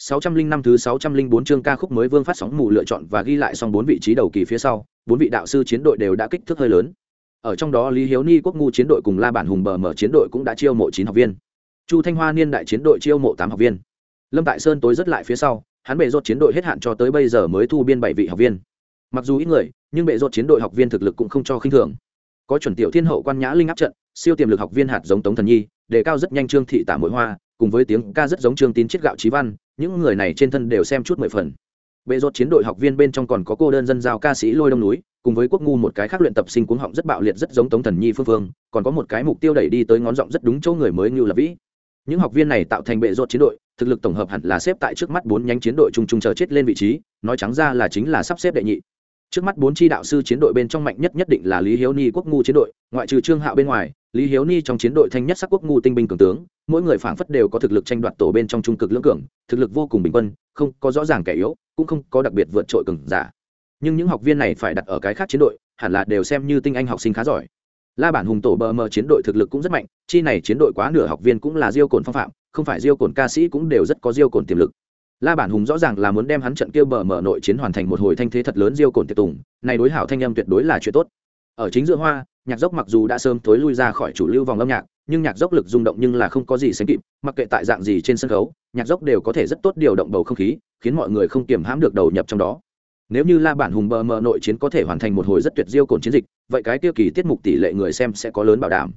605 thứ 604 chương ca khúc mới Vương phát sóng mù lựa chọn và ghi lại xong bốn vị trí đầu kỳ phía sau, bốn vị đạo sư chiến đội đều đã kích thước hơi lớn. Ở trong đó Lý Hiếu Ni quốc ngu chiến đội cùng La Bản Hùng bờ mở chiến đội cũng đã chiêu mộ 9 học viên. Chu Thanh Hoa niên đại chiến đội chiêu mộ 8 học viên. Lâm Tại Sơn tối rất lại phía sau, hắn bệ rốt chiến đội hết hạn cho tới bây giờ mới thu biên 7 vị học viên. Mặc dù ít người, nhưng bệ rốt chiến đội học viên thực lực cũng không cho khinh thường. Có chuẩn tiểu thiên hậu quan nhã linh áp trận, siêu tiềm lực học viên hạt giống Tống Thần Nhi, đề cao rất nhanh trương thị tả mỗi hoa, cùng với tiếng ca rất giống trương tín chiết gạo chí văn những người này trên thân đều xem chút mười phần. Bệ rốt chiến đội học viên bên trong còn có cô đơn dân giao ca sĩ lôi đông núi, cùng với quốc ngu một cái khác luyện tập sinh cuống họng rất bạo liệt rất giống tống thần nhi phương phương, còn có một cái mục tiêu đẩy đi tới ngón giọng rất đúng chỗ người mới như là vĩ. Những học viên này tạo thành bệ rốt chiến đội, thực lực tổng hợp hẳn là xếp tại trước mắt bốn nhánh chiến đội chung chung chờ chết lên vị trí, nói trắng ra là chính là sắp xếp đệ nhị. Trước mắt bốn chi đạo sư chiến đội bên trong mạnh nhất nhất định là lý hiếu ni quốc ngu chiến đội, ngoại trừ trương hạo bên ngoài lý hiếu ni trong chiến đội thanh nhất sắc quốc ngu tinh binh cường tướng, mỗi người phảng phất đều có thực lực tranh đoạt tổ bên trong trung cực lưỡng cường, thực lực vô cùng bình quân, không có rõ ràng kẻ yếu, cũng không có đặc biệt vượt trội cường giả. Nhưng những học viên này phải đặt ở cái khác chiến đội, hẳn là đều xem như tinh anh học sinh khá giỏi. La bản hùng tổ bờ mờ chiến đội thực lực cũng rất mạnh, chi này chiến đội quá nửa học viên cũng là diêu cồn phong phạm, không phải diêu cồn ca sĩ cũng đều rất có diêu cồn tiềm lực. La bản hùng rõ ràng là muốn đem hắn trận kêu bờ mờ nội chiến hoàn thành một hồi thanh thế thật lớn diêu cồn tiệc tùng, này đối hảo thanh âm tuyệt đối là chuyện tốt. Ở chính giữa hoa nhạc dốc mặc dù đã sớm tối lui ra khỏi chủ lưu vòng âm nhạc, nhưng nhạc dốc lực rung động nhưng là không có gì sánh kịp, mặc kệ tại dạng gì trên sân khấu, nhạc dốc đều có thể rất tốt điều động bầu không khí, khiến mọi người không kiềm hãm được đầu nhập trong đó. Nếu như la bản hùng bờ mờ nội chiến có thể hoàn thành một hồi rất tuyệt diêu cồn chiến dịch, vậy cái tiêu kỳ tiết mục tỷ lệ người xem sẽ có lớn bảo đảm.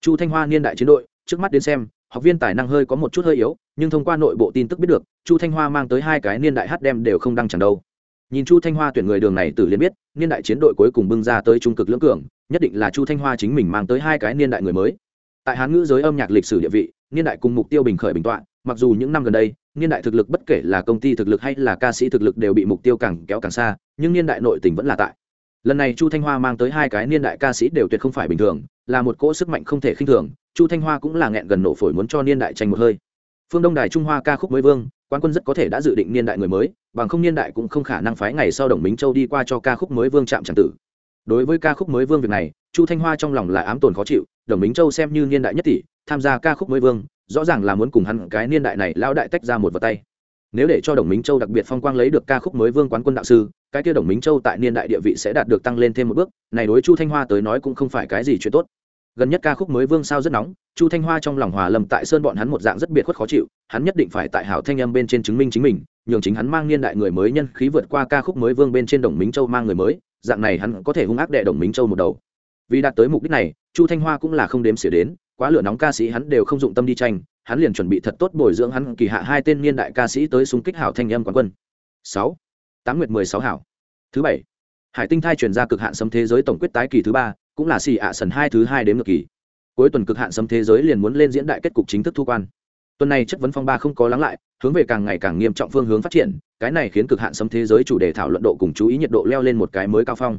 Chu thanh hoa niên đại chiến đội, trước mắt đến xem, học viên tài năng hơi có một chút hơi yếu, nhưng thông qua nội bộ tin tức biết được, chu thanh hoa mang tới hai cái niên đại hát đem đều không đăng chẳng đâu. Nhìn chu thanh hoa tuyển người đường này từ liên biết, niên đại chiến đội cuối cùng bưng ra tới trung cực lưỡng cường nhất định là chu thanh hoa chính mình mang tới hai cái niên đại người mới. Tại hán ngữ giới âm nhạc lịch sử địa vị, niên đại cùng mục tiêu bình khởi bình tọa, mặc dù những năm gần đây, niên đại thực lực bất kể là công ty thực lực hay là ca sĩ thực lực đều bị mục tiêu càng kéo càng xa, nhưng niên đại nội tình vẫn là tại. Lần này chu thanh hoa mang tới hai cái niên đại ca sĩ đều tuyệt không phải bình thường, là một cỗ sức mạnh không thể khinh thường, chu thanh hoa cũng là nghẹn gần nổ phổi muốn cho niên đại tranh một hơi. Phương đông đài trung hoa ca khúc mới vương quan quân rất có thể đã dự định niên đại người mới, bằng không niên đại cũng không khả năng phái ngày sau đồng minh châu đi qua cho ca khúc mới vương chạm tràng tử đối với ca khúc mới vương việc này, chu thanh hoa trong lòng là ám tồn khó chịu, đồng minh châu xem như niên đại nhất tỷ, tham gia ca khúc mới vương, rõ ràng là muốn cùng hắn cái niên đại này lão đại tách ra một vật tay. Nếu để cho đồng minh châu đặc biệt phong quang lấy được ca khúc mới vương quán quân đạo sư, cái kia đồng minh châu tại niên đại địa vị sẽ đạt được tăng lên thêm một bước, này đối chu thanh hoa tới nói cũng không phải cái gì chuyện tốt. Gần nhất ca khúc mới vương sao rất nóng, chu thanh hoa trong lòng hòa lầm tại sơn bọn hắn một dạng rất biệt khuất khó chịu, hắn nhất định phải tại hảo thanh âm bên trên chứng minh chính mình, nhường chính hắn mang niên đại người mới nhân khí vượt qua ca khúc mới vương bên trên đồng minh châu mang người mới dạng này hắn có thể hung ác đệ đồng minh châu một đầu. Vì đạt tới mục đích này, chu thanh hoa cũng là không đếm xỉa đến, quá lửa nóng ca sĩ hắn đều không dụng tâm đi tranh, hắn liền chuẩn bị thật tốt bồi dưỡng hắn kỳ hạ hai tên niên đại ca sĩ tới xung kích hảo thanh âm quán quân. Sáu, tám nguyệt mười sáu hảo. Thứ bảy, hải tinh thai chuyển ra cực hạn sấm thế giới tổng quyết tái kỳ thứ ba, cũng là xì ạ sần hai thứ hai đến ngược kỳ. Cuối tuần cực hạn sấm thế giới liền muốn lên diễn đại kết cục chính thức thu quan tuần này chất vấn phong ba không có lắng lại, hướng về càng ngày càng nghiêm trọng phương hướng phát triển, cái này khiến cực hạn sấm thế giới chủ đề thảo luận độ cùng chú ý nhiệt độ leo lên một cái mới cao phong.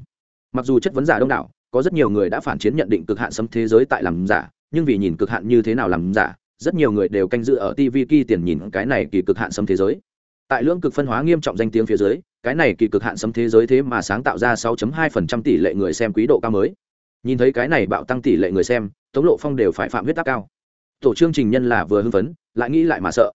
Mặc dù chất vấn giả đông đảo, có rất nhiều người đã phản chiến nhận định cực hạn sấm thế giới tại làm giả, nhưng vì nhìn cực hạn như thế nào làm giả, rất nhiều người đều canh dự ở tv kỳ tiền nhìn cái này kỳ cực hạn sấm thế giới. Tại lưỡng cực phân hóa nghiêm trọng danh tiếng phía dưới, cái này kỳ cực hạn sấm thế giới thế mà sáng tạo ra 6.2% tỷ lệ người xem quý độ cao mới. Nhìn thấy cái này bạo tăng tỷ lệ người xem, tống lộ phong đều phải phạm huyết áp cao tổ chương trình nhân là vừa hưng phấn, lại nghĩ lại mà sợ.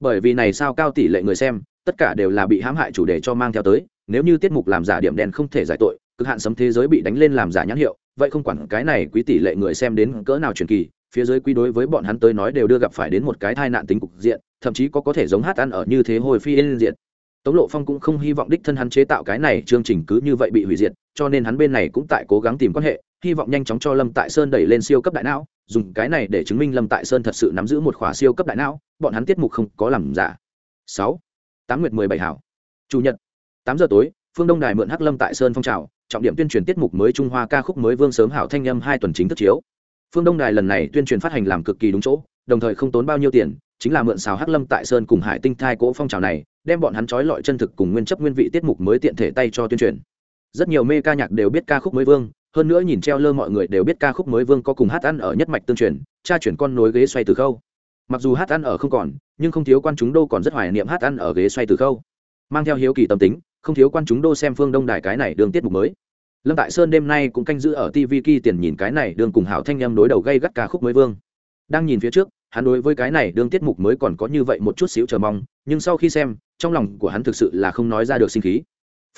Bởi vì này sao cao tỷ lệ người xem, tất cả đều là bị hãm hại chủ đề cho mang theo tới, nếu như tiết mục làm giả điểm đen không thể giải tội, cực hạn sấm thế giới bị đánh lên làm giả nhãn hiệu, vậy không quản cái này quý tỷ lệ người xem đến cỡ nào truyền kỳ, phía dưới quý đối với bọn hắn tới nói đều đưa gặp phải đến một cái tai nạn tính cục diện, thậm chí có có thể giống hát ăn ở như thế hồi phi yên diện tống lộ phong cũng không hy vọng đích thân hắn chế tạo cái này chương trình cứ như vậy bị hủy diệt, cho nên hắn bên này cũng tại cố gắng tìm quan hệ, hy vọng nhanh chóng cho lâm tại sơn đẩy lên siêu cấp đại não, dùng cái này để chứng minh lâm tại sơn thật sự nắm giữ một khóa siêu cấp đại não, bọn hắn tiết mục không có làm giả. Sáu, tám nguyệt mười bảy hảo. Chủ nhật, tám giờ tối, phương đông đài mượn hắc lâm tại sơn phong trào, trọng điểm tuyên truyền tiết mục mới trung hoa ca khúc mới vương sớm hảo thanh âm hai tuần chính thức chiếu. Phương đông đài lần này tuyên truyền phát hành làm cực kỳ đúng chỗ, đồng thời không tốn bao nhiêu tiền, chính là mượn xào hắc lâm tại sơn cùng hải tinh thai cỗ phong trào này đem bọn hắn trói lọi chân thực cùng nguyên chấp nguyên vị tiết mục mới tiện thể tay cho tuyên truyền. Rất nhiều mê ca nhạc đều biết ca khúc mới vương, hơn nữa nhìn treo lơ mọi người đều biết ca khúc mới vương có cùng hát ăn ở nhất mạch tương truyền, cha chuyển con nối ghế xoay từ khâu. Mặc dù hát ăn ở không còn, nhưng không thiếu quan chúng đô còn rất hoài niệm hát ăn ở ghế xoay từ khâu. Mang theo hiếu kỳ tâm tính, không thiếu quan chúng đô xem phương đông đài cái này đường tiết mục mới. Lâm tại sơn đêm nay cũng canh giữ ở tv kỳ tiền nhìn cái này đường cùng hảo thanh em đối đầu gây gắt ca khúc mới vương. Đang nhìn phía trước hắn đối với cái này đương tiết mục mới còn có như vậy một chút xíu chờ mong, nhưng sau khi xem, trong lòng của hắn thực sự là không nói ra được sinh khí.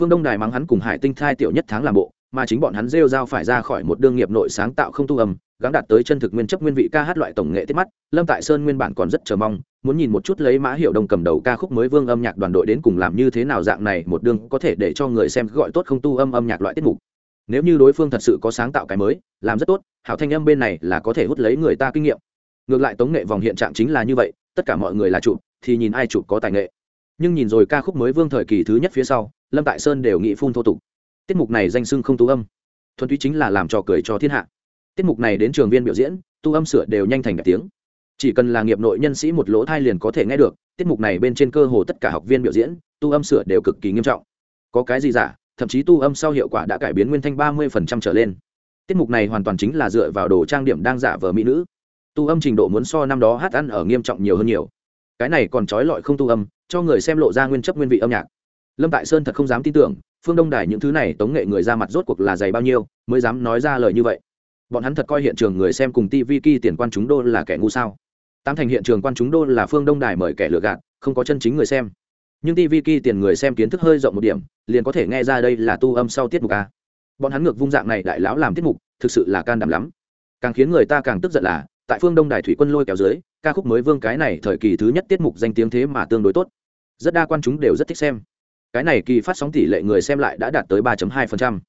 Phương đông đài mắng hắn cùng hải tinh thai tiểu nhất tháng làm bộ, mà chính bọn hắn rêu rao phải ra khỏi một đương nghiệp nội sáng tạo không tu âm, gắng đạt tới chân thực nguyên chấp nguyên vị ca hát loại tổng nghệ tiết mắt, lâm tại sơn nguyên bản còn rất chờ mong, muốn nhìn một chút lấy mã hiệu đồng cầm đầu ca khúc mới vương âm nhạc đoàn đội đến cùng làm như thế nào dạng này, một đương có thể để cho người xem gọi tốt không tu âm âm nhạc loại tiết mục. Nếu như đối phương thật sự có sáng tạo cái mới, làm rất tốt, hảo thanh âm bên này là có thể hút lấy người ta kinh nghiệm ngược lại tống nghệ vòng hiện trạng chính là như vậy, tất cả mọi người là chụp, thì nhìn ai chụp có tài nghệ. Nhưng nhìn rồi ca khúc mới vương thời kỳ thứ nhất phía sau, lâm tại sơn đều nghị phun thô tục. Tiết mục này danh sưng không tu âm. Thuần túy chính là làm trò cười cho thiên hạ. Tiết mục này đến trường viên biểu diễn, tu âm sửa đều nhanh thành tiếng. Chỉ cần là nghiệp nội nhân sĩ một lỗ thai liền có thể nghe được, tiết mục này bên trên cơ hồ tất cả học viên biểu diễn, tu âm sửa đều cực kỳ nghiêm trọng. Có cái gì giả, thậm chí tu âm sau hiệu quả đã cải biến nguyên thanh ba mươi trở lên. Tiết mục này hoàn toàn chính là dựa vào đồ trang điểm đang giả vờ mỹ nữ tu âm trình độ muốn so năm đó hát ăn ở nghiêm trọng nhiều hơn nhiều. Cái này còn trói lọi không tu âm, cho người xem lộ ra nguyên chất nguyên vị âm nhạc. Lâm tại sơn thật không dám tin tưởng, phương đông đài những thứ này tống nghệ người ra mặt rốt cuộc là dày bao nhiêu, mới dám nói ra lời như vậy. Bọn hắn thật coi hiện trường người xem cùng tv ki tiền quan chúng đô là kẻ ngu sao? Tám thành hiện trường quan chúng đô là phương đông đài mời kẻ lừa gạt, không có chân chính người xem. Nhưng tv ki tiền người xem kiến thức hơi rộng một điểm, liền có thể nghe ra đây là tu âm sau tiết mục a. Bọn hắn ngược vung dạng này đại lão làm tiết mục, thực sự là can đảm lắm. Càng khiến người ta càng tức giận là tại phương đông đài thủy quân lôi kéo dưới ca khúc mới vương cái này thời kỳ thứ nhất tiết mục danh tiếng thế mà tương đối tốt. Rất đa quan chúng đều rất thích xem. Cái này kỳ phát sóng tỷ lệ người xem lại đã đạt tới 3.2%,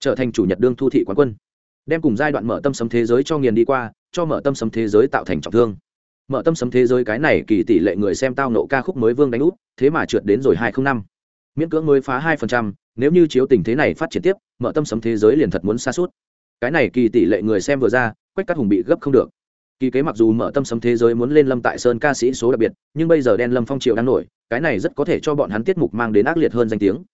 trở thành chủ nhật đương thu thị quán quân. Đem cùng giai đoạn mở tâm sấm thế giới cho nghiền đi qua cho mở tâm sấm thế giới tạo thành trọng thương. Mở tâm sấm thế giới cái này kỳ tỷ lệ người xem tao nộ ca khúc mới vương đánh út thế mà trượt đến rồi hai không năm. Miễn cưỡng mới phá hai phần trăm nếu như chiếu tình thế này phát triển tiếp mở tâm sấm thế giới liền thật muốn xa suốt cái này kỳ tỷ lệ người xem vừa ra quách cắt hùng bị gấp không được kỳ kế mặc dù mở tâm sấm thế giới muốn lên lâm tại sơn ca sĩ số đặc biệt, nhưng bây giờ đen lâm phong triều đang nổi, cái này rất có thể cho bọn hắn tiết mục mang đến ác liệt hơn danh tiếng.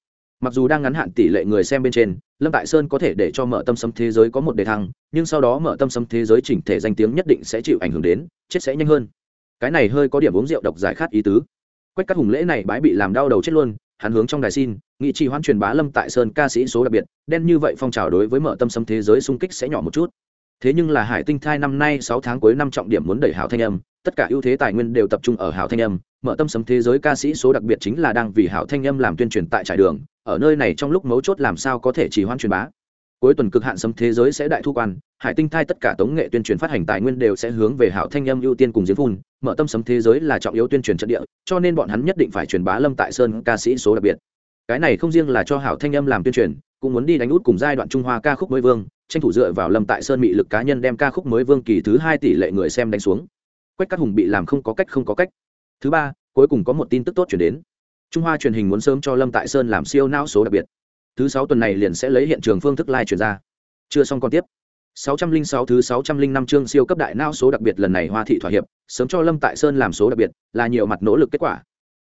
Mặc dù đang ngắn hạn tỷ lệ người xem bên trên, lâm tại sơn có thể để cho mở tâm sấm thế giới có một đề thăng, nhưng sau đó mở tâm sấm thế giới chỉnh thể danh tiếng nhất định sẽ chịu ảnh hưởng đến, chết sẽ nhanh hơn. Cái này hơi có điểm uống rượu độc giải khát ý tứ. Quách các hùng lễ này bái bị làm đau đầu chết luôn, hắn hướng trong đài xin, nghị trì hoãn truyền bá lâm tại sơn ca sĩ số đặc biệt, đen như vậy phong trào đối với mở tâm sấm thế giới xung kích sẽ nhỏ một chút thế nhưng là hải tinh thai năm nay sáu tháng cuối năm trọng điểm muốn đẩy hảo thanh âm, tất cả ưu thế tài nguyên đều tập trung ở hảo thanh âm, mở tâm sấm thế giới ca sĩ số đặc biệt chính là đang vì hảo thanh âm làm tuyên truyền tại trải đường, ở nơi này trong lúc mấu chốt làm sao có thể chỉ hoan truyền bá. Cuối tuần cực hạn sấm thế giới sẽ đại thu quan, hải tinh thai tất cả tống nghệ tuyên truyền phát hành tài nguyên đều sẽ hướng về hảo thanh âm ưu tiên cùng diễn phun, mở tâm sấm thế giới là trọng yếu tuyên truyền trận địa, cho nên bọn hắn nhất định phải truyền bá lâm tại sơn ca sĩ số đặc biệt. Cái này không riêng là cho hảo thanh âm làm tuyên truyền, cũng muốn đi đánh út cùng giai đoạn trung hoa ca khúc mới vương tranh thủ dựa vào lâm tại sơn bị lực cá nhân đem ca khúc mới vương kỳ thứ hai tỷ lệ người xem đánh xuống. Quách các hùng bị làm không có cách không có cách. Thứ ba cuối cùng có một tin tức tốt chuyển đến. Trung hoa truyền hình muốn sớm cho lâm tại sơn làm siêu não số đặc biệt. Thứ sáu tuần này liền sẽ lấy hiện trường phương thức live truyền ra. Chưa xong còn tiếp. 606 thứ 605 chương siêu cấp đại não số đặc biệt lần này Hoa thị thỏa hiệp, sớm cho Lâm Tại Sơn làm số đặc biệt, là nhiều mặt nỗ lực kết quả.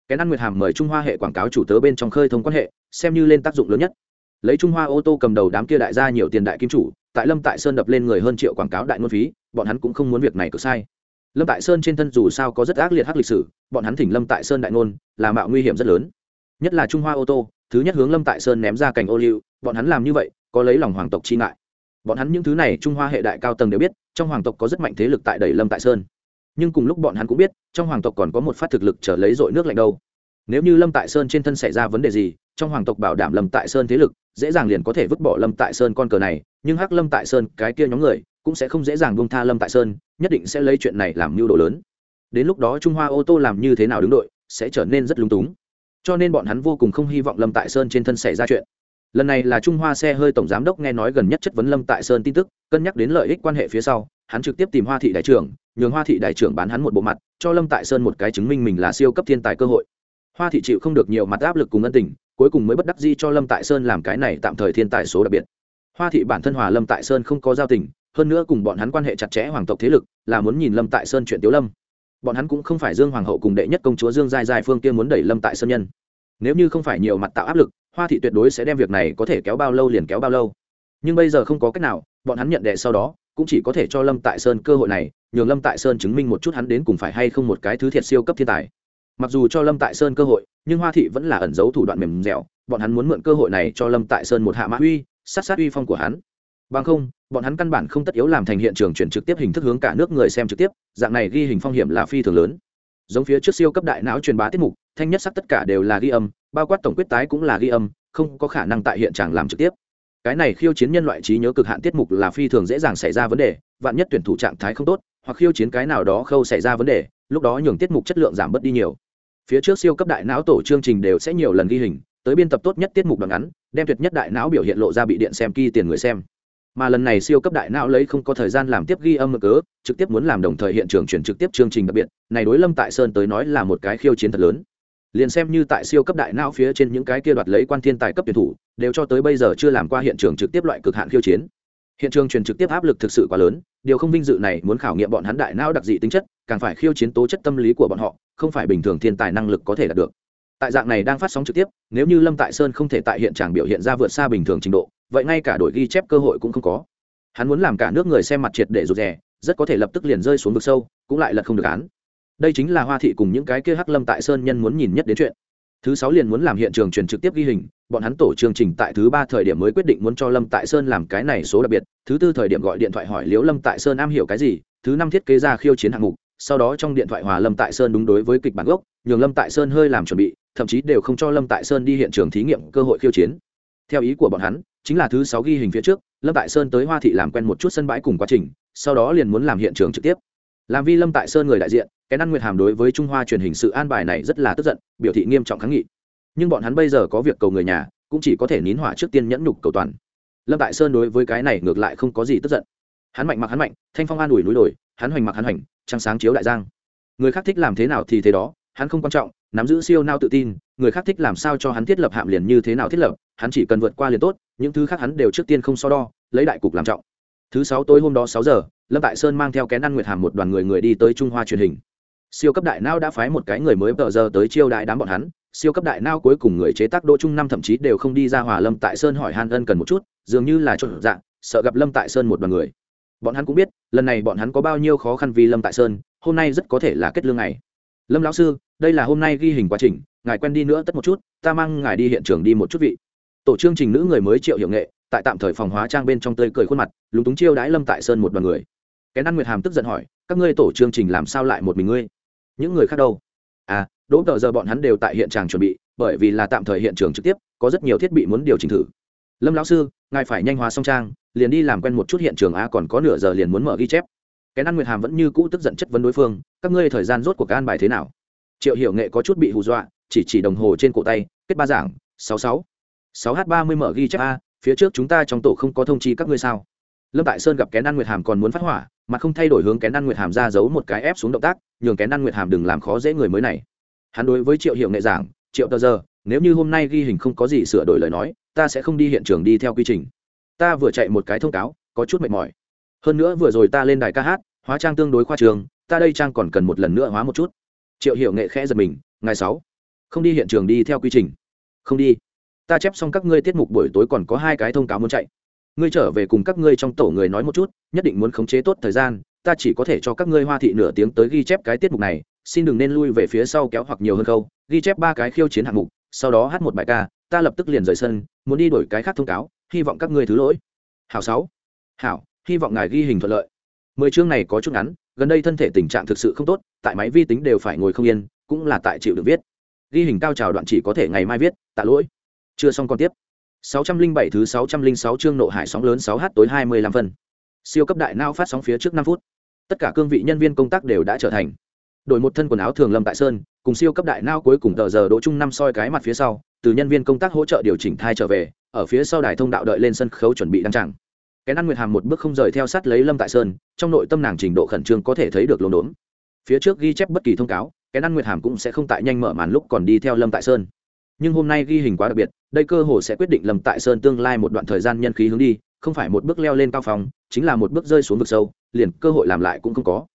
Cái ăn Nguyệt Hàm mời Trung Hoa hệ quảng cáo chủ tớ bên trong khơi thông quan hệ, xem như lên tác dụng lớn nhất. Lấy Trung Hoa ô tô cầm đầu đám kia đại gia nhiều tiền đại kim chủ, tại Lâm Tại Sơn đập lên người hơn triệu quảng cáo đại ngôn phí, bọn hắn cũng không muốn việc này cực sai. Lâm Tại Sơn trên thân dù sao có rất ác liệt hắc lịch sử, bọn hắn thỉnh Lâm Tại Sơn đại ngôn, là mạo nguy hiểm rất lớn. Nhất là Trung Hoa ô tô, thứ nhất hướng Lâm Tại Sơn ném ra cảnh ô liu, bọn hắn làm như vậy, có lấy lòng hoàng tộc chi ngại bọn hắn những thứ này trung hoa hệ đại cao tầng đều biết trong hoàng tộc có rất mạnh thế lực tại đẩy lâm tại sơn nhưng cùng lúc bọn hắn cũng biết trong hoàng tộc còn có một phát thực lực trở lấy dội nước lạnh đâu nếu như lâm tại sơn trên thân xảy ra vấn đề gì trong hoàng tộc bảo đảm lâm tại sơn thế lực dễ dàng liền có thể vứt bỏ lâm tại sơn con cờ này, nhưng hắc lâm tại sơn, cái kia nhóm người, cũng sẽ không dễ dàng buông tha lâm tại sơn, nhất định sẽ lấy chuyện này làm mưu đồ lớn. Đến lúc đó trung hoa ô tô làm như thế nào đứng đội, sẽ trở nên rất lung túng. Cho nên bọn hắn vô cùng không hy vọng lâm tại sơn trên thân xảy ra chuyện. Lần này là trung hoa xe hơi tổng giám đốc nghe nói gần nhất chất vấn lâm tại sơn tin tức, cân nhắc đến lợi ích quan hệ phía sau, hắn trực tiếp tìm hoa thị đại trưởng, nhường hoa thị đại trưởng bán hắn một bộ mặt, cho lâm tại sơn một cái chứng minh mình là siêu cấp thiên tài cơ hội. Hoa thị chịu không được nhiều mặt áp lực cùng ân tình cuối cùng mới bất đắc di cho lâm tại sơn làm cái này tạm thời thiên tài số đặc biệt. Hoa thị bản thân hòa lâm tại sơn không có giao tình, hơn nữa cùng bọn hắn quan hệ chặt chẽ hoàng tộc thế lực, là muốn nhìn lâm tại sơn chuyện tiếu lâm. Bọn hắn cũng không phải dương hoàng hậu cùng đệ nhất công chúa dương giai giai phương kia muốn đẩy lâm tại sơn nhân. Nếu như không phải nhiều mặt tạo áp lực, hoa thị tuyệt đối sẽ đem việc này có thể kéo bao lâu liền kéo bao lâu. Nhưng bây giờ không có cách nào, bọn hắn nhận đệ sau đó, cũng chỉ có thể cho lâm tại sơn cơ hội này, nhường lâm tại sơn chứng minh một chút hắn đến cùng phải hay không một cái thứ thiệt siêu cấp thiên tài mặc dù cho lâm tại sơn cơ hội, nhưng hoa thị vẫn là ẩn giấu thủ đoạn mềm dẻo, bọn hắn muốn mượn cơ hội này cho lâm tại sơn một hạ mã uy, sát sát uy phong của hắn. Bằng không, bọn hắn căn bản không tất yếu làm thành hiện trường chuyển trực tiếp hình thức hướng cả nước người xem trực tiếp, dạng này ghi hình phong hiểm là phi thường lớn. Giống phía trước siêu cấp đại não truyền bá tiết mục, thanh nhất sắc tất cả đều là ghi âm, bao quát tổng quyết tái cũng là ghi âm, không có khả năng tại hiện trường làm trực tiếp. Cái này khiêu chiến nhân loại trí nhớ cực hạn tiết mục là phi thường dễ dàng xảy ra vấn đề, vạn nhất tuyển thủ trạng thái không tốt, hoặc khiêu chiến cái nào đó khâu xảy ra vấn đề, lúc đó nhường tiết mục chất lượng giảm bớt đi nhiều phía trước siêu cấp đại não tổ chương trình đều sẽ nhiều lần ghi hình, tới biên tập tốt nhất tiết mục đoạn ngắn, đem tuyệt nhất đại não biểu hiện lộ ra bị điện xem kỳ tiền người xem. Mà lần này siêu cấp đại não lấy không có thời gian làm tiếp ghi âm mực cớ, trực tiếp muốn làm đồng thời hiện trường chuyển trực tiếp chương trình đặc biệt, này đối lâm tại sơn tới nói là một cái khiêu chiến thật lớn. Liền xem như tại siêu cấp đại não phía trên những cái kia đoạt lấy quan thiên tài cấp tuyển thủ, đều cho tới bây giờ chưa làm qua hiện trường trực tiếp loại cực hạn khiêu chiến hiện trường truyền trực tiếp áp lực thực sự quá lớn, điều không vinh dự này muốn khảo nghiệm bọn hắn đại não đặc dị tính chất, càng phải khiêu chiến tố chất tâm lý của bọn họ, không phải bình thường thiên tài năng lực có thể đạt được. Tại dạng này đang phát sóng trực tiếp, nếu như lâm tại sơn không thể tại hiện trạng biểu hiện ra vượt xa bình thường trình độ, vậy ngay cả đội ghi chép cơ hội cũng không có. Hắn muốn làm cả nước người xem mặt triệt để rụt rè, rất có thể lập tức liền rơi xuống vực sâu, cũng lại lật không được án. Đây chính là hoa thị cùng những cái kia hắc lâm tại sơn nhân muốn nhìn nhất đến chuyện thứ sáu liền muốn làm hiện trường truyền trực tiếp ghi hình, bọn hắn tổ chương trình tại thứ ba thời điểm mới quyết định muốn cho lâm tại sơn làm cái này số đặc biệt, thứ tư thời điểm gọi điện thoại hỏi liễu lâm tại sơn am hiểu cái gì, thứ năm thiết kế ra khiêu chiến hạng mục, sau đó trong điện thoại hòa lâm tại sơn đúng đối với kịch bản gốc, nhường lâm tại sơn hơi làm chuẩn bị, thậm chí đều không cho lâm tại sơn đi hiện trường thí nghiệm cơ hội khiêu chiến. Theo ý của bọn hắn, chính là thứ sáu ghi hình phía trước, lâm tại sơn tới hoa thị làm quen một chút sân bãi cùng quá trình, sau đó liền muốn làm hiện trường trực tiếp làm vi lâm tại sơn người đại diện cái ăn nguyệt hàm đối với trung hoa truyền hình sự an bài này rất là tức giận, biểu thị nghiêm trọng kháng nghị. Nhưng bọn hắn bây giờ có việc cầu người nhà, cũng chỉ có thể nín hỏa trước tiên nhẫn nhục cầu toàn. Lâm tại sơn đối với cái này ngược lại không có gì tức giận. Hắn mạnh mặc hắn mạnh, thanh phong an ủi núi đồi, hắn hoành mặc hắn hoành, trăng sáng chiếu đại giang. Người khác thích làm thế nào thì thế đó, hắn không quan trọng, nắm giữ siêu nao tự tin, người khác thích làm sao cho hắn thiết lập hạm liền như thế nào thiết lập, hắn chỉ cần vượt qua liền tốt, những thứ khác hắn đều trước tiên không so đo, lấy đại cục làm trọng. Thứ sáu tối hôm đó sáu giờ lâm tại sơn mang theo kén ăn nguyệt hàm một đoàn người người đi tới trung hoa truyền hình. Siêu cấp đại nao đã phái một cái người mới tờ giờ tới chiêu đại đám bọn hắn. Siêu cấp đại nao cuối cùng người chế tác đỗ trung năm thậm chí đều không đi ra hòa lâm tại sơn hỏi han ân cần một chút, dường như là trộn dạng sợ gặp lâm tại sơn một đoàn người. Bọn hắn cũng biết, lần này bọn hắn có bao nhiêu khó khăn vì lâm tại sơn, hôm nay rất có thể là kết lương này lâm lão sư, đây là hôm nay ghi hình quá trình, ngài quen đi nữa tất một chút, ta mang ngài đi hiện trường đi một chút vị. Tổ chương trình nữ người mới triệu hiệu nghệ, tại tạm thời phòng hóa trang bên trong tươi cười khuôn mặt, lúng túng chiêu đãi lâm tại sơn một đoàn người kén ăn nguyệt hàm tức giận hỏi, các ngươi tổ chương trình làm sao lại một mình ngươi? Những người khác đâu? À đỗ tờ giờ bọn hắn đều tại hiện trường chuẩn bị, bởi vì là tạm thời hiện trường trực tiếp, có rất nhiều thiết bị muốn điều chỉnh thử. Lâm lão sư, ngài phải nhanh hóa song trang, liền đi làm quen một chút hiện trường a còn có nửa giờ liền muốn mở ghi chép. Cái Năn nguyệt hàm vẫn như cũ tức giận chất vấn đối phương, các ngươi thời gian rốt của an bài thế nào? Triệu hiểu nghệ có chút bị hù dọa, chỉ chỉ đồng hồ trên cổ tay, kết ba giảng, sáu sáu. Sáu h ba mươi mở ghi chép a, phía trước chúng ta trong tổ không có thông chi các ngươi sao? Lâm tại sơn gặp cái năn nguyệt hàm còn muốn phát hỏa mà không thay đổi hướng kén ăn nguyệt hàm ra giấu một cái ép xuống động tác, nhường kén ăn nguyệt hàm đừng làm khó dễ người mới này. Hắn đối với triệu hiệu nghệ giảng, triệu tờ giờ, nếu như hôm nay ghi hình không có gì sửa đổi lời nói, ta sẽ không đi hiện trường đi theo quy trình. Ta vừa chạy một cái thông cáo, có chút mệt mỏi. Hơn nữa vừa rồi ta lên đài ca hát, hóa trang tương đối khoa trường, ta đây trang còn cần một lần nữa hóa một chút. Triệu hiệu nghệ khẽ giật mình ngày sáu, không đi hiện trường đi theo quy trình. Không đi. Ta chép xong các ngươi tiết mục buổi tối còn có hai cái thông cáo muốn chạy ngươi trở về cùng các ngươi trong tổ người nói một chút, nhất định muốn khống chế tốt thời gian, ta chỉ có thể cho các ngươi hoa thị nửa tiếng tới ghi chép cái tiết mục này, xin đừng nên lui về phía sau kéo hoặc nhiều hơn câu, ghi chép ba cái khiêu chiến hạng mục, sau đó hát một bài ca, ta lập tức liền rời sân, muốn đi đổi cái khác thông cáo, hy vọng các ngươi thứ lỗi. Hảo sáu. Hảo, hy vọng ngài ghi hình thuận lợi. Mười chương này có chút ngắn, gần đây thân thể tình trạng thực sự không tốt, tại máy vi tính đều phải ngồi không yên, cũng là tại chịu được viết. Ghi hình cao trào đoạn chỉ có thể ngày mai viết, tạ lỗi. Chưa xong còn tiếp. 607 thứ 606 chương nộ hải sóng lớn 6h tối 25 phân. Siêu cấp đại não phát sóng phía trước 5 phút. Tất cả cương vị nhân viên công tác đều đã trở thành. Đổi một thân quần áo thường Lâm Tại Sơn, cùng siêu cấp đại não cuối cùng tờ giờ đỗ trung năm soi cái mặt phía sau, từ nhân viên công tác hỗ trợ điều chỉnh thai trở về, ở phía sau đài thông đạo đợi lên sân khấu chuẩn bị đăng tràng. Cái Nan Nguyệt Hàm một bước không rời theo sát lấy Lâm Tại Sơn, trong nội tâm nàng trình độ khẩn trương có thể thấy được luống đốn. Phía trước ghi chép bất kỳ thông cáo, cái Nan Nguyệt Hàm cũng sẽ không tại nhanh mở màn lúc còn đi theo Lâm Tại Sơn nhưng hôm nay ghi hình quá đặc biệt, đây cơ hồ sẽ quyết định lầm tại sơn tương lai một đoạn thời gian nhân khí hướng đi, không phải một bước leo lên cao phòng chính là một bước rơi xuống vực sâu, liền cơ hội làm lại cũng không có.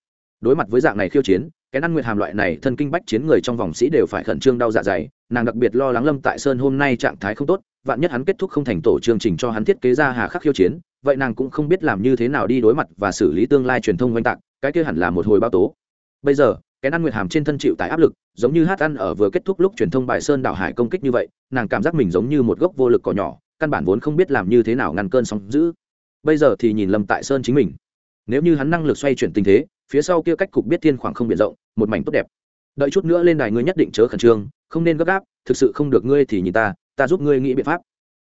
Đối mặt với dạng này khiêu chiến cái ăn nguyệt hàm loại này thân kinh bách chiến người trong vòng sĩ đều phải khẩn trương đau dạ dày, nàng đặc biệt lo lắng lâm tại sơn hôm nay trạng thái không tốt, vạn nhất hắn kết thúc không thành tổ chương trình cho hắn thiết kế ra hà khắc khiêu chiến, vậy nàng cũng không biết làm như thế nào đi đối mặt và xử lý tương lai truyền thông oanh tạc, cái kia hẳn là một hồi bao tố. Bây giờ cái ăn nguyệt hàm trên thân chịu tại áp lực, giống như hát ăn ở vừa kết thúc lúc truyền thông bài sơn đảo hải công kích như vậy, nàng cảm giác mình giống như một gốc vô lực cỏ nhỏ, căn bản vốn không biết làm như thế nào ngăn cơn sóng giữ bây giờ thì nhìn lâm tại sơn chính mình. Nếu như hắn năng lực xoay chuyển tình thế, phía sau kia cách cục biết thiên khoảng không biển rộng, một mảnh tốt đẹp. Đợi chút nữa lên đài ngươi nhất định chớ khẩn trương, không nên gấp gáp, thực sự không được ngươi thì nhìn ta ta giúp ngươi nghĩ biện pháp.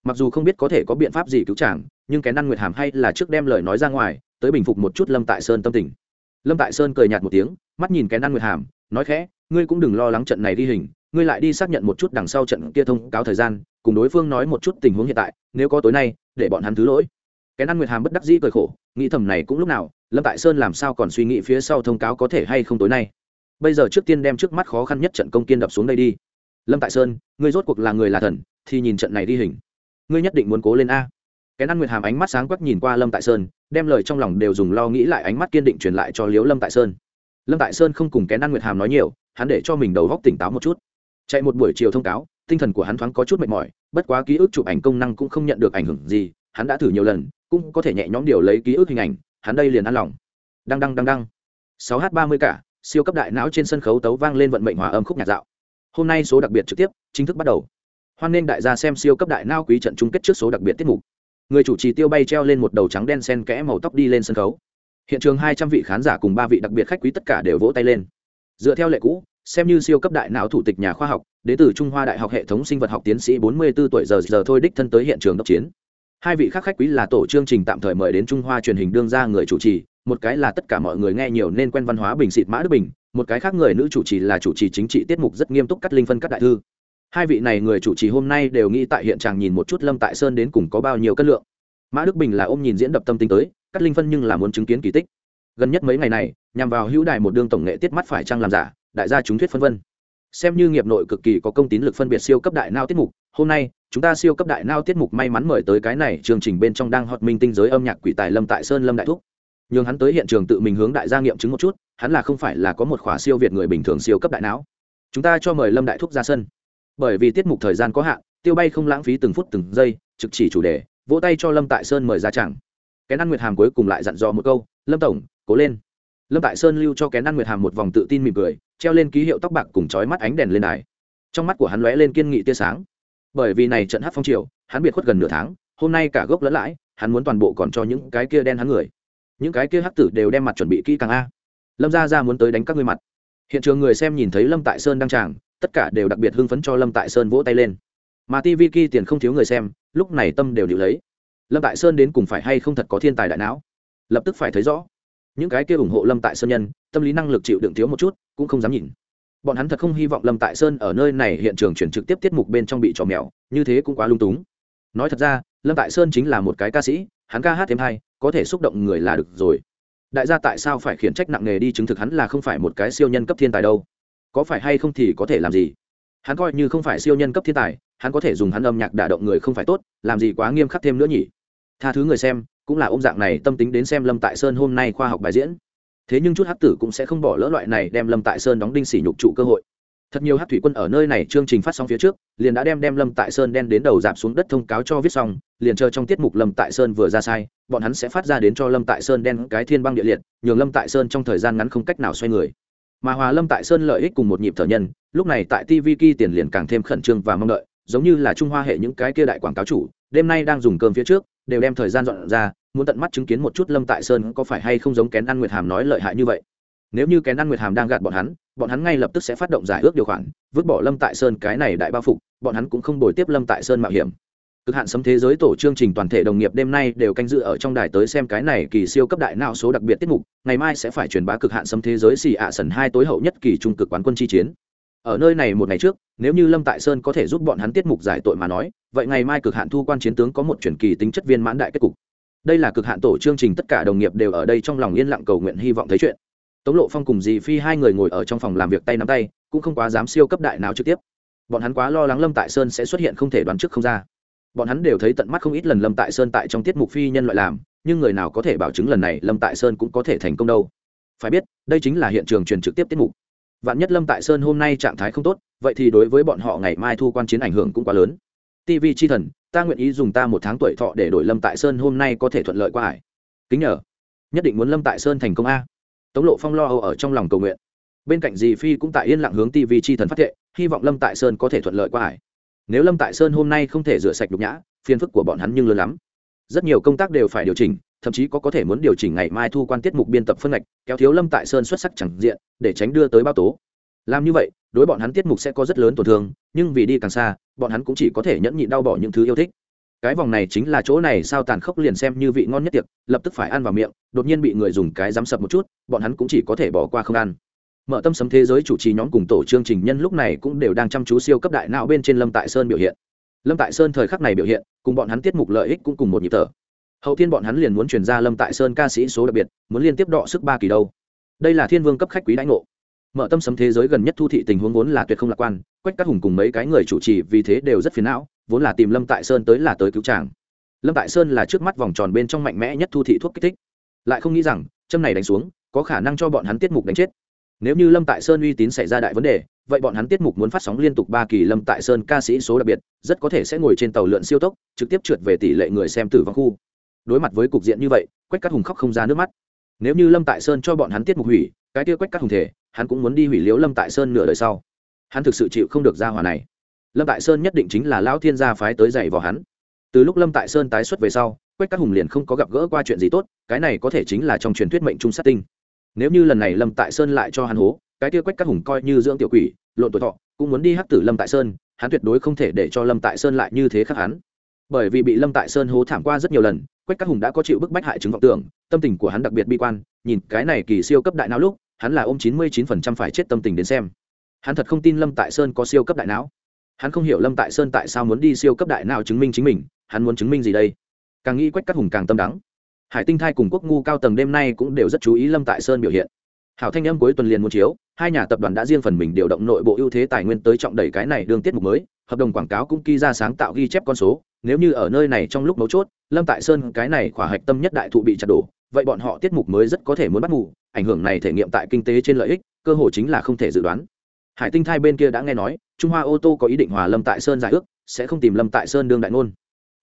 Mặc dù không biết có thể có biện pháp gì cứu chàng, nhưng cái năn nguyệt hàm hay là trước đem lời nói ra ngoài, tới bình phục một chút lâm tại sơn tâm tình lâm tại sơn cười nhạt một tiếng, mắt nhìn cái năn nguyệt hàm, nói khẽ, ngươi cũng đừng lo lắng trận này ghi hình, ngươi lại đi xác nhận một chút đằng sau trận kia thông cáo thời gian, cùng đối phương nói một chút tình huống hiện tại, nếu có tối nay, để bọn hắn thứ lỗi. Cái năn nguyệt hàm bất đắc dĩ cười khổ, nghĩ thầm này cũng lúc nào, lâm tại sơn làm sao còn suy nghĩ phía sau thông cáo có thể hay không tối nay. Bây giờ trước tiên đem trước mắt khó khăn nhất trận công kiên đập xuống đây đi. Lâm tại sơn, ngươi rốt cuộc là người là thần, thì nhìn trận này đi hình. Ngươi nhất định muốn cố lên a. Cái năn nguyệt hàm ánh mắt sáng quắc nhìn qua lâm tại sơn đem lời trong lòng đều dùng lo nghĩ lại ánh mắt kiên định truyền lại cho liếu lâm tại sơn. Lâm tại sơn không cùng kén năn nguyệt hàm nói nhiều, hắn để cho mình đầu góc tỉnh táo một chút. Chạy một buổi chiều thông cáo, tinh thần của hắn thoáng có chút mệt mỏi, bất quá ký ức chụp ảnh công năng cũng không nhận được ảnh hưởng gì, hắn đã thử nhiều lần, cũng có thể nhẹ nhõm điều lấy ký ức hình ảnh, hắn đây liền ăn lòng. Đăng đăng đăng đăng. Sáu h ba mươi cả, siêu cấp đại não trên sân khấu tấu vang lên vận mệnh hòa âm khúc nhạc dạo. Hôm nay số đặc biệt trực tiếp, chính thức bắt đầu. Hoan nghênh đại gia xem siêu cấp đại não quý trận chung kết trước số đặc biệt tiết mục người chủ trì tiêu bay treo lên một đầu trắng đen sen kẽ màu tóc đi lên sân khấu. Hiện trường hai trăm vị khán giả cùng ba vị đặc biệt khách quý tất cả đều vỗ tay lên. Dựa theo lệ cũ, xem như siêu cấp đại não thủ tịch nhà khoa học đến từ trung hoa đại học hệ thống sinh vật học tiến sĩ bốn mươi 44 tuổi giờ giờ thôi đích thân tới hiện trường đốc chiến. Hai vị khác khách quý là tổ chương trình tạm thời mời đến trung hoa truyền hình đương ra người chủ trì, một cái là tất cả mọi người nghe nhiều nên quen văn hóa bình xịt mã đức bình, một cái khác người nữ chủ trì là chủ trì chính trị tiết mục rất nghiêm túc cắt linh phân cắt đại thư hai vị này người chủ trì hôm nay đều nghĩ tại hiện trường nhìn một chút lâm tại sơn đến cùng có bao nhiêu cân lượng. Mã đức bình là ôm nhìn diễn đập tâm tính tới cắt linh phân nhưng là muốn chứng kiến kỳ tích. Gần nhất mấy ngày này, nhằm vào hữu đài một đương tổng nghệ tiết mắt phải trăng làm giả, đại gia chúng thuyết phân vân. Xem như nghiệp nội cực kỳ có công tín lực phân biệt siêu cấp đại nao tiết mục, hôm nay, chúng ta siêu cấp đại nao tiết mục may mắn mời tới cái này chương trình bên trong đang hot minh tinh giới âm nhạc quỷ tài lâm tại sơn lâm đại thúc. Nhưng hắn tới hiện trường tự mình hướng đại gia nghiệm chứng một chút, hắn là không phải là có một khóa siêu việt người bình thường siêu cấp đại não chúng ta cho mời lâm đại thúc ra sân bởi vì tiết mục thời gian có hạn, tiêu bay không lãng phí từng phút từng giây, trực chỉ chủ đề, vỗ tay cho lâm tại sơn mời ra chẳng. Kén ăn nguyệt hàm cuối cùng lại dặn dò một câu, lâm tổng, cố lên. Lâm tại sơn lưu cho kén ăn nguyệt hàm một vòng tự tin mỉm cười, treo lên ký hiệu tóc bạc cùng chói mắt ánh đèn lên đài. Trong mắt của hắn lóe lên kiên nghị tia sáng. Bởi vì này trận hát phong triều, hắn biệt khuất gần nửa tháng, hôm nay cả gốc lẫn lãi, hắn muốn toàn bộ còn cho những cái kia đen hắn người. Những cái kia hắc tử đều đem mặt chuẩn bị kỹ càng a. Lâm gia ra muốn tới đánh các ngươi mặt. Hiện trường người xem nhìn thấy lâm tại sơn đăng tràng tất cả đều đặc biệt hưng phấn cho lâm tại sơn vỗ tay lên. Mà tv ki tiền không thiếu người xem, lúc này tâm đều điệu lấy. Lâm tại sơn đến cùng phải hay không thật có thiên tài đại não? Lập tức phải thấy rõ. Những cái kia ủng hộ lâm tại sơn nhân, tâm lý năng lực chịu đựng thiếu một chút, cũng không dám nhìn. Bọn hắn thật không hy vọng lâm tại sơn ở nơi này hiện trường chuyển trực tiếp tiết mục bên trong bị trò mèo, như thế cũng quá lung túng. Nói thật ra, lâm tại sơn chính là một cái ca sĩ, hắn ca hát thêm hay, có thể xúc động người là được rồi. Đại gia tại sao phải khiển trách nặng nề đi chứng thực hắn là không phải một cái siêu nhân cấp thiên tài đâu? Có phải hay không thì có thể làm gì? Hắn coi như không phải siêu nhân cấp thiên tài, hắn có thể dùng hắn âm nhạc đả động người không phải tốt, làm gì quá nghiêm khắc thêm nữa nhỉ? Tha thứ người xem, cũng là ôm dạng này tâm tính đến xem lâm tại sơn hôm nay khoa học bài diễn. Thế nhưng chút hát tử cũng sẽ không bỏ lỡ loại này đem lâm tại sơn đóng đinh sỉ nhục trụ cơ hội. Thật nhiều hát thủy quân ở nơi này chương trình phát sóng phía trước, liền đã đem đem lâm tại sơn đen đến đầu dạp xuống đất thông cáo cho viết xong, liền chờ trong tiết mục lâm tại sơn vừa ra sai, bọn hắn sẽ phát ra đến cho lâm tại sơn đen cái thiên băng địa liệt, nhường lâm tại sơn trong thời gian ngắn không cách nào xoay người mà hòa lâm tại sơn lợi ích cùng một nhịp thở nhân, lúc này tại tv ki tiền liền càng thêm khẩn trương và mong đợi, giống như là trung hoa hệ những cái kia đại quảng cáo chủ, đêm nay đang dùng cơm phía trước, đều đem thời gian dọn ra, muốn tận mắt chứng kiến một chút lâm tại sơn có phải hay không giống kén ăn nguyệt hàm nói lợi hại như vậy. Nếu như kén ăn nguyệt hàm đang gạt bọn hắn bọn hắn ngay lập tức sẽ phát động giải ước điều khoản, vứt bỏ lâm tại sơn cái này đại bao phục, bọn hắn cũng không bồi tiếp lâm tại sơn mạo hiểm cực hạn sấm thế giới tổ chương trình toàn thể đồng nghiệp đêm nay đều canh dự ở trong đài tới xem cái này kỳ siêu cấp đại não số đặc biệt tiết mục, ngày mai sẽ phải truyền bá cực hạn sấm thế giới xì ạ sần hai tối hậu nhất kỳ trung cực quán quân chi chiến. Ở nơi này một ngày trước, nếu như lâm tại sơn có thể giúp bọn hắn tiết mục giải tội mà nói, vậy ngày mai cực hạn thu quan chiến tướng có một truyền kỳ tính chất viên mãn đại kết cục. Đây là cực hạn tổ chương trình tất cả đồng nghiệp đều ở đây trong lòng yên lặng cầu nguyện hy vọng thấy chuyện. Tống lộ phong cùng dì phi hai người ngồi ở trong phòng làm việc tay nắm tay, cũng không quá dám siêu cấp đại não trực tiếp. Bọn hắn quá lo lắng lâm tại sơn sẽ xuất hiện không thể đoán trước không ra bọn hắn đều thấy tận mắt không ít lần lâm tại sơn tại trong tiết mục phi nhân loại làm, nhưng người nào có thể bảo chứng lần này lâm tại sơn cũng có thể thành công đâu? Phải biết, đây chính là hiện trường truyền trực tiếp tiết mục. Vạn nhất lâm tại sơn hôm nay trạng thái không tốt, vậy thì đối với bọn họ ngày mai thu quan chiến ảnh hưởng cũng quá lớn. Tv chi thần, ta nguyện ý dùng ta một tháng tuổi thọ để đổi lâm tại sơn hôm nay có thể thuận lợi qua hải kính nhờ. Nhất định muốn lâm tại sơn thành công a. Tống lộ phong lo âu ở trong lòng cầu nguyện. Bên cạnh dì phi cũng tại yên lặng hướng tv chi thần phát thệ, hy vọng lâm tại sơn có thể thuận lợi qua hải nếu lâm tại sơn hôm nay không thể rửa sạch nhục nhã, phiền phức của bọn hắn nhưng lớn lắm. Rất nhiều công tác đều phải điều chỉnh, thậm chí có có thể muốn điều chỉnh ngày mai thu quan tiết mục biên tập phân ngạch, kéo thiếu lâm tại sơn xuất sắc chẳng diện, để tránh đưa tới bao tố. Làm như vậy, đối bọn hắn tiết mục sẽ có rất lớn tổn thương, nhưng vì đi càng xa, bọn hắn cũng chỉ có thể nhẫn nhịn đau bỏ những thứ yêu thích. Cái vòng này chính là chỗ này sao tàn khốc liền xem như vị ngon nhất tiệc, lập tức phải ăn vào miệng, đột nhiên bị người dùng cái dám sập một chút, bọn hắn cũng chỉ có thể bỏ qua không ăn mở tâm sấm thế giới chủ trì nhóm cùng tổ chương trình nhân lúc này cũng đều đang chăm chú siêu cấp đại não bên trên lâm tại sơn biểu hiện. Lâm tại sơn thời khắc này biểu hiện, cùng bọn hắn tiết mục lợi ích cũng cùng một nhịp thở. Hậu thiên bọn hắn liền muốn chuyển ra lâm tại sơn ca sĩ số đặc biệt, muốn liên tiếp đọ sức ba kỳ đâu. Đây là thiên vương cấp khách quý đãi ngộ. Mở tâm sấm thế giới gần nhất thu thị tình huống vốn là tuyệt không lạc quan, quách các hùng cùng mấy cái người chủ trì vì thế đều rất phiền não, vốn là tìm lâm tại sơn tới là tới cứu tràng lâm tại sơn là trước mắt vòng tròn bên trong mạnh mẽ nhất thu thị thuốc kích thích. Lại không nghĩ rằng, châm này đánh xuống, có khả năng cho bọn hắn tiết mục đánh chết nếu như lâm tại sơn uy tín xảy ra đại vấn đề, vậy bọn hắn tiết mục muốn phát sóng liên tục ba kỳ lâm tại sơn ca sĩ số đặc biệt, rất có thể sẽ ngồi trên tàu lượn siêu tốc, trực tiếp trượt về tỷ lệ người xem tử vong khu. Đối mặt với cục diện như vậy, quách cắt hùng khóc không ra nước mắt. Nếu như lâm tại sơn cho bọn hắn tiết mục hủy, cái kia quách cắt hùng thể, hắn cũng muốn đi hủy liếu lâm tại sơn nửa đời sau. Hắn thực sự chịu không được ra hòa này. Lâm tại sơn nhất định chính là lão thiên gia phái tới dạy vào hắn. Từ lúc lâm tại sơn tái xuất về sau, quách Cát hùng liền không có gặp gỡ qua chuyện gì tốt, cái này có thể chính là trong truyền thuyết mệnh trung sát tinh nếu như lần này lâm tại sơn lại cho hắn hố, cái kia quách các hùng coi như dưỡng tiểu quỷ, lộn tuổi thọ, cũng muốn đi hắc tử lâm tại sơn, hắn tuyệt đối không thể để cho lâm tại sơn lại như thế khác hắn. Bởi vì bị lâm tại sơn hố thảm qua rất nhiều lần, quách các hùng đã có chịu bức bách hại chứng vọng tưởng, tâm tình của hắn đặc biệt bi quan, nhìn cái này kỳ siêu cấp đại não lúc, hắn là ôm chín mươi chín phần trăm phải chết tâm tình đến xem. Hắn thật không tin lâm tại sơn có siêu cấp đại não. Hắn không hiểu lâm tại sơn tại sao muốn đi siêu cấp đại não chứng minh chính mình, hắn muốn chứng minh gì đây? Càng nghĩ quách các hùng càng tâm đắng hải tinh thai cùng quốc ngu cao tầng đêm nay cũng đều rất chú ý lâm tại sơn biểu hiện. Hảo thanh âm cuối tuần liền muốn chiếu, hai nhà tập đoàn đã riêng phần mình điều động nội bộ ưu thế tài nguyên tới trọng đẩy cái này đương tiết mục mới, hợp đồng quảng cáo cũng ghi ra sáng tạo ghi chép con số, nếu như ở nơi này trong lúc mấu chốt, lâm tại sơn cái này khỏa hạch tâm nhất đại thụ bị chặt đổ, vậy bọn họ tiết mục mới rất có thể muốn bắt mù, ảnh hưởng này thể nghiệm tại kinh tế trên lợi ích, cơ hội chính là không thể dự đoán. Hải tinh thai bên kia đã nghe nói, trung hoa ô tô có ý định hòa lâm tại sơn giải ước, sẽ không tìm lâm tại sơn đương đại ngôn.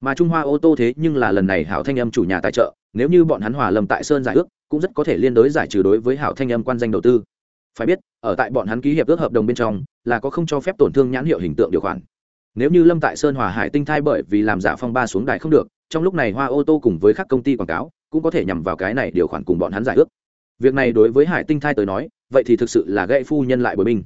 Mà trung hoa ô tô thế nhưng là lần này hảo thanh âm chủ nhà tài trợ nếu như bọn hắn hòa lâm tại sơn giải ước, cũng rất có thể liên đối giải trừ đối với hảo thanh âm quan danh đầu tư. Phải biết, ở tại bọn hắn ký hiệp ước hợp đồng bên trong, là có không cho phép tổn thương nhãn hiệu hình tượng điều khoản. Nếu như lâm tại sơn hòa hải tinh thai bởi vì làm giả phong ba xuống đài không được, trong lúc này hoa ô tô cùng với các công ty quảng cáo, cũng có thể nhằm vào cái này điều khoản cùng bọn hắn giải ước. Việc này đối với hải tinh thai tới nói, vậy thì thực sự là gãy phu nhân lại bởi mình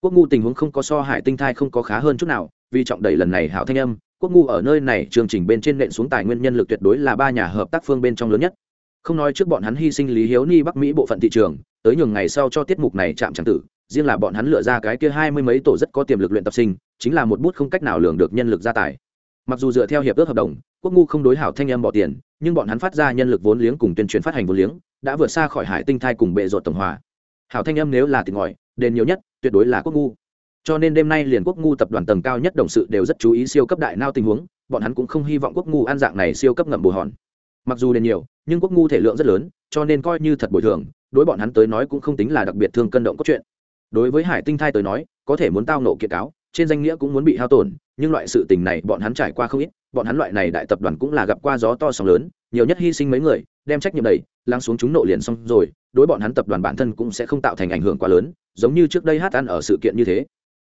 quốc ngu tình huống không có so hải tinh thai không có khá hơn chút nào, vì trọng đẩy lần này hảo thanh âm quốc ngu ở nơi này chương trình bên trên nện xuống tài nguyên nhân lực tuyệt đối là ba nhà hợp tác phương bên trong lớn nhất. Không nói trước bọn hắn hy sinh lý hiếu ni bắc mỹ bộ phận thị trường, tới nhường ngày sau cho tiết mục này chạm tràng tử, riêng là bọn hắn lựa ra cái kia hai mươi mấy tổ rất có tiềm lực luyện tập sinh, chính là một bút không cách nào lường được nhân lực gia tài. Mặc dù dựa theo hiệp ước hợp đồng, quốc ngu không đối hảo thanh âm bỏ tiền, nhưng bọn hắn phát ra nhân lực vốn liếng cùng tuyên truyền phát hành vốn liếng, đã vượt xa khỏi hải tinh thai cùng bệ ruột tổng hòa. Hảo thanh âm nếu là tiền ngòi đền nhiều nhất, tuyệt đối là quốc ngu cho nên đêm nay liền quốc ngu tập đoàn tầng cao nhất đồng sự đều rất chú ý siêu cấp đại nao tình huống, bọn hắn cũng không hy vọng quốc ngu ăn dạng này siêu cấp ngậm bù hòn. Mặc dù đền nhiều, nhưng quốc ngu thể lượng rất lớn, cho nên coi như thật bồi thường, đối bọn hắn tới nói cũng không tính là đặc biệt thương cân động cốt truyện. Đối với hải tinh thai tới nói, có thể muốn tao nộ kiệt cáo, trên danh nghĩa cũng muốn bị hao tổn, nhưng loại sự tình này bọn hắn trải qua không ít, bọn hắn loại này đại tập đoàn cũng là gặp qua gió to sóng lớn, nhiều nhất hy sinh mấy người, đem trách nhiệm đầy lắng xuống chúng nộ liền xong rồi, đối bọn hắn tập đoàn bản thân cũng sẽ không tạo thành ảnh hưởng quá lớn, giống như trước đây hát ăn ở sự kiện như thế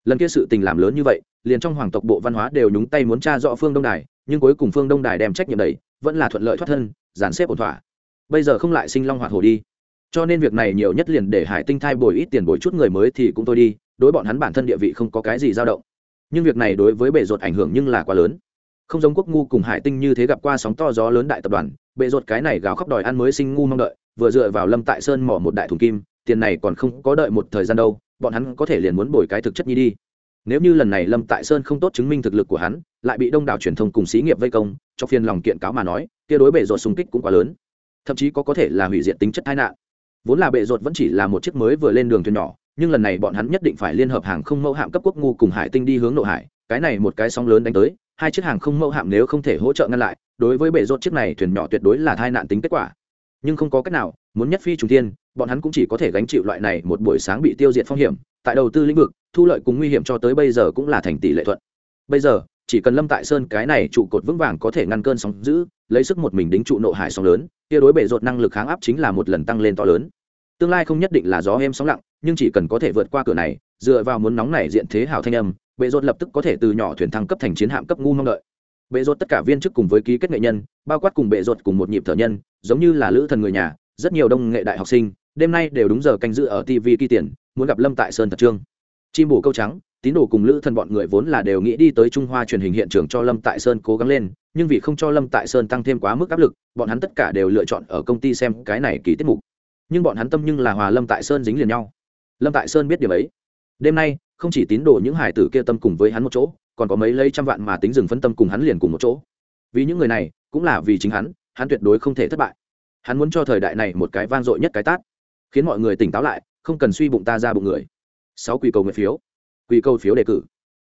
lần kia sự tình làm lớn như vậy, liền trong hoàng tộc bộ văn hóa đều nhúng tay muốn tra rõ phương đông đài, nhưng cuối cùng phương đông đài đem trách nhiệm đầy vẫn là thuận lợi thoát thân, dàn xếp ổn thỏa. Bây giờ không lại sinh long hoạt hồ đi. Cho nên việc này nhiều nhất liền để hải tinh thai bồi ít tiền bồi chút người mới thì cũng thôi đi, đối bọn hắn bản thân địa vị không có cái gì dao động. Nhưng việc này đối với bệ ruột ảnh hưởng nhưng là quá lớn. Không giống quốc ngu cùng hải tinh như thế gặp qua sóng to gió lớn đại tập đoàn bệ ruột cái này gào khóc đòi ăn mới sinh ngu mong đợi, vừa dựa vào lâm tại sơn mỏ một đại thùng kim, tiền này còn không có đợi một thời gian đâu bọn hắn có thể liền muốn bồi cái thực chất nhi đi. Nếu như lần này lâm tại sơn không tốt chứng minh thực lực của hắn, lại bị đông đảo truyền thông cùng xí nghiệp vây công, cho phiên lòng kiện cáo mà nói, kia đối bệ ruột xung kích cũng quá lớn. Thậm chí có có thể là hủy diệt tính chất tai nạn. Vốn là bệ ruột vẫn chỉ là một chiếc mới vừa lên đường thuyền nhỏ, nhưng lần này bọn hắn nhất định phải liên hợp hàng không mẫu hạm cấp quốc ngu cùng hải tinh đi hướng nội hải, cái này một cái sóng lớn đánh tới, hai chiếc hàng không mẫu hạm nếu không thể hỗ trợ ngăn lại, đối với bệ ruột chiếc này thuyền nhỏ tuyệt đối là tai nạn tính kết quả. Nhưng không có cách nào muốn nhất phi trùng thiên, bọn hắn cũng chỉ có thể gánh chịu loại này một buổi sáng bị tiêu diệt phong hiểm. Tại đầu tư lĩnh vực, thu lợi cùng nguy hiểm cho tới bây giờ cũng là thành tỷ lệ thuận. Bây giờ, chỉ cần lâm tại sơn cái này trụ cột vững vàng có thể ngăn cơn sóng giữ lấy sức một mình đính trụ nộ hải sóng lớn, kia đối bệ rột năng lực kháng áp chính là một lần tăng lên to lớn. Tương lai không nhất định là gió êm sóng lặng, nhưng chỉ cần có thể vượt qua cửa này, dựa vào muốn nóng này diện thế hào thanh âm bệ rột lập tức có thể từ nhỏ thuyền thăng cấp thành chiến hạm cấp ngu mong đợi. Bệ rột tất cả viên chức cùng với ký kết nghệ nhân, bao quát cùng bệ rột cùng một nhịp thở nhân, giống như là lữ thần người nhà rất nhiều đông nghệ đại học sinh, đêm nay đều đúng giờ canh giữ ở tv kỳ tiền, muốn gặp lâm tại sơn thật trương. Chim bổ câu trắng, tín đồ cùng lữ thần bọn người vốn là đều nghĩ đi tới trung hoa truyền hình hiện trường cho lâm tại sơn cố gắng lên, nhưng vì không cho lâm tại sơn tăng thêm quá mức áp lực, bọn hắn tất cả đều lựa chọn ở công ty xem cái này kỳ tiết mục. Nhưng bọn hắn tâm nhưng là hòa lâm tại sơn dính liền nhau. Lâm tại sơn biết điều ấy. Đêm nay, không chỉ tín đồ những hải tử kia tâm cùng với hắn một chỗ, còn có mấy lấy trăm vạn mà tính dừng phân tâm cùng hắn liền cùng một chỗ. Vì những người này, cũng là vì chính hắn hắn tuyệt đối không thể thất bại hắn muốn cho thời đại này một cái vang dội nhất cái tát, khiến mọi người tỉnh táo lại, không cần suy bụng ta ra bụng người. Sáu quỳ cầu nguyện phiếu. Quỳ cầu phiếu đề cử.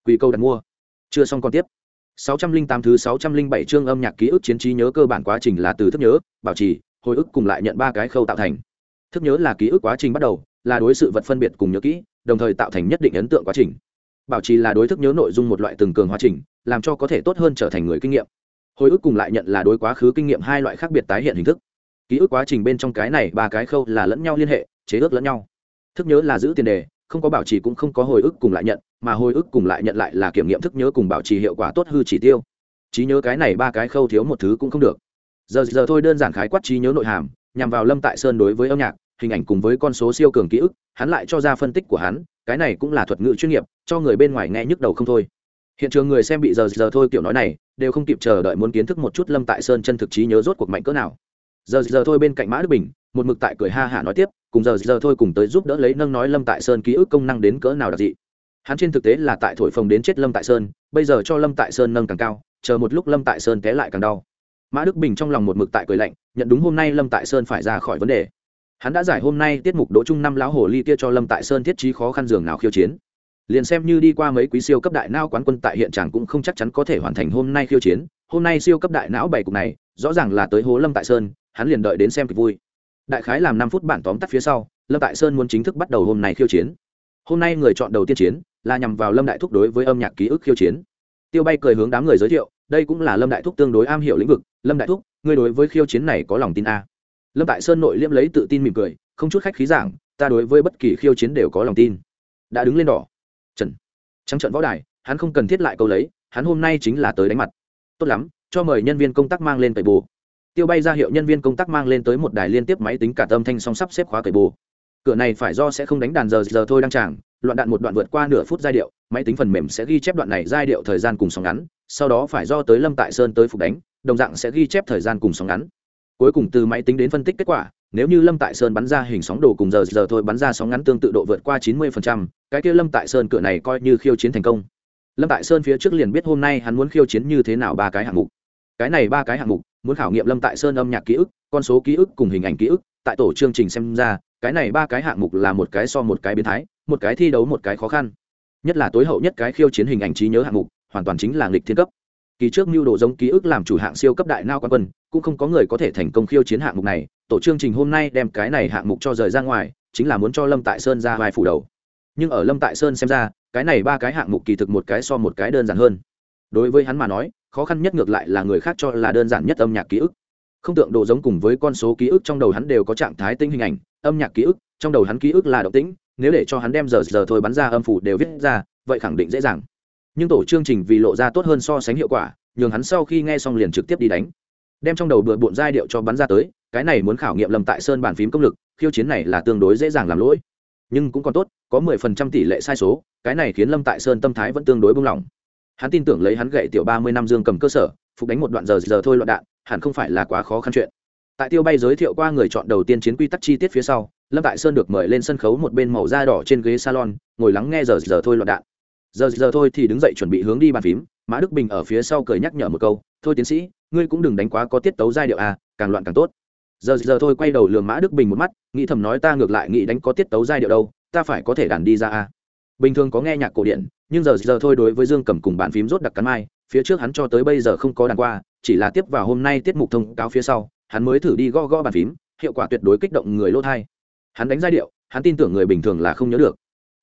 Quỳ cầu đặt mua. Chưa xong còn tiếp. 608 thứ 607 chương âm nhạc ký ức chiến trí nhớ cơ bản quá trình là từ thức nhớ, bảo trì, hồi ức cùng lại nhận ba cái khâu tạo thành. Thức nhớ là ký ức quá trình bắt đầu, là đối sự vật phân biệt cùng nhớ kỹ, đồng thời tạo thành nhất định ấn tượng quá trình. Bảo trì là đối thức nhớ nội dung một loại từng cường hóa trình, làm cho có thể tốt hơn trở thành người kinh nghiệm. Hồi ức cùng lại nhận là đối quá khứ kinh nghiệm hai loại khác biệt tái hiện hình thức ký ức quá trình bên trong cái này ba cái khâu là lẫn nhau liên hệ, chế ước lẫn nhau. Thức nhớ là giữ tiền đề, không có bảo trì cũng không có hồi ức cùng lại nhận, mà hồi ức cùng lại nhận lại là kiểm nghiệm thức nhớ cùng bảo trì hiệu quả tốt hư chỉ tiêu. Trí nhớ cái này ba cái khâu thiếu một thứ cũng không được. Giờ giờ thôi đơn giản khái quát trí nhớ nội hàm, nhằm vào lâm tại sơn đối với âm nhạc, hình ảnh cùng với con số siêu cường ký ức, hắn lại cho ra phân tích của hắn, cái này cũng là thuật ngữ chuyên nghiệp, cho người bên ngoài nghe nhức đầu không thôi. Hiện trường người xem bị giờ giờ thôi kiểu nói này, đều không kịp chờ đợi muốn kiến thức một chút lâm tại sơn chân thực trí nhớ rốt cuộc mạnh cỡ nào giờ giờ thôi bên cạnh mã đức bình, một mực tại cười ha hả nói tiếp, cùng giờ giờ thôi cùng tới giúp đỡ lấy nâng nói lâm tại sơn ký ức công năng đến cỡ nào đặc dị. Hắn trên thực tế là tại thổi phồng đến chết lâm tại sơn, bây giờ cho lâm tại sơn nâng càng cao, chờ một lúc lâm tại sơn té lại càng đau. Mã đức bình trong lòng một mực tại cười lạnh, nhận đúng hôm nay lâm tại sơn phải ra khỏi vấn đề. Hắn đã giải hôm nay tiết mục đỗ trung năm lão hồ ly kia cho lâm tại sơn thiết trí khó khăn giường nào khiêu chiến. Liền xem như đi qua mấy quý siêu cấp đại não quán quân tại hiện trạng cũng không chắc chắn có thể hoàn thành hôm nay khiêu chiến. Hôm nay siêu cấp đại não bảy cục này, rõ ràng là tới hố lâm tại sơn hắn liền đợi đến xem kịch vui. Đại khái làm năm phút bản tóm tắt phía sau, lâm tại sơn muốn chính thức bắt đầu hôm nay khiêu chiến. Hôm nay người chọn đầu tiên chiến là nhằm vào lâm đại thúc đối với âm nhạc ký ức khiêu chiến. Tiêu bay cười hướng đám người giới thiệu, đây cũng là lâm đại thúc tương đối am hiểu lĩnh vực. Lâm đại thúc, ngươi đối với khiêu chiến này có lòng tin a lâm tại sơn nội liêm lấy tự tin mỉm cười, không chút khách khí giảng, ta đối với bất kỳ khiêu chiến đều có lòng tin. Đã đứng lên đỏ. Trần. Trắng trận võ đài, hắn không cần thiết lại câu lấy, hắn hôm nay chính là tới đánh mặt. Tốt lắm, cho mời nhân viên công tác mang lên tẩy bù tiêu bay ra hiệu nhân viên công tác mang lên tới một đài liên tiếp máy tính cả tâm thanh song sắp xếp khóa cậy bồ cửa này phải do sẽ không đánh đàn giờ giờ thôi đăng tràng, loạn đạn một đoạn vượt qua nửa phút giai điệu, máy tính phần mềm sẽ ghi chép đoạn này giai điệu thời gian cùng sóng ngắn, sau đó phải do tới lâm tại sơn tới phục đánh, đồng dạng sẽ ghi chép thời gian cùng sóng ngắn. Cuối cùng từ máy tính đến phân tích kết quả, nếu như lâm tại sơn bắn ra hình sóng đồ cùng giờ giờ thôi bắn ra sóng ngắn tương tự độ vượt qua chín mươi cái kia lâm tại sơn cửa này coi như khiêu chiến thành công. Lâm tại sơn phía trước liền biết hôm nay hắn muốn khiêu chiến như thế nào ba cái hạng mục. Cái này ba cái hạng mục muốn khảo nghiệm lâm tại sơn âm nhạc ký ức, con số ký ức cùng hình ảnh ký ức, tại tổ chương trình xem ra, cái này ba cái hạng mục là một cái so một cái biến thái, một cái thi đấu một cái khó khăn. Nhất là tối hậu nhất cái khiêu chiến hình ảnh trí nhớ hạng mục, hoàn toàn chính là nghịch thiên cấp. Kỳ trước mưu đồ giống ký ức làm chủ hạng siêu cấp đại nao quan quân, cũng không có người có thể thành công khiêu chiến hạng mục này, tổ chương trình hôm nay đem cái này hạng mục cho rời ra ngoài, chính là muốn cho lâm tại sơn ra vai phủ đầu. Nhưng ở lâm tại sơn xem ra, cái này ba cái hạng mục kỳ thực một cái so một cái đơn giản hơn. Đối với hắn mà nói khó khăn nhất ngược lại là người khác cho là đơn giản nhất âm nhạc ký ức. Không tượng độ giống cùng với con số ký ức trong đầu hắn đều có trạng thái tinh hình ảnh, âm nhạc ký ức, trong đầu hắn ký ức là động tĩnh, nếu để cho hắn đem giờ giờ thôi bắn ra âm phủ đều viết ra, vậy khẳng định dễ dàng. Nhưng tổ chương trình vì lộ ra tốt hơn so sánh hiệu quả, nhường hắn sau khi nghe xong liền trực tiếp đi đánh. Đem trong đầu bừa bộn giai điệu cho bắn ra tới, cái này muốn khảo nghiệm lâm tại sơn bàn phím công lực, khiêu chiến này là tương đối dễ dàng làm lỗi. Nhưng cũng còn tốt, có mười phần trăm tỷ lệ sai số, cái này khiến lâm tại sơn tâm thái vẫn tương đối buông lỏng hắn tin tưởng lấy hắn gậy tiểu ba mươi năm dương cầm cơ sở, phục đánh một đoạn giờ giờ thôi loạn đạn, hẳn không phải là quá khó khăn chuyện. Tại tiêu bay giới thiệu qua người chọn đầu tiên chiến quy tắc chi tiết phía sau, lâm tại sơn được mời lên sân khấu một bên màu da đỏ trên ghế salon, ngồi lắng nghe giờ giờ thôi loạn đạn. Giờ giờ thôi thì đứng dậy chuẩn bị hướng đi bàn phím, mã đức bình ở phía sau cười nhắc nhở một câu, thôi tiến sĩ, ngươi cũng đừng đánh quá có tiết tấu giai điệu à càng loạn càng tốt. Giờ giờ thôi quay đầu lường mã đức bình một mắt, nghĩ thầm nói ta ngược lại nghĩ đánh có tiết tấu giai điệu đâu, ta phải có thể đàn đi ra à bình thường có nghe nhạc cổ điển nhưng giờ giờ thôi đối với dương cầm cùng bàn phím rốt đặc cắn mai, phía trước hắn cho tới bây giờ không có đàn qua, chỉ là tiếp vào hôm nay tiết mục thông cáo phía sau, hắn mới thử đi gõ gõ bàn phím, hiệu quả tuyệt đối kích động người lỗ thai. Hắn đánh giai điệu, hắn tin tưởng người bình thường là không nhớ được.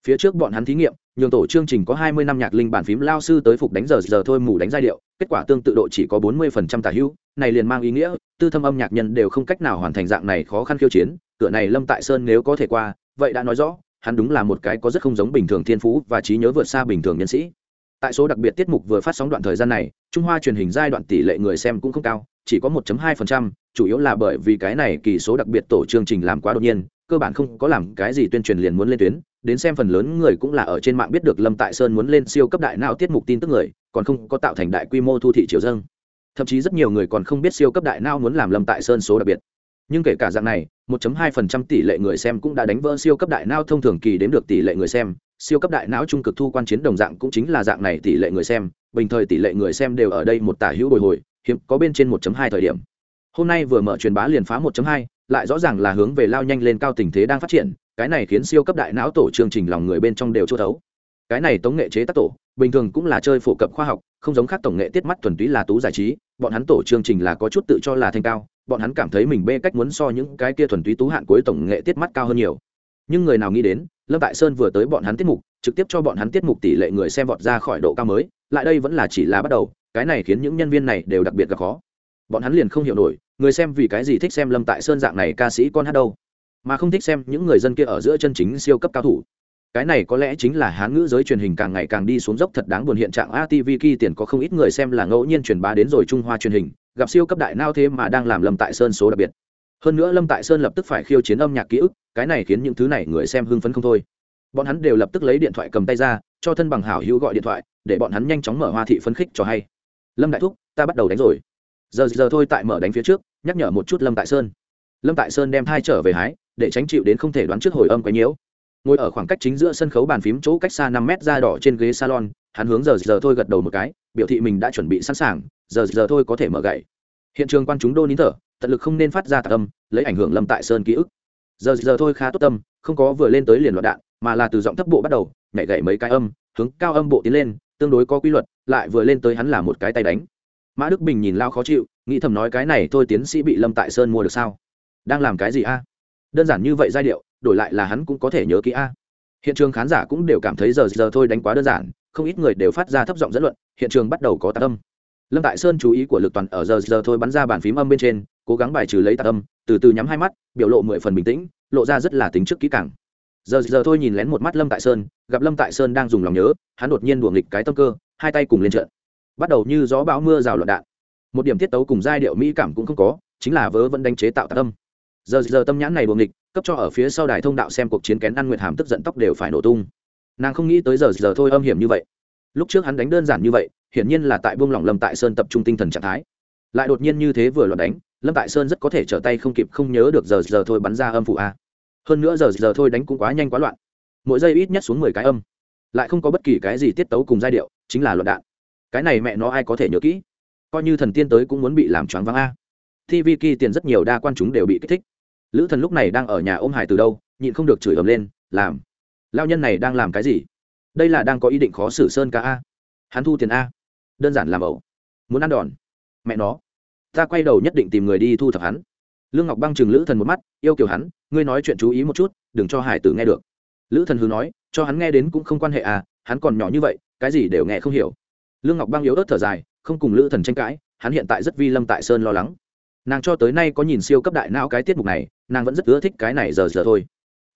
Phía trước bọn hắn thí nghiệm, nhường tổ chương trình có hai mươi năm nhạc linh bàn phím lao sư tới phục đánh giờ giờ thôi mù đánh giai điệu, kết quả tương tự độ chỉ có bốn mươi phần trăm tả hữu, này liền mang ý nghĩa, tư thâm âm nhạc nhân đều không cách nào hoàn thành dạng này khó khăn khiêu chiến, cửa này lâm tại sơn nếu có thể qua, vậy đã nói rõ hắn đúng là một cái có rất không giống bình thường thiên phú và trí nhớ vượt xa bình thường nhân sĩ. Tại số đặc biệt tiết mục vừa phát sóng đoạn thời gian này trung hoa truyền hình giai đoạn tỷ lệ người xem cũng không cao chỉ có 1.2%, chủ yếu là bởi vì cái này kỳ số đặc biệt tổ chương trình làm quá đột nhiên cơ bản không có làm cái gì tuyên truyền liền muốn lên tuyến đến xem phần lớn người cũng là ở trên mạng biết được lâm tại sơn muốn lên siêu cấp đại não tiết mục tin tức người còn không có tạo thành đại quy mô thu thị triều dâng. Thậm chí rất nhiều người còn không biết siêu cấp đại não muốn làm lâm tại sơn số đặc biệt. Nhưng kể cả dạng này 1.2% tỷ lệ người xem cũng đã đánh vỡ siêu cấp đại não thông thường kỳ đến được tỷ lệ người xem. Siêu cấp đại não trung cực thu quan chiến đồng dạng cũng chính là dạng này tỷ lệ người xem. Bình thời tỷ lệ người xem đều ở đây một tả hữu bồi hồi hiếm có bên trên 1.2 thời điểm. Hôm nay vừa mở truyền bá liền phá 1.2, lại rõ ràng là hướng về lao nhanh lên cao tình thế đang phát triển cái này khiến siêu cấp đại não tổ chương trình lòng người bên trong đều chua thấu. Cái này tống nghệ chế tác tổ bình thường cũng là chơi phổ cập khoa học không giống khác tổng nghệ tiết mắt thuần túy là tú giải trí bọn hắn tổ chương trình là có chút tự cho là thanh cao bọn hắn cảm thấy mình bê cách muốn so những cái kia thuần túy tú hạn cuối tổng nghệ tiết mắt cao hơn nhiều. Nhưng người nào nghĩ đến, lâm tại sơn vừa tới bọn hắn tiết mục, trực tiếp cho bọn hắn tiết mục tỷ lệ người xem vọt ra khỏi độ cao mới, lại đây vẫn là chỉ là bắt đầu, cái này khiến những nhân viên này đều đặc biệt gặp khó. Bọn hắn liền không hiểu nổi, người xem vì cái gì thích xem lâm tại sơn dạng này ca sĩ con hát đâu, mà không thích xem những người dân kia ở giữa chân chính siêu cấp cao thủ cái này có lẽ chính là hán ngữ giới truyền hình càng ngày càng đi xuống dốc thật đáng buồn hiện trạng atv kỳ tiền có không ít người xem là ngẫu nhiên truyền bá đến rồi trung hoa truyền hình, gặp siêu cấp đại nao thế mà đang làm lâm tại sơn số đặc biệt. Hơn nữa lâm tại sơn lập tức phải khiêu chiến âm nhạc ký ức, cái này khiến những thứ này người xem hưng phấn không thôi. Bọn hắn đều lập tức lấy điện thoại cầm tay ra, cho thân bằng hảo hữu gọi điện thoại, để bọn hắn nhanh chóng mở hoa thị phấn khích cho hay. Lâm đại thúc, ta bắt đầu đánh rồi. Giờ giờ thôi tại mở đánh phía trước, nhắc nhở một chút lâm tại sơn. Lâm tại sơn đem thai trở về hái, để tránh chịu đến không thể đoán trước hồi âm quấy nhiễu ngồi ở khoảng cách chính giữa sân khấu bàn phím chỗ cách xa năm mét ra đỏ trên ghế salon, hắn hướng giờ giờ thôi gật đầu một cái, biểu thị mình đã chuẩn bị sẵn sàng, giờ giờ thôi có thể mở gậy. Hiện trường quan chúng đô nín thở, tận lực không nên phát ra tạc âm, lấy ảnh hưởng lâm tại sơn ký ức. Giờ giờ thôi khá tốt tâm, không có vừa lên tới liền loạt đạn, mà là từ giọng thấp bộ bắt đầu, nhảy gậy mấy cái âm, hướng cao âm bộ tiến lên, tương đối có quy luật, lại vừa lên tới hắn là một cái tay đánh. Mã đức bình nhìn lao khó chịu, nghĩ thầm nói cái này thôi tiến sĩ bị lâm tại sơn mua được sao? Đang làm cái gì a? Đơn giản như vậy giai điệu, đổi lại là hắn cũng có thể nhớ kỹ a. Hiện trường khán giả cũng đều cảm thấy giờ giờ thôi đánh quá đơn giản, không ít người đều phát ra thấp giọng dẫn luận, hiện trường bắt đầu có tạc âm. Lâm tại sơn chú ý của lực toàn ở giờ giờ thôi bắn ra bàn phím âm bên trên, cố gắng bài trừ lấy tạc âm, từ từ nhắm hai mắt, biểu lộ mười phần bình tĩnh, lộ ra rất là tính trước kỹ càng. Giờ giờ thôi nhìn lén một mắt lâm tại sơn, gặp lâm tại sơn đang dùng lòng nhớ, hắn đột nhiên đùa nghịch cái tâm cơ, hai tay cùng lên trận. Bắt đầu như gió bão mưa rào loạn đạn. Một điểm tiết tấu cùng giai điệu mỹ cảm cũng không có, chính là vớ vẫn đánh chế tạo tạc âm giờ giờ tâm nhãn này buồng địch cấp cho ở phía sau đài thông đạo xem cuộc chiến kén ăn nguyệt hàm tức giận tóc đều phải nổ tung. Nàng không nghĩ tới giờ giờ thôi âm hiểm như vậy. Lúc trước hắn đánh đơn giản như vậy, hiển nhiên là tại buông lỏng lâm tại sơn tập trung tinh thần trạng thái. Lại đột nhiên như thế vừa loạt đánh, lâm tại sơn rất có thể trở tay không kịp không nhớ được giờ giờ thôi bắn ra âm phụ a. Hơn nữa giờ giờ thôi đánh cũng quá nhanh quá loạn. Mỗi giây ít nhất xuống mười cái âm. Lại không có bất kỳ cái gì tiết tấu cùng giai điệu, chính là loạn đạn. Cái này mẹ nó ai có thể nhớ kỹ? Coi như thần tiên tới cũng muốn bị làm choáng váng a. Tv kỳ tiền rất nhiều đa quan chúng đều bị kích thích lữ thần lúc này đang ở nhà ôm hải từ đâu, nhịn không được chửi ầm lên, làm lao nhân này đang làm cái gì? Đây là đang có ý định khó xử sơn ca a. Hắn thu tiền a. Đơn giản làm ẩu. Muốn ăn đòn. Mẹ nó. Ta quay đầu nhất định tìm người đi thu thập hắn. Lương ngọc băng chừng lữ thần một mắt, yêu kiểu hắn, ngươi nói chuyện chú ý một chút, đừng cho hải tử nghe được. Lữ thần hứ nói, cho hắn nghe đến cũng không quan hệ à hắn còn nhỏ như vậy, cái gì đều nghe không hiểu. Lương ngọc băng yếu ớt thở dài, không cùng lữ thần tranh cãi, hắn hiện tại rất vi lâm tại sơn lo lắng nàng cho tới nay có nhìn siêu cấp đại não cái tiết mục này, nàng vẫn rất ưa thích cái này giờ giờ thôi.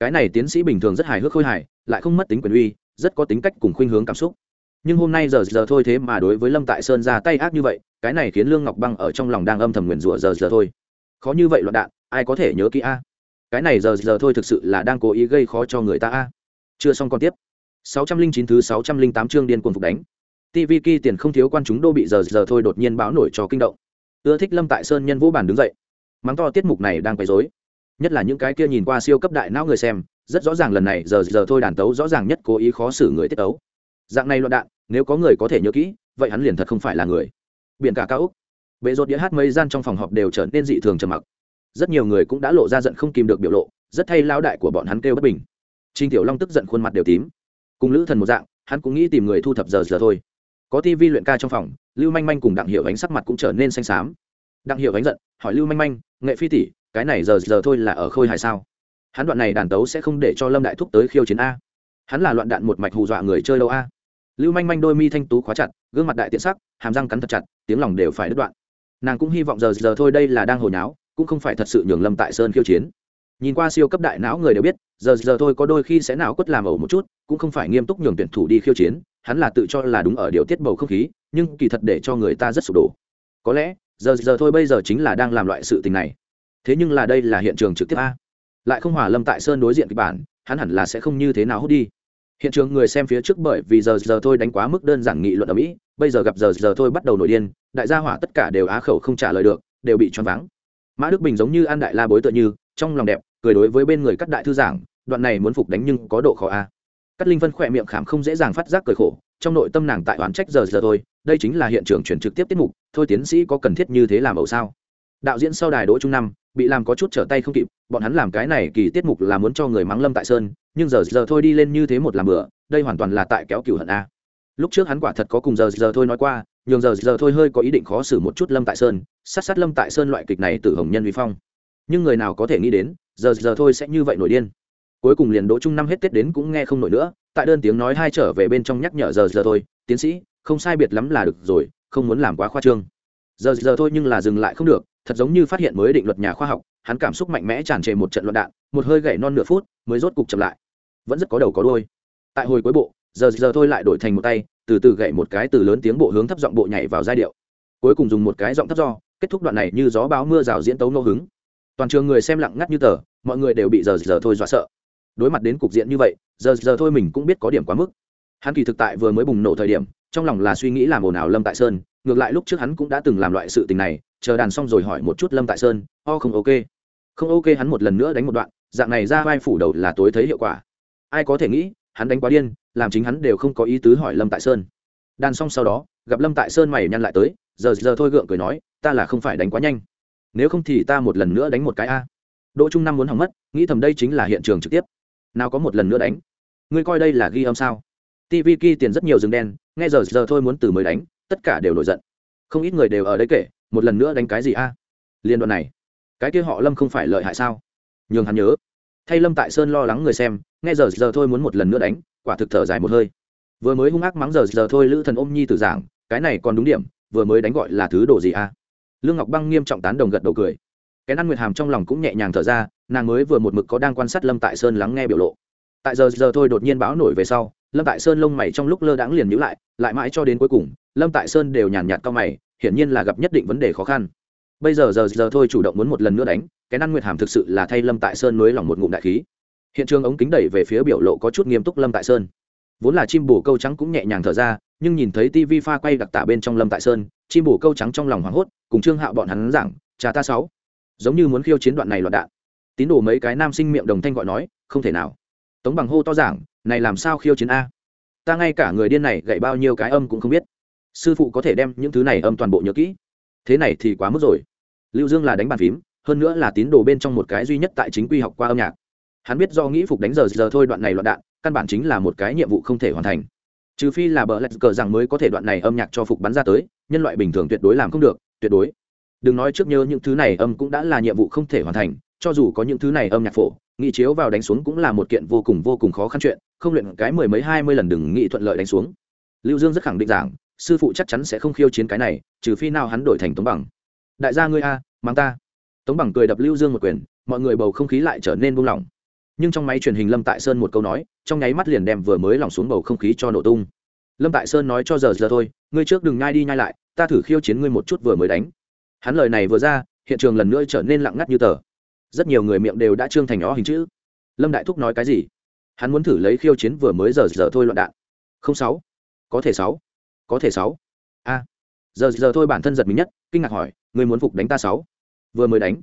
Cái này tiến sĩ bình thường rất hài hước khôi hài, lại không mất tính quyền uy, rất có tính cách cùng khuynh hướng cảm xúc. Nhưng hôm nay giờ giờ thôi thế mà đối với lâm tại sơn ra tay ác như vậy, cái này khiến lương ngọc băng ở trong lòng đang âm thầm nguyền rủa giờ giờ thôi. Khó như vậy loạn đạn, ai có thể nhớ kỹ a? Cái này giờ giờ thôi thực sự là đang cố ý gây khó cho người ta a. Chưa xong còn tiếp. 609 thứ 608 chương điên cuồng phục đánh. Tv tiền không thiếu quan chúng đô bị giờ giờ thôi đột nhiên báo nổi cho kinh động ưa thích lâm tại sơn nhân vũ bản đứng dậy. Mắng to tiết mục này đang quấy rối. Nhất là những cái kia nhìn qua siêu cấp đại não người xem, rất rõ ràng lần này giờ giờ thôi đàn tấu rõ ràng nhất cố ý khó xử người tiết tấu. Dạng này loạn đạn, nếu có người có thể nhớ kỹ, vậy hắn liền thật không phải là người. Biển cả cao úc. Bệ rột đĩa hát mấy gian trong phòng họp đều trở nên dị thường trầm mặc. Rất nhiều người cũng đã lộ ra giận không kìm được biểu lộ, rất thay lao đại của bọn hắn kêu bất bình. Trinh tiểu long tức giận khuôn mặt đều tím. Cùng lữ thần một dạng, hắn cũng nghĩ tìm người thu thập giờ giờ thôi có tv luyện ca trong phòng, lưu manh manh cùng đặng hiệu ánh sắc mặt cũng trở nên xanh xám. Đặng hiệu ánh giận, hỏi lưu manh manh, nghệ phi tỷ, cái này giờ giờ thôi là ở khôi hài sao? Hắn đoạn này đàn tấu sẽ không để cho lâm đại thúc tới khiêu chiến a. Hắn là loạn đạn một mạch hù dọa người chơi đâu a. Lưu manh manh đôi mi thanh tú khóa chặt, gương mặt đại tiện sắc, hàm răng cắn thật chặt, tiếng lòng đều phải đứt đoạn. Nàng cũng hy vọng giờ giờ thôi đây là đang hồi nháo cũng không phải thật sự nhường lâm tại sơn khiêu chiến. Nhìn qua siêu cấp đại não người đều biết, giờ giờ thôi có đôi khi sẽ não quất làm ẩu một chút, cũng không phải nghiêm túc nhường tuyển thủ đi khiêu chiến hắn là tự cho là đúng ở điều tiết bầu không khí, nhưng kỳ thật để cho người ta rất sụp đổ. Có lẽ, giờ giờ thôi bây giờ chính là đang làm loại sự tình này. Thế nhưng là đây là hiện trường trực tiếp a. Lại không hòa lâm tại sơn đối diện kịch bản, hắn hẳn là sẽ không như thế nào hút đi. Hiện trường người xem phía trước bởi vì giờ giờ thôi đánh quá mức đơn giản nghị luận ở mỹ, bây giờ gặp giờ giờ thôi bắt đầu nổi điên, đại gia hỏa tất cả đều á khẩu không trả lời được, đều bị choáng váng. Mã đức bình giống như an đại la bối tựa như, trong lòng đẹp, cười đối với bên người các đại thư giảng, đoạn này muốn phục đánh nhưng có độ khó a cắt linh vân khỏe miệng khảm không dễ dàng phát giác cười khổ, trong nội tâm nàng tại oán trách giờ giờ thôi, đây chính là hiện trường chuyển trực tiếp tiết mục, thôi tiến sĩ có cần thiết như thế làm ẩu sao? Đạo diễn sau đài đỗ trung năm, bị làm có chút trở tay không kịp, bọn hắn làm cái này kỳ tiết mục là muốn cho người mắng lâm tại sơn, nhưng giờ giờ thôi đi lên như thế một làm bữa đây hoàn toàn là tại kéo cửu hận a. Lúc trước hắn quả thật có cùng giờ giờ thôi nói qua, nhường giờ giờ thôi hơi có ý định khó xử một chút lâm tại sơn, sát sát lâm tại sơn loại kịch này từ hồng nhân vi phong. Nhưng người nào có thể nghĩ đến, giờ giờ thôi sẽ như vậy nổi điên cuối cùng liền đỗ trung năm hết tết đến cũng nghe không nổi nữa, tại đơn tiếng nói hai trở về bên trong nhắc nhở giờ giờ thôi, tiến sĩ, không sai biệt lắm là được rồi, không muốn làm quá khoa trương. Giờ giờ thôi nhưng là dừng lại không được, thật giống như phát hiện mới định luật nhà khoa học, hắn cảm xúc mạnh mẽ tràn trề một trận loạn đạn, một hơi gậy non nửa phút mới rốt cục chậm lại. Vẫn rất có đầu có đôi tại hồi cuối bộ, giờ giờ thôi lại đổi thành một tay, từ từ gậy một cái từ lớn tiếng bộ hướng thấp giọng bộ nhảy vào giai điệu. Cuối cùng dùng một cái giọng thấp do, kết thúc đoạn này như gió báo mưa rào diễn tấu ngẫu hứng. Toàn trường người xem lặng ngắt như tờ, mọi người đều bị giờ giờ thôi dọa sợ đối mặt đến cục diện như vậy, giờ giờ thôi mình cũng biết có điểm quá mức. Hắn kỳ thực tại vừa mới bùng nổ thời điểm, trong lòng là suy nghĩ làm ồn ào lâm tại sơn, ngược lại lúc trước hắn cũng đã từng làm loại sự tình này, chờ đàn xong rồi hỏi một chút lâm tại sơn, o, không ok. Không ok hắn một lần nữa đánh một đoạn, dạng này ra vai phủ đầu là tối thấy hiệu quả. Ai có thể nghĩ, hắn đánh quá điên, làm chính hắn đều không có ý tứ hỏi lâm tại sơn. Đàn xong sau đó, gặp lâm tại sơn mày nhăn lại tới, giờ giờ thôi gượng cười nói, ta là không phải đánh quá nhanh. Nếu không thì ta một lần nữa đánh một cái a. Đỗ trung năm muốn hỏng mất, nghĩ thầm đây chính là hiện trường trực tiếp nào có một lần nữa đánh. Ngươi coi đây là ghi âm sao? Tv ki tiền rất nhiều rừng đen, nghe giờ giờ thôi muốn từ mới đánh, tất cả đều nổi giận. Không ít người đều ở đây kể, một lần nữa đánh cái gì a? Liên đoạn này, cái kia họ lâm không phải lợi hại sao? Nhường hắn nhớ. Thay lâm tại sơn lo lắng người xem, nghe giờ giờ thôi muốn một lần nữa đánh, quả thực thở dài một hơi. Vừa mới hung ác mắng giờ giờ thôi lữ thần ôm nhi tử giảng, cái này còn đúng điểm, vừa mới đánh gọi là thứ đồ gì a? Lương ngọc băng nghiêm trọng tán đồng gật đầu cười cái năn nguyệt hàm trong lòng cũng nhẹ nhàng thở ra, nàng mới vừa một mực có đang quan sát lâm tại sơn lắng nghe biểu lộ. Tại giờ giờ thôi đột nhiên báo nổi về sau, lâm tại sơn lông mày trong lúc lơ đãng liền nhữ lại lại mãi cho đến cuối cùng, lâm tại sơn đều nhàn nhạt cao mày, hiển nhiên là gặp nhất định vấn đề khó khăn. Bây giờ giờ giờ thôi chủ động muốn một lần nữa đánh cái năn nguyệt hàm thực sự là thay lâm tại sơn nới lòng một ngụm đại khí. Hiện trường ống kính đẩy về phía biểu lộ có chút nghiêm túc lâm tại sơn. Vốn là chim bổ câu trắng cũng nhẹ nhàng thở ra, nhưng nhìn thấy tv pha quay đặc tả bên trong lâm tại sơn, chim bổ câu trắng trong lòng hoảng hốt, cùng trương hạo bọn hắn giảng, cha ta sáu giống như muốn khiêu chiến đoạn này loạn đạn. Tín đồ mấy cái nam sinh miệng đồng thanh gọi nói, không thể nào. Tống bằng hô to giảng, này làm sao khiêu chiến a? Ta ngay cả người điên này gậy bao nhiêu cái âm cũng không biết. Sư phụ có thể đem những thứ này âm toàn bộ nhớ kỹ. Thế này thì quá mức rồi. Lưu dương là đánh bàn phím, hơn nữa là tín đồ bên trong một cái duy nhất tại chính quy học qua âm nhạc. Hắn biết do nghĩ phục đánh giờ giờ thôi đoạn này loạn đạn, căn bản chính là một cái nhiệm vụ không thể hoàn thành. Trừ phi là bờ lạch cờ rằng mới có thể đoạn này âm nhạc cho phục bắn ra tới, nhân loại bình thường tuyệt đối làm không được, tuyệt đối đừng nói trước nhớ những thứ này, âm cũng đã là nhiệm vụ không thể hoàn thành, cho dù có những thứ này âm nhạc phổ, nghị chiếu vào đánh xuống cũng là một kiện vô cùng vô cùng khó khăn chuyện, không luyện cái mười mấy hai mươi lần đừng nghị thuận lợi đánh xuống. Lưu dương rất khẳng định rằng, sư phụ chắc chắn sẽ không khiêu chiến cái này, trừ phi nào hắn đổi thành tống bằng. Đại gia ngươi a, mang ta. Tống bằng cười đập lưu dương một quyền, mọi người bầu không khí lại trở nên buông lỏng. Nhưng trong máy truyền hình lâm tại sơn một câu nói, trong nháy mắt liền đem vừa mới lỏng xuống bầu không khí cho nổ tung. Lâm tại sơn nói cho giờ giờ thôi, ngươi trước đừng nhai đi nhai lại, ta thử khiêu chiến ngươi một chút vừa mới đánh hắn lời này vừa ra, hiện trường lần nữa trở nên lặng ngắt như tờ. Rất nhiều người miệng đều đã trương thành nó hình chữ. Lâm đại thúc nói cái gì? Hắn muốn thử lấy khiêu chiến vừa mới giờ giờ thôi loạn đạn. Không sáu. Có thể sáu. Có thể sáu. A. Giờ giờ thôi bản thân giật mình nhất, kinh ngạc hỏi người muốn phục đánh ta sáu? Vừa mới đánh.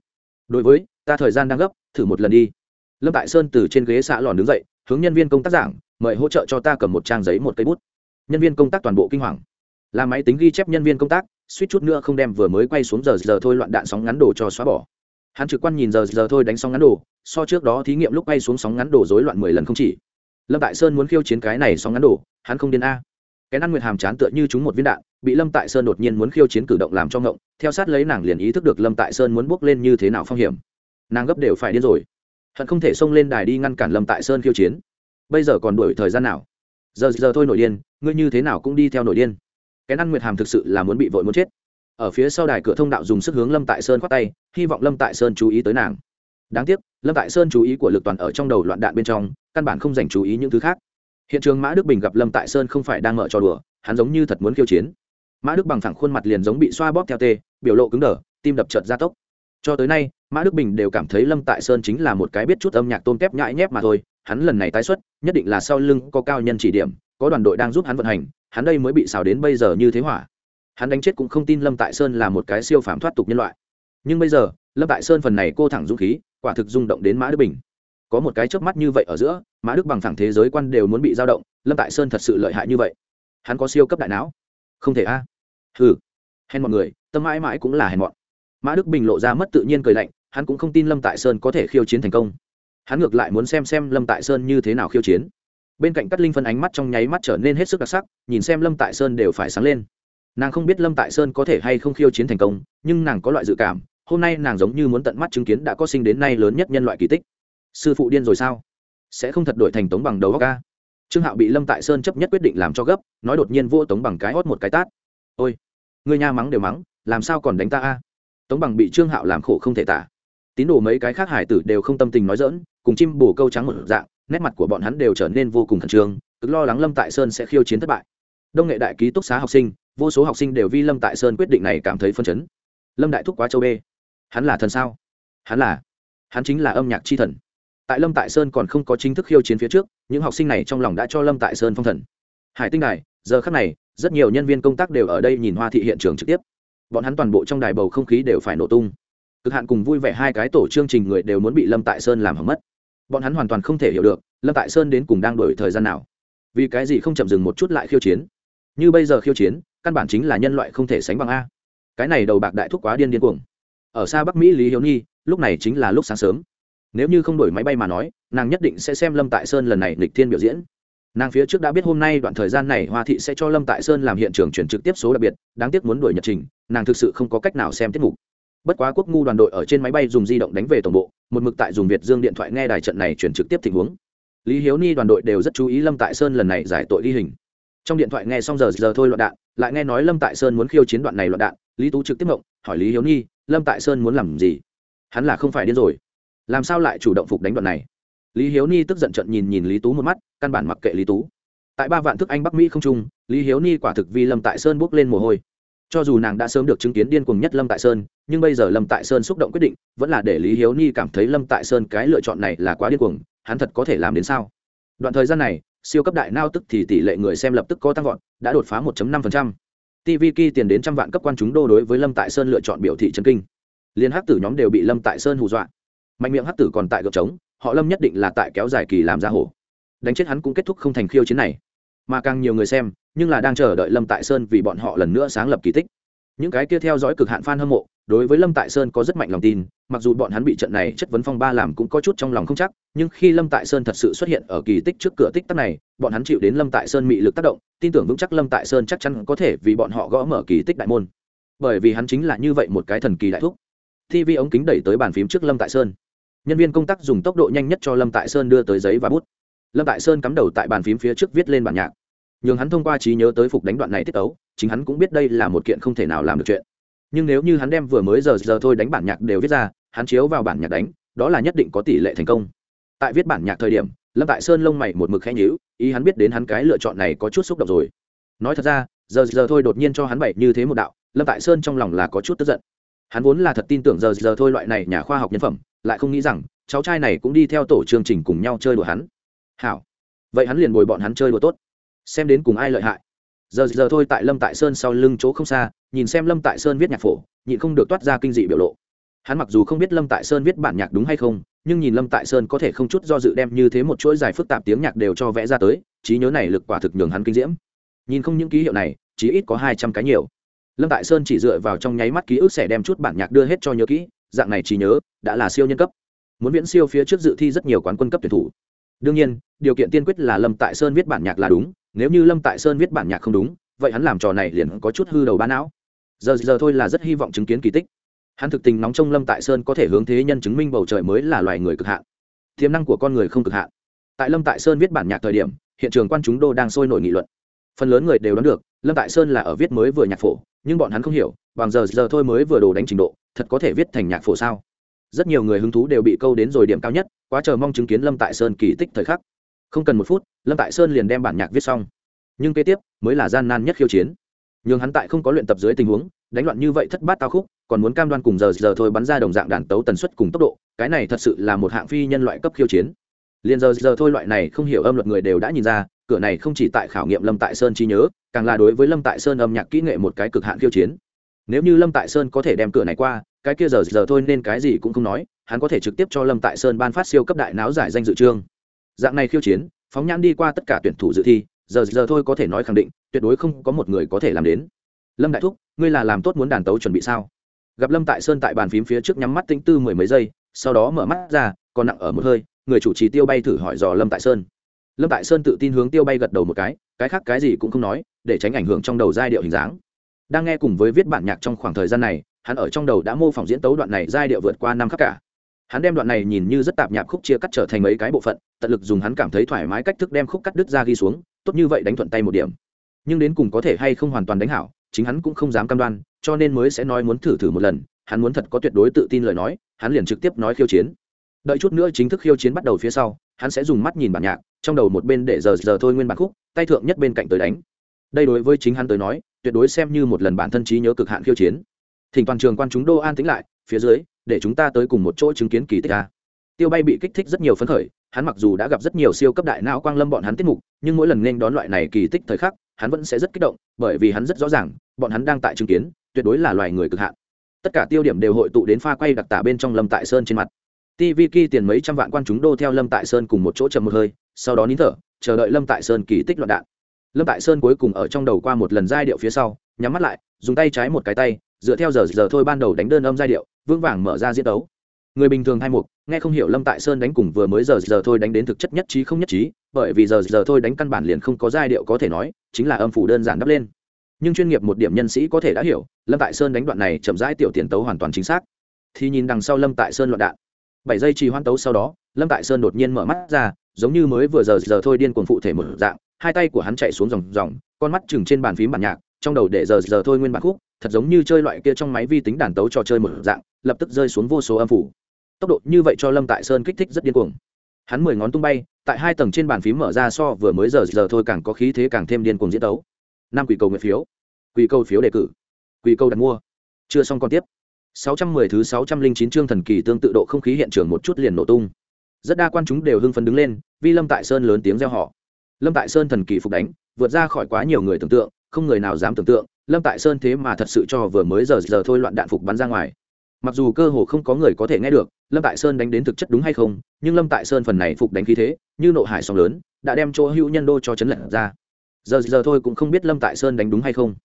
Đối với, ta thời gian đang gấp, thử một lần đi. Lâm tại sơn từ trên ghế xã lòn đứng dậy, hướng nhân viên công tác giảng, mời hỗ trợ cho ta cầm một trang giấy một cây bút. Nhân viên công tác toàn bộ kinh hoàng là máy tính ghi chép nhân viên công tác, suýt chút nữa không đem vừa mới quay xuống giờ giờ thôi loạn đạn sóng ngắn đồ cho xóa bỏ. Hắn trực quan nhìn giờ giờ thôi đánh sóng ngắn đồ, so trước đó thí nghiệm lúc quay xuống sóng ngắn đồ rối loạn mười lần không chỉ. Lâm tại sơn muốn khiêu chiến cái này sóng ngắn đồ, hắn không điên a. Cái năn nguyệt hàm chán tựa như chúng một viên đạn, bị lâm tại sơn đột nhiên muốn khiêu chiến cử động làm cho ngộng, theo sát lấy nàng liền ý thức được lâm tại sơn muốn bước lên như thế nào phong hiểm. Nàng gấp đều phải điên rồi. Hận không thể xông lên đài đi ngăn cản lâm tại sơn khiêu chiến. Bây giờ còn đuổi thời gian nào? Giờ giờ thôi nổi điên, ngươi như thế nào cũng đi theo nổi điên kén ăn nguyệt hàm thực sự là muốn bị vội muốn chết. Ở phía sau đài cửa thông đạo dùng sức hướng lâm tại sơn khoát tay, hy vọng lâm tại sơn chú ý tới nàng. Đáng tiếc, lâm tại sơn chú ý của lực toàn ở trong đầu loạn đạn bên trong, căn bản không dành chú ý những thứ khác. Hiện trường mã đức bình gặp lâm tại sơn không phải đang mở trò đùa, hắn giống như thật muốn khiêu chiến. Mã đức bằng thẳng khuôn mặt liền giống bị xoa bóp theo tê, biểu lộ cứng đờ, tim đập chợt gia tốc. Cho tới nay, mã đức bình đều cảm thấy lâm tại sơn chính là một cái biết chút âm nhạc tôm tép nhãi nhép mà thôi. Hắn lần này tái xuất, nhất định là sau lưng có cao nhân chỉ điểm, có đoàn đội đang giúp hắn vận hành hắn đây mới bị xào đến bây giờ như thế hỏa. Hắn đánh chết cũng không tin lâm tại sơn là một cái siêu phàm thoát tục nhân loại. Nhưng bây giờ, lâm tại sơn phần này cô thẳng dũng khí, quả thực rung động đến mã đức bình. Có một cái chớp mắt như vậy ở giữa, mã đức bằng thẳng thế giới quan đều muốn bị dao động, lâm tại sơn thật sự lợi hại như vậy. Hắn có siêu cấp đại não. Không thể a. À. ừ hèn mọi người, tâm mãi mãi cũng là hèn mọn. Mã đức bình lộ ra mất tự nhiên cười lạnh, hắn cũng không tin lâm tại sơn có thể khiêu chiến thành công. Hắn ngược lại muốn xem xem lâm tại sơn như thế nào khiêu chiến bên cạnh cắt linh phân ánh mắt trong nháy mắt trở nên hết sức đặc sắc, nhìn xem lâm tại sơn đều phải sáng lên. Nàng không biết lâm tại sơn có thể hay không khiêu chiến thành công, nhưng nàng có loại dự cảm, hôm nay nàng giống như muốn tận mắt chứng kiến đã có sinh đến nay lớn nhất nhân loại kỳ tích. Sư phụ điên rồi sao? Sẽ không thật đổi thành tống bằng đầu góc ca trương hạo bị lâm tại sơn chấp nhất quyết định làm cho gấp, nói đột nhiên vô tống bằng cái hót một cái tát. Ôi, người nha mắng đều mắng, làm sao còn đánh ta a? Tống bằng bị trương hạo làm khổ không thể tả. Tín đồ mấy cái khác hải tử đều không tâm tình nói dỡn cùng chim bổ câu trắng một dạng nét mặt của bọn hắn đều trở nên vô cùng khẩn trương, cực lo lắng lâm tại sơn sẽ khiêu chiến thất bại. Đông nghệ đại ký túc xá học sinh, vô số học sinh đều vi lâm tại sơn quyết định này cảm thấy phân chấn. Lâm đại thúc quá châu bê. Hắn là thần sao? Hắn là? Hắn chính là âm nhạc c h i thần. Tại lâm tại sơn còn không có chính thức khiêu chiến phía trước, những học sinh này trong lòng đã cho lâm tại sơn phong thần. Hải tinh đài, giờ khắc này, rất nhiều nhân viên công tác đều ở đây nhìn hoa thị hiện trường trực tiếp. Bọn hắn toàn bộ trong đài bầu không khí đều phải nổ tung. Cực hạn cùng vui vẻ hai cái tổ chương trình người đều muốn bị lâm tại sơn làm hỏng mất bọn hắn hoàn toàn không thể hiểu được, lâm tại sơn đến cùng đang đổi thời gian nào. Vì cái gì không chậm dừng một chút lại khiêu chiến? Như bây giờ khiêu chiến, căn bản chính là nhân loại không thể sánh bằng a. Cái này đầu bạc đại thúc quá điên điên cuồng. Ở xa bắc mỹ lý hiếu nhi, lúc này chính là lúc sáng sớm. Nếu như không đổi máy bay mà nói, nàng nhất định sẽ xem lâm tại sơn lần này lịch thiên biểu diễn. Nàng phía trước đã biết hôm nay đoạn thời gian này hoa thị sẽ cho lâm tại sơn làm hiện trường chuyển trực tiếp số đặc biệt, đáng tiếc muốn đuổi nhật trình, nàng thực sự không có cách nào xem tiết mục bất quá quốc ngu đoàn đội ở trên máy bay dùng di động đánh về tổng bộ, một mực tại dùng việt dương điện thoại nghe đài trận này chuyển trực tiếp tình huống. Lý hiếu ni đoàn đội đều rất chú ý lâm tại sơn lần này giải tội ghi hình. Trong điện thoại nghe xong giờ giờ thôi loạn đạn, lại nghe nói lâm tại sơn muốn khiêu chiến đoạn này loạn đạn, lý tú trực tiếp mộng hỏi lý hiếu ni, lâm tại sơn muốn làm gì? Hắn là không phải điên rồi. Làm sao lại chủ động phục đánh đoạn này? Lý hiếu ni tức giận trận nhìn nhìn lý tú một mắt, căn bản mặc kệ lý tú. Tại ba vạn thức anh bắc mỹ không trung, lý hiếu ni quả thực vì lâm tại sơn bước lên mồ hôi cho dù nàng đã sớm được chứng kiến điên cuồng nhất lâm tại sơn, nhưng bây giờ lâm tại sơn xúc động quyết định, vẫn là để lý hiếu ni cảm thấy lâm tại sơn cái lựa chọn này là quá điên cuồng, hắn thật có thể làm đến sao? Đoạn thời gian này, siêu cấp đại nao tức thì tỷ lệ người xem lập tức có tăng vọt, đã đột phá 1.5%. tv ki tiền đến trăm vạn cấp quan chúng đô đối với lâm tại sơn lựa chọn biểu thị chân kinh. Liên hắc tử nhóm đều bị lâm tại sơn hù dọa. Mạnh miệng hắc tử còn tại gợp trống, họ lâm nhất định là tại kéo dài kỳ làm ra hổ. Đánh chết hắn cũng kết thúc không thành khiêu chiến này mà càng nhiều người xem, nhưng là đang chờ đợi lâm tại sơn vì bọn họ lần nữa sáng lập kỳ tích. Những cái kia theo dõi cực hạn f a n hâm mộ, đối với lâm tại sơn có rất mạnh lòng tin, mặc dù bọn hắn bị trận này chất vấn phong ba làm cũng có chút trong lòng không chắc, nhưng khi lâm tại sơn thật sự xuất hiện ở kỳ tích trước cửa tích tắc này, bọn hắn chịu đến lâm tại sơn mị lực tác động, tin tưởng vững chắc lâm tại sơn chắc chắn có thể vì bọn họ gõ mở kỳ tích đại môn. Bởi vì hắn chính là như vậy một cái thần kỳ đại thúc. Vi ống kính đẩy tới bàn phím trước lâm tại sơn. Nhân viên công tác dùng tốc độ nhanh nhất cho lâm tại sơn đưa tới giấy và bút. Lâm tại sơn cắm đầu tại bàn phím phía trước viết lên bản nhạc nhường hắn thông qua trí nhớ tới phục đánh đoạn này tiết ấu chính hắn cũng biết đây là một kiện không thể nào làm được chuyện. Nhưng nếu như hắn đem vừa mới giờ giờ thôi đánh bản nhạc đều viết ra, hắn chiếu vào bản nhạc đánh, đó là nhất định có tỷ lệ thành công. Tại viết bản nhạc thời điểm, lâm tại sơn lông mày một mực khẽ nhíu, ý hắn biết đến hắn cái lựa chọn này có chút xúc động rồi. Nói thật ra, giờ giờ thôi đột nhiên cho hắn bậy như thế một đạo, lâm tại sơn trong lòng là có chút tức giận. Hắn vốn là thật tin tưởng giờ giờ thôi loại này nhà khoa học nhân phẩm, lại không nghĩ rằng, cháu trai này cũng đi theo tổ chương trình cùng nhau chơi đùa hắn. Hảo. Vậy hắn liền bồi bọn hắn chơi đùa tốt xem đến cùng ai lợi hại. Giờ giờ thôi tại lâm tại sơn sau lưng chỗ không xa, nhìn xem lâm tại sơn viết nhạc phổ, nhịn không được toát ra kinh dị biểu lộ. Hắn mặc dù không biết lâm tại sơn viết bản nhạc đúng hay không, nhưng nhìn lâm tại sơn có thể không chút do dự đem như thế một chuỗi dài phức tạp tiếng nhạc đều cho vẽ ra tới, trí nhớ này lực quả thực nhường hắn kinh diễm. Nhìn không những ký hiệu này chỉ ít có hai trăm cái nhiều. Lâm tại sơn chỉ dựa vào trong nháy mắt ký ức sẽ đem chút bản nhạc đưa hết cho nhớ kỹ, dạng này trí nhớ đã là siêu nhân cấp. Muốn viễn siêu phía trước dự thi rất nhiều quán quân cấp tuyển thủ. Đương nhiên, điều kiện tiên quyết là lâm tại sơn viết bản nhạc là đúng nếu như lâm tại sơn viết bản nhạc không đúng, vậy hắn làm trò này liền có chút hư đầu bán não. Giờ giờ thôi là rất hy vọng chứng kiến kỳ tích. Hắn thực tình nóng trong lâm tại sơn có thể hướng thế nhân chứng minh bầu trời mới là loài người cực hạn. Tiềm năng của con người không cực hạn. Tại lâm tại sơn viết bản nhạc thời điểm, hiện trường quan chúng đô đang sôi nổi nghị luận. Phần lớn người đều đoán được, lâm tại sơn là ở viết mới vừa nhạc phổ, nhưng bọn hắn không hiểu, bằng giờ giờ thôi mới vừa đồ đánh trình độ, thật có thể viết thành nhạc phổ sao? Rất nhiều người hứng thú đều bị câu đến rồi điểm cao nhất, quá chờ mong chứng kiến lâm tại sơn kỳ tích thời khắc không cần một phút, lâm tại sơn liền đem bản nhạc viết xong. Nhưng kế tiếp, mới là gian nan nhất khiêu chiến. Nhưng hắn tại không có luyện tập dưới tình huống, đánh loạn như vậy thất bát tao khúc, còn muốn cam đoan cùng giờ giờ thôi bắn ra đồng dạng đàn tấu tần suất cùng tốc độ, cái này thật sự là một hạng phi nhân loại cấp khiêu chiến. Liền giờ giờ thôi loại này không hiểu âm luật người đều đã nhìn ra, cửa này không chỉ tại khảo nghiệm lâm tại sơn trí nhớ, càng là đối với lâm tại sơn âm nhạc kỹ nghệ một cái cực hạn khiêu chiến. Nếu như lâm tại sơn có thể đem cửa này qua, cái kia giờ giờ thôi nên cái gì cũng không nói, hắn có thể trực tiếp cho lâm tại sơn ban phát siêu cấp đại não giải danh dự trương dạng này khiêu chiến, phóng nhãn đi qua tất cả tuyển thủ dự thi, giờ giờ thôi có thể nói khẳng định, tuyệt đối không có một người có thể làm đến. Lâm đại thúc, ngươi là làm tốt muốn đàn tấu chuẩn bị sao? Gặp lâm tại sơn tại bàn phím phía trước nhắm mắt tĩnh tư mười mấy giây, sau đó mở mắt ra, còn nặng ở một hơi, người chủ trì tiêu bay thử hỏi dò lâm tại sơn. Lâm tại sơn tự tin hướng tiêu bay gật đầu một cái cái khác cái gì cũng không nói, để tránh ảnh hưởng trong đầu giai điệu hình dáng. Đang nghe cùng với viết bản nhạc trong khoảng thời gian này, hắn ở trong đầu đã mô phỏng diễn tấu đoạn này giai điệu vượt qua năm khắc cả hắn đem đoạn này nhìn như rất tạp nhạp khúc chia cắt trở thành mấy cái bộ phận, tận lực dùng hắn cảm thấy thoải mái cách thức đem khúc cắt đứt ra ghi xuống, tốt như vậy đánh thuận tay một điểm. Nhưng đến cùng có thể hay không hoàn toàn đánh hảo, chính hắn cũng không dám cam đoan, cho nên mới sẽ nói muốn thử thử một lần. Hắn muốn thật có tuyệt đối tự tin lời nói, hắn liền trực tiếp nói khiêu chiến. Đợi chút nữa chính thức khiêu chiến bắt đầu phía sau, hắn sẽ dùng mắt nhìn bản nhạc, trong đầu một bên để giờ giờ thôi nguyên bản khúc, tay thượng nhất bên cạnh tới đánh. Đây đối với chính hắn tới nói, tuyệt đối xem như một lần bản thân trí nhớ cực hạn khiêu chiến. Thỉnh toàn trường quan chúng đô an tĩnh lại, phía dưới để chúng ta tới cùng một chỗ chứng kiến kỳ tích a. Tiêu bay bị kích thích rất nhiều phấn khởi, hắn mặc dù đã gặp rất nhiều siêu cấp đại não quang lâm bọn hắn tiết mục, nhưng mỗi lần nên đón loại này kỳ tích thời khắc, hắn vẫn sẽ rất kích động, bởi vì hắn rất rõ ràng, bọn hắn đang tại chứng kiến, tuyệt đối là loài người cực hạn. Tất cả tiêu điểm đều hội tụ đến pha quay đặc tả bên trong lâm tại sơn trên mặt. Tv ki tiền mấy trăm vạn quan chúng đô theo lâm tại sơn cùng một chỗ chầm một hơi, sau đó nín thở, chờ đợi lâm tại sơn kỳ tích loạn đạn. Lâm tại sơn cuối cùng ở trong đầu qua một lần giai điệu phía sau, nhắm mắt lại, dùng tay trái một cái tay, dựa theo giờ giờ thôi ban đầu đánh đơn âm giai điệu vững vàng mở ra diễn đấu. Người bình thường hai mục, nghe không hiểu lâm tại sơn đánh cùng vừa mới giờ giờ thôi đánh đến thực chất nhất trí không nhất trí, bởi vì giờ giờ thôi đánh căn bản liền không có giai điệu có thể nói, chính là âm phủ đơn giản đắp lên. Nhưng chuyên nghiệp một điểm nhân sĩ có thể đã hiểu, lâm tại sơn đánh đoạn này chậm rãi tiểu tiền tấu hoàn toàn chính xác. Thì nhìn đằng sau lâm tại sơn loạn đạn. Bảy giây trì hoan tấu sau đó, lâm tại sơn đột nhiên mở mắt ra, giống như mới vừa giờ giờ thôi điên cuồng phụ thể một dạng, hai tay của hắn chạy xuống dòng dòng, con mắt chừng trên bàn phím bản nhạc, trong đầu để giờ giờ thôi nguyên bản khúc thật giống như chơi loại kia trong máy vi tính đàn tấu trò chơi một dạng, lập tức rơi xuống vô số âm phủ. Tốc độ như vậy cho lâm tại sơn kích thích rất điên cuồng. Hắn mười ngón tung bay, tại hai tầng trên bàn phím mở ra so vừa mới giờ giờ thôi càng có khí thế càng thêm điên cuồng diễn tấu. Năm quỷ cầu nguyện phiếu. Quỷ cầu phiếu đề cử. Quỷ cầu đặt mua. Chưa xong còn tiếp. 610 thứ 609 chương thần kỳ tương tự độ không khí hiện trường một chút liền nổ tung. Rất đa quan chúng đều hưng phấn đứng lên, vì lâm tại sơn lớn tiếng reo họ lâm tại sơn thần kỳ phục đánh, vượt ra khỏi quá nhiều người tưởng tượng, không người nào dám tưởng tượng lâm tại sơn thế mà thật sự cho vừa mới giờ giờ thôi loạn đạn phục bắn ra ngoài. Mặc dù cơ hồ không có người có thể nghe được, lâm tại sơn đánh đến thực chất đúng hay không, nhưng lâm tại sơn phần này phục đánh khí thế, như nộ hải sóng lớn, đã đem chỗ hữu nhân đô cho chấn lận ra. Giờ giờ thôi cũng không biết lâm tại sơn đánh đúng hay không.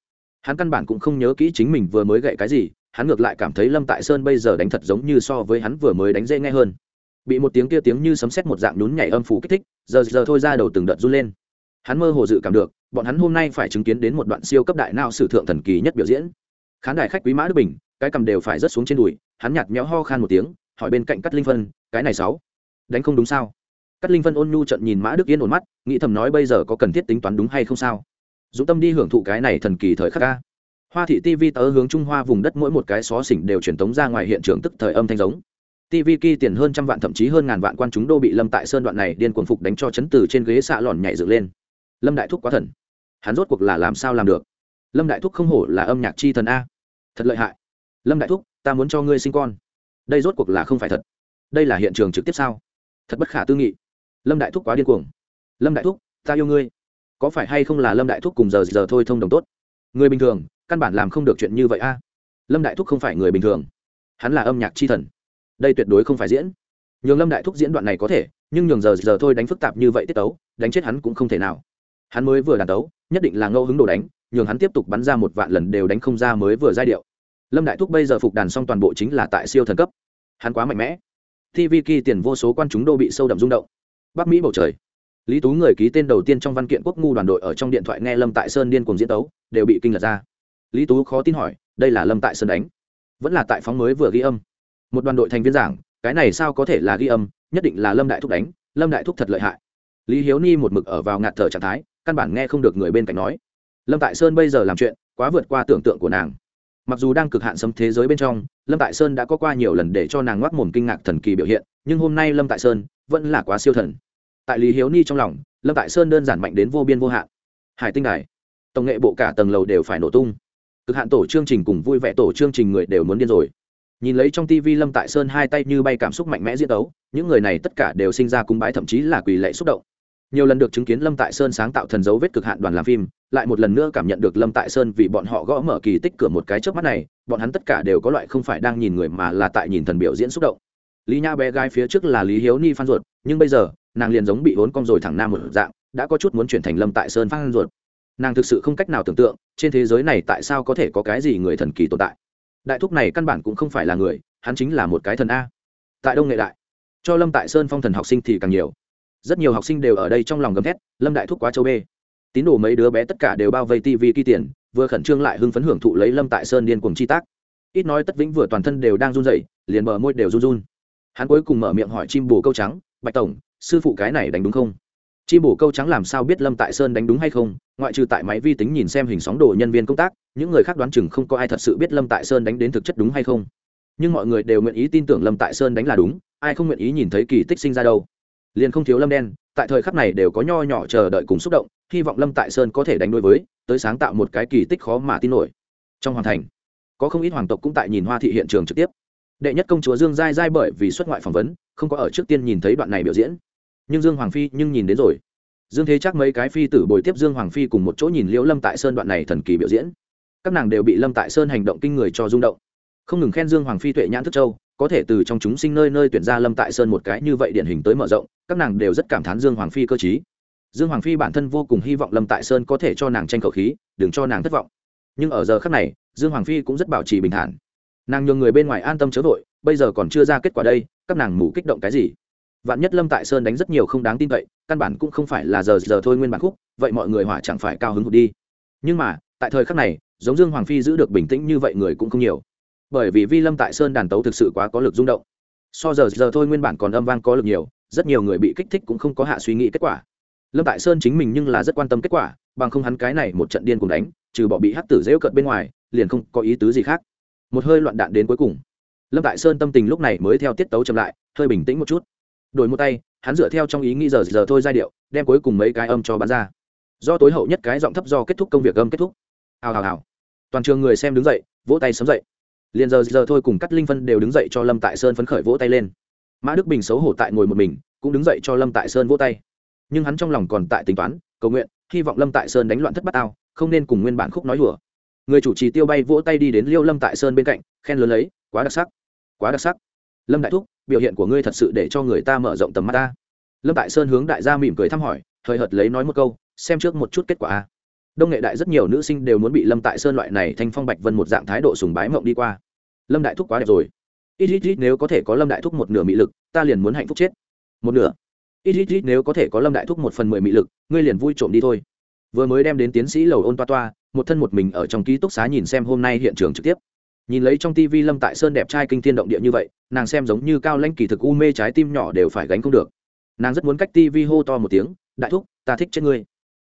Hắn căn bản cũng không nhớ kỹ chính mình vừa mới gậy cái gì, hắn ngược lại cảm thấy lâm tại sơn bây giờ đánh thật giống như so với hắn vừa mới đánh dễ nghe hơn. Bị một tiếng kia tiếng như sấm xét một dạng nhún nhảy âm phủ kích thích, giờ giờ thôi ra đầu từng đợt run lên hắn mơ hồ dự cảm được, bọn hắn hôm nay phải chứng kiến đến một đoạn siêu cấp đại nao sử thượng thần kỳ nhất biểu diễn. Khán đài khách quý mã đức bình, cái cầm đều phải rớt xuống trên đùi, hắn nhạt méo ho khan một tiếng, hỏi bên cạnh cắt linh phân, cái này sáu, đánh không đúng sao? Cắt linh phân ôn nhu trận nhìn mã đức yên ổn mắt, nghĩ thầm nói bây giờ có cần thiết tính toán đúng hay không sao. Dũng tâm đi hưởng thụ cái này thần kỳ thời khắc ca. Hoa thị tv tớ hướng trung hoa vùng đất mỗi một cái xó xỉnh đều truyền tống ra ngoài hiện trường tức thời âm thanh giống. Tv ki tiền hơn trăm vạn thậm chí hơn ngàn vạn quan chúng đô bị lâm tại sơn đoạn này điên cuồng phục đánh cho chấn từ trên ghế xạ lòn nhảy dựng lên lâm đại thúc quá thần. Hắn rốt cuộc là làm sao làm được? Lâm đại thúc không hổ là âm nhạc chi thần a. Thật lợi hại. Lâm đại thúc, ta muốn cho ngươi sinh con. Đây rốt cuộc là không phải thật. Đây là hiện trường trực tiếp sao? Thật bất khả tư nghị. Lâm đại thúc quá điên cuồng. Lâm đại thúc, ta yêu ngươi. Có phải hay không là lâm đại thúc cùng giờ giờ thôi thông đồng tốt? Người bình thường, căn bản làm không được chuyện như vậy a. Lâm đại thúc không phải người bình thường. Hắn là âm nhạc c h i thần. Đây tuyệt đối không phải diễn. Nhường lâm đại thúc diễn đoạn này có thể, nhưng nhường giờ giờ thôi đánh phức tạp như vậy tiết tấu, đánh chết hắn cũng không thể nào hắn mới vừa đàn tấu, nhất định là ngẫu hứng đồ đánh, nhường hắn tiếp tục bắn ra một vạn lần đều đánh không ra mới vừa giai điệu. Lâm đại thúc bây giờ phục đàn xong toàn bộ chính là tại siêu thần cấp. Hắn quá mạnh mẽ. Tv kỳ tiền vô số quan chúng đô bị sâu đậm rung động. Bắc mỹ bầu trời. Lý tú người ký tên đầu tiên trong văn kiện quốc ngu đoàn đội ở trong điện thoại nghe lâm tại sơn điên cùng diễn tấu, đều bị kinh lật ra. Lý tú khó tin hỏi, đây là lâm tại sơn đánh. Vẫn là tại phóng mới vừa ghi âm. Một đoàn đội thành viên giảng, cái này sao có thể là ghi âm, nhất định là lâm đại thúc đánh, lâm đại thúc thật lợi hại. Lý hiếu ni một mực ở vào ngạt thở trạng thái căn bản nghe không được người bên cạnh nói. Lâm tại sơn bây giờ làm chuyện, quá vượt qua tưởng tượng của nàng. Mặc dù đang cực hạn xâm thế giới bên trong, lâm tại sơn đã có qua nhiều lần để cho nàng ngoác mồm kinh ngạc thần kỳ biểu hiện, nhưng hôm nay lâm tại sơn vẫn là quá siêu thần. Tại lý hiếu ni trong lòng, lâm tại sơn đơn giản mạnh đến vô biên vô hạn. Hải tinh đài, tổng nghệ bộ cả tầng lầu đều phải nổ tung. Cực hạn tổ chương trình cùng vui vẻ tổ chương trình người đều muốn điên rồi. Nhìn lấy trong tivi lâm tại sơn hai tay như bay cảm xúc mạnh mẽ diễn đấu những người này tất cả đều sinh ra cung bái thậm chí là quỳ lệ xúc động nhiều lần được chứng kiến lâm tại sơn sáng tạo thần dấu vết cực hạn đoàn làm phim, lại một lần nữa cảm nhận được lâm tại sơn vì bọn họ gõ mở kỳ tích cửa một cái trước mắt này, bọn hắn tất cả đều có loại không phải đang nhìn người mà là tại nhìn thần biểu diễn xúc động. Lý nha bé gái phía trước là lý hiếu ni phan ruột, nhưng bây giờ, nàng liền giống bị vốn cong rồi thẳng nam một dạng, đã có chút muốn chuyển thành lâm tại sơn phan ruột. Nàng thực sự không cách nào tưởng tượng, trên thế giới này tại sao có thể có cái gì người thần kỳ tồn tại. Đại thúc này căn bản cũng không phải là người, hắn chính là một cái thần a. Tại đông nghệ đại, cho lâm tại sơn phong thần học sinh thì càng nhiều rất nhiều học sinh đều ở đây trong lòng gầm thét, lâm đại thúc quá châu bê. Tín đồ mấy đứa bé tất cả đều bao vây tv kỳ tiền, vừa khẩn trương lại hưng phấn hưởng thụ lấy lâm tại sơn điên cùng chi tác. Ít nói tất vĩnh vừa toàn thân đều đang run rẩy, liền mở môi đều run run. Hắn cuối cùng mở miệng hỏi chim bồ câu trắng, bạch tổng, sư phụ cái này đánh đúng không? Chim bồ câu trắng làm sao biết lâm tại sơn đánh đúng hay không? Ngoại trừ tại máy vi tính nhìn xem hình sóng đồ nhân viên công tác, những người khác đoán chừng không có ai thật sự biết lâm tại sơn đánh đến thực chất đúng hay không. Nhưng mọi người đều nguyện ý tin tưởng lâm tại sơn đánh là đúng, ai không nguyện ý nhìn thấy kỳ tích sinh ra đâu liền không thiếu lâm đen, tại thời khắc này đều có nho nhỏ chờ đợi cùng xúc động, hy vọng lâm tại sơn có thể đánh đôi với, tới sáng tạo một cái kỳ tích khó mà tin nổi. Trong hoàn thành, có không ít hoàng tộc cũng tại nhìn hoa thị hiện trường trực tiếp. Đệ nhất công chúa dương giai giai bởi vì xuất ngoại phỏng vấn, không có ở trước tiên nhìn thấy đoạn này biểu diễn. Nhưng dương hoàng phi nhưng nhìn đến rồi. Dương thế chắc mấy cái phi tử bồi tiếp dương hoàng phi cùng một chỗ nhìn liễu lâm tại sơn đoạn này thần kỳ biểu diễn. Các nàng đều bị lâm tại sơn hành động kinh người cho rung động. Không ngừng khen dương hoàng phi tuệ nhãn thức châu có thể từ trong chúng sinh nơi nơi tuyển ra lâm tại sơn một cái như vậy điển hình tới mở rộng, các nàng đều rất cảm thán dương hoàng phi cơ chí dương hoàng phi bản thân vô cùng hy vọng lâm tại sơn có thể cho nàng tranh khẩu khí, đừng cho nàng thất vọng. Nhưng ở giờ khác này, dương hoàng phi cũng rất bảo trì bình thản. Nàng nhường người bên ngoài an tâm chớ vội, bây giờ còn chưa ra kết quả đây, các nàng mù kích động cái gì? Vạn nhất lâm tại sơn đánh rất nhiều không đáng tin cậy, căn bản cũng không phải là giờ giờ thôi nguyên bản khúc, vậy mọi người hỏa chẳng phải cao hứng hụt đi. Nhưng mà, tại thời khắc này, giống dương hoàng phi giữ được bình tĩnh như vậy người cũng không nhiều bởi vì vi lâm tại sơn đàn tấu thực sự quá có lực rung động. So giờ giờ thôi nguyên bản còn âm vang có lực nhiều, rất nhiều người bị kích thích cũng không có hạ suy nghĩ kết quả. Lâm tại sơn chính mình nhưng là rất quan tâm kết quả, bằng không hắn cái này một trận điên cùng đánh, trừ bỏ bị hắc tử dễu cận bên ngoài, liền không có ý tứ gì khác. Một hơi loạn đạn đến cuối cùng. Lâm tại sơn tâm tình lúc này mới theo tiết tấu chậm lại, hơi bình tĩnh một chút. Đổi một tay, hắn dựa theo trong ý nghĩ giờ giờ thôi giai điệu, đem cuối cùng mấy cái âm cho bán ra. Do tối hậu nhất cái giọng thấp do kết thúc công việc âm kết thúc. Hào hào hào. Toàn trường người xem đứng dậy, vỗ tay sớm dậy liền giờ giờ thôi cùng cắt linh phân đều đứng dậy cho lâm tại sơn phấn khởi vỗ tay lên mã đức bình xấu hổ tại ngồi một mình cũng đứng dậy cho lâm tại sơn vỗ tay nhưng hắn trong lòng còn tại tính toán cầu nguyện hy vọng lâm tại sơn đánh loạn thất bát ao không nên cùng nguyên bản khúc nói đùa người chủ trì tiêu bay vỗ tay đi đến liêu lâm tại sơn bên cạnh khen lớn lấy quá đặc sắc quá đặc sắc lâm đại thúc biểu hiện của ngươi thật sự để cho người ta mở rộng tầm mắt ta lâm tại sơn hướng đại gia mỉm cười thăm hỏi thời hợt lấy nói một câu xem trước một chút kết quả a đông nghệ đại rất nhiều nữ sinh đều muốn bị lâm tại sơn loại này thanh phong bạch vân một dạng thái độ sùng bái mộng đi qua lâm đại thúc quá đẹp rồi. Ít ít ít, nếu có thể có lâm đại thúc một nửa mị lực, ta liền muốn hạnh phúc chết. Một nửa. Ít ít ít, nếu có thể có lâm đại thúc một phần mười mị lực, ngươi liền vui trộm đi thôi. Vừa mới đem đến tiến sĩ lầu ôn toa toa, một thân một mình ở trong ký túc xá nhìn xem hôm nay hiện trường trực tiếp. Nhìn lấy trong tivi lâm tại sơn đẹp trai kinh thiên động địa như vậy, nàng xem giống như cao lanh kỳ thực u mê trái tim nhỏ đều phải gánh không được. Nàng rất muốn cách tivi hô to một tiếng, đại thúc, ta thích chết ngươi.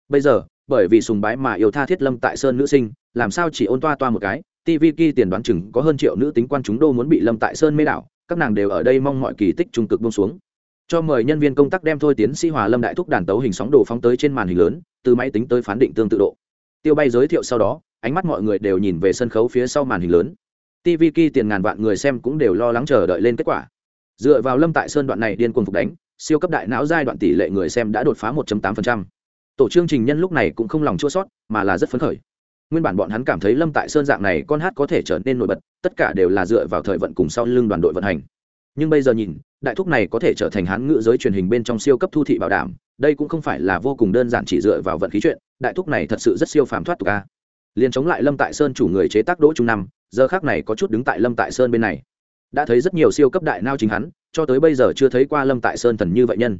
Bây giờ, bởi vì sùng bái mà yêu tha thiết lâm tại sơn nữ sinh, làm sao chỉ ôn toa toa một cái? Tv kỳ tiền đoán chừng có hơn triệu nữ tính quan chúng đô muốn bị lâm tại sơn mê đảo, các nàng đều ở đây mong mọi kỳ tích trung cực bông xuống. Cho mời nhân viên công tác đem thôi tiến sĩ hòa lâm đại thúc đàn tấu hình sóng đồ phóng tới trên màn hình lớn, từ máy tính tới phán định tương tự độ. Tiêu bay giới thiệu sau đó, ánh mắt mọi người đều nhìn về sân khấu phía sau màn hình lớn. Tv kỳ tiền ngàn vạn người xem cũng đều lo lắng chờ đợi lên kết quả. Dựa vào lâm tại sơn đoạn này điên cuồng phục đánh, siêu cấp đại não giai đoạn tỷ lệ người xem đã đột phá 1.8%. tổ chương trình nhân lúc này cũng không lòng chua sót, mà là rất phấn khởi nguyên bản bọn hắn cảm thấy lâm tại sơn dạng này con hát có thể trở nên nổi bật, tất cả đều là dựa vào thời vận cùng sau lưng đoàn đội vận hành. Nhưng bây giờ nhìn, đại thúc này có thể trở thành hán ngữ giới truyền hình bên trong siêu cấp thu thị bảo đảm, đây cũng không phải là vô cùng đơn giản chỉ dựa vào vận khí chuyện, đại thúc này thật sự rất siêu phàm thoát tục ca liền chống lại lâm tại sơn chủ người chế tác đỗ trung năm giờ khác này có chút đứng tại lâm tại sơn bên này. Đã thấy rất nhiều siêu cấp đại nao chính hắn, cho tới bây giờ chưa thấy qua lâm tại sơn thần như vậy nhân.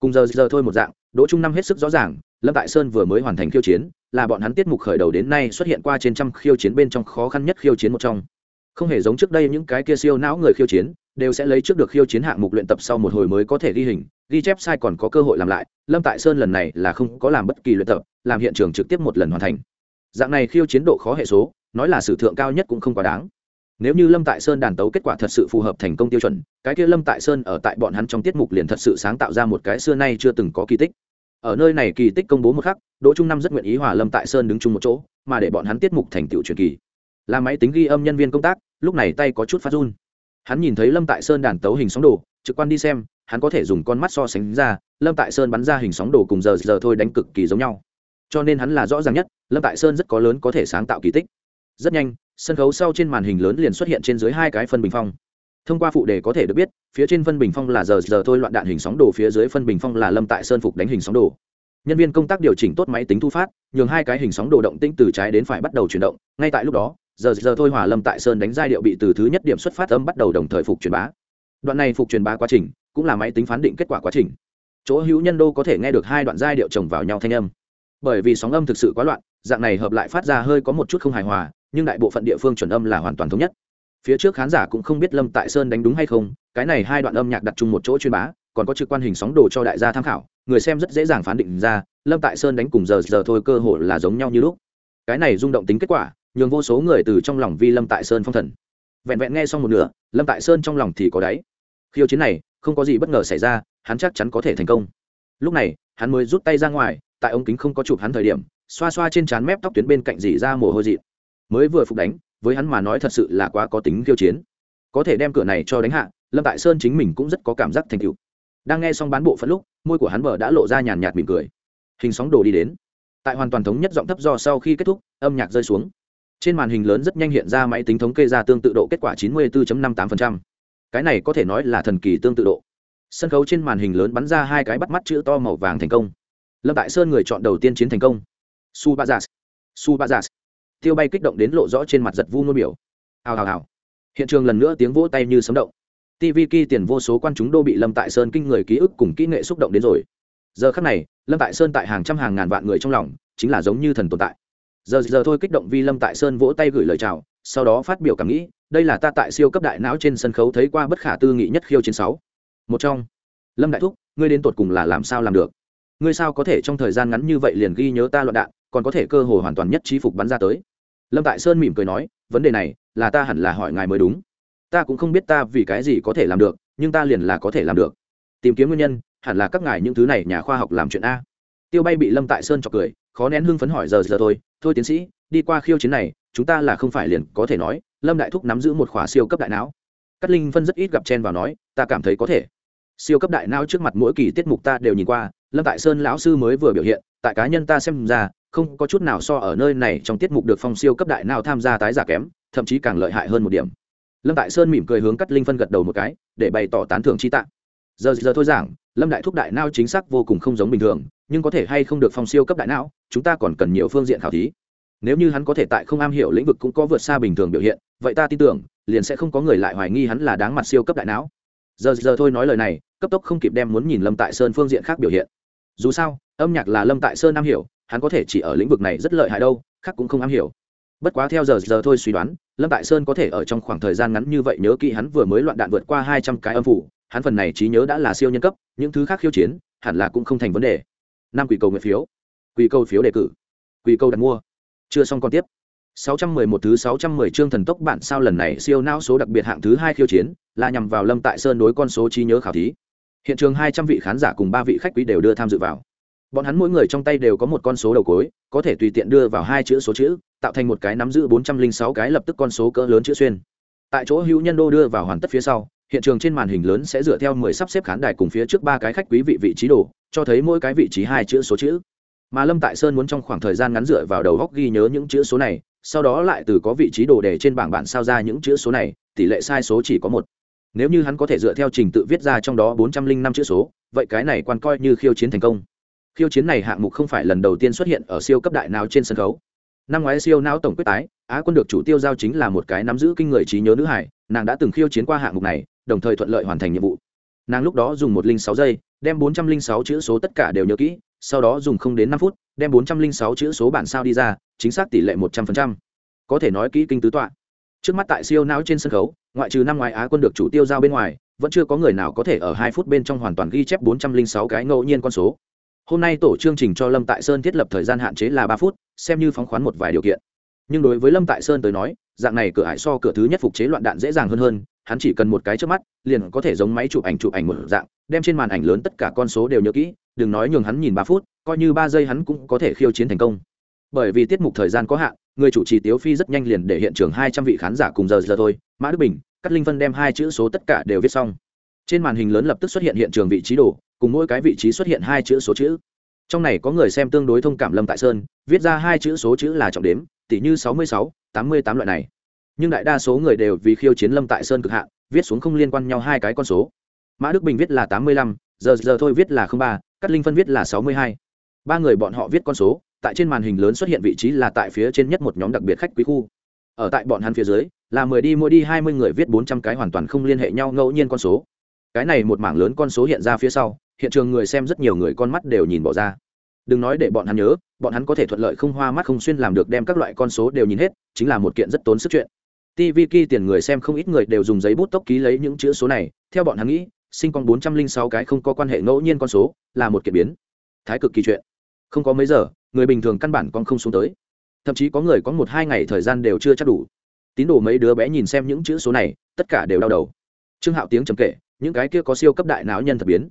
Cùng giờ giờ thôi một dạng, đỗ trung năm hết sức rõ ràng lâm tại sơn vừa mới hoàn thành khiêu chiến, là bọn hắn tiết mục khởi đầu đến nay xuất hiện qua trên trăm khiêu chiến bên trong khó khăn nhất khiêu chiến một trong. Không hề giống trước đây những cái kia siêu não người khiêu chiến, đều sẽ lấy trước được khiêu chiến hạng mục luyện tập sau một hồi mới có thể ghi hình, ghi chép sai còn có cơ hội làm lại. Lâm tại sơn lần này là không có làm bất kỳ luyện tập, làm hiện trường trực tiếp một lần hoàn thành. Dạng này khiêu chiến độ khó hệ số, nói là sử thượng cao nhất cũng không quá đáng. Nếu như lâm tại sơn đàn tấu kết quả thật sự phù hợp thành công tiêu chuẩn, cái kia lâm tại sơn ở tại bọn hắn trong tiết mục liền thật sự sáng tạo ra một cái xưa nay chưa từng có kỳ tích ở nơi này kỳ tích công bố một khắc, đỗ trung năm rất nguyện ý hòa lâm tại sơn đứng chung một chỗ, mà để bọn hắn tiết mục thành tựu truyền kỳ. Là máy tính ghi âm nhân viên công tác, lúc này tay có chút phát run. Hắn nhìn thấy lâm tại sơn đàn tấu hình sóng đồ, trực quan đi xem, hắn có thể dùng con mắt so sánh ra, lâm tại sơn bắn ra hình sóng đồ cùng giờ giờ thôi đánh cực kỳ giống nhau. Cho nên hắn là rõ ràng nhất, lâm tại sơn rất có lớn có thể sáng tạo kỳ tích. Rất nhanh, sân khấu sau trên màn hình lớn liền xuất hiện trên dưới hai cái phân bình phong thông qua phụ đề có thể được biết, phía trên phân bình phong là giờ giờ thôi loạn đạn hình sóng đồ, phía dưới phân bình phong là lâm tại sơn phục đánh hình sóng đồ. Nhân viên công tác điều chỉnh tốt máy tính thu phát, nhường hai cái hình sóng đồ động tĩnh từ trái đến phải bắt đầu chuyển động, ngay tại lúc đó, giờ giờ thôi hòa lâm tại sơn đánh giai điệu bị từ thứ nhất điểm xuất phát âm bắt đầu đồng thời phục truyền bá. Đoạn này phục truyền bá quá trình, cũng là máy tính phán định kết quả quá trình. Chỗ hữu nhân đô có thể nghe được hai đoạn giai điệu chồng vào nhau thanh âm. Bởi vì sóng âm thực sự quá loạn, dạng này hợp lại phát ra hơi có một chút không hài hòa, nhưng đại bộ phận địa phương chuẩn âm là hoàn toàn thống nhất phía trước khán giả cũng không biết lâm tại sơn đánh đúng hay không, cái này hai đoạn âm nhạc đặt chung một chỗ chuyên bá, còn có trực quan hình sóng đồ cho đại gia tham khảo, người xem rất dễ dàng phán định ra, lâm tại sơn đánh cùng giờ giờ thôi cơ hội là giống nhau như lúc. Cái này rung động tính kết quả, nhường vô số người từ trong lòng vi lâm tại sơn phong thần. Vẹn vẹn nghe xong một nửa, lâm tại sơn trong lòng thì có đáy. Khiêu chiến này, không có gì bất ngờ xảy ra, hắn chắc chắn có thể thành công. Lúc này, hắn mới rút tay ra ngoài, tại ống kính không có chụp hắn thời điểm, xoa xoa trên trán mép tóc tuyến bên cạnh dỉ ra mồ hôi dị mới vừa phục đánh với hắn mà nói thật sự là quá có tính khiêu chiến. Có thể đem cửa này cho đánh hạ, lâm tại sơn chính mình cũng rất có cảm giác thành tựu. Đang nghe xong bán bộ phận lúc, môi của hắn bờ đã lộ ra nhàn nhạt mỉm cười. Hình sóng đồ đi đến. Tại hoàn toàn thống nhất giọng thấp do sau khi kết thúc, âm nhạc rơi xuống. Trên màn hình lớn rất nhanh hiện ra máy tính thống kê ra tương tự độ kết quả 94.58%. cái này có thể nói là thần kỳ tương tự độ. Sân khấu trên màn hình lớn bắn ra hai cái bắt mắt chữ to màu vàng thành công. Lâm tại sơn người chọn đầu tiên chiến thành công. Su ba giả su ba dạ giả tiêu bay kích động đến lộ rõ trên mặt giật vu nôn biểu. Hào hào hào. Hiện trường lần nữa tiếng vỗ tay như sấm động. Tv ki tiền vô số quan chúng đô bị lâm tại sơn kinh người ký ức cùng kỹ nghệ xúc động đến rồi. Giờ khắc này, lâm tại sơn tại hàng trăm hàng ngàn vạn người trong lòng, chính là giống như thần tồn tại. Giờ giờ thôi kích động vi lâm tại sơn vỗ tay gửi lời chào, sau đó phát biểu cảm nghĩ, đây là ta tại siêu cấp đại não trên sân khấu thấy qua bất khả tư nghị nhất khiêu chiến sáu. Một trong. Lâm đại thúc, ngươi đến tột cùng là làm sao làm được? Ngươi sao có thể trong thời gian ngắn như vậy liền ghi nhớ ta loạn đạn? Còn có thể cơ hồ hoàn toàn nhất trí phục bắn ra tới. Lâm tại sơn mỉm cười nói, vấn đề này là ta hẳn là hỏi ngài mới đúng. Ta cũng không biết ta vì cái gì có thể làm được, nhưng ta liền là có thể làm được. Tìm kiếm nguyên nhân, hẳn là các ngài những thứ này nhà khoa học làm chuyện a. Tiêu bay bị lâm tại sơn chọc cười, khó nén hưng phấn hỏi, giờ giờ thôi thôi tiến sĩ, đi qua khiêu chiến này, chúng ta là không phải liền có thể nói, lâm đại thúc nắm giữ một khóa siêu cấp đại não. Cát linh phân rất ít gặp chen vào nói, ta cảm thấy có thể. Siêu cấp đại não trước mặt mỗi kỳ tiết mục ta đều nhìn qua, lâm tại sơn lão sư mới vừa biểu hiện, tại cá nhân ta xem ra không có chút nào so ở nơi này trong tiết mục được phong siêu cấp đại nào tham gia tái giả kém, thậm chí càng lợi hại hơn một điểm. Lâm tại sơn mỉm cười hướng cắt linh phân gật đầu một cái, để bày tỏ tán thưởng chi tạng giờ giờ thôi giảng, lâm đại thúc đại não chính xác vô cùng không giống bình thường, nhưng có thể hay không được phong siêu cấp đại não chúng ta còn cần nhiều phương diện khảo thí. Nếu như hắn có thể tại không am hiểu lĩnh vực cũng có vượt xa bình thường biểu hiện, vậy ta tin tưởng, liền sẽ không có người lại hoài nghi hắn là đáng mặt siêu cấp đại não. Giờ giờ thôi nói lời này, cấp tốc không kịp đem muốn nhìn lâm tại sơn phương diện khác biểu hiện. Dù sao, âm nhạc là lâm tại sơn am hiểu hắn có thể chỉ ở lĩnh vực này rất lợi hại đâu, khác cũng không am hiểu. Bất quá theo giờ giờ thôi suy đoán, lâm tại sơn có thể ở trong khoảng thời gian ngắn như vậy nhớ kỹ hắn vừa mới loạn đạn vượt qua hai trăm cái âm phủ, hắn phần này trí nhớ đã là siêu nhân cấp, những thứ khác khiêu chiến, hẳn là cũng không thành vấn đề. Năm quỷ cầu nguyện phiếu. Quỷ cầu phiếu đề cử. Quỷ cầu đặt mua. Chưa xong còn tiếp. 611 thứ 610 chương thần tốc bản sao lần này siêu não số đặc biệt hạng thứ hai khiêu chiến, là nhằm vào Lâm Tại Sơn đối con số trí nhớ khảo thí. Hiện trường 200 vị khán giả cùng ba vị khách quý đều đưa tham dự vào bọn hắn mỗi người trong tay đều có một con số đầu cối, có thể tùy tiện đưa vào hai chữ số chữ, tạo thành một cái nắm giữ bốn trăm linh sáu cái lập tức con số cỡ lớn chữ xuyên. Tại chỗ hữu nhân đô đưa vào hoàn tất phía sau, hiện trường trên màn hình lớn sẽ dựa theo mười sắp xếp khán đài cùng phía trước ba cái khách quý vị vị trí đồ, cho thấy mỗi cái vị trí hai chữ số chữ. Mà lâm tại sơn muốn trong khoảng thời gian ngắn dựa vào đầu góc ghi nhớ những chữ số này, sau đó lại từ có vị trí đồ để trên bảng bản sao ra những chữ số này, tỷ lệ sai số chỉ có một. Nếu như hắn có thể dựa theo trình tự viết ra trong đó bốn trăm linh năm chữ số, vậy cái này quan coi như khiêu chiến thành công khiêu chiến này hạng mục không phải lần đầu tiên xuất hiện ở siêu cấp đại nào trên sân khấu. Năm ngoái siêu não tổng quyết tái, á quân được chủ tiêu giao chính là một cái nắm giữ kinh người trí nhớ nữ hải, nàng đã từng khiêu chiến qua hạng mục này, đồng thời thuận lợi hoàn thành nhiệm vụ. Nàng lúc đó dùng một linh sáu giây, đem bốn trăm linh sáu chữ số tất cả đều nhớ kỹ, sau đó dùng không đến năm phút, đem bốn trăm linh sáu chữ số bản sao đi ra, chính xác tỷ lệ một trăm phần trăm. Có thể nói kỹ kinh tứ tọa. Trước mắt tại siêu não trên sân khấu, ngoại trừ năm ngoái á quân được chủ tiêu giao bên ngoài, vẫn chưa có người nào có thể ở hai phút bên trong hoàn toàn ghi chép bốn trăm linh sáu cái ngẫu nhiên con số hôm nay tổ chương trình cho lâm tại sơn thiết lập thời gian hạn chế là ba phút, xem như phóng khoán một vài điều kiện. Nhưng đối với lâm tại sơn tới nói, dạng này cửa ải so cửa thứ nhất phục chế loạn đạn dễ dàng hơn hơn, hắn chỉ cần một cái trước mắt, liền có thể giống máy chụp ảnh chụp ảnh một dạng, đem trên màn ảnh lớn tất cả con số đều nhớ kỹ, đừng nói nhường hắn nhìn ba phút, coi như ba giây hắn cũng có thể khiêu chiến thành công. Bởi vì tiết mục thời gian có hạn, người chủ trì tiếu phi rất nhanh liền để hiện trường hai trăm vị khán giả cùng giờ giờ thôi, mã đức bình cắt linh vân đem hai chữ số tất cả đều viết xong trên màn hình lớn lập tức xuất hiện hiện trường vị trí đồ, cùng mỗi cái vị trí xuất hiện hai chữ số chữ. Trong này có người xem tương đối thông cảm lâm tại sơn, viết ra hai chữ số chữ là trọng đếm, tỷ như sáu mươi sáu, tám mươi tám loại này. Nhưng đại đa số người đều vì khiêu chiến lâm tại sơn cực hạn, viết xuống không liên quan nhau hai cái con số. Mã đức bình viết là tám mươi lăm, giờ giờ thôi viết là ba cắt linh phân viết là sáu mươi hai. Ba người bọn họ viết con số, tại trên màn hình lớn xuất hiện vị trí là tại phía trên nhất một nhóm đặc biệt khách quý khu. Ở tại bọn hắn phía dưới, là mười đi mua đi hai mươi người viết bốn trăm cái hoàn toàn không liên hệ nhau ngẫu nhiên con số cái này một mảng lớn con số hiện ra phía sau, hiện trường người xem rất nhiều người con mắt đều nhìn bỏ ra. Đừng nói để bọn hắn nhớ, bọn hắn có thể thuận lợi không hoa mắt không xuyên làm được đem các loại con số đều nhìn hết, chính là một kiện rất tốn sức chuyện. Tv ki tiền người xem không ít người đều dùng giấy bút tốc ký lấy những chữ số này, theo bọn hắn nghĩ, sinh con bốn trăm linh sáu cái không có quan hệ ngẫu nhiên con số, là một kiện biến. Thái cực kỳ chuyện. Không có mấy giờ, người bình thường căn bản con không xuống tới. Thậm chí có người có một hai ngày thời gian đều chưa chắc đủ. Tín đồ mấy đứa bé nhìn xem những chữ số này, tất cả đều đau đầu. Trương hạo tiếng trầm kể những cái kia có siêu cấp đại não nhân thật biến.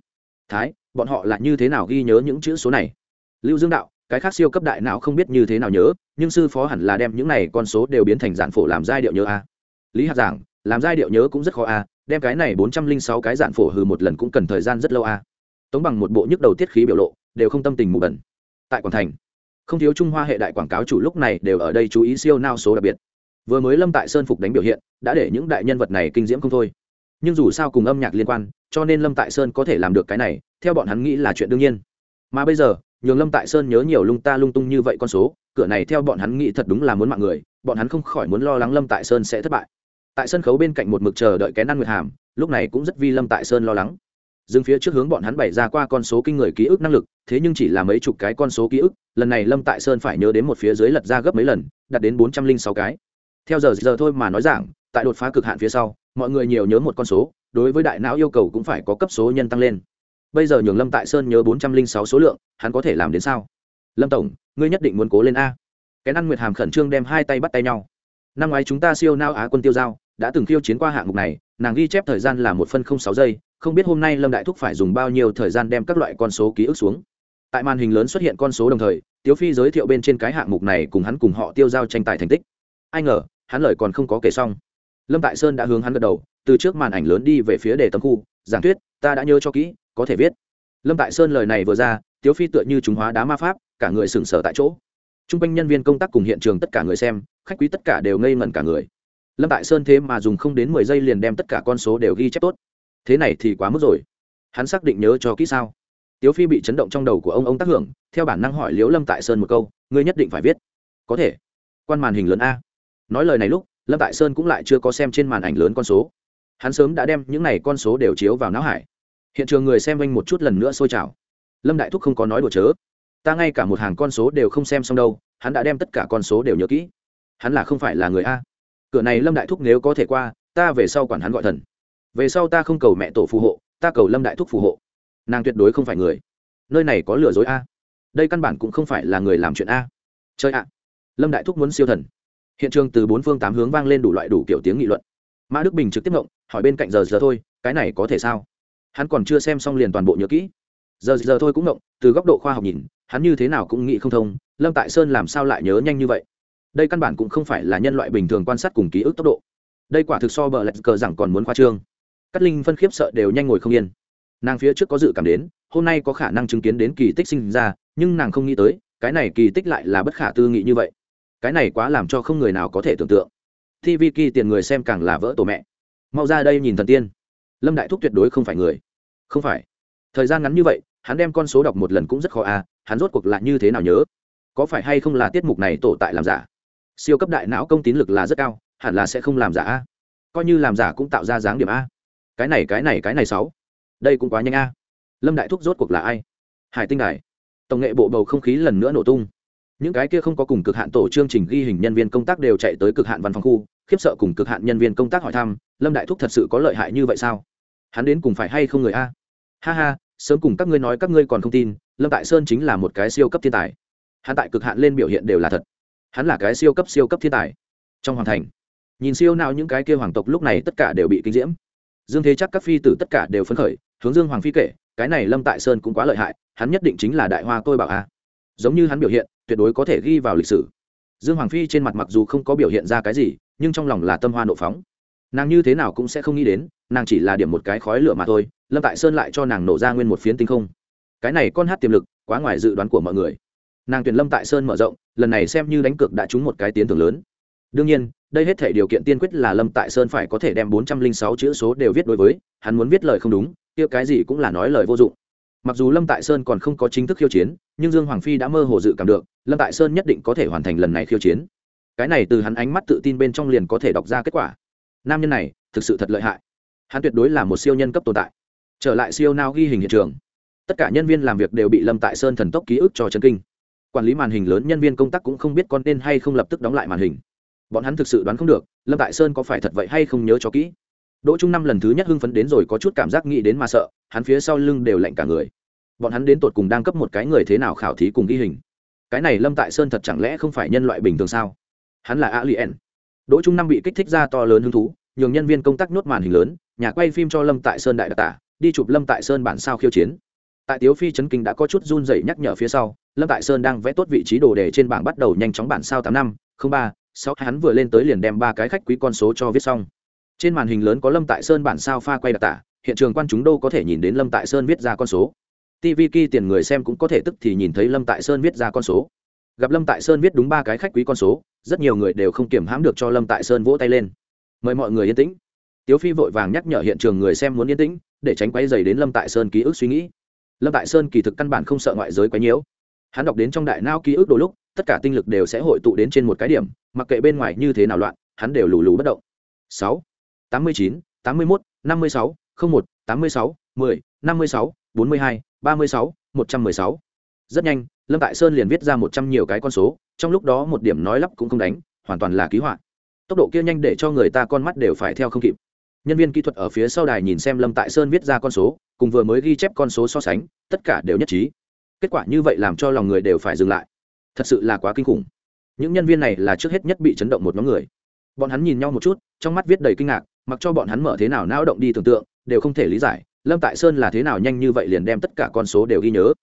Thái, bọn họ là như thế nào ghi nhớ những chữ số này? Lưu dương đạo, cái khác siêu cấp đại não không biết như thế nào nhớ, nhưng sư phó hẳn là đem những này con số đều biến thành giản phổ làm giai điệu nhớ a. Lý hạt giảng, làm giai điệu nhớ cũng rất khó a, đem cái này bốn trăm linh sáu cái giản phổ hừ một lần cũng cần thời gian rất lâu a. Tống bằng một bộ nhức đầu tiết khí biểu lộ, đều không tâm tình mù bẩn. Tại quảng thành, không thiếu trung hoa hệ đại quảng cáo chủ lúc này đều ở đây chú ý siêu nao số đặc biệt. Vừa mới lâm tại sơn phục đánh biểu hiện, đã để những đại nhân vật này kinh diễm không thôi nhưng dù sao cùng âm nhạc liên quan, cho nên lâm tại sơn có thể làm được cái này, theo bọn hắn nghĩ là chuyện đương nhiên. Mà bây giờ, nhường lâm tại sơn nhớ nhiều lung ta lung tung như vậy con số, cửa này theo bọn hắn nghĩ thật đúng là muốn mạng người, bọn hắn không khỏi muốn lo lắng lâm tại sơn sẽ thất bại. Tại sân khấu bên cạnh một mực chờ đợi kén ăn nguyệt hàm, lúc này cũng rất vi lâm tại sơn lo lắng. Dừng phía trước hướng bọn hắn bày ra qua con số kinh người ký ức năng lực, thế nhưng chỉ là mấy chục cái con số ký ức, lần này lâm tại sơn phải nhớ đến một phía dưới lật ra gấp mấy lần, đạt đến bốn trăm linh sáu cái. Theo giờ giờ thôi mà nói rằng tại đột phá cực hạn phía sau mọi người nhiều nhớ một con số, đối với đại não yêu cầu cũng phải có cấp số nhân tăng lên. Bây giờ nhường lâm tại sơn nhớ bốn trăm linh sáu số lượng, hắn có thể làm đến sao? Lâm tổng, ngươi nhất định muốn cố lên a. Cái ăn nguyệt hàm khẩn trương đem hai tay bắt tay nhau. Năm ngoái chúng ta siêu nao á quân tiêu giao, đã từng khiêu chiến qua hạng mục này, nàng ghi chép thời gian là một phân không sáu giây, không biết hôm nay lâm đại thúc phải dùng bao nhiêu thời gian đem các loại con số ký ức xuống. Tại màn hình lớn xuất hiện con số đồng thời, tiếu phi giới thiệu bên trên cái hạng mục này cùng hắn cùng họ tiêu giao tranh tài thành tích. Ai ngờ, hắn lời còn không có kể xong lâm tại sơn đã hướng hắn gật đầu, từ trước màn ảnh lớn đi về phía đề tấm khu, giảng thuyết, ta đã nhớ cho kỹ, có thể viết. Lâm tại sơn lời này vừa ra, tiếu phi tựa như chúng hóa đá ma pháp, cả người sừng sờ tại chỗ. T r u n g quanh nhân viên công tác cùng hiện trường tất cả người xem, khách quý tất cả đều ngây ngẩn cả người. Lâm tại sơn thế mà dùng không đến mười giây liền đem tất cả con số đều ghi chép tốt. Thế này thì quá mức rồi. Hắn xác định nhớ cho kỹ sao? Tiếu phi bị chấn động trong đầu của ông ông tác hưởng, theo bản năng hỏi liếu lâm tại sơn một câu, ngươi nhất định phải viết. Có thể. Quan màn hình lớn a. Nói lời này lúc lâm tại sơn cũng lại chưa có xem trên màn ảnh lớn con số. Hắn sớm đã đem những n à y con số đều chiếu vào não hải. Hiện trường người xem anh một chút lần nữa sôi trào. Lâm đại thúc không có nói đùa chớ. Ta ngay cả một hàng con số đều không xem xong đâu, hắn đã đem tất cả con số đều nhớ kỹ. Hắn là không phải là người a. Cửa này lâm đại thúc nếu có thể qua, ta về sau quản hắn gọi thần. Về sau ta không cầu mẹ tổ phù hộ, ta cầu lâm đại thúc phù hộ. Nàng tuyệt đối không phải người. Nơi này có lừa dối a. Đây căn bản cũng không phải là người làm chuyện a. Chơi ạ. Lâm đại thúc muốn siêu thần hiện trường từ bốn phương tám hướng vang lên đủ loại đủ kiểu tiếng nghị luận. Mã đức bình trực tiếp ngộng, hỏi bên cạnh giờ giờ thôi, cái này có thể sao? Hắn còn chưa xem xong liền toàn bộ nhớ kỹ. Giờ giờ thôi cũng ngộng, từ góc độ khoa học nhìn, hắn như thế nào cũng nghĩ không thông, lâm tại sơn làm sao lại nhớ nhanh như vậy? Đây căn bản cũng không phải là nhân loại bình thường quan sát cùng ký ức tốc độ. Đây quả thực so bờ lạch cờ rằng còn muốn khoa trương. Cát linh phân khiếp sợ đều nhanh ngồi không yên. Nàng phía trước có dự cảm đến, hôm nay có khả năng chứng kiến đến kỳ tích sinh ra, nhưng nàng không nghĩ tới, cái này kỳ tích lại là bất khả tư nghị như vậy cái này quá làm cho không người nào có thể tưởng tượng. Tv kỳ tiền người xem càng là vỡ tổ mẹ. Mau ra đây nhìn thần tiên. Lâm đại thúc tuyệt đối không phải người. Không phải. Thời gian ngắn như vậy, hắn đem con số đọc một lần cũng rất khó à hắn rốt cuộc lại như thế nào nhớ? Có phải hay không là tiết mục này tổ tại làm giả? Siêu cấp đại não công tín lực là rất cao, hẳn là sẽ không làm giả a. Coi như làm giả cũng tạo ra dáng điểm a. Cái này cái này cái này sáu. Đây cũng quá nhanh a. Lâm đại thúc rốt cuộc là ai? Hải tinh đài. Tổng nghệ bộ bầu không khí lần nữa nổ tung những cái kia không có cùng cực hạn tổ chương trình ghi hình nhân viên công tác đều chạy tới cực hạn văn phòng khu, khiếp sợ cùng cực hạn nhân viên công tác hỏi thăm, lâm đại thúc thật sự có lợi hại như vậy sao? Hắn đến cùng phải hay không người a? Ha ha, sớm cùng các ngươi nói các ngươi còn không tin, lâm tại sơn chính là một cái siêu cấp thiên tài. Hắn tại cực hạn lên biểu hiện đều là thật. Hắn là cái siêu cấp siêu cấp thiên tài. Trong hoàng thành, nhìn siêu nào những cái kia hoàng tộc lúc này tất cả đều bị kinh diễm. Dương thế chắc các phi tử tất cả đều phấn khởi, hướng dương hoàng phi kể, cái này lâm tại sơn cũng quá lợi hại, hắn nhất định chính là đại hoa tôi bảo a. Giống như hắn biểu hiện tuyệt đối có thể ghi vào lịch sử. Dương hoàng phi trên mặt mặc dù không có biểu hiện ra cái gì, nhưng trong lòng là tâm hoa nộ phóng. Nàng như thế nào cũng sẽ không nghĩ đến, nàng chỉ là điểm một cái khói lửa mà thôi, lâm tại sơn lại cho nàng nổ ra nguyên một phiến tinh không. Cái này con hát tiềm lực, quá ngoài dự đoán của mọi người. Nàng tuyển lâm tại sơn mở rộng, lần này xem như đánh cược đã trúng một cái tiến thưởng lớn. Đương nhiên, đây hết thể điều kiện tiên quyết là lâm tại sơn phải có thể đem bốn trăm linh sáu chữ số đều viết đối với, hắn muốn viết lời không đúng, kia cái gì cũng là nói lời vô dụng mặc dù lâm tại sơn còn không có chính thức khiêu chiến, nhưng dương hoàng phi đã mơ hồ dự cảm được, lâm tại sơn nhất định có thể hoàn thành lần này khiêu chiến. Cái này từ hắn ánh mắt tự tin bên trong liền có thể đọc ra kết quả. Nam nhân này, thực sự thật lợi hại. Hắn tuyệt đối là một siêu nhân cấp tồn tại. Trở lại siêu nao ghi hình hiện trường. Tất cả nhân viên làm việc đều bị lâm tại sơn thần tốc ký ức cho chân kinh. Quản lý màn hình lớn nhân viên công tác cũng không biết con tên hay không lập tức đóng lại màn hình. Bọn hắn thực sự đoán không được, lâm tại sơn có phải thật vậy hay không nhớ cho kỹ. Đỗ trung năm lần thứ nhất hưng phấn đến rồi có chút cảm giác nghĩ đến mà sợ hắn phía sau lưng đều lạnh cả người. Bọn hắn đến tột cùng đang cấp một cái người thế nào khảo thí cùng ghi hình? Cái này lâm tại sơn thật chẳng lẽ không phải nhân loại bình thường sao? Hắn là alien. Đỗ trung năm bị kích thích ra to lớn hứng thú, nhường nhân viên công tác nhốt màn hình lớn, nhà quay phim cho lâm tại sơn đại đặc tả đi chụp lâm tại sơn bản sao khiêu chiến. Tại tiếu phi trấn kinh đã có chút run dậy nhắc nhở phía sau, lâm tại sơn đang vẽ tốt vị trí đồ đề trên bảng bắt đầu nhanh chóng bản sao tám năm, không ba, sáu, hắn vừa lên tới liền đem ba cái khách quý con số cho viết xong. Trên màn hình lớn có lâm tại sơn bản sao pha quay đặc tả hiện trường quan chúng đâu có thể nhìn đến lâm tại sơn viết ra con số. Tv ki tiền người xem cũng có thể tức thì nhìn thấy lâm tại sơn viết ra con số. Gặp lâm tại sơn viết đúng ba cái khách quý con số, rất nhiều người đều không kiểm hãm được cho lâm tại sơn vỗ tay lên. Mời mọi người yên tĩnh. Tiếu phi vội vàng nhắc nhở hiện trường người xem muốn yên tĩnh, để tránh quay dày đến lâm tại sơn ký ức suy nghĩ. Lâm tại sơn kỳ thực căn bản không sợ ngoại giới quấy nhiễu. Hắn đọc đến trong đại nao ký ức đôi lúc, tất cả tinh lực đều sẽ hội tụ đến trên một cái điểm, mặc kệ bên ngoài như thế nào loạn, hắn đều lù lù bất động. Sáu, tám mươi chín, tám mươi mốt, năm mươi sáu một, tám mươi sáu, mười, năm mươi sáu, bốn mươi hai, ba mươi sáu, một trăm mười sáu. Rất nhanh, lâm tại sơn liền viết ra một trăm nhiều cái con số, trong lúc đó một điểm nói lắp cũng không đánh, hoàn toàn là ký họa. Tốc độ kia nhanh để cho người ta con mắt đều phải theo không kịp. Nhân viên kỹ thuật ở phía sau đài nhìn xem lâm tại sơn viết ra con số, cùng vừa mới ghi chép con số so sánh, tất cả đều nhất trí. Kết quả như vậy làm cho lòng người đều phải dừng lại. Thật sự là quá kinh khủng. Những nhân viên này là trước hết nhất bị chấn động một nhóm người. Bọn hắn nhìn nhau một chút, trong mắt viết đầy kinh ngạc, mặc cho bọn hắn mở thế nào não động đi tưởng tượng đều không thể lý giải, lâm tại sơn là thế nào nhanh như vậy liền đem tất cả con số đều ghi nhớ.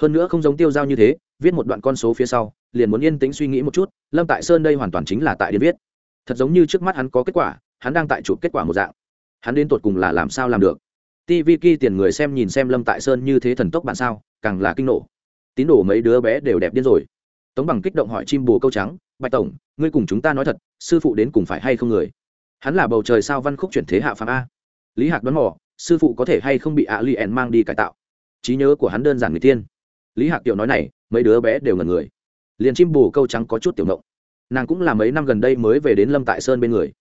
Hơn nữa không giống tiêu giao như thế, viết một đoạn con số phía sau, liền muốn yên tĩnh suy nghĩ một chút, lâm tại sơn đây hoàn toàn chính là tại điên viết. Thật giống như trước mắt hắn có kết quả, hắn đang tại chụp kết quả một dạng. Hắn đến tột cùng là làm sao làm được? Tv ki tiền người xem nhìn xem lâm tại sơn như thế thần tốc bạn sao, càng là kinh nổ tín đồ mấy đứa bé đều đẹp điên rồi. Tống bằng kích động hỏi chim bồ câu trắng, bạch tổng, ngươi cùng chúng ta nói thật, sư phụ đến cùng phải hay không người? Hắn là bầu trời sao văn khúc chuyển thế hạ phạm a? Lý hạc đoán mò, sư phụ có thể hay không bị ạ li ẻn mang đi cải tạo? Trí nhớ của hắn đơn giản người tiên lý hạc tiểu nói này, mấy đứa bé đều ngần người. Liền chim bù câu trắng có chút tiểu mộng nàng cũng là mấy năm gần đây mới về đến lâm tại sơn bên người.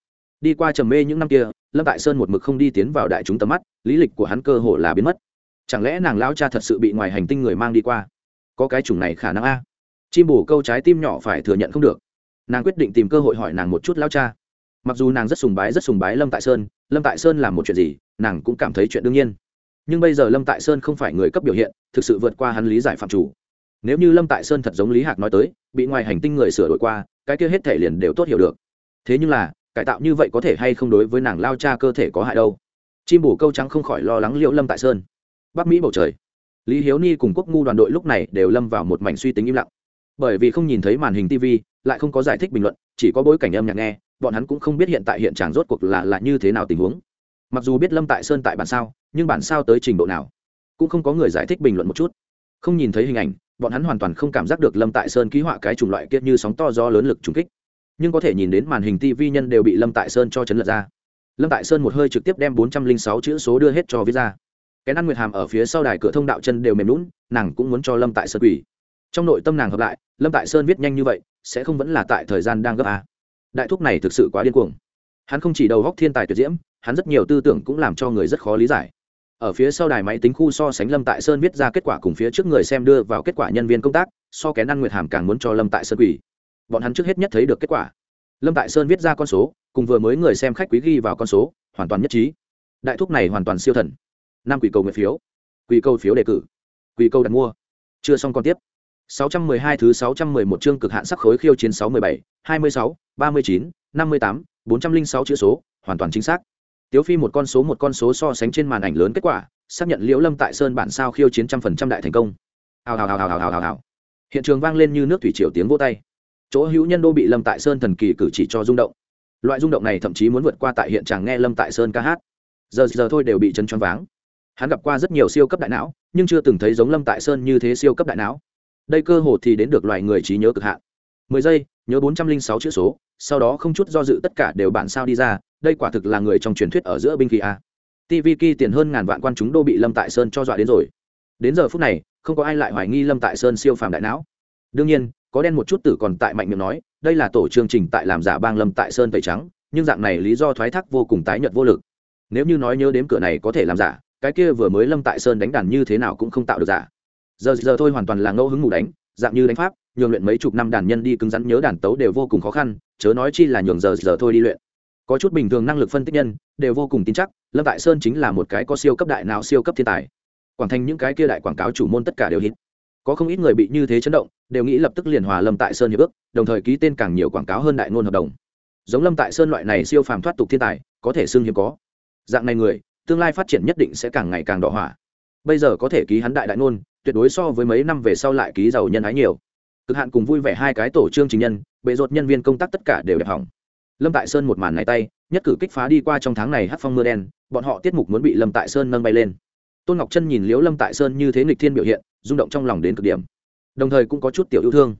Đi qua trầm mê những năm kia, lâm tại sơn một mực không đi tiến vào đại chúng tầm mắt, lý lịch của hắn cơ hồ là biến mất. Chẳng lẽ nàng lao cha thật sự bị ngoài hành tinh người mang đi qua? Có cái chủng này khả năng a? Chim bù câu trái tim nhỏ phải thừa nhận không được. Nàng quyết định tìm cơ hội hỏi nàng một chút lao cha mặc dù nàng rất sùng bái, rất sùng bái lâm tại sơn, lâm tại sơn làm một chuyện gì, nàng cũng cảm thấy chuyện đương nhiên. Nhưng bây giờ lâm tại sơn không phải người cấp biểu hiện, thực sự vượt qua hắn lý giải phạm chủ. Nếu như lâm tại sơn thật giống lý hạc nói tới, bị ngoài hành tinh người sửa đổi qua, cái kia hết thể liền đều tốt hiểu được. Thế nhưng là, cải tạo như vậy có thể hay không đối với nàng lao cha cơ thể có hại đâu? Chim bổ câu trắng không khỏi lo lắng liệu lâm tại sơn. Bắc mỹ bầu trời. Lý hiếu ni cùng quốc ngu đoàn đội lúc này đều lâm vào một mảnh suy tính im lặng. Bởi vì không nhìn thấy màn hình tv lại không có giải thích bình luận, chỉ có bối cảnh âm nhạc nghe bọn hắn cũng không biết hiện tại hiện trạng rốt cuộc là là như thế nào tình huống. Mặc dù biết lâm tại sơn tại bản sao, nhưng bản sao tới trình độ nào, cũng không có người giải thích bình luận một chút. Không nhìn thấy hình ảnh, bọn hắn hoàn toàn không cảm giác được lâm tại sơn ký họa cái chủng loại kia như sóng to do lớn lực trùng kích. Nhưng có thể nhìn đến màn hình tv nhân đều bị lâm tại sơn cho chấn lật ra. Lâm tại sơn một hơi trực tiếp đem bốn trăm linh sáu chữ số đưa hết cho viết ra. Cái ăn nguyệt hàm ở phía sau đài cửa thông đạo chân đều mềm lún nàng cũng muốn cho lâm tại sơn quỷ trong nội tâm nàng hợp lại, lâm tại sơn viết nhanh như vậy, sẽ không vẫn là tại thời gian đang gấp à? Đại thúc này thực sự quá điên cuồng. Hắn không chỉ đầu góc thiên tài tuyệt diễm, hắn rất nhiều tư tưởng cũng làm cho người rất khó lý giải. Ở phía sau đài máy tính khu so sánh lâm tại sơn viết ra kết quả cùng phía trước người xem đưa vào kết quả nhân viên công tác, so kén ăn nguyệt hàm càng muốn cho lâm tại sơn quỷ bọn hắn trước hết nhất thấy được kết quả. Lâm tại sơn viết ra con số, cùng vừa mới người xem khách quý ghi vào con số, hoàn toàn nhất trí. Đại thúc này hoàn toàn siêu thần. Năm quỷ cầu nguyện phiếu. Quỷ cầu phiếu đề cử. Quỷ cầu đặt mua. Chưa xong còn tiếp. 612 thứ 611 chương cực hạn sắc khối khiêu chiến 617, 26, 39, 58, 406 chữ số, hoàn toàn chính xác. Tiếu Phi một con số một con số so sánh trên màn ảnh lớn kết quả, xác nhận Liễu Lâm tại Sơn bản sao khiêu chiến trăm phần trăm đại thành công. hào hào hào hào hào hào hào. Hiện trường vang lên như nước thủy triều tiếng vỗ tay. Chỗ hữu nhân đô bị lâm tại sơn thần kỳ cử chỉ cho rung động. Loại rung động này thậm chí muốn vượt qua tại hiện trường nghe lâm tại sơn ca hát. Giờ giờ thôi đều bị chân choáng váng. Hắn gặp qua rất nhiều siêu cấp đại não nhưng chưa từng thấy giống lâm tại sơn như thế siêu cấp đại não đây cơ hồ thì đến được loài người trí nhớ cực hạn. Mười giây, nhớ bốn trăm linh sáu chữ số, sau đó không chút do dự tất cả đều bản sao đi ra, đây quả thực là người trong truyền thuyết ở giữa binh khí a. Tv ki tiền hơn ngàn vạn quan chúng đô bị lâm tại sơn cho dọa đến rồi. Đến giờ phút này, không có ai lại hoài nghi lâm tại sơn siêu phàm đại não. Đương nhiên, có đen một chút tử còn tại mạnh miệng nói, đây là tổ chương trình tại làm giả bang lâm tại sơn tẩy trắng, nhưng dạng này lý do thoái thác vô cùng tái nhợt vô lực. Nếu như nói nhớ đếm cửa này có thể làm giả, cái kia vừa mới lâm tại sơn đánh đàn như thế nào cũng không tạo được giả giờ giờ thôi hoàn toàn là ngẫu hứng mù đánh, dạng như đánh pháp, nhường luyện mấy chục năm đàn nhân đi cứng rắn nhớ đàn tấu đều vô cùng khó khăn, chớ nói chi là nhường giờ giờ thôi đi luyện. Có chút bình thường năng lực phân tích nhân, đều vô cùng tin chắc, lâm tại sơn chính là một cái có siêu cấp đại não siêu cấp thiên tài. Quảng thành những cái kia đại quảng cáo chủ môn tất cả đều hít. Có không ít người bị như thế chấn động, đều nghĩ lập tức liền hòa lâm tại sơn hiệp ước, đồng thời ký tên càng nhiều quảng cáo hơn đại ngôn hợp đồng. Giống lâm tại sơn loại này siêu phàm thoát tục thiên tài, có thể xưng hiếm có. Dạng này người, tương lai phát triển nhất định sẽ càng ngày càng đỏ hỏa. Bây giờ có thể ký hắn đại đại ngôn tuyệt đối so với mấy năm về sau lại ký giàu nhân ái nhiều. Cực hạn cùng vui vẻ hai cái tổ chương trình nhân, bệ rột nhân viên công tác tất cả đều đẹp hỏng. Lâm tại sơn một màn này tay, nhất cử kích phá đi qua trong tháng này hát phong mưa đen, bọn họ tiết mục muốn bị lâm tại sơn nâng bay lên. Tôn ngọc chân nhìn liếu lâm tại sơn như thế nghịch thiên biểu hiện, rung động trong lòng đến cực điểm. Đồng thời cũng có chút tiểu yêu thương.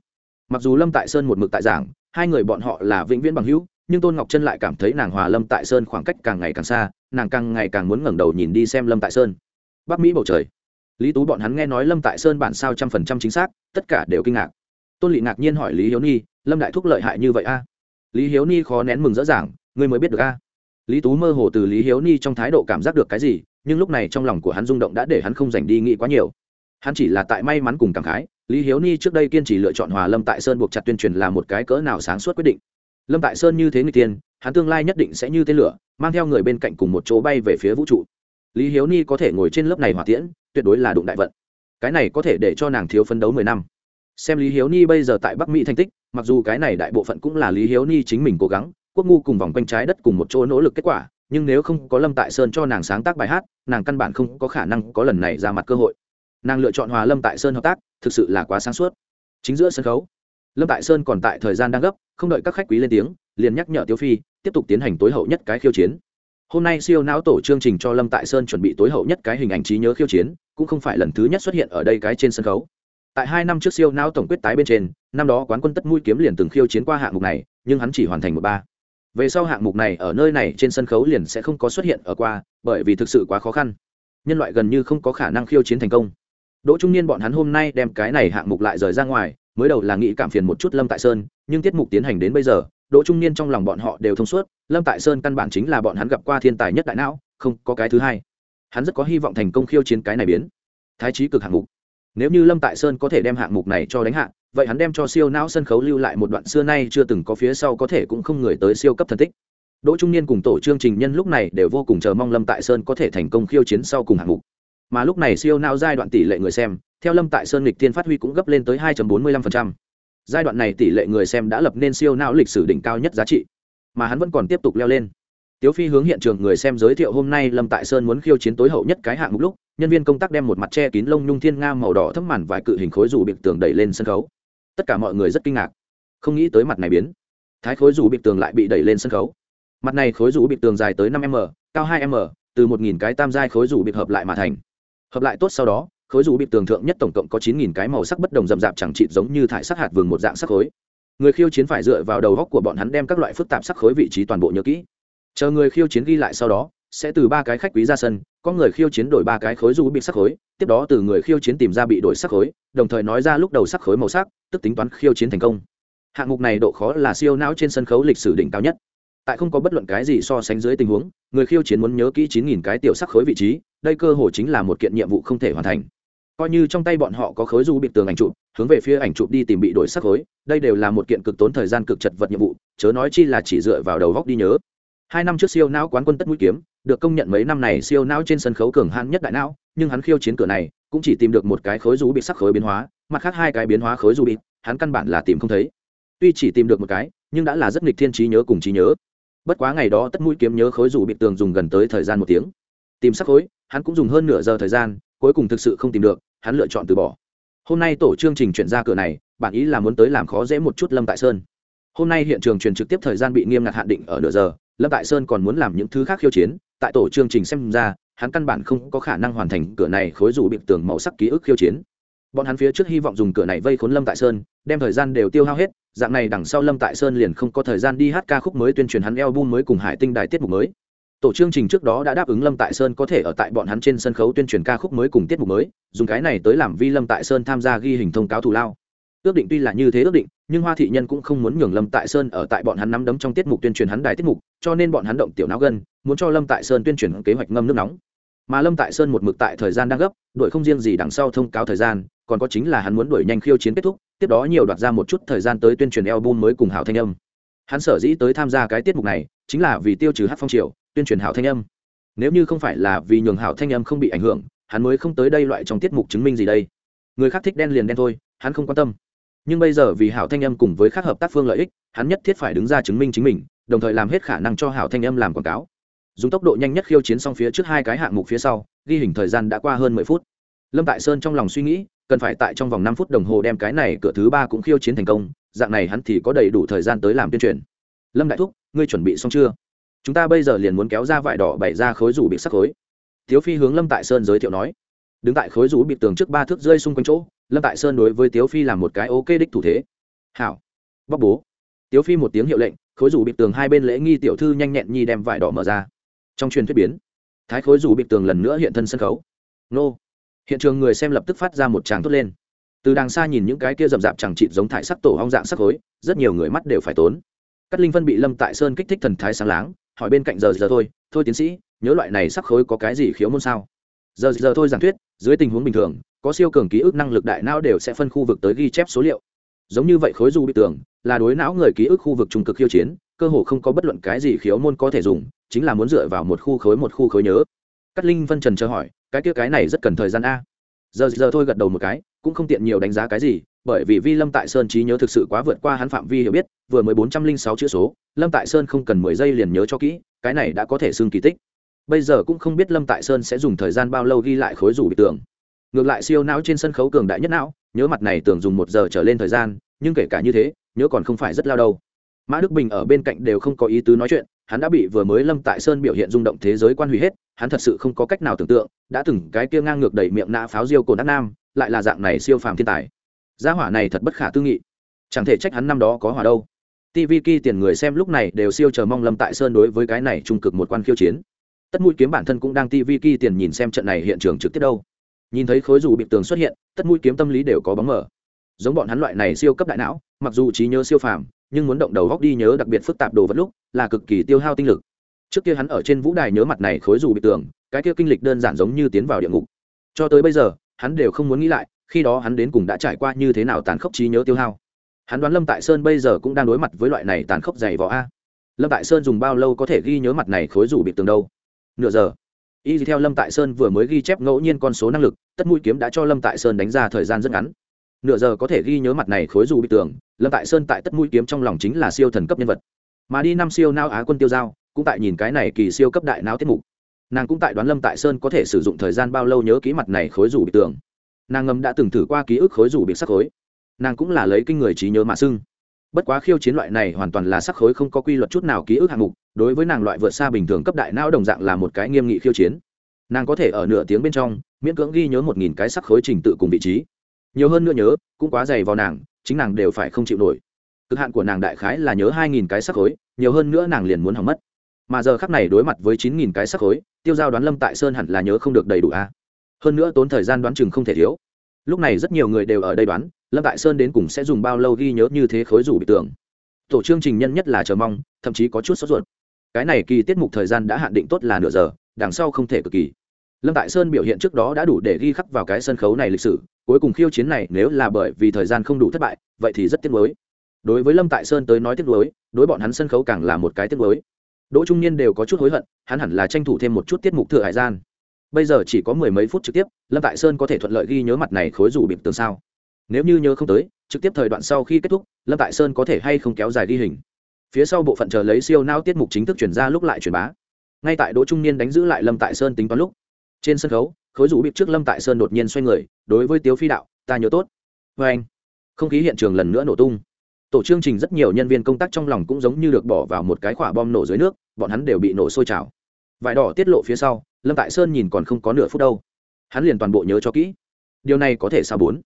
Mặc dù lâm tại sơn một mực tại giảng, hai người bọn họ là vĩnh viễn bằng hữu, nhưng tôn ngọc chân lại cảm thấy nàng hòa lâm tại sơn khoảng cách càng ngày càng xa, nàng càng ngày càng muốn ngẩng đầu nhìn đi xem lâm tại sơn. Bắc mỹ bầu trời lý tú bọn hắn nghe nói lâm tại sơn bản sao trăm phần trăm chính xác, tất cả đều kinh ngạc. Tôn lị ngạc nhiên hỏi lý hiếu ni lâm đại thúc lợi hại như vậy a? Lý hiếu ni khó nén mừng rõ ràng, ngươi mới biết được a? Lý tú mơ hồ từ lý hiếu ni trong thái độ cảm giác được cái gì, nhưng lúc này trong lòng của hắn rung động đã để hắn không dành đi nghĩ quá nhiều. Hắn chỉ là tại may mắn cùng cảm khái, lý hiếu ni trước đây kiên trì lựa chọn hòa lâm tại sơn buộc chặt tuyên truyền là một cái cỡ nào sáng suốt quyết định. Lâm tại sơn như thế người tiên, hắn tương lai nhất định sẽ như tên lửa, mang theo người bên cạnh cùng một chỗ bay về phía vũ trụ lý hiếu ni có thể ngồi trên lớp này hỏa tiễn, tuyệt đối là đụng đại vận. Cái này có thể để cho nàng thiếu phấn đấu mười năm. Xem lý hiếu ni bây giờ tại bắc mỹ thành tích, mặc dù cái này đại bộ phận cũng là lý hiếu ni chính mình cố gắng, quốc ngu cùng vòng quanh trái đất cùng một chỗ nỗ lực kết quả, nhưng nếu không có lâm tại sơn cho nàng sáng tác bài hát, nàng căn bản không có khả năng có lần này ra mặt cơ hội. Nàng lựa chọn hòa lâm tại sơn hợp tác, thực sự là quá sáng suốt. Chính giữa sân khấu, lâm tại sơn còn tại thời gian đang gấp, không đợi các khách quý lên tiếng, liền nhắc nhở tiêu phi, tiếp tục tiến hành tối hậu nhất cái khiêu chiến hôm nay siêu não tổ chương trình cho lâm tại sơn chuẩn bị tối hậu nhất cái hình ảnh trí nhớ khiêu chiến, cũng không phải lần thứ nhất xuất hiện ở đây cái trên sân khấu. Tại hai năm trước siêu não tổng quyết tái bên trên, năm đó quán quân tất mũi kiếm liền từng khiêu chiến qua hạng mục này, nhưng hắn chỉ hoàn thành một ba. Về sau hạng mục này ở nơi này trên sân khấu liền sẽ không có xuất hiện ở qua, bởi vì thực sự quá khó khăn. Nhân loại gần như không có khả năng khiêu chiến thành công. Đỗ trung niên bọn hắn hôm nay đem cái này hạng mục lại rời ra ngoài, mới đầu là nghĩ cảm phiền một chút lâm tại sơn, nhưng tiết mục tiến hành đến bây giờ đỗ trung niên trong lòng bọn họ đều thông suốt, lâm tại sơn căn bản chính là bọn hắn gặp qua thiên tài nhất đại não, không có cái thứ hai. Hắn rất có hy vọng thành công khiêu chiến cái này biến. Thái trí cực hạng mục. Nếu như lâm tại sơn có thể đem hạng mục này cho đánh hạ, vậy hắn đem cho siêu não sân khấu lưu lại một đoạn xưa nay chưa từng có phía sau có thể cũng không người tới siêu cấp thần tích. Đỗ trung niên cùng tổ chương trình nhân lúc này đều vô cùng chờ mong lâm tại sơn có thể thành công khiêu chiến sau cùng hạng mục. Mà lúc này siêu não giai đoạn tỷ lệ người xem, theo lâm tại sơn lịch tiên phát huy cũng gấp lên tới 2.45% giai đoạn này tỷ lệ người xem đã lập nên siêu não lịch sử đỉnh cao nhất giá trị, mà hắn vẫn còn tiếp tục leo lên. Tiếu phi hướng hiện trường người xem giới thiệu hôm nay lâm tại sơn muốn khiêu chiến tối hậu nhất cái hạng mục lúc, nhân viên công tác đem một mặt che kín lông nhung thiên nga màu đỏ thấp màn vài cự hình khối dù bị tường đẩy lên sân khấu. Tất cả mọi người rất kinh ngạc. Không nghĩ tới mặt này biến. Thái khối dù bị tường lại bị đẩy lên sân khấu. Mặt này khối dù bị tường dài tới năm m, cao hai m, từ một nghìn cái tam giai khối dù bị hợp lại mà thành. Hợp lại tốt sau đó khối dù bị tường thượng nhất tổng cộng có chín nghìn cái màu sắc bất đồng rậm rạp chẳng chịt giống như thải sắc hạt vừng một dạng sắc khối. Người khiêu chiến phải dựa vào đầu góc của bọn hắn đem các loại phức tạp sắc khối vị trí toàn bộ nhớ kỹ. Chờ người khiêu chiến ghi lại sau đó, sẽ từ ba cái khách quý ra sân, có người khiêu chiến đổi ba cái khối dù bị sắc khối, tiếp đó từ người khiêu chiến tìm ra bị đổi sắc khối, đồng thời nói ra lúc đầu sắc khối màu sắc, tức tính toán khiêu chiến thành công. Hạng mục này độ khó là siêu não trên sân khấu lịch sử đỉnh cao nhất. Tại không có bất luận cái gì so sánh dưới tình huống, người khiêu chiến muốn nhớ kỹ chín nghìn cái tiểu sắc khối vị trí, đây cơ hồ chính là một kiện nhiệm vụ không thể hoàn thành coi như trong tay bọn họ có khối du bị tường ảnh chụp, hướng về phía ảnh chụp đi tìm bị đổi sắc khối, đây đều là một kiện cực tốn thời gian cực chật vật nhiệm vụ, chớ nói chi là chỉ dựa vào đầu góc đi nhớ. Hai năm trước siêu não quán quân tất mũi kiếm, được công nhận mấy năm này siêu não trên sân khấu cường hãn nhất đại não, nhưng hắn khiêu chiến cửa này, cũng chỉ tìm được một cái khối du bị sắc khối biến hóa, mặt khác hai cái biến hóa khối du bị hắn căn bản là tìm không thấy. Tuy chỉ tìm được một cái, nhưng đã là rất nghịch thiên trí nhớ cùng trí nhớ. Bất quá ngày đó tất mũi kiếm nhớ khối dù bị tường dùng gần tới thời gian một tiếng. Tìm sắc khối, hắn cũng dùng hơn nửa giờ thời gian cuối cùng thực sự không tìm được, hắn lựa chọn từ bỏ. Hôm nay tổ chương trình chuyển ra cửa này bản ý là muốn tới làm khó dễ một chút lâm tại sơn. Hôm nay hiện trường truyền trực tiếp thời gian bị nghiêm ngặt hạn định ở nửa giờ, lâm tại sơn còn muốn làm những thứ khác khiêu chiến, tại tổ chương trình xem ra, hắn căn bản không có khả năng hoàn thành cửa này khối dù bị tường màu sắc ký ức khiêu chiến. Bọn hắn phía trước hy vọng dùng cửa này vây khốn lâm tại sơn, đem thời gian đều tiêu hao hết, dạng này đằng sau lâm tại sơn liền không có thời gian đi hát ca khúc mới tuyên truyền hắn eo bu mới cùng hải tinh đài tiết mục mới tổ chương trình trước đó đã đáp ứng lâm tại sơn có thể ở tại bọn hắn trên sân khấu tuyên truyền ca khúc mới cùng tiết mục mới, dùng cái này tới làm vi lâm tại sơn tham gia ghi hình thông cáo thù lao. Ước định tuy là như thế ước định, nhưng hoa thị nhân cũng không muốn nhường lâm tại sơn ở tại bọn hắn nắm đấm trong tiết mục tuyên truyền hắn đài tiết mục, cho nên bọn hắn động tiểu não gân, muốn cho lâm tại sơn tuyên truyền kế hoạch ngâm nước nóng. Mà lâm tại sơn một mực tại thời gian đang gấp đội không riêng gì đằng sau thông cáo thời gian, còn có chính là hắn muốn đuổi nhanh khiêu chiến kết thúc, tiếp đó nhiều đoạt ra một chút thời gian tới tuyên truyền album mới cùng hảo thanh âm. Hắn sở dĩ tới tham gia cái tiết mục này, chính là vì tiêu trừ hát phong triều tuyên truyền hảo thanh âm. Nếu như không phải là vì nhường hảo thanh âm không bị ảnh hưởng, hắn mới không tới đây loại trong tiết mục chứng minh gì đây. Người khác thích đen liền đen thôi, hắn không quan tâm. Nhưng bây giờ vì hảo thanh âm cùng với các hợp tác phương lợi ích, hắn nhất thiết phải đứng ra chứng minh chính mình, đồng thời làm hết khả năng cho hảo thanh âm làm quảng cáo. Dùng tốc độ nhanh nhất khiêu chiến xong phía trước hai cái hạng mục phía sau, ghi hình thời gian đã qua hơn mười phút. Lâm tại sơn trong lòng suy nghĩ, cần phải tại trong vòng năm phút đồng hồ đem cái này cửa thứ ba cũng khiêu chiến thành công, dạng này hắn thì có đầy đủ thời gian tới làm tuyên truyền. Lâm đại thúc, ngươi chuẩn bị xong chưa? Chúng ta bây giờ liền muốn kéo ra vải đỏ bày ra khối rủ bị sắc khối. Thiếu phi hướng lâm tại sơn giới thiệu nói. Đứng tại khối rủ bị tường trước ba thước rơi xung quanh chỗ, lâm tại sơn đối với tiếu phi làm một cái ok đích thủ thế. Hảo. Bóc bố. Tiếu phi một tiếng hiệu lệnh, khối rủ bị tường hai bên lễ nghi tiểu thư nhanh nhẹn nhi đem vải đỏ mở ra. Trong truyền thuyết biến, thái khối rủ bị tường lần nữa hiện thân sân khấu. Nô. Hiện trường người xem lập tức phát ra một tràng thốt lên. Từ đằng xa nhìn những cái kia rậm rạp chẳng chịt giống thải sắc tổ hong dạng sắc khối, rất nhiều người mắt đều phải tốn. Cắt linh vân bị lâm tại sơn kích thích thần thái sáng láng hỏi bên cạnh giờ giờ thôi thôi tiến sĩ, nhớ loại này sắc khối có cái gì khiếu môn sao? Giờ giờ thôi giảng thuyết, dưới tình huống bình thường, có siêu cường ký ức năng lực đại não đều sẽ phân khu vực tới ghi chép số liệu. Giống như vậy khối du bị tưởng, là đối não người ký ức khu vực trung cực khiêu chiến, cơ hồ không có bất luận cái gì khiếu môn có thể dùng, chính là muốn dựa vào một khu khối một khu khối nhớ. Cát linh phân trần chờ hỏi, cái kia cái này rất cần thời gian a. Giờ giờ thôi gật đầu một cái cũng không tiện nhiều đánh giá cái gì, bởi vì vi lâm tại sơn trí nhớ thực sự quá vượt qua hắn phạm vi hiểu biết, vừa mới bốn trăm linh sáu chữ số, lâm tại sơn không cần mười giây liền nhớ cho kỹ, cái này đã có thể xưng kỳ tích. Bây giờ cũng không biết lâm tại sơn sẽ dùng thời gian bao lâu ghi lại khối rủ bị tưởng ngược lại siêu não trên sân khấu cường đại nhất não, nhớ mặt này tưởng dùng một giờ trở lên thời gian, nhưng kể cả như thế, nhớ còn không phải rất lao đâu. Mã đức bình ở bên cạnh đều không có ý tứ nói chuyện, hắn đã bị vừa mới lâm tại sơn biểu hiện rung động thế giới quan hủy hết, hắn thật sự không có cách nào tưởng tượng, đã từng cái kia ngang ngược đẩy miệng nã pháo diêu cổ đắc nam lại là dạng này siêu phàm thiên tài. Gia hỏa này thật bất khả tư nghị. Chẳng thể trách hắn năm đó có hỏa đâu. Tv ki tiền người xem lúc này đều siêu chờ mong lâm tại sơn đối với cái này trung cực một quan khiêu chiến. Tất mũi kiếm bản thân cũng đang tv ki tiền nhìn xem trận này hiện trường trực tiếp đâu. Nhìn thấy khối dù bị tường xuất hiện, tất mũi kiếm tâm lý đều có bóng mở giống bọn hắn loại này siêu cấp đại não, mặc dù trí nhớ siêu phàm, nhưng muốn động đầu góc đi nhớ đặc biệt phức tạp đồ vật lúc, là cực kỳ tiêu hao tinh lực. Trước kia hắn ở trên vũ đài nhớ mặt này khối dù bị tường, cái kia kinh lịch đơn giản giống như tiến vào địa ngục. Cho tới bây giờ hắn đều không muốn nghĩ lại, khi đó hắn đến cùng đã trải qua như thế nào tàn khốc trí nhớ tiêu hao. Hắn đoán lâm tại sơn bây giờ cũng đang đối mặt với loại này tàn khốc dày vỏ a. Lâm tại sơn dùng bao lâu có thể ghi nhớ mặt này khối rủ bị tường đâu? Nửa giờ. Y theo lâm tại sơn vừa mới ghi chép ngẫu nhiên con số năng lực, tất mũi kiếm đã cho lâm tại sơn đánh ra thời gian rất ngắn. Nửa giờ có thể ghi nhớ mặt này khối rủ bị tường, lâm tại sơn tại tất mũi kiếm trong lòng chính là siêu thần cấp nhân vật. Mà đi năm siêu nao á quân tiêu giao, cũng tại nhìn cái này kỳ siêu cấp đại não tiết mục nàng cũng tại đoán lâm tại sơn có thể sử dụng thời gian bao lâu nhớ ký mặt này khối rủ bị tường. Nàng ngầm đã từng thử qua ký ức khối rủ bị sắc khối. Nàng cũng là lấy kinh người trí nhớ mà xưng bất quá khiêu chiến loại này hoàn toàn là sắc khối không có quy luật chút nào ký ức hạng mục, đối với nàng loại vượt xa bình thường cấp đại não đồng dạng là một cái nghiêm nghị khiêu chiến. Nàng có thể ở nửa tiếng bên trong, miễn cưỡng ghi nhớ một nghìn cái sắc khối trình tự cùng vị trí. Nhiều hơn nữa nhớ, cũng quá dày vào nàng, chính nàng đều phải không chịu nổi. Cực hạn của nàng đại khái là nhớ hai nghìn cái sắc khối, nhiều hơn nữa nàng liền muốn hỏng mất. Mà giờ khắc này đối mặt với chín nghìn cái sắc khối tiêu giao đoán lâm tại sơn hẳn là nhớ không được đầy đủ a. Hơn nữa tốn thời gian đoán chừng không thể thiếu. Lúc này rất nhiều người đều ở đây đoán, lâm tại sơn đến cùng sẽ dùng bao lâu ghi nhớ như thế khối rủ bị tưởng. Tổ chương trình nhân nhất là chờ mong, thậm chí có chút sốt ruột. Cái này kỳ tiết mục thời gian đã hạn định tốt là nửa giờ, đằng sau không thể cực kỳ. Lâm tại sơn biểu hiện trước đó đã đủ để ghi khắc vào cái sân khấu này lịch sử, cuối cùng khiêu chiến này nếu là bởi vì thời gian không đủ thất bại, vậy thì rất tiếc nuối. Đối với lâm tại sơn tới nói tiếc nuối, đối bọn hắn sân khấu càng là một cái tiếc nuối đỗ trung niên đều có chút hối hận, hắn hẳn là tranh thủ thêm một chút tiết mục thừa hải gian. Bây giờ chỉ có mười mấy phút trực tiếp, lâm tại sơn có thể thuận lợi ghi nhớ mặt này khối rủ bịp tường sao? Nếu như nhớ không tới, trực tiếp thời đoạn sau khi kết thúc, lâm tại sơn có thể hay không kéo dài ghi hình. Phía sau bộ phận chờ lấy siêu nao tiết mục chính thức chuyển ra lúc lại truyền bá. Ngay tại đỗ trung niên đánh giữ lại lâm tại sơn tính toán lúc, trên sân khấu, khối rủ bịp trước lâm tại sơn đột nhiên xoay người, đối với tiếu phi đạo, ta nhớ tốt. Vê anh không khí hiện trường lần nữa nổ tung tổ chương trình rất nhiều nhân viên công tác trong lòng cũng giống như được bỏ vào một cái quả bom nổ dưới nước, bọn hắn đều bị nổ sôi trào. Vải đỏ tiết lộ phía sau, lâm tại sơn nhìn còn không có nửa phút đâu. Hắn liền toàn bộ nhớ cho kỹ. Điều này có thể sao bốn?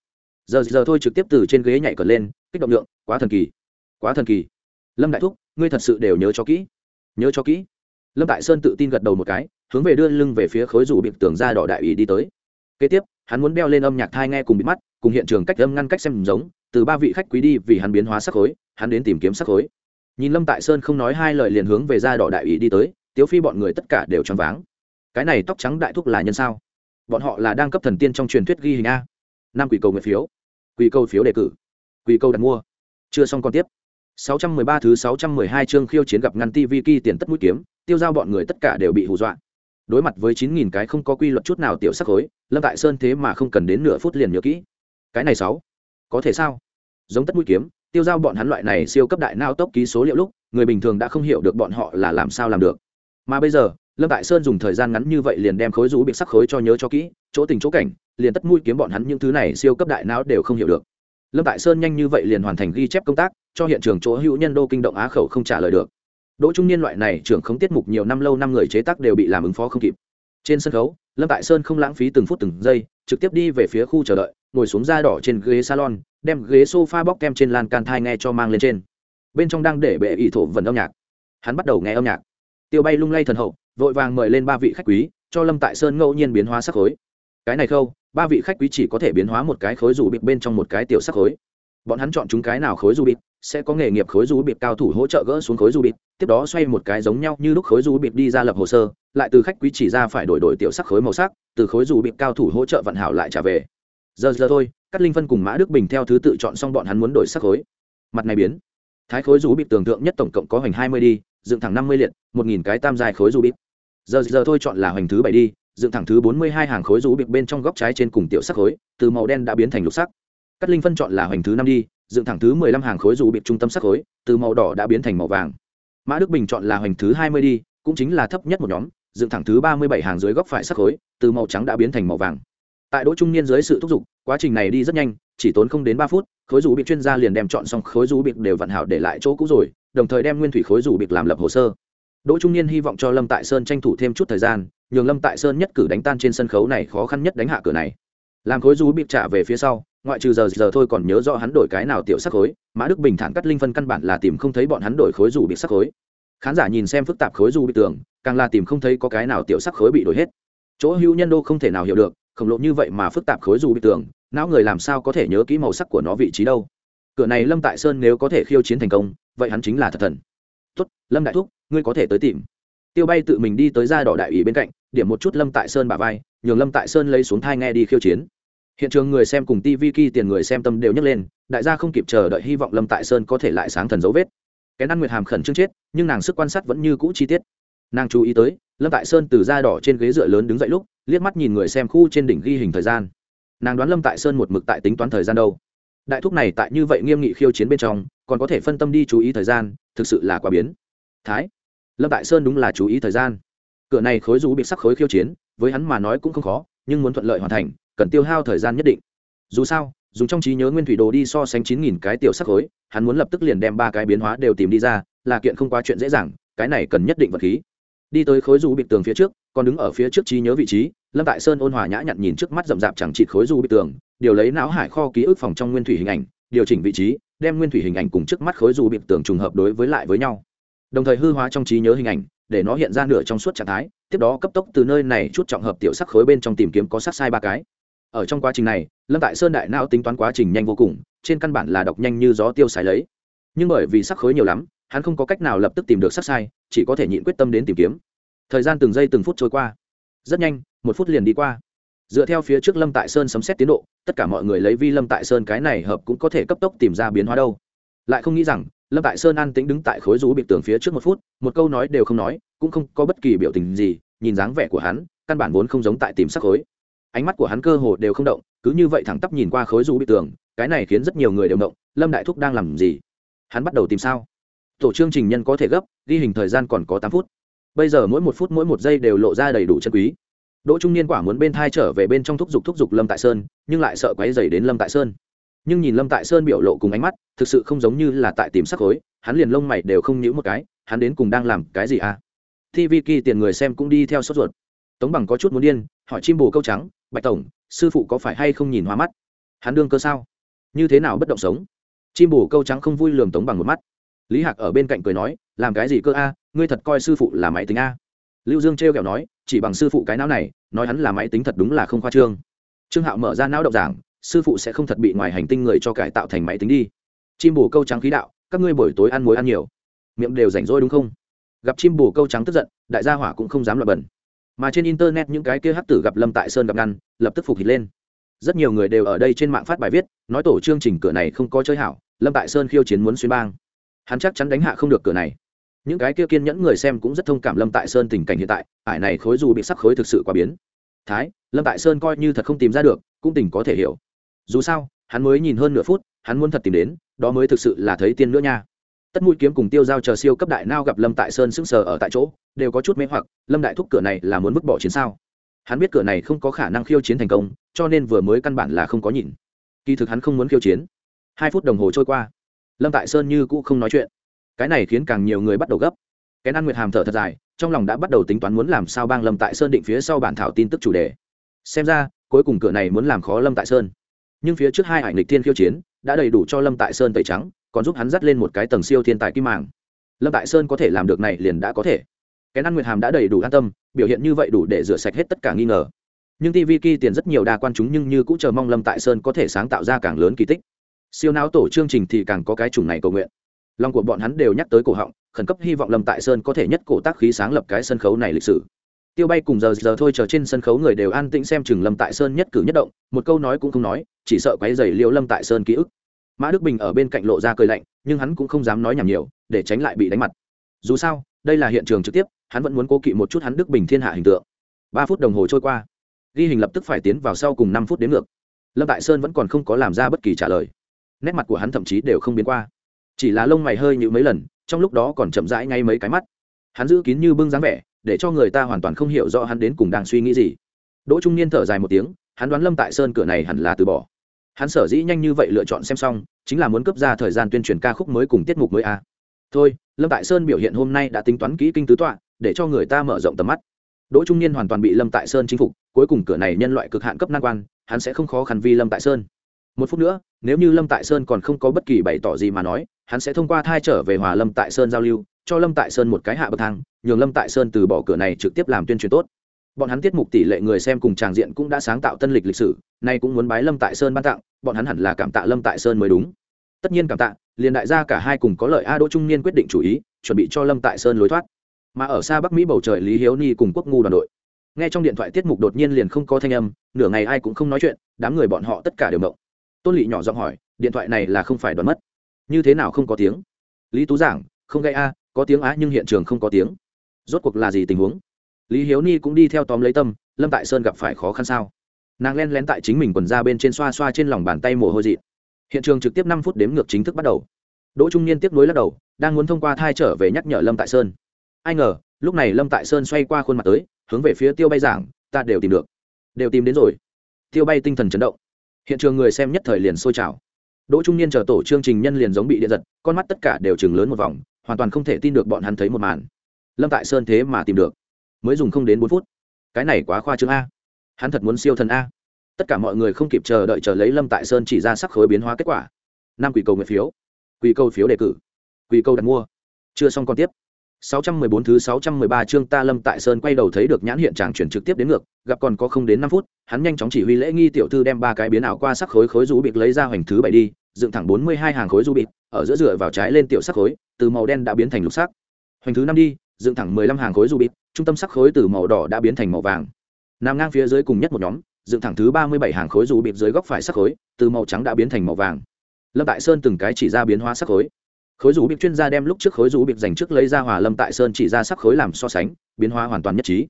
Giờ giờ thôi trực tiếp từ trên ghế nhảy cờ lên, kích động lượng, quá thần kỳ. Quá thần kỳ. Lâm đại thúc, ngươi thật sự đều nhớ cho kỹ. Nhớ cho kỹ. Lâm đại sơn tự tin gật đầu một cái, hướng về đưa lưng về phía khối rủ biệt tường ra đỏ đại ủy đi tới. Kế tiếp, hắn muốn đeo lên âm nhạc thai nghe cùng bị mắt, cùng hiện trường cách âm ngăn cách xem giống từ ba vị khách quý đi vì hắn biến hóa sắc khối hắn đến tìm kiếm sắc khối. Nhìn lâm tại sơn không nói hai lời liền hướng về ra đỏ đại ủy đi tới tiếu phi bọn người tất cả đều choáng váng. Cái này tóc trắng đại thúc là nhân sao? Bọn họ là đang cấp thần tiên trong truyền thuyết ghi hình a. Năm quỷ cầu nguyện phiếu. Quỷ cầu phiếu đề cử. Quỷ cầu đặt mua. Chưa xong còn tiếp. 613 thứ 612 chương khiêu chiến gặp ngăn TV kỳ tiền tất mũi kiếm, tiêu giao bọn người tất cả đều bị hù dọa. Đối mặt với 9000 cái không có quy luật chút nào tiểu sắc khối, Lâm Tại Sơn thế mà không cần đến nửa phút liền nhớ kỹ. Cái này sáu, có thể sao? Giống tất mũi kiếm, tiêu giao bọn hắn loại này siêu cấp đại nao tốc ký số liệu lúc, người bình thường đã không hiểu được bọn họ là làm sao làm được. Mà bây giờ, Lâm Tại Sơn dùng thời gian ngắn như vậy liền đem khối rũ bị sắc khối cho nhớ cho kỹ, chỗ tình chỗ cảnh, liền tất mũi kiếm bọn hắn những thứ này siêu cấp đại não đều không hiểu được. Lâm tại sơn nhanh như vậy liền hoàn thành ghi chép công tác cho hiện trường chỗ hữu nhân đô kinh động á khẩu không trả lời được. Đỗ trung niên loại này trưởng không tiết mục nhiều năm lâu năm người chế tác đều bị làm ứng phó không kịp. Trên sân khấu lâm tại sơn không lãng phí từng phút từng giây trực tiếp đi về phía khu chờ đợi ngồi xuống da đỏ trên ghế salon, đem ghế sofa bóc kem trên lan can thai nghe cho mang lên trên. Bên trong đang để bệ ỷ thổ vần âm nhạc. Hắn bắt đầu nghe âm nhạc. Tiêu bay lung lay thần hậu, vội vàng mời lên ba vị khách quý, cho lâm tại sơn ngẫu nhiên biến hóa sắc khối. Cái này khâu, ba vị khách quý chỉ có thể biến hóa một cái khối dù bịp bên trong một cái tiểu sắc khối. Bọn hắn chọn chúng cái nào khối dù bịp, sẽ có nghề nghiệp khối du bịp cao thủ hỗ trợ gỡ xuống khối du bịp, tiếp đó xoay một cái giống nhau như lúc khối du bịp đi ra lập hồ sơ, lại từ khách quý chỉ ra phải đổi đổi tiểu sắc khối màu sắc, từ khối du bịp cao thủ hỗ trợ vận hảo lại trả về giờ giờ thôi cắt linh phân cùng mã đức bình theo thứ tự chọn xong bọn hắn muốn đổi sắc khối. Mặt này biến. Thái khối dù bịp tưởng tượng nhất tổng cộng có hoành hai mươi đi, dựng thẳng năm mươi liệt, một nghìn cái tam dài khối dù bịp. Giờ giờ thôi chọn là hoành thứ bảy đi, dựng thẳng thứ bốn mươi hai hàng khối rú bịp bên trong góc trái trên cùng tiểu sắc khối, từ màu đen đã biến thành lục sắc. Cắt linh phân chọn là hoành thứ năm đi, dựng thẳng thứ mười lăm hàng khối rú bịp trung tâm sắc khối, từ màu đỏ đã biến thành màu vàng. Mã đức bình chọn là hoành thứ hai mươi đi, cũng chính là thấp nhất một nhóm, dựng thẳng thứ ba mươi bảy hàng dưới góc phải sắc khối, từ màu trắng đã biến thành màu vàng tại đỗ trung niên dưới sự thúc giục, quá trình này đi rất nhanh, chỉ tốn không đến ba phút, khối rủ bị chuyên gia liền đem chọn xong khối rủ bị đều vận hảo để lại chỗ cũ rồi, đồng thời đem nguyên thủy khối rủ bị làm lập hồ sơ. Đỗ trung niên hy vọng cho lâm tại sơn tranh thủ thêm chút thời gian, nhường lâm tại sơn nhất cử đánh tan trên sân khấu này khó khăn nhất đánh hạ cửa này. Làm khối rú bị trả về phía sau, ngoại trừ giờ giờ thôi còn nhớ rõ hắn đổi cái nào tiểu sắc khối, mã đức bình thản cắt linh phân căn bản là tìm không thấy bọn hắn đổi khối rủ bị sắc khối. Khán giả nhìn xem phức tạp khối rủ bị tường càng là tìm không thấy có cái nào tiểu sắc khối bị đổi hết. Chỗ hữu nhân đô không thể nào hiểu được khổng lộ như vậy mà phức tạp khối dù bị tường não người làm sao có thể nhớ kỹ màu sắc của nó vị trí đâu? Cửa này lâm tại sơn nếu có thể khiêu chiến thành công, vậy hắn chính là thật thần. Tuất lâm đại thúc, ngươi có thể tới tìm. Tiêu bay tự mình đi tới ra đỏ đại ủy bên cạnh, điểm một chút lâm tại sơn bà vai, nhường lâm tại sơn lấy xuống thai nghe đi khiêu chiến. Hiện trường người xem cùng tv ki tiền người xem tâm đều nhấc lên, đại gia không kịp chờ đợi hy vọng lâm tại sơn có thể lại sáng thần dấu vết. Cái ăn nguyệt hàm khẩn trương chết, nhưng nàng sức quan sát vẫn như cũ chi tiết nàng chú ý tới, lâm tại sơn từ da đỏ trên ghế dựa lớn đứng dậy lúc, liếc mắt nhìn người xem khu trên đỉnh ghi hình thời gian. Nàng đoán lâm tại sơn một mực tại tính toán thời gian đâu. Đại thúc này tại như vậy nghiêm nghị khiêu chiến bên trong, còn có thể phân tâm đi chú ý thời gian, thực sự là quá biến. Thái, lâm tại sơn đúng là chú ý thời gian. Cửa này khối rú bị sắc khối khiêu chiến, với hắn mà nói cũng không khó, nhưng muốn thuận lợi hoàn thành, cần tiêu hao thời gian nhất định. Dù sao, dùng trong trí nhớ nguyên thủy đồ đi so sánh chín nghìn cái tiểu sắc khối, hắn muốn lập tức liền đem ba cái biến hóa đều tìm đi ra, là kiện không quá chuyện dễ dàng, cái này cần nhất định vật khí đi tới khối du bị tường phía trước, còn đứng ở phía trước trí nhớ vị trí, lâm tại sơn ôn hòa nhã nhặn nhìn trước mắt rậm rạp chẳng chịt khối du bị tường, điều lấy não hải kho ký ức phòng trong nguyên thủy hình ảnh, điều chỉnh vị trí, đem nguyên thủy hình ảnh cùng trước mắt khối du bị tường trùng hợp đối với lại với nhau. Đồng thời hư hóa trong trí nhớ hình ảnh, để nó hiện ra nửa trong suốt trạng thái, tiếp đó cấp tốc từ nơi này chút trọng hợp tiểu sắc khối bên trong tìm kiếm có sắc sai ba cái. Ở trong quá trình này, lâm tại sơn đại não tính toán quá trình nhanh vô cùng, trên căn bản là đọc nhanh như gió tiêu xài lấy. Nhưng bởi vì sắc khối nhiều lắm hắn không có cách nào lập tức tìm được sắc sai, chỉ có thể nhịn quyết tâm đến tìm kiếm. Thời gian từng giây từng phút trôi qua. Rất nhanh, một phút liền đi qua. Dựa theo phía trước lâm tại sơn sấm xét tiến độ, tất cả mọi người lấy vi lâm tại sơn cái này hợp cũng có thể cấp tốc tìm ra biến hóa đâu. Lại không nghĩ rằng, lâm tại sơn an tĩnh đứng tại khối rú bị tường phía trước một phút, một câu nói đều không nói, cũng không có bất kỳ biểu tình gì, nhìn dáng vẻ của hắn, căn bản vốn không giống tại tìm sắc khối ánh mắt của hắn cơ hồ đều không động, cứ như vậy thẳng tắp nhìn qua khối rú bị tường, cái này khiến rất nhiều người đều động, lâm đại thúc đang làm gì? Hắn bắt đầu tìm sao? Tổ chương trình nhân có thể gấp, ghi hình thời gian còn có tám phút. Bây giờ mỗi một phút mỗi một giây đều lộ ra đầy đủ chân quý. Đỗ trung niên quả muốn bên thai trở về bên trong thúc giục thúc giục lâm tại sơn, nhưng lại sợ quấy dày đến lâm tại sơn. Nhưng nhìn lâm tại sơn biểu lộ cùng ánh mắt, thực sự không giống như là tại tìm sắc khối hắn liền lông mày đều không nhíu một cái, hắn đến cùng đang làm cái gì à? Tv kỳ tiền người xem cũng đi theo sốt ruột. Tống bằng có chút muốn điên, hỏi chim bồ câu trắng, bạch tổng, sư phụ có phải hay không nhìn hoa mắt? Hắn đương cơ sao? Như thế nào bất động sống? Chim bồ câu trắng không vui lườm tống bằng một mắt lý hạc ở bên cạnh cười nói, làm cái gì cơ a? Ngươi thật coi sư phụ là máy tính a? Lưu dương trêu kẹo nói, chỉ bằng sư phụ cái não này, nói hắn là máy tính thật đúng là không khoa trương. Trương hạo mở ra não độc giảng, sư phụ sẽ không thật bị ngoài hành tinh người cho cải tạo thành máy tính đi. Chim bù câu trắng khí đạo, các ngươi buổi tối ăn muối ăn nhiều. Miệng đều rảnh rỗi đúng không? Gặp chim bù câu trắng tức giận, đại gia hỏa cũng không dám lập bẩn. Mà trên internet những cái kia hắc tử gặp lâm tại sơn gặp ngăn, lập tức phục hít lên. Rất nhiều người đều ở đây trên mạng phát bài viết, nói tổ chương trình cửa này không có chơi hảo, lâm tại sơn khiêu chiến muốn xuyên bang hắn chắc chắn đánh hạ không được cửa này. Những cái kia kiên nhẫn người xem cũng rất thông cảm lâm tại sơn tình cảnh hiện tại, ải này khối dù bị sắc khối thực sự quá biến. Thái, lâm tại sơn coi như thật không tìm ra được, cũng tình có thể hiểu. Dù sao, hắn mới nhìn hơn nửa phút, hắn muốn thật tìm đến, đó mới thực sự là thấy tiên nữa nha. Tất mũi kiếm cùng tiêu giao chờ siêu cấp đại nao gặp lâm tại sơn sững sờ ở tại chỗ, đều có chút mê hoặc, lâm đại thúc cửa này là muốn vứt bỏ chiến sao? Hắn biết cửa này không có khả năng khiêu chiến thành công, cho nên vừa mới căn bản là không có nhìn. Kỳ thực hắn không muốn khiêu chiến. Hai phút đồng hồ trôi qua lâm tại sơn như cũ không nói chuyện. Cái này khiến càng nhiều người bắt đầu gấp. Cái ăn nguyệt hàm thở thật dài, trong lòng đã bắt đầu tính toán muốn làm sao bang lâm tại sơn định phía sau bản thảo tin tức chủ đề. Xem ra, cuối cùng cửa này muốn làm khó lâm tại sơn. Nhưng phía trước hai hải lịch thiên khiêu chiến, đã đầy đủ cho lâm tại sơn tẩy trắng, còn giúp hắn dắt lên một cái tầng siêu thiên tài kim màng. Lâm tại sơn có thể làm được này liền đã có thể. Cái ăn nguyệt hàm đã đầy đủ an tâm, biểu hiện như vậy đủ để rửa sạch hết tất cả nghi ngờ. Nhưng tv kỳ tiền rất nhiều đa quan chúng nhưng như cũng chờ mong lâm tại sơn có thể sáng tạo ra càng lớn kỳ tích siêu não tổ chương trình thì càng có cái chủng này cầu nguyện. Lòng của bọn hắn đều nhắc tới cổ họng, khẩn cấp hy vọng lâm tại sơn có thể nhất cổ tác khí sáng lập cái sân khấu này lịch sử. Tiêu bay cùng giờ giờ thôi chờ trên sân khấu người đều an tĩnh xem chừng lâm tại sơn nhất cử nhất động, một câu nói cũng không nói, chỉ sợ quấy dày liệu lâm tại sơn ký ức. Mã đức bình ở bên cạnh lộ ra cười lạnh, nhưng hắn cũng không dám nói nhảm nhiều, để tránh lại bị đánh mặt. Dù sao, đây là hiện trường trực tiếp, hắn vẫn muốn cố kỵ một chút hắn đức bình thiên hạ hình tượng. Ba phút đồng hồ trôi qua, ghi hình lập tức phải tiến vào sau cùng năm phút đến ngược. Lâm tại sơn vẫn còn không có làm ra bất kỳ trả lời nét mặt của hắn thậm chí đều không biến qua. Chỉ là lông mày hơi nhịu mấy lần, trong lúc đó còn chậm rãi ngay mấy cái mắt. Hắn giữ kín như bưng dáng vẻ, để cho người ta hoàn toàn không hiểu rõ hắn đến cùng đang suy nghĩ gì. Đỗ trung niên thở dài một tiếng, hắn đoán lâm tại sơn cửa này hẳn là từ bỏ. Hắn sở dĩ nhanh như vậy lựa chọn xem xong, chính là muốn cấp ra thời gian tuyên truyền ca khúc mới cùng tiết mục mới a. À. thôi, lâm tại sơn biểu hiện hôm nay đã tính toán kỹ kinh tứ tọa, để cho người ta mở rộng tầm mắt. Đỗ trung niên hoàn toàn bị lâm tại sơn chinh phục, cuối cùng cửa này nhân loại cực hạn cấp năng quan, hắn sẽ không khó khăn vì lâm tại sơn một phút nữa, nếu như lâm tại sơn còn không có bất kỳ bày tỏ gì mà nói, hắn sẽ thông qua thai trở về hòa lâm tại sơn giao lưu, cho lâm tại sơn một cái hạ bậc thang, nhường lâm tại sơn từ bỏ cửa này trực tiếp làm tuyên truyền tốt. Bọn hắn tiết mục tỷ lệ người xem cùng tràng diện cũng đã sáng tạo tân lịch lịch sử, nay cũng muốn bái lâm tại sơn ban tặng, bọn hắn hẳn là cảm tạ lâm tại sơn mới đúng. Tất nhiên cảm tạ, liền đại gia cả hai cùng có lợi a đỗ trung niên quyết định chủ ý, chuẩn bị cho lâm tại sơn lối thoát. Mà ở xa bắc mỹ bầu trời lý hiếu ni cùng quốc ngu đoàn đội. Nghe trong điện thoại tiết mục đột nhiên liền không có thanh âm, nửa ngày ai cũng không nói chuyện, đám người bọn họ tất cả đều mộng tôn lỵ nhỏ giọng hỏi, điện thoại này là không phải đoán mất. Như thế nào không có tiếng? Lý tú giảng, không gây a, có tiếng á nhưng hiện trường không có tiếng. Rốt cuộc là gì tình huống? Lý hiếu ni cũng đi theo tóm lấy tâm, lâm tại sơn gặp phải khó khăn sao? Nàng len lén tại chính mình quần ra bên trên xoa xoa trên lòng bàn tay mồ hôi dị hiện trường trực tiếp năm phút đếm ngược chính thức bắt đầu. Đỗ trung niên tiếp nối lắc đầu, đang muốn thông qua thai trở về nhắc nhở lâm tại sơn. Ai ngờ, lúc này lâm tại sơn xoay qua khuôn mặt tới, hướng về phía tiêu bay giảng, ta đều tìm được. Đều tìm đến rồi. Tiêu bay tinh thần chấn động hiện trường người xem nhất thời liền sôi trào. Đỗ trung niên chờ tổ chương trình nhân liền giống bị điện giật con mắt tất cả đều chừng lớn một vòng hoàn toàn không thể tin được bọn hắn thấy một màn. Lâm tại sơn thế mà tìm được. Mới dùng không đến bốn phút. Cái này quá khoa trương a. Hắn thật muốn siêu thần a. Tất cả mọi người không kịp chờ đợi chờ lấy lâm tại sơn chỉ ra sắc khối biến hóa kết quả. Năm quỷ cầu nguyện phiếu. Quỷ cầu phiếu đề cử. Quỷ cầu đặt mua. Chưa xong còn tiếp. 614 thứ 613 chương Ta Lâm Tại Sơn quay đầu thấy được nhãn hiện trạng chuyển trực tiếp đến ngược, gặp còn có không đến 5 phút, hắn nhanh chóng chỉ huy lễ nghi tiểu thư đem ba cái biến ảo qua sắc khối khối rũ bịt lấy ra hoành thứ bảy đi, dựng thẳng 42 hàng khối rũ bịt, ở giữa dựa vào trái lên tiểu sắc khối, từ màu đen đã biến thành lục sắc. Hoành thứ năm đi, dựng thẳng 15 hàng khối rũ bịt, trung tâm sắc khối từ màu đỏ đã biến thành màu vàng. Nằm ngang phía dưới cùng nhất một nhóm, dựng thẳng thứ 37 hàng khối rũ bịt dưới góc phải sắc khối, từ màu trắng đã biến thành màu vàng. Lâm Tại Sơn từng cái chỉ ra biến hóa sắc khối khối rủ bịt chuyên gia đem lúc trước khối rủ bịt dành trước lấy ra hòa lâm tại sơn chỉ ra sắc khối làm so sánh biến hóa hoàn toàn nhất trí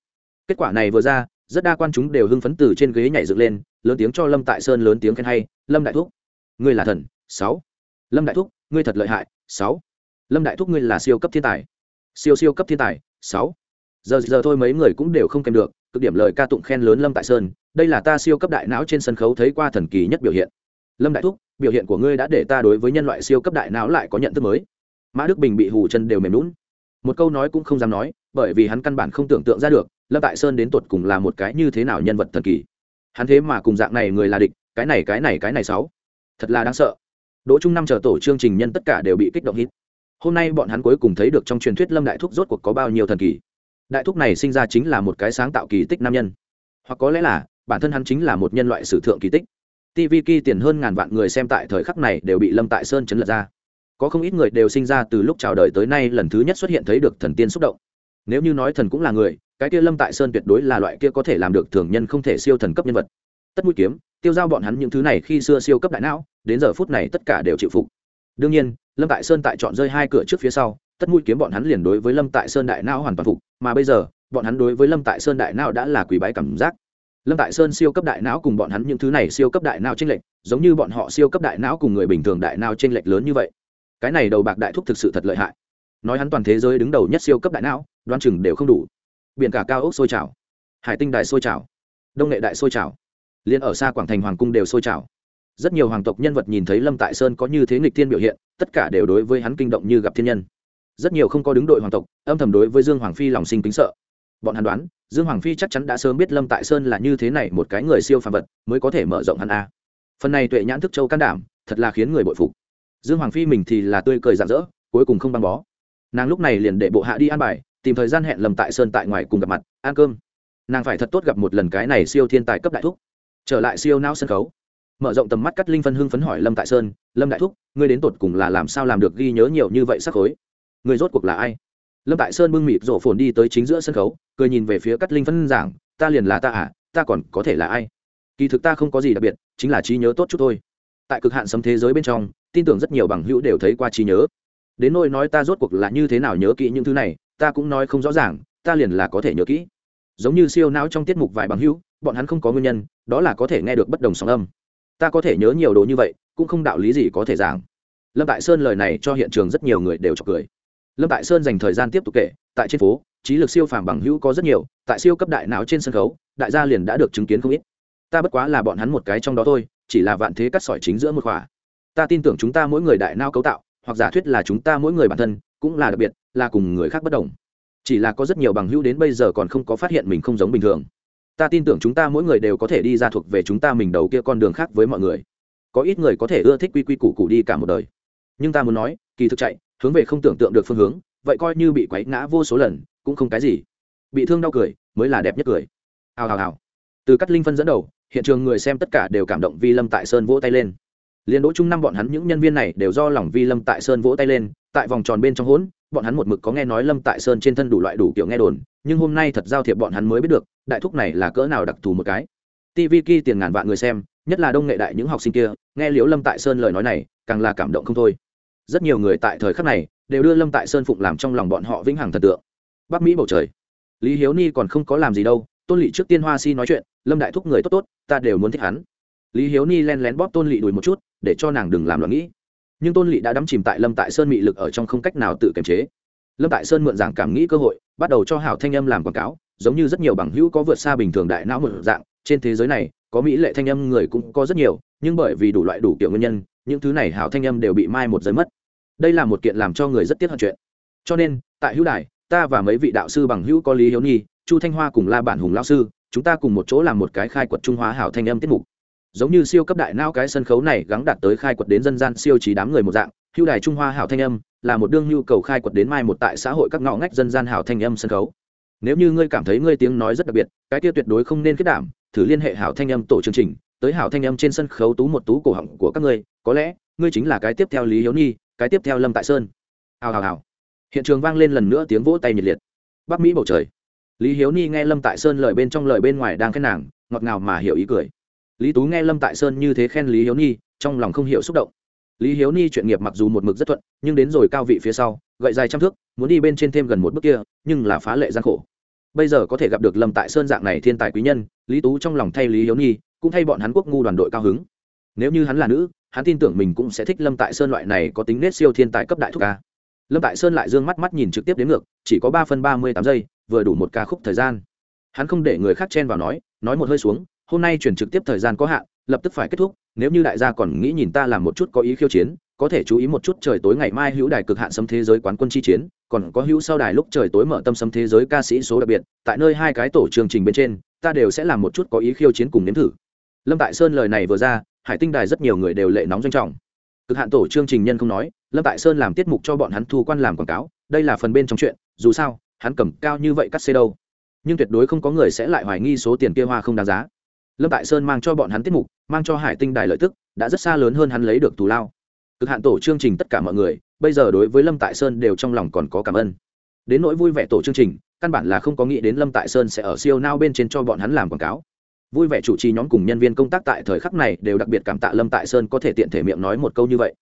kết quả này vừa ra rất đa quan chúng đều hưng phấn từ trên ghế nhảy dựng lên, lớn tiếng cho lâm tại sơn lớn tiếng khen hay, lâm đại thúc, ngươi là thần, sáu. Lâm đại thúc, ngươi thật lợi hại, sáu. Lâm đại thúc ngươi là siêu cấp thiên tài, siêu siêu cấp thiên tài, sáu. Giờ giờ thôi mấy người cũng đều không kèm được, cực điểm lời ca tụng khen lớn lâm tại sơn, đây là ta siêu cấp đại não trên sân khấu thấy qua thần kỳ nhất biểu hiện. Lâm đại thúc, biểu hiện của ngươi đã để ta đối với nhân loại siêu cấp đại não lại có nhận thức mới. Mã đức bình bị hù chân đều mềm lún một câu nói cũng không dám nói, bởi vì hắn căn bản không tưởng tượng ra được lâm tại sơn đến tột cùng là một cái như thế nào nhân vật thần kỳ? Hắn thế mà cùng dạng này người là địch, cái này cái này cái này sáu. Thật là đáng sợ. Đỗ trung năm chờ tổ chương trình nhân tất cả đều bị kích động hít. Hôm nay bọn hắn cuối cùng thấy được trong truyền thuyết lâm đại thúc rốt cuộc có bao nhiêu thần kỳ. Đại thúc này sinh ra chính là một cái sáng tạo kỳ tích nam nhân. Hoặc có lẽ là, bản thân hắn chính là một nhân loại sử thượng kỳ tích. Tv ki tiền hơn ngàn vạn người xem tại thời khắc này đều bị lâm tại sơn chấn lật ra. Có không ít người đều sinh ra từ lúc chào đời tới nay lần thứ nhất xuất hiện thấy được thần tiên xúc động. Nếu như nói thần cũng là người cái kia lâm tại sơn tuyệt đối là loại kia có thể làm được thường nhân không thể siêu thần cấp nhân vật. Tất mũi kiếm, tiêu giao bọn hắn những thứ này khi xưa siêu cấp đại não, đến giờ phút này tất cả đều chịu phục. Đương nhiên, lâm tại sơn tại chọn rơi hai cửa trước phía sau, tất mũi kiếm bọn hắn liền đối với lâm tại sơn đại não hoàn toàn phục, mà bây giờ, bọn hắn đối với lâm tại sơn đại não đã là quỷ bái cảm giác. Lâm tại sơn siêu cấp đại não cùng bọn hắn những thứ này siêu cấp đại não tranh lệch, giống như bọn họ siêu cấp đại não cùng người bình thường đại não tranh lệch lớn như vậy. Cái này đầu bạc đại thúc thực sự thật lợi hại. Nói hắn toàn thế giới đứng đầu nhất siêu cấp đại não đoan chừng đều không đủ biển cả cao ốc sôi trào, hải tinh đại sôi trào, đông nghệ đại sôi trào liên ở xa quảng thành hoàng cung đều sôi trào. Rất nhiều hoàng tộc nhân vật nhìn thấy lâm tại sơn có như thế nghịch thiên biểu hiện, tất cả đều đối với hắn kinh động như gặp thiên nhân. Rất nhiều không có đứng đội hoàng tộc, âm thầm đối với dương hoàng phi lòng sinh kính sợ. Bọn hắn đoán, dương hoàng phi chắc chắn đã sớm biết lâm tại sơn là như thế này một cái người siêu phàm vật, mới có thể mở rộng hắn a. Phần này tuệ nhãn thức châu can đảm, thật là khiến người bội phục. Dương hoàng phi mình thì là tươi cười rạng rỡ, cuối cùng không băng bó. Nàng lúc này liền để bộ hạ đi ăn bài tìm thời gian hẹn lâm tại sơn tại ngoài cùng gặp mặt, ăn cơm. Nàng phải thật tốt gặp một lần cái này siêu thiên tài cấp đại thúc. Trở lại siêu não sân khấu. Mở rộng tầm mắt cắt linh phân hưng phấn hỏi lâm tại sơn, lâm đại thúc, ngươi đến tột cùng là làm sao làm được ghi nhớ nhiều như vậy sắc khối? Người rốt cuộc là ai? Lâm tại sơn bưng mịt rổ phồn đi tới chính giữa sân khấu, cười nhìn về phía cắt linh phân giảng, ta liền là ta à ta còn có thể là ai? Kỳ thực ta không có gì đặc biệt, chính là trí nhớ tốt chút thôi. Tại cực hạn sấm thế giới bên trong, tin tưởng rất nhiều bằng hữu đều thấy qua trí nhớ. Đến nôi nói ta rốt cuộc là như thế nào nhớ kỹ những thứ này ta cũng nói không rõ ràng, ta liền là có thể nhớ kỹ. Giống như siêu não trong tiết mục vài bằng hữu, bọn hắn không có nguyên nhân, đó là có thể nghe được bất đồng sóng âm. Ta có thể nhớ nhiều đồ như vậy, cũng không đạo lý gì có thể giảng. Lâm tại sơn lời này cho hiện trường rất nhiều người đều chọc cười. Lâm tại sơn dành thời gian tiếp tục kể, tại trên phố, trí lực siêu phàm bằng hữu có rất nhiều, tại siêu cấp đại não trên sân khấu, đại gia liền đã được chứng kiến không ít. Ta bất quá là bọn hắn một cái trong đó thôi, chỉ là vạn thế cắt sỏi chính giữa một khỏa. Ta tin tưởng chúng ta mỗi người đại não cấu tạo, hoặc giả thuyết là chúng ta mỗi người bản thân cũng là đặc biệt, là cùng người khác bất đồng. Chỉ là có rất nhiều bằng hữu đến bây giờ còn không có phát hiện mình không giống bình thường. Ta tin tưởng chúng ta mỗi người đều có thể đi ra thuộc về chúng ta mình đầu kia con đường khác với mọi người. Có ít người có thể ưa thích quy quy củ củ đi cả một đời. Nhưng ta muốn nói, kỳ thực chạy, hướng về không tưởng tượng được phương hướng, vậy coi như bị quấy ngã vô số lần, cũng không cái gì. Bị thương đau cười, mới là đẹp nhất cười. Hào hào hào. Từ cắt linh phân dẫn đầu, hiện trường người xem tất cả đều cảm động vì lâm tại sơn vỗ tay lên liên đỗ chung năm bọn hắn những nhân viên này đều do lòng vi lâm tại sơn vỗ tay lên, tại vòng tròn bên trong hỗn, bọn hắn một mực có nghe nói lâm tại sơn trên thân đủ loại đủ kiểu nghe đồn, nhưng hôm nay thật giao thiệp bọn hắn mới biết được, đại thúc này là cỡ nào đặc thù một cái. Tv ki tiền ngàn vạn người xem, nhất là đông nghệ đại những học sinh kia, nghe liễu lâm tại sơn lời nói này, càng là cảm động không thôi. Rất nhiều người tại thời khắc này, đều đưa lâm tại sơn phụng làm trong lòng bọn họ vĩnh hằng thần tượng. Bắc mỹ bầu trời. Lý hiếu ni còn không có làm gì đâu, tôn lỵ trước tiên hoa si nói chuyện, lâm đại thúc người tốt tốt, ta đều muốn thích hắn lý hiếu ni len lén bóp tôn lỵ đùi một chút, để cho nàng đừng làm loạn nghĩ. Nhưng tôn lỵ đã đắm chìm tại lâm tại sơn mị lực ở trong không cách nào tự kiềm chế. Lâm tại sơn mượn giảng cảm nghĩ cơ hội, bắt đầu cho hảo thanh âm làm quảng cáo, giống như rất nhiều bằng hữu có vượt xa bình thường đại não một dạng, trên thế giới này, có mỹ lệ thanh âm người cũng có rất nhiều, nhưng bởi vì đủ loại đủ kiểu nguyên nhân, những thứ này hảo thanh âm đều bị mai một giới mất. Đây là một kiện làm cho người rất tiếc hận chuyện. Cho nên, tại hữu đài, ta và mấy vị đạo sư bằng hữu có lý hiếu nhi chu thanh hoa cùng la bản hùng lao sư, chúng ta cùng một chỗ làm một cái khai quật trung hóa hảo thanh âm tiết mục giống như siêu cấp đại não cái sân khấu này gắng đạt tới khai quật đến dân gian siêu trí đám người một dạng, hưu đài trung hoa hảo thanh âm là một đương nhu cầu khai quật đến mai một tại xã hội các ngõ ngách dân gian hảo thanh âm sân khấu. Nếu như ngươi cảm thấy ngươi tiếng nói rất đặc biệt, cái kia tuyệt đối không nên kết đảm, thử liên hệ hảo thanh âm tổ chương trình, tới hảo thanh âm trên sân khấu tú một tú cổ họng của các ngươi, có lẽ, ngươi chính là cái tiếp theo lý hiếu nhi, cái tiếp theo lâm tại sơn. Hào hào hào. Hiện trường vang lên lần nữa tiếng vỗ tay nhiệt liệt. Bắc mỹ bầu trời. Lý hiếu ni nghe lâm tại sơn lời bên trong lời bên ngoài đang khen nàng, ngọt ngào mà hiểu ý cười lý tú nghe lâm tại sơn như thế khen lý hiếu ni trong lòng không hiểu xúc động. Lý hiếu ni chuyện nghiệp mặc dù một mực rất thuận, nhưng đến rồi cao vị phía sau, gậy dài trăm thước, muốn đi bên trên thêm gần một bước kia, nhưng là phá lệ gian khổ. Bây giờ có thể gặp được lâm tại sơn dạng này thiên tài quý nhân, lý tú trong lòng thay lý hiếu ni cũng thay bọn hắn quốc ngu đoàn đội cao hứng. Nếu như hắn là nữ, hắn tin tưởng mình cũng sẽ thích lâm tại sơn loại này có tính nết siêu thiên tài cấp đại thúc ca. Lâm tại sơn lại d ư ơ n g mắt mắt nhìn trực tiếp đến ngược, chỉ có ba phân ba mươi tám giây, vừa đủ một ca khúc thời gian. Hắn không để người khác chen vào nói nói một hơi xuống hôm nay chuyển trực tiếp thời gian có hạn, lập tức phải kết thúc, nếu như đại gia còn nghĩ nhìn ta làm một chút có ý khiêu chiến, có thể chú ý một chút trời tối ngày mai hữu đài cực hạn xâm thế giới quán quân chi chiến, còn có hữu sau đài lúc trời tối mở tâm xâm thế giới ca sĩ số đặc biệt, tại nơi hai cái tổ chương trình bên trên, ta đều sẽ làm một chút có ý khiêu chiến cùng nếm thử. Lâm tại sơn lời này vừa ra, hải tinh đài rất nhiều người đều lệ nóng doanh trọng. Cực hạn tổ chương trình nhân không nói, lâm tại sơn làm tiết mục cho bọn hắn thu quan làm quảng cáo, đây là phần bên trong chuyện, dù sao, hắn cầm cao như vậy cắt xê đâu. Nhưng tuyệt đối không có người sẽ lại hoài nghi số tiền kia hoa không đáng giá lâm tại sơn mang cho bọn hắn tiết mục, mang cho hải tinh đài lợi tức, đã rất xa lớn hơn hắn lấy được thù lao. Cực hạn tổ chương trình tất cả mọi người, bây giờ đối với lâm tại sơn đều trong lòng còn có cảm ơn. Đến nỗi vui vẻ tổ chương trình, căn bản là không có nghĩ đến lâm tại sơn sẽ ở siêu nao bên trên cho bọn hắn làm quảng cáo. Vui vẻ chủ trì nhóm cùng nhân viên công tác tại thời khắc này đều đặc biệt cảm tạ lâm tại sơn có thể tiện thể miệng nói một câu như vậy.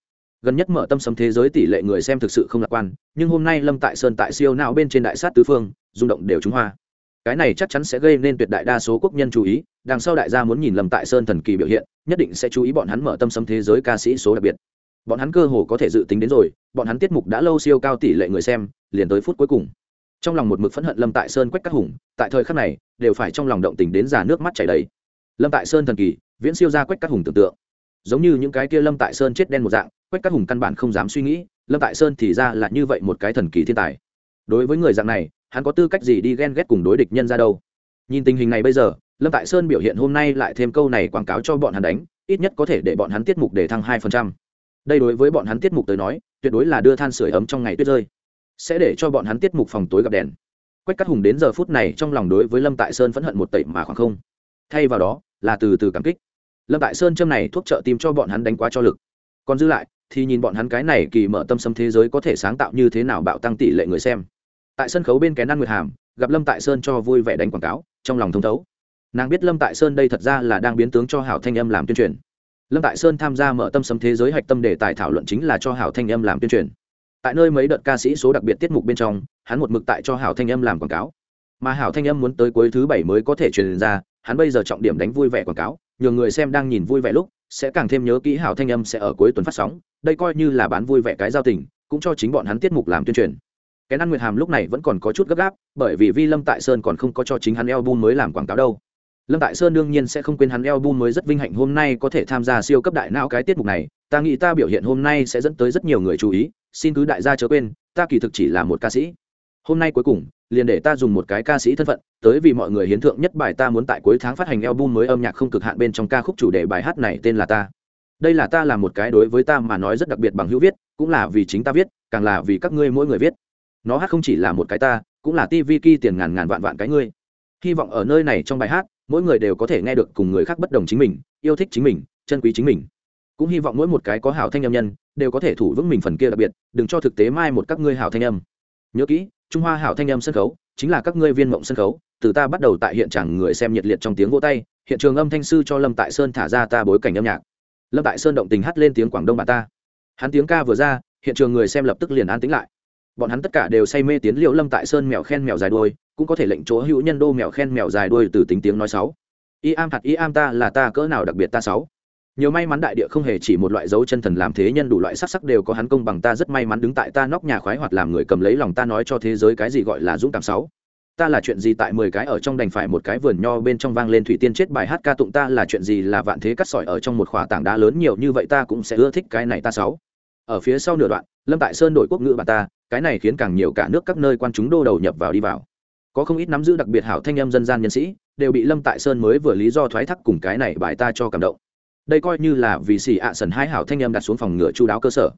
Gần nhất mở tâm sấm thế giới tỷ lệ người xem thực sự không lạc quan, nhưng hôm nay lâm tại sơn tại siêu não bên trên đại sát tứ phương, rung động đều trúng hoa cái này chắc chắn sẽ gây nên tuyệt đại đa số quốc nhân chú ý, đằng sau đại gia muốn nhìn lâm tại sơn thần kỳ biểu hiện, nhất định sẽ chú ý bọn hắn mở tâm sấm thế giới ca sĩ số đặc biệt. Bọn hắn cơ hồ có thể dự tính đến rồi, bọn hắn tiết mục đã lâu siêu cao tỷ lệ người xem, liền tới phút cuối cùng. Trong lòng một mực phẫn hận lâm tại sơn quách các hùng, tại thời khắc này, đều phải trong lòng động tình đến già nước mắt chảy đầy. Lâm tại sơn thần kỳ, viễn siêu ra quách các hùng tưởng tượng. Giống như những cái kia lâm tại sơn chết đen một dạng, quách các hùng căn bản không dám suy nghĩ, lâm tại sơn thì ra là như vậy một cái thần kỳ thiên tài. Đối với người dạng này hắn có tư cách gì đi ghen ghét cùng đối địch nhân ra đâu? Nhìn tình hình này bây giờ, lâm tại sơn biểu hiện hôm nay lại thêm câu này quảng cáo cho bọn hắn đánh, ít nhất có thể để bọn hắn tiết mục để thăng hai phần trăm. Đây đối với bọn hắn tiết mục tới nói, tuyệt đối là đưa than sửa ấm trong ngày tuyết rơi. Sẽ để cho bọn hắn tiết mục phòng tối gặp đèn. Quách cắt hùng đến giờ phút này trong lòng đối với lâm tại sơn phẫn hận một tẩy mà khoảng không. Thay vào đó, là từ từ cảm kích. Lâm tại sơn châm này thuốc trợ tim cho bọn hắn đánh quá cho lực. Còn dư lại, thì nhìn bọn hắn cái này kỳ mở tâm sâm thế giới có thể sáng tạo như thế nào bạo tăng tỷ lệ người xem tại sân khấu bên kén ăn nguyệt hàm, gặp lâm tại sơn cho vui vẻ đánh quảng cáo, trong lòng thông thấu. Nàng biết lâm tại sơn đây thật ra là đang biến tướng cho hảo thanh âm làm tuyên truyền. Lâm tại sơn tham gia mở tâm sấm thế giới hạch tâm đề tài thảo luận chính là cho hảo thanh âm làm tuyên truyền. Tại nơi mấy đợt ca sĩ số đặc biệt tiết mục bên trong, hắn một mực tại cho hảo thanh âm làm quảng cáo. Mà hảo thanh âm muốn tới cuối thứ bảy mới có thể truyền ra, hắn bây giờ trọng điểm đánh vui vẻ quảng cáo nhiều người xem đang nhìn vui vẻ lúc, sẽ càng thêm nhớ kỹ hảo thanh âm sẽ ở cuối tuần phát sóng, đây coi như là bán vui vẻ cái giao tình, cũng cho chính bọn hắn tiết mục làm tuyên truyền cái ăn nguyệt hàm lúc này vẫn còn có chút gấp gáp, bởi vì vi lâm tại sơn còn không có cho chính hắn eo bun mới làm quảng cáo đâu. Lâm tại sơn đương nhiên sẽ không quên hắn eo bun mới rất vinh hạnh, hôm nay có thể tham gia siêu cấp đại não cái tiết mục này. Ta nghĩ ta biểu hiện hôm nay sẽ dẫn tới rất nhiều người chú ý, xin cứ đại gia chớ quên, ta kỳ thực chỉ là một ca sĩ. Hôm nay cuối cùng, liền để ta dùng một cái ca sĩ thân phận, tới vì mọi người hiến thượng nhất bài ta muốn tại cuối tháng phát hành album mới âm nhạc không cực hạn bên trong ca khúc chủ đề bài hát này tên là ta. Đây là ta làm một cái đối với ta mà nói rất đặc biệt bằng hữu viết, cũng là vì chính ta viết, càng là vì các ngươi mỗi người viết nó hát không chỉ là một cái ta, cũng là tv ki tiền ngàn ngàn vạn vạn cái ngươi. Hy vọng ở nơi này trong bài hát, mỗi người đều có thể nghe được cùng người khác bất đồng chính mình, yêu thích chính mình, chân quý chính mình. Cũng hy vọng mỗi một cái có hảo thanh âm nhân, đều có thể thủ vững mình phần kia đặc biệt, đừng cho thực tế mai một các ngươi hảo thanh âm. Nhớ kỹ, trung hoa hảo thanh âm sân khấu, chính là các ngươi viên mộng sân khấu, từ ta bắt đầu tại hiện trạng người xem nhiệt liệt trong tiếng vỗ tay, hiện trường âm thanh sư cho lâm tại sơn thả ra ta bối cảnh âm nhạc. Lâm tại sơn động tình hát lên tiếng quảng đông bà ta. Hắn tiếng ca vừa ra, hiện trường người xem lập tức liền an tĩnh lại bọn hắn tất cả đều say mê tiến liệu lâm tại sơn mèo khen mèo dài đuôi, cũng có thể lệnh chỗ hữu nhân đô mèo khen mèo dài đuôi từ tính tiếng nói sáu y am hạt y am ta là ta, cỡ nào đặc biệt ta sáu nhiều may mắn đại địa không hề chỉ một loại dấu chân thần làm thế nhân đủ loại sắc sắc đều có hắn công bằng ta rất may mắn đứng tại ta nóc nhà khoái hoạt làm người cầm lấy lòng ta nói cho thế giới cái gì gọi là dũng cảm sáu ta là chuyện gì tại mười cái ở trong đành phải một cái vườn nho bên trong vang lên thủy tiên chết bài hát ca tụng ta là chuyện gì là vạn thế cắt sỏi ở trong một khỏa tảng đá lớn nhiều như vậy ta cũng sẽ ưa thích cái này ta sáu ở phía sau nửa đoạn, lâm tại sơn đổi quốc ngữ bà ta cái này khiến càng nhiều cả nước các nơi quan chúng đô đầu nhập vào đi vào. Có không ít nắm giữ đặc biệt hảo thanh âm dân gian nhân sĩ, đều bị lâm tại sơn mới vừa lý do thoái thác cùng cái này bài ta cho cảm động. Đây coi như là vì xì ạ sần hai hảo thanh âm đặt xuống phòng ngựa chú đáo cơ sở.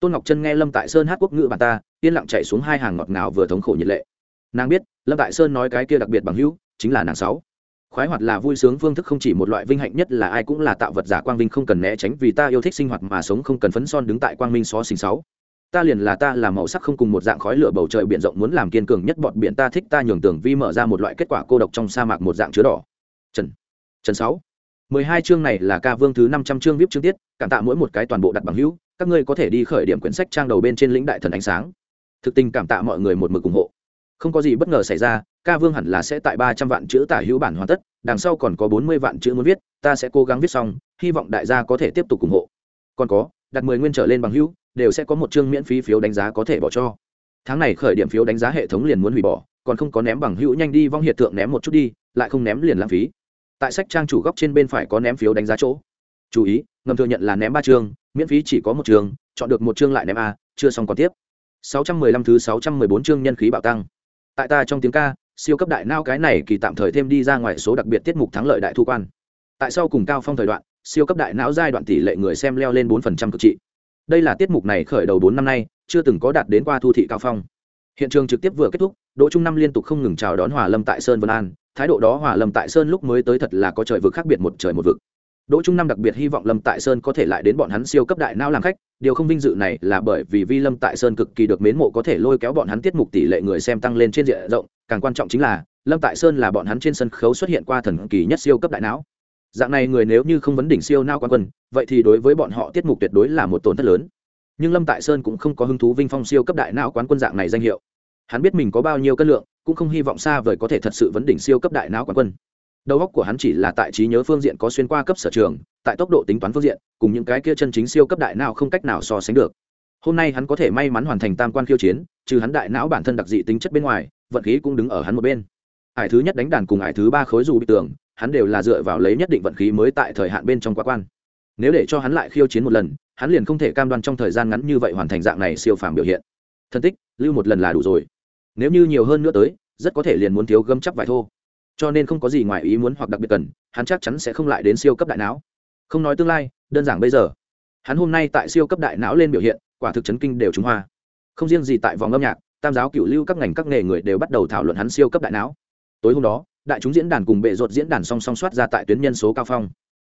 Tôn ngọc chân nghe lâm tại sơn hát quốc ngữ bà ta, yên lặng chạy xuống hai hàng ngọt ngào vừa thống khổ nhiệt lệ. Nàng biết, lâm tại sơn nói cái kia đặc biệt bằng hữu, chính là nàng sáu. Khoái hoạt là vui sướng phương thức không chỉ một loại vinh hạnh nhất là ai cũng là tạo vật giả quang vinh không cần né tránh vì ta yêu thích sinh hoạt mà sống không cần phấn son đứng tại quang minh xó xình sáu ta liền là ta làm màu sắc không cùng một dạng khói lửa bầu trời biển rộng muốn làm kiên cường nhất bọn biển ta thích ta nhường tưởng vi mở ra một loại kết quả cô độc trong sa mạc một dạng chứa đỏ. Trần trần sáu. Mười hai chương này là ca vương thứ năm trăm chương vip chương tiết, cảm tạ mỗi một cái toàn bộ đặt bằng hữu, các ngươi có thể đi khởi điểm quyển sách trang đầu bên trên lĩnh đại thần ánh sáng. Thực tình cảm tạ mọi người một mực ủng hộ. Không có gì bất ngờ xảy ra, ca vương hẳn là sẽ tại ba trăm vạn chữ tả hữu bản hoàn tất, đằng sau còn có bốn mươi vạn chữ muốn viết, ta sẽ cố gắng viết xong, hy vọng đại gia có thể tiếp tục ủng hộ. Còn có đặt mười nguyên trở lên bằng hữu, đều sẽ có một chương miễn phí phiếu đánh giá có thể bỏ cho. Tháng này khởi điểm phiếu đánh giá hệ thống liền muốn hủy bỏ, còn không có ném bằng hữu nhanh đi vong hiện tượng ném một chút đi, lại không ném liền lãng phí. Tại sách trang chủ góc trên bên phải có ném phiếu đánh giá chỗ. Chú ý, ngầm thừa nhận là ném ba chương, miễn phí chỉ có một chương, chọn được một chương lại ném a, chưa xong còn tiếp. 615 thứ 614 chương nhân khí bạo tăng. Tại ta trong tiếng ca, siêu cấp đại nao cái này kỳ tạm thời thêm đi ra ngoài số đặc biệt tiết mục thắng lợi đại thu quan. Tại sau cùng cao phong thời đoạn siêu cấp đại não giai đoạn tỷ lệ người xem leo lên 4% cực trị. Đây là tiết mục này khởi đầu bốn năm nay, chưa từng có đạt đến qua thu thị cao phong. Hiện trường trực tiếp vừa kết thúc, đỗ trung năm liên tục không ngừng chào đón hòa lâm tại sơn vân an, thái độ đó hòa lâm tại sơn lúc mới tới thật là có trời vực khác biệt một trời một vực. Đỗ trung năm đặc biệt hy vọng lâm tại sơn có thể lại đến bọn hắn siêu cấp đại não làm khách, điều không vinh dự này là bởi vì vi lâm tại sơn cực kỳ được mến mộ có thể lôi kéo bọn hắn tiết mục tỷ lệ người xem tăng lên trên diện rộng, càng quan trọng chính là, lâm tại sơn là bọn hắn trên sân khấu xuất hiện qua thần kỳ nhất siêu cấp đại não dạng này người nếu như không vấn đỉnh siêu nao quan quân, vậy thì đối với bọn họ tiết mục tuyệt đối là một tổn thất lớn. Nhưng lâm tại sơn cũng không có hứng thú vinh phong siêu cấp đại não quán quân dạng này danh hiệu. Hắn biết mình có bao nhiêu cân lượng, cũng không hy vọng xa vời có thể thật sự vấn đỉnh siêu cấp đại não quán quân. Đầu óc của hắn chỉ là tại trí nhớ phương diện có xuyên qua cấp sở trường, tại tốc độ tính toán phương diện, cùng những cái kia chân chính siêu cấp đại não không cách nào so sánh được. Hôm nay hắn có thể may mắn hoàn thành tam quan khiêu chiến, trừ hắn đại não bản thân đặc dị tính chất bên ngoài, vận khí cũng đứng ở hắn một bên. Ải thứ nhất đánh đàn cùng ải thứ ba khối dù bị tưởng hắn đều là dựa vào lấy nhất định vận khí mới tại thời hạn bên trong quá quan. Nếu để cho hắn lại khiêu chiến một lần, hắn liền không thể cam đoan trong thời gian ngắn như vậy hoàn thành dạng này siêu phàm biểu hiện. Thân tích, lưu một lần là đủ rồi. Nếu như nhiều hơn nữa tới, rất có thể liền muốn thiếu gâm chắc vải thô. Cho nên không có gì ngoài ý muốn hoặc đặc biệt cần, hắn chắc chắn sẽ không lại đến siêu cấp đại não. Không nói tương lai, đơn giản bây giờ. Hắn hôm nay tại siêu cấp đại não lên biểu hiện, quả thực chấn kinh đều chúng hoa. Không riêng gì tại vòng âm nhạc, tam giáo cựu lưu các ngành các nghề người đều bắt đầu thảo luận hắn siêu cấp đại não tối hôm đó, đại chúng diễn đàn cùng bệ ruột diễn đàn song song soát ra tại tuyến nhân số cao phong.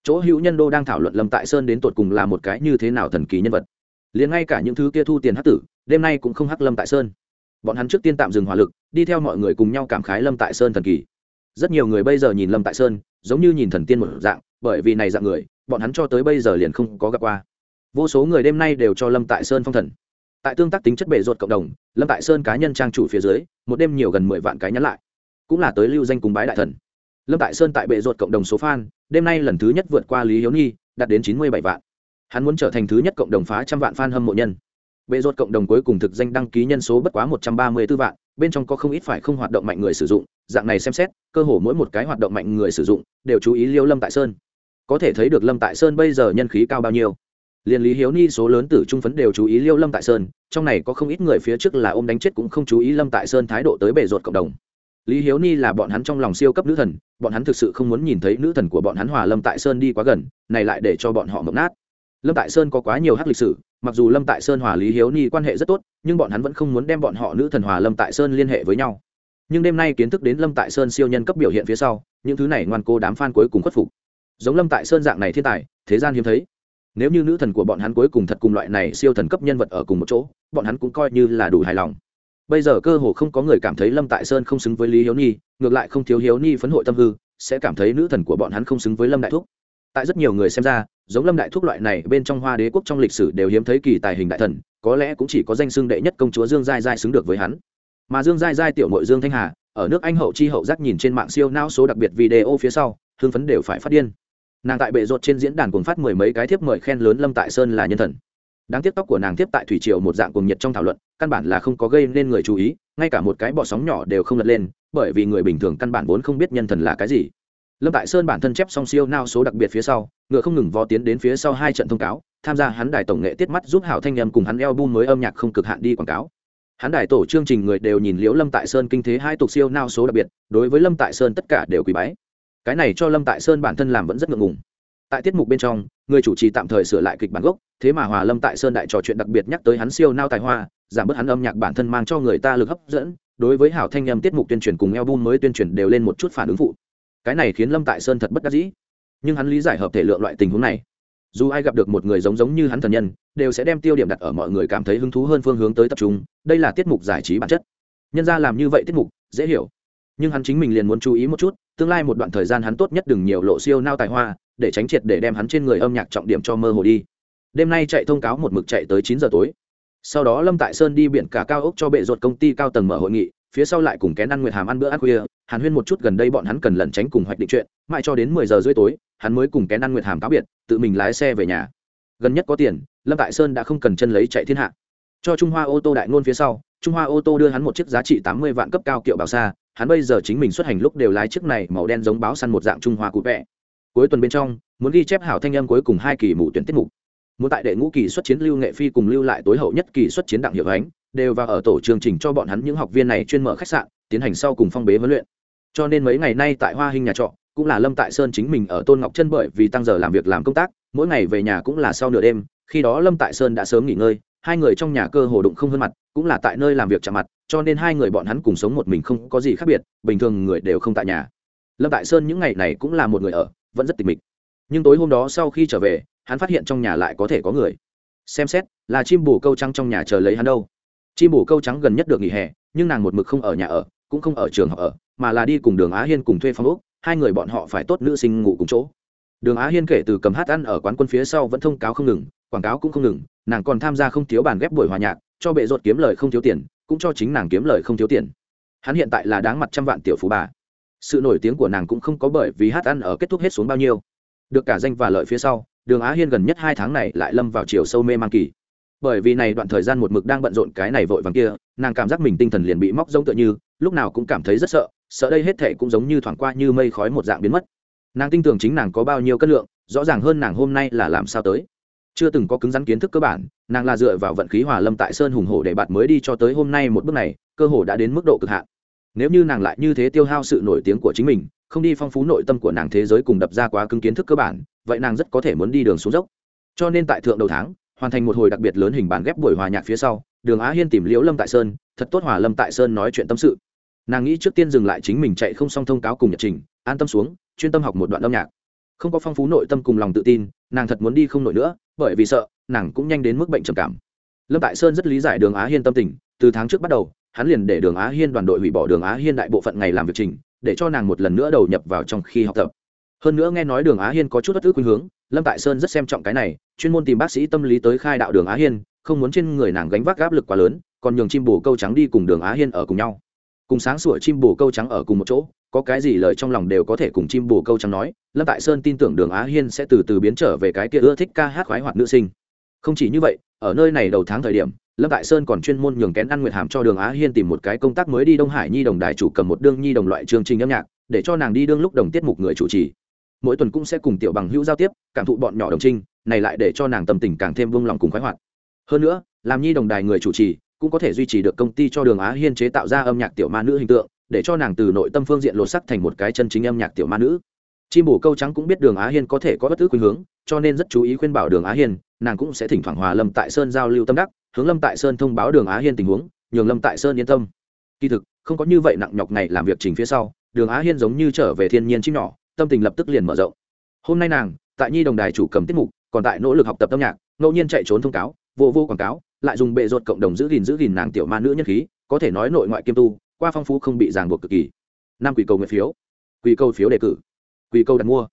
Chỗ hữu nhân đô đang thảo luận lâm tại sơn đến tột cùng là một cái như thế nào thần kỳ nhân vật. Liền ngay cả những thứ kia thu tiền hắc tử, đêm nay cũng không hắc lâm tại sơn. Bọn hắn trước tiên tạm dừng hỏa lực, đi theo mọi người cùng nhau cảm khái lâm tại sơn thần kỳ. Rất nhiều người bây giờ nhìn lâm tại sơn, giống như nhìn thần tiên một dạng, bởi vì này dạng người, bọn hắn cho tới bây giờ liền không có gặp qua. Vô số người đêm nay đều cho lâm tại sơn phong thần. Tại tương tác tính chất bể ruột cộng đồng, lâm tại sơn cá nhân trang chủ phía dưới, một đêm nhiều gần mười vạn cái nhắn lại cũng là tới lưu danh cùng bái đại thần. Lâm tại sơn tại bệ ruột cộng đồng số fan, đêm nay lần thứ nhất vượt qua lý hiếu nhi, đạt đến chín mươi bảy vạn. Hắn muốn trở thành thứ nhất cộng đồng phá trăm vạn fan hâm mộ nhân. Bệ ruột cộng đồng cuối cùng thực danh đăng ký nhân số bất quá một trăm ba mươi b ố vạn, bên trong có không ít phải không hoạt động mạnh người sử dụng, dạng này xem xét, cơ hồ mỗi một cái hoạt động mạnh người sử dụng đều chú ý liêu lâm tại sơn. Có thể thấy được lâm tại sơn bây giờ nhân khí cao bao nhiêu. Liền lý hiếu ni số lớn tử trung phấn đều chú ý liêu lâm tại sơn, trong này có không ít người phía trước là ôm đánh chết cũng không chú ý lâm tại sơn thái độ tới bể ruột cộng đồng lý hiếu ni là bọn hắn trong lòng siêu cấp nữ thần, bọn hắn thực sự không muốn nhìn thấy nữ thần của bọn hắn hòa lâm tại sơn đi quá gần, này lại để cho bọn họ mộng nát. Lâm tại sơn có quá nhiều hát lịch sử, mặc dù lâm tại sơn hòa lý hiếu ni quan hệ rất tốt, nhưng bọn hắn vẫn không muốn đem bọn họ nữ thần hòa lâm tại sơn liên hệ với nhau. Nhưng đêm nay kiến thức đến lâm tại sơn siêu nhân cấp biểu hiện phía sau, những thứ này ngoan cô đám f a n cuối cùng khuất phục. Giống lâm tại sơn dạng này thiên tài, thế gian hiếm thấy. Nếu như nữ thần của bọn hắn cuối cùng thật cùng loại này siêu thần cấp nhân vật ở cùng một chỗ, bọn hắn cũng coi như là đủ hài lòng bây giờ cơ hồ không có người cảm thấy lâm tại sơn không xứng với lý hiếu ni ngược lại không thiếu hiếu ni phấn hội tâm hư, sẽ cảm thấy nữ thần của bọn hắn không xứng với lâm đại thúc. Tại rất nhiều người xem ra, giống lâm đại thúc loại này, bên trong hoa đế quốc trong lịch sử đều hiếm thấy kỳ tài hình đại thần, có lẽ cũng chỉ có danh xưng đệ nhất công chúa dương giai giai xứng được với hắn. Mà dương giai giai tiểu nội dương thanh hà, ở nước anh hậu chi hậu giác nhìn trên mạng siêu não số đặc biệt video phía sau hương phấn đều phải phát điên. Nàng tại bệ rột trên diễn đàn cùng phát mười mấy cái thiếp mời khen lớn lâm tại sơn là nhân thần đáng tiếc tóc của nàng tiếp tại thủy triều một dạng cùng nhiệt trong thảo luận, căn bản là không có gây nên người chú ý, ngay cả một cái bọ sóng nhỏ đều không lật lên, bởi vì người bình thường căn bản vốn không biết nhân thần là cái gì. Lâm tại sơn bản thân chép song siêu nao số đặc biệt phía sau, ngựa không ngừng vó tiến đến phía sau hai trận thông cáo, tham gia hắn đài tổng nghệ tiết mắt giúp hảo thanh em cùng hắn eo bu mới âm nhạc không cực hạn đi quảng cáo. Hắn đài tổ chương trình người đều nhìn liễu lâm tại sơn kinh thế hai tục siêu nao số đặc biệt, đối với lâm tại sơn tất cả đều quý bái. Cái này cho lâm tại sơn bản thân làm vẫn rất ngượng ngùng tại tiết mục bên trong, người chủ trì tạm thời sửa lại kịch bản gốc, thế mà hòa lâm tại sơn đại trò chuyện đặc biệt nhắc tới hắn siêu nao tài hoa, giảm bớt hắn âm nhạc bản thân mang cho người ta lực hấp dẫn, đối với hảo thanh nhầm tiết mục tuyên truyền cùng album mới tuyên truyền đều lên một chút phản ứng phụ. Cái này khiến lâm tại sơn thật bất đắc dĩ. Nhưng hắn lý giải hợp thể lượng loại tình huống này. Dù ai gặp được một người giống giống như hắn thần nhân, đều sẽ đem tiêu điểm đặt ở mọi người cảm thấy hứng thú hơn phương hướng tới tập trung, đây là tiết mục giải trí bản chất. Nhân ra làm như vậy tiết mục, dễ hiểu. Nhưng hắn chính mình liền muốn chú ý một chút, tương lai một đoạn thời gian hắn tốt nhất đừng nhiều lộ siêu nao tài hoa để tránh triệt để đem hắn trên người âm nhạc trọng điểm cho mơ hồ đi. Đêm nay chạy thông cáo một mực chạy tới chín giờ tối. Sau đó lâm tại sơn đi biển cả cao ốc cho bệ ruột công ty cao tầng mở hội nghị, phía sau lại cùng kén ăn nguyệt hàm ăn bữa ăn khuya, hàn huyên một chút gần đây bọn hắn cần lẩn tránh cùng hoạch định chuyện, mãi cho đến mười giờ rưỡi tối, hắn mới cùng kén ăn nguyệt hàm cáo biệt, tự mình lái xe về nhà. Gần nhất có tiền, lâm tại sơn đã không cần chân lấy chạy thiên hạ. Cho trung hoa ô tô đại ngôn phía sau, trung hoa ô tô đưa hắn một chiếc giá trị tám mươi vạn cấp cao kiệu bảo xa hắn bây giờ chính mình xuất hành lúc đều lái chiếc này màu đen giống báo săn một dạng trung hoa cụ vẽ cuối tuần bên trong, muốn ghi chép hảo thanh âm cuối cùng hai kỳ mụ tuyển tiết mục. Muốn tại đệ ngũ kỳ xuất chiến lưu nghệ phi cùng lưu lại tối hậu nhất kỳ xuất chiến đặng hiệu ánh, đều vào ở tổ chương trình cho bọn hắn những học viên này chuyên mở khách sạn, tiến hành sau cùng phong bế huấn luyện. Cho nên mấy ngày nay tại hoa hình nhà trọ, cũng là lâm tại sơn chính mình ở tôn ngọc chân bởi vì tăng giờ làm việc làm công tác, mỗi ngày về nhà cũng là sau nửa đêm, khi đó lâm tại sơn đã sớm nghỉ ngơi, hai người trong nhà cơ hồ đụng không hơn mặt, cũng là tại nơi làm việc chạm mặt, cho nên hai người bọn hắn cùng sống một mình không có gì khác biệt, bình thường người đều không tại nhà. Lâm tại sơn những ngày này cũng là một người ở vẫn rất tịch mịch. Nhưng tối hôm đó sau khi trở về, hắn phát hiện trong nhà lại có thể có người. Xem xét, là chim bù câu trắng trong nhà chờ lấy hắn đâu. Chim bù câu trắng gần nhất được nghỉ hè, nhưng nàng một mực không ở nhà ở, cũng không ở trường học ở, mà là đi cùng đường á hiên cùng thuê phòng úc hai người bọn họ phải tốt nữ sinh ngủ cùng chỗ. Đường á hiên kể từ cầm hát ăn ở quán quân phía sau vẫn thông cáo không ngừng, quảng cáo cũng không ngừng, nàng còn tham gia không thiếu bàn ghép buổi hòa nhạc, cho bệ rột kiếm lời không thiếu tiền, cũng cho chính nàng kiếm lời không thiếu tiền. Hắn hiện tại là đáng mặt trăm vạn tiểu phú bà sự nổi tiếng của nàng cũng không có bởi vì hát ăn ở kết thúc hết xuống bao nhiêu. Được cả danh và lợi phía sau, đường á hiên gần nhất hai tháng này lại lâm vào chiều sâu mê mang kỳ. Bởi vì này đoạn thời gian một mực đang bận rộn cái này vội vàng kia, nàng cảm giác mình tinh thần liền bị móc rông tựa như, lúc nào cũng cảm thấy rất sợ sợ đây hết thệ cũng giống như thoảng qua như mây khói một dạng biến mất. Nàng tin tưởng chính nàng có bao nhiêu cân lượng, rõ ràng hơn nàng hôm nay là làm sao tới. Chưa từng có cứng rắn kiến thức cơ bản, nàng là dựa vào vận khí hòa lâm tại sơn hùng hổ để bạn mới đi cho tới hôm nay một bước này, cơ hồ đã đến mức độ cực hạn nếu như nàng lại như thế tiêu hao sự nổi tiếng của chính mình, không đi phong phú nội tâm của nàng thế giới cùng đập ra quá cứng kiến thức cơ bản, vậy nàng rất có thể muốn đi đường xuống dốc. Cho nên tại thượng đầu tháng, hoàn thành một hồi đặc biệt lớn hình bản ghép buổi hòa nhạc phía sau, đường á hiên tìm liễu lâm tại sơn, thật tốt hòa lâm tại sơn nói chuyện tâm sự. Nàng nghĩ trước tiên dừng lại chính mình chạy không xong thông cáo cùng nhật trình, an tâm xuống, chuyên tâm học một đoạn âm nhạc. Không có phong phú nội tâm cùng lòng tự tin, nàng thật muốn đi không nổi nữa, bởi vì sợ, nàng cũng nhanh đến mức bệnh trầm cảm. Lâm tại sơn rất lý giải đường á hiên tâm tình, từ tháng trước bắt đầu hắn liền để đường á hiên đoàn đội hủy bỏ đường á hiên đại bộ phận ngày làm việc trình, để cho nàng một lần nữa đầu nhập vào trong khi học tập. Hơn nữa nghe nói đường á hiên có chút bất ước khuynh hướng, lâm tại sơn rất xem trọng cái này, chuyên môn tìm bác sĩ tâm lý tới khai đạo đường á hiên, không muốn trên người nàng gánh vác áp lực quá lớn, còn nhường chim bồ câu trắng đi cùng đường á hiên ở cùng nhau. Cùng sáng sủa chim bồ câu trắng ở cùng một chỗ, có cái gì lời trong lòng đều có thể cùng chim bồ câu trắng nói, lâm tại sơn tin tưởng đường á hiên sẽ từ từ biến trở về cái kia ưa thích ca hát khoái hoạt nữ sinh. Không chỉ như vậy, ở nơi này đầu tháng thời điểm lâm tại sơn còn chuyên môn nhường kén ăn nguyệt hàm cho đường á hiên tìm một cái công tác mới đi đông hải nhi đồng đài chủ cầm một đương nhi đồng loại chương trình âm nhạc, để cho nàng đi đương lúc đồng tiết mục người chủ trì. Mỗi tuần cũng sẽ cùng tiểu bằng hữu giao tiếp, cảm thụ bọn nhỏ đồng trinh, này lại để cho nàng tâm tình càng thêm vung lòng cùng khoái hoạt. Hơn nữa, làm nhi đồng đài người chủ trì, cũng có thể duy trì được công ty cho đường á hiên chế tạo ra âm nhạc tiểu ma nữ hình tượng, để cho nàng từ nội tâm phương diện lột sắc thành một cái chân chính âm nhạc tiểu ma nữ. Chim bổ câu trắng cũng biết đường á hiên có thể có bất cứ khuynh hướng, cho nên rất chú ý khuyên bảo đường á hiên, nàng cũng sẽ thỉnh thoảng hòa lâm tại sơn giao lưu tâm đắc hướng lâm tại sơn thông báo đường á hiên tình huống, nhường lâm tại sơn yên tâm. Kỳ thực, không có như vậy nặng nhọc này làm việc trình phía sau, đường á hiên giống như trở về thiên nhiên chim nhỏ, tâm tình lập tức liền mở rộng. Hôm nay nàng, tại nhi đồng đài chủ cầm tiết mục, còn tại nỗ lực học tập âm nhạc, ngẫu nhiên chạy trốn thông cáo, vô vô quảng cáo, lại dùng bệ ruột cộng đồng giữ gìn giữ gìn nàng tiểu ma nữ nhân khí, có thể nói nội ngoại kiêm tu, qua phong phú không bị ràng buộc cực kỳ. Năm quỷ cầu nguyện phiếu. Quỷ cầu phiếu đề cử. Quỷ cầu đặt mua.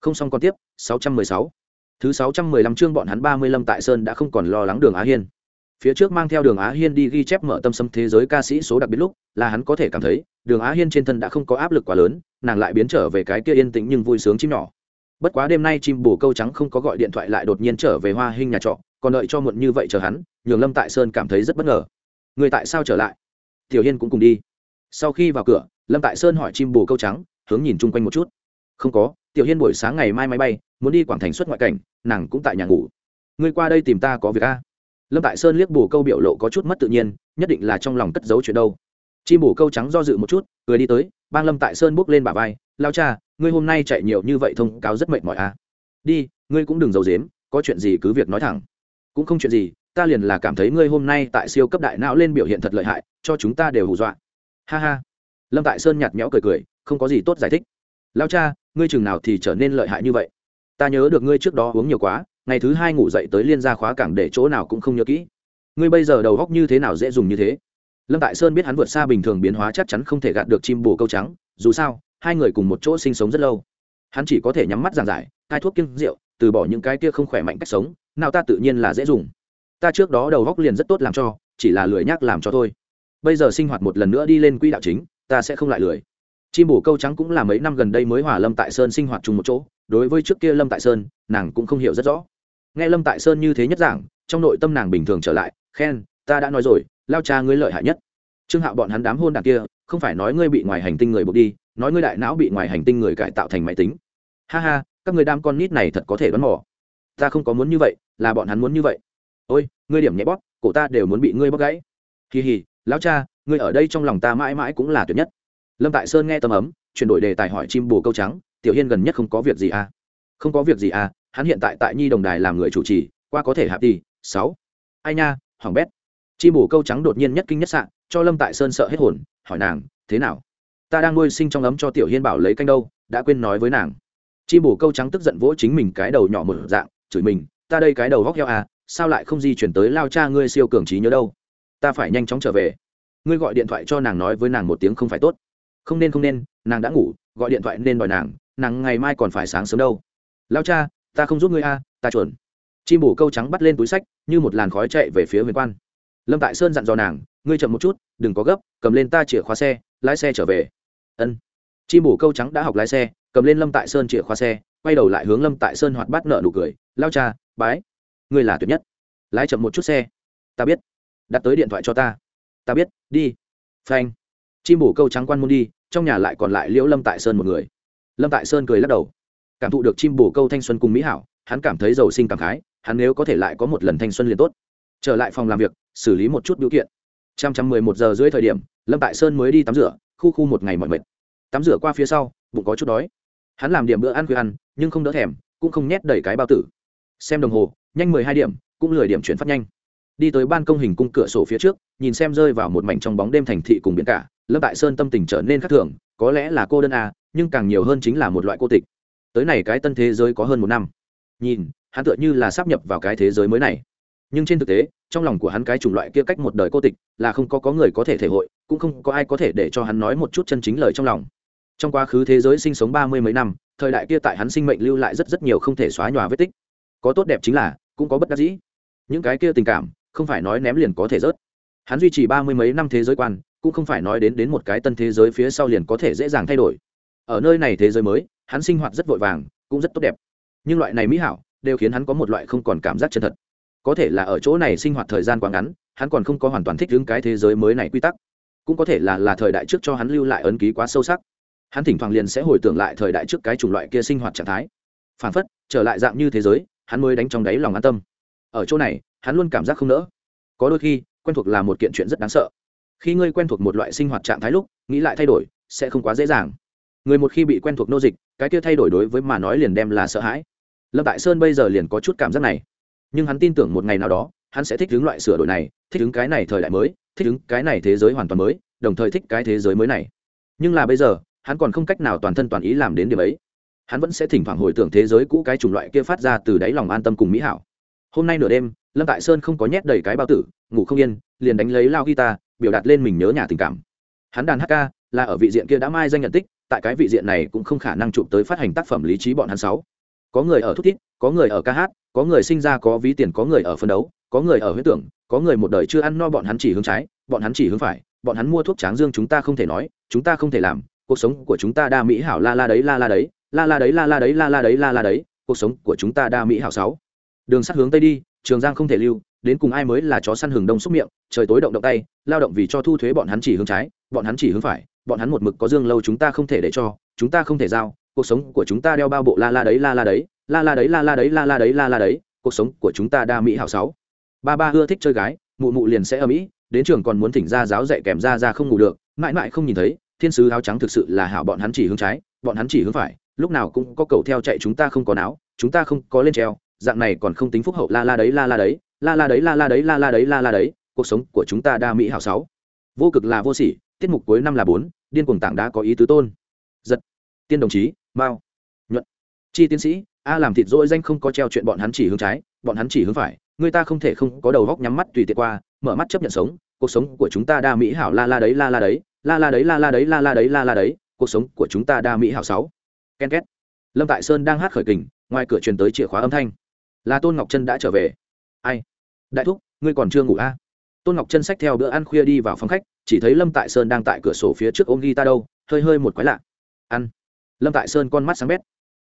Không xong còn tiếp 616. thứ 615 chương bọn hắn 35 tại sơn đã không còn lo lắng đường á hiên phía trước mang theo đường á hiên đi ghi chép mở tâm sâm thế giới ca sĩ số đặc biệt lúc, là hắn có thể cảm thấy, đường á hiên trên thân đã không có áp lực quá lớn, nàng lại biến trở về cái kia yên tĩnh nhưng vui sướng chim nhỏ. Bất quá đêm nay chim bồ câu trắng không có gọi điện thoại lại đột nhiên trở về hoa hình nhà trọ, còn đợi cho muộn như vậy chờ hắn, nhường lâm tại sơn cảm thấy rất bất ngờ. Người tại sao trở lại? Tiểu hiên cũng cùng đi. Sau khi vào cửa, lâm tại sơn hỏi chim bồ câu trắng, hướng nhìn chung quanh một chút. Không có, tiểu hiên buổi sáng ngày mai máy bay, muốn đi quảng thành xuất ngoại cảnh, nàng cũng tại nhà ngủ. Ngươi qua đây tìm ta có việc a? Lâm tại sơn liếc bù câu biểu lộ có chút mất tự nhiên, nhất định là trong lòng cất giấu chuyện đâu. Chim bù câu trắng do dự một chút, cười đi tới, bang lâm tại sơn bước lên bả vai, lao cha, ngươi hôm nay chạy nhiều như vậy thông cáo rất mệt mỏi à? Đi, ngươi cũng đừng giấu dếm có chuyện gì cứ việc nói thẳng. Cũng không chuyện gì, ta liền là cảm thấy ngươi hôm nay tại siêu cấp đại não lên biểu hiện thật lợi hại, cho chúng ta đều hù dọa. Ha ha. Lâm tại sơn nhạt nhẽo cười cười, không có gì tốt giải thích. Lao cha, ngươi chừng nào thì trở nên lợi hại như vậy? Ta nhớ được ngươi trước đó uống nhiều quá ngày thứ hai ngủ dậy tới liên gia khóa cảng để chỗ nào cũng không nhớ kỹ. Ngươi bây giờ đầu góc như thế nào dễ dùng như thế? Lâm tại sơn biết hắn vượt xa bình thường biến hóa chắc chắn không thể gạt được chim bồ câu trắng, dù sao, hai người cùng một chỗ sinh sống rất lâu. Hắn chỉ có thể nhắm mắt giảng giải thai thuốc kiêng rượu, từ bỏ những cái kia không khỏe mạnh cách sống, nào ta tự nhiên là dễ dùng. Ta trước đó đầu góc liền rất tốt làm cho, chỉ là lười nhác làm cho thôi. Bây giờ sinh hoạt một lần nữa đi lên quỹ đạo chính, ta sẽ không lại lười. Chim bổ câu trắng cũng là mấy năm gần đây mới hòa lâm tại sơn sinh hoạt chung một chỗ, đối với trước kia lâm tại sơn, nàng cũng không hiểu rất rõ nghe lâm tại sơn như thế nhất giảng, trong nội tâm nàng bình thường trở lại, khen, ta đã nói rồi, lao cha ngươi lợi hại nhất. Trương hạo bọn hắn đám hôn đ kia, không phải nói ngươi bị ngoài hành tinh người buộc đi, nói ngươi đại não bị ngoài hành tinh người cải tạo thành máy tính. Ha ha, các người đam con nít này thật có thể đoán mò. Ta không có muốn như vậy, là bọn hắn muốn như vậy. Ôi, ngươi điểm nhẹ bóp, cổ ta đều muốn bị ngươi bóp gãy. Kỳ hì lão cha, ngươi ở đây trong lòng ta mãi mãi cũng là tuyệt nhất. Lâm tại sơn nghe tầm ấm, chuyển đổi đề tài hỏi chim bồ câu trắng, tiểu hiên gần nhất không có việc gì à? Không có việc gì à hắn hiện tại tại nhi đồng đài làm người chủ trì, qua có thể hạp đi sáu. Ai nha hoàng bét. Chi bổ câu trắng đột nhiên nhất kinh nhất sạn cho lâm tại sơn sợ hết hồn, hỏi nàng, thế nào? Ta đang nuôi sinh trong ấm cho tiểu hiên bảo lấy canh đâu, đã quên nói với nàng. Chi bổ câu trắng tức giận vỗ chính mình cái đầu nhỏ một dạng, chửi mình, ta đây cái đầu góc heo à sao lại không di chuyển tới lao cha ngươi siêu cường trí nhớ đâu? Ta phải nhanh chóng trở về. Ngươi gọi điện thoại cho nàng nói với nàng một tiếng không phải tốt. Không nên không nên, nàng đã ngủ, gọi điện thoại nên đòi nàng nàng ngày mai còn phải sáng sớm đâu. Lao cha ta không giúp ngươi a, ta chuẩn chim bổ câu trắng bắt lên túi sách, như một làn khói chạy về phía huyền quan. Lâm tại sơn dặn dò nàng, ngươi chậm một chút, đừng có gấp, cầm lên ta chìa khóa xe, lái xe trở về. Ân. Chim bổ câu trắng đã học lái xe, cầm lên lâm tại sơn chìa khóa xe, quay đầu lại hướng lâm tại sơn hoạt bát nợ nụ cười, lao cha, bái. Ngươi là tuyệt nhất. Lái chậm một chút xe. Ta biết. Đặt tới điện thoại cho ta. Ta biết, đi. Phanh. Chim bổ câu trắng quan môn đi, trong nhà lại còn lại liễu lâm tại sơn một người. Lâm tại sơn cười lắc đầu cảm thụ được chim bồ câu thanh xuân cùng mỹ hảo, hắn cảm thấy giàu sinh cảm khái, hắn nếu có thể lại có một lần thanh xuân liền tốt. Trở lại phòng làm việc, xử lý một chút biểu kiện. Trăm trăm mười một giờ dưới thời điểm, lâm tại sơn mới đi tắm rửa, khu khu một ngày mọi mệt. Tắm rửa qua phía sau, bụng có chút đói. Hắn làm điểm bữa ăn khuya ăn, nhưng không đỡ thèm, cũng không nhét đầy cái bao tử. Xem đồng hồ, nhanh mười hai điểm, cũng lười điểm chuyển phát nhanh. Đi tới ban công hình cung cửa sổ phía trước, nhìn xem rơi vào một mảnh trong bóng đêm thành thị cùng biển cả, lâm tại sơn tâm tình trở nên khác thường, có lẽ là cô đơn à nhưng càng nhiều hơn chính là một loại cô tịch tới này cái tân thế giới có hơn một năm. Nhìn, hắn tựa như là sắp nhập vào cái thế giới mới này. Nhưng trên thực tế, trong lòng của hắn cái chủng loại kia cách một đời cô tịch là không có có người có thể thể hội, cũng không có ai có thể để cho hắn nói một chút chân chính lời trong lòng. Trong quá khứ thế giới sinh sống ba mươi mấy năm, thời đại kia tại hắn sinh mệnh lưu lại rất rất nhiều không thể xóa nhòa vết tích. Có tốt đẹp chính là, cũng có bất đắc dĩ. Những cái kia tình cảm, không phải nói ném liền có thể rớt. Hắn duy trì ba mươi mấy năm thế giới quan, cũng không phải nói đến đến một cái tân thế giới phía sau liền có thể dễ dàng thay đổi. Ở nơi này thế giới mới hắn sinh hoạt rất vội vàng, cũng rất tốt đẹp. Nhưng loại này mỹ hảo đều khiến hắn có một loại không còn cảm giác chân thật. Có thể là ở chỗ này sinh hoạt thời gian quá ngắn, hắn còn không có hoàn toàn thích ứng cái thế giới mới này quy tắc. Cũng có thể là là thời đại trước cho hắn lưu lại ấn ký quá sâu sắc. Hắn thỉnh thoảng liền sẽ hồi tưởng lại thời đại trước cái chủng loại kia sinh hoạt trạng thái. Phản phất, trở lại dạng như thế giới, hắn mới đánh trong đáy lòng an tâm. Ở chỗ này, hắn luôn cảm giác không nỡ. Có đôi khi, quen thuộc là một kiện chuyện rất đáng sợ. Khi ngươi quen thuộc một loại sinh hoạt trạng thái lúc, nghĩ lại thay đổi, sẽ không quá dễ dàng người một khi bị quen thuộc nô dịch, cái kia thay đổi đối với mà nói liền đem là sợ hãi. Lâm tại sơn bây giờ liền có chút cảm giác này. Nhưng hắn tin tưởng một ngày nào đó, hắn sẽ thích ứng loại sửa đổi này, thích ứng cái này thời đại mới, thích ứng cái này thế giới hoàn toàn mới, đồng thời thích cái thế giới mới này. Nhưng là bây giờ, hắn còn không cách nào toàn thân toàn ý làm đến điểm ấy. Hắn vẫn sẽ thỉnh thoảng hồi tưởng thế giới cũ cái chủng loại kia phát ra từ đáy lòng an tâm cùng mỹ hảo. Hôm nay nửa đêm, lâm tại sơn không có nhét đầy cái bao tử, ngủ không yên, liền đánh lấy lao guitar, biểu đạt lên mình nhớ nhà tình cảm. Hắn đàn hát ca, là ở vị diện kia đã mai danh nhận tích tại cái vị diện này cũng không khả năng chụp tới phát hành tác phẩm lý trí bọn hắn sáu. Có người ở thúc thiết có người ở ca hát, có người sinh ra có ví tiền, có người ở phân đấu, có người ở huyết tưởng, có người một đời chưa ăn no bọn hắn chỉ hướng trái, bọn hắn chỉ hướng phải, bọn hắn mua thuốc tráng dương chúng ta không thể nói, chúng ta không thể làm, cuộc sống của chúng ta đa mỹ hảo la la đấy, la la đấy, la la đấy, la la đấy, la la đấy, la la đấy, cuộc sống của chúng ta đa mỹ hảo sáu. Đường sắt hướng tây đi, trường giang không thể lưu, đến cùng ai mới là chó săn hừng đông xúc miệng, trời tối động động tay, lao động vì cho thu thuế bọn hắn chỉ hướng trái, bọn hắn chỉ hướng phải bọn hắn một mực có dương lâu chúng ta không thể để cho chúng ta không thể giao cuộc sống của chúng ta đeo bao bộ la la đấy la la đấy la la đấy la la đấy la la đấy la la đấy cuộc sống của chúng ta đa mỹ hảo sáu ba ba ưa thích chơi gái mụ mụ liền sẽ ở mỹ đến trường còn muốn thỉnh ra giáo dạy kèm ra ra không ngủ được mãi mãi không nhìn thấy thiên sứ áo trắng thực sự là hảo bọn hắn chỉ hướng trái bọn hắn chỉ hướng phải lúc nào cũng có cầu theo chạy chúng ta không có não chúng ta không có lên treo dạng này còn không tính phúc hậu la la đấy la la đấy la la đấy la la đấy la la đấy la la đấy cuộc sống của chúng ta đa mỹ hảo sáu vô cực là vô sỉ tiết mục cuối năm là bốn điên cuồng tảng đã có ý tứ tôn. Giật. Tiên đồng chí mao nhuận. Chi tiến sĩ, a làm thịt dỗi danh không có treo chuyện bọn hắn chỉ hướng trái, bọn hắn chỉ hướng phải. Người ta không thể không có đầu góc nhắm mắt tùy tiện qua, mở mắt chấp nhận sống. Cuộc sống của chúng ta đa mỹ hảo la la đấy, la la đấy, la la đấy, la la đấy, la la đấy, la la đấy. Cuộc sống của chúng ta đa mỹ hảo sáu. Ken két. Lâm tại sơn đang hát khởi kình, ngoài cửa truyền tới chìa khóa âm thanh. Là tôn ngọc chân đã trở về. Ai? Đại thúc, ngươi còn chưa ngủ a à? Tôn ngọc chân xách theo bữa ăn khuya đi vào phòng khách, chỉ thấy lâm tại sơn đang tại cửa sổ phía trước ôm ghi ta đâu, hơi hơi một quái lạ. Ăn. Lâm tại sơn con mắt sáng bét.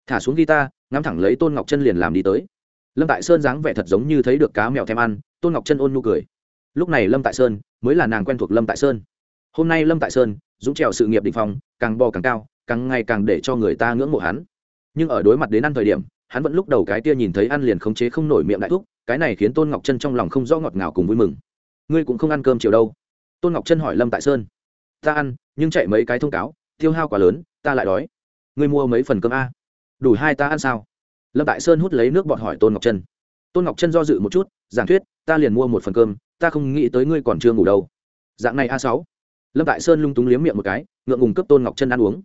Thả xuống ghi ta ngắm thẳng lấy tôn ngọc chân liền làm đi tới. Lâm tại sơn dáng vẻ thật giống như thấy được cá mèo thèm ăn, tôn ngọc chân ôn nhu cười. Lúc này lâm tại sơn mới là nàng quen thuộc lâm tại sơn. Hôm nay lâm tại sơn dũng trèo sự nghiệp định phòng càng bò càng cao, càng ngày càng để cho người ta ngưỡng mộ hắn. Nhưng ở đối mặt đến ăn thời điểm, hắn vẫn lúc đầu cái tia nhìn thấy ăn liền khống chế không nổi miệng đại thúc, cái này khiến tôn ngọc chân trong lòng không rõ ngọt ngào cùng vui mừng ngươi cũng không ăn cơm chiều đâu. Tôn ngọc chân hỏi lâm tại sơn. Ta ăn, nhưng chạy mấy cái thông cáo, tiêu hao quá lớn, ta lại đói. Ngươi mua mấy phần cơm a? Đủ hai ta ăn sao? Lâm tại sơn hút lấy nước bọt hỏi tôn ngọc chân tôn ngọc chân do dự một chút, giảng thuyết, ta liền mua một phần cơm, ta không nghĩ tới ngươi còn chưa ngủ đâu. Dạng này a sáu. Lâm tại sơn lung túng liếm miệng một cái, ngượng ngùng cấp tôn ngọc chân ăn uống.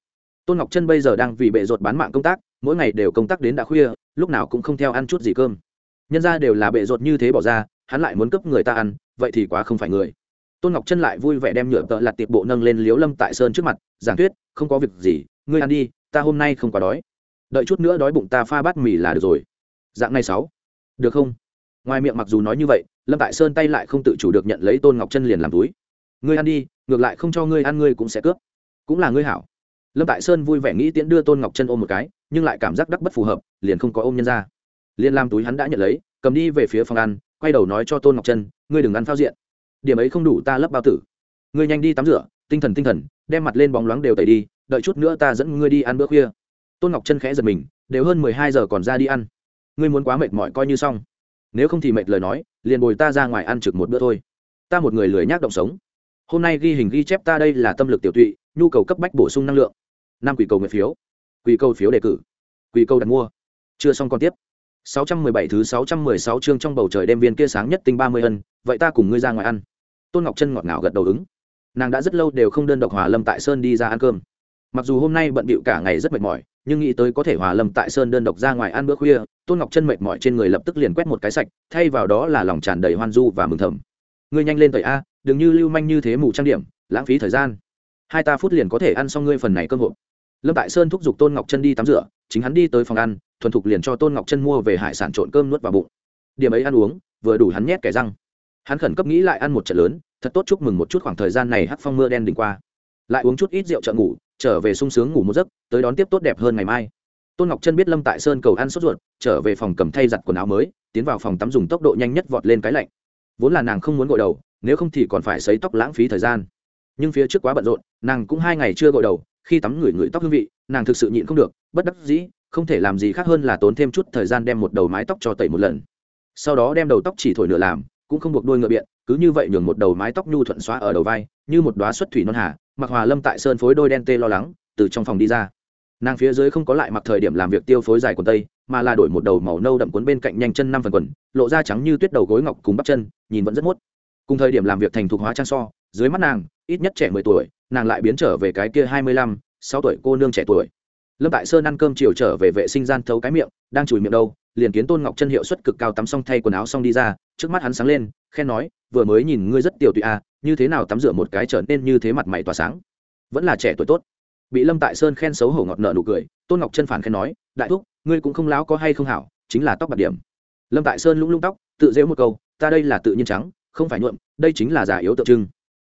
Tôn ngọc chân bây giờ đang vì bệ rột bán mạng công tác, mỗi ngày đều công tác đến đã khuya, lúc nào cũng không theo ăn chút gì cơm. Nhân ra đều là bệ rột như thế bỏ ra hắn lại muốn cướp người ta ăn, vậy thì quá không phải người. Tôn ngọc chân lại vui vẻ đem nhựa tợ lặt tiệp bộ nâng lên liếu lâm tại sơn trước mặt, giảng thuyết, không có việc gì, ngươi ăn đi, ta hôm nay không quá đói. Đợi chút nữa đói bụng ta pha bát mì là được rồi. Dạng này sáu. Được không? Ngoài miệng mặc dù nói như vậy, lâm tại sơn tay lại không tự chủ được nhận lấy tôn ngọc chân liền làm túi. Ngươi ăn đi, ngược lại không cho ngươi ăn ngươi cũng sẽ cướp. Cũng là ngươi hảo. Lâm tại sơn vui vẻ nghĩ tiễn đưa tôn ngọc chân ôm một cái, nhưng lại cảm giác đắc bất phù hợp, liền không có ôm nhân ra. Liền làm túi hắn đã nhận lấy, cầm đi về phía phòng ăn quay đầu nói cho tôn ngọc chân ngươi đừng ăn phao diện. Điểm ấy không đủ ta lấp bao tử. Ngươi nhanh đi tắm rửa, tinh thần tinh thần, đem mặt lên bóng loáng đều tẩy đi, đợi chút nữa ta dẫn ngươi đi ăn bữa khuya. Tôn ngọc chân khẽ giật mình, đều hơn mười hai giờ còn ra đi ăn. Ngươi muốn quá mệt mỏi coi như xong. Nếu không thì mệt lời nói, liền bồi ta ra ngoài ăn trực một bữa thôi. Ta một người lười nhác động sống. Hôm nay ghi hình ghi chép ta đây là tâm lực tiểu tụy, nhu cầu cấp bách bổ sung năng lượng. Năm quỷ cầu nguyện phiếu. Quỷ cầu phiếu đề cử. Quỷ cầu đặt mua. Chưa xong còn tiếp. 617 thứ 616 chương trong bầu trời đêm viên kia sáng nhất tinh 30 ân, vậy ta cùng ngươi ra ngoài ăn. Tôn Ngọc Chân ngọt ngào gật đầu ứng. Nàng đã rất lâu đều không đơn độc hòa Lâm Tại Sơn đi ra ăn cơm. Mặc dù hôm nay bận bịu cả ngày rất mệt mỏi, nhưng nghĩ tới có thể hòa Lâm Tại Sơn đơn độc ra ngoài ăn bữa khuya, Tôn Ngọc Chân mệt mỏi trên người lập tức liền quét một cái sạch, thay vào đó là lòng tràn đầy hoan du và mừng thầm. Ngươi nhanh lên tẩy a, đừng như lưu manh như thế mù trang điểm, lãng phí thời gian. Hai ta phút liền có thể ăn xong ngươi phần này cơm hộp lâm tại sơn thúc giục tôn ngọc chân đi tắm rửa chính hắn đi tới phòng ăn, thuần thục liền cho tôn ngọc chân mua về hải sản trộn cơm nuốt vào bụng. Điểm ấy ăn uống, vừa đủ hắn nhét kẻ răng. Hắn khẩn cấp nghĩ lại ăn một trận lớn, thật tốt chúc mừng một chút khoảng thời gian này hắt phong mưa đen đỉnh qua. Lại uống chút ít rượu chợ ngủ, trở về sung sướng ngủ một giấc, tới đón tiếp tốt đẹp hơn ngày mai. Tôn ngọc chân biết lâm tại sơn cầu ăn sốt ruột, trở về phòng cầm thay giặt quần áo mới, tiến vào phòng tắm dùng tốc độ nhanh nhất vọt lên cái lạnh. Vốn là nàng không muốn gội đầu, nếu không thì còn phải xấy tóc lãng phí thời gian. Nhưng phía trước quá bận rộn, nàng cũng hai ngày chưa gội đầu, khi tắm người ngửi tóc hương vị nàng thực sự nhịn không được, bất đắc dĩ, không thể làm gì khác hơn là tốn thêm chút thời gian đem một đầu mái tóc cho tẩy một lần sau đó đem đầu tóc chỉ thổi nửa làm, cũng không buộc đôi ngựa biện, cứ như vậy nhường một đầu mái tóc nhu thuận xóa ở đầu vai, như một đoá xuất thủy non hà mặc hòa lâm tại sơn phối đôi đen tê lo lắng, từ trong phòng đi ra nàng phía dưới không có lại mặc thời điểm làm việc tiêu phối dài quần tây, mà là đổi một đầu màu nâu đậm cuốn bên cạnh nhanh chân năm phần quần, lộ ra trắng như tuyết đầu gối ngọc cùng bắp chân, nhìn vẫn rất muốt. cùng thời điểm làm việc thành thục hóa trang so, dưới mắt nàng, ít nhất trẻ mười tuổi, nàng lại biến trở về cái kia hai mươi lăm sáu tuổi cô nương trẻ tuổi. Lâm tại sơn ăn cơm chiều trở về vệ sinh gian thấu cái miệng, đang chùi miệng đâu, liền kiến tôn ngọc chân hiệu suất cực cao tắm xong thay quần áo xong đi ra, trước mắt hắn sáng lên, khen nói, vừa mới nhìn ngươi rất tiểu tụy à như thế nào tắm rửa một cái trở nên như thế mặt mày tỏa sáng. Vẫn là trẻ tuổi tốt. Bị lâm tại sơn khen xấu hổ ngọt nợ nụ cười, tôn ngọc chân phản khen nói, đại thúc, ngươi cũng không láo có hay không hảo, chính là tóc bạc điểm. Lâm tại sơn lũng lung tóc, tự dễu một câu, ta đây là tự nhiên trắng, không phải nhuộm, đây chính là giả yếu tượng trưng,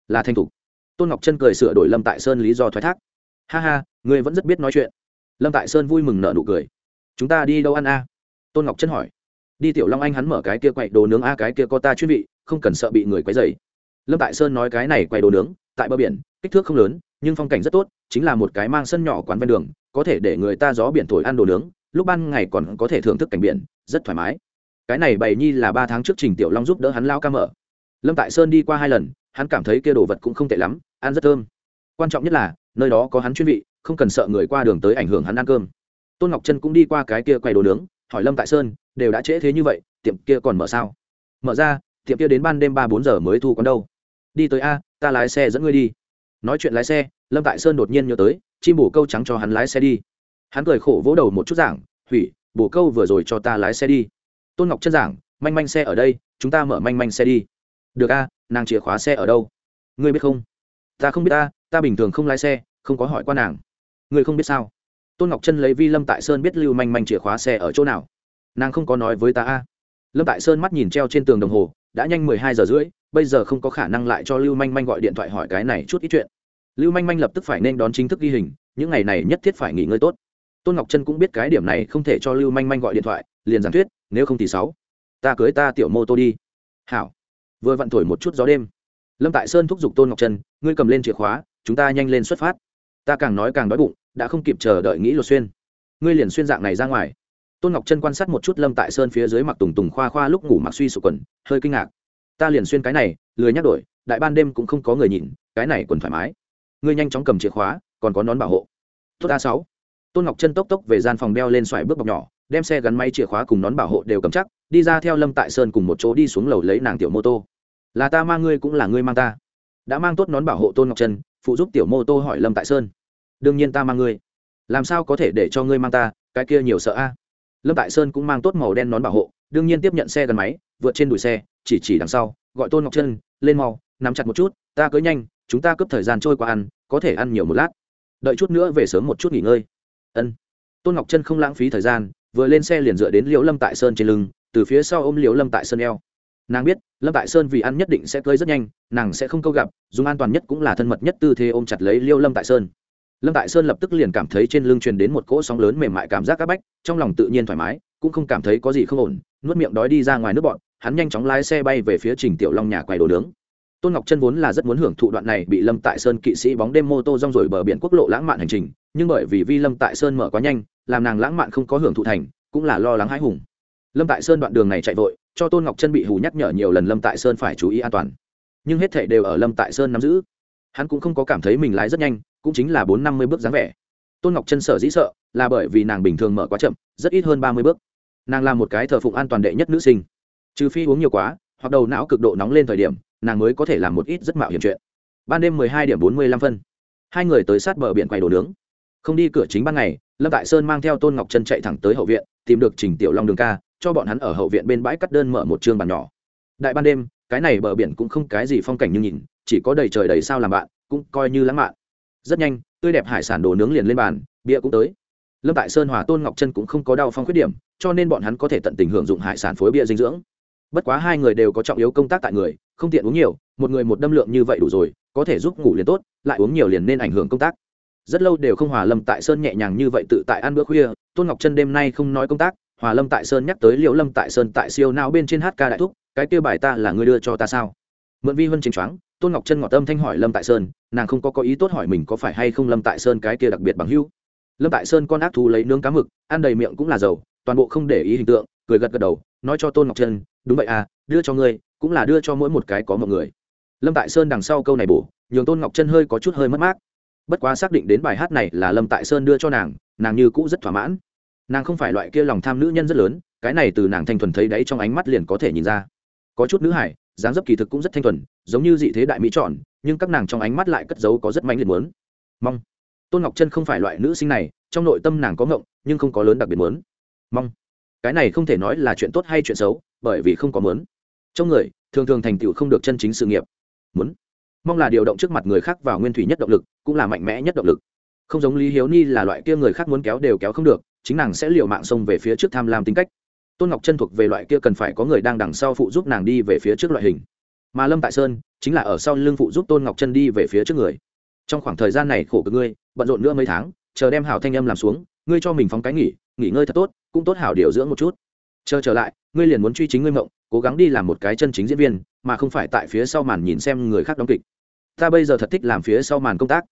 là thanh thục. Tôn ngọc chân cười sửa đổi lâm tại sơn lý do thoái thác ha ha, ngươi vẫn rất biết nói chuyện. Lâm tại sơn vui mừng nợ nụ cười. Chúng ta đi đâu ăn a? Tôn ngọc chân hỏi. Đi tiểu long anh hắn mở cái kia quậy đồ nướng a, cái kia có ta chuyên vị, không cần sợ bị người quấy dày lâm tại sơn nói cái này quay đồ nướng, tại bờ biển, kích thước không lớn, nhưng phong cảnh rất tốt, chính là một cái mang sân nhỏ quán ven đường, có thể để người ta gió biển thổi ăn đồ nướng, lúc ban ngày còn có thể thưởng thức cảnh biển, rất thoải mái. Cái này bày nhi là ba tháng trước trình tiểu long giúp đỡ hắn lao ca mở. Lâm tại sơn đi qua hai lần, hắn cảm thấy kia đồ vật cũng không tệ lắm, ăn rất thơm. Quan trọng nhất là nơi đó có hắn chuyên vị, không cần sợ người qua đường tới ảnh hưởng hắn ăn cơm. Tôn ngọc trân cũng đi qua cái kia quay đồ nướng, hỏi lâm tại sơn, đều đã trễ thế như vậy, tiệm kia còn mở sao? Mở ra, tiệm kia đến ban đêm ba bốn giờ mới thu quán đâu. Đi tới a, ta lái xe dẫn ngươi đi. Nói chuyện lái xe, lâm tại sơn đột nhiên nhớ tới, chim bổ câu trắng cho hắn lái xe đi. Hắn cười khổ vỗ đầu một chút giảng, hủy bổ câu vừa rồi cho ta lái xe đi. Tôn ngọc chân giảng, manh manh xe ở đây, chúng ta mở manh manh xe đi. Được a, nàng chìa khóa xe ở đâu? Ngươi biết không? Ta không biết ta ta bình thường không lái xe không có hỏi qua nàng. Người không biết sao? Tôn ngọc chân lấy vi lâm tại sơn biết lưu manh manh chìa khóa xe ở chỗ nào. Nàng không có nói với ta a. Lâm tại sơn mắt nhìn treo trên tường đồng hồ đã nhanh mười hai giờ rưỡi bây giờ không có khả năng lại cho lưu manh manh gọi điện thoại hỏi cái này chút ít chuyện. Lưu manh manh lập tức phải nên đón chính thức ghi hình những ngày này nhất thiết phải nghỉ ngơi tốt. Tôn ngọc chân cũng biết cái điểm này không thể cho lưu manh manh gọi điện thoại liền giảng thuyết nếu không thì sáu. Ta cưới ta tiểu mô tô đi. Hảo. Vừa vặn thổi một chút gió đêm. Lâm tại sơn thúc giục tôn ngọc chân, ngươi cầm lên chìa khóa chúng ta nhanh lên xuất phát. Ta càng nói càng đói bụng, đã không kịp chờ đợi nghĩ lột xuyên. Ngươi liền xuyên dạng này ra ngoài. Tôn ngọc chân quan sát một chút lâm tại sơn phía dưới mặc tùng tùng khoa khoa lúc ngủ mặc suy sụp quần, hơi kinh ngạc. Ta liền xuyên cái này, lười nhắc đổi, đại ban đêm cũng không có người nhìn, cái này quần thoải mái. Ngươi nhanh chóng cầm chìa khóa, còn có nón bảo hộ. Tốt a sáu. Tôn ngọc chân tốc tốc về gian phòng đeo lên xoài bước bọc nhỏ, đem xe gắn máy chìa khóa cùng nón bảo hộ đều cầm chắc, đi ra theo lâm tại sơn cùng một chỗ đi xuống lầu lấy nàng tiểu mô tô. Là ta mang ngươi cũng là ngươi mang ta. Đã mang tốt nón bảo hộ tôn ngọc chân phụ giúp tiểu mô tô hỏi lâm tại sơn đương nhiên ta mang ngươi làm sao có thể để cho ngươi mang ta cái kia nhiều sợ a lâm tại sơn cũng mang tốt màu đen nón bảo hộ đương nhiên tiếp nhận xe gắn máy vượt trên đùi xe chỉ chỉ đằng sau gọi tôn ngọc chân, lên mau nắm chặt một chút ta cưới nhanh chúng ta cướp thời gian trôi qua ăn có thể ăn nhiều một lát đợi chút nữa về sớm một chút nghỉ ngơi ân tôn ngọc chân không lãng phí thời gian vừa lên xe liền dựa đến liễu lâm tại sơn trên lưng từ phía sau ôm liễu lâm tại sơn eo nàng biết, lâm tại sơn vì ăn nhất định sẽ cơi rất nhanh, nàng sẽ không câu gặp, dùng an toàn nhất cũng là thân mật nhất tư thế ôm chặt lấy liêu lâm tại sơn. Lâm tại sơn lập tức liền cảm thấy trên lưng truyền đến một cỗ sóng lớn mềm mại cảm giác áp bách, trong lòng tự nhiên thoải mái, cũng không cảm thấy có gì không ổn, nuốt miệng đói đi ra ngoài nước bọn, hắn nhanh chóng lái xe bay về phía trình tiểu long nhà quầy đồ nướng. Tôn ngọc chân vốn là rất muốn hưởng thụ đoạn này bị lâm tại sơn kỵ sĩ bóng đêm mô tô rong rồi bờ biển quốc lộ lãng mạn hành trình, nhưng bởi vì vi lâm tại sơn mở quá nhanh, làm nàng lãng mạn không có hưởng thụ thành, cũng là lo lắng hãi hùng. Lâm tại sơn đoạn đường này chạy vội cho tôn ngọc chân bị hù nhắc nhở nhiều lần lâm tại sơn phải chú ý an toàn nhưng hết thể đều ở lâm tại sơn nắm giữ hắn cũng không có cảm thấy mình lái rất nhanh cũng chính là bốn năm mươi bước dáng vẻ tôn ngọc chân sở dĩ sợ là bởi vì nàng bình thường mở quá chậm rất ít hơn ba mươi bước nàng là một cái thờ phụng an toàn đệ nhất nữ sinh trừ phi uống nhiều quá hoặc đầu não cực độ nóng lên thời điểm nàng mới có thể làm một ít rất mạo hiểm chuyện ban đêm mười hai điểm bốn mươi lăm phân hai người tới sát bờ biển quay đồ nướng không đi cửa chính ban ngày lâm tại sơn mang theo tôn ngọc chân chạy thẳng tới hậu viện tìm được trình tiểu long đường ca cho bọn hắn ở hậu viện bên bãi cắt đơn mở một trường bàn nhỏ. Đại ban đêm, cái này bờ biển cũng không cái gì phong cảnh như nhìn, chỉ có đầy trời đầy sao làm bạn, cũng coi như lãng mạn. Rất nhanh, tươi đẹp hải sản đồ nướng liền lên bàn, bia cũng tới. Lâm tại sơn hòa tôn ngọc chân cũng không có đau phong khuyết điểm, cho nên bọn hắn có thể tận tình hưởng dụng hải sản phối bia dinh dưỡng. Bất quá hai người đều có trọng yếu công tác tại người, không tiện uống nhiều, một người một đâm lượng như vậy đủ rồi, có thể giúp ngủ liền tốt, lại uống nhiều liền nên ảnh hưởng công tác. Rất lâu đều không hòa lâm tại sơn nhẹ nhàng như vậy tự tại ăn bữa khuya, tôn ngọc chân đêm nay không nói công tác hòa lâm tại sơn nhắc tới liệu lâm tại sơn tại siêu não bên trên hát ca đại thúc, cái kêu bài ta là người đưa cho ta sao? Mượn vi huân chính choáng, tôn ngọc chân ngọt tâm thanh hỏi lâm tại sơn, nàng không có có ý tốt hỏi mình có phải hay không lâm tại sơn cái kia đặc biệt bằng hưu lâm tại sơn con ác thú lấy nướng cá mực, ăn đầy miệng cũng là dầu toàn bộ không để ý hình tượng, cười gật gật đầu, nói cho tôn ngọc chân đúng vậy à đưa cho ngươi, cũng là đưa cho mỗi một cái có một người. Lâm tại sơn đằng sau câu này bổ, nhường tôn ngọc chân hơi có chút hơi mất mát. Bất quá xác định đến bài hát này là lâm tại sơn đưa cho nàng nàng như cũ rất thỏa mãn nàng không phải loại kia lòng tham nữ nhân rất lớn, cái này từ nàng thanh thuần thấy đáy trong ánh mắt liền có thể nhìn ra. Có chút nữ hải, dáng dấp kỳ thực cũng rất thanh thuần, giống như dị thế đại mỹ trọn, nhưng các nàng trong ánh mắt lại cất giấu có rất mạnh liệt muốn. Mong. Tôn ngọc chân không phải loại nữ sinh này, trong nội tâm nàng có ngộng, nhưng không có lớn đặc biệt muốn. Mong. Cái này không thể nói là chuyện tốt hay chuyện xấu, bởi vì không có muốn. Trong người, thường thường thành tựu không được chân chính sự nghiệp. Muốn. Mong là điều động trước mặt người khác vào nguyên thủy nhất động lực, cũng là mạnh mẽ nhất động lực. Không giống lý hiếu ni là loại kia người khác muốn kéo đều kéo không được chính nàng sẽ liều mạng xông về phía trước tham lam tính cách. Tôn ngọc chân thuộc về loại kia cần phải có người đang đằng sau phụ giúp nàng đi về phía trước loại hình. Mà lâm tại sơn chính là ở sau lưng phụ giúp tôn ngọc chân đi về phía trước người. Trong khoảng thời gian này khổ cực ngươi, bận rộn nữa mấy tháng, chờ đem hảo thanh âm làm xuống, ngươi cho mình phóng cái nghỉ nghỉ ngơi thật tốt, cũng tốt hảo điều dưỡng một chút. Chờ trở lại, ngươi liền muốn truy chính ngươi mộng, cố gắng đi làm một cái chân chính diễn viên, mà không phải tại phía sau màn nhìn xem người khác đóng kịch. Ta bây giờ thật thích làm phía sau màn công tác.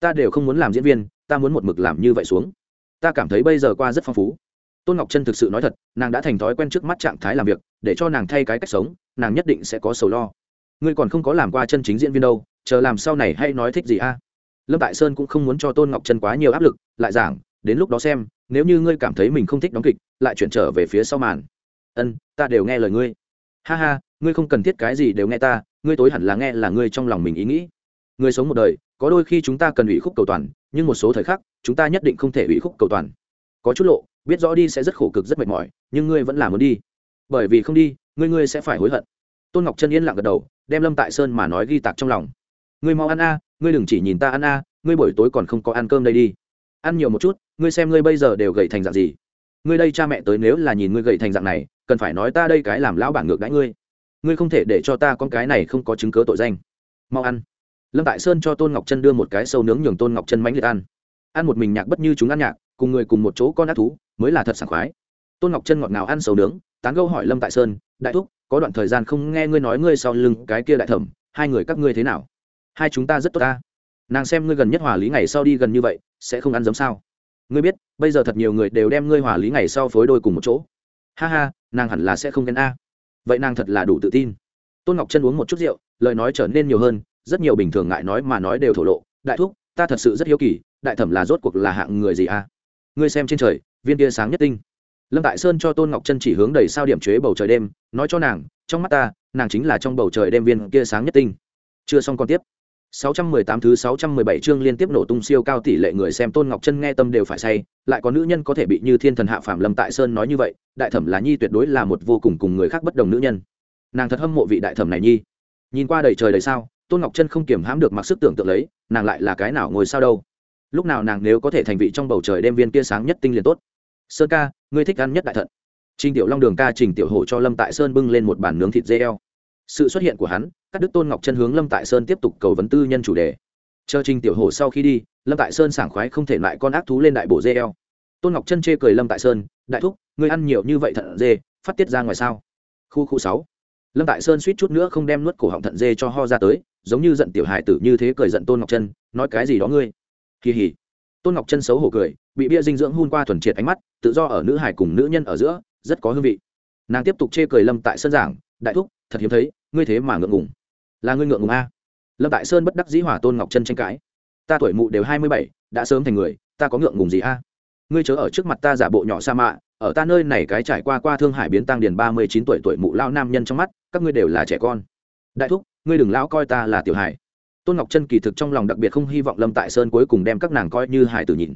Ta đều không muốn làm diễn viên, ta muốn một mực làm như vậy xuống ta cảm thấy bây giờ qua rất phong phú. Tôn ngọc chân thực sự nói thật, nàng đã thành thói quen trước mắt trạng thái làm việc, để cho nàng thay cái cách sống, nàng nhất định sẽ có sầu lo. Ngươi còn không có làm qua chân chính diễn viên đâu, chờ làm sau này hay nói thích gì a? Lâm tại sơn cũng không muốn cho tôn ngọc chân quá nhiều áp lực, lại giảng, đến lúc đó xem, nếu như ngươi cảm thấy mình không thích đóng kịch, lại chuyển trở về phía sau màn. Ân, ta đều nghe lời ngươi. Ha ha, ngươi không cần thiết cái gì đều nghe ta, ngươi tối hẳn là nghe là ngươi trong lòng mình ý nghĩ. Ngươi sống một đời, có đôi khi chúng ta cần ủy khúc cầu toàn nhưng một số thời khắc, chúng ta nhất định không thể ủy khúc cầu toàn. Có chút lộ, biết rõ đi sẽ rất khổ cực, rất mệt mỏi, nhưng ngươi vẫn là muốn đi. Bởi vì không đi, ngươi ngươi sẽ phải hối hận. Tôn ngọc chân yên lặng gật đầu, đem lâm tại sơn mà nói ghi tạc trong lòng. Ngươi mau ăn a, ngươi đừng chỉ nhìn ta ăn a, ngươi buổi tối còn không có ăn cơm đây đi. Ăn nhiều một chút, ngươi xem ngươi bây giờ đều gầy thành dạng gì. Ngươi đây cha mẹ tới nếu là nhìn ngươi gầy thành dạng này, cần phải nói ta đây cái làm lão bản ngược đãi ngươi. Ngươi không thể để cho ta con cái này không có chứng cớ tội danh. Mau ăn lâm tại sơn cho tôn ngọc chân đưa một cái sâu nướng nhường tôn ngọc chân mánh liệt ăn. Ăn một mình nhạc bất như chúng ăn nhạc, cùng người cùng một chỗ con ác thú, mới là thật sảng khoái. Tôn ngọc chân ngọt ngào ăn sầu nướng, tán gâu hỏi lâm tại sơn, đại thúc, có đoạn thời gian không nghe ngươi nói ngươi sau lưng cái kia đại thẩm, hai người các ngươi thế nào? Hai chúng ta rất tốt ta. Nàng xem ngươi gần nhất hòa lý ngày sau đi gần như vậy, sẽ không ăn giống sao? Ngươi biết, bây giờ thật nhiều người đều đem ngươi hòa lý ngày sau phối đôi cùng một chỗ. Ha ha, nàng hẳn là sẽ không ghen a. Vậy nàng thật là đủ tự tin. Tôn ngọc chân uống một chút rượu, lời nói trở nên nhiều hơn rất nhiều bình thường ngại nói mà nói đều thổ lộ đại thúc ta thật sự rất hiếu kỳ đại thẩm là rốt cuộc là hạng người gì a ngươi xem trên trời viên tia sáng nhất tinh lâm tại sơn cho tôn ngọc chân chỉ hướng đầy sao điểm chế bầu trời đêm nói cho nàng trong mắt ta nàng chính là trong bầu trời đêm viên kia sáng nhất tinh chưa xong còn tiếp 618 thứ 617 chương liên tiếp nổ tung siêu cao tỷ lệ người xem Tôn Ngọc Chân nghe tâm đều phải say, lại có nữ nhân có thể bị như thiên thần hạ phàm Lâm Tại Sơn nói như vậy, đại thẩm là nhi tuyệt đối là một vô cùng cùng người khác bất đồng nữ nhân. Nàng thật hâm mộ vị đại thẩm này nhi. Nhìn qua đầy trời đầy sao, Tôn Ngọc Chân không kiềm hãm được mặc sức tưởng tượng lấy, nàng lại là cái nào ngồi sao đâu? Lúc nào nàng nếu có thể thành vị trong bầu trời đêm viên kia sáng nhất tinh liền tốt. Sơn ca, ngươi thích ăn nhất đại thận. Trình Tiểu Long đường ca Trình Tiểu Hổ cho Lâm Tại Sơn bưng lên một bàn nướng thịt dê eo sự xuất hiện của hắn cắt đức tôn ngọc chân hướng lâm tại sơn tiếp tục cầu vấn tư nhân chủ đề chờ trình tiểu Hổ sau khi đi lâm tại sơn sảng khoái không thể lại con ác thú lên đại bộ dê eo tôn ngọc chân chê cười lâm tại sơn đại thúc ngươi ăn nhiều như vậy thận dê phát tiết ra ngoài sao khu khu sáu lâm tại sơn suýt chút nữa không đem nuốt cổ họng thận dê cho ho ra tới, giống như giận tiểu hài tử như thế cười giận tôn ngọc chân nói cái gì đó ngươi? Kỳ hỉ tôn ngọc chân xấu hổ cười, bị bia dinh dưỡng hun qua thuần triệt ánh mắt, tự do ở nữ hải cùng nữ nhân ở giữa, rất có hương vị. Nàng tiếp tục chê cười lâm tại sơn giảng, đại thúc, thật hiếm thấy, ngươi thế mà ngượng ngùng. Là ngươi ngượng ngùng a? Lâm tại sơn bất đắc dĩ hỏa tôn ngọc chân tranh cãi. Ta tuổi mụ đều hai mươi bảy, đã sớm thành người, ta có ngượng ngùng gì a? Ngươi chớ ở trước mặt ta giả bộ nhỏ sa mạ, ở ta nơi này cái trải qua qua thương hải biến tăng điền ba mươi chín tuổi tuổi mụ lao nam nhân trong mắt các ngươi đều là trẻ con. Đại thúc, ngươi đừng lão coi ta là tiểu hải tôn ngọc chân kỳ thực trong lòng đặc biệt không hy vọng lâm tại sơn cuối cùng đem các nàng coi như hải tử nhìn.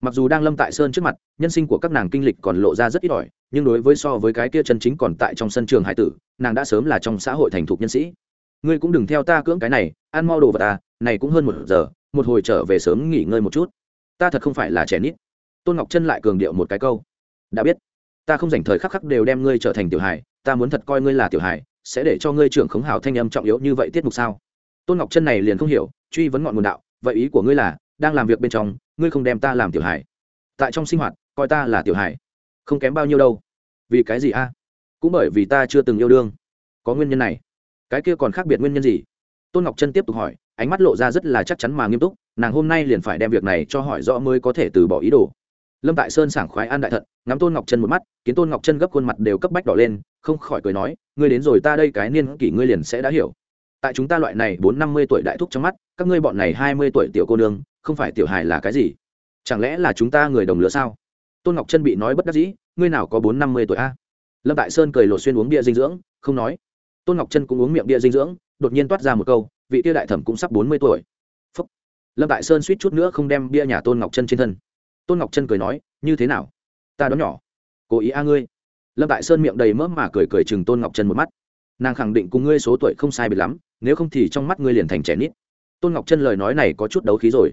Mặc dù đang lâm tại sơn trước mặt, nhân sinh của các nàng kinh lịch còn lộ ra rất ít ỏi, nhưng đối với so với cái kia chân chính còn tại trong sân trường hải tử, nàng đã sớm là trong xã hội thành thục nhân sĩ. Ngươi cũng đừng theo ta cưỡng cái này, ăn mau đồ vật ta, này cũng hơn một giờ, một hồi trở về sớm nghỉ ngơi một chút. Ta thật không phải là trẻ nít. Tôn ngọc chân lại cường điệu một cái câu. Đã biết, ta không dành thời khắc khắc đều đem ngươi trở thành tiểu hài, ta muốn thật coi ngươi là tiểu hài sẽ để cho ngươi trưởng khống hào thanh âm trọng yếu như vậy tiết mục sao? Tôn ngọc chân này liền không hiểu truy vấn ngọn nguồn đạo vậy ý của ngươi là đang làm việc bên trong ngươi không đem ta làm tiểu hải? tại trong sinh hoạt coi ta là tiểu hải, không kém bao nhiêu đâu. Vì cái gì a? Cũng bởi vì ta chưa từng yêu đương. Có nguyên nhân này. Cái kia còn khác biệt nguyên nhân gì? Tôn ngọc chân tiếp tục hỏi ánh mắt lộ ra rất là chắc chắn mà nghiêm túc nàng hôm nay liền phải đem việc này cho hỏi rõ mới có thể từ bỏ ý đồ. Lâm tại sơn sảng khoái an đại thận ngắm tôn ngọc chân một mắt kiến tôn ngọc chân gấp khuôn mặt đều cấp bách đỏ lên không khỏi cười nói ngươi đến rồi ta đây cái niên kỷ ngươi liền sẽ đã hiểu. Tại chúng ta loại này bốn năm mươi tuổi đại thúc trong mắt, các ngươi bọn này hai mươi tuổi tiểu cô nương, không phải tiểu hài là cái gì? Chẳng lẽ là chúng ta người đồng lứa sao? Tôn ngọc chân bị nói bất đắc dĩ, ngươi nào có bốn năm mươi tuổi a? Lâm tại sơn cười lột xuyên uống bia dinh dưỡng, không nói. Tôn ngọc chân cũng uống miệng bia dinh dưỡng, đột nhiên toát ra một câu, vị tia đại thẩm cũng sắp bốn mươi tuổi. Phúc. lâm tại sơn suýt chút nữa không đem bia nhà tôn ngọc chân trên thân. Tôn ngọc chân cười nói, như thế nào? Ta đón nhỏ. Cố ý a ngươi lâm tại sơn miệng đầy mỡ mà cười cười chừng tôn ngọc chân một mắt. Nàng khẳng định cùng ngươi số tuổi không sai biệt lắm, nếu không thì trong mắt ngươi liền thành trẻ nít. Tôn ngọc chân lời nói này có chút đấu khí rồi.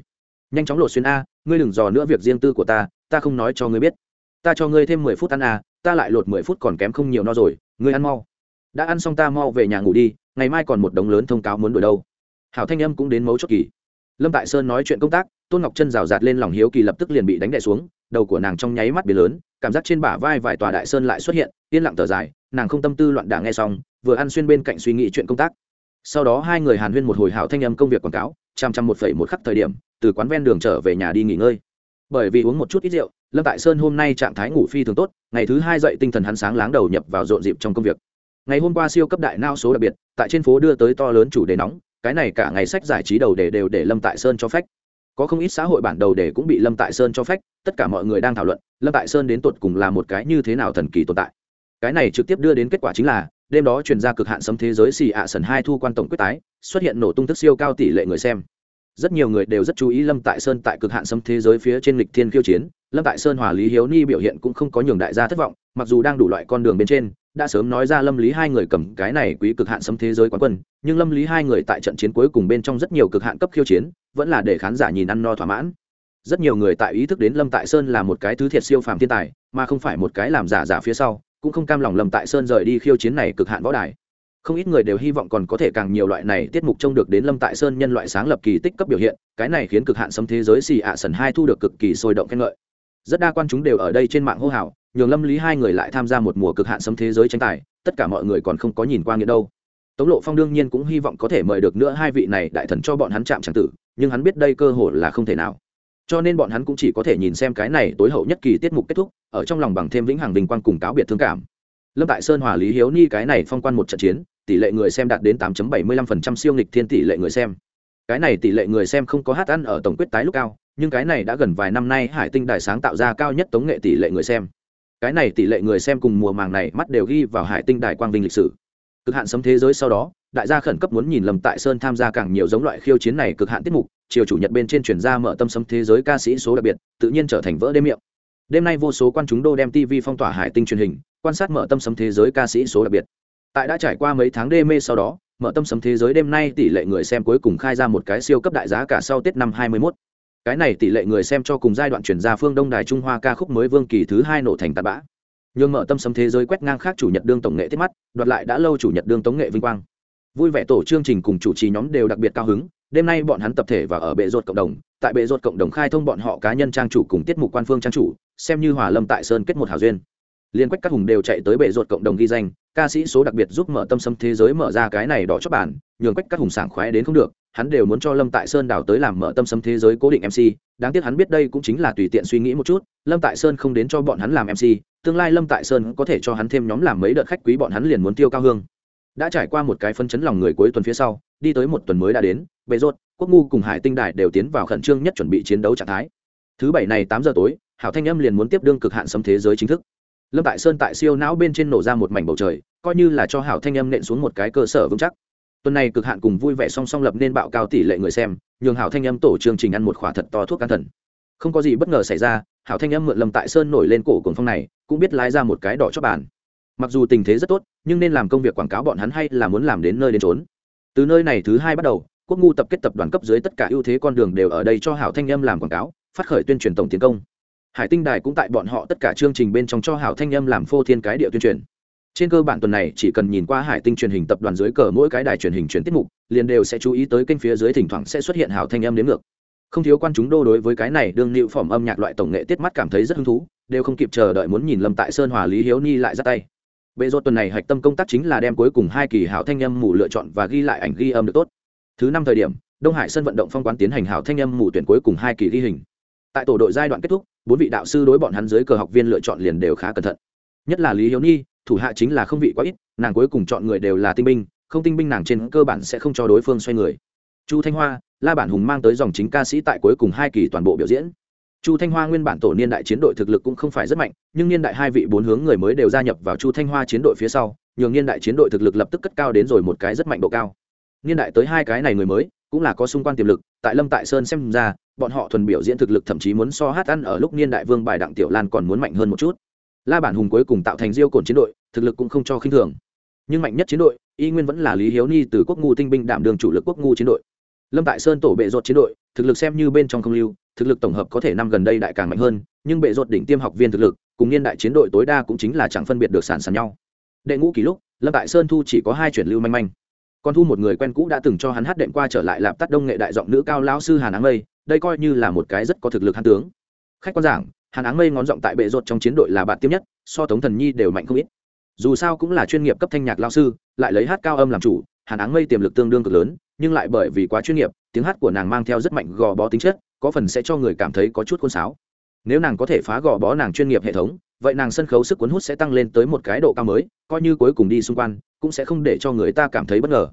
Nhanh chóng lột xuyên a, ngươi đừng dò nữa việc riêng tư của ta ta không nói cho ngươi biết. Ta cho ngươi thêm mười phút ăn a, ta lại lột mười phút còn kém không nhiều no rồi, ngươi ăn mau. Đã ăn xong ta mau về nhà ngủ đi, ngày mai còn một đống lớn thông cáo muốn đổi đâu. Hảo thanh âm cũng đến mấu chốt kỳ. Lâm tại sơn nói chuyện công tác, tôn ngọc chân rào rạt lên lòng hiếu kỳ lập tức liền bị đánh đẻ xuống, đầu của nàng trong nháy mắt bị lớn cảm giác trên bả vai vài tòa đại sơn lại xuất hiện, yên lặng thở dài, nàng không tâm tư loạn đả nghe xong, vừa ăn xuyên bên cạnh suy nghĩ chuyện công tác. Sau đó hai người hàn huyên một hồi hảo thanh âm công việc quảng cáo trăm trăm một phẩy một khắc thời điểm, từ quán ven đường trở về nhà đi nghỉ ngơi. Bởi vì uống một chút ít rượu, lâm tại sơn hôm nay trạng thái ngủ phi thường tốt, ngày thứ hai dậy tinh thần hắn sáng láng đầu nhập vào rộn dịp trong công việc. Ngày hôm qua siêu cấp đại nao số đặc biệt, tại trên phố đưa tới to lớn chủ đề nóng, cái này cả ngày sách giải trí đầu đề đều để lâm tại sơn cho phép có không ít xã hội bản đầu để cũng bị lâm tại sơn cho phép tất cả mọi người đang thảo luận, lâm tại sơn đến tột cùng là một cái như thế nào thần kỳ tồn tại. Cái này trực tiếp đưa đến kết quả chính là, đêm đó truyền ra cực hạn sấm thế giới xì ạ sần hai thu quan tổng quyết tái, xuất hiện nổ tung thức siêu cao tỷ lệ người xem. Rất nhiều người đều rất chú ý lâm tại sơn tại cực hạn sấm thế giới phía trên lịch thiên khiêu chiến, lâm tại sơn hòa lý hiếu ni biểu hiện cũng không có nhường đại gia thất vọng, mặc dù đang đủ loại con đường bên trên đã sớm nói ra lâm lý hai người cầm cái này quý cực hạn xâm thế giới quán quân, nhưng lâm lý hai người tại trận chiến cuối cùng bên trong rất nhiều cực hạn cấp khiêu chiến, vẫn là để khán giả nhìn ăn no thỏa mãn. Rất nhiều người tại ý thức đến lâm tại sơn là một cái thứ thiệt siêu phàm thiên tài, mà không phải một cái làm giả giả phía sau, cũng không cam lòng lâm tại sơn rời đi khiêu chiến này cực hạn võ đài. Không ít người đều hy vọng còn có thể càng nhiều loại này tiết mục trông được đến lâm tại sơn nhân loại sáng lập kỳ tích cấp biểu hiện, cái này khiến cực hạn xâm thế giới xì ạ sần hai thu được cực kỳ sôi động khen ngợi. Rất đa quan chúng đều ở đây trên mạng hô hào nhường lâm lý hai người lại tham gia một mùa cực hạn sấm thế giới tranh tài, tất cả mọi người còn không có nhìn qua nghĩa đâu. Tống lộ phong đương nhiên cũng hy vọng có thể mời được nữa hai vị này đại thần cho bọn hắn chạm tràng tử, nhưng hắn biết đây cơ hội là không thể nào. Cho nên bọn hắn cũng chỉ có thể nhìn xem cái này tối hậu nhất kỳ tiết mục kết thúc, ở trong lòng bằng thêm vĩnh hằng đình quang cùng cáo biệt thương cảm. Lâm tại sơn hòa lý hiếu ni cái này phong quan một trận chiến, tỷ lệ người xem đạt đến 8.75% siêu nghịch thiên tỷ lệ người xem. Cái này tỷ lệ người xem không có hát ăn ở tổng quyết tái lúc cao, nhưng cái này đã gần vài năm nay hải tinh đài sáng tạo ra cao nhất tống nghệ tỷ lệ người xem cái này tỷ lệ người xem cùng mùa màng này mắt đều ghi vào hải tinh đài quang vinh lịch sử. Cực hạn sấm thế giới sau đó, đại gia khẩn cấp muốn nhìn lầm tại sơn tham gia càng nhiều giống loại khiêu chiến này cực hạn tiết mục, chiều chủ nhật bên trên chuyển ra mở tâm sấm thế giới ca sĩ số đặc biệt, tự nhiên trở thành vỡ đêm miệng. Đêm nay vô số quan chúng đô đem tv phong tỏa hải tinh truyền hình, quan sát mở tâm sấm thế giới ca sĩ số đặc biệt. Tại đã trải qua mấy tháng đê mê sau đó, mở tâm sấm thế giới đêm nay tỷ lệ người xem cuối cùng khai ra một cái siêu cấp đại giá cả sau tết năm 21 cái này tỷ lệ người xem cho cùng giai đoạn chuyển ra phương đông đài trung hoa ca khúc mới vương kỳ thứ hai nổ thành tạt bã. Nhường mở tâm sấm thế giới quét ngang khác chủ nhật đương tổng nghệ thiết mắt, đoạt lại đã lâu chủ nhật đương tống nghệ vinh quang. Vui vẻ tổ chương trình cùng chủ trì nhóm đều đặc biệt cao hứng, đêm nay bọn hắn tập thể và ở bệ ruột cộng đồng, tại bệ ruột cộng đồng khai thông bọn họ cá nhân trang chủ cùng tiết mục quan phương trang chủ, xem như hòa lâm tại sơn kết một hào duyên. Liên quách các hùng đều chạy tới bệ ruột cộng đồng ghi danh, ca sĩ số đặc biệt giúp mở tâm sâm thế giới mở ra cái này đỏ chót bản, nhường quách các hùng sảng khoái đến không được hắn đều muốn cho lâm tại sơn đào tới làm mở tâm sấm thế giới cố định mc đáng tiếc hắn biết đây cũng chính là tùy tiện suy nghĩ một chút, lâm tại sơn không đến cho bọn hắn làm mc tương lai lâm tại sơn có thể cho hắn thêm nhóm làm mấy đợt khách quý bọn hắn liền muốn tiêu cao hương. Đã trải qua một cái phân chấn lòng người cuối tuần phía sau, đi tới một tuần mới đã đến bề rốt, quốc ngu cùng hải tinh đại đều tiến vào khẩn trương nhất chuẩn bị chiến đấu trạng thái. Thứ bảy này tám giờ tối, hảo thanh âm liền muốn tiếp đương cực hạn sấm thế giới chính thức. Lâm tại sơn tại siêu não bên trên nổ ra một mảnh bầu trời, coi như là cho hảo thanh âm nện xuống một cái cơ sở vững chắc tuần này cực hạn cùng vui vẻ song song lập nên bạo cao tỷ lệ người xem, nhường hảo thanh âm tổ chương trình ăn một khỏa thật to thuốc can thần. Không có gì bất ngờ xảy ra, hảo thanh âm mượn lâm tại sơn nổi lên cổ cuồng phong này, cũng biết lái ra một cái đỏ cho bàn. Mặc dù tình thế rất tốt, nhưng nên làm công việc quảng cáo bọn hắn hay là muốn làm đến nơi đến trốn từ nơi này thứ hai bắt đầu, quốc ngu tập kết tập đoàn cấp dưới tất cả ưu thế con đường đều ở đây cho hảo thanh âm làm quảng cáo, phát khởi tuyên truyền tổng tiến công. Hải tinh đài cũng tại bọn họ tất cả chương trình bên trong cho hảo thanh âm làm phô thiên cái địa tuyên truyền trên cơ bản tuần này chỉ cần nhìn qua hải tinh truyền hình tập đoàn dưới cờ mỗi cái đài truyền hình truyền tiết mục, liền đều sẽ chú ý tới kênh phía dưới thỉnh thoảng sẽ xuất hiện hào thanh âm đến ngược. Không thiếu quan chúng đô đối với cái này đương nịu phỏm âm nhạc loại tổng nghệ tiết mắt cảm thấy rất hứng thú, đều không kịp chờ đợi muốn nhìn lâm tại sơn hòa lý hiếu ni lại ra tay. Bệ rốt tuần này hạch tâm công tác chính là đem cuối cùng hai kỳ hảo thanh âm mù lựa chọn và ghi lại ảnh ghi âm được tốt. Thứ năm thời điểm, đông hải sân vận động phong quán tiến hành hảo thanh âm mù tuyển cuối cùng hai kỳ ghi hình. Tại tổ đội giai đoạn kết thúc, bốn vị đạo sư đối bọn hắn dưới cờ học viên lựa chọn liền đều khá cẩn thận. Nhất là lý hiếu ni thủ hạ chính là không vị quá ít, nàng cuối cùng chọn người đều là tinh binh, không tinh binh nàng trên cơ bản sẽ không cho đối phương xoay người. Chu thanh hoa, la bản hùng mang tới dòng chính ca sĩ tại cuối cùng hai kỳ toàn bộ biểu diễn. Chu thanh hoa nguyên bản tổ niên đại chiến đội thực lực cũng không phải rất mạnh, nhưng niên đại hai vị bốn hướng người mới đều gia nhập vào chu thanh hoa chiến đội phía sau, nhường niên đại chiến đội thực lực lập tức cất cao đến rồi một cái rất mạnh độ cao. Niên đại tới hai cái này người mới, cũng là có xung quanh tiềm lực, tại lâm tại sơn xem ra, bọn họ thuần biểu diễn thực lực thậm chí muốn so hát ăn ở lúc niên đại vương bài đặng tiểu lan còn muốn mạnh hơn một chút la bản hùng cuối cùng tạo thành diêu cổn chiến đội, thực lực cũng không cho khinh thường. Nhưng mạnh nhất chiến đội, y nguyên vẫn là lý hiếu ni từ quốc ngu tinh binh đảm đường chủ lực quốc ngu chiến đội. Lâm tại sơn tổ bệ rột chiến đội, thực lực xem như bên trong không lưu, thực lực tổng hợp có thể năm gần đây đại càng mạnh hơn, nhưng bệ rột đỉnh tiêm học viên thực lực, cùng niên đại chiến đội tối đa cũng chính là chẳng phân biệt được sản sản nhau. Đệ ngũ kỷ lúc, lâm tại sơn thu chỉ có hai chuyển lưu manh manh. Còn thu một người quen cũ đã từng cho hắn hát đệm qua trở lại lạp tắt đông nghệ đại giọng nữ cao lão sư hàn áng mây, đây coi như là một cái rất có thực lực hàn tướng. Khách quan giảng hàn áng mây ngón giọng tại bệ rột trong chiến đội là bạn tiếp nhất, so tống thần nhi đều mạnh không ít. Dù sao cũng là chuyên nghiệp cấp thanh nhạc lao sư, lại lấy hát cao âm làm chủ, hàn áng mây tiềm lực tương đương cực lớn, nhưng lại bởi vì quá chuyên nghiệp, tiếng hát của nàng mang theo rất mạnh gò bó tính chất, có phần sẽ cho người cảm thấy có chút khôn sáo. Nếu nàng có thể phá gò bó nàng chuyên nghiệp hệ thống, vậy nàng sân khấu sức cuốn hút sẽ tăng lên tới một cái độ cao mới, coi như cuối cùng đi xung quanh, cũng sẽ không để cho người ta cảm thấy bất ngờ.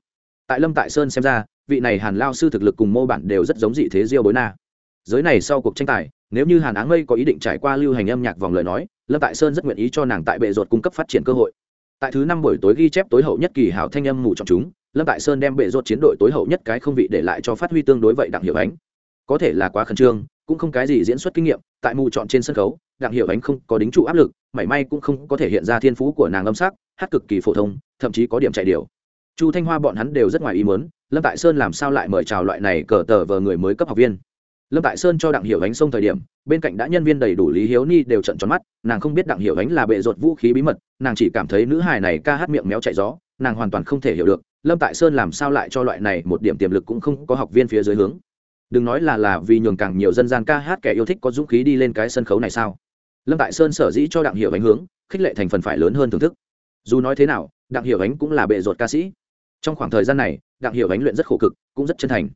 Tại lâm tại sơn xem ra, vị này hàn lao sư thực lực cùng mô bản đều rất giống dị thế diêu bối na. Giới này sau cuộc tranh tài nếu như hàn áng mây có ý định trải qua lưu hành âm nhạc vòng lời nói, lâm tại sơn rất nguyện ý cho nàng tại bệ ruột cung cấp phát triển cơ hội. Tại thứ năm buổi tối ghi chép tối hậu nhất kỳ hảo thanh âm mù trọng chúng, lâm tại sơn đem bệ ruột chiến đội tối hậu nhất cái không vị để lại cho phát huy tương đối vậy đặng hiệu ánh. Có thể là quá khẩn trương, cũng không cái gì diễn xuất kinh nghiệm, tại mù chọn trên sân khấu, đặng hiệu ánh không có đính trụ áp lực, mảy may cũng không có thể hiện ra thiên phú của nàng âm sắc, hát cực kỳ phổ thông, thậm chí có điểm chạy điều chu thanh hoa bọn hắn đều rất ngoài ý muốn, lâm tại sơn làm sao lại mời chào loại này cờ tờ vờ người mới cấp học viên? Lâm tại sơn cho đặng hiểu ánh sông thời điểm, bên cạnh đã nhân viên đầy đủ lý hiếu ni đều trận tròn mắt, nàng không biết đặng hiểu ánh là bệ ruột vũ khí bí mật, nàng chỉ cảm thấy nữ hài này ca hát miệng méo chạy gió, nàng hoàn toàn không thể hiểu được, lâm tại sơn làm sao lại cho loại này một điểm tiềm lực cũng không có học viên phía dưới hướng. Đừng nói là là vì nhường càng nhiều dân gian ca hát kẻ yêu thích có dũng khí đi lên cái sân khấu này sao? Lâm tại sơn sở dĩ cho đặng Hiểu ánh hướng, khích lệ thành phần phải lớn hơn thưởng thức. Dù nói thế nào, đặng Hiểu ánh cũng là bệ ruột ca sĩ. Trong khoảng thời gian này, đặng Hiểu ánh luyện rất khổ cực, cũng rất chân thành.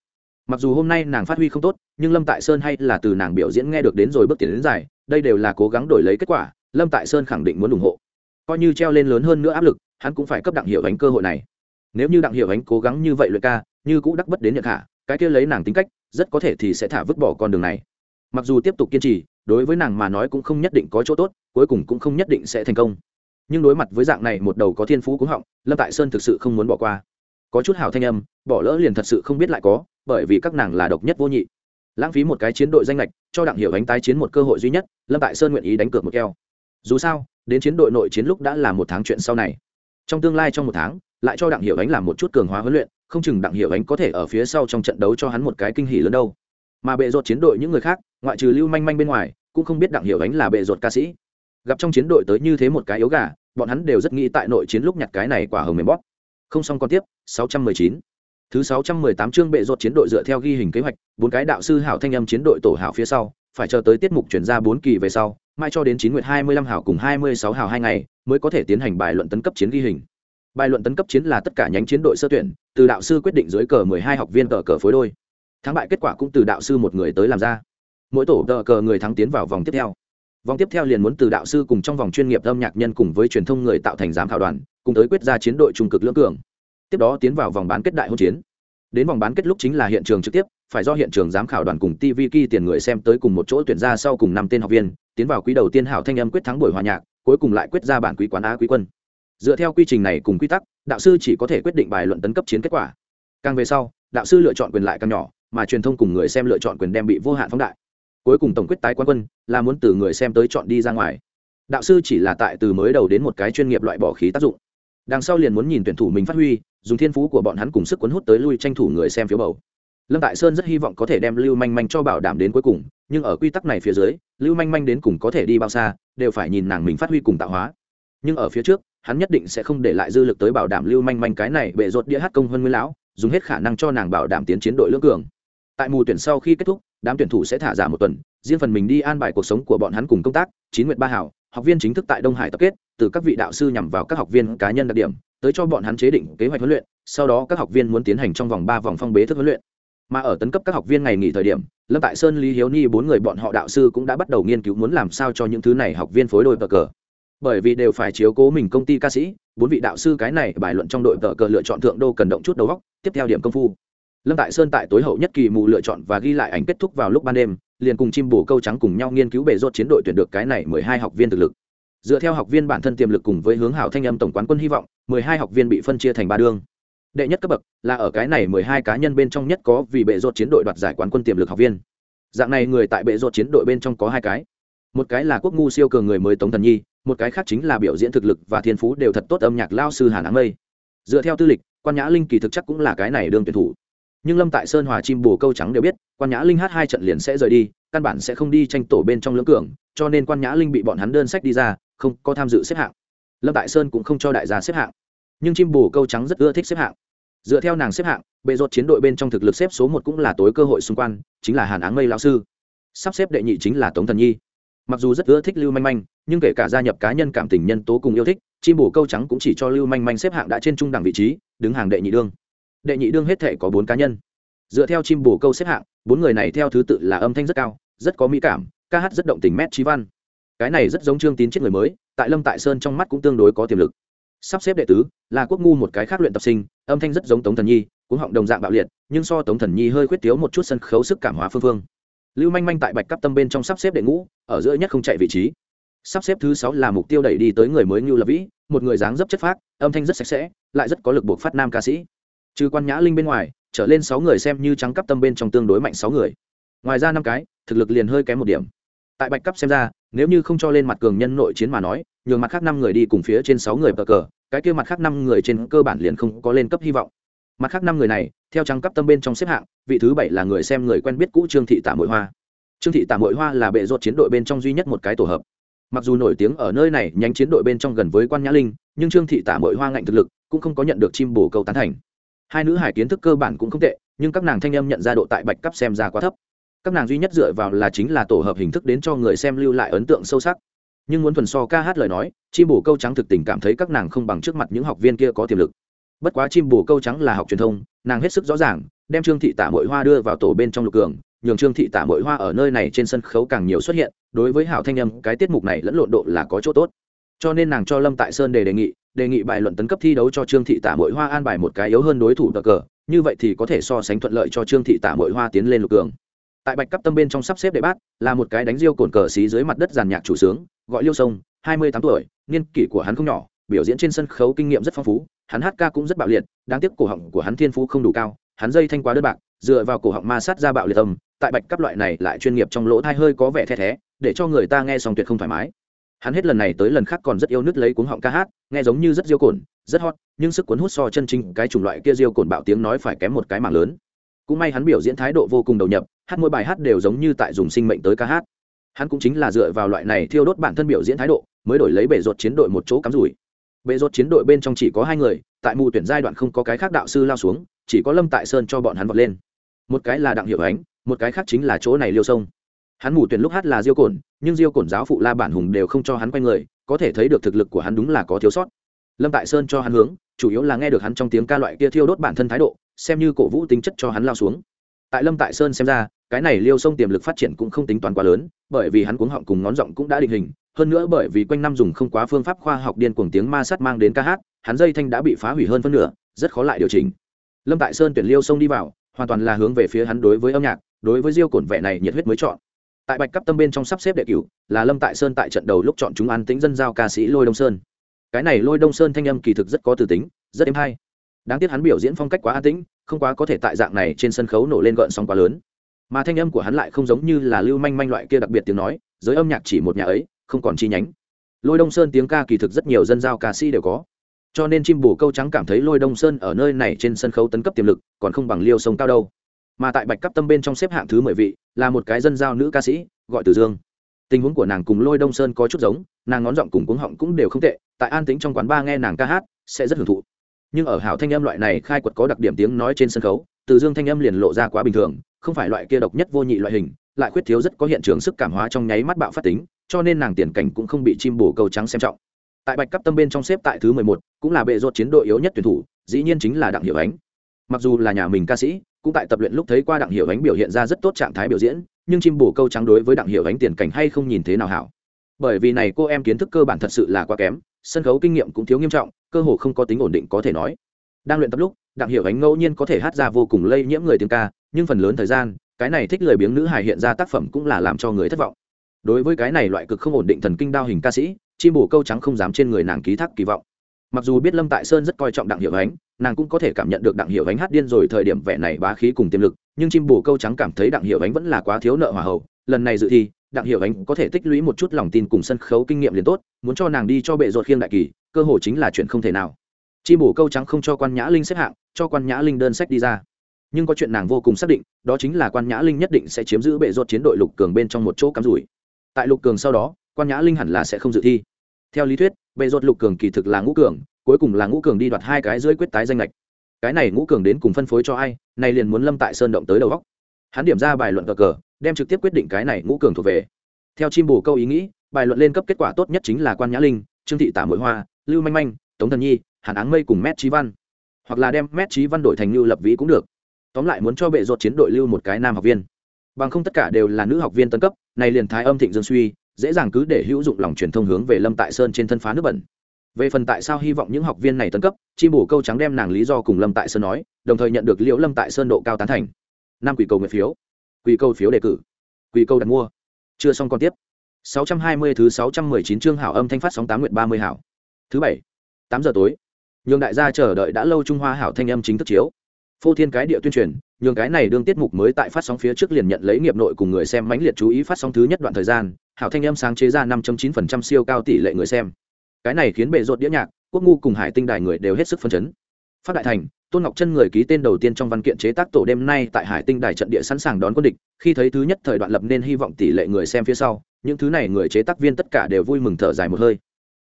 Mặc dù hôm nay nàng phát huy không tốt nhưng lâm tại sơn hay là từ nàng biểu diễn nghe được đến rồi bước tiến đến dài đây đều là cố gắng đổi lấy kết quả, lâm tại sơn khẳng định muốn ủng hộ. Coi như treo lên lớn hơn nữa áp lực, hắn cũng phải cấp đặng hiệu ánh cơ hội này. Nếu như đặng hiệu ánh cố gắng như vậy luyện ca, như cũng đắc bất đến nhận hạ, cái kia lấy nàng tính cách, rất có thể thì sẽ thả vứt bỏ con đường này. Mặc dù tiếp tục kiên trì, đối với nàng mà nói cũng không nhất định có chỗ tốt, cuối cùng cũng không nhất định sẽ thành công. Nhưng đối mặt với dạng này một đầu có thiên phú cúng họng, lâm tại sơn thực sự không muốn bỏ qua. Có chút hào thanh âm, bỏ lỡ liền thật sự không biết lại có, bởi vì các nàng là độc nhất vô nhị lãng phí một cái chiến đội danh lệch, cho đặng hiểu ánh tái chiến một cơ hội duy nhất, lâm tại sơn nguyện ý đánh cược một keo. Dù sao, đến chiến đội nội chiến lúc đã là một tháng chuyện sau này. Trong tương lai trong một tháng, lại cho đặng hiểu ánh làm một chút cường hóa huấn luyện, không chừng đặng hiểu ánh có thể ở phía sau trong trận đấu cho hắn một cái kinh hỉ lớn đâu. Mà bệ rột chiến đội những người khác, ngoại trừ lưu manh manh bên ngoài, cũng không biết đặng hiểu ánh là bệ rột ca sĩ. Gặp trong chiến đội tới như thế một cái yếu gà, bọn hắn đều rất nghĩ tại nội chiến lúc nhặt cái này quả hồng mềm bóp. Không xong còn tiếp 619 thứ 618 chương bệ rột chiến đội dựa theo ghi hình kế hoạch, bốn cái đạo sư hảo thanh âm chiến đội tổ hảo phía sau, phải chờ tới tiết mục chuyển ra bốn kỳ về sau, mai cho đến 9 nguyệt 25 hảo cùng 26 hảo hai ngày, mới có thể tiến hành bài luận tấn cấp chiến ghi hình. Bài luận tấn cấp chiến là tất cả nhánh chiến đội sơ tuyển, từ đạo sư quyết định dưới cờ 12 học viên cờ cờ phối đôi. Thắng bại kết quả cũng từ đạo sư một người tới làm ra. Mỗi tổ cờ cờ người thắng tiến vào vòng tiếp theo. Vòng tiếp theo liền muốn từ đạo sư cùng trong vòng chuyên nghiệp âm nhạc nhân cùng với truyền thông người tạo thành giám khảo đoàn, cùng tới quyết ra chiến đội trung cực lưỡng cường tiếp đó tiến vào vòng bán kết đại hôn chiến. Đến vòng bán kết lúc chính là hiện trường trực tiếp, phải do hiện trường giám khảo đoàn cùng tv ki tiền người xem tới cùng một chỗ tuyển ra sau cùng năm tên học viên, tiến vào quý đầu tiên hảo thanh âm quyết thắng buổi hòa nhạc, cuối cùng lại quyết ra bản quý quán á quý quân. Dựa theo quy trình này cùng quy tắc, đạo sư chỉ có thể quyết định bài luận tấn cấp chiến kết quả. Càng về sau, đạo sư lựa chọn quyền lại càng nhỏ, mà truyền thông cùng người xem lựa chọn quyền đem bị vô hạn phóng đại. Cuối cùng tổng quyết tái quán quân, là muốn từ người xem tới chọn đi ra ngoài. Đạo sư chỉ là tại từ mới đầu đến một cái chuyên nghiệp loại bỏ khí tác dụng. Đằng sau liền muốn nhìn tuyển thủ mình phát huy dùng thiên phú của bọn hắn cùng sức cuốn hút tới lui tranh thủ người xem phiếu bầu. Lâm tại sơn rất hy vọng có thể đem lưu manh manh cho bảo đảm đến cuối cùng, nhưng ở quy tắc này phía dưới, lưu manh manh đến cùng có thể đi bao xa, đều phải nhìn nàng mình phát huy cùng tạo hóa. Nhưng ở phía trước, hắn nhất định sẽ không để lại dư lực tới bảo đảm lưu manh manh cái này bệ rột đĩa hát công hơn nguyên lão, dùng hết khả năng cho nàng bảo đảm tiến chiến đội lưỡng cường. Tại mùa tuyển sau khi kết thúc, đám tuyển thủ sẽ thả giả một tuần, riêng phần mình đi an bài cuộc sống của bọn hắn cùng công tác, chín nguyện ba hảo, học viên chính thức tại đông hải tập kết, từ các vị đạo sư nhằm vào các học viên cá nhân đặc điểm tới cho bọn hắn chế định kế hoạch huấn luyện, sau đó các học viên muốn tiến hành trong vòng ba vòng phong bế thức huấn luyện. Mà ở tấn cấp các học viên ngày nghỉ thời điểm, lâm tại sơn, lý hiếu ni bốn người bọn họ đạo sư cũng đã bắt đầu nghiên cứu muốn làm sao cho những thứ này học viên phối đôi cờ cờ. Bởi vì đều phải chiếu cố mình công ty ca sĩ, bốn vị đạo sư cái này bài luận trong đội cờ cờ lựa chọn thượng đô cần động chút đầu góc tiếp theo điểm công phu. Lâm tại sơn tại tối hậu nhất kỳ mù lựa chọn và ghi lại ảnh kết thúc vào lúc ban đêm, liền cùng chim bồ câu trắng cùng nhau nghiên cứu bề rốt chiến đội tuyển được cái này mười hai học viên thực lực dựa theo học viên bản thân tiềm lực cùng với hướng hảo thanh âm tổng quán quân hy vọng, mười hai học viên bị phân chia thành ba đương đệ nhất cấp bậc là ở cái này mười hai cá nhân bên trong nhất có vì bệ rốt chiến đội đoạt giải quán quân tiềm lực học viên. Dạng này người tại bệ rốt chiến đội bên trong có hai cái. Một cái là quốc ngu siêu cường người mới tống thần nhi, một cái khác chính là biểu diễn thực lực và thiên phú đều thật tốt âm nhạc lao sư hàn áng mây. Dựa theo tư lịch, quan nhã linh kỳ thực chắc cũng là cái này đương tuyển thủ. Nhưng lâm tại sơn, hòa chim, bồ câu trắng đều biết, quan nhã linh hát hai trận liền sẽ rời đi, căn bản sẽ không đi tranh tổ bên trong lưỡng cường, cho nên quan nhã linh bị bọn hắn đơn sách đi ra không có tham dự xếp hạng. Lâm tại sơn cũng không cho đại gia xếp hạng. Nhưng chim bồ câu trắng rất ưa thích xếp hạng. Dựa theo nàng xếp hạng, bệ rột chiến đội bên trong thực lực xếp số một cũng là tối cơ hội xung quanh, chính là hàn áng mây lao sư. Sắp xếp đệ nhị chính là tống thần nhi. Mặc dù rất ưa thích lưu manh manh, nhưng kể cả gia nhập cá nhân cảm tình nhân tố cùng yêu thích, chim bồ câu trắng cũng chỉ cho lưu manh manh xếp hạng đã trên trung đẳng vị trí, đứng hàng đệ nhị đương. Đệ nhị đương hết thể có bốn cá nhân. Dựa theo chim bồ câu xếp hạng, bốn người này theo thứ tự là âm thanh rất cao, rất có mỹ cảm, ca hát rất động tình mét trí văn cái này rất giống trương tín chết người mới, tại lâm tại sơn trong mắt cũng tương đối có tiềm lực. Sắp xếp đệ tứ, là quốc ngu một cái khác luyện tập sinh, âm thanh rất giống tống thần nhi cũng họng đồng dạng bạo liệt, nhưng so tống thần nhi hơi khuyết thiếu một chút sân khấu sức cảm hóa phương phương. Lưu manh manh tại bạch cấp tâm bên trong sắp xếp đệ ngũ, ở giữa nhất không chạy vị trí. Sắp xếp thứ sáu là mục tiêu đẩy đi tới người mới như lập vĩ, một người dáng dấp chất phác, âm thanh rất sạch sẽ, lại rất có lực buộc phát nam ca sĩ. Trừ quan nhã linh bên ngoài, trở lên sáu người xem như trắng cấp tâm bên trong tương đối mạnh sáu người. Ngoài ra năm cái, thực lực liền hơi kém một điểm. Tại bạch cấp xem ra nếu như không cho lên mặt cường nhân nội chiến mà nói, nhường mặt khác năm người đi cùng phía trên sáu người bờ cờ, cái kia mặt khác năm người trên cơ bản liền không có lên cấp hy vọng. Mặt khác năm người này, theo trắng cấp tâm bên trong xếp hạng, vị thứ bảy là người xem người quen biết cũ trương thị tả mội hoa. Trương thị tả mội hoa là bệ rột chiến đội bên trong duy nhất một cái tổ hợp. Mặc dù nổi tiếng ở nơi này nhánh chiến đội bên trong gần với quan nhã linh, nhưng trương thị tả mội hoa ngạnh thực lực cũng không có nhận được chim bổ câu tán thành. Hai nữ hải kiến thức cơ bản cũng không tệ, nhưng các nàng thanh âm nhận ra độ tại bạch cấp xem ra quá thấp các nàng duy nhất dựa vào là chính là tổ hợp hình thức đến cho người xem lưu lại ấn tượng sâu sắc. Nhưng muốn thuần so ca hát lời nói, chim bồ câu trắng thực tình cảm thấy các nàng không bằng trước mặt những học viên kia có tiềm lực. Bất quá chim bồ câu trắng là học truyền thông, nàng hết sức rõ ràng, đem trương thị tả mội hoa đưa vào tổ bên trong lục cường, nhường trương thị tả mội hoa ở nơi này trên sân khấu càng nhiều xuất hiện, đối với hảo thanh âm, cái tiết mục này lẫn lộn độ là có chỗ tốt. Cho nên nàng cho lâm tại sơn đề đề nghị đề nghị bài luận tấn cấp thi đấu cho trương thị tả mội hoa an bài một cái yếu hơn đối thủ cờ cờ, như vậy thì có thể so sánh thuận lợi cho trương thị tả mội hoa tiến lên lục cường tại bạch cấp tâm bên trong sắp xếp đệ bát, là một cái đánh riêu cồn cờ xí dưới mặt đất giàn nhạc chủ sướng, gọi liêu sông, hai mươi tám tuổi, niên kỷ của hắn không nhỏ, biểu diễn trên sân khấu kinh nghiệm rất phong phú, hắn hát ca cũng rất bạo liệt, đáng tiếc cổ họng của hắn thiên phú không đủ cao, hắn dây thanh quá đơn bạc, dựa vào cổ họng ma sát ra bạo liệt âm, tại bạch cấp loại này lại chuyên nghiệp trong lỗ thai hơi có vẻ the thé, để cho người ta nghe xong tuyệt không thoải mái. Hắn hết lần này tới lần khác còn rất yêu nứt lấy cuống họng ca hát, nghe giống như rất diêu cồn, rất hot, nhưng sức cuốn hút so chân chính cái chủng loại kia diêu cồn bạo tiếng nói phải kém một cái mạng lớn cũng may hắn biểu diễn thái độ vô cùng đầu nhập, hát mỗi bài hát đều giống như tại dùng sinh mệnh tới ca hát. Hắn cũng chính là dựa vào loại này thiêu đốt bản thân biểu diễn thái độ, mới đổi lấy bể ruột chiến đội một chỗ cắm rủi. Bể ruột chiến đội bên trong chỉ có hai người, tại mù tuyển giai đoạn không có cái khác đạo sư lao xuống, chỉ có lâm tại sơn cho bọn hắn vọt lên. Một cái là đặng hiệu ánh, một cái khác chính là chỗ này liêu sông. Hắn mù tuyển lúc hát là diêu cồn nhưng diêu cồn giáo phụ la bản hùng đều không cho hắn quay người, có thể thấy được thực lực của hắn đúng là có thiếu sót. Lâm tại sơn cho hắn hướng, chủ yếu là nghe được hắn trong tiếng ca loại kia thiêu đốt bản thân thái độ xem như cổ vũ tính chất cho hắn lao xuống. Tại lâm tại sơn xem ra, cái này liêu sông tiềm lực phát triển cũng không tính toán quá lớn, bởi vì hắn cuống họng cùng ngón giọng cũng đã định hình, hơn nữa bởi vì quanh năm dùng không quá phương pháp khoa học điên cuồng tiếng ma sát mang đến ca hát, hắn dây thanh đã bị phá hủy hơn phân nửa, rất khó lại điều chỉnh. Lâm tại sơn tuyển liêu sông đi vào, hoàn toàn là hướng về phía hắn đối với âm nhạc, đối với diêu cổn vẻ này nhiệt huyết mới chọn. Tại bạch cấp tâm bên trong sắp xếp đệ cửu, là lâm tại sơn tại trận đầu lúc chọn chúng an tính dân giao ca sĩ lôi đông sơn. Cái này lôi đông sơn thanh âm kỳ thực rất có từ tính, rất êm hay đáng tiếc hắn biểu diễn phong cách quá an tĩnh, không quá có thể tại dạng này trên sân khấu nổ lên gợn sóng quá lớn. Mà thanh âm của hắn lại không giống như là lưu manh manh loại kia đặc biệt tiếng nói, giới âm nhạc chỉ một nhà ấy, không còn chi nhánh. Lôi đông sơn tiếng ca kỳ thực rất nhiều dân giao ca sĩ đều có. Cho nên chim Bù câu trắng cảm thấy lôi đông sơn ở nơi này trên sân khấu tấn cấp tiềm lực, còn không bằng liêu sông cao đâu. Mà tại bạch cấp tâm bên trong xếp hạng thứ mười vị, là một cái dân giao nữ ca sĩ, gọi từ dương. Tình huống của nàng cùng lôi đông sơn có chút giống, nàng ngón giọng cùng cuống họng cũng đều không tệ, tại an tính trong quán ba nghe nàng ca hát, sẽ rất hưởng thụ nhưng ở hảo thanh âm loại này khai quật có đặc điểm tiếng nói trên sân khấu, từ dương thanh âm liền lộ ra quá bình thường, không phải loại kia độc nhất vô nhị loại hình, lại khuyết thiếu rất có hiện trường sức cảm hóa trong nháy mắt bạo phát tính, cho nên nàng tiền cảnh cũng không bị chim bổ câu trắng xem trọng. Tại bạch cấp tâm bên trong xếp tại thứ mười một, cũng là bệ rột chiến đội yếu nhất tuyển thủ, dĩ nhiên chính là đặng hiểu ánh. Mặc dù là nhà mình ca sĩ, cũng tại tập luyện lúc thấy qua đặng hiểu ánh biểu hiện ra rất tốt trạng thái biểu diễn, nhưng chim bổ câu trắng đối với đặng hiểu ánh tiền cảnh hay không nhìn thế nào hảo bởi vì này cô em kiến thức cơ bản thật sự là quá kém, sân khấu kinh nghiệm cũng thiếu nghiêm trọng, cơ hồ không có tính ổn định có thể nói. Đang luyện tập lúc, đặng hiểu ánh ngẫu nhiên có thể hát ra vô cùng lây nhiễm người tiếng ca, nhưng phần lớn thời gian, cái này thích lời biếng nữ hài hiện ra tác phẩm cũng là làm cho người thất vọng. Đối với cái này loại cực không ổn định thần kinh đao hình ca sĩ, chim bổ câu trắng không dám trên người nàng ký thác kỳ vọng. Mặc dù biết lâm tại sơn rất coi trọng đặng hiệu ánh, nàng cũng có thể cảm nhận được đặng hiệu ánh hát điên rồi thời điểm vẻ này bá khí cùng tiềm lực, nhưng chim bổ câu trắng cảm thấy đặng hiệu ánh vẫn là quá thiếu nợ hòa hậu, lần này dự thi đặng hiệu ánh có thể tích lũy một chút lòng tin cùng sân khấu kinh nghiệm liền tốt, muốn cho nàng đi cho bệ ruột khiêng đại kỳ, cơ hội chính là chuyện không thể nào. Chi bổ câu trắng không cho quan nhã linh xếp hạng, cho quan nhã linh đơn sách đi ra. Nhưng có chuyện nàng vô cùng xác định, đó chính là quan nhã linh nhất định sẽ chiếm giữ bệ ruột chiến đội lục cường bên trong một chỗ cắm rủi. Tại lục cường sau đó, quan nhã linh hẳn là sẽ không dự thi. Theo lý thuyết, bệ ruột lục cường kỳ thực là ngũ cường, cuối cùng là ngũ cường đi đoạt hai cái dưới quyết tái danh lệch. Cái này ngũ cường đến cùng phân phối cho ai này liền muốn lâm tại sơn động tới đầu góc hắn điểm ra bài luận cờ cờ đem trực tiếp quyết định cái này ngũ cường thuộc về. Theo chim bổ câu ý nghĩ, bài luận lên cấp kết quả tốt nhất chính là quan nhã linh, trương thị tả mội hoa, lưu manh manh, tống thần nhi, hàn áng mây cùng mét trí văn. Hoặc là đem mét trí văn đổi thành lưu lập vĩ cũng được. Tóm lại muốn cho bệ ruột chiến đội lưu một cái nam học viên. Bằng không tất cả đều là nữ học viên tân cấp, này liền thái âm thịnh dương suy, dễ dàng cứ để hữu dụng lòng truyền thông hướng về lâm tại sơn trên thân phá nước bẩn. Về phần tại sao hy vọng những học viên này tân cấp chi bổ câu trắng đem nàng lý do cùng lâm tại sơn nói, đồng thời nhận được liễu lâm tại sơn độ cao tán thành. Năm quỷ cầu nguyện phiếu quy câu phiếu đề cử. Quy câu đặt mua. Chưa xong còn tiếp. 620 thứ 619 chương hảo âm thanh phát sóng 8 nguyện 30 hảo. Thứ bảy 8 giờ tối. Nhường đại gia chờ đợi đã lâu trung hoa hảo thanh âm chính thức chiếu. Phô thiên cái địa tuyên truyền, nhường cái này đương tiết mục mới tại phát sóng phía trước liền nhận lấy nghiệp nội cùng người xem mãnh liệt chú ý phát sóng thứ nhất đoạn thời gian, hảo thanh âm sáng chế ra 5.9% siêu cao tỷ lệ người xem. Cái này khiến bệ rột đĩa nhạc, quốc ngu cùng hải tinh đài người đều hết sức phấn chấn. Phát đại thành tôn ngọc chân người ký tên đầu tiên trong văn kiện chế tác tổ đêm nay tại hải tinh đài trận địa sẵn sàng đón quân địch, khi thấy thứ nhất thời đoạn lập nên hy vọng tỷ lệ người xem phía sau, những thứ này người chế tác viên tất cả đều vui mừng thở dài một hơi.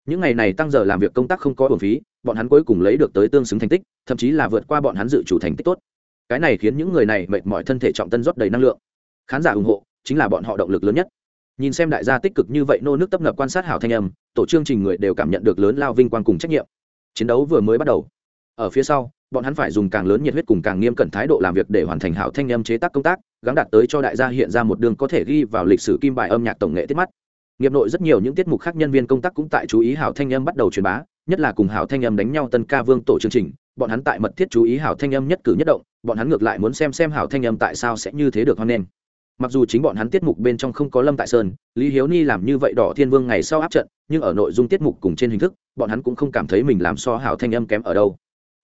Những ngày này tăng giờ làm việc công tác không có bổn phí, bọn hắn cuối cùng lấy được tới tương xứng thành tích, thậm chí là vượt qua bọn hắn dự chủ thành tích tốt. Cái này khiến những người này mệt mỏi thân thể trọng tân rót đầy năng lượng. Khán giả ủng hộ, chính là bọn họ động lực lớn nhất. Nhìn xem đại gia tích cực như vậy nô nước tấp nập quan sát hảo thanh âm, tổ chương trình người đều cảm nhận được lớn lao vinh quang cùng trách nhiệm. Chiến đấu vừa mới bắt đầu ở phía sau, bọn hắn phải dùng càng lớn nhiệt huyết cùng càng nghiêm cẩn thái độ làm việc để hoàn thành hảo thanh âm chế tác công tác gắn đạt tới cho đại gia hiện ra một đường có thể ghi vào lịch sử kim bài âm nhạc tổng nghệ tiết mắt. Nghiệp nội rất nhiều những tiết mục khác nhân viên công tác cũng tại chú ý hảo thanh âm bắt đầu truyền bá, nhất là cùng hảo thanh âm đánh nhau tân ca vương tổ chương trình, bọn hắn tại mật thiết chú ý hảo thanh âm nhất cử nhất động, bọn hắn ngược lại muốn xem xem hảo thanh âm tại sao sẽ như thế được hoan nghênh. Mặc dù chính bọn hắn tiết mục bên trong không có lâm tại sơn, lý hiếu ni làm như vậy đỏ thiên vương ngày sau áp trận, nhưng ở nội dung tiết mục cùng trên hình thức, bọn hắn cũng không cảm thấy mình làm so hảo thanh âm kém ở đâu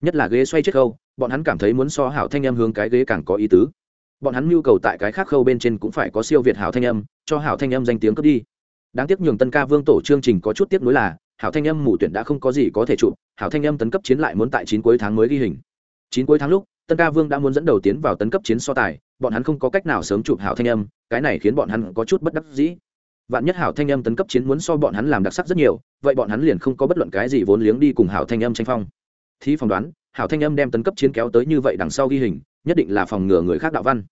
nhất là ghế xoay chết khâu, bọn hắn cảm thấy muốn so hảo thanh âm hướng cái ghế càng có ý tứ. Bọn hắn nhu cầu tại cái khác khâu bên trên cũng phải có siêu việt hảo thanh âm, cho hảo thanh âm danh tiếng cướp đi. Đáng tiếc nhường tân ca vương tổ chương trình có chút tiếc nuối là, hảo thanh âm mù tuyển đã không có gì có thể chụp, hảo thanh âm tấn cấp chiến lại muốn tại chín cuối tháng mới ghi hình. Chín cuối tháng lúc, tân ca vương đã muốn dẫn đầu tiến vào tấn cấp chiến so tài, bọn hắn không có cách nào sớm chụp hảo thanh âm, cái này khiến bọn hắn có chút bất đắc dĩ. Vạn nhất hảo thanh âm tấn cấp chiến muốn so bọn hắn làm đặc sắc rất nhiều, vậy bọn hắn liền không có bất luận cái gì vốn liếng đi cùng hảo thanh âm tranh phong thí phỏng đoán, hảo thanh âm đem tấn cấp chiến kéo tới như vậy đằng sau ghi hình, nhất định là phòng ngừa người khác đạo văn.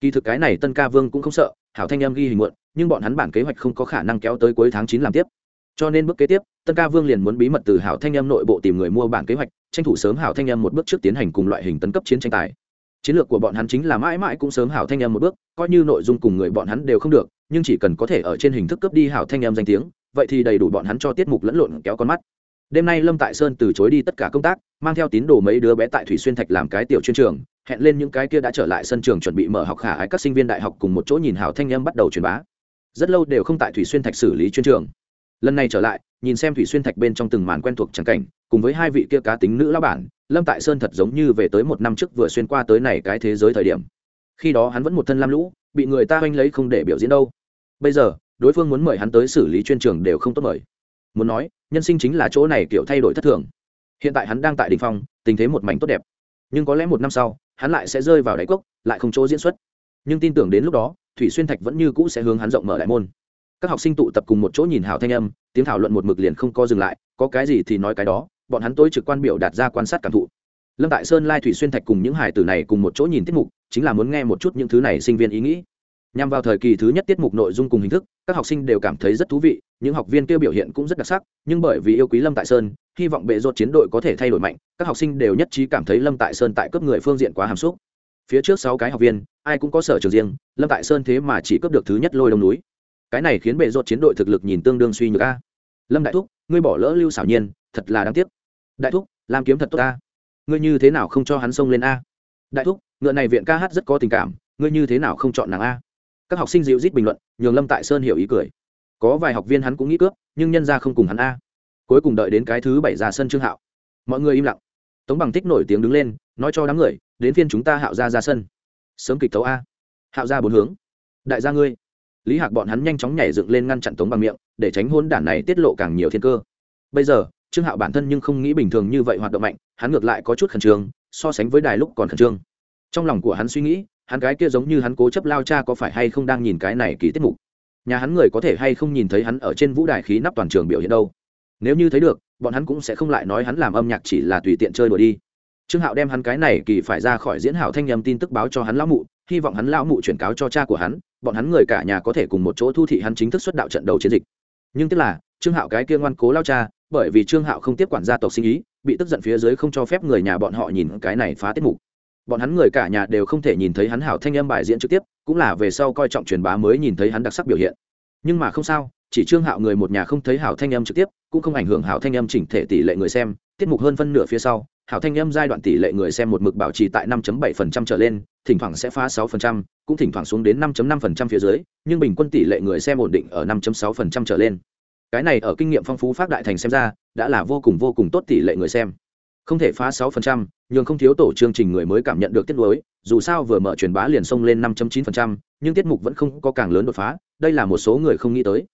Kỳ thực cái này tân ca vương cũng không sợ, hảo thanh âm ghi hình muộn, nhưng bọn hắn bản kế hoạch không có khả năng kéo tới cuối tháng chín làm tiếp. Cho nên bước kế tiếp, tân ca vương liền muốn bí mật từ hảo thanh âm nội bộ tìm người mua bản kế hoạch, tranh thủ sớm hảo thanh âm một bước trước tiến hành cùng loại hình tấn cấp chiến tranh tài. Chiến lược của bọn hắn chính là mãi mãi cũng sớm hảo thanh âm một bước, coi như nội dung cùng người bọn hắn đều không được, nhưng chỉ cần có thể ở trên hình thức cấp đi hảo thanh âm danh tiếng, vậy thì đầy đủ bọn hắn cho tiết mục lẫn lộn kéo con mắt đêm nay lâm tại sơn từ chối đi tất cả công tác, mang theo tín đồ mấy đứa bé tại thủy xuyên thạch làm cái tiểu chuyên trường, hẹn lên những cái kia đã trở lại sân trường chuẩn bị mở học khả ái các sinh viên đại học cùng một chỗ nhìn hảo thanh em bắt đầu truyền bá. Rất lâu đều không tại thủy xuyên thạch xử lý chuyên trường. Lần này trở lại, nhìn xem thủy xuyên thạch bên trong từng màn quen thuộc trắng cảnh, cùng với hai vị kia cá tính nữ lao bản, lâm tại sơn thật giống như về tới một năm trước vừa xuyên qua tới này cái thế giới thời điểm. Khi đó hắn vẫn một thân lam lũ, bị người ta oanh lấy không để biểu diễn đâu. Bây giờ, đối phương muốn mời hắn tới xử lý chuyên trường đều không tốt mời muốn nói, nhân sinh chính là chỗ này kiểu thay đổi thất thường. Hiện tại hắn đang tại đình phong, tình thế một mảnh tốt đẹp. Nhưng có lẽ một năm sau, hắn lại sẽ rơi vào đáy cốc, lại không chỗ diễn xuất. Nhưng tin tưởng đến lúc đó, thủy xuyên thạch vẫn như cũ sẽ hướng hắn rộng mở đại môn. Các học sinh tụ tập cùng một chỗ nhìn hào thanh âm, tiếng thảo luận một mực liền không co dừng lại, có cái gì thì nói cái đó, bọn hắn tối trực quan biểu đạt ra quan sát cảm thụ. Lâm tại sơn lai thủy xuyên thạch cùng những hải tử này cùng một chỗ nhìn tiết mục, chính là muốn nghe một chút những thứ này sinh viên ý nghĩ nhằm vào thời kỳ thứ nhất tiết mục nội dung cùng hình thức, các học sinh đều cảm thấy rất thú vị, những học viên kêu biểu hiện cũng rất đặc sắc, nhưng bởi vì yêu quý lâm tại sơn, hy vọng bệ rột chiến đội có thể thay đổi mạnh, các học sinh đều nhất trí cảm thấy lâm tại sơn tại cấp người phương diện quá hàm xúc. Phía trước sáu cái học viên, ai cũng có sở trường riêng, lâm tại sơn thế mà chỉ cấp được thứ nhất lôi đông núi. Cái này khiến bệ rột chiến đội thực lực nhìn tương đương suy nhược a. Lâm đại thúc, ngươi bỏ lỡ lưu xảo nhiên, thật là đáng tiếc. Đại thúc, làm kiếm thật tốt a. Ngươi như thế nào không cho hắn xông lên a? Đại thúc, ngựa này viện ca hát rất có tình cảm, ngươi như thế nào không chọn nàng a? Các học sinh dịu rít bình luận, nhường lâm tại sơn hiểu ý cười. Có vài học viên hắn cũng nghĩ cướp, nhưng nhân ra không cùng hắn a. Cuối cùng đợi đến cái thứ bảy ra sân trương hạo. Mọi người im lặng. Tống bằng tích nổi tiếng đứng lên, nói cho đám người, đến phiên chúng ta hạo ra ra sân. Sớm kịch tấu a. Hạo ra bốn hướng. Đại gia ngươi. Lý hạc bọn hắn nhanh chóng nhảy dựng lên ngăn chặn tống bằng miệng, để tránh hôn đản này tiết lộ càng nhiều thiên cơ. Bây giờ, trương hạo bản thân nhưng không nghĩ bình thường như vậy hoạt động mạnh, hắn ngược lại có chút khẩn trương, so sánh với đài lúc còn khẩn trương. Trong lòng của hắn suy nghĩ hắn cái kia giống như hắn cố chấp lao cha có phải hay không đang nhìn cái này kỳ tiết mục? Nhà hắn người có thể hay không nhìn thấy hắn ở trên vũ đài khí nắp toàn trường biểu hiện đâu? Nếu như thấy được, bọn hắn cũng sẽ không lại nói hắn làm âm nhạc chỉ là tùy tiện chơi đùa đi. Trương hạo đem hắn cái này kỳ phải ra khỏi diễn hảo thanh nhầm tin tức báo cho hắn lão mụ, hy vọng hắn lão mụ chuyển cáo cho cha của hắn, bọn hắn người cả nhà có thể cùng một chỗ thu thị hắn chính thức xuất đạo trận đầu chiến dịch. Nhưng tức là, trương hạo cái kia ngoan cố lao cha, bởi vì trương hạo không tiếp quản gia tộc sinh ý, bị tức giận phía dưới không cho phép người nhà bọn họ nhìn cái này phá tiết mục bọn hắn người cả nhà đều không thể nhìn thấy hắn hảo thanh âm bài diễn trực tiếp cũng là về sau coi trọng truyền bá mới nhìn thấy hắn đặc sắc biểu hiện. Nhưng mà không sao chỉ trương hạo người một nhà không thấy hảo thanh âm trực tiếp cũng không ảnh hưởng hảo thanh âm chỉnh thể tỷ lệ người xem tiết mục hơn phân nửa phía sau hảo thanh âm giai đoạn tỷ lệ người xem một mực bảo trì tại 5.7% trở lên thỉnh thoảng sẽ phá 6%, cũng thỉnh thoảng xuống đến 5.5% phía dưới nhưng bình quân tỷ lệ người xem ổn định ở 5.6% trở lên. Cái này ở kinh nghiệm phong phú phát đại thành xem ra đã là vô cùng vô cùng tốt tỷ lệ người xem không thể phá 6%, nhưng không thiếu tổ chương trình người mới cảm nhận được tiết nuối dù sao vừa mở truyền bá liền xông lên 5.9%, nhưng tiết mục vẫn không có càng lớn đột phá đây là một số người không nghĩ tới.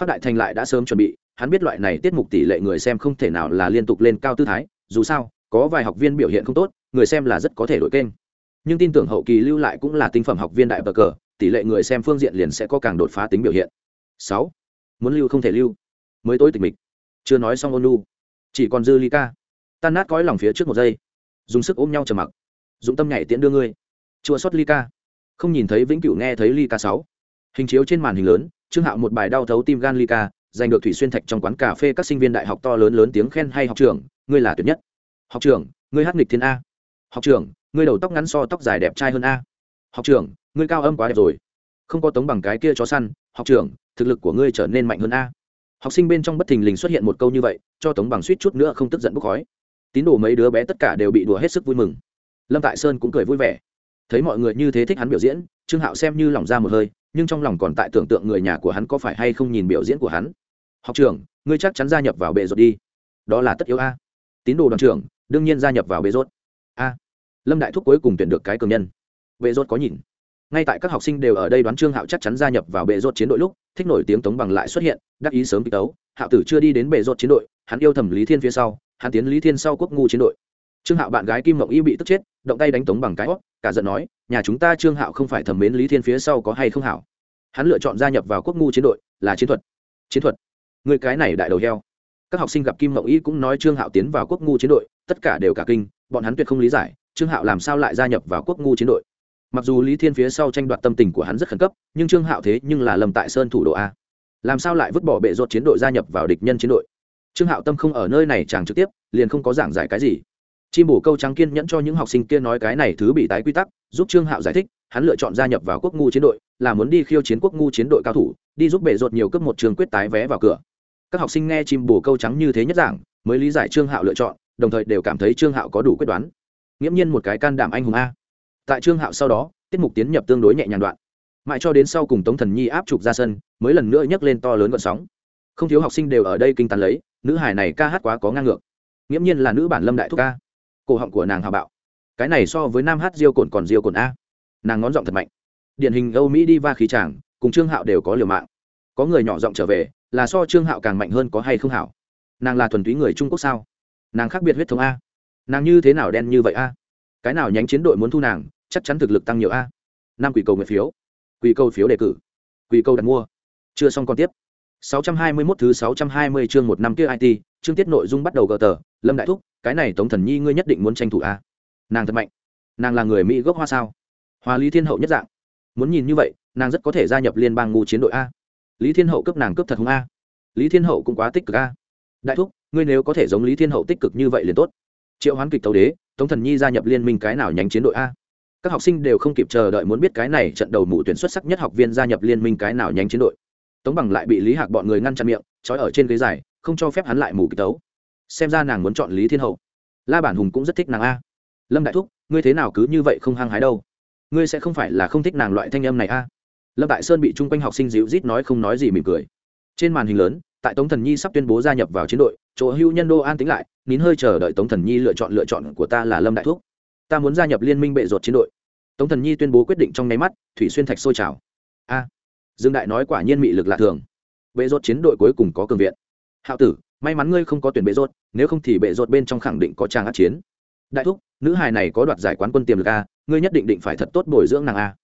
Phát đại thành lại đã sớm chuẩn bị hắn biết loại này tiết mục tỷ lệ người xem không thể nào là liên tục lên cao tư thái dù sao có vài học viên biểu hiện không tốt người xem là rất có thể đổi kênh. Nhưng tin tưởng hậu kỳ lưu lại cũng là tinh phẩm học viên đại bờ cờ tỷ lệ người xem phương diện liền sẽ có càng đột phá tính biểu hiện. Sáu. Muốn lưu không thể lưu. Mới tối tịch mịch. Chưa nói xong ôn chỉ còn dư ly ca tan nát cõi lòng phía trước một giây. Dùng sức ôm nhau trầm mặc. Dụng tâm nhảy tiễn đưa ngươi. Chua xót ly ca. Không nhìn thấy vĩnh cửu nghe thấy ly ca sáu. Hình chiếu trên màn hình lớn, trương hạo một bài đau thấu tim gan ly ca, giành được thủy xuyên thạch trong quán cà phê các sinh viên đại học to lớn lớn tiếng khen hay học trưởng, ngươi là tuyệt nhất. Học trưởng, ngươi hát nghịch thiên a. Học trưởng, ngươi đầu tóc ngắn so tóc dài đẹp trai hơn a. Học trưởng, ngươi cao âm quá đẹp rồi. Không có tống bằng cái kia chó săn, học trưởng, thực lực của ngươi trở nên mạnh hơn a. Học sinh bên trong bất thình lình xuất hiện một câu như vậy, cho tống bằng suýt chút nữa không tức giận bốc khói tín đồ mấy đứa bé tất cả đều bị đùa hết sức vui mừng. Lâm tại sơn cũng cười vui vẻ. Thấy mọi người như thế thích hắn biểu diễn, trương hạo xem như lòng ra một hơi, nhưng trong lòng còn tại tưởng tượng người nhà của hắn có phải hay không nhìn biểu diễn của hắn. Học trưởng, ngươi chắc chắn gia nhập vào bệ rột đi. Đó là tất yếu a. Tín đồ đoàn trưởng, đương nhiên gia nhập vào bệ rột a. Lâm đại thúc cuối cùng tuyển được cái cường nhân. Bệ rột có nhìn. Ngay tại các học sinh đều ở đây đoán trương hạo chắc chắn gia nhập vào bệ rột chiến đội lúc, thích nổi tiếng tống bằng lại xuất hiện, đắc ý sớm kịch tấu. Hạo tử chưa đi đến bệ rột chiến đội, hắn yêu thầm lý thiên phía sau hắn tiến lý thiên sau quốc ngu chiến đội. Trương hạo bạn gái kim mộng y bị tức chết, động tay đánh tống bằng cái hót cả giận nói, nhà chúng ta trương hạo không phải thẩm mến lý thiên phía sau có hay không hảo? Hắn lựa chọn gia nhập vào quốc ngu chiến đội, là chiến thuật. Chiến thuật. Người cái này đại đầu heo. Các học sinh gặp kim mộng y cũng nói trương hạo tiến vào quốc ngu chiến đội, tất cả đều cả kinh, bọn hắn tuyệt không lý giải, trương hạo làm sao lại gia nhập vào quốc ngu chiến đội? Mặc dù lý thiên phía sau tranh đoạt tâm tình của hắn rất khẩn cấp, nhưng trương hạo thế nhưng là lầm tại sơn thủ độ a. Làm sao lại vứt bỏ bệ rột chiến đội gia nhập vào địch nhân chiến đội? Trương hạo tâm không ở nơi này chàng trực tiếp, liền không có giảng giải cái gì. Chim bổ câu trắng kiên nhẫn cho những học sinh kia nói cái này thứ bị tái quy tắc, giúp trương hạo giải thích, hắn lựa chọn gia nhập vào quốc ngu chiến đội, là muốn đi khiêu chiến quốc ngu chiến đội cao thủ, đi giúp bệ rột nhiều cấp một trường quyết tái vé vào cửa. Các học sinh nghe chim bổ câu trắng như thế nhất giảng, mới lý giải trương hạo lựa chọn, đồng thời đều cảm thấy trương hạo có đủ quyết đoán. Nghiễm nhiên một cái can đảm anh hùng a. Tại trương hạo sau đó, tiết mục tiến nhập tương đối nhẹ nhàng đoạn. Mãi cho đến sau cùng tống thần nhi áp trục ra sân, mới lần nữa nhấc lên to lớn vận sóng. Không thiếu học sinh đều ở đây kinh tàn lấy nữ hải này ca hát quá có ngang ngược. Nghiễm nhiên là nữ bản lâm đại thúc ca. Cổ họng của nàng hào bạo. Cái này so với nam hát diêu cồn còn diêu cồn a. Nàng ngón giọng thật mạnh. Điển hình âu mỹ đi va khí tràng cùng trương hạo đều có liều mạng. Có người nhỏ giọng trở về, là so trương hạo càng mạnh hơn có hay không hảo. Nàng là thuần túy người trung quốc sao? Nàng khác biệt huyết thống a. Nàng như thế nào đen như vậy a? Cái nào nhánh chiến đội muốn thu nàng, chắc chắn thực lực tăng nhiều a. Năm quỷ cầu nguyện phiếu. Quỷ cầu phiếu đề cử. Quỷ cầu đặt mua. Chưa xong còn tiếp. 621 thứ 620 chương một năm kia IT, chương tiết nội dung bắt đầu gờ tờ, Lâm Đại Thúc, cái này Tống Thần Nhi ngươi nhất định muốn tranh thủ a. Nàng thật mạnh. Nàng là người Mỹ gốc Hoa sao? Hoa Lý Thiên Hậu nhất dạng. Muốn nhìn như vậy, nàng rất có thể gia nhập liên bang ngu chiến đội a. Lý Thiên Hậu cấp nàng cấp thật hung a. Lý Thiên Hậu cũng quá tích cực a. Đại thúc, ngươi nếu có thể giống Lý Thiên Hậu tích cực như vậy liền tốt. Triệu Hoán kịch tấu đế, Tống Thần Nhi gia nhập liên minh cái nào nhánh chiến đội a? Các học sinh đều không kịp chờ đợi muốn biết cái này trận đầu mụ tuyển xuất sắc nhất học viên gia nhập liên minh cái nào nhánh chiến đội tống bằng lại bị lý hạc bọn người ngăn chặn miệng, trói ở trên ghế dài, không cho phép hắn lại mù kịch tấu. Xem ra nàng muốn chọn lý thiên hậu. La bản hùng cũng rất thích nàng a. Lâm đại thúc, ngươi thế nào cứ như vậy không hăng hái đâu? Ngươi sẽ không phải là không thích nàng loại thanh âm này a? Lâm đại sơn bị chung quanh học sinh dịu rít nói không nói gì mỉm cười. Trên màn hình lớn, tại tống thần nhi sắp tuyên bố gia nhập vào chiến đội, chỗ hưu nhân đô an tính lại, nín hơi chờ đợi tống thần nhi lựa chọn lựa chọn của ta là lâm đại thúc. Ta muốn gia nhập liên minh bệ ruột chiến đội. Tống thần nhi tuyên bố quyết định trong nháy mắt, thủy xuyên thạch sôi trào. A dương đại nói quả nhiên mị lực lạ thường. Bệ rốt chiến đội cuối cùng có cường viện. Hạo tử, may mắn ngươi không có tuyển bệ rốt, nếu không thì bệ rốt bên trong khẳng định có trang át chiến. Đại thúc, nữ hài này có đoạt giải quán quân tiềm lực a, ngươi nhất định định phải thật tốt bồi dưỡng nàng a.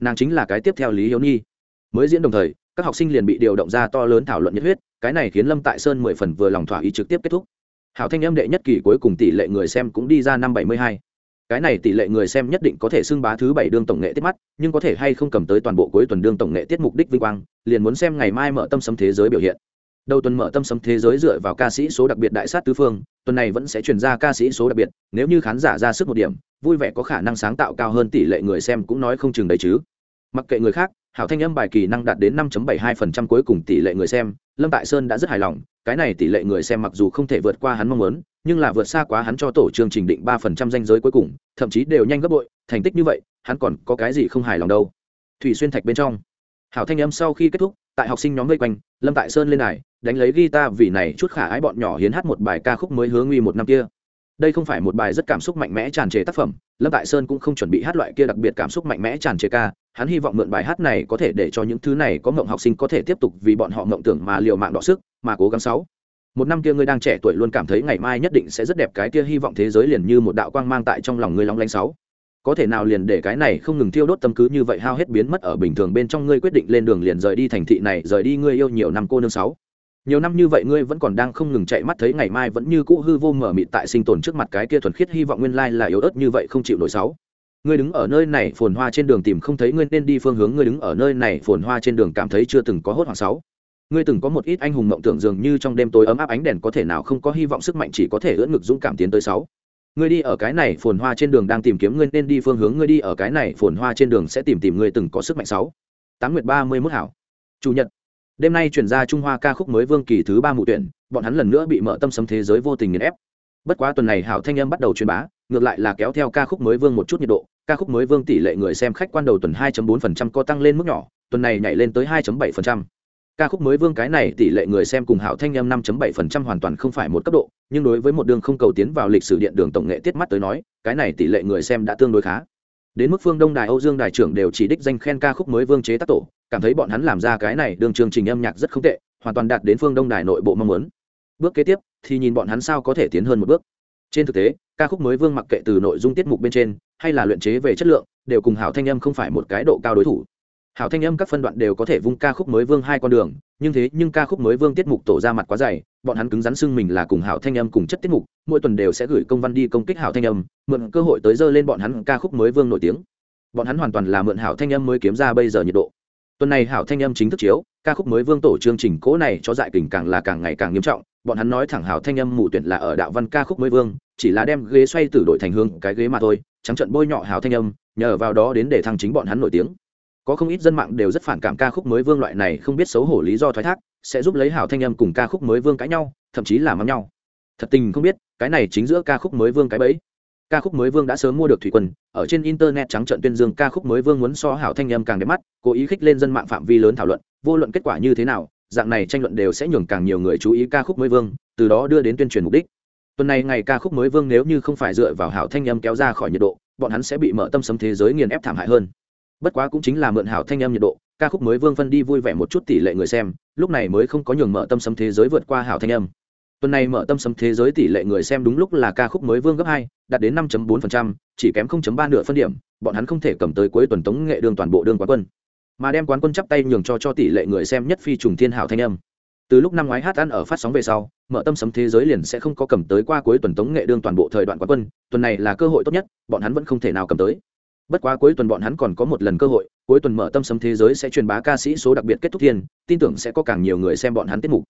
Nàng chính là cái tiếp theo lý hiếu nhi. Mới diễn đồng thời, các học sinh liền bị điều động ra to lớn thảo luận nhiệt huyết, cái này khiến lâm tại sơn mười phần vừa lòng thỏa ý trực tiếp kết thúc. Hảo thanh âm đệ nhất kỳ cuối cùng tỷ lệ người xem cũng đi ra năm bảy mươi hai cái này tỷ lệ người xem nhất định có thể xưng bá thứ bảy đương tổng nghệ tiết mắt, nhưng có thể hay không cầm tới toàn bộ cuối tuần đương tổng nghệ tiết mục đích vinh quang, liền muốn xem ngày mai mở tâm sấm thế giới biểu hiện. Đầu tuần mở tâm sấm thế giới dựa vào ca sĩ số đặc biệt đại sát tứ phương, tuần này vẫn sẽ chuyển ra ca sĩ số đặc biệt, nếu như khán giả ra sức một điểm, vui vẻ có khả năng sáng tạo cao hơn tỷ lệ người xem cũng nói không chừng đấy chứ. Mặc kệ người khác, hảo thanh âm bài kỳ năng đạt đến 5.72% cuối cùng tỷ lệ người xem, lâm tại sơn đã rất hài lòng cái này tỷ lệ người xem mặc dù không thể vượt qua hắn mong muốn, nhưng là vượt xa quá hắn cho tổ chương trình định ba phần trăm danh giới cuối cùng, thậm chí đều nhanh gấp bội, thành tích như vậy, hắn còn có cái gì không hài lòng đâu. Thủy xuyên thạch bên trong. Hảo thanh âm sau khi kết thúc, tại học sinh nhóm vây quanh, lâm tại sơn lên đài, đánh lấy guitar vì này chút khả ái bọn nhỏ hiến hát một bài ca khúc mới hướng uy một năm kia. Đây không phải một bài rất cảm xúc mạnh mẽ tràn trề tác phẩm, lâm tại sơn cũng không chuẩn bị hát loại kia đặc biệt cảm xúc mạnh mẽ tràn trề ca hắn hy vọng mượn bài hát này có thể để cho những thứ này có mộng học sinh có thể tiếp tục vì bọn họ mộng tưởng mà liều mạng đọ sức, mà cố gắng sáu. Một năm kia ngươi đang trẻ tuổi luôn cảm thấy ngày mai nhất định sẽ rất đẹp, cái kia hy vọng thế giới liền như một đạo quang mang tại trong lòng ngươi long lanh sáu. Có thể nào liền để cái này không ngừng thiêu đốt tâm cứ như vậy hao hết biến mất ở bình thường bên trong ngươi quyết định lên đường liền rời đi thành thị này, rời đi ngươi yêu nhiều năm cô nương sáu. Nhiều năm như vậy ngươi vẫn còn đang không ngừng chạy mắt thấy ngày mai vẫn như cũ hư vô mở mịt tại sinh tồn trước mặt cái kia thuần khiết hy vọng nguyên lai là yếu ớt như vậy không chịu nổi sáu ngươi đứng ở nơi này phồn hoa trên đường tìm không thấy ngươi nên đi phương hướng, ngươi đứng ở nơi này phồn hoa trên đường cảm thấy chưa từng có hốt hoảng sáu. Ngươi từng có một ít anh hùng mộng tưởng dường như trong đêm tối ấm áp ánh đèn có thể nào không có hy vọng sức mạnh chỉ có thể ưỡn ngực dũng cảm tiến tới sáu. Ngươi đi ở cái này phồn hoa trên đường đang tìm kiếm, ngươi nên đi phương hướng, ngươi đi ở cái này phồn hoa trên đường sẽ tìm tìm ngươi từng có sức mạnh sáu. Tám nguyệt ba mươi mốt hảo. Chủ nhật. Đêm nay chuyển ra trung hoa ca khúc mới vương kỳ thứ ba mụ tuyển, bọn hắn lần nữa bị mở tâm sấm thế giới vô tình nghiền ép bất quá tuần này hảo thanh âm bắt đầu truyền bá, ngược lại là kéo theo ca khúc mới vương một chút nhiệt độ, ca khúc mới vương tỷ lệ người xem khách quan đầu tuần 2.4% có tăng lên mức nhỏ, tuần này nhảy lên tới 2.7%. ca khúc mới vương cái này tỷ lệ người xem cùng hảo thanh âm 5.7% hoàn toàn không phải một cấp độ, nhưng đối với một đường không cầu tiến vào lịch sử điện đường tổng nghệ tiết mắt tới nói, cái này tỷ lệ người xem đã tương đối khá đến mức phương đông đài, âu dương đài trưởng đều chỉ đích danh khen ca khúc mới vương chế tác tổ, cảm thấy bọn hắn làm ra cái này đường chương trình âm nhạc rất không tệ, hoàn toàn đạt đến phương đông đài nội bộ mong muốn bước kế tiếp, thì nhìn bọn hắn sao có thể tiến hơn một bước. Trên thực tế, ca khúc mới vương mặc kệ từ nội dung tiết mục bên trên, hay là luyện chế về chất lượng, đều cùng hảo thanh âm không phải một cái độ cao đối thủ. Hảo thanh âm các phân đoạn đều có thể vung ca khúc mới vương hai con đường, nhưng thế nhưng ca khúc mới vương tiết mục tổ ra mặt quá dày, bọn hắn cứng rắn xưng mình là cùng hảo thanh âm cùng chất tiết mục, mỗi tuần đều sẽ gửi công văn đi công kích hảo thanh âm, mượn cơ hội tới dơ lên bọn hắn ca khúc mới vương nổi tiếng. Bọn hắn hoàn toàn là mượn hảo thanh âm mới kiếm ra bây giờ nhiệt độ. Tuần này hảo thanh âm chính thức chiếu, ca khúc mới vương tổ chương trình cố này cho dại kình càng là càng ngày càng nghiêm trọng bọn hắn nói thẳng hảo thanh âm mù tuyển là ở đạo văn ca khúc mới vương, chỉ là đem ghế xoay từ đội thành hương cái ghế mà thôi, trắng trận bôi nhọ hảo thanh âm, nhờ vào đó đến để thăng chính bọn hắn nổi tiếng. Có không ít dân mạng đều rất phản cảm ca khúc mới vương loại này không biết xấu hổ lý do thoái thác, sẽ giúp lấy hảo thanh âm cùng ca khúc mới vương cãi nhau, thậm chí là mắm nhau. Thật tình không biết, cái này chính giữa ca khúc mới vương cái bẫy. Ca khúc mới vương đã sớm mua được thủy quân ở trên internet trắng trận tuyên dương ca khúc mới vương muốn so hảo thanh âm càng đẹp mắt, cố ý khích lên dân mạng phạm vi lớn thảo luận, vô luận kết quả như thế nào dạng này tranh luận đều sẽ nhường càng nhiều người chú ý ca khúc mới vương từ đó đưa đến tuyên truyền mục đích. Tuần này ngày ca khúc mới vương nếu như không phải dựa vào hảo thanh âm kéo ra khỏi nhiệt độ bọn hắn sẽ bị mở tâm sấm thế giới nghiền ép thảm hại hơn. Bất quá cũng chính là mượn hảo thanh âm nhiệt độ ca khúc mới vương phân đi vui vẻ một chút tỷ lệ người xem lúc này mới không có nhường mở tâm sấm thế giới vượt qua hảo thanh âm. Tuần này mở tâm sấm thế giới tỷ lệ người xem đúng lúc là ca khúc mới vương gấp hai đạt đến 5.4%, chỉ kém 0.3 nửa phân điểm bọn hắn không thể cầm tới cuối tuần tống nghệ đương toàn bộ đương quán quân mà đem quán quân chắp tay nhường cho cho tỷ lệ người xem nhất phi trùng thiên hảo thanh âm. Từ lúc năm ngoái hát ăn ở phát sóng về sau, mở tâm sấm thế giới liền sẽ không có cầm tới qua cuối tuần tống nghệ đương toàn bộ thời đoạn quán quân, tuần này là cơ hội tốt nhất, bọn hắn vẫn không thể nào cầm tới. Bất quá cuối tuần bọn hắn còn có một lần cơ hội, cuối tuần mở tâm sấm thế giới sẽ truyền bá ca sĩ số đặc biệt kết thúc thiên, tin tưởng sẽ có càng nhiều người xem bọn hắn tiết mục.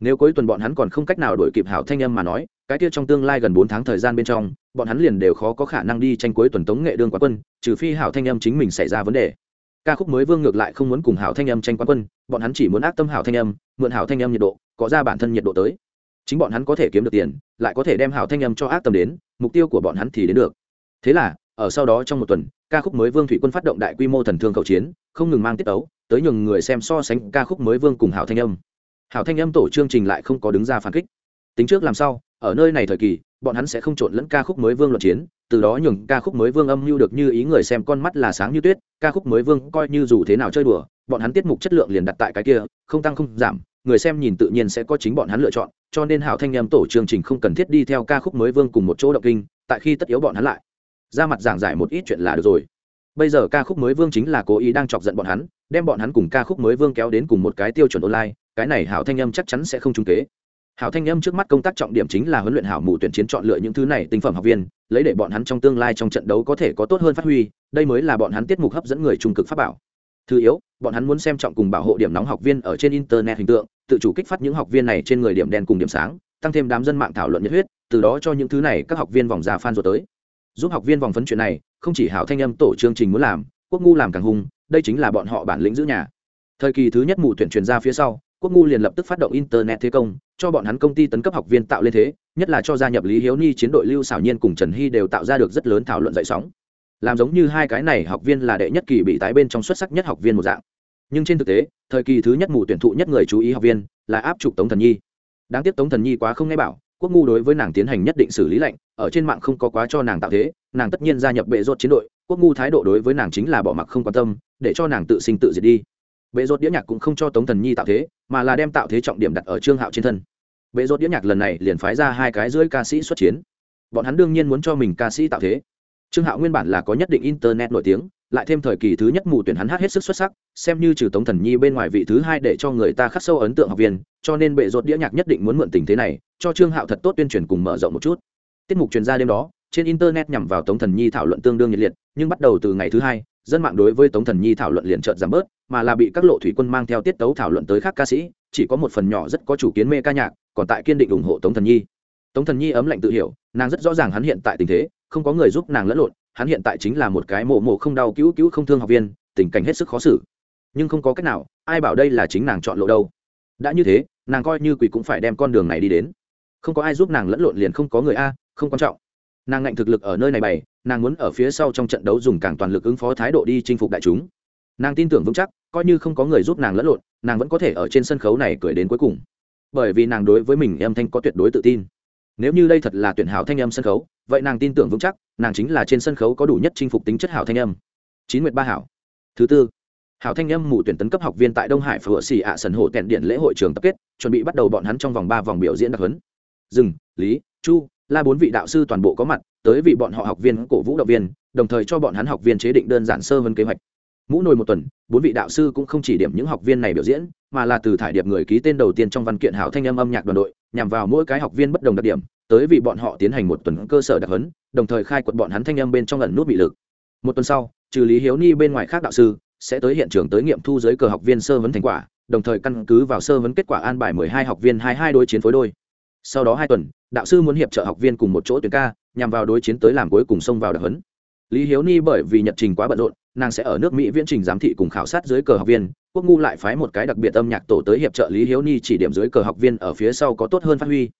Nếu cuối tuần bọn hắn còn không cách nào đổi kịp hảo thanh âm mà nói, cái kia trong tương lai gần bốn tháng thời gian bên trong, bọn hắn liền đều khó có khả năng đi tranh cuối tuần tống nghệ đương quán quân, trừ phi hảo thanh âm chính mình xảy ra vấn đề ca khúc mới vương ngược lại không muốn cùng hảo thanh âm tranh quán quân, bọn hắn chỉ muốn ác tâm hảo thanh âm, mượn hảo thanh âm nhiệt độ, có ra bản thân nhiệt độ tới. Chính bọn hắn có thể kiếm được tiền, lại có thể đem hảo thanh âm cho ác tâm đến, mục tiêu của bọn hắn thì đến được. Thế là, ở sau đó trong một tuần, ca khúc mới vương thủy quân phát động đại quy mô thần thương khẩu chiến, không ngừng mang tiết tấu, tới nhường người xem so sánh ca khúc mới vương cùng hảo thanh âm. Hảo thanh âm tổ chương trình lại không có đứng ra phản kích. Tính trước làm sao ở nơi này thời kỳ, bọn hắn sẽ không trộn lẫn ca khúc mới vương luận chiến, từ đó nhường ca khúc mới vương âm mưu được như ý người xem con mắt là sáng như tuyết, ca khúc mới vương coi như dù thế nào chơi đùa, bọn hắn tiết mục chất lượng liền đặt tại cái kia, không tăng không giảm, người xem nhìn tự nhiên sẽ có chính bọn hắn lựa chọn, cho nên hảo thanh nhâm tổ chương trình không cần thiết đi theo ca khúc mới vương cùng một chỗ động kinh, tại khi tất yếu bọn hắn lại, ra mặt giảng giải một ít chuyện là được rồi. Bây giờ ca khúc mới vương chính là cố ý đang chọc giận bọn hắn, đem bọn hắn cùng ca khúc mới vương kéo đến cùng một cái tiêu chuẩn online, cái này hảo thanh nhâm chắc chắn sẽ không trung kế hảo thanh âm trước mắt công tác trọng điểm chính là huấn luyện hảo mù tuyển chiến chọn lựa những thứ này tinh phẩm học viên, lấy để bọn hắn trong tương lai trong trận đấu có thể có tốt hơn phát huy, đây mới là bọn hắn tiết mục hấp dẫn người trung cực pháp bảo. Thứ yếu, bọn hắn muốn xem trọng cùng bảo hộ điểm nóng học viên ở trên internet hình tượng, tự chủ kích phát những học viên này trên người điểm đen cùng điểm sáng, tăng thêm đám dân mạng thảo luận nhiệt huyết, từ đó cho những thứ này các học viên vòng già phan rồi tới. Giúp học viên vòng phấn chuyện này, không chỉ hảo thanh âm tổ chương trình muốn làm, quốc ngu làm càng hung đây chính là bọn họ bản lĩnh giữ nhà. Thời kỳ thứ nhất mù tuyển truyền ra phía sau quốc ngu liền lập tức phát động internet thế công, cho bọn hắn công ty tấn cấp học viên tạo lên thế, nhất là cho gia nhập lý hiếu ni chiến đội lưu xảo nhiên cùng trần hy đều tạo ra được rất lớn thảo luận dậy sóng. Làm giống như hai cái này học viên là đệ nhất kỳ bị tái bên trong xuất sắc nhất học viên một dạng. Nhưng trên thực tế, thời kỳ thứ nhất mù tuyển thụ nhất người chú ý học viên là áp trục tống thần nhi. Đáng tiếc tống thần nhi quá không nghe bảo, quốc ngu đối với nàng tiến hành nhất định xử lý lệnh ở trên mạng không có quá cho nàng tạo thế, nàng tất nhiên gia nhập bệ rốt chiến đội, quốc ngu thái độ đối với nàng chính là bỏ mặc không quan tâm, để cho nàng tự sinh tự diệt đi bệ rốt đĩa nhạc cũng không cho tống thần nhi tạo thế, mà là đem tạo thế trọng điểm đặt ở trương hạo trên thân. Bệ rốt đĩa nhạc lần này liền phái ra hai cái rưỡi ca sĩ xuất chiến. Bọn hắn đương nhiên muốn cho mình ca sĩ tạo thế. Trương hạo nguyên bản là có nhất định internet nổi tiếng, lại thêm thời kỳ thứ nhất mù tuyển hắn hát hết sức xuất sắc, xem như trừ tống thần nhi bên ngoài vị thứ hai để cho người ta khắc sâu ấn tượng học viên, cho nên bệ rốt đĩa nhạc nhất định muốn mượn tình thế này, cho trương hạo thật tốt tuyên truyền cùng mở rộng một chút. Tiết mục truyền ra đêm đó, trên internet nhằm vào tống thần nhi thảo luận tương đương nhiệt liệt, nhưng bắt đầu từ ngày thứ hai, dân mạng đối với tống thần nhi thảo luận liền trợt giảm bớt mà là bị các lộ thủy quân mang theo tiết tấu thảo luận tới khác ca sĩ, chỉ có một phần nhỏ rất có chủ kiến mê ca nhạc, còn tại kiên định ủng hộ tống thần nhi. Tống thần nhi ấm lạnh tự hiểu, nàng rất rõ ràng hắn hiện tại tình thế, không có người giúp nàng lẫn lộn, hắn hiện tại chính là một cái mộ mộ không đau cứu cứu không thương học viên, tình cảnh hết sức khó xử. Nhưng không có cách nào, ai bảo đây là chính nàng chọn lộ đâu. Đã như thế, nàng coi như quỷ cũng phải đem con đường này đi đến. Không có ai giúp nàng lẫn lộn liền không có người a, không quan trọng. Nàng ngạnh thực lực ở nơi này bày, nàng muốn ở phía sau trong trận đấu dùng càng toàn lực ứng phó thái độ đi chinh phục đại chúng nàng tin tưởng vững chắc, coi như không có người giúp nàng lẫn lộn, nàng vẫn có thể ở trên sân khấu này cười đến cuối cùng. Bởi vì nàng đối với mình âm thanh có tuyệt đối tự tin. Nếu như đây thật là tuyển hảo thanh âm sân khấu, vậy nàng tin tưởng vững chắc, nàng chính là trên sân khấu có đủ nhất chinh phục tính chất hảo thanh âm. Chín nguyệt ba hảo. Thứ tư. Hảo thanh âm mù tuyển tấn cấp học viên tại đông hải phở xì ạ sần hồ tẹn điện lễ hội trường tập kết, chuẩn bị bắt đầu bọn hắn trong vòng ba vòng biểu diễn đặc huấn. Dừng, lý, chu, la bốn vị đạo sư toàn bộ có mặt, tới vị bọn họ học viên cổ vũ động viên, đồng thời cho bọn hắn học viên chế định đơn giản sơ hơn kế hoạch mũ nồi một tuần, bốn vị đạo sư cũng không chỉ điểm những học viên này biểu diễn, mà là từ thải điệp người ký tên đầu tiên trong văn kiện hảo thanh âm âm nhạc đoàn đội, nhằm vào mỗi cái học viên bất đồng đặc điểm, tới vì bọn họ tiến hành một tuần cơ sở đặc huấn, đồng thời khai quật bọn hắn thanh âm bên trong lần nút bị lực. Một tuần sau, trừ lý hiếu ni bên ngoài khác đạo sư, sẽ tới hiện trường tới nghiệm thu giới cờ học viên sơ vấn thành quả, đồng thời căn cứ vào sơ vấn kết quả an bài mười hai học viên hai hai đối chiến phối đôi. Sau đó hai tuần, đạo sư muốn hiệp trợ học viên cùng một chỗ tuyển ca, nhằm vào đối chiến tới làm cuối cùng xông vào đặc huấn. Lý hiếu ni bởi vì nhật trình quá bận rộn nàng sẽ ở nước mỹ viễn trình giám thị cùng khảo sát dưới cờ học viên, quốc ngu lại phái một cái đặc biệt âm nhạc tổ tới hiệp trợ lý hiếu ni chỉ điểm dưới cờ học viên ở phía sau có tốt hơn phát huy.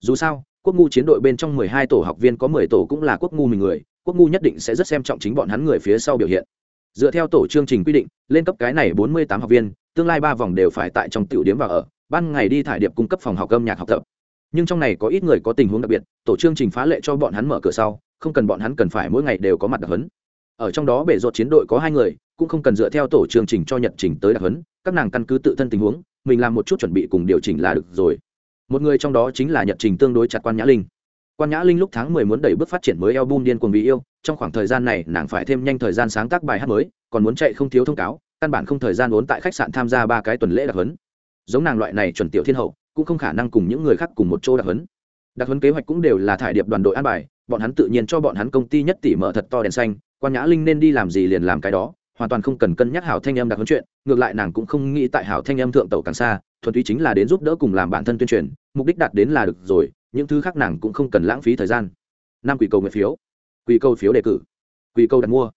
Dù sao, quốc ngu chiến đội bên trong mười hai tổ học viên có mười tổ cũng là quốc ngu mình người, quốc ngu nhất định sẽ rất xem trọng chính bọn hắn người phía sau biểu hiện. Dựa theo tổ chương trình quy định, lên cấp cái này bốn mươi tám học viên, tương lai ba vòng đều phải tại trong tiểu điểm và ở, ban ngày đi thải điệp cung cấp phòng học âm nhạc học tập. Nhưng trong này có ít người có tình huống đặc biệt, tổ chương trình phá lệ cho bọn hắn mở cửa sau, không cần bọn hắn cần phải mỗi ngày đều có mặt đặc huấn ở trong đó bể rột chiến đội có hai người, cũng không cần dựa theo tổ chương trình cho nhật trình tới đặc huấn, các nàng căn cứ tự thân tình huống, mình làm một chút chuẩn bị cùng điều chỉnh là được rồi. Một người trong đó chính là nhật trình tương đối chặt quan nhã linh. Quan nhã linh lúc tháng mười muốn đẩy bước phát triển mới eo bum điên cuồng vì yêu, trong khoảng thời gian này nàng phải thêm nhanh thời gian sáng tác bài hát mới, còn muốn chạy không thiếu thông cáo, căn bản không thời gian vốn tại khách sạn tham gia ba cái tuần lễ đặc huấn. Giống nàng loại này chuẩn tiểu thiên hậu, cũng không khả năng cùng những người khác cùng một chỗ đặc huấn. Đặc huấn kế hoạch cũng đều là thải điệp đoàn đội an bài, bọn hắn tự nhiên cho bọn hắn công ty nhất tỷ mở thật to đèn xanh quan nhã linh nên đi làm gì liền làm cái đó, hoàn toàn không cần cân nhắc hảo thanh Em đặc huấn chuyện, ngược lại nàng cũng không nghĩ tại hảo thanh Em thượng tẩu càng xa, thuần túy chính là đến giúp đỡ cùng làm bản thân tuyên truyền, mục đích đạt đến là được rồi, những thứ khác nàng cũng không cần lãng phí thời gian. Năm quỷ cầu nguyện phiếu. Quỷ cầu phiếu đề cử. Quỷ cầu đặt mua.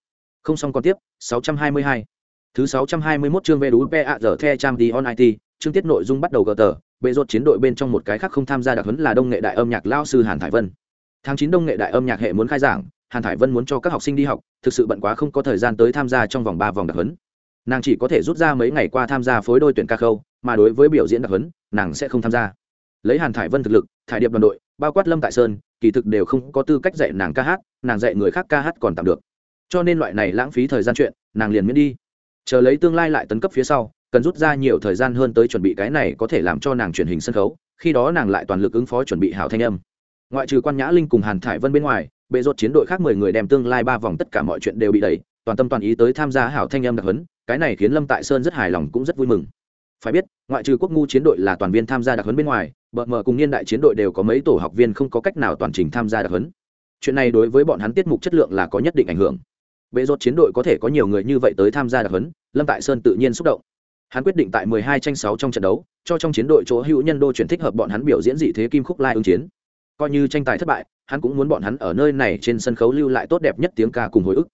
Không xong còn tiếp 622. thứ 621 chương về đủ pa giờ the trang đi on it chương tiết nội dung bắt đầu gờ tờ, bệ rột chiến đội bên trong một cái khác không tham gia đặc huấn là đông nghệ đại âm nhạc lao sư hàn thải vân. Tháng chín đông nghệ đại âm nhạc hệ muốn khai giảng hàn thải vân muốn cho các học sinh đi học, thực sự bận quá không có thời gian tới tham gia trong vòng ba vòng đặc huấn. Nàng chỉ có thể rút ra mấy ngày qua tham gia phối đôi tuyển ca khâu, mà đối với biểu diễn đặc huấn, nàng sẽ không tham gia. Lấy hàn thải vân thực lực, thải điệp đoàn đội, bao quát lâm tại sơn, kỳ thực đều không có tư cách dạy nàng ca hát, nàng dạy người khác ca hát còn tạm được. Cho nên loại này lãng phí thời gian chuyện, nàng liền miễn đi. Chờ lấy tương lai lại tấn cấp phía sau, cần rút ra nhiều thời gian hơn tới chuẩn bị cái này có thể làm cho nàng truyền hình sân khấu, khi đó nàng lại toàn lực ứng phó chuẩn bị hảo thanh âm. Ngoại trừ quan nhã linh cùng hàn thải vân bên ngoài bệ rột chiến đội khác mười người đem tương lai ba vòng tất cả mọi chuyện đều bị đẩy, toàn tâm toàn ý tới tham gia hảo thanh âm đặc huấn, cái này khiến lâm tại sơn rất hài lòng cũng rất vui mừng. Phải biết, ngoại trừ quốc ngu chiến đội là toàn viên tham gia đặc huấn bên ngoài, bợ mờ cùng niên đại chiến đội đều có mấy tổ học viên không có cách nào toàn trình tham gia đặc huấn. Chuyện này đối với bọn hắn tiết mục chất lượng là có nhất định ảnh hưởng. Bệ rột chiến đội có thể có nhiều người như vậy tới tham gia đặc huấn, lâm tại sơn tự nhiên xúc động. Hắn quyết định tại 12 tranh 6 trong trận đấu, cho trong chiến đội chỗ hữu nhân đô chuyển thích hợp bọn hắn biểu diễn dị thế kim khúc lai ứng chiến. Coi như tranh tài thất bại hắn cũng muốn bọn hắn ở nơi này trên sân khấu lưu lại tốt đẹp nhất tiếng ca cùng hồi ức.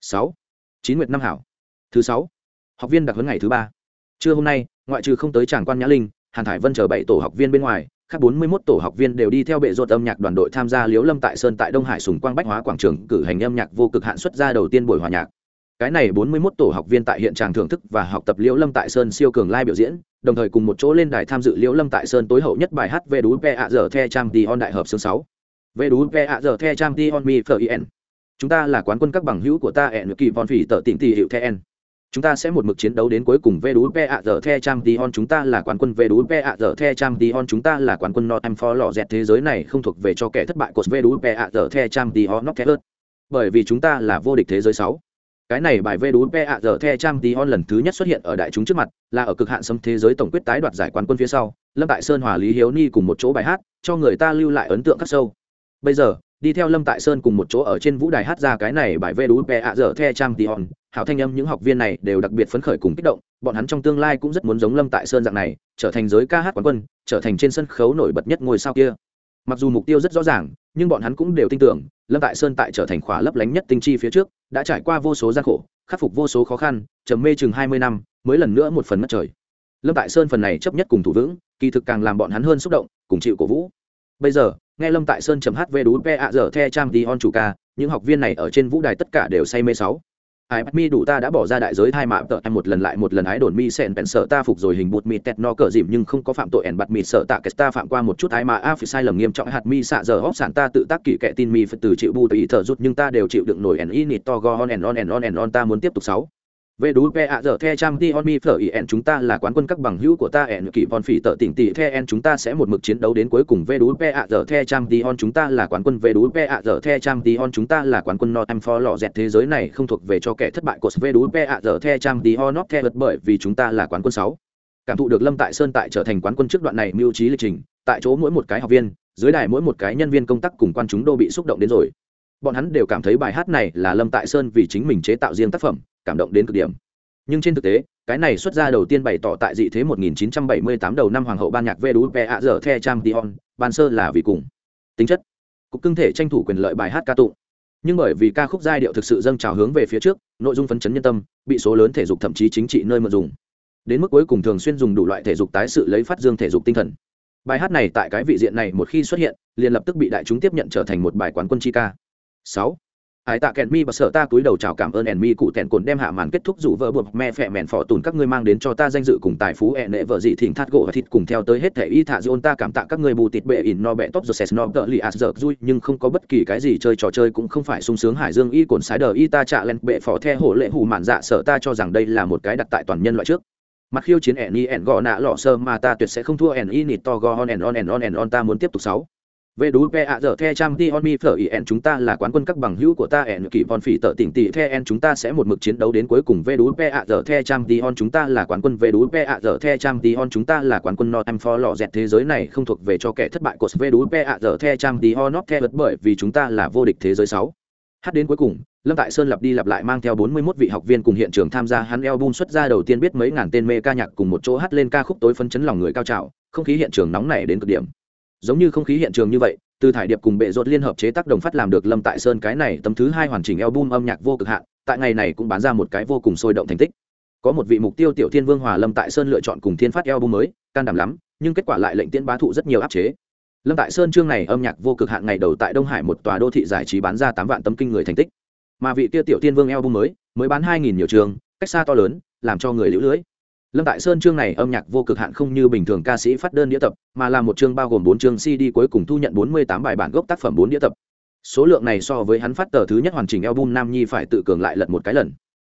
6. chín nguyệt năm hảo. Thứ sáu. Học viên đặc huấn ngày thứ ba. Trưa hôm nay, ngoại trừ không tới tràng quan nhã linh, hàn thải vân chờ bảy tổ học viên bên ngoài, khác bốn mươi 41 tổ học viên đều đi theo bệ ruột âm nhạc đoàn đội tham gia liễu lâm tại sơn tại đông hải sùng quang bách hóa quảng trường cử hành âm nhạc vô cực hạn xuất ra đầu tiên buổi hòa nhạc. Cái này bốn mươi 41 tổ học viên tại hiện trường thưởng thức và học tập liễu lâm tại sơn siêu cường lai biểu diễn, đồng thời cùng một chỗ lên đài tham dự liễu lâm tại sơn tối hậu nhất bài hát về đú pe ạ giờ the trang đi on đại hợp xương sáu về đú pe ạ, giờ the trang on mi phở chúng ta là quán quân các bằng hữu của ta ẹn kỳ von phỉ tờ tỉnh tỷ hiệu the en. Chúng ta sẽ một mực chiến đấu đến cuối cùng. Ve đú pe ạ, giờ the trang on chúng ta là quán quân. Ve đú pe ạ, giờ the trang on chúng ta là quán quân not em for Lọ dẹt thế giới này không thuộc về cho kẻ thất bại của ve đú pe ạ, giờ the trang t on bởi vì chúng ta là vô địch thế giới sáu. Cái này bài vê đú pe ạ, giờ the trang tí on lần thứ nhất xuất hiện ở đại chúng trước mặt, là ở cực hạn sấm thế giới tổng quyết tái đoạt giải quán quân phía sau. Lâm tại sơn, hòa lý hiếu ni cùng một chỗ bài hát, cho người ta lưu lại ấn tượng khắc sâu bây giờ, đi theo lâm tại sơn cùng một chỗ ở trên vũ đài hát ra cái này bài vê đú pe ạ dở the trang tì hòn, hảo thanh âm những học viên này đều đặc biệt phấn khởi cùng kích động, bọn hắn trong tương lai cũng rất muốn giống lâm tại sơn dạng này, trở thành giới ca hát quán quân, trở thành trên sân khấu nổi bật nhất ngôi sao kia. Mặc dù mục tiêu rất rõ ràng, nhưng bọn hắn cũng đều tin tưởng, lâm tại sơn tại trở thành khóa lấp lánh nhất tinh chi phía trước, đã trải qua vô số gian khổ, khắc phục vô số khó khăn, trầm mê chừng hai mươi năm, mới lần nữa một phần mất trời. Lâm tại sơn phần này chấp nhất cùng thủ vững, kỳ thực càng làm bọn hắn hơn xúc động, cùng chịu cổ vũ. Bây giờ nghe lâm tại sơn chấm hát về đúp pe ạ dở the trang đi on chủ ca, những học viên này ở trên vũ đài tất cả đều say mê sáu. Ai bắt mi đủ ta đã bỏ ra đại giới thai mạ, tợ em một lần lại một lần ái đồn mi sen bèn sợ ta phục rồi hình bụt mi tẹt no cờ dìm nhưng không có phạm tội ẻn bặt mi sợ tạ kết ta phạm qua một chút ái mà a phải sai lầm nghiêm trọng hạt mi xạ giờ hóc sản ta tự tác kỷ kệ tin mi phải từ chịu bu tùy thở rút nhưng ta đều chịu đựng nổi ẻn y nịt to go on ẻn on ẻn on ẻn on ta muốn tiếp tục sáu về đú pe ạ giờ the trang ti on mi phở ý ẹn chúng ta là quán quân các bằng hữu của ta ẹn kỳ von phỉ tợ tỉnh tỷ the en chúng ta sẽ một mực chiến đấu đến cuối cùng. Về đú pe ạ giờ the trang ti on chúng ta là quán quân. Về đú pe ạ giờ the trang ti on chúng ta là quán quân not em for lọ dẹt thế giới này không thuộc về cho kẻ thất bại của về đú pe ạ giờ the trang ti on not the bởi vì chúng ta là quán quân sáu. Cảm thụ được lâm tại sơn tại trở thành quán quân trước đoạn này mưu trí lịch trình, tại chỗ mỗi một cái học viên, dưới đài mỗi một cái nhân viên công tác cùng quan chúng đô bị xúc động đến rồi bọn hắn đều cảm thấy bài hát này là lâm tại sơn vì chính mình chế tạo riêng tác phẩm cảm động đến cực điểm. Nhưng trên thực tế cái này xuất ra đầu tiên bày tỏ tại dị thế 1978 đầu năm hoàng hậu ban nhạc VDUP ạ dở The Trang Dion, ban sơ là vì cùng. Tính chất cục cưng thể tranh thủ quyền lợi bài hát ca tụng. Nhưng bởi vì ca khúc giai điệu thực sự dâng trào hướng về phía trước nội dung phấn chấn nhân tâm bị số lớn thể dục thậm chí chính trị nơi mà dùng. Đến mức cuối cùng thường xuyên dùng đủ loại thể dục tái sự lấy phát dương thể dục tinh thần. Bài hát này tại cái vị diện này một khi xuất hiện liền lập tức bị đại chúng tiếp nhận trở thành một bài quán quân chi ca sáu. Ai tạ kèn mi và sợ ta cúi đầu chào cảm ơn ẻn mi cụ tẹn cồn đem hạ màn kết thúc rủ vợ buộc mẹ phẹ mẹn phò tùn các ngươi mang đến cho ta danh dự cùng tài phú ẻn nệ vợ dị thỉnh thát gỗ và thịt cùng theo tới hết thể y thạ dôn ta cảm tạ các ngươi bù tịt bệ in no bẹ tóc rồi sès no tợ lì ạt dở vui nhưng không có bất kỳ cái gì chơi trò chơi cũng không phải sung sướng hải dương y cồn sái đờ y ta trạ len bệ phò the hổ lệ hù màn dạ sợ ta cho rằng đây là một cái đặt tại toàn nhân loại trước. Mặt khiêu chiến ẻn y ẻn gò nạ lọ sơ mà ta tuyệt sẽ không thua ẻn y nịt to go on ẻn on ẻn on ẻn on ta muốn tiếp tục sáu về đú pe ạ, giờ the trang ti on mi phở en chúng ta là quán quân các bằng hữu của ta en kỳ von phỉ tợ tỉnh tỷ the en chúng ta sẽ một mực chiến đấu đến cuối cùng. Về đú pe ạ, giờ the trang ti on chúng ta là quán quân. Về đú pe ạ, giờ the trang ti on chúng ta là quán quân not em for lọ dẹt thế giới này không thuộc về cho kẻ thất bại của về đú pe ạ, giờ the trang ti on not the bởi vì chúng ta là vô địch thế giới sáu. Hát đến cuối cùng, lâm tại sơn lặp đi lặp lại mang theo 41 vị học viên cùng hiện trường tham gia. Hắn album xuất ra đầu tiên biết mấy ngàn tên mê ca nhạc cùng một chỗ hát lên ca khúc tối phân chấn lòng người cao trào. Không khí hiện trường nóng nảy đến cực điểm giống như không khí hiện trường như vậy, từ thải điệp cùng bệ rột liên hợp chế tác đồng phát làm được lâm tại sơn cái này tấm thứ hai hoàn chỉnh album âm nhạc vô cực hạn, tại ngày này cũng bán ra một cái vô cùng sôi động thành tích. Có một vị mục tiêu tiểu thiên vương hòa lâm tại sơn lựa chọn cùng thiên phát album mới, can đảm lắm, nhưng kết quả lại lệnh tiễn bá thụ rất nhiều áp chế. Lâm tại sơn chương này âm nhạc vô cực hạn ngày đầu tại đông hải một tòa đô thị giải trí bán ra tám vạn tấm kinh người thành tích. Mà vị tiêu tiểu thiên vương album mới mới bán hai nghìn nhiều trường, cách xa to lớn, làm cho người lũ lưới lâm tại sơn chương này âm nhạc vô cực hạn không như bình thường ca sĩ phát đơn đĩa tập, mà là một chương bao gồm bốn chương cd cuối cùng thu nhận bốn mươi tám bài bản gốc tác phẩm bốn đĩa tập. Số lượng này so với hắn phát tờ thứ nhất hoàn chỉnh album nam nhi phải tự cường lại lật một cái lần.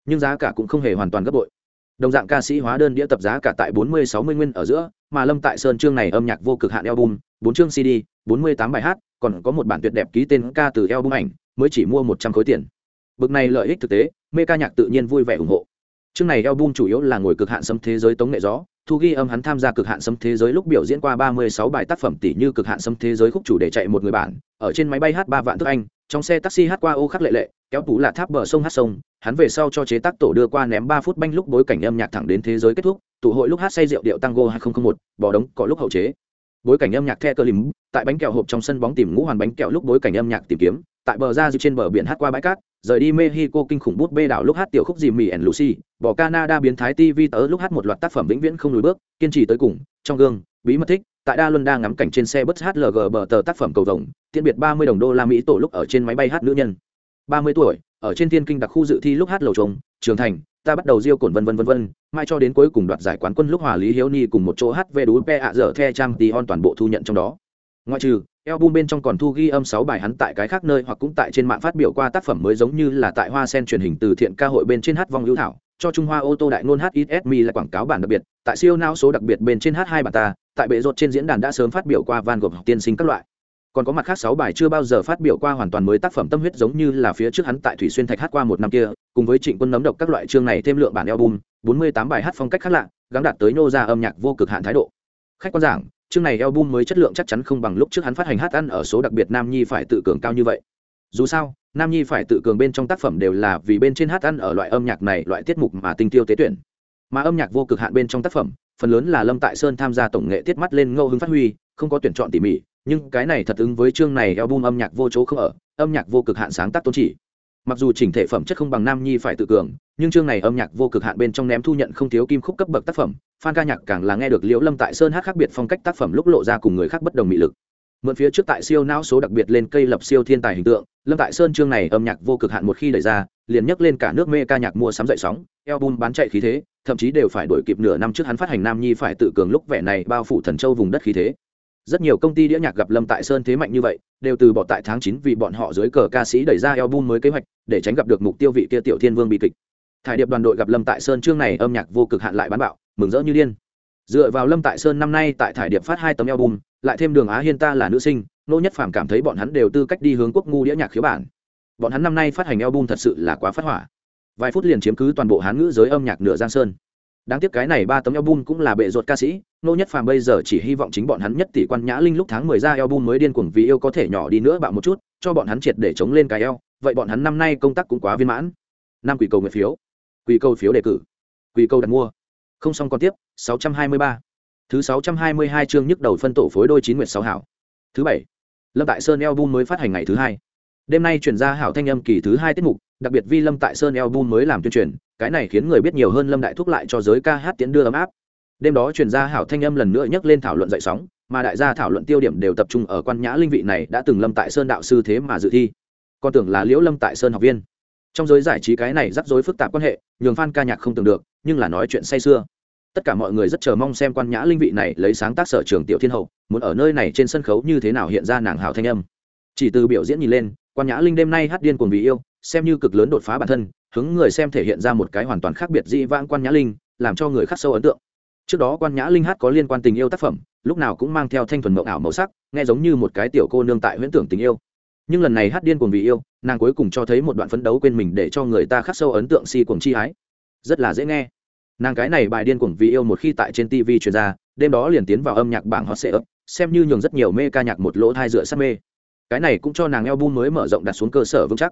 Nhưng giá cả cũng không hề hoàn toàn gấp bội. Đồng dạng ca sĩ hóa đơn đĩa tập giá cả tại bốn mươi sáu mươi nguyên ở giữa, mà lâm tại sơn chương này âm nhạc vô cực hạn album, bốn chương cd, bốn mươi tám bài hát, còn có một bản tuyệt đẹp ký tên ca từ album ảnh, mới chỉ mua một trăm khối tiền. Bực này lợi ích thực tế, mê ca nhạc tự nhiên vui vẻ ủng hộ. Chương này album chủ yếu là ngồi cực hạn sấm thế giới tống nghệ gió, thu ghi âm hắn tham gia cực hạn sấm thế giới lúc biểu diễn qua 36 bài tác phẩm tỷ như cực hạn sấm thế giới khúc chủ để chạy một người bạn, ở trên máy bay hát ba vạn thức anh, trong xe taxi hát qua ô khắc lệ lệ, kéo tú là tháp bờ sông hát sông, hắn về sau cho chế tác tổ đưa qua ném 3 phút banh lúc bối cảnh âm nhạc thẳng đến thế giới kết thúc, tụ hội lúc hát say rượu điệu tango 2001, bỏ đống có lúc hậu chế. Bối cảnh âm nhạc the cơ lìm, tại bánh kẹo hộp trong sân bóng tìm ngũ hoàn bánh kẹo lúc bối cảnh âm nhạc tìm kiếm, tại bờ ra dư trên bờ biển hát qua bãi cát, rời đi Mexico kinh khủng bút bê đảo lúc hát tiểu khúc dì mì and Lucy, bỏ Canada biến thái TV tới lúc hát một loạt tác phẩm vĩnh viễn không lùi bước, kiên trì tới cùng, trong gương, bí mật thích, tại Đa Luân đang ngắm cảnh trên xe bus HLG bờ tờ tác phẩm cầu vồng, tiện biệt 30 đồng đô la Mỹ tổ lúc ở trên máy bay hát nữ nhân. 30 tuổi, ở trên thiên kinh đặc khu dự thi lúc hát lầu trống, trường thành, ta bắt đầu diêu cổn vân vân vân vân, mai cho đến cuối cùng đoạt giải quán quân lúc hòa Lý Hiếu Ni cùng một chỗ hát về đú pe ạ dở the trang tí on toàn bộ thu nhận trong đó. Ngoại trừ album bên trong còn thu ghi âm sáu bài hắn tại cái khác nơi hoặc cũng tại trên mạng phát biểu qua tác phẩm mới giống như là tại Hoa Sen truyền hình từ thiện ca hội bên trên hát vong hữu thảo, cho Trung Hoa ô tô đại ngôn HXMI là quảng cáo bản đặc biệt, tại siêu não số đặc biệt bên trên hát hai bản ta, tại bệ rột trên diễn đàn đã sớm phát biểu qua Van Gogh tiên sinh các loại. Còn có mặt khác sáu bài chưa bao giờ phát biểu qua hoàn toàn mới tác phẩm tâm huyết giống như là phía trước hắn tại Thủy Xuyên Thạch hát qua một năm kia, cùng với Trịnh Quân nấm độc các loại chương này thêm lượng bản album, 48 bài hát phong cách khác lạ, gắng đạt tới nô ra âm nhạc vô cực hạn thái độ. Khách quan giảng, chương này album mới chất lượng chắc chắn không bằng lúc trước hắn phát hành hát ăn ở số đặc biệt nam nhi phải tự cường cao như vậy. Dù sao, nam nhi phải tự cường bên trong tác phẩm đều là vì bên trên hát ăn ở loại âm nhạc này, loại tiết mục mà tinh tiêu tế tuyển. Mà âm nhạc vô cực hạn bên trong tác phẩm, phần lớn là lâm tại sơn tham gia tổng nghệ tiết mắt lên ngẫu hứng phát huy, không có tuyển chọn tỉ mỉ, nhưng cái này thật ứng với chương này album âm nhạc vô chỗ không ở, âm nhạc vô cực hạn sáng tác tôn chỉ mặc dù chỉnh thể phẩm chất không bằng nam nhi phải tự cường, nhưng chương này âm nhạc vô cực hạn bên trong ném thu nhận không thiếu kim khúc cấp bậc tác phẩm phan ca nhạc càng là nghe được liễu lâm tại sơn hát khác biệt phong cách tác phẩm lúc lộ ra cùng người khác bất đồng mị lực. Mượn phía trước tại siêu não số đặc biệt lên cây lập siêu thiên tài hình tượng, lâm tại sơn chương này âm nhạc vô cực hạn một khi đẩy ra, liền nhấc lên cả nước mê ca nhạc mua sắm dậy sóng, album bán chạy khí thế, thậm chí đều phải đổi kịp nửa năm trước hắn phát hành nam nhi phải tự cường lúc vẻ này bao phủ thần châu vùng đất khí thế rất nhiều công ty đĩa nhạc gặp lâm tại sơn thế mạnh như vậy, đều từ bỏ tại tháng chín vì bọn họ dưới cờ ca sĩ đẩy ra album mới kế hoạch, để tránh gặp được mục tiêu vị kia tiểu thiên vương bị kịch. Thải điệp đoàn đội gặp lâm tại sơn chương này âm nhạc vô cực hạn lại bán bạo, mừng rỡ như điên. Dựa vào lâm tại sơn năm nay tại thải điệp phát hai tấm album, lại thêm đường á hiên ta là nữ sinh, nô nhất phàm cảm thấy bọn hắn đều tư cách đi hướng quốc ngu đĩa nhạc khiếu bản. Bọn hắn năm nay phát hành album thật sự là quá phát hỏa. Vài phút liền chiếm cứ toàn bộ hán ngữ giới âm nhạc nửa giang sơn. Đáng tiếc cái này ba tấm album cũng là bệ ruột ca sĩ nô nhất phàm bây giờ chỉ hy vọng chính bọn hắn nhất tỷ quan nhã linh lúc tháng mười ra album mới điên cuồng vì yêu có thể nhỏ đi nữa bạo một chút, cho bọn hắn triệt để chống lên cái eo, vậy bọn hắn năm nay công tác cũng quá viên mãn. Năm quỷ cầu nguyện phiếu. Quỷ cầu phiếu đề cử. Quỷ cầu đặt mua. Không xong còn tiếp 623. thứ 622 chương nhức đầu phân tổ phối đôi chín nguyệt sáu hảo. Thứ bảy. Lâm tại sơn album mới phát hành ngày thứ hai. Đêm nay chuyển ra hảo thanh âm kỳ thứ hai tiết mục, đặc biệt vi lâm tại sơn album mới làm tuyên truyền, cái này khiến người biết nhiều hơn lâm đại thúc lại cho giới ca hát tiến đưa ấm áp đêm đó chuyển ra hảo thanh âm lần nữa nhắc lên thảo luận dậy sóng, mà đại gia thảo luận tiêu điểm đều tập trung ở quan nhã linh vị này đã từng lâm tại sơn đạo sư thế mà dự thi. Con tưởng là liễu lâm tại sơn học viên. Trong giới giải trí cái này rắc rối phức tạp quan hệ, nhường f a n ca nhạc không tưởng được, nhưng là nói chuyện say sưa. Tất cả mọi người rất chờ mong xem quan nhã linh vị này lấy sáng tác sở trường tiểu thiên hậu, muốn ở nơi này trên sân khấu như thế nào hiện ra nàng hảo thanh âm. Chỉ từ biểu diễn nhìn lên, quan nhã linh đêm nay hát điên cuồng vì yêu, xem như cực lớn đột phá bản thân, hướng người xem thể hiện ra một cái hoàn toàn khác biệt dị vãng quan nhã linh, làm cho người khắc sâu ấn tượng trước đó quan nhã linh hát có liên quan tình yêu tác phẩm, lúc nào cũng mang theo thanh thuần mộng ảo màu sắc, nghe giống như một cái tiểu cô nương tại huyễn tưởng tình yêu. Nhưng lần này hát điên cuồng vì yêu, nàng cuối cùng cho thấy một đoạn phấn đấu quên mình để cho người ta khắc sâu ấn tượng si cuồng chi ái. Rất là dễ nghe. Nàng cái này bài điên cuồng vì yêu một khi tại trên tv truyền ra, đêm đó liền tiến vào âm nhạc bảng hot sệ xem như nhường rất nhiều mê ca nhạc một lỗ thai dựa sắt mê. Cái này cũng cho nàng eo bu mới mở rộng đặt xuống cơ sở vững chắc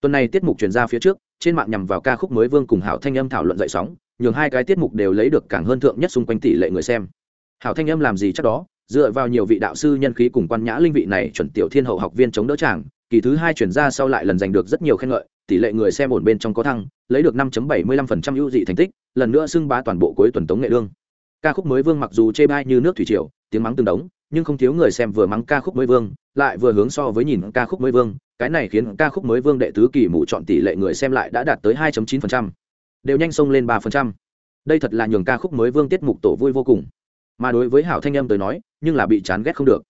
tuần này tiết mục truyền ra phía trước, trên mạng nhằm vào ca khúc mới vương cùng hảo thanh âm thảo luận dậy sóng, nhường hai cái tiết mục đều lấy được càng hơn thượng nhất xung quanh tỷ lệ người xem. Hảo thanh âm làm gì chắc đó, dựa vào nhiều vị đạo sư nhân khí cùng quan nhã linh vị này chuẩn tiểu thiên hậu học viên chống đỡ chàng, kỳ thứ hai chuyển ra sau lại lần giành được rất nhiều khen ngợi, tỷ lệ người xem ổn bên trong có thăng, lấy được 5.75% ưu dị thành tích, lần nữa xưng bá toàn bộ cuối tuần tống nghệ đương ca khúc mới vương mặc dù chê bai như nước thủy triều, tiếng mắng tương đống, nhưng không thiếu người xem vừa mắng ca khúc mới vương, lại vừa hướng so với nhìn ca khúc mới vương cái này khiến ca khúc mới vương đệ tứ kỳ mụ chọn tỷ lệ người xem lại đã đạt tới 2.9%, đều nhanh xông lên 3%. đây thật là nhường ca khúc mới vương tiết mục tổ vui vô cùng. Mà đối với hảo thanh âm tới nói nhưng là bị chán ghét không được.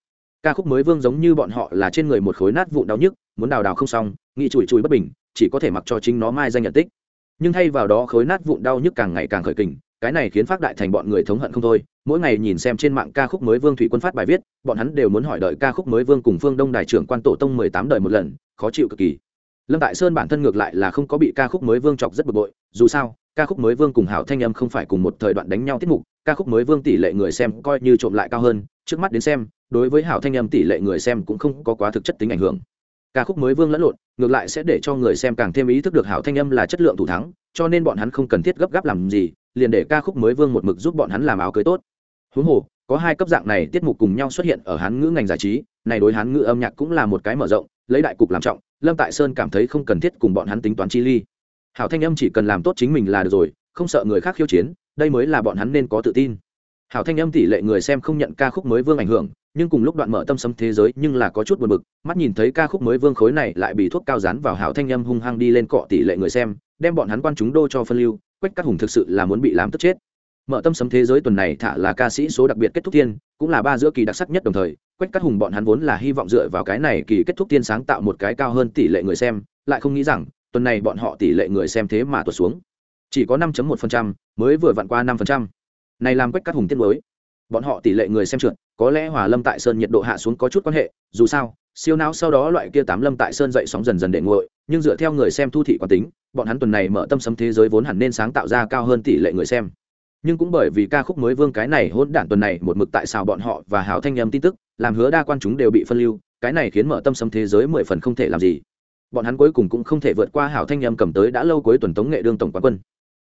Ca khúc mới vương giống như bọn họ là trên người một khối nát vụn đau nhức muốn đào đào không xong nghĩ chùi chùi bất bình chỉ có thể mặc cho chính nó mai danh nhận tích. Nhưng thay vào đó khối nát vụn đau nhức càng ngày càng khởi kình cái này khiến phát đại thành bọn người thống hận không thôi. Mỗi ngày nhìn xem trên mạng ca khúc mới vương thủy quân phát bài viết, bọn hắn đều muốn hỏi đợi ca khúc mới vương cùng phương đông đại trưởng quan tổ tông mười tám đời một lần, khó chịu cực kỳ. Lâm tại sơn bản thân ngược lại là không có bị ca khúc mới vương chọc rất bực bội, dù sao, ca khúc mới vương cùng hảo thanh âm không phải cùng một thời đoạn đánh nhau tiết mục, ca khúc mới vương tỷ lệ người xem coi như trộm lại cao hơn, trước mắt đến xem, đối với hảo thanh âm tỷ lệ người xem cũng không có quá thực chất tính ảnh hưởng ca khúc mới vương lẫn lộn, ngược lại sẽ để cho người xem càng thêm ý thức được hảo thanh âm là chất lượng thủ thắng, cho nên bọn hắn không cần thiết gấp gáp làm gì, liền để ca khúc mới vương một mực giúp bọn hắn làm áo cưới tốt. Huống hồ, có hai cấp dạng này tiết mục cùng nhau xuất hiện ở hán ngữ ngành giải trí, này đối hán ngữ âm nhạc cũng là một cái mở rộng, lấy đại cục làm trọng, lâm tại sơn cảm thấy không cần thiết cùng bọn hắn tính toán chi ly. Hảo thanh âm chỉ cần làm tốt chính mình là được rồi, không sợ người khác khiêu chiến, đây mới là bọn hắn nên có tự tin hảo thanh âm tỷ lệ người xem không nhận ca khúc mới vương ảnh hưởng nhưng cùng lúc đoạn mở tâm sấm thế giới nhưng là có chút buồn bực mắt nhìn thấy ca khúc mới vương khối này lại bị thuốc cao rán vào hảo thanh âm hung hăng đi lên cọ tỷ lệ người xem đem bọn hắn quan chúng đô cho phân lưu quách các hùng thực sự là muốn bị làm tức chết mở tâm sấm thế giới tuần này thả là ca sĩ số đặc biệt kết thúc tiên, cũng là ba giữa kỳ đặc sắc nhất đồng thời quách các hùng bọn hắn vốn là hy vọng dựa vào cái này kỳ kết thúc tiên sáng tạo một cái cao hơn tỷ lệ người xem lại không nghĩ rằng tuần này bọn họ tỷ lệ người xem thế mà tuột xuống chỉ có 5.1%, mới vừa vặn qua 5% này làm quách cắt hùng tiết mới. Bọn họ tỷ lệ người xem trượt, có lẽ hòa lâm tại sơn nhiệt độ hạ xuống có chút quan hệ, dù sao, siêu não sau đó loại kia tám lâm tại sơn dậy sóng dần dần để nguội, nhưng dựa theo người xem thu thị quán tính, bọn hắn tuần này mở tâm sấm thế giới vốn hẳn nên sáng tạo ra cao hơn tỷ lệ người xem. Nhưng cũng bởi vì ca khúc mới vương cái này hôn đản tuần này một mực tại sao bọn họ và hảo thanh âm tin tức, làm hứa đa quan chúng đều bị phân lưu, cái này khiến mở tâm sấm thế giới mười phần không thể làm gì. Bọn hắn cuối cùng cũng không thể vượt qua hảo thanh âm cầm tới đã lâu cuối tuần tống nghệ đương tổng quán quân.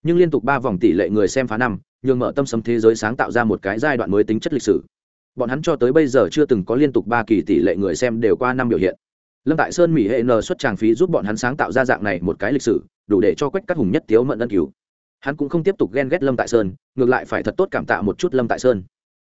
Nhưng liên tục ba vòng tỷ lệ người xem phá năm nhường mở tâm sấm thế giới sáng tạo ra một cái giai đoạn mới tính chất lịch sử. Bọn hắn cho tới bây giờ chưa từng có liên tục ba kỳ tỷ lệ người xem đều qua năm biểu hiện. Lâm tại sơn mỹ hệ n xuất tràng phí giúp bọn hắn sáng tạo ra dạng này một cái lịch sử, đủ để cho quách các hùng nhất tiếu mận ân cứu. Hắn cũng không tiếp tục ghen ghét lâm tại sơn, ngược lại phải thật tốt cảm tạ một chút lâm tại sơn.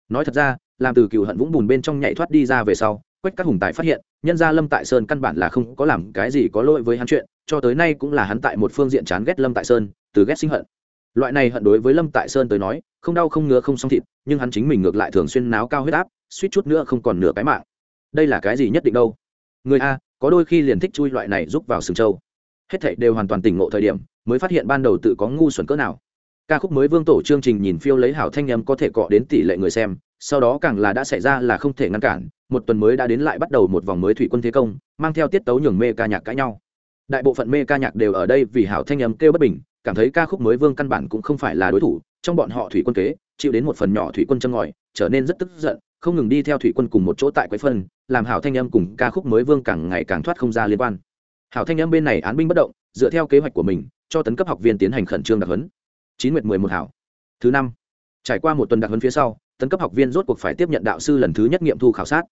Nói thật ra, làm từ cựu hận vũng bùn bên trong nhảy thoát đi ra về sau, quách các hùng tài phát hiện, nhân ra lâm tại sơn căn bản là không có làm cái gì có lỗi với hắn chuyện, cho tới nay cũng là hắn tại một phương diện chán ghét lâm tại sơn, từ ghét sinh hận loại này hận đối với lâm tại sơn tới nói, không đau không ngứa không xong thịt, nhưng hắn chính mình ngược lại thường xuyên náo cao huyết áp, suýt chút nữa không còn nửa cái mạng. Đây là cái gì nhất định đâu? Người a, có đôi khi liền thích chui loại này giúp vào sừng châu hết thảy đều hoàn toàn tỉnh ngộ thời điểm, mới phát hiện ban đầu tự có ngu xuẩn cỡ nào. Ca khúc mới vương tổ chương trình nhìn phiêu lấy hảo thanh nhâm có thể cọ đến tỷ lệ người xem, sau đó càng là đã xảy ra là không thể ngăn cản, một tuần mới đã đến lại bắt đầu một vòng mới thủy quân thế công, mang theo tiết tấu nhường mê ca nhạc cãi nhau. Đại bộ phận mê ca nhạc đều ở đây vì hảo thanh nhâm kêu bất bình cảm thấy ca khúc mới vương căn bản cũng không phải là đối thủ, trong bọn họ thủy quân kế, chịu đến một phần nhỏ thủy quân châm ngòi, trở nên rất tức giận, không ngừng đi theo thủy quân cùng một chỗ tại quấy phân, làm hảo thanh âm cùng ca khúc mới vương càng ngày càng thoát không ra liên quan. Hảo thanh âm bên này án binh bất động, dựa theo kế hoạch của mình, cho tấn cấp học viên tiến hành khẩn trương đặc huấn. Chín nguyệt mười một hảo. Thứ năm. Trải qua một tuần đặc huấn phía sau, tấn cấp học viên rốt cuộc phải tiếp nhận đạo sư lần thứ nhất nghiệm thu khảo sát.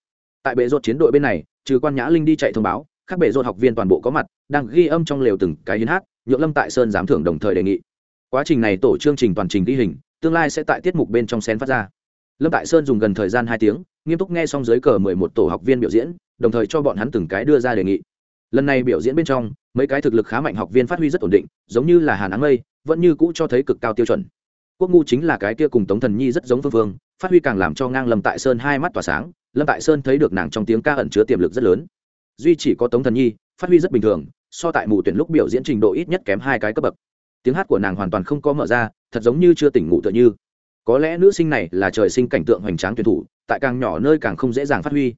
Tại bệ rột chiến đội bên này, trừ quan nhã linh đi chạy thông báo, các bệ rột học viên toàn bộ có mặt, đang ghi âm trong lều từng cái hiến hát nhượng lâm tại sơn giám thưởng đồng thời đề nghị. Quá trình này tổ chương trình toàn trình ghi hình, tương lai sẽ tại tiết mục bên trong xén phát ra. Lâm tại sơn dùng gần thời gian hai tiếng, nghiêm túc nghe xong dưới cờ mười một tổ học viên biểu diễn, đồng thời cho bọn hắn từng cái đưa ra đề nghị. Lần này biểu diễn bên trong, mấy cái thực lực khá mạnh học viên phát huy rất ổn định, giống như là hàn áng mây, vẫn như cũ cho thấy cực cao tiêu chuẩn. Quốc ngu chính là cái kia cùng tống thần nhi rất giống phương phương, phát huy càng làm cho ngang lâm tại sơn hai mắt tỏa sáng, lâm tại sơn thấy được nàng trong tiếng ca ẩn chứa tiềm lực rất lớn. Duy chỉ có tống thần nhi phát huy rất bình thường, so tại mù tuyển lúc biểu diễn trình độ ít nhất kém hai cái cấp bậc. Tiếng hát của nàng hoàn toàn không có mở ra, thật giống như chưa tỉnh ngủ tựa như. Có lẽ nữ sinh này là trời sinh cảnh tượng hoành tráng tuyển thủ, tại càng nhỏ nơi càng không dễ dàng phát huy.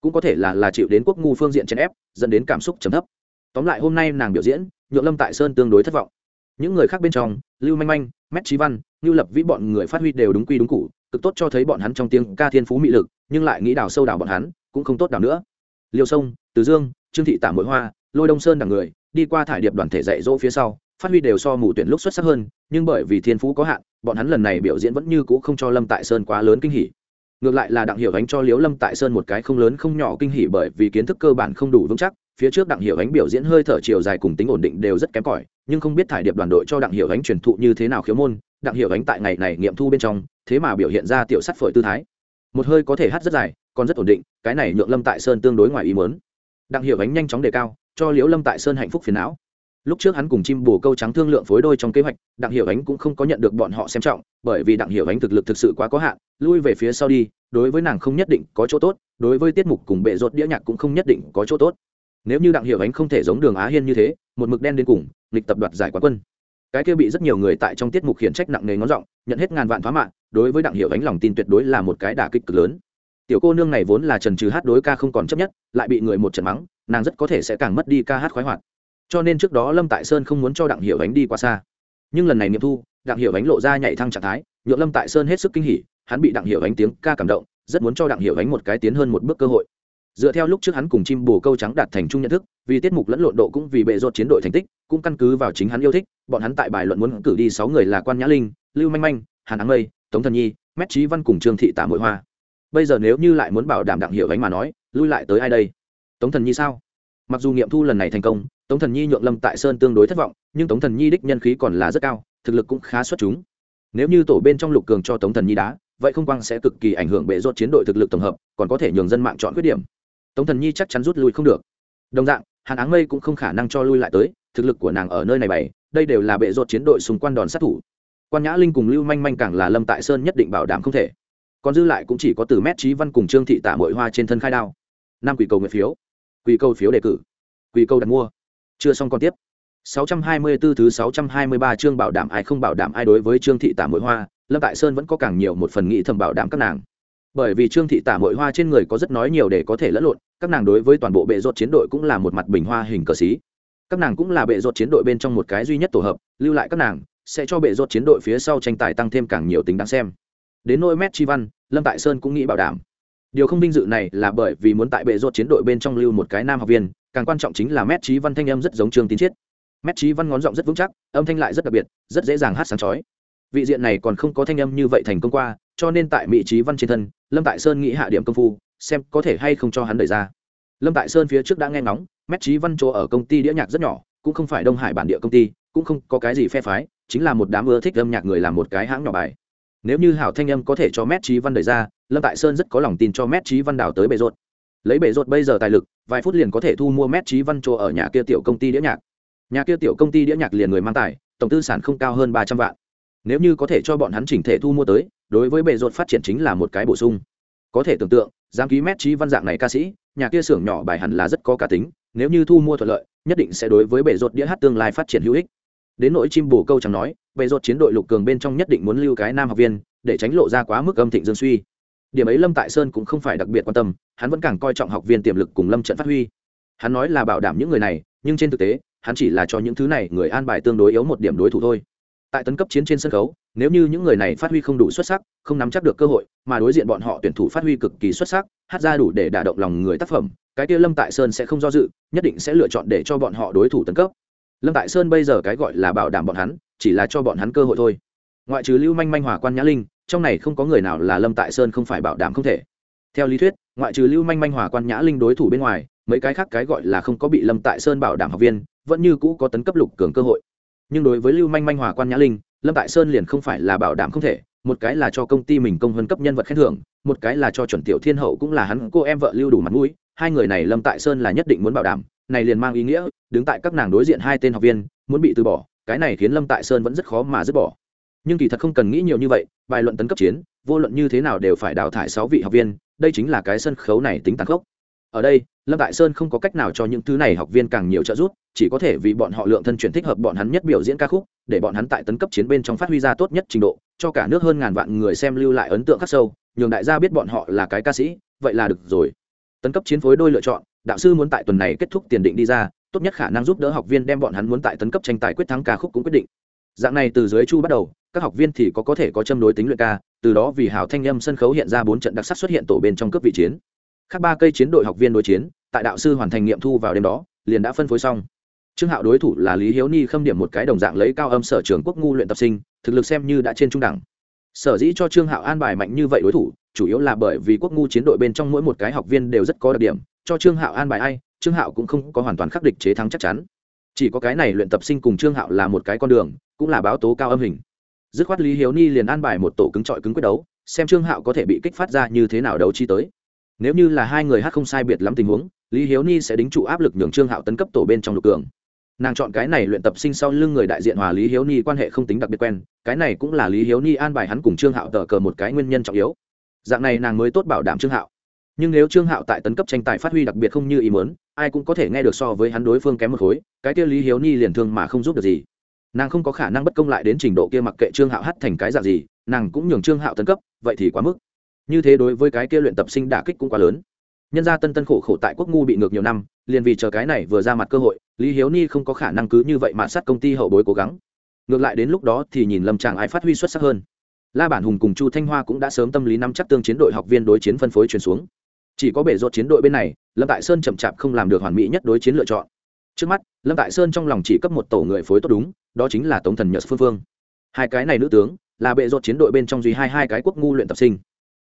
Cũng có thể là là chịu đến quốc ngu phương diện chèn ép, dẫn đến cảm xúc trầm thấp. Tóm lại hôm nay nàng biểu diễn, nhượng lâm tại sơn tương đối thất vọng. Những người khác bên trong, lưu manh manh, mét trí văn lưu lập vĩ bọn người phát huy đều đúng quy đúng cụ cực tốt cho thấy bọn hắn trong tiếng ca thiên phú mị lực, nhưng lại nghĩ đào sâu đào bọn hắn, cũng không tốt đào nữa. Liêu sông, từ dương trương thị tả mỗi hoa, lôi đông sơn đằng người, đi qua thải điệp đoàn thể dạy dỗ phía sau, phát huy đều so mù tuyển lúc xuất sắc hơn, nhưng bởi vì thiên phú có hạn, bọn hắn lần này biểu diễn vẫn như c ũ không cho lâm tại sơn quá lớn kinh hỉ. Ngược lại là đặng hiểu ánh cho liếu lâm tại sơn một cái không lớn không nhỏ kinh hỉ bởi vì kiến thức cơ bản không đủ vững chắc, phía trước đặng hiểu ánh biểu diễn hơi thở chiều dài cùng tính ổn định đều rất kém cỏi, nhưng không biết thải điệp đoàn đội cho đặng hiểu ánh truyền thụ như thế nào khiếu môn, đặng hiểu ánh tại ngày này nghiệm thu bên trong, thế mà biểu hiện ra tiểu sắt phổi tư thái. Một hơi có thể hát rất dài, còn rất ổn định, cái này nhượng lâm tại sơn tương đối ngoài ý mớn đặng hiểu ánh nhanh chóng đề cao, cho liễu lâm tại sơn hạnh phúc phiền não. Lúc trước hắn cùng chim bồ câu trắng thương lượng phối đôi trong kế hoạch, đặng hiểu ánh cũng không có nhận được bọn họ xem trọng, bởi vì đặng hiểu ánh thực lực thực sự quá có hạn, lui về phía sau đi, đối với nàng không nhất định có chỗ tốt, đối với tiết mục cùng bệ rột đĩa nhạc cũng không nhất định có chỗ tốt. Nếu như đặng hiểu ánh không thể giống đường á hiên như thế, một mực đen đến cùng lịch tập đoạt giải quán quân. Cái kia bị rất nhiều người tại trong tiết mục khiển trách nặng nề ngón giọng, nhận hết ngàn vạn thoá mạng, đối với đặng hiểu ánh lòng tin tuyệt đối là một cái đả kích cực lớn tiểu cô nương này vốn là trần trừ hát đối ca không còn chấp nhất, lại bị người một trận mắng, nàng rất có thể sẽ càng mất đi ca hát khoái hoạt. Cho nên trước đó lâm tại sơn không muốn cho đặng hiểu ánh đi qua xa. Nhưng lần này nghiệm thu, đặng hiểu ánh lộ ra nhảy thăng trạng thái, nhượng lâm tại sơn hết sức kinh hỉ, hắn bị đặng hiểu ánh tiếng ca cảm động, rất muốn cho đặng hiểu ánh một cái tiến hơn một bước cơ hội. Dựa theo lúc trước hắn cùng chim bồ câu trắng đạt thành chung nhận thức, vì tiết mục lẫn lộn độ cũng vì bệ rột chiến đội thành tích, cũng căn cứ vào chính hắn yêu thích, bọn hắn tại bài luận muốn cử đi sáu người là quan nhã linh, lưu manh manh, hàn áng mây, tống thần nhi, mét trí văn cùng trương thị tả mội hoa bây giờ nếu như lại muốn bảo đảm đặng hiệu ánh mà nói, lui lại tới ai đây? Tống thần nhi sao? Mặc dù nghiệm thu lần này thành công, tống thần nhi nhượng lâm tại sơn tương đối thất vọng, nhưng tống thần nhi đích nhân khí còn là rất cao, thực lực cũng khá xuất chúng. Nếu như tổ bên trong lục cường cho tống thần nhi đá, vậy không quang sẽ cực kỳ ảnh hưởng bệ rốt chiến đội thực lực tổng hợp, còn có thể nhường dân mạng chọn khuyết điểm. Tống thần nhi chắc chắn rút lui không được. Đồng dạng, hàn áng mây cũng không khả năng cho lui lại tới, thực lực của nàng ở nơi này bày, đây đều là bệ rốt chiến đội xung quanh đòn sát thủ. Quan nhã linh cùng lưu manh manh càng là lâm tại sơn nhất định bảo đảm không thể còn dư lại cũng chỉ có từ mét trí văn cùng trương thị tả mội hoa trên thân khai đao. Năm quỷ cầu nguyện phiếu. Quỷ cầu phiếu đề cử. Quỷ cầu đặt mua. Chưa xong còn tiếp. 624 thứ 623 chương bảo đảm ai không bảo đảm ai đối với trương thị tả mội hoa, lâm tại sơn vẫn có càng nhiều một phần nghĩ thầm bảo đảm các nàng. Bởi vì trương thị tả mội hoa trên người có rất nói nhiều để có thể lẫn lộn, các nàng đối với toàn bộ bệ rốt chiến đội cũng là một mặt bình hoa hình cờ xí. Các nàng cũng là bệ rốt chiến đội bên trong một cái duy nhất tổ hợp, lưu lại các nàng, sẽ cho bệ rốt chiến đội phía sau tranh tài tăng thêm càng nhiều tính đáng xem đến nỗi mét chi văn, lâm tại sơn cũng nghĩ bảo đảm. Điều không vinh dự này là bởi vì muốn tại bệ rột chiến đội bên trong lưu một cái nam học viên, càng quan trọng chính là mét trí văn thanh âm rất giống trương tín chiết. Mét trí văn ngón giọng rất vững chắc, âm thanh lại rất đặc biệt, rất dễ dàng hát sáng chói. Vị diện này còn không có thanh âm như vậy thành công qua, cho nên tại mỹ trí văn trên thân, lâm tại sơn nghĩ hạ điểm công phu, xem có thể hay không cho hắn đẩy ra. Lâm tại sơn phía trước đã nghe ngóng, mét trí văn chỗ ở công ty đĩa nhạc rất nhỏ, cũng không phải đông hải bản địa công ty, cũng không có cái gì phe phái, chính là một đám ưa thích âm nhạc người làm một cái hãng nhỏ bài nếu như hảo thanh âm có thể cho mét trí văn đẩy ra, lâm tại sơn rất có lòng tin cho mét trí văn đào tới bề rột lấy bề rột bây giờ tài lực, vài phút liền có thể thu mua mét trí văn chỗ ở nhà kia tiểu công ty đĩa nhạc. Nhà kia tiểu công ty đĩa nhạc liền người mang tài, tổng tư sản không cao hơn ba trăm vạn. Nếu như có thể cho bọn hắn chỉnh thể thu mua tới, đối với bề rột phát triển chính là một cái bổ sung. Có thể tưởng tượng giám ký mét trí văn dạng này ca sĩ, nhà kia xưởng nhỏ bài hẳn là rất có cá tính, nếu như thu mua thuận lợi, nhất định sẽ đối với bề rột đĩa hát tương lai phát triển hữu ích đến nỗi chim bồ câu chẳng nói bề rột chiến đội lục cường bên trong nhất định muốn lưu cái nam học viên, để tránh lộ ra quá mức âm thịnh dương suy. Điểm ấy lâm tại sơn cũng không phải đặc biệt quan tâm, hắn vẫn càng coi trọng học viên tiềm lực cùng lâm trận phát huy. Hắn nói là bảo đảm những người này, nhưng trên thực tế, hắn chỉ là cho những thứ này người an bài tương đối yếu một điểm đối thủ thôi. Tại tấn cấp chiến trên sân khấu, nếu như những người này phát huy không đủ xuất sắc, không nắm chắc được cơ hội, mà đối diện bọn họ tuyển thủ phát huy cực kỳ xuất sắc, hát ra đủ để đả động lòng người tác phẩm, cái kia lâm tại sơn sẽ không do dự, nhất định sẽ lựa chọn để cho bọn họ đối thủ tấn cấp lâm tại sơn bây giờ cái gọi là bảo đảm bọn hắn, chỉ là cho bọn hắn cơ hội thôi. Ngoại trừ lưu manh manh hòa quan nhã linh, trong này không có người nào là lâm tại sơn không phải bảo đảm không thể. Theo lý thuyết, ngoại trừ lưu manh manh hòa quan nhã linh đối thủ bên ngoài, mấy cái khác cái gọi là không có bị lâm tại sơn bảo đảm học viên, vẫn như cũ có tấn cấp lục cường cơ hội. Nhưng đối với lưu manh manh hòa quan nhã linh, lâm tại sơn liền không phải là bảo đảm không thể, một cái là cho công ty mình công hơn cấp nhân vật khen thưởng, một cái là cho chuẩn tiểu thiên hậu cũng là hắn, cô em vợ lưu đủ mặt mũi, hai người này lâm tại sơn là nhất định muốn bảo đảm này liền mang ý nghĩa, đứng tại các nàng đối diện hai tên học viên, muốn bị từ bỏ, cái này khiến lâm tại sơn vẫn rất khó mà dứt bỏ. Nhưng kỳ thật không cần nghĩ nhiều như vậy, bài luận tấn cấp chiến, vô luận như thế nào đều phải đào thải sáu vị học viên, đây chính là cái sân khấu này tính tàn khốc. Ở đây, lâm tại sơn không có cách nào cho những thứ này học viên càng nhiều trợ giúp, chỉ có thể vì bọn họ lượng thân chuyển thích hợp bọn hắn nhất biểu diễn ca khúc, để bọn hắn tại tấn cấp chiến bên trong phát huy ra tốt nhất trình độ, cho cả nước hơn ngàn vạn người xem lưu lại ấn tượng khắc sâu, nhường đại gia biết bọn họ là cái ca sĩ, vậy là được rồi. Tấn cấp chiến phối đôi lựa chọn đạo sư muốn tại tuần này kết thúc tiền định đi ra, tốt nhất khả năng giúp đỡ học viên đem bọn hắn muốn tại tấn cấp tranh tài quyết thắng ca khúc cũng quyết định. Dạng này từ dưới chu bắt đầu, các học viên thì có có thể có châm đối tính luyện ca, từ đó vì hảo thanh âm sân khấu hiện ra bốn trận đặc sắc xuất hiện tổ bên trong cấp vị chiến. Khác ba cây chiến đội học viên đối chiến, tại đạo sư hoàn thành nghiệm thu vào đêm đó, liền đã phân phối xong. Trương hạo đối thủ là lý hiếu ni khâm điểm một cái đồng dạng lấy cao âm sở trường quốc ngu luyện tập sinh, thực lực xem như đã trên trung đẳng. Sở dĩ cho trương hạo an bài mạnh như vậy đối thủ, chủ yếu là bởi vì quốc ngu chiến đội bên trong mỗi một cái học viên đều rất có đặc điểm cho trương hạo an bài ai, trương hạo cũng không có hoàn toàn khắc địch chế thắng chắc chắn. Chỉ có cái này luyện tập sinh cùng trương hạo là một cái con đường, cũng là báo tố cao âm hình. Dứt khoát lý hiếu ni liền an bài một tổ cứng trọi cứng quyết đấu, xem trương hạo có thể bị kích phát ra như thế nào đấu chi tới. Nếu như là hai người hát không sai biệt lắm tình huống, lý hiếu ni sẽ đính trụ áp lực nhường trương hạo tấn cấp tổ bên trong lục cường. Nàng chọn cái này luyện tập sinh sau lưng người đại diện hòa lý hiếu ni quan hệ không tính đặc biệt quen, cái này cũng là lý hiếu ni an bài hắn cùng trương hạo tờ cờ một cái nguyên nhân trọng yếu. Dạng này nàng mới tốt bảo đảm trương hạo nhưng nếu trương hạo tại tấn cấp tranh tài phát huy đặc biệt không như ý muốn, ai cũng có thể nghe được so với hắn đối phương kém một khối, cái kia lý hiếu ni liền thương mà không giúp được gì. Nàng không có khả năng bất công lại đến trình độ kia mặc kệ trương hạo hát thành cái dạng gì, nàng cũng nhường trương hạo tấn cấp, vậy thì quá mức. Như thế đối với cái kia luyện tập sinh đả kích cũng quá lớn. Nhân gia tân tân khổ khổ tại quốc ngu bị ngược nhiều năm, liền vì chờ cái này vừa ra mặt cơ hội, lý hiếu ni không có khả năng cứ như vậy mà sát công ty hậu bối cố gắng. Ngược lại đến lúc đó thì nhìn lâm tràng ai phát huy xuất sắc hơn. La bản hùng cùng chu thanh hoa cũng đã sớm tâm lý nắm chắc tương chiến đội học viên đối chiến phân phối chuyển xuống chỉ có bể rột chiến đội bên này, lâm tại sơn chậm chạp không làm được hoàn mỹ nhất đối chiến lựa chọn. Trước mắt, lâm tại sơn trong lòng chỉ cấp một tổ người phối tốt đúng, đó chính là tống thần nhật phương phương. Hai cái này nữ tướng, là bệ rột chiến đội bên trong duy hai hai cái quốc ngu luyện tập sinh.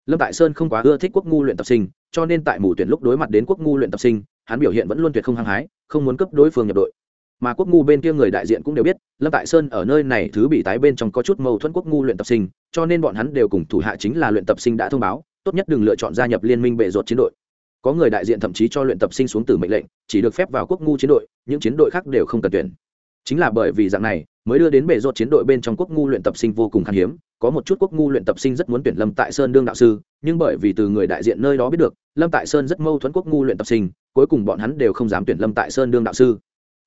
Lâm tại sơn không quá ưa thích quốc ngu luyện tập sinh, cho nên tại mù tuyển lúc đối mặt đến quốc ngu luyện tập sinh, hắn biểu hiện vẫn luôn tuyệt không hăng hái, không muốn cấp đối phương nhập đội. Mà quốc ngu bên kia người đại diện cũng đều biết, lâm tại sơn ở nơi này thứ bị tái bên trong có chút mâu thuẫn quốc ngu luyện tập sinh, cho nên bọn hắn đều cùng thủ hạ chính là luyện tập sinh đã thông báo tốt nhất đừng lựa chọn gia nhập liên minh bệ rột chiến đội. Có người đại diện thậm chí cho luyện tập sinh xuống từ mệnh lệnh, chỉ được phép vào quốc ngu chiến đội, những chiến đội khác đều không cần tuyển. Chính là bởi vì dạng này, mới đưa đến bệ rột chiến đội bên trong quốc ngu luyện tập sinh vô cùng khan hiếm. Có một chút quốc ngu luyện tập sinh rất muốn tuyển lâm tại sơn đương đạo sư, nhưng bởi vì từ người đại diện nơi đó biết được, lâm tại sơn rất mâu thuẫn quốc ngu luyện tập sinh, cuối cùng bọn hắn đều không dám tuyển lâm tại sơn đương đạo sư.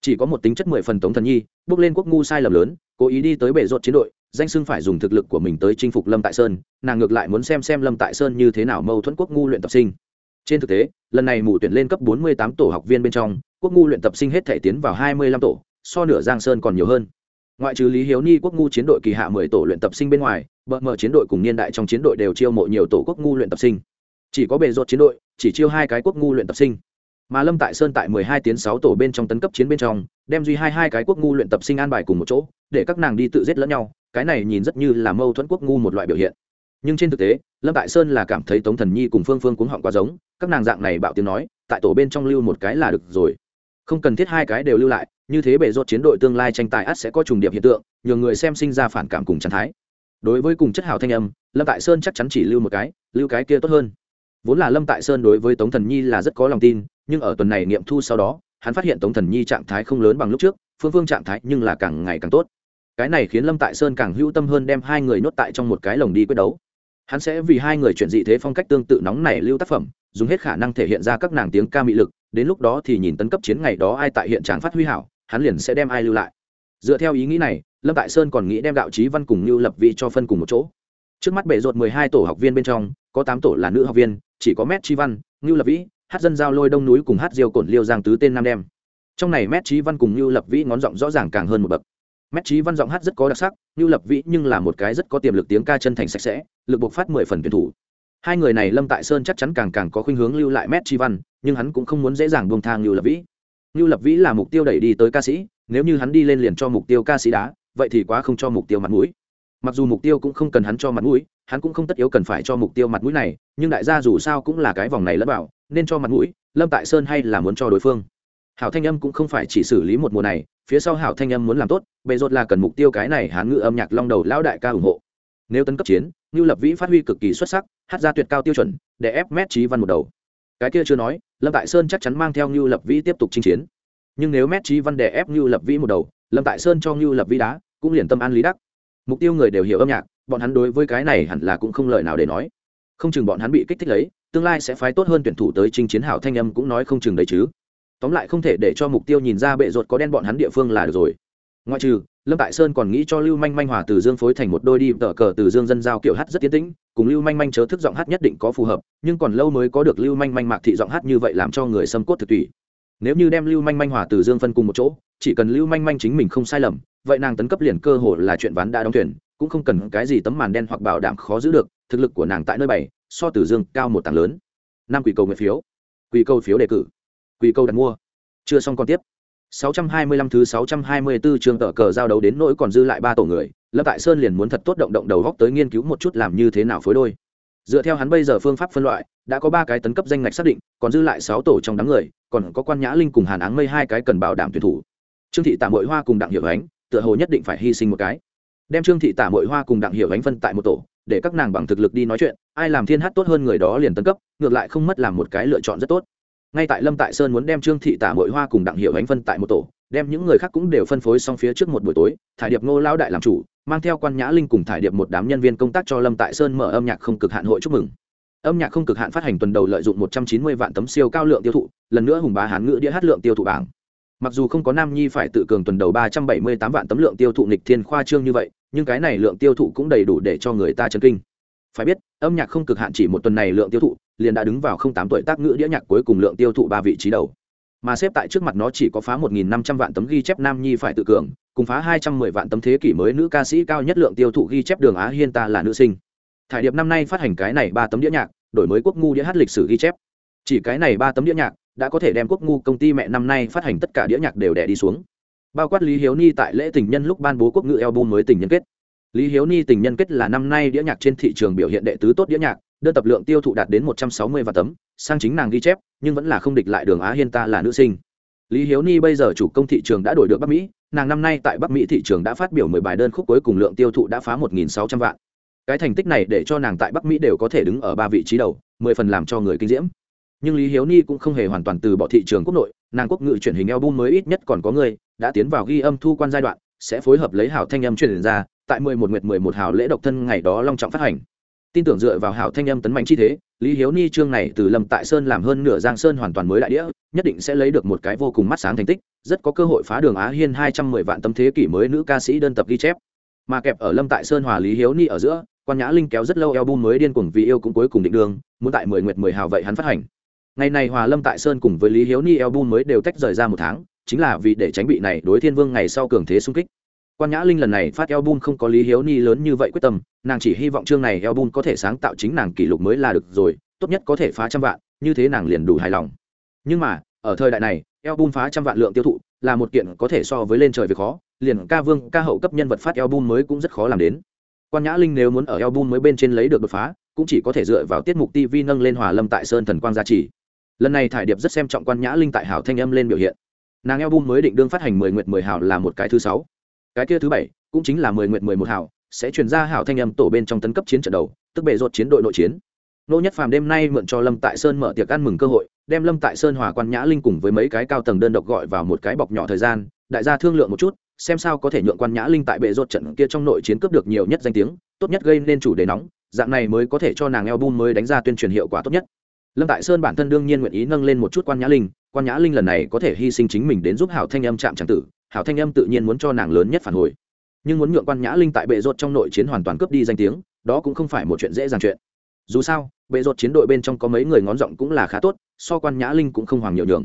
Chỉ có một tính chất mười phần tống thần nhi, bước lên quốc ngu sai lầm lớn, cố ý đi tới bể rột chiến đội danh xưng phải dùng thực lực của mình tới chinh phục lâm tại sơn, nàng ngược lại muốn xem xem lâm tại sơn như thế nào mâu thuẫn quốc ngu luyện tập sinh. Trên thực tế, lần này mù tuyển lên cấp bốn mươi tám tổ học viên bên trong, quốc ngu luyện tập sinh hết thể tiến vào hai mươi lăm tổ, so nửa giang sơn còn nhiều hơn. Ngoại trừ lý hiếu ni, quốc ngu chiến đội kỳ hạ mười tổ luyện tập sinh bên ngoài bợ mở chiến đội cùng niên đại trong chiến đội đều chiêu mộ nhiều tổ quốc ngu luyện tập sinh. Chỉ có bề rột chiến đội, chỉ chiêu hai cái quốc ngu luyện tập sinh. Mà lâm tại sơn tại mười hai tiến sáu tổ bên trong tấn cấp chiến bên trong, đem duy hai hai cái quốc ngu luyện tập sinh an bài cùng một chỗ, để các nàng đi tự giết lẫn nhau cái này nhìn rất như là mâu thuẫn quốc ngu một loại biểu hiện. Nhưng trên thực tế, lâm tại sơn là cảm thấy tống thần nhi cùng phương phương cuống họng quá giống, các nàng dạng này bạo tiếng nói, tại tổ bên trong lưu một cái là được rồi. Không cần thiết hai cái đều lưu lại, như thế bể rốt chiến đội tương lai tranh tài ắt sẽ có trùng điệp hiện tượng nhường người xem sinh ra phản cảm cùng trạng thái. Đối với cùng chất hào thanh âm, lâm tại sơn chắc chắn chỉ lưu một cái, lưu cái kia tốt hơn. Vốn là lâm tại sơn đối với tống thần nhi là rất có lòng tin, nhưng ở tuần này nghiệm thu sau đó, hắn phát hiện tống thần nhi trạng thái không lớn bằng lúc trước, phương phương trạng thái nhưng là càng ngày càng tốt cái này khiến lâm tại sơn càng hữu tâm hơn đem hai người nhốt tại trong một cái lồng đi quyết đấu. Hắn sẽ vì hai người chuyển dị thế phong cách tương tự nóng này lưu tác phẩm, dùng hết khả năng thể hiện ra các nàng tiếng ca mị lực, đến lúc đó thì nhìn tấn cấp chiến ngày đó ai tại hiện trạng phát huy hảo, hắn liền sẽ đem ai lưu lại. Dựa theo ý nghĩ này, lâm tại sơn còn nghĩ đem đạo trí văn cùng như lập vị cho phân cùng một chỗ. Trước mắt bể ruột mười hai tổ học viên bên trong, có tám tổ là nữ học viên, chỉ có mét chi văn như lập vĩ, hát dân giao lôi đông núi cùng hát diêu cổn liêu giang tứ tên nam đem. Trong này mét trí văn cùng như lập vĩ ngón giọng rõ ràng càng hơn một bậc mét trí văn giọng hát rất có đặc sắc, như lập vĩ nhưng là một cái rất có tiềm lực tiếng ca chân thành sạch sẽ, lực bộc phát mười phần tuyển thủ. Hai người này lâm tại sơn chắc chắn càng càng có khuynh hướng lưu lại mét chi văn, nhưng hắn cũng không muốn dễ dàng buông thang như lập vĩ. Như lập vĩ là mục tiêu đẩy đi tới ca sĩ, nếu như hắn đi lên liền cho mục tiêu ca sĩ đá, vậy thì quá không cho mục tiêu mặt mũi. Mặc dù mục tiêu cũng không cần hắn cho mặt mũi, hắn cũng không tất yếu cần phải cho mục tiêu mặt mũi này, nhưng đại gia dù sao cũng là cái vòng này lẫn bảo nên cho mặt mũi, lâm tại sơn hay là muốn cho đối phương hảo thanh âm cũng không phải chỉ xử lý một mùa này, phía sau hảo thanh âm muốn làm tốt bề rột là cần mục tiêu cái này hán ngữ âm nhạc long đầu lão đại ca ủng hộ. Nếu tấn cấp chiến như lập vĩ phát huy cực kỳ xuất sắc, hát ra tuyệt cao tiêu chuẩn, để ép mét trí văn một đầu. Cái kia chưa nói, lâm tại sơn chắc chắn mang theo như lập vĩ tiếp tục chinh chiến. Nhưng nếu mét trí văn đè ép như lập vĩ một đầu, lâm tại sơn cho như lập vĩ đá, cũng liền tâm an lý đắc. Mục tiêu người đều hiểu âm nhạc, bọn hắn đối với cái này hẳn là cũng không lời nào để nói. Không chừng bọn hắn bị kích thích lấy, tương lai sẽ phái tốt hơn tuyển thủ tới chinh chiến hảo thanh âm cũng nói không chừng đấy chứ tóm lại không thể để cho mục tiêu nhìn ra bệ ruột có đen bọn hắn địa phương là được rồi. Ngoại trừ, lâm tại sơn còn nghĩ cho lưu manh manh hòa từ dương phối thành một đôi đi, tờ cờ từ dương dân giao kiểu hát rất tiến tĩnh, cùng lưu manh manh chớ thức giọng hát nhất định có phù hợp, nhưng còn lâu mới có được lưu manh manh mạc thị giọng hát như vậy làm cho người xâm cốt thực tùy nếu như đem lưu manh manh hòa từ dương phân cùng một chỗ, chỉ cần lưu manh manh chính mình không sai lầm, vậy nàng tấn cấp liền cơ hồ là chuyện ván đã đóng thuyền, cũng không cần cái gì tấm màn đen hoặc bảo đảm khó giữ được, thực lực của nàng tại nơi bảy so từ dương cao một tầng lớn. Năm quỷ cầu nguyện phiếu. Quỷ cầu phiếu đề cử quỷ câu đặt mua chưa xong còn tiếp 625 thứ 624 trường tờ cờ giao đấu đến nỗi còn dư lại ba tổ người, Lâm Tại Sơn liền muốn thật tốt động động đầu góc tới nghiên cứu một chút làm như thế nào phối đôi. Dựa theo hắn bây giờ phương pháp phân loại, đã có ba cái tấn cấp danh ngạch xác định, còn dư lại sáu tổ trong đám người, còn có Quan Nhã Linh cùng Hàn Áng Mây hai cái cần bảo đảm tuyển thủ. Trương thị Tạ Mội Hoa cùng Đặng Hiểu Ánh, tựa hồ nhất định phải hy sinh một cái. Đem Trương thị Tạ Mội Hoa cùng Đặng Hiểu Ánh phân tại một tổ, để các nàng bằng thực lực đi nói chuyện, ai làm thiên hát tốt hơn người đó liền tấn cấp, ngược lại không mất làm một cái lựa chọn rất tốt ngay tại lâm tại sơn muốn đem trương thị tả mội hoa cùng đặng hiệu ánh phân tại một tổ, đem những người khác cũng đều phân phối xong phía trước một buổi tối, thải điệp ngô lao đại làm chủ, mang theo quan nhã linh cùng thải điệp một đám nhân viên công tác cho lâm tại sơn mở âm nhạc không cực hạn hội chúc mừng. Âm nhạc không cực hạn phát hành tuần đầu lợi dụng một trăm chín mươi vạn tấm siêu cao lượng tiêu thụ, lần nữa hùng bá hán ngữ đĩa hát lượng tiêu thụ bảng. Mặc dù không có nam nhi phải tự cường tuần đầu ba trăm bảy mươi tám vạn tấm lượng tiêu thụ nịch thiên khoa trương như vậy, nhưng cái này lượng tiêu thụ cũng đầy đủ để cho người ta chấn kinh. Phải biết, âm nhạc không cực hạn chỉ một tuần này lượng tiêu thụ liền đã đứng vào không tám tuổi tác ngữ đĩa nhạc cuối cùng lượng tiêu thụ ba vị trí đầu. Mà xếp tại trước mặt nó chỉ có phá một nghìn năm trăm vạn tấm ghi chép nam nhi phải tự cường, cùng phá hai trăm mười vạn tấm thế kỷ mới nữ ca sĩ cao nhất lượng tiêu thụ ghi chép đường á hiên ta là nữ sinh. Thải điệp năm nay phát hành cái này ba tấm đĩa nhạc, đổi mới quốc ngu đĩa hát lịch sử ghi chép. Chỉ cái này ba tấm đĩa nhạc đã có thể đem quốc ngu công ty mẹ năm nay phát hành tất cả đĩa nhạc đều đẻ đi xuống. Bao quát lý hiếu ni tại lễ tình nhân lúc ban bố quốc ngữ album mới tình nhân kết lý hiếu ni tình nhân kết là năm nay đĩa nhạc trên thị trường biểu hiện đệ tứ tốt đĩa nhạc đơn tập lượng tiêu thụ đạt đến một trăm sáu mươi vạn tấm, sang chính nàng ghi chép, nhưng vẫn là không địch lại đường á hiên ta là nữ sinh. Lý hiếu ni bây giờ chủ công thị trường đã đổi được bắc mỹ, nàng năm nay tại bắc mỹ thị trường đã phát biểu mười bài đơn khúc cuối cùng lượng tiêu thụ đã phá một nghìn sáu trăm vạn. Cái thành tích này để cho nàng tại bắc mỹ đều có thể đứng ở ba vị trí đầu, mười phần làm cho người kinh diễm. Nhưng lý hiếu ni cũng không hề hoàn toàn từ bỏ thị trường quốc nội, nàng quốc ngữ truyền hình album mới ít nhất còn có người, đã tiến vào ghi âm thu quan giai đoạn, sẽ phối hợp lấy hảo thanh âm truyền ra tại mười một nguyệt mười một hào lễ độc thân ngày đó long trọng phát hành. Tin tưởng dựa vào hảo thanh âm tấn mạnh chi thế, lý hiếu ni chương này từ lâm tại sơn làm hơn nửa giang sơn hoàn toàn mới đại đĩa, nhất định sẽ lấy được một cái vô cùng mắt sáng thành tích, rất có cơ hội phá đường á hiên hai trăm mười vạn tấm thế kỷ mới nữ ca sĩ đơn tập ghi chép. Mà kẹp ở lâm tại sơn hòa lý hiếu ni ở giữa, quan nhã linh kéo rất lâu album mới điên cuồng vì yêu cũng cuối cùng định đường, muốn tại mười nguyệt mười hào vậy hắn phát hành. Ngày này hòa lâm tại sơn cùng với lý hiếu ni album mới đều tách rời ra một tháng, chính là vì để tránh bị này đối thiên vương ngày sau cường thế xung kích quan nhã linh lần này phát album không có lý hiếu ni lớn như vậy quyết tâm, nàng chỉ hy vọng chương này album có thể sáng tạo chính nàng kỷ lục mới là được rồi, tốt nhất có thể phá trăm vạn, như thế nàng liền đủ hài lòng. Nhưng mà, ở thời đại này, album phá trăm vạn lượng tiêu thụ là một kiện có thể so với lên trời việc khó, liền ca vương, ca hậu cấp nhân vật phát album mới cũng rất khó làm đến. Quan nhã linh nếu muốn ở album mới bên trên lấy được đột phá, cũng chỉ có thể dựa vào tiết mục tv nâng lên hòa lâm tại sơn thần quang gia trì. Lần này thải điệp rất xem trọng quan nhã linh tại hảo thanh âm lên biểu hiện. Nàng album mới định đương phát hành mười nguyệt mười hảo là một cái thứ sáu cái kia thứ bảy, cũng chính là mười nguyệt mười một hảo, sẽ chuyển ra hảo thanh âm tổ bên trong tấn cấp chiến trận đầu, tức bệ rột chiến đội nội chiến. Nô nhất phàm đêm nay mượn cho lâm tại sơn mở tiệc ăn mừng cơ hội, đem lâm tại sơn hòa quan nhã linh cùng với mấy cái cao tầng đơn độc gọi vào một cái bọc nhỏ thời gian, đại gia thương lượng một chút, xem sao có thể nhượng quan nhã linh tại bệ rột trận kia trong nội chiến cướp được nhiều nhất danh tiếng, tốt nhất gây nên chủ đề nóng, dạng này mới có thể cho nàng album mới đánh ra tuyên truyền hiệu quả tốt nhất. Lâm tại sơn bản thân đương nhiên nguyện ý nâng lên một chút quan nhã linh, quan nhã linh lần này có thể hy sinh chính mình đến giúp hảo thanh âm chạm tràng tử hảo thanh âm tự nhiên muốn cho nàng lớn nhất phản hồi. Nhưng muốn nhượng quan nhã linh tại bệ rột trong nội chiến hoàn toàn cướp đi danh tiếng, đó cũng không phải một chuyện dễ dàng chuyện. Dù sao, bệ rột chiến đội bên trong có mấy người ngón giọng cũng là khá tốt, so quan nhã linh cũng không hoàng nhiều nhường.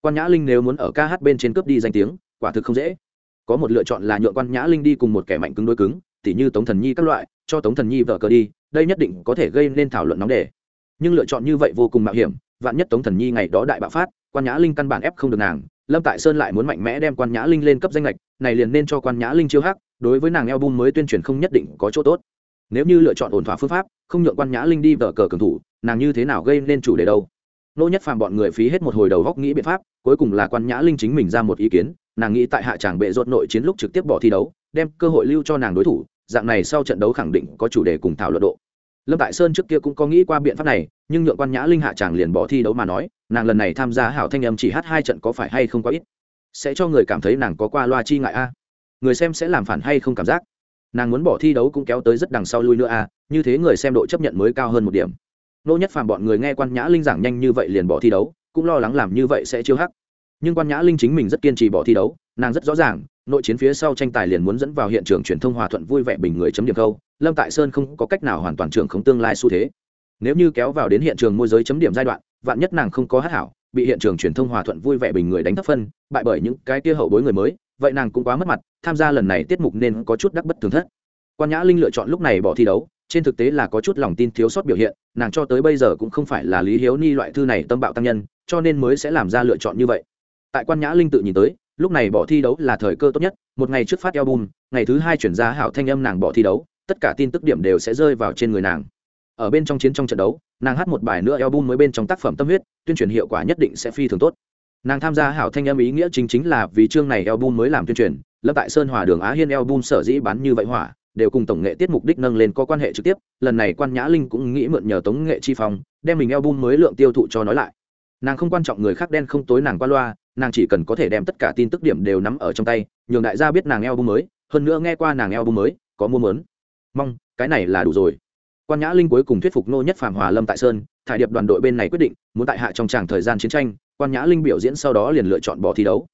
Quan nhã linh nếu muốn ở ca hát bên trên cướp đi danh tiếng, quả thực không dễ. Có một lựa chọn là nhượng quan nhã linh đi cùng một kẻ mạnh cứng đối cứng, tỉ như tống thần nhi các loại, cho tống thần nhi vợ cờ đi, đây nhất định có thể gây nên thảo luận nóng đề. Nhưng lựa chọn như vậy vô cùng mạo hiểm, vạn nhất tống thần nhi ngày đó đại bạo phát, quan nhã linh căn bản ép không được nàng lâm tại sơn lại muốn mạnh mẽ đem quan nhã linh lên cấp danh lệch này liền nên cho quan nhã linh chiêu hắc, đối với nàng eo bum mới tuyên truyền không nhất định có chỗ tốt. Nếu như lựa chọn ổn thỏa phương pháp, không nhượng quan nhã linh đi vở cờ cường thủ, nàng như thế nào gây nên chủ đề đâu? Nô nhất phàm bọn người phí hết một hồi đầu góc nghĩ biện pháp, cuối cùng là quan nhã linh chính mình ra một ý kiến, nàng nghĩ tại hạ tràng bệ ruột nội chiến lúc trực tiếp bỏ thi đấu, đem cơ hội lưu cho nàng đối thủ, dạng này sau trận đấu khẳng định có chủ đề cùng thảo luận độ. Lâm tại sơn trước kia cũng có nghĩ qua biện pháp này, nhưng nhượng quan nhã linh hạ tràng liền bỏ thi đấu mà nói nàng lần này tham gia hảo thanh âm chỉ hát hai trận có phải hay không có ít? Sẽ cho người cảm thấy nàng có qua loa chi ngại a? Người xem sẽ làm phản hay không cảm giác? Nàng muốn bỏ thi đấu cũng kéo tới rất đằng sau lui nữa a, như thế người xem độ chấp nhận mới cao hơn một điểm. Nô nhất phàm bọn người nghe quan nhã linh giảng nhanh như vậy liền bỏ thi đấu, cũng lo lắng làm như vậy sẽ chiêu hắc. Nhưng quan nhã linh chính mình rất kiên trì bỏ thi đấu, nàng rất rõ ràng, nội chiến phía sau tranh tài liền muốn dẫn vào hiện trường truyền thông hòa thuận vui vẻ bình người chấm điểm câu, lâm tại sơn không có cách nào hoàn toàn trưởng không tương lai xu thế. Nếu như kéo vào đến hiện trường môi giới chấm điểm giai đoạn vạn nhất nàng không có hát hảo, bị hiện trường truyền thông hòa thuận vui vẻ bình người đánh thấp phân, bại bởi những cái kia hậu bối người mới, vậy nàng cũng quá mất mặt, tham gia lần này tiết mục nên có chút đắc bất thường thất. Quan nhã linh lựa chọn lúc này bỏ thi đấu, trên thực tế là có chút lòng tin thiếu sót biểu hiện, nàng cho tới bây giờ cũng không phải là lý hiếu ni loại thư này tâm bạo tăng nhân, cho nên mới sẽ làm ra lựa chọn như vậy. Tại quan nhã linh tự nhìn tới, lúc này bỏ thi đấu là thời cơ tốt nhất, một ngày trước phát album, ngày thứ hai chuyển ra hảo thanh âm nàng bỏ thi đấu, tất cả tin tức điểm đều sẽ rơi vào trên người nàng ở bên trong chiến trong trận đấu, nàng hát một bài nữa album mới bên trong tác phẩm tâm huyết, tuyên truyền hiệu quả nhất định sẽ phi thường tốt. Nàng tham gia hảo thanh âm ý nghĩa chính chính là vì chương này album mới làm tuyên truyền, lâm tại sơn hòa đường á hiên album sở dĩ bán như vậy hỏa, đều cùng tổng nghệ tiết mục đích nâng lên có quan hệ trực tiếp, lần này quan nhã linh cũng nghĩ mượn nhờ tống nghệ chi phong, đem mình album mới lượng tiêu thụ cho nói lại. Nàng không quan trọng người khác đen không tối nàng qua loa, nàng chỉ cần có thể đem tất cả tin tức điểm đều nắm ở trong tay, nhường đại gia biết nàng album mới, hơn nữa nghe qua nàng album mới, có mua mớn. Mong, cái này là đủ rồi quan nhã linh cuối cùng thuyết phục nô nhất phạm hòa lâm tại sơn thải điệp đoàn đội bên này quyết định muốn tại hạ trong tràng thời gian chiến tranh quan nhã linh biểu diễn sau đó liền lựa chọn bỏ thi đấu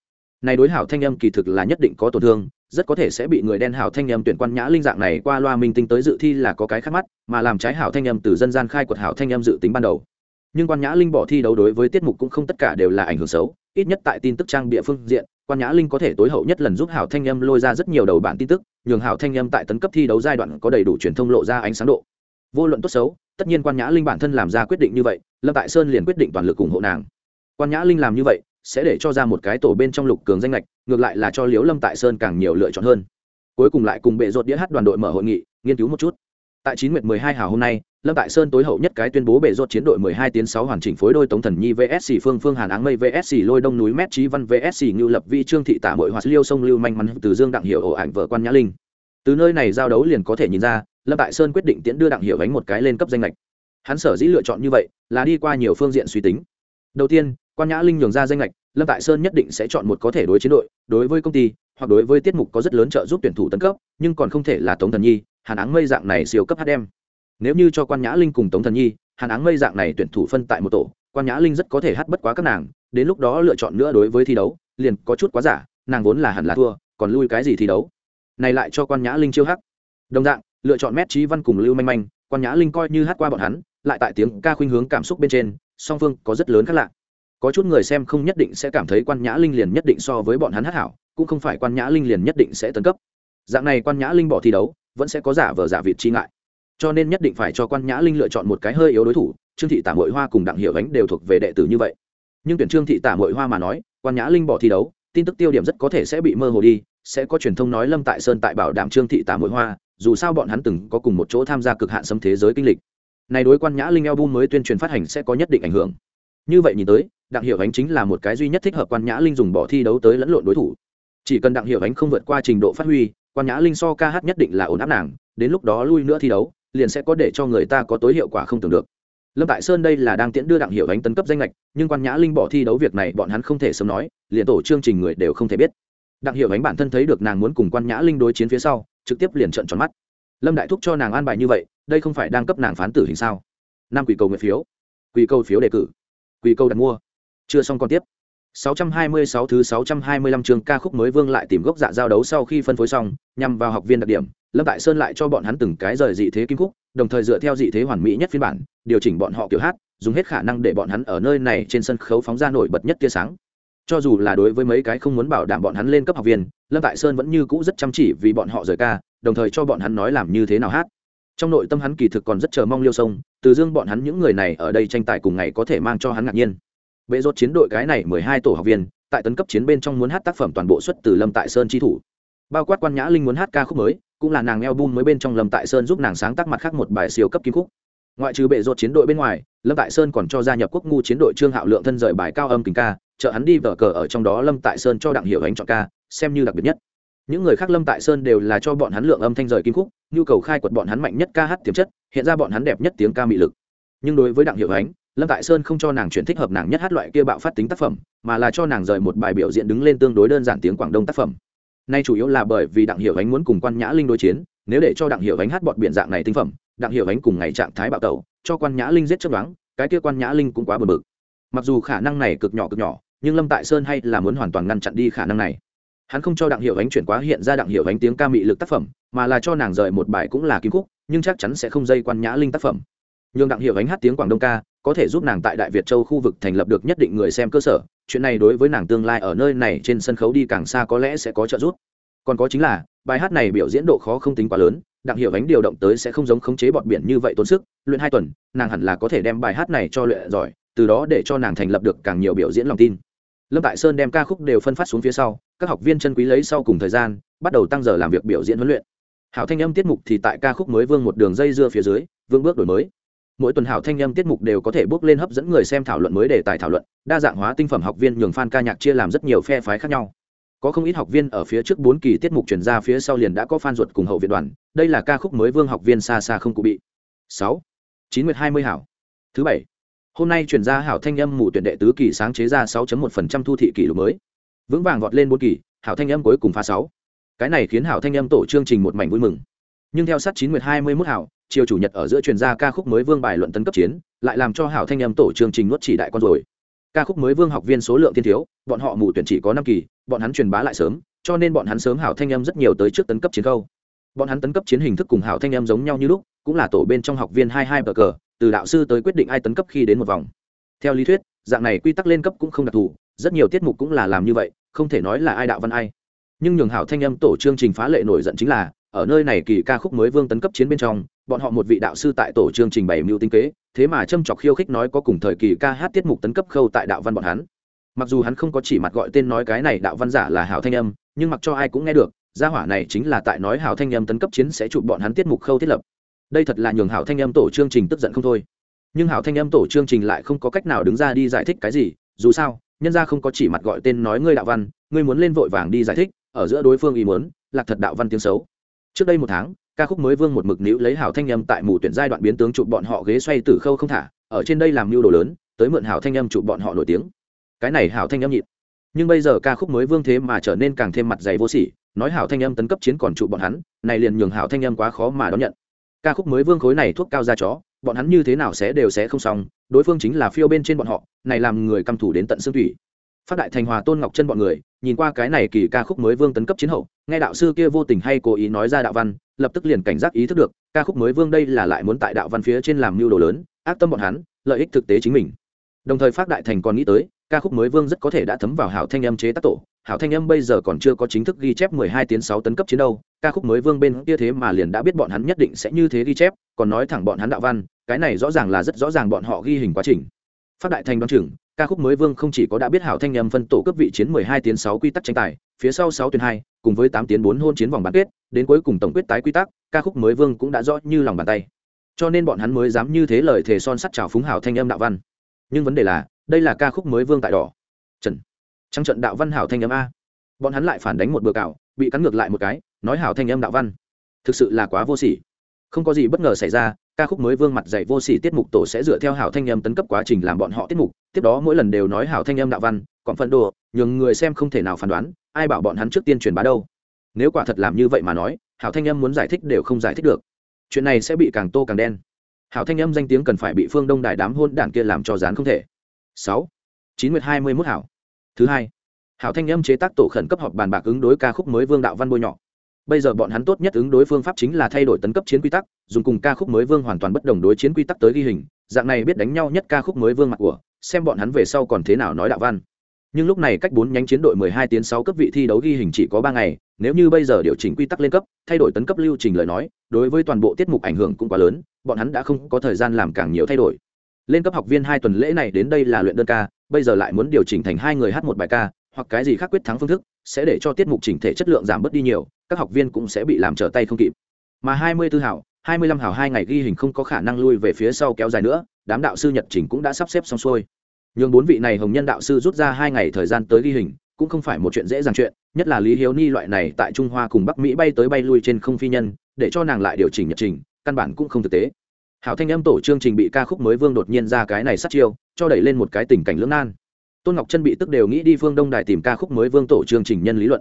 này đối hảo thanh âm kỳ thực là nhất định có tổn thương rất có thể sẽ bị người đen hảo thanh âm tuyển quan nhã linh dạng này qua loa minh tinh tới dự thi là có cái khác mắt mà làm trái hảo thanh âm từ dân gian khai quật hảo thanh âm dự tính ban đầu nhưng quan nhã linh bỏ thi đấu đối với tiết mục cũng không tất cả đều là ảnh hưởng xấu ít nhất tại tin tức trang địa phương diện quan nhã linh có thể tối hậu nhất lần giúp hảo thanh âm lôi ra rất nhiều đầu bản tin tức nhường hảo thanh âm tại tấn cấp thi đấu giai đoạn có đầy đủ truyền thông lộ ra ánh sáng độ vô luận tốt xấu, tất nhiên quan nhã linh bản thân làm ra quyết định như vậy, lâm tại sơn liền quyết định toàn lực ủng hộ nàng. Quan nhã linh làm như vậy, sẽ để cho ra một cái tổ bên trong lục cường danh lệch, ngược lại là cho liếu lâm tại sơn càng nhiều lựa chọn hơn. Cuối cùng lại cùng bệ rột đĩa hát đoàn đội mở hội nghị, nghiên cứu một chút. Tại chín nguyệt mười hai hào hôm nay, lâm tại sơn tối hậu nhất cái tuyên bố bệ rột chiến đội 12 tiến sáu hoàn chỉnh phối đôi tống thần nhi vsc phương phương hàn áng mây vsc lôi đông núi mét trí văn vsc ngưu lập vi, trương thị tả mội hoạt liêu sông lưu manh mắn từ dương đặng hiệu ổ ảnh vợ quan nhã linh từ nơi này giao đấu liền có thể nhìn ra, lâm tại sơn quyết định tiễn đưa đặng hiệu ánh một cái lên cấp danh lệch. Hắn sở dĩ lựa chọn như vậy, là đi qua nhiều phương diện suy tính. Đầu tiên, quan nhã linh nhường ra danh lệch, lâm tại sơn nhất định sẽ chọn một có thể đối chiến đội, đối với công ty, hoặc đối với tiết mục có rất lớn trợ giúp tuyển thủ tấn cấp, nhưng còn không thể là tống thần nhi, hàn áng mây dạng này siêu cấp hdm nếu như cho quan nhã linh cùng tống thần nhi, hàn áng mây dạng này tuyển thủ phân tại một tổ, quan nhã linh rất có thể hát bất quá các nàng, đến lúc đó lựa chọn nữa đối với thi đấu, liền có chút quá giả, nàng vốn là hẳn là thua, còn lui cái gì thi đấu? Này lại cho quan nhã linh chiêu hắc. Đồng dạng, lựa chọn mét trí văn cùng lưu manh manh, quan nhã linh coi như hát qua bọn hắn, lại tại tiếng ca khuynh hướng cảm xúc bên trên, song phương có rất lớn khác lạ. Có chút người xem không nhất định sẽ cảm thấy quan nhã linh liền nhất định so với bọn hắn hát hảo, cũng không phải quan nhã linh liền nhất định sẽ tấn cấp. Dạng này quan nhã linh bỏ thi đấu, vẫn sẽ có giả vờ giả vịt chi ngại. Cho nên nhất định phải cho quan nhã linh lựa chọn một cái hơi yếu đối thủ, trương thị tả mội hoa cùng đặng hiệu ánh đều thuộc về đệ tử như vậy. Nhưng tuyển trương thị tả mội hoa mà nói, quan nhã linh bỏ thi đấu, tin tức tiêu điểm rất có thể sẽ bị mơ hồ đi sẽ có truyền thông nói lâm tại sơn tại bảo đảm trương thị tả mũi hoa, dù sao bọn hắn từng có cùng một chỗ tham gia cực hạn xâm thế giới kinh lịch. Này đối quan nhã linh album mới tuyên truyền phát hành sẽ có nhất định ảnh hưởng. Như vậy nhìn tới, đặng hiệu ánh chính là một cái duy nhất thích hợp quan nhã linh dùng bỏ thi đấu tới lẫn lộn đối thủ. Chỉ cần đặng hiệu ánh không vượt qua trình độ phát huy, quan nhã linh so ca hát nhất định là ổn áp nàng, đến lúc đó lui nữa thi đấu, liền sẽ có để cho người ta có tối hiệu quả không tưởng được. Lâm tại sơn đây là đang tiễn đưa đặng hiệu ánh tấn cấp danh lệch nhưng quan nhã linh bỏ thi đấu việc này bọn hắn không thể sớm nói, liền tổ chương trình người đều không thể biết đặng hiệu ánh bản thân thấy được nàng muốn cùng quan nhã linh đối chiến phía sau trực tiếp liền trận tròn mắt. Lâm đại thúc cho nàng an bài như vậy đây không phải đang cấp nàng phán tử hình sao? Năm quỷ cầu nguyện phiếu. Quỷ cầu phiếu đề cử. Quỷ cầu đặt mua. Chưa xong còn tiếp. 626 thứ 625 trường ca khúc mới Vương lại tìm gốc dạ giao đấu sau khi phân phối xong, nhằm vào học viên đặc điểm, Lâm Tại Sơn lại cho bọn hắn từng cái rời dị thế kim khúc, đồng thời dựa theo dị thế hoàn mỹ nhất phiên bản, điều chỉnh bọn họ kiểu hát, dùng hết khả năng để bọn hắn ở nơi này trên sân khấu phóng ra nổi bật nhất tia sáng. Cho dù là đối với mấy cái không muốn bảo đảm bọn hắn lên cấp học viên, Lâm Tại Sơn vẫn như cũ rất chăm chỉ vì bọn họ rời ca, đồng thời cho bọn hắn nói làm như thế nào hát. Trong nội tâm hắn kỳ thực còn rất chờ mong Liêu Sông, từ dương bọn hắn những người này ở đây tranh tài cùng ngày có thể mang cho hắn ngạc nhiên. Bệ rốt chiến đội cái này mười hai tổ học viên tại tấn cấp chiến bên trong muốn hát tác phẩm toàn bộ xuất từ lâm tại sơn chi thủ. Bao quát quan nhã linh muốn hát ca khúc mới cũng là nàng eo bum mới bên trong lâm tại sơn giúp nàng sáng tác mặt khác một bài siêu cấp kim khúc. Ngoại trừ bệ rốt chiến đội bên ngoài lâm tại sơn còn cho gia nhập quốc ngu chiến đội trương hạo lượng thân rời bài cao âm kính ca trợ hắn đi vở cờ ở trong đó lâm tại sơn cho đặng hiểu ánh chọn ca, xem như đặc biệt nhất. Những người khác lâm tại sơn đều là cho bọn hắn lượng âm thanh rời kim khúc, nhu cầu khai quật bọn hắn mạnh nhất ca hát tiềm chất, hiện ra bọn hắn đẹp nhất tiếng ca mị lực. Nhưng đối với đặng hiểu ánh, lâm tại sơn không cho nàng chuyển thích hợp nàng nhất hát loại kia bạo phát tính tác phẩm, mà là cho nàng rời một bài biểu diễn đứng lên tương đối đơn giản tiếng quảng đông tác phẩm. Nay chủ yếu là bởi vì đặng hiểu ánh muốn cùng quan nhã linh đối chiến, nếu để cho đặng hiểu ánh hát bọn biện dạng này tinh phẩm, đặng hiểu ánh cùng ngày trạng thái bạo tẩu, cho quan nhã linh giết chấp đoán, cái kia quan nhã linh cũng quá bờ bực mặc dù khả năng này cực nhỏ cực nhỏ, nhưng lâm tại sơn hay là muốn hoàn toàn ngăn chặn đi khả năng này. Hắn không cho đặng hiệu ánh chuyển quá hiện ra đặng hiệu ánh tiếng ca mị lực tác phẩm, mà là cho nàng rời một bài cũng là kim khúc, nhưng chắc chắn sẽ không dây quan nhã linh tác phẩm. Nhưng đặng hiệu ánh hát tiếng quảng đông ca, có thể giúp nàng tại đại việt châu khu vực thành lập được nhất định người xem cơ sở, chuyện này đối với nàng tương lai ở nơi này trên sân khấu đi càng xa có lẽ sẽ có trợ giúp. Còn có chính là, bài hát này biểu diễn độ khó không tính quá lớn, đặng hiệu ánh điều động tới sẽ không giống khống chế bọt biển như vậy tốn sức, luyện hai tuần, nàng hẳn là có thể đem bài hát này cho luyện giỏi từ đó để cho nàng thành lập được càng nhiều biểu diễn lòng tin. Lâm tại sơn đem ca khúc đều phân phát xuống phía sau, các học viên chân quý lấy sau cùng thời gian, bắt đầu tăng giờ làm việc biểu diễn huấn luyện. Hảo thanh âm tiết mục thì tại ca khúc mới vương một đường dây dưa phía dưới vương bước đổi mới. Mỗi tuần hảo thanh âm tiết mục đều có thể bước lên hấp dẫn người xem thảo luận mới đề tài thảo luận, đa dạng hóa tinh phẩm học viên nhường fan ca nhạc chia làm rất nhiều phe phái khác nhau. Có không ít học viên ở phía trước bốn kỳ tiết mục chuyển ra phía sau liền đã có fan ruột cùng hậu viện đoàn, đây là ca khúc mới vương học viên xa xa không cụ bị. Sáu. Chín nguyệt hai mươi hảo. Thứ bảy hôm nay chuyển ra hảo thanh âm mù tuyển đệ tứ kỳ sáng chế ra 6.1% thu thị kỷ lục mới. Vững vàng vọt lên bốn kỳ, hảo thanh âm cuối cùng phá sáu. Cái này khiến hảo thanh âm tổ chương trình một mảnh vui mừng. Nhưng theo sát chín nguyệt hai mươi mốt hảo chiều chủ nhật ở giữa truyền ra ca khúc mới vương bài luận tấn cấp chiến, lại làm cho hảo thanh âm tổ chương trình nuốt chỉ đại con rồi. Ca khúc mới vương học viên số lượng thiên thiếu, bọn họ mù tuyển chỉ có năm kỳ, bọn hắn truyền bá lại sớm, cho nên bọn hắn sớm hảo thanh âm rất nhiều tới trước tấn cấp chiến câu bọn hắn tấn cấp chiến hình thức cùng hảo thanh âm giống nhau như lúc, cũng là tổ bên trong học viên hai hai bờ cờ từ đạo sư tới quyết định ai tấn cấp khi đến một vòng. Theo lý thuyết, dạng này quy tắc lên cấp cũng không đặc thù, rất nhiều tiết mục cũng là làm như vậy, không thể nói là ai đạo văn ai. Nhưng nhường hảo thanh âm tổ chương trình phá lệ nổi giận chính là, ở nơi này kỳ ca khúc mới vương tấn cấp chiến bên trong, bọn họ một vị đạo sư tại tổ chương trình bày mưu tinh kế, thế mà châm chọc khiêu khích nói có cùng thời kỳ ca hát tiết mục tấn cấp khâu tại đạo văn bọn hắn. Mặc dù hắn không có chỉ mặt gọi tên nói cái này đạo văn giả là hảo thanh âm, nhưng mặc cho ai cũng nghe được, gia hỏa này chính là tại nói hảo thanh âm tấn cấp chiến sẽ chụp bọn hắn tiết mục khâu thiết lập đây thật là nhường hảo thanh âm tổ chương trình tức giận không thôi. Nhưng hảo thanh âm tổ chương trình lại không có cách nào đứng ra đi giải thích cái gì, dù sao, nhân ra không có chỉ mặt gọi tên nói ngươi đạo văn, ngươi muốn lên vội vàng đi giải thích, ở giữa đối phương ý muốn lạc thật đạo văn tiếng xấu. Trước đây một tháng, ca khúc mới vương một mực nữ lấy hảo thanh âm tại mù tuyển giai đoạn biến tướng chụp bọn họ ghế xoay từ khâu không thả, ở trên đây làm mưu đồ lớn, tới mượn hảo thanh âm chụp bọn họ nổi tiếng. Cái này hảo thanh âm nhịn. Nhưng bây giờ ca khúc mới vương thế mà trở nên càng thêm mặt dày vô sỉ, nói hảo thanh âm tấn cấp chiến còn trụ bọn hắn, này liền nhường hảo thanh âm quá khó mà đón nhận ca khúc mới vương khối này thuốc cao ra chó, bọn hắn như thế nào sẽ đều sẽ không xong, đối phương chính là phiêu bên trên bọn họ, này làm người căm thủ đến tận xương thủy. Phát đại thành hòa tôn ngọc chân bọn người, nhìn qua cái này kỳ ca khúc mới vương tấn cấp chiến hậu, nghe đạo sư kia vô tình hay cố ý nói ra đạo văn, lập tức liền cảnh giác ý thức được, ca khúc mới vương đây là lại muốn tại đạo văn phía trên làm mưu đồ lớn, ác tâm bọn hắn, lợi ích thực tế chính mình. Đồng thời phát đại thành còn nghĩ tới, ca khúc mới vương rất có thể đã thấm vào hảo thanh âm chế tác tổ hảo thanh âm bây giờ còn chưa có chính thức ghi chép 12 tiến 6 tấn cấp chiến đâu ca khúc mới vương bên kia thế mà liền đã biết bọn hắn nhất định sẽ như thế ghi chép, còn nói thẳng bọn hắn đạo văn, cái này rõ ràng là rất rõ ràng bọn họ ghi hình quá trình. Phát đại thành đoán chừng ca khúc mới vương không chỉ có đã biết hảo thanh âm phân tổ cấp vị chiến 12 tiến 6 quy tắc tranh tài, phía sau 6 tuyển 2 cùng với 8 tiến 4 hôn chiến vòng bán kết, đến cuối cùng tổng quyết tái quy tắc, ca khúc mới vương cũng đã rõ như lòng bàn tay. Cho nên bọn hắn mới dám như thế lời thể son sắt chào phúng hảo thanh âm đạo văn. Nhưng vấn đề là, đây là ca khúc mới vương tại đỏ. Trần trắng trận đạo văn hảo thanh âm a. Bọn hắn lại phản đánh một bừa cạo bị cắn ngược lại một cái, nói hảo thanh âm đạo văn. Thực sự là quá vô sỉ. Không có gì bất ngờ xảy ra, ca khúc mới vương mặt dạy vô sỉ tiết mục tổ sẽ dựa theo hảo thanh âm tấn cấp quá trình làm bọn họ tiết mục, tiếp đó mỗi lần đều nói hảo thanh âm đạo văn, còn phân đồ, nhường người xem không thể nào phán đoán, ai bảo bọn hắn trước tiên truyền bá đâu. Nếu quả thật làm như vậy mà nói, hảo thanh âm muốn giải thích đều không giải thích được. Chuyện này sẽ bị càng tô càng đen. Hảo thanh âm danh tiếng cần phải bị phương đông đài đám hôn đản kia làm cho dán không thể. Sáu. Chín nguyệt hai mươi mốt hảo thứ hai hảo thanh âm chế tác tổ khẩn cấp họp bàn bạc ứng đối ca khúc mới vương đạo văn bôi nhọ bây giờ bọn hắn tốt nhất ứng đối phương pháp chính là thay đổi tấn cấp chiến quy tắc dùng cùng ca khúc mới vương hoàn toàn bất đồng đối chiến quy tắc tới ghi hình dạng này biết đánh nhau nhất ca khúc mới vương mặt của xem bọn hắn về sau còn thế nào nói đạo văn nhưng lúc này cách bốn nhánh chiến đội 12 tiến 6 cấp vị thi đấu ghi hình chỉ có 3 ngày, nếu như bây giờ điều chỉnh quy tắc lên cấp, thay đổi tấn cấp lưu trình lời nói, đối với toàn bộ tiết mục ảnh hưởng cũng quá lớn, bọn hắn đã không có thời gian làm càng nhiều thay đổi. Lên cấp học viên hai tuần lễ này đến đây là luyện đơn ca, bây giờ lại muốn điều chỉnh thành hai người hát một bài ca, hoặc cái gì khác quyết thắng phương thức, sẽ để cho tiết mục chỉnh thể chất lượng giảm bớt đi nhiều, các học viên cũng sẽ bị làm trở tay không kịp. Mà 24 hảo, 25 hảo hai ngày ghi hình không có khả năng lui về phía sau kéo dài nữa, đám đạo sư nhật trình cũng đã sắp xếp xong xuôi nhường bốn vị này hồng nhân đạo sư rút ra hai ngày thời gian tới ghi hình cũng không phải một chuyện dễ dàng chuyện nhất là lý hiếu ni loại này tại trung hoa cùng bắc mỹ bay tới bay lui trên không phi nhân để cho nàng lại điều chỉnh nhật trình căn bản cũng không thực tế hảo thanh âm tổ chương trình bị ca khúc mới vương đột nhiên ra cái này sát chiêu cho đẩy lên một cái tình cảnh lưỡng nan. Tôn ngọc chân bị tức đều nghĩ đi phương đông đài tìm ca khúc mới vương tổ chương trình nhân lý luận.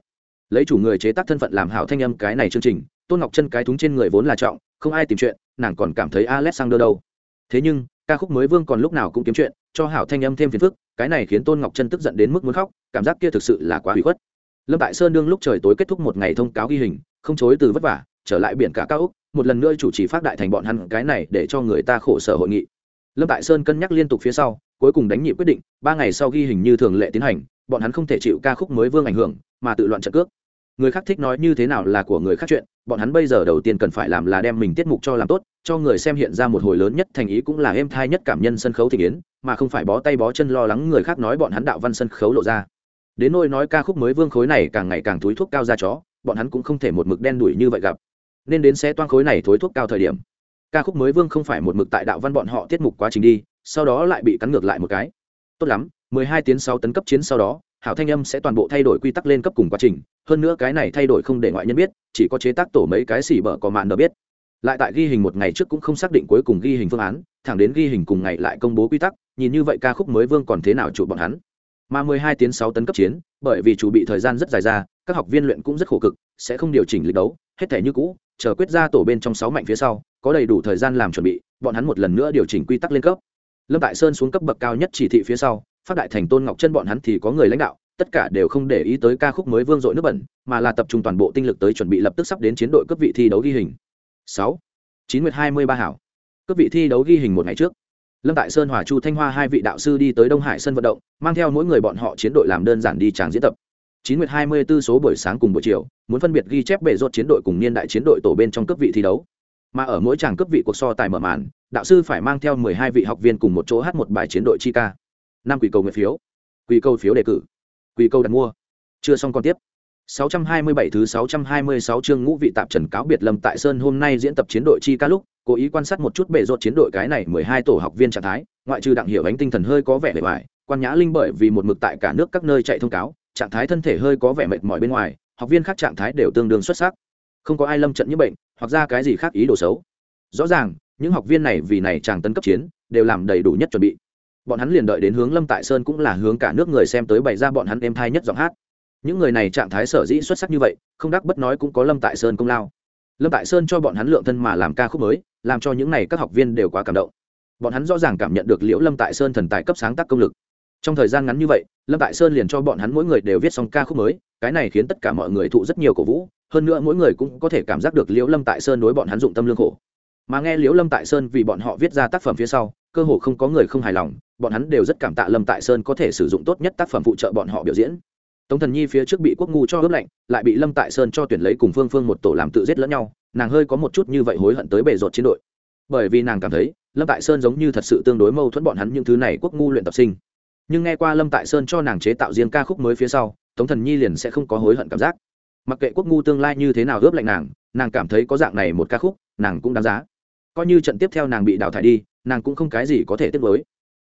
Lấy chủ người chế tác thân phận làm hảo thanh âm cái này chương trình, tôn ngọc chân cái thúng trên người vốn là trọng, không ai tìm chuyện, nàng còn cảm thấy alexander đâu. Thế nhưng, ca khúc mới vương còn lúc nào cũng kiếm chuyện, cho hảo thanh âm thêm phiền phức, cái này khiến tôn ngọc chân tức giận đến mức muốn khóc, cảm giác kia thực sự là quá hủy khuất. Lâm tại sơn đương lúc trời tối kết thúc một ngày thông cáo ghi hình, không chối từ vất vả, trở lại biển cả cao úc, một lần nữa chủ trì phát đại thành bọn hắn cái này để cho người ta khổ sở hội nghị lâm tại sơn cân nhắc liên tục phía sau, cuối cùng đánh nhị quyết định, ba ngày sau ghi hình như thường lệ tiến hành, bọn hắn không thể chịu ca khúc mới vương ảnh hưởng, mà tự loạn trận cước. Người khác thích nói như thế nào là của người khác chuyện, bọn hắn bây giờ đầu tiên cần phải làm là đem mình tiết mục cho làm tốt, cho người xem hiện ra một hồi lớn nhất thành ý cũng là êm thai nhất cảm nhân sân khấu thị kiến mà không phải bó tay bó chân lo lắng người khác nói bọn hắn đạo văn sân khấu lộ ra. Đến nôi nói ca khúc mới vương khối này càng ngày càng túi thuốc cao ra chó, bọn hắn cũng không thể một mực đen đuổi như vậy gặp. Nên đến xé toan khối này thối thuốc cao thời điểm ca khúc mới vương không phải một mực tại đạo văn bọn họ tiết mục quá trình đi, sau đó lại bị cắn ngược lại một cái. Tốt lắm, mười hai tiếng sáu tấn cấp chiến sau đó, hảo thanh âm sẽ toàn bộ thay đổi quy tắc lên cấp cùng quá trình, hơn nữa cái này thay đổi không để ngoại nhân biết, chỉ có chế tác tổ mấy cái xỉ bở có mạn đỡ biết. Lại tại ghi hình một ngày trước cũng không xác định cuối cùng ghi hình phương án, thẳng đến ghi hình cùng ngày lại công bố quy tắc, nhìn như vậy ca khúc mới vương còn thế nào chụp bọn hắn. Mà mười hai tiếng sáu tấn cấp chiến, bởi vì chủ bị thời gian rất dài ra, các học viên luyện cũng rất khổ cực, sẽ không điều chỉnh lịch đấu, hết thể như cũ, chờ quyết ra tổ bên trong sáu mạnh phía sau có đầy đủ thời gian làm chuẩn bị, bọn hắn một lần nữa điều chỉnh quy tắc lên cấp. Lâm tại sơn xuống cấp bậc cao nhất chỉ thị phía sau, phát đại thành tôn ngọc chân bọn hắn thì có người lãnh đạo, tất cả đều không để ý tới ca khúc mới vương dội nước bẩn, mà là tập trung toàn bộ tinh lực tới chuẩn bị lập tức sắp đến chiến đội cấp vị thi đấu ghi hình. Sáu, chín nguyệt hai mươi ba hảo. Cấp vị thi đấu ghi hình một ngày trước, lâm tại sơn, hòa chu, thanh hoa hai vị đạo sư đi tới đông hải sân vận động, mang theo mỗi người bọn họ chiến đội làm đơn giản đi tràng diễn tập. Chín nguyệt hai mươi b ố số buổi sáng cùng buổi chiều, muốn phân biệt ghi chép bể rốt chiến đội cùng niên đại chiến đội tổ bên trong cấp vị thi đấu mà ở mỗi tràng cấp vị cuộc so tài mở màn đạo sư phải mang theo mười hai vị học viên cùng một chỗ hát một bài chiến đội chi ca năm quỷ cầu nguyện phiếu. Quỷ cầu phiếu đề cử. Quỷ cầu đặt mua. Chưa xong còn tiếp. 627 thứ 626 chương ngũ vị tạp trần cáo biệt Lâm Tại Sơn hôm nay diễn tập chiến đội chi ca lúc, cố ý quan sát một chút bệ rốt chiến đội cái này 12 tổ học viên trạng thái, ngoại trừ đặng hiểu ánh tinh thần hơi có vẻ bề bài, quan nhã linh bởi vì một mực tại cả nước các nơi chạy thông cáo, trạng thái thân thể hơi có vẻ mệt mỏi bên ngoài, học viên khác trạng thái đều tương đương xuất sắc. Không có ai lâm trận như bệnh, hoặc ra cái gì khác ý đồ xấu. Rõ ràng, những học viên này vì này chàng tấn cấp chiến, đều làm đầy đủ nhất chuẩn bị. Bọn hắn liền đợi đến hướng Lâm Tại Sơn cũng là hướng cả nước người xem tới bày ra bọn hắn êm thai nhất giọng hát những người này trạng thái sở dĩ xuất sắc như vậy không đắc bất nói cũng có lâm tại sơn công lao lâm tại sơn cho bọn hắn lượng thân mà làm ca khúc mới làm cho những n à y các học viên đều quá cảm động bọn hắn rõ ràng cảm nhận được liễu lâm tại sơn thần tài cấp sáng tác công lực trong thời gian ngắn như vậy lâm tại sơn liền cho bọn hắn mỗi người đều viết xong ca khúc mới cái này khiến tất cả mọi người thụ rất nhiều cổ vũ hơn nữa mỗi người cũng có thể cảm giác được liễu lâm tại sơn đối bọn hắn dụng tâm lương khổ. Mà nghe liễu lâm tại sơn vì bọn họ viết ra tác phẩm phía sau, cơ hồ không có người không hài lòng, bọn hắn đều rất cảm tạ lâm tại sơn có thể sử dụng tốt nhất tác phẩm phụ trợ bọn họ biểu diễn. Tống thần nhi phía trước bị quốc ngu cho ướp lạnh, lại bị lâm tại sơn cho tuyển lấy cùng phương phương một tổ làm tự giết lẫn nhau, nàng hơi có một chút như vậy hối hận tới bề rột chiến đội. Bởi vì nàng cảm thấy, lâm tại sơn giống như thật sự tương đối mâu thuẫn bọn hắn những thứ này quốc ngu luyện tập sinh. Nhưng nghe qua lâm tại sơn cho nàng chế tạo riêng ca khúc mới phía sau, tống thần nhi liền sẽ không có hối hận cảm giác mặc kệ quốc ngu tương lai như thế nào ướp lạnh nàng nàng cảm thấy có dạng này một ca khúc, nàng cũng đáng giá. Coi như trận tiếp theo nàng bị đào thải đi, nàng cũng không cái gì có thể tiếp với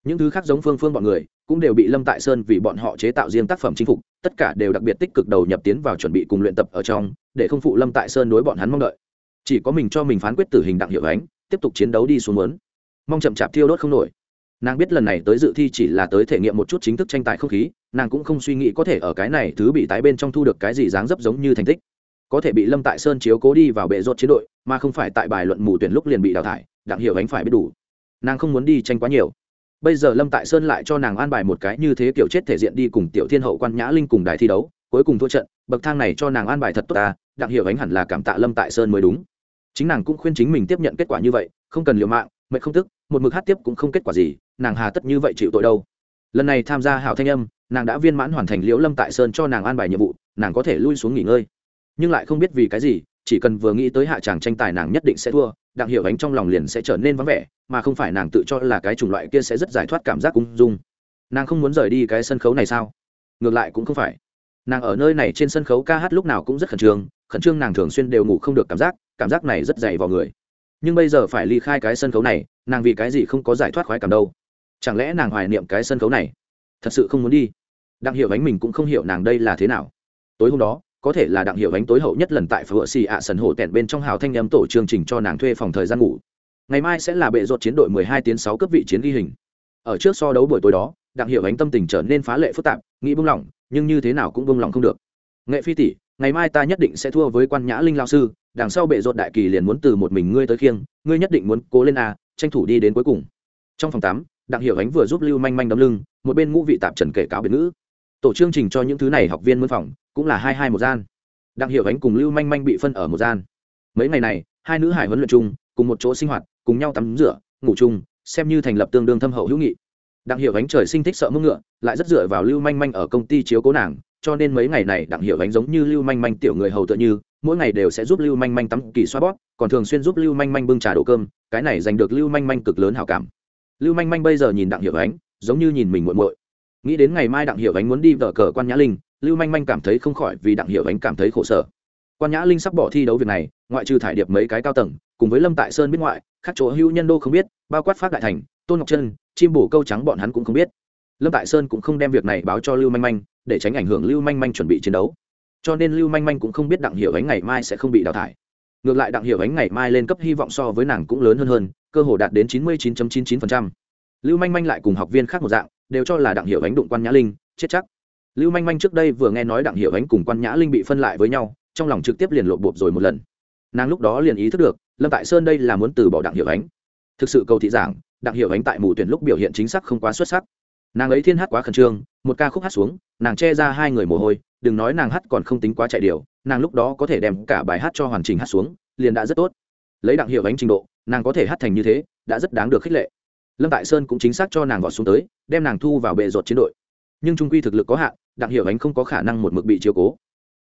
những thứ khác giống phương phương bọn người, cũng đều bị lâm tại sơn vì bọn họ chế tạo riêng tác phẩm chinh phục, tất cả đều đặc biệt tích cực đầu nhập tiến vào chuẩn bị cùng luyện tập ở trong, để không phụ lâm tại sơn đối bọn hắn mong đợi. Chỉ có mình cho mình phán quyết tử hình đặng hiệu ánh, tiếp tục chiến đấu đi xuống muốn. Mong chậm chạp thiêu đốt không nổi nàng biết lần này tới dự thi chỉ là tới thể nghiệm một chút chính thức tranh tài không khí, nàng cũng không suy nghĩ có thể ở cái này thứ bị tái bên trong thu được cái gì dáng dấp giống như thành tích. Có thể bị lâm tại sơn chiếu cố đi vào bệ rột chiến đội, mà không phải tại bài luận mù tuyển lúc liền bị đào thải, đặng hiểu ánh phải biết đủ. Nàng không muốn đi tranh quá nhiều. Bây giờ lâm tại sơn lại cho nàng an bài một cái như thế kiểu chết thể diện đi cùng tiểu thiên hậu, quan nhã linh cùng đài thi đấu, cuối cùng thua trận, bậc thang này cho nàng an bài thật tốt ta, đặng hiểu ánh hẳn là cảm tạ lâm tại sơn mới đúng. Chính nàng cũng khuyên chính mình tiếp nhận kết quả như vậy, không cần liều mạng mệnh không tức một mực hát tiếp cũng không kết quả gì, nàng hà tất như vậy chịu tội đâu. Lần này tham gia hảo thanh âm, nàng đã viên mãn hoàn thành liễu lâm tại sơn cho nàng an bài nhiệm vụ, nàng có thể lui xuống nghỉ ngơi. Nhưng lại không biết vì cái gì, chỉ cần vừa nghĩ tới hạ tràng tranh tài nàng nhất định sẽ thua, đặng hiểu ánh trong lòng liền sẽ trở nên vắng vẻ, mà không phải nàng tự cho là cái chủng loại kia sẽ rất giải thoát cảm giác ung dung. Nàng không muốn rời đi cái sân khấu này sao? Ngược lại cũng không phải. Nàng ở nơi này trên sân khấu ca hát lúc nào cũng rất khẩn trương khẩn trương nàng thường xuyên đều ngủ không được cảm giác cảm giác này rất dày vào người nhưng bây giờ phải ly khai cái sân khấu này, nàng vì cái gì không có giải thoát khoái cảm đâu? Chẳng lẽ nàng hoài niệm cái sân khấu này? Thật sự không muốn đi. Đặng hiểu ánh mình cũng không hiểu nàng đây là thế nào. Tối hôm đó, có thể là đặng hiểu ánh tối hậu nhất lần tại phở xì ạ sần hổ tẹn bên trong hào thanh em tổ chương trình cho nàng thuê phòng thời gian ngủ. Ngày mai sẽ là bệ rột chiến đội 12 tiến 6 cấp vị chiến ghi hình. Ở trước so đấu buổi tối đó, đặng hiểu ánh tâm tình trở nên phá lệ phức tạp, nghĩ buông lỏng, nhưng như thế nào cũng buông lỏng không được. Nghệ phi tỷ, ngày mai ta nhất định sẽ thua với quan nhã linh lao sư đằng sau bệ rột đại kỳ liền muốn từ một mình ngươi tới khiêng, ngươi nhất định muốn cố lên a, tranh thủ đi đến cuối cùng. Trong phòng tắm đặng hiểu ánh vừa giúp lưu manh manh đấm lưng, một bên ngũ vị tạp trần kể cáo biệt ngữ. Tổ chương trình cho những thứ này học viên mân phòng cũng là hai hai một gian. Đặng hiểu ánh cùng lưu manh manh bị phân ở một gian. Mấy ngày này, hai nữ hải huấn luyện chung, cùng một chỗ sinh hoạt, cùng nhau tắm rửa, ngủ chung, xem như thành lập tương đương thâm hậu hữu nghị. Đặng hiểu ánh trời sinh thích sợ mưng ngựa, lại rất dựa vào lưu manh manh ở công ty chiếu cố nàng, cho nên mấy ngày này đặng hiểu ánh giống như lưu manh manh tiểu người hầu tựa như mỗi ngày đều sẽ giúp lưu manh manh tắm kỳ xoa bóp, còn thường xuyên giúp lưu manh manh bưng trà đổ cơm, cái này giành được lưu manh manh cực lớn hảo cảm. Lưu manh manh bây giờ nhìn đặng hiểu ánh, giống như nhìn mình muội muội. Nghĩ đến ngày mai đặng hiểu ánh muốn đi vợ cờ quan nhã linh, lưu manh manh cảm thấy không khỏi vì đặng hiểu ánh cảm thấy khổ sở. Quan nhã linh sắp bỏ thi đấu việc này, ngoại trừ thải điệp mấy cái cao tầng, cùng với lâm tại sơn biết ngoại, khác chỗ hữu nhân đô không biết, bao quát phát đại thành, tôn ngọc trân, chim bổ câu trắng bọn hắn cũng không biết. Lâm tại sơn cũng không đem việc này báo cho lưu manh manh, để tránh ảnh hưởng lưu manh manh chuẩn bị chiến đấu cho nên lưu manh manh cũng không biết đặng hiểu ánh ngày mai sẽ không bị đào thải. Ngược lại đặng hiểu ánh ngày mai lên cấp hy vọng so với nàng cũng lớn hơn hơn, cơ hồ đạt đến chín mươi chín chín chín lưu manh manh lại cùng học viên khác một dạng, đều cho là đặng hiểu ánh đụng quan nhã linh, chết chắc. Lưu manh manh trước đây vừa nghe nói đặng hiểu ánh cùng quan nhã linh bị phân lại với nhau, trong lòng trực tiếp liền lộ bộp rồi một lần. Nàng lúc đó liền ý thức được, lâm tại sơn đây là muốn từ bỏ đặng hiểu ánh. Thực sự cầu thị giảng, đặng hiểu ánh tại mù tuyển lúc biểu hiện chính xác không quá xuất sắc. Nàng ấy thiên hát quá khẩn trương, một ca khúc hát xuống, nàng che ra hai người mồ hôi đừng nói nàng hát còn không tính quá chạy điều, nàng lúc đó có thể đem cả bài hát cho hoàn chỉnh hát xuống, liền đã rất tốt. Lấy đặng hiệu ánh trình độ, nàng có thể hát thành như thế, đã rất đáng được khích lệ. Lâm tại sơn cũng chính xác cho nàng vọt xuống tới, đem nàng thu vào bệ ruột chiến đội. Nhưng trung quy thực lực có hạn đặng hiệu ánh không có khả năng một mực bị chiều cố.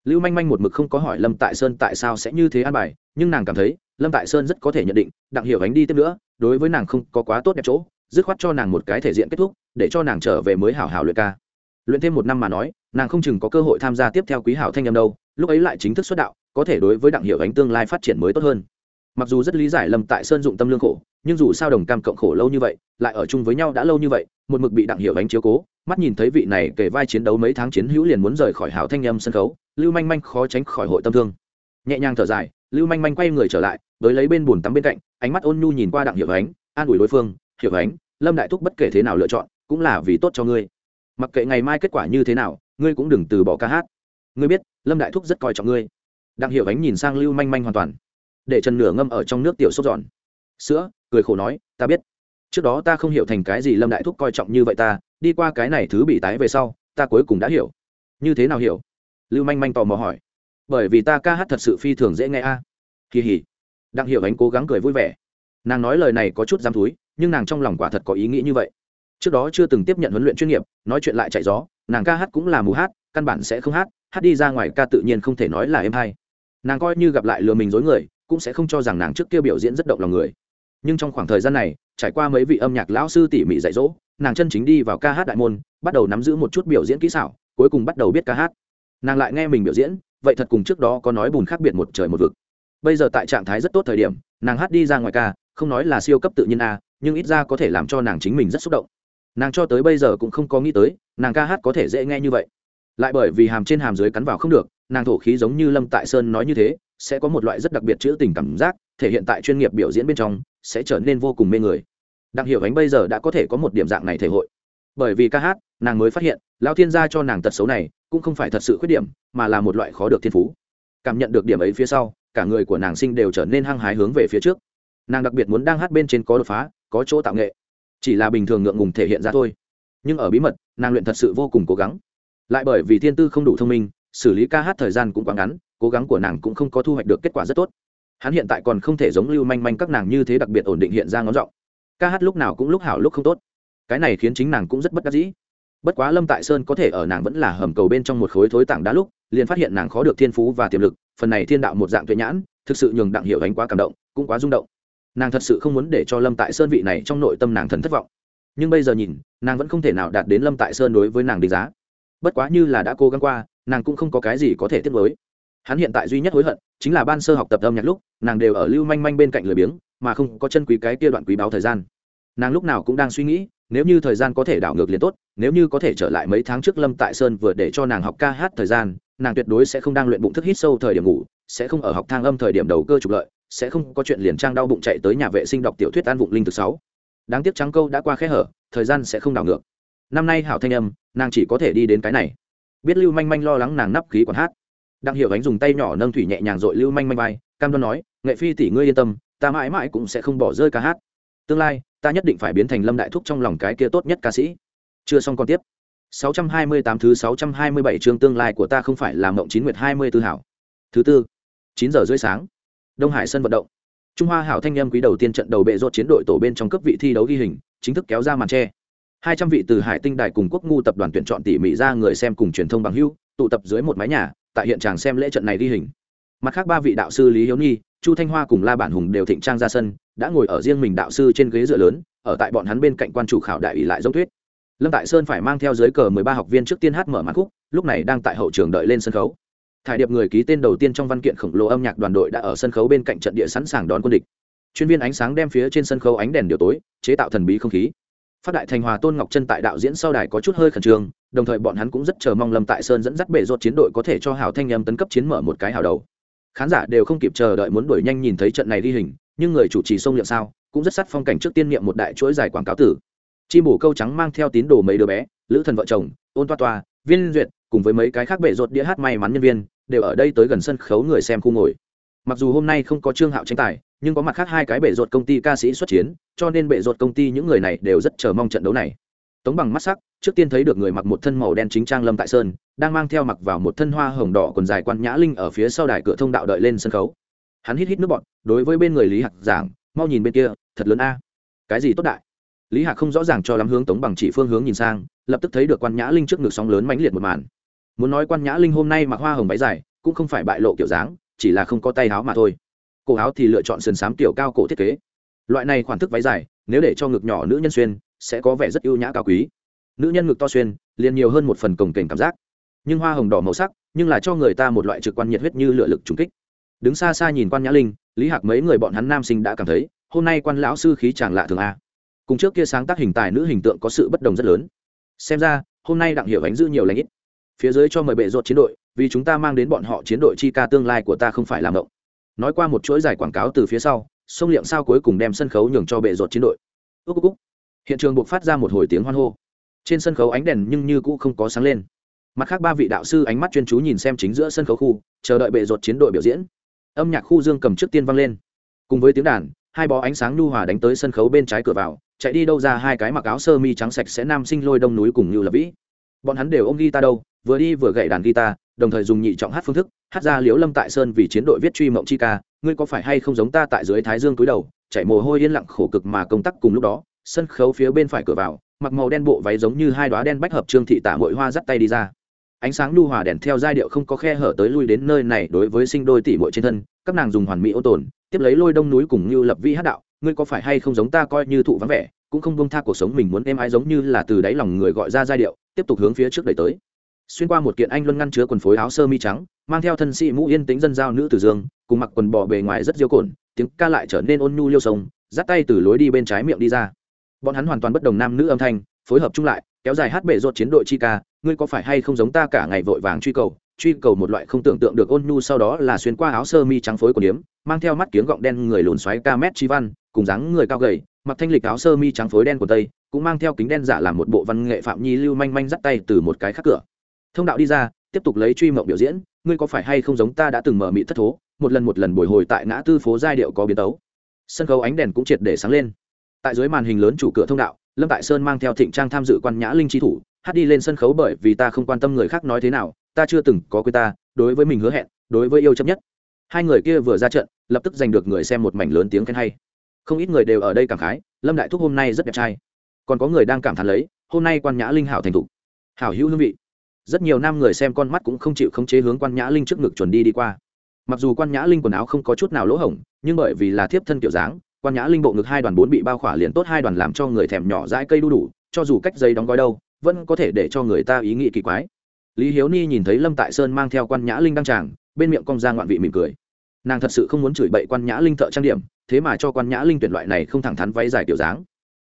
Lưu manh manh một mực không có hỏi lâm tại sơn tại sao sẽ như thế an bài, nhưng nàng cảm thấy, lâm tại sơn rất có thể nhận định đặng hiệu ánh đi tiếp nữa, đối với nàng không có quá tốt đẹp chỗ, dứt khoát cho nàng một cái thể diện kết thúc, để cho nàng trở về mới hảo hảo luyện ca luyện thêm một năm mà nói, nàng không chừng có cơ hội tham gia tiếp theo quý hảo thanh âm đâu, lúc ấy lại chính thức xuất đạo, có thể đối với đặng hiệu ánh tương lai phát triển mới tốt hơn. Mặc dù rất lý giải lâm tại sơn dụng tâm lương khổ, nhưng dù sao đồng cam cộng khổ lâu như vậy, lại ở chung với nhau đã lâu như vậy, một mực bị đặng hiệu ánh chiếu cố, mắt nhìn thấy vị này kể vai chiến đấu mấy tháng chiến hữu liền muốn rời khỏi hảo thanh âm sân khấu, lưu manh manh khó tránh khỏi hội tâm thương. Nhẹ nhàng thở dài, lưu manh manh quay người trở lại, với lấy bên bùn tắm bên cạnh, ánh mắt ôn nhu nhìn qua đặng hiệu ánh, an ủi đối phương hiệu ánh, lâm đại thúc bất kể thế nào lựa chọn, cũng là vì tốt cho ngươi mặc kệ ngày mai kết quả như thế nào, ngươi cũng đừng từ bỏ ca hát. Ngươi biết, lâm đại thúc rất coi trọng ngươi. Đặng hiểu ánh nhìn sang lưu manh manh hoàn toàn, để chân nửa ngâm ở trong nước tiểu sốt giòn. Sữa, cười khổ nói, ta biết. Trước đó ta không hiểu thành cái gì lâm đại thúc coi trọng như vậy ta, đi qua cái này thứ bị tái về sau, ta cuối cùng đã hiểu. Như thế nào hiểu? Lưu manh manh tò mò hỏi. Bởi vì ta ca hát thật sự phi thường dễ nghe a. À. kỳ hỉ đặng hiểu ánh cố gắng cười vui vẻ. Nàng nói lời này có chút dám thúi, nhưng nàng trong lòng quả thật có ý nghĩ như vậy trước đó chưa từng tiếp nhận huấn luyện chuyên nghiệp, nói chuyện lại chạy gió, nàng ca hát cũng là mù hát, căn bản sẽ không hát hát đi ra ngoài ca tự nhiên không thể nói là em hay. Nàng coi như gặp lại lừa mình dối người, cũng sẽ không cho rằng nàng trước kia biểu diễn rất động lòng người. Nhưng trong khoảng thời gian này, trải qua mấy vị âm nhạc lão sư tỉ mỉ dạy dỗ, nàng chân chính đi vào ca hát đại môn, bắt đầu nắm giữ một chút biểu diễn kỹ xảo, cuối cùng bắt đầu biết ca hát. Nàng lại nghe mình biểu diễn, vậy thật cùng trước đó có nói bùn khác biệt một trời một vực. Bây giờ tại trạng thái rất tốt thời điểm, nàng hát đi ra ngoài ca, không nói là siêu cấp tự nhiên a, nhưng ít ra có thể làm cho nàng chính mình rất xúc động nàng cho tới bây giờ cũng không có nghĩ tới, nàng ca hát có thể dễ nghe như vậy. Lại bởi vì hàm trên hàm dưới cắn vào không được, nàng thổ khí giống như lâm tại sơn nói như thế, sẽ có một loại rất đặc biệt chữ tình cảm giác, thể hiện tại chuyên nghiệp biểu diễn bên trong, sẽ trở nên vô cùng mê người. Đặng hiểu ánh bây giờ đã có thể có một điểm dạng này thể hội. Bởi vì ca hát, nàng mới phát hiện lao thiên gia cho nàng tật xấu này, cũng không phải thật sự khuyết điểm, mà là một loại khó được thiên phú. Cảm nhận được điểm ấy phía sau, cả người của nàng sinh đều trở nên hăng hái hướng về phía trước. Nàng đặc biệt muốn đang hát bên trên có đột phá, có chỗ tạo nghệ chỉ là bình thường ngượng ngùng thể hiện ra thôi. Nhưng ở bí mật, nàng luyện thật sự vô cùng cố gắng. Lại bởi vì thiên tư không đủ thông minh, xử lý ca hát thời gian cũng quá ngắn, cố gắng của nàng cũng không có thu hoạch được kết quả rất tốt. Hắn hiện tại còn không thể giống lưu manh manh các nàng như thế đặc biệt ổn định hiện ra ngón giọng. Ca hát lúc nào cũng lúc hảo lúc không tốt. Cái này khiến chính nàng cũng rất bất đắc dĩ. Bất quá lâm tại sơn có thể ở nàng vẫn là hầm cầu bên trong một khối thối tảng đá lúc, liền phát hiện nàng khó được thiên phú và tiềm lực, phần này thiên đạo một dạng tuệ nhãn, thực sự nhường đặng hiệu đánh quá cảm động, cũng quá rung động nàng thật sự không muốn để cho lâm tại sơn vị này trong nội tâm nàng thần thất vọng nhưng bây giờ nhìn nàng vẫn không thể nào đạt đến lâm tại sơn đối với nàng đánh giá bất quá như là đã cố gắng qua nàng cũng không có cái gì có thể tiếp với hắn hiện tại duy nhất hối hận chính là ban sơ học tập âm nhạc lúc nàng đều ở lưu manh manh bên cạnh lười biếng mà không có chân quý cái kia đoạn quý báo thời gian nàng lúc nào cũng đang suy nghĩ nếu như thời gian có thể đảo ngược liền tốt nếu như có thể trở lại mấy tháng trước lâm tại sơn vừa để cho nàng học ca hát thời gian nàng tuyệt đối sẽ không đang luyện bụng thức hít sâu thời điểm ngủ sẽ không ở học thang âm thời điểm đầu cơ trục lợi sẽ không có chuyện liền trang đau bụng chạy tới nhà vệ sinh đọc tiểu thuyết an vụng linh thực sáu. Đáng tiếc trắng câu đã qua khe hở, thời gian sẽ không đảo ngược. Năm nay hảo thanh âm, nàng chỉ có thể đi đến cái này. Biết lưu manh manh lo lắng nàng nắp khí còn hát. Đặng hiểu ánh dùng tay nhỏ nâng thủy nhẹ nhàng dội lưu manh manh vai, cam đoan nói, nghệ phi tỷ ngươi yên tâm, ta mãi mãi cũng sẽ không bỏ rơi ca hát. Tương lai, ta nhất định phải biến thành lâm đại thúc trong lòng cái kia tốt nhất ca sĩ. Chưa xong còn tiếp. 628 thứ 627 chương tương lai của ta không phải là mộng chín nguyệt 24 hảo. Thứ tư 9 giờ rưỡi sáng đông hải sân vận động. Trung hoa hảo thanh nhâm quý đầu tiên trận đầu bệ rột chiến đội tổ bên trong cấp vị thi đấu ghi hình, chính thức kéo ra màn tre. Hai trăm vị từ hải tinh đài cùng quốc ngu tập đoàn tuyển chọn tỉ mỉ ra người xem cùng truyền thông bằng hưu tụ tập dưới một mái nhà, tại hiện tràng xem lễ trận này ghi hình. Mặt khác ba vị đạo sư lý hiếu nhi, chu thanh hoa cùng la bản hùng đều thịnh trang ra sân, đã ngồi ở riêng mình đạo sư trên ghế dựa lớn, ở tại bọn hắn bên cạnh quan chủ khảo đại ủy lại giống thuyết lâm tại sơn phải mang theo dưới cờ mười ba học viên trước tiên hát mở màn khúc, lúc này đang tại hậu trường đợi lên sân khấu thải điệp người ký tên đầu tiên trong văn kiện khổng lồ âm nhạc đoàn đội đã ở sân khấu bên cạnh trận địa sẵn sàng đón quân địch. Chuyên viên ánh sáng đem phía trên sân khấu ánh đèn điều tối, chế tạo thần bí không khí. Phát đại thành hòa tôn ngọc chân tại đạo diễn sau đài có chút hơi khẩn trương, đồng thời bọn hắn cũng rất chờ mong lâm tại sơn dẫn dắt bể rột chiến đội có thể cho hào thanh em tấn cấp chiến mở một cái hào đầu. Khán giả đều không kịp chờ đợi muốn đuổi nhanh nhìn thấy trận này ghi hình, nhưng người chủ trì sông liệm sao cũng rất sát phong cảnh trước tiên niệm một đại chuỗi dài quảng cáo tử. Chi bổ câu trắng mang theo tín đồ mấy đứa bé, lữ thần vợ chồng, ôn toa toa, viên duyệt, cùng với mấy cái khác bể rột đĩa hát may mắn nhân viên đều ở đây tới gần sân khấu người xem khu ngồi. Mặc dù hôm nay không có trương hạo tranh tài, nhưng có mặt khác hai cái bể ruột công ty ca sĩ xuất chiến, cho nên bể ruột công ty những người này đều rất chờ mong trận đấu này. Tống bằng mắt sắc, trước tiên thấy được người mặc một thân màu đen chính trang lâm tại sơn, đang mang theo mặc vào một thân hoa hồng đỏ quần dài quan nhã linh ở phía sau đài cửa thông đạo đợi lên sân khấu. Hắn hít hít nước bọn đối với bên người lý hạc giảng, mau nhìn bên kia, thật lớn a. Cái gì tốt đại? Lý hạc không rõ ràng cho lắm hướng tống bằng chỉ phương hướng nhìn sang, lập tức thấy được quan nhã linh trước ngực sóng lớn mãnh liệt một màn muốn nói quan nhã linh hôm nay mặc hoa hồng váy dài, cũng không phải bại lộ kiểu dáng, chỉ là không có tay áo mà thôi. Cổ áo thì lựa chọn sườn xám tiểu cao cổ thiết kế. Loại này khoản thức váy dài, nếu để cho ngực nhỏ nữ nhân xuyên, sẽ có vẻ rất ưu nhã cao quý. Nữ nhân ngực to xuyên, liền nhiều hơn một phần cồng kềnh cảm giác. Nhưng hoa hồng đỏ màu sắc, nhưng là cho người ta một loại trực quan nhiệt huyết như lựa lực trùng kích. Đứng xa xa nhìn quan nhã linh, lý hạc mấy người bọn hắn nam sinh đã cảm thấy, hôm nay quan lão sư khí chàng lạ thường a. Cùng trước kia sáng tác hình tài nữ hình tượng có sự bất đồng rất lớn. Xem ra, hôm nay đặng hiểu ánh dư nhiều lãnh ít phía dưới cho mời bệ rột chiến đội, vì chúng ta mang đến bọn họ chiến đội chi ca tương lai của ta không phải làm động nói qua một chuỗi dài quảng cáo từ phía sau, sông liệm sao cuối cùng đem sân khấu nhường cho bệ rột chiến đội. Ước ước ước. hiện trường buộc phát ra một hồi tiếng hoan hô. Trên sân khấu ánh đèn nhưng như cũ không có sáng lên. Mặt khác ba vị đạo sư ánh mắt chuyên chú nhìn xem chính giữa sân khấu khu, chờ đợi bệ rột chiến đội biểu diễn. Âm nhạc khu dương cầm trước tiên vang lên. Cùng với tiếng đàn, hai bó ánh sáng nhu hòa đánh tới sân khấu bên trái cửa vào, chạy đi đâu ra hai cái mặc áo sơ mi trắng sạch sẽ nam sinh lôi đông núi cùng như là vĩ bọn hắn đều ôm guitar đâu, vừa đi vừa gậy đàn guitar, đồng thời dùng nhị trọng hát phương thức, hát ra liễu lâm tại sơn vì chiến đội viết truy mộng chi ca, ngươi có phải hay không giống ta tại dưới thái dương túi đầu chạy mồ hôi yên lặng khổ cực mà công tác cùng lúc đó, sân khấu phía bên phải cửa vào, mặc màu đen bộ váy giống như hai đoá đen bách hợp trương thị tả mội hoa dắt tay đi ra. Ánh sáng lưu hòa đèn theo giai điệu không có khe hở tới lui đến nơi này đối với sinh đôi tỷ muội trên thân, các nàng dùng hoàn mỹ ô tồn, tiếp lấy lôi đông núi cùng như lập vi hát đạo, ngươi có phải hay không giống ta coi như thụ vắng vẻ cũng không bông tha cuộc sống mình muốn êm ái giống như là từ đáy lòng người gọi ra giai điệu, tiếp tục hướng phía trước đẩy tới. Xuyên qua một kiện anh luân ngăn chứa quần phối áo sơ mi trắng, mang theo thân sĩ mũ yên tính dân giao nữ tử dương, cùng mặc quần bò bề ngoài rất diêu cồn, tiếng ca lại trở nên ôn nhu liêu sông, dắt tay từ lối đi bên trái miệng đi ra. Bọn hắn hoàn toàn bất đồng nam nữ âm thanh, phối hợp chung lại, kéo dài hát bể ruột chiến đội chi ca, ngươi có phải hay không giống ta cả ngày vội vàng truy cầu truy cầu một loại không tưởng tượng được ôn nhu sau đó là xuyên qua áo sơ mi trắng phối của điếm, mang theo mắt kiếng gọng đen người lùn xoáy ca mét chi văn, cùng dáng người cao gầy mặc thanh lịch áo sơ mi trắng phối đen của tây, cũng mang theo kính đen giả làm một bộ văn nghệ phạm nhi lưu manh manh dắt tay từ một cái khác cửa. Thông đạo đi ra, tiếp tục lấy truy mộng biểu diễn, ngươi có phải hay không giống ta đã từng mở mị thất thố, một lần một lần bồi hồi tại ngã tư phố giai điệu có biến tấu. Sân khấu ánh đèn cũng triệt để sáng lên. Tại dưới màn hình lớn chủ cửa thông đạo, lâm tại sơn mang theo thịnh trang tham dự quan nhã linh chi thủ, hát đi lên sân khấu bởi vì ta không quan tâm người khác nói thế nào, ta chưa từng có quê ta, đối với mình hứa hẹn, đối với yêu chấp nhất. Hai người kia vừa ra trận, lập tức giành được người xem một mảnh lớn tiếng khen hay không ít người đều ở đây cảm khái, lâm đại thúc hôm nay rất đẹp trai. Còn có người đang cảm thán lấy, hôm nay quan nhã linh hảo thành thục. Hảo hữu hương vị. Rất nhiều nam người xem con mắt cũng không chịu khống chế hướng quan nhã linh trước ngực chuẩn đi đi qua. Mặc dù quan nhã linh quần áo không có chút nào lỗ hổng, nhưng bởi vì là thiếp thân kiểu dáng, quan nhã linh bộ ngực hai đoàn bốn bị bao khỏa liền tốt hai đoàn làm cho người thèm nhỏ dãi cây đu đủ, cho dù cách dây đóng gói đâu, vẫn có thể để cho người ta ý nghĩ kỳ quái. Lý hiếu ni nhìn thấy lâm tại sơn mang theo quan nhã linh đăng tràng, bên miệng cong ra ngoạn vị mỉm cười nàng thật sự không muốn chửi bậy quan nhã linh thợ trang điểm, thế mà cho quan nhã linh tuyển loại này không thẳng thắn váy dài kiểu dáng.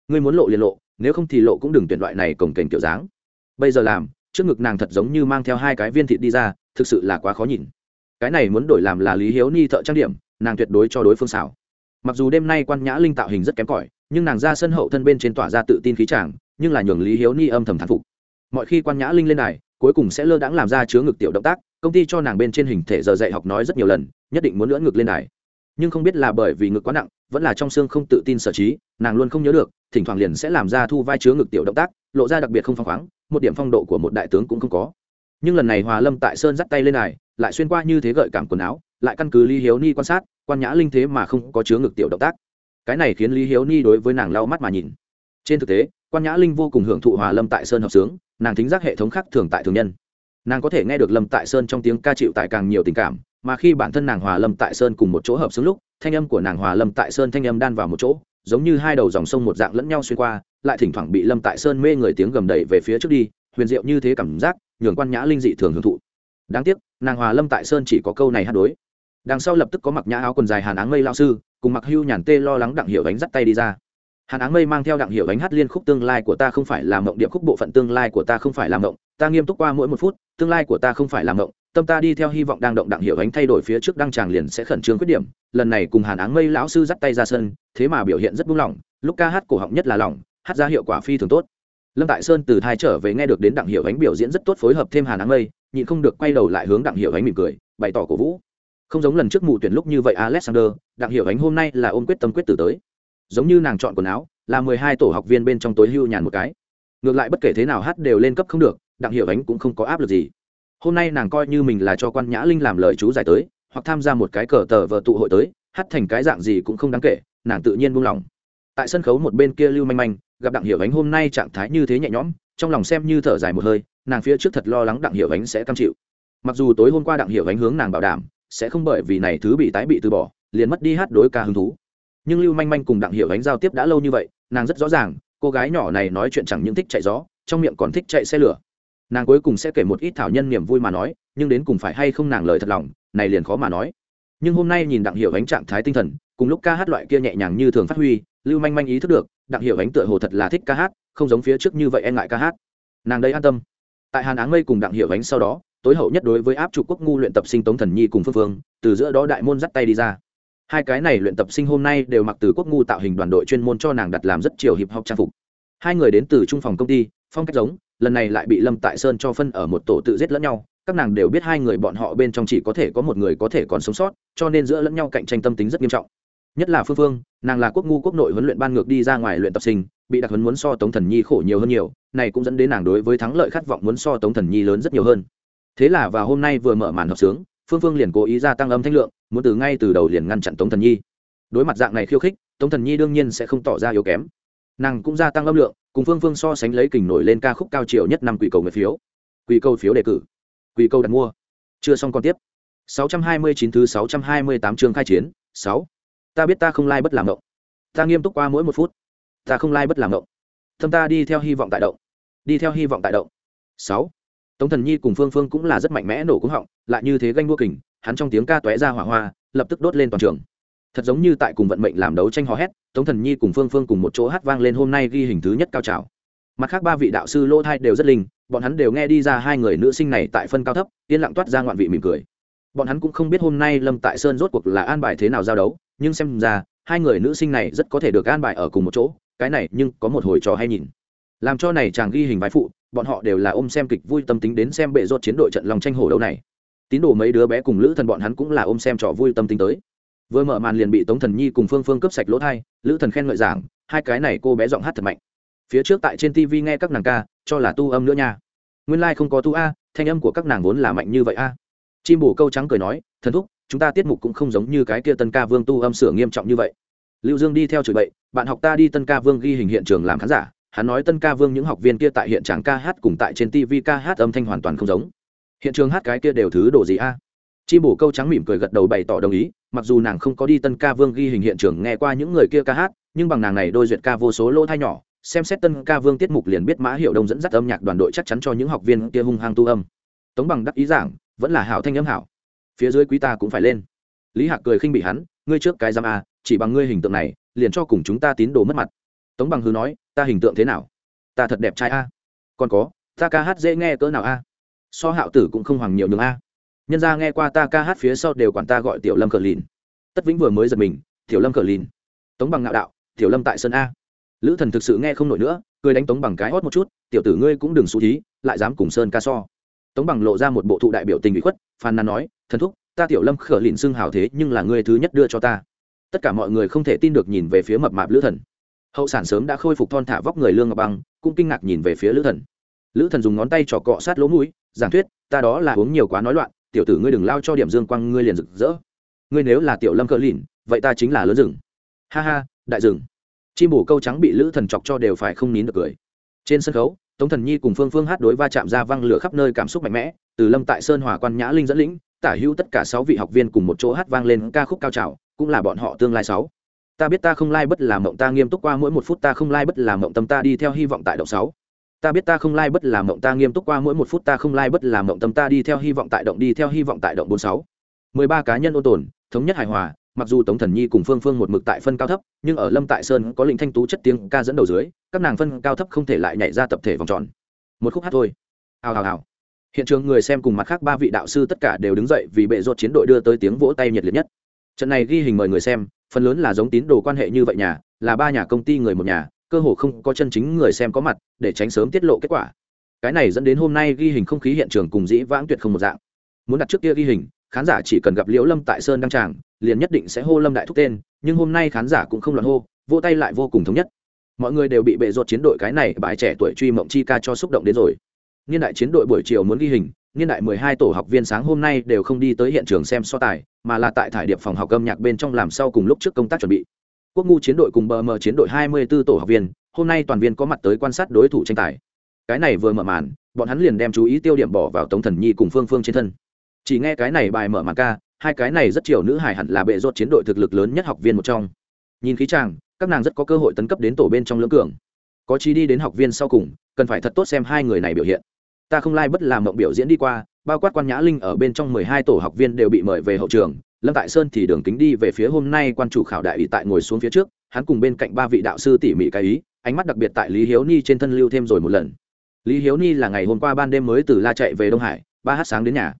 Ngươi muốn lộ liền lộ, nếu không thì lộ cũng đừng tuyển loại này cổng kềnh kiểu dáng. Bây giờ làm, trước ngực nàng thật giống như mang theo hai cái viên thịt đi ra, thực sự là quá khó nhìn. Cái này muốn đổi làm là lý hiếu ni thợ trang điểm, nàng tuyệt đối cho đối phương xảo. Mặc dù đêm nay quan nhã linh tạo hình rất kém cỏi, nhưng nàng ra sân hậu thân bên trên tỏa ra tự tin khí tràng, nhưng là nhường lý hiếu ni âm thầm thán phục. Mọi khi quan nhã linh lên này cuối cùng sẽ lơ đãng làm ra chứa ngực tiểu động tác công ty cho nàng bên trên hình thể giờ dạy học nói rất nhiều lần, nhất định muốn lưỡn ngực lên này nhưng không biết là bởi vì ngực quá nặng, vẫn là trong xương không tự tin sở trí, nàng luôn không nhớ được, thỉnh thoảng liền sẽ làm ra thu vai chứa ngực tiểu động tác, lộ ra đặc biệt không phăng khoáng, một điểm phong độ của một đại tướng cũng không có. Nhưng lần này hòa lâm tại sơn dắt tay lên này lại xuyên qua như thế gợi cảm quần áo, lại căn cứ lý hiếu ni quan sát, quan nhã linh thế mà không có chứa ngực tiểu động tác. Cái này khiến lý hiếu ni đối với nàng lau mắt mà nhìn. Trên thực tế, quan nhã linh vô cùng hưởng thụ hòa lâm tại sơn hợp sướng, nàng thính giác hệ thống khác thường tại thường nhân nàng có thể nghe được lâm tại sơn trong tiếng ca chịu tại càng nhiều tình cảm, mà khi bản thân nàng hòa lâm tại sơn cùng một chỗ hợp xứng lúc, thanh âm của nàng hòa lâm tại sơn thanh âm đan vào một chỗ, giống như hai đầu dòng sông một dạng lẫn nhau xuyên qua, lại thỉnh thoảng bị lâm tại sơn mê người tiếng gầm đẩy về phía trước đi, huyền diệu như thế cảm giác, nhường quan nhã linh dị thường hưởng thụ. Đáng tiếc, nàng hòa lâm tại sơn chỉ có câu này hát đối. Đằng sau lập tức có mặc nhã áo quần dài hàn áng mây lao sư, cùng mặc hưu nhàn tê lo lắng đặng hiệu đánh dắt tay đi ra. Hàn áng mây mang theo đặng hiệu đánh hát liên khúc tương lai của ta không phải là mộng điệp khúc bộ phận tương lai của ta không phải là mộng ta nghiêm túc qua mỗi một phút, tương lai của ta không phải là mộng, tâm ta đi theo hy vọng đang động đặng hiệu ánh thay đổi phía trước đăng tràng liền sẽ khẩn trương khuyết điểm. Lần này cùng hàn áng mây lão sư dắt tay ra sân, thế mà biểu hiện rất buông lỏng, lúc ca hát cổ họng nhất là lỏng, hát ra hiệu quả phi thường tốt. Lâm tại sơn từ thai trở về nghe được đến đặng hiệu ánh biểu diễn rất tốt phối hợp thêm hàn áng mây, nhịn không được quay đầu lại hướng đặng hiệu ánh mỉm cười, bày tỏ cổ vũ. Không giống lần trước mù tuyển lúc như vậy alexander, đặng hiệu ánh hôm nay là ôm quyết tâm quyết tử tới. Giống như nàng chọn quần áo, là mười hai tổ học viên bên trong tối hưu nhàn một cái. Ngược lại bất kể thế nào hát đều lên cấp không được đặng hiệu ánh cũng không có áp lực gì. Hôm nay nàng coi như mình là cho quan nhã linh làm lời chú giải tới, hoặc tham gia một cái cờ tờ vợ tụ hội tới, hát thành cái dạng gì cũng không đáng kể, nàng tự nhiên buông lỏng. Tại sân khấu một bên kia lưu manh manh, gặp đặng hiểu ánh hôm nay trạng thái như thế nhẹ nhõm, trong lòng xem như thở dài một hơi, nàng phía trước thật lo lắng đặng hiểu ánh sẽ cam chịu. Mặc dù tối hôm qua đặng hiểu ánh hướng nàng bảo đảm, sẽ không bởi vì này thứ bị tái bị từ bỏ, liền mất đi hát đối ca hứng thú. Nhưng lưu manh manh cùng đặng hiểu ánh giao tiếp đã lâu như vậy, nàng rất rõ ràng, cô gái nhỏ này nói chuyện chẳng những thích chạy gió, trong miệng còn thích chạy xe lửa nàng cuối cùng sẽ kể một ít thảo nhân niềm vui mà nói, nhưng đến cùng phải hay không nàng lời thật lòng, này liền khó mà nói. Nhưng hôm nay nhìn đặng hiểu ánh trạng thái tinh thần, cùng lúc ca hát loại kia nhẹ nhàng như thường phát huy, lưu manh manh ý thức được, đặng hiểu ánh tựa hồ thật là thích ca hát, không giống phía trước như vậy e ngại ca hát. Nàng đây an tâm. Tại hàn áng mây cùng đặng hiểu ánh sau đó, tối hậu nhất đối với áp trụ quốc ngu luyện tập sinh tống thần nhi cùng phương phương, từ giữa đó đại môn dắt tay đi ra. Hai cái này luyện tập sinh hôm nay đều mặc từ quốc ngu tạo hình đoàn đội chuyên môn cho nàng đặt làm rất chiều hiệp học trang phục hai người đến từ trung phòng công ty, phong cách giống, lần này lại bị lâm tại sơn cho phân ở một tổ tự giết lẫn nhau. Các nàng đều biết hai người bọn họ bên trong chỉ có thể có một người có thể còn sống sót, cho nên giữa lẫn nhau cạnh tranh tâm tính rất nghiêm trọng. Nhất là phương phương, nàng là quốc ngu quốc nội huấn luyện ban ngược đi ra ngoài luyện tập sinh, bị đặc huấn muốn so tống thần nhi khổ nhiều hơn nhiều, này cũng dẫn đến nàng đối với thắng lợi khát vọng muốn so tống thần nhi lớn rất nhiều hơn. Thế là vào hôm nay vừa mở màn hợp sướng, phương phương liền cố ý gia tăng âm thanh lượng, muốn từ ngay từ đầu liền ngăn chặn tống thần nhi. Đối mặt dạng này khiêu khích, tống thần nhi đương nhiên sẽ không tỏ ra yếu kém nàng cũng gia tăng âm lượng, cùng phương phương so sánh lấy kình nổi lên ca khúc cao chiều nhất năm quỷ cầu người phiếu. Quỷ cầu phiếu đề cử. Quỷ cầu đặt mua. Chưa xong còn tiếp. 629 thứ 628 chương khai chiến. 6. ta biết ta không lai bất làm động. Ta nghiêm túc qua mỗi một phút. Ta không lai bất làm động. Thâm ta đi theo hy vọng tại động. Đi theo hy vọng tại động. 6. tống thần nhi cùng phương phương cũng là rất mạnh mẽ nổ cúng họng, lại như thế ganh đua kình, hắn trong tiếng ca tóe ra hỏa hoa, lập tức đốt lên toàn trường thật giống như tại cùng vận mệnh làm đấu tranh hò hét, tống thần nhi cùng phương phương cùng một chỗ hát vang lên hôm nay ghi hình thứ nhất cao trào. Mặt khác ba vị đạo sư lỗ thai đều rất linh, bọn hắn đều nghe đi ra hai người nữ sinh này tại phân cao thấp, yên lặng toát ra ngoạn vị mỉm cười. Bọn hắn cũng không biết hôm nay lâm tại sơn rốt cuộc là an bài thế nào giao đấu, nhưng xem ra, hai người nữ sinh này rất có thể được an bài ở cùng một chỗ, cái này nhưng có một hồi trò hay nhìn. Làm cho này chàng ghi hình vai phụ, bọn họ đều là ôm xem kịch vui tâm tính đến xem bệ rốt chiến đội trận lòng tranh hổ đấu này. Tín đồ mấy đứa bé cùng lữ thần bọn hắn cũng là ôm xem trò vui tâm tính tới vừa mở màn liền bị tống thần nhi cùng phương phương cướp sạch lỗ thai, lữ thần khen ngợi giảng, hai cái này cô bé giọng hát thật mạnh. Phía trước tại trên tv nghe các nàng ca, cho là tu âm nữa nha. Nguyên lai、like、không có tu a, thanh âm của các nàng vốn là mạnh như vậy a. Chim bồ câu trắng cười nói, thần thúc, chúng ta tiết mục cũng không giống như cái kia tân ca vương tu âm sửa nghiêm trọng như vậy. Lưu dương đi theo chửi bậy, bạn học ta đi tân ca vương ghi hình hiện trường làm khán giả, hắn nói tân ca vương những học viên kia tại hiện tràng ca hát cùng tại trên tv ca hát âm thanh hoàn toàn không giống. Hiện trường hát cái kia đều thứ đồ gì a? Chim bổ câu trắng mỉm cười gật đầu bày tỏ đồng ý, mặc dù nàng không có đi tân ca vương ghi hình hiện trường nghe qua những người kia ca hát, nhưng bằng nàng này đôi duyệt ca vô số lỗ thai nhỏ, xem xét tân ca vương tiết mục liền biết mã hiệu đông dẫn dắt âm nhạc đoàn đội chắc chắn cho những học viên kia hung hăng tu âm. Tống bằng đắc ý giảng, vẫn là hảo thanh âm hảo. Phía dưới quý ta cũng phải lên. Lý hạc cười khinh bị hắn, ngươi trước cái giam a, chỉ bằng ngươi hình tượng này, liền cho cùng chúng ta tín đồ mất mặt. Tống bằng hư nói, ta hình tượng thế nào? Ta thật đẹp trai a. Còn có, ta ca hát dễ nghe cỡ nào a? So hạo tử cũng không hoàng nhiều đường a nhân ra nghe qua ta ca hát phía sau đều quản ta gọi tiểu lâm cờ lìn. Tất vĩnh vừa mới giật mình, tiểu lâm cờ lìn. Tống bằng ngạo đạo, tiểu lâm tại sân a. Lữ thần thực sự nghe không nổi nữa, cười đánh tống bằng cái hót một chút, tiểu tử ngươi cũng đừng xú thí, lại dám cùng sơn ca so. Tống bằng lộ ra một bộ thụ đại biểu tình bị khuất, phàn nàn nói, thần thúc, ta tiểu lâm khở lìn xưng hào thế nhưng là ngươi thứ nhất đưa cho ta. Tất cả mọi người không thể tin được nhìn về phía mập mạp lữ thần. Hậu sản sớm đã khôi phục thon thả vóc người lương ngọc băng, cũng kinh ngạc nhìn về phía lữ thần. Lữ thần dùng ngón tay trỏ cọ sát lỗ mũi, giảng thuyết, ta đó là uống nhiều quá nói loạn tiểu tử ngươi đừng lao cho điểm dương quang ngươi liền rực rỡ. Ngươi nếu là tiểu lâm cỡ lìn, vậy ta chính là lớn rừng. Ha ha, đại rừng. Chim bổ câu trắng bị lữ thần chọc cho đều phải không nín được cười. Trên sân khấu, tống thần nhi cùng phương phương hát đối va chạm ra văng lửa khắp nơi cảm xúc mạnh mẽ, từ lâm tại sơn hòa quan nhã linh dẫn lĩnh, tả hữu tất cả sáu vị học viên cùng một chỗ hát vang lên ca khúc cao trào, cũng là bọn họ tương lai sáu. Ta biết ta không lai bất làm mộng ta nghiêm túc qua mỗi một phút, ta không lai bất làm mộng tâm ta đi theo hy vọng tại động sáu ta biết ta không lai bất làm mộng ta nghiêm túc qua mỗi một phút, ta không lai bất làm mộng tâm, ta đi theo hy vọng tại động, đi theo hy vọng tại động bốn sáu. Mười ba cá nhân ô tồn, thống nhất hài hòa, mặc dù tống thần nhi cùng phương phương một mực tại phân cao thấp, nhưng ở lâm tại sơn có lĩnh thanh tú chất tiếng ca dẫn đầu dưới, các nàng phân cao thấp không thể lại nhảy ra tập thể vòng tròn. Một khúc hát thôi. Hào hào hào. Hiện trường người xem cùng mặt khác ba vị đạo sư tất cả đều đứng dậy vì bệ rột chiến đội đưa tới tiếng vỗ tay nhiệt liệt nhất. Trận này ghi hình mời người xem, phần lớn là giống tín đồ quan hệ như vậy nhà, là ba nhà công ty người một nhà cơ hồ không có chân chính người xem có mặt để tránh sớm tiết lộ kết quả. Cái này dẫn đến hôm nay ghi hình không khí hiện trường cùng dĩ vãng tuyệt không một dạng. Muốn đặt trước kia ghi hình, khán giả chỉ cần gặp liễu lâm tại sơn đăng tràng, liền nhất định sẽ hô lâm đại thúc tên, nhưng hôm nay khán giả cũng không loạn hô vô tay lại vô cùng thống nhất. Mọi người đều bị bệ ruột chiến đội cái này bài trẻ tuổi truy mộng chi ca cho xúc động đến rồi. Niên đại chiến đội buổi chiều muốn ghi hình, niên đại mười hai tổ học viên sáng hôm nay đều không đi tới hiện trường xem so tài, mà là tại thải điệp phòng học âm nhạc bên trong làm sau cùng lúc trước công tác chuẩn bị quốc ngu chiến đội cùng bờ mờ chiến đội hai mươi 24 tổ học viên, hôm nay toàn viên có mặt tới quan sát đối thủ tranh tài. Cái này vừa mở màn, bọn hắn liền đem chú ý tiêu điểm bỏ vào tống thần nhi cùng phương phương trên thân. Chỉ nghe cái này bài mở màn ca, hai cái này rất chiều nữ hải hẳn là bệ rốt chiến đội thực lực lớn nhất học viên một trong. Nhìn khí chàng, các nàng rất có cơ hội tấn cấp đến tổ bên trong lưỡng cường. Có chi đi đến học viên sau cùng, cần phải thật tốt xem hai người này biểu hiện. Ta không lai bất làm mộng biểu diễn đi qua, bao quát quan nhã linh ở bên trong mười hai tổ học viên đều bị mời về hậu trường lâm tại sơn thì đường kính đi về phía hôm nay quan chủ khảo đại ủy tại ngồi xuống phía trước, hắn cùng bên cạnh ba vị đạo sư tỉ mỉ cái ý, ánh mắt đặc biệt tại lý hiếu ni trên thân lưu thêm rồi một lần. Lý hiếu ni là ngày hôm qua ban đêm mới từ la chạy về đông hải, ba h sáng đến nhà.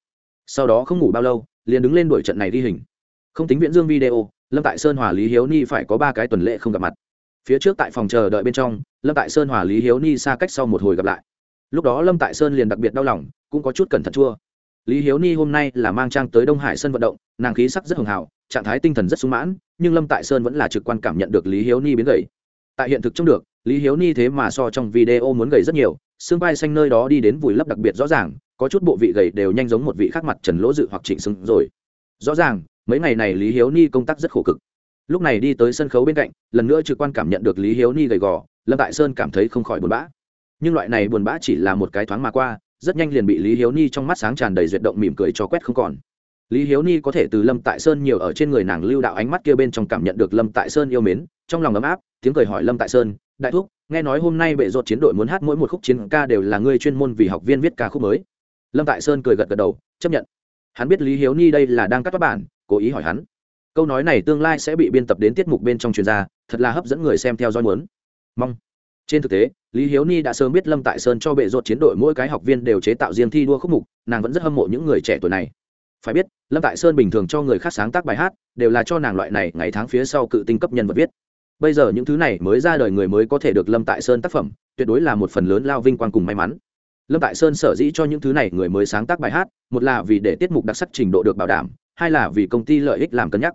Sau đó không ngủ bao lâu, liền đứng lên đuổi trận này đi hình. Không tính viễn dương video, lâm tại sơn hòa lý hiếu ni phải có ba cái tuần lễ không gặp mặt. Phía trước tại phòng chờ đợi bên trong, lâm tại sơn hòa lý hiếu ni xa cách sau một hồi gặp lại. Lúc đó lâm tại sơn liền đặc biệt đau lòng, cũng có chút cẩn thận chua lý hiếu ni hôm nay là mang trang tới đông hải sân vận động, nàng khí sắc rất hường hào, trạng thái tinh thần rất sung mãn, nhưng lâm tại sơn vẫn là trực quan cảm nhận được lý hiếu ni biến gầy. Tại hiện thực trông được, lý hiếu ni thế mà so trong video muốn gầy rất nhiều, xương vai xanh nơi đó đi đến vùi lấp đặc biệt rõ ràng, có chút bộ vị gầy đều nhanh giống một vị khác mặt trần lỗ dự hoặc trịnh xứng rồi. Rõ ràng, mấy ngày này lý hiếu ni công tác rất khổ cực. Lúc này đi tới sân khấu bên cạnh, lần nữa trực quan cảm nhận được lý hiếu ni gầy gò, lâm tại sơn cảm thấy không khỏi buồn bã. Nhưng loại này buồn bã chỉ là một cái thoáng mà qua rất nhanh liền bị lý hiếu ni trong mắt sáng tràn đầy duyệt động mỉm cười cho quét không còn. Lý hiếu ni có thể từ lâm tại sơn nhiều ở trên người nàng lưu đạo ánh mắt kia bên trong cảm nhận được lâm tại sơn yêu mến, trong lòng ấm áp, tiếng cười hỏi lâm tại sơn, đại thúc, nghe nói hôm nay bệ rột chiến đội muốn hát mỗi một khúc chiến ca đều là ngươi chuyên môn vì học viên viết ca khúc mới. Lâm tại sơn cười gật gật đầu, chấp nhận. Hắn biết lý hiếu ni đây là đang cắt các bản, cố ý hỏi hắn. Câu nói này tương lai sẽ bị biên tập đến tiết mục bên trong chuyên gia, thật là hấp dẫn người xem theo dõi muốn. Mong trên thực tế, lý hiếu ni đã sớm biết lâm tại sơn cho bệ rột chiến đội mỗi cái học viên đều chế tạo riêng thi đua khúc mục, nàng vẫn rất hâm mộ những người trẻ tuổi này. Phải biết, lâm tại sơn bình thường cho người khác sáng tác bài hát, đều là cho nàng loại này ngày tháng phía sau cự tinh cấp nhân vật viết. Bây giờ những thứ này mới ra đời người mới có thể được lâm tại sơn tác phẩm, tuyệt đối là một phần lớn lao vinh quang cùng may mắn. Lâm tại sơn sở dĩ cho những thứ này người mới sáng tác bài hát, một là vì để tiết mục đặc sắc trình độ được bảo đảm, hai là vì công ty lợi ích làm cân nhắc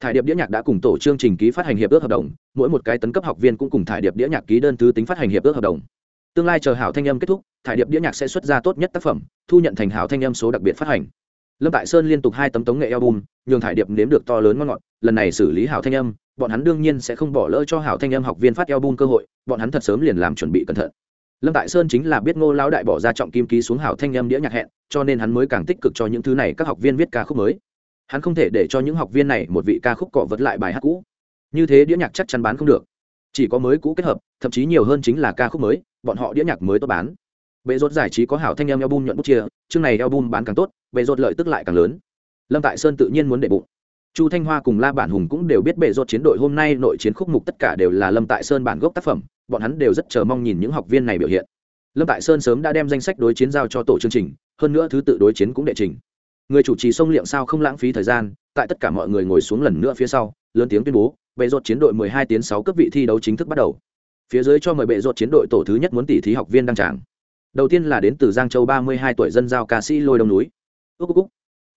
thải điệp đĩa nhạc đã cùng tổ chương trình ký phát hành hiệp ước hợp đồng, mỗi một cái tấn cấp học viên cũng cùng thải điệp đĩa nhạc ký đơn thứ tính phát hành hiệp ước hợp đồng. Tương lai chờ hảo thanh âm kết thúc, thải điệp đĩa nhạc sẽ xuất ra tốt nhất tác phẩm, thu nhận thành hảo thanh âm số đặc biệt phát hành. Lâm tại sơn liên tục hai tấm tống nghệ album, nhường thải điệp nếm được to lớn ngon ngọt, lần này xử lý hảo thanh âm, bọn hắn đương nhiên sẽ không bỏ lỡ cho hảo thanh âm học viên phát album cơ hội, bọn hắn thật sớm liền làm chuẩn bị cẩn thận. Lâm tại sơn chính là biết ngô lão đại bỏ ra trọng kim ký xuống hảo thanh âm đĩa nhạc hẹn, cho nên hắn mới càng tích cực cho những thứ này các học viên viết ca khúc mới hắn không thể để cho những học viên này một vị ca khúc cọ vật lại bài hát cũ. Như thế đĩa nhạc chắc chắn bán không được. Chỉ có mới cũ kết hợp, thậm chí nhiều hơn chính là ca khúc mới, bọn họ đĩa nhạc mới tốt bán. Bệ rốt giải trí có hảo thanh em album nhuận bút chia, chương này album bán càng tốt, bệ rốt lợi tức lại càng lớn. Lâm tại sơn tự nhiên muốn để bụng. Chu thanh hoa cùng la bản hùng cũng đều biết bệ rốt chiến đội hôm nay nội chiến khúc mục tất cả đều là lâm tại sơn bản gốc tác phẩm, bọn hắn đều rất chờ mong nhìn những học viên này biểu hiện. Lâm tại sơn sớm đã đem danh sách đối chiến giao cho tổ chương trình, hơn nữa thứ tự đối chiến cũng đệ trình người chủ trì sông liệm sao không lãng phí thời gian, tại tất cả mọi người ngồi xuống lần nữa phía sau, lớn tiếng tuyên bố, bệ rột chiến đội 12 tiến 6 cấp vị thi đấu chính thức bắt đầu. Phía dưới cho mời bệ rột chiến đội tổ thứ nhất muốn tỷ thí học viên đăng tràng. Đầu tiên là đến từ giang châu 32 tuổi dân giao ca sĩ lôi đông núi. Ước cúc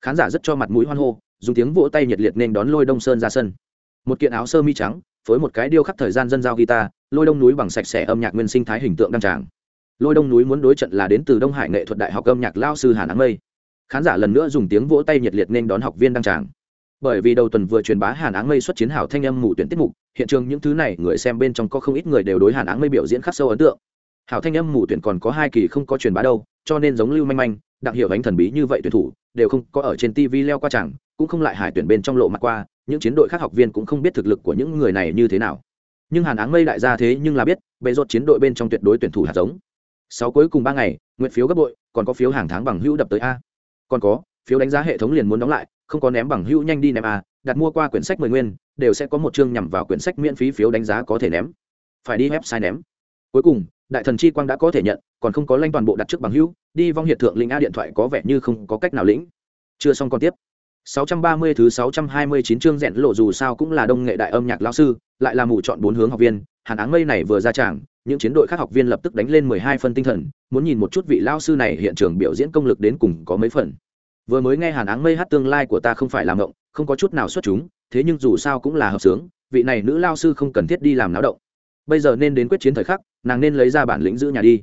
khán giả rất cho mặt mũi hoan hô, dùng tiếng vỗ tay nhiệt liệt nên đón lôi đông sơn ra sân. Một kiện áo sơ mi trắng, phối một cái điêu khắc thời gian dân giao guitar, lôi đông núi bằng sạch sẽ âm nhạc nguyên sinh thái hình tượng đăng tràng. Lôi đông núi muốn đối trận là đến từ đông hải nghệ thuật đại học âm nhạc lao sư hàn áng mây khán giả lần nữa dùng tiếng vỗ tay nhiệt liệt nên đón học viên đăng tràng. Bởi vì đầu tuần vừa truyền bá hàn áng mây xuất chiến hảo thanh âm mù tuyển tiết mục, hiện trường những thứ này người xem bên trong có không ít người đều đối hàn áng mây biểu diễn khắc sâu ấn tượng. Hảo thanh âm mù tuyển còn có hai kỳ không có truyền bá đâu, cho nên giống lưu manh manh đặc hiệu ánh thần bí như vậy tuyển thủ, đều không có ở trên tv leo qua chẳng, cũng không lại hải tuyển bên trong lộ mặt qua, những chiến đội khác học viên cũng không biết thực lực của những người này như thế nào. Nhưng hàn áng mây đại gia thế nhưng là biết, bệ rột chiến đội bên trong tuyệt đối tuyển thủ hạt giống. Sáu cuối cùng ba ngày, nguyện phiếu gấp bội, còn có phiếu hàng tháng bằng hữu đập tới a còn có, phiếu đánh giá hệ thống liền muốn đóng lại, không có ném bằng hữu nhanh đi ném a đặt mua qua quyển sách mười nguyên, đều sẽ có một chương nhằm vào quyển sách miễn phí phiếu đánh giá có thể ném. Phải đi website ném. Cuối cùng, đại thần chi quang đã có thể nhận, còn không có lanh toàn bộ đặt trước bằng hữu, đi vong hiện thượng linh a điện thoại có vẻ như không có cách nào lĩnh. Chưa xong còn tiếp. 630 thứ 629 chương rèn lộ dù sao cũng là đông nghệ đại âm nhạc lão sư, lại là mù chọn bốn hướng học viên, hàn áng mây này vừa ra tràng những chiến đội khác học viên lập tức đánh lên 12 phân tinh thần, muốn nhìn một chút vị lao sư này hiện trường biểu diễn công lực đến cùng có mấy phần. Vừa mới nghe hàn áng mây hát tương lai của ta không phải làm ngộng không có chút nào xuất chúng, thế nhưng dù sao cũng là hợp sướng, vị này nữ lao sư không cần thiết đi làm náo động. Bây giờ nên đến quyết chiến thời khắc, nàng nên lấy ra bản lĩnh giữ nhà đi.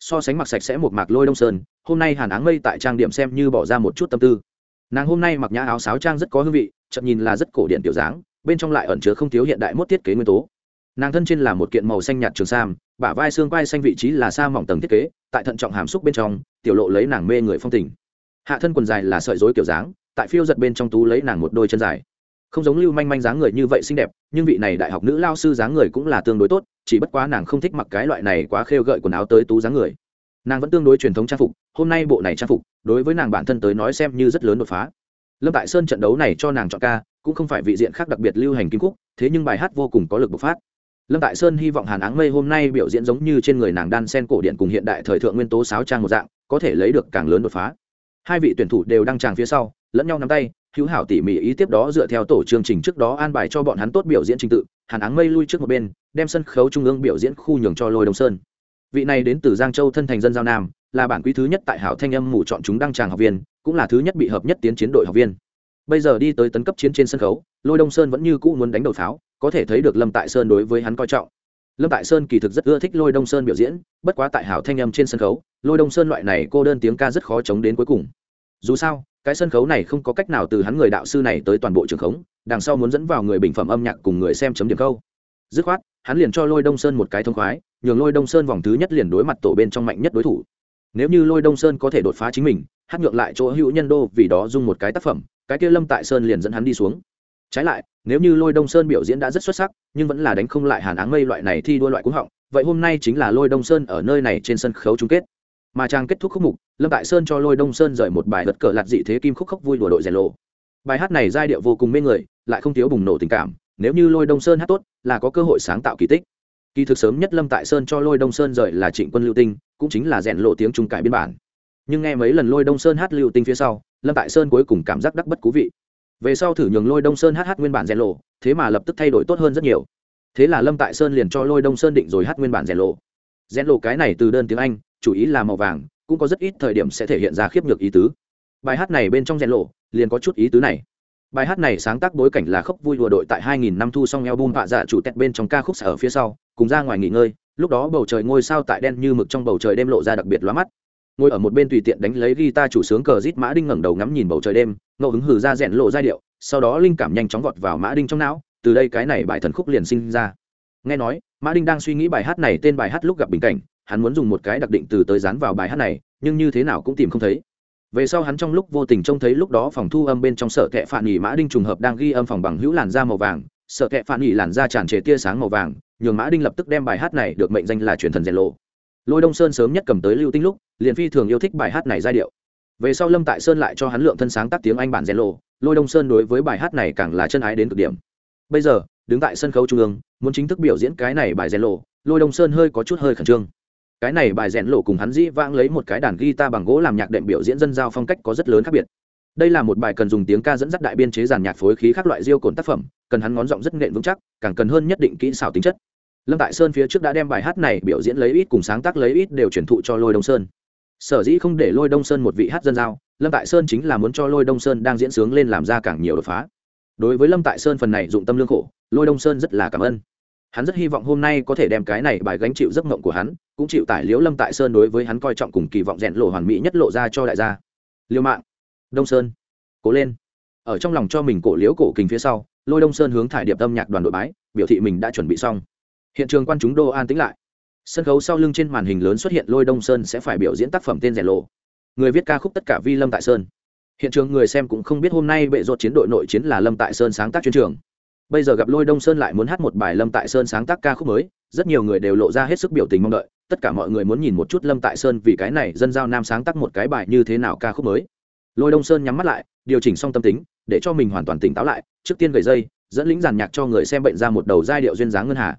So sánh mặc sạch sẽ một mạc lôi đông sơn, hôm nay hàn áng mây tại trang điểm xem như bỏ ra một chút tâm tư. Nàng hôm nay mặc nhã áo sáo trang rất có hương vị, chậm nhìn là rất cổ điện tiểu dáng, bên trong lại ẩn chứa không thiếu hiện đại mốt thiết kế nguyên tố nàng thân trên là một kiện màu xanh nhạt trường sam, bả vai xương vai xanh vị trí là sa mỏng tầng thiết kế, tại thận trọng hàm xúc bên trong, tiểu lộ lấy nàng mê người phong tình. Hạ thân quần dài là sợi dối kiểu dáng, tại phiêu giật bên trong tú lấy nàng một đôi chân dài. Không giống lưu manh manh dáng người như vậy xinh đẹp, nhưng vị này đại học nữ lao sư dáng người cũng là tương đối tốt, chỉ bất quá nàng không thích mặc cái loại này quá khêu gợi quần áo tới tú dáng người. Nàng vẫn tương đối truyền thống trang phục, hôm nay bộ này trang phục, đối với nàng bản thân tới nói xem như rất lớn đột phá. Lâm tại sơn trận đấu này cho nàng chọn ca, cũng không phải vị diện khác đặc biệt lưu hành kim cúc thế nhưng bài hát vô cùng có lực bộc phát lâm tại sơn hy vọng hàn áng mây hôm nay biểu diễn giống như trên người nàng đan sen cổ điện cùng hiện đại thời thượng nguyên tố sáo trang một dạng, có thể lấy được càng lớn đột phá. Hai vị tuyển thủ đều đăng tràng phía sau, lẫn nhau nắm tay, hữu hảo tỉ mỉ ý tiếp đó dựa theo tổ chương trình trước đó an bài cho bọn hắn tốt biểu diễn trình tự, hàn áng mây lui trước một bên, đem sân khấu trung ương biểu diễn khu nhường cho lôi đông sơn. Vị này đến từ giang châu thân thành dân giao nam, là bản quý thứ nhất tại hảo thanh âm mù chọn chúng đăng tràng học viên, cũng là thứ nhất bị hợp nhất tiến chiến đội học viên. Bây giờ đi tới tấn cấp chiến trên sân khấu, lôi đông sơn vẫn như cũ muốn đánh đầu pháo có thể thấy được lâm tại sơn đối với hắn coi trọng. Lâm tại sơn kỳ thực rất ưa thích lôi đông sơn biểu diễn, bất quá tại hảo thanh âm trên sân khấu, lôi đông sơn loại này cô đơn tiếng ca rất khó chống đến cuối cùng. Dù sao, cái sân khấu này không có cách nào từ hắn người đạo sư này tới toàn bộ trường khống, đằng sau muốn dẫn vào người bình phẩm âm nhạc cùng người xem chấm điểm câu. Dứt khoát, hắn liền cho lôi đông sơn một cái thông khoái, nhường lôi đông sơn vòng thứ nhất liền đối mặt tổ bên trong mạnh nhất đối thủ. Nếu như lôi đông sơn có thể đột phá chính mình, hát ngược lại chỗ hữu nhân đô vì đó dung một cái tác phẩm, cái kia lâm tại sơn liền dẫn hắn đi xuống trái lại, nếu như lôi đông sơn biểu diễn đã rất xuất sắc, nhưng vẫn là đánh không lại hàn áng mây loại này thi đua loại cúng họng, vậy hôm nay chính là lôi đông sơn ở nơi này trên sân khấu chung kết. Mà trang kết thúc khúc mục, lâm tại sơn cho lôi đông sơn rời một bài vật cờ lạt dị thế kim khúc khốc vui đùa đội rèn lộ. Bài hát này giai điệu vô cùng mê người, lại không thiếu bùng nổ tình cảm, nếu như lôi đông sơn hát tốt, là có cơ hội sáng tạo kỳ tích. Kỳ thực sớm nhất lâm tại sơn cho lôi đông sơn rời là trịnh quân lưu tinh, cũng chính là rèn lộ tiếng trung cải biên bản. Nhưng nghe mấy lần lôi đông sơn hát lưu tinh phía sau, lâm tại sơn cuối cùng cảm giác đắc bất cú vị về sau thử nhường lôi đông sơn hát hát nguyên bản rèn lộ, thế mà lập tức thay đổi tốt hơn rất nhiều. Thế là lâm tại sơn liền cho lôi đông sơn định rồi hát nguyên bản rèn lộ. Rèn lộ cái này từ đơn tiếng anh, chủ ý là màu vàng, cũng có rất ít thời điểm sẽ thể hiện ra khiếp nhược ý tứ. Bài hát này bên trong rèn lộ, liền có chút ý tứ này. Bài hát này sáng tác bối cảnh là khóc vui đùa đội tại 2000 năm thu xong album vạ dạ chủ tẹt bên trong ca khúc ở phía sau, cùng ra ngoài nghỉ ngơi, lúc đó bầu trời ngôi sao tại đen như mực trong bầu trời đêm lộ ra đặc biệt lóa mắt. Ngồi ở một bên tùy tiện đánh lấy guitar chủ sướng cờ rít mã đinh ngẩng đầu ngắm nhìn bầu trời đêm ngẫu hứng hử ra rèn lộ giai điệu, sau đó linh cảm nhanh chóng vọt vào mã đinh trong não, từ đây cái này bài thần khúc liền sinh ra. Nghe nói, mã đinh đang suy nghĩ bài hát này tên bài hát lúc gặp bình cảnh, hắn muốn dùng một cái đặc định từ tới dán vào bài hát này, nhưng như thế nào cũng tìm không thấy. Về sau hắn trong lúc vô tình trông thấy lúc đó phòng thu âm bên trong sở kệ phản nghỉ mã đinh trùng hợp đang ghi âm phòng bằng hữu làn da màu vàng sở kệ phản nghỉ làn da tràn trề tia sáng màu vàng, nhường mã đinh lập tức đem bài hát này được mệnh danh là truyền thần rèn lộ. Lôi đông sơn sớm nhất cầm tới lưu tinh lúc, liền phi thường yêu thích bài hát này giai điệu về sau lâm tại sơn lại cho hắn lượng thân sáng tác tiếng anh bản rèn lộ lôi đông sơn đối với bài hát này càng là chân ái đến cực điểm. Bây giờ, đứng tại sân khấu trung ương, muốn chính thức biểu diễn cái này bài rèn lộ lôi đông sơn hơi có chút hơi khẩn trương. Cái này bài rèn lộ cùng hắn dĩ vãng lấy một cái đàn guitar bằng gỗ làm nhạc đệm biểu diễn dân giao phong cách có rất lớn khác biệt. Đây là một bài cần dùng tiếng ca dẫn dắt đại biên chế giàn nhạc phối khí các loại diêu cồn tác phẩm, cần hắn ngón giọng rất nện vững chắc, càng cần hơn nhất định kỹ xảo tính chất. Lâm tại sơn phía trước đã đem bài hát này biểu diễn lấy ít cùng sáng tác lấy ít đều truyền thụ cho lôi đông sơn sở dĩ không để lôi đông sơn một vị hát dân giao, lâm tại sơn chính là muốn cho lôi đông sơn đang diễn sướng lên làm ra càng nhiều đột phá. Đối với lâm tại sơn phần này dụng tâm lương khổ, lôi đông sơn rất là cảm ơn. Hắn rất hy vọng hôm nay có thể đem cái này bài gánh chịu giấc mộng của hắn, cũng chịu tải liễu lâm tại sơn đối với hắn coi trọng cùng kỳ vọng rèn lộ hoàn mỹ nhất lộ ra cho đại gia. Liêu mạng, đông sơn, cố lên. Ở trong lòng cho mình cổ liễu cổ kình phía sau, lôi đông sơn hướng thải điệp âm nhạc đoàn đội bái, biểu thị mình đã chuẩn bị xong. Hiện trường quan chúng đô an tĩnh lại sân khấu sau lưng trên màn hình lớn xuất hiện lôi đông sơn sẽ phải biểu diễn tác phẩm tên rẻ lộ. Người viết ca khúc tất cả vi lâm tại sơn. Hiện trường người xem cũng không biết hôm nay bệ rột chiến đội nội chiến là lâm tại sơn sáng tác chuyên trường. Bây giờ gặp lôi đông sơn lại muốn hát một bài lâm tại sơn sáng tác ca khúc mới, rất nhiều người đều lộ ra hết sức biểu tình mong đợi. Tất cả mọi người muốn nhìn một chút lâm tại sơn vì cái này dân giao nam sáng tác một cái bài như thế nào ca khúc mới. Lôi đông sơn nhắm mắt lại, điều chỉnh xong tâm tính, để cho mình hoàn toàn tỉnh táo lại, trước tiên gầy dây, dẫn lính giàn nhạc cho người xem bệnh ra một đầu giai điệu duyên dáng ngân hà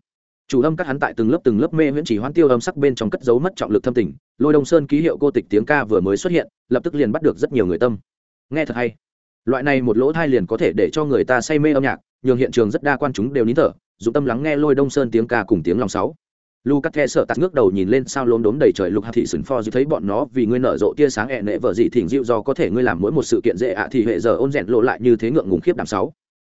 chủ âm các hắn tại từng lớp từng lớp mê huyễn chỉ hoãn tiêu âm sắc bên trong cất giấu mất trọng lực thâm tình, lôi đông sơn ký hiệu cô tịch tiếng ca vừa mới xuất hiện, lập tức liền bắt được rất nhiều người tâm. Nghe thật hay. Loại này một lỗ thai liền có thể để cho người ta say mê âm nhạc, nhường hiện trường rất đa quan chúng đều nín thở, dụng tâm lắng nghe lôi đông sơn tiếng ca cùng tiếng lòng sáu. Lu cắt the sợ tạt ngước đầu nhìn lên sao lốm đốm đầy trời lục hạ thị sừng pho dư thấy bọn nó vì ngươi nở rộ tia sáng ẹ nệ vợ dị thỉnh dịu do có thể ngươi làm mỗi một sự kiện dễ ạ thì hệ giờ ôn rèn lộ lại như thế ngượng ngùng khiếp đảm sáu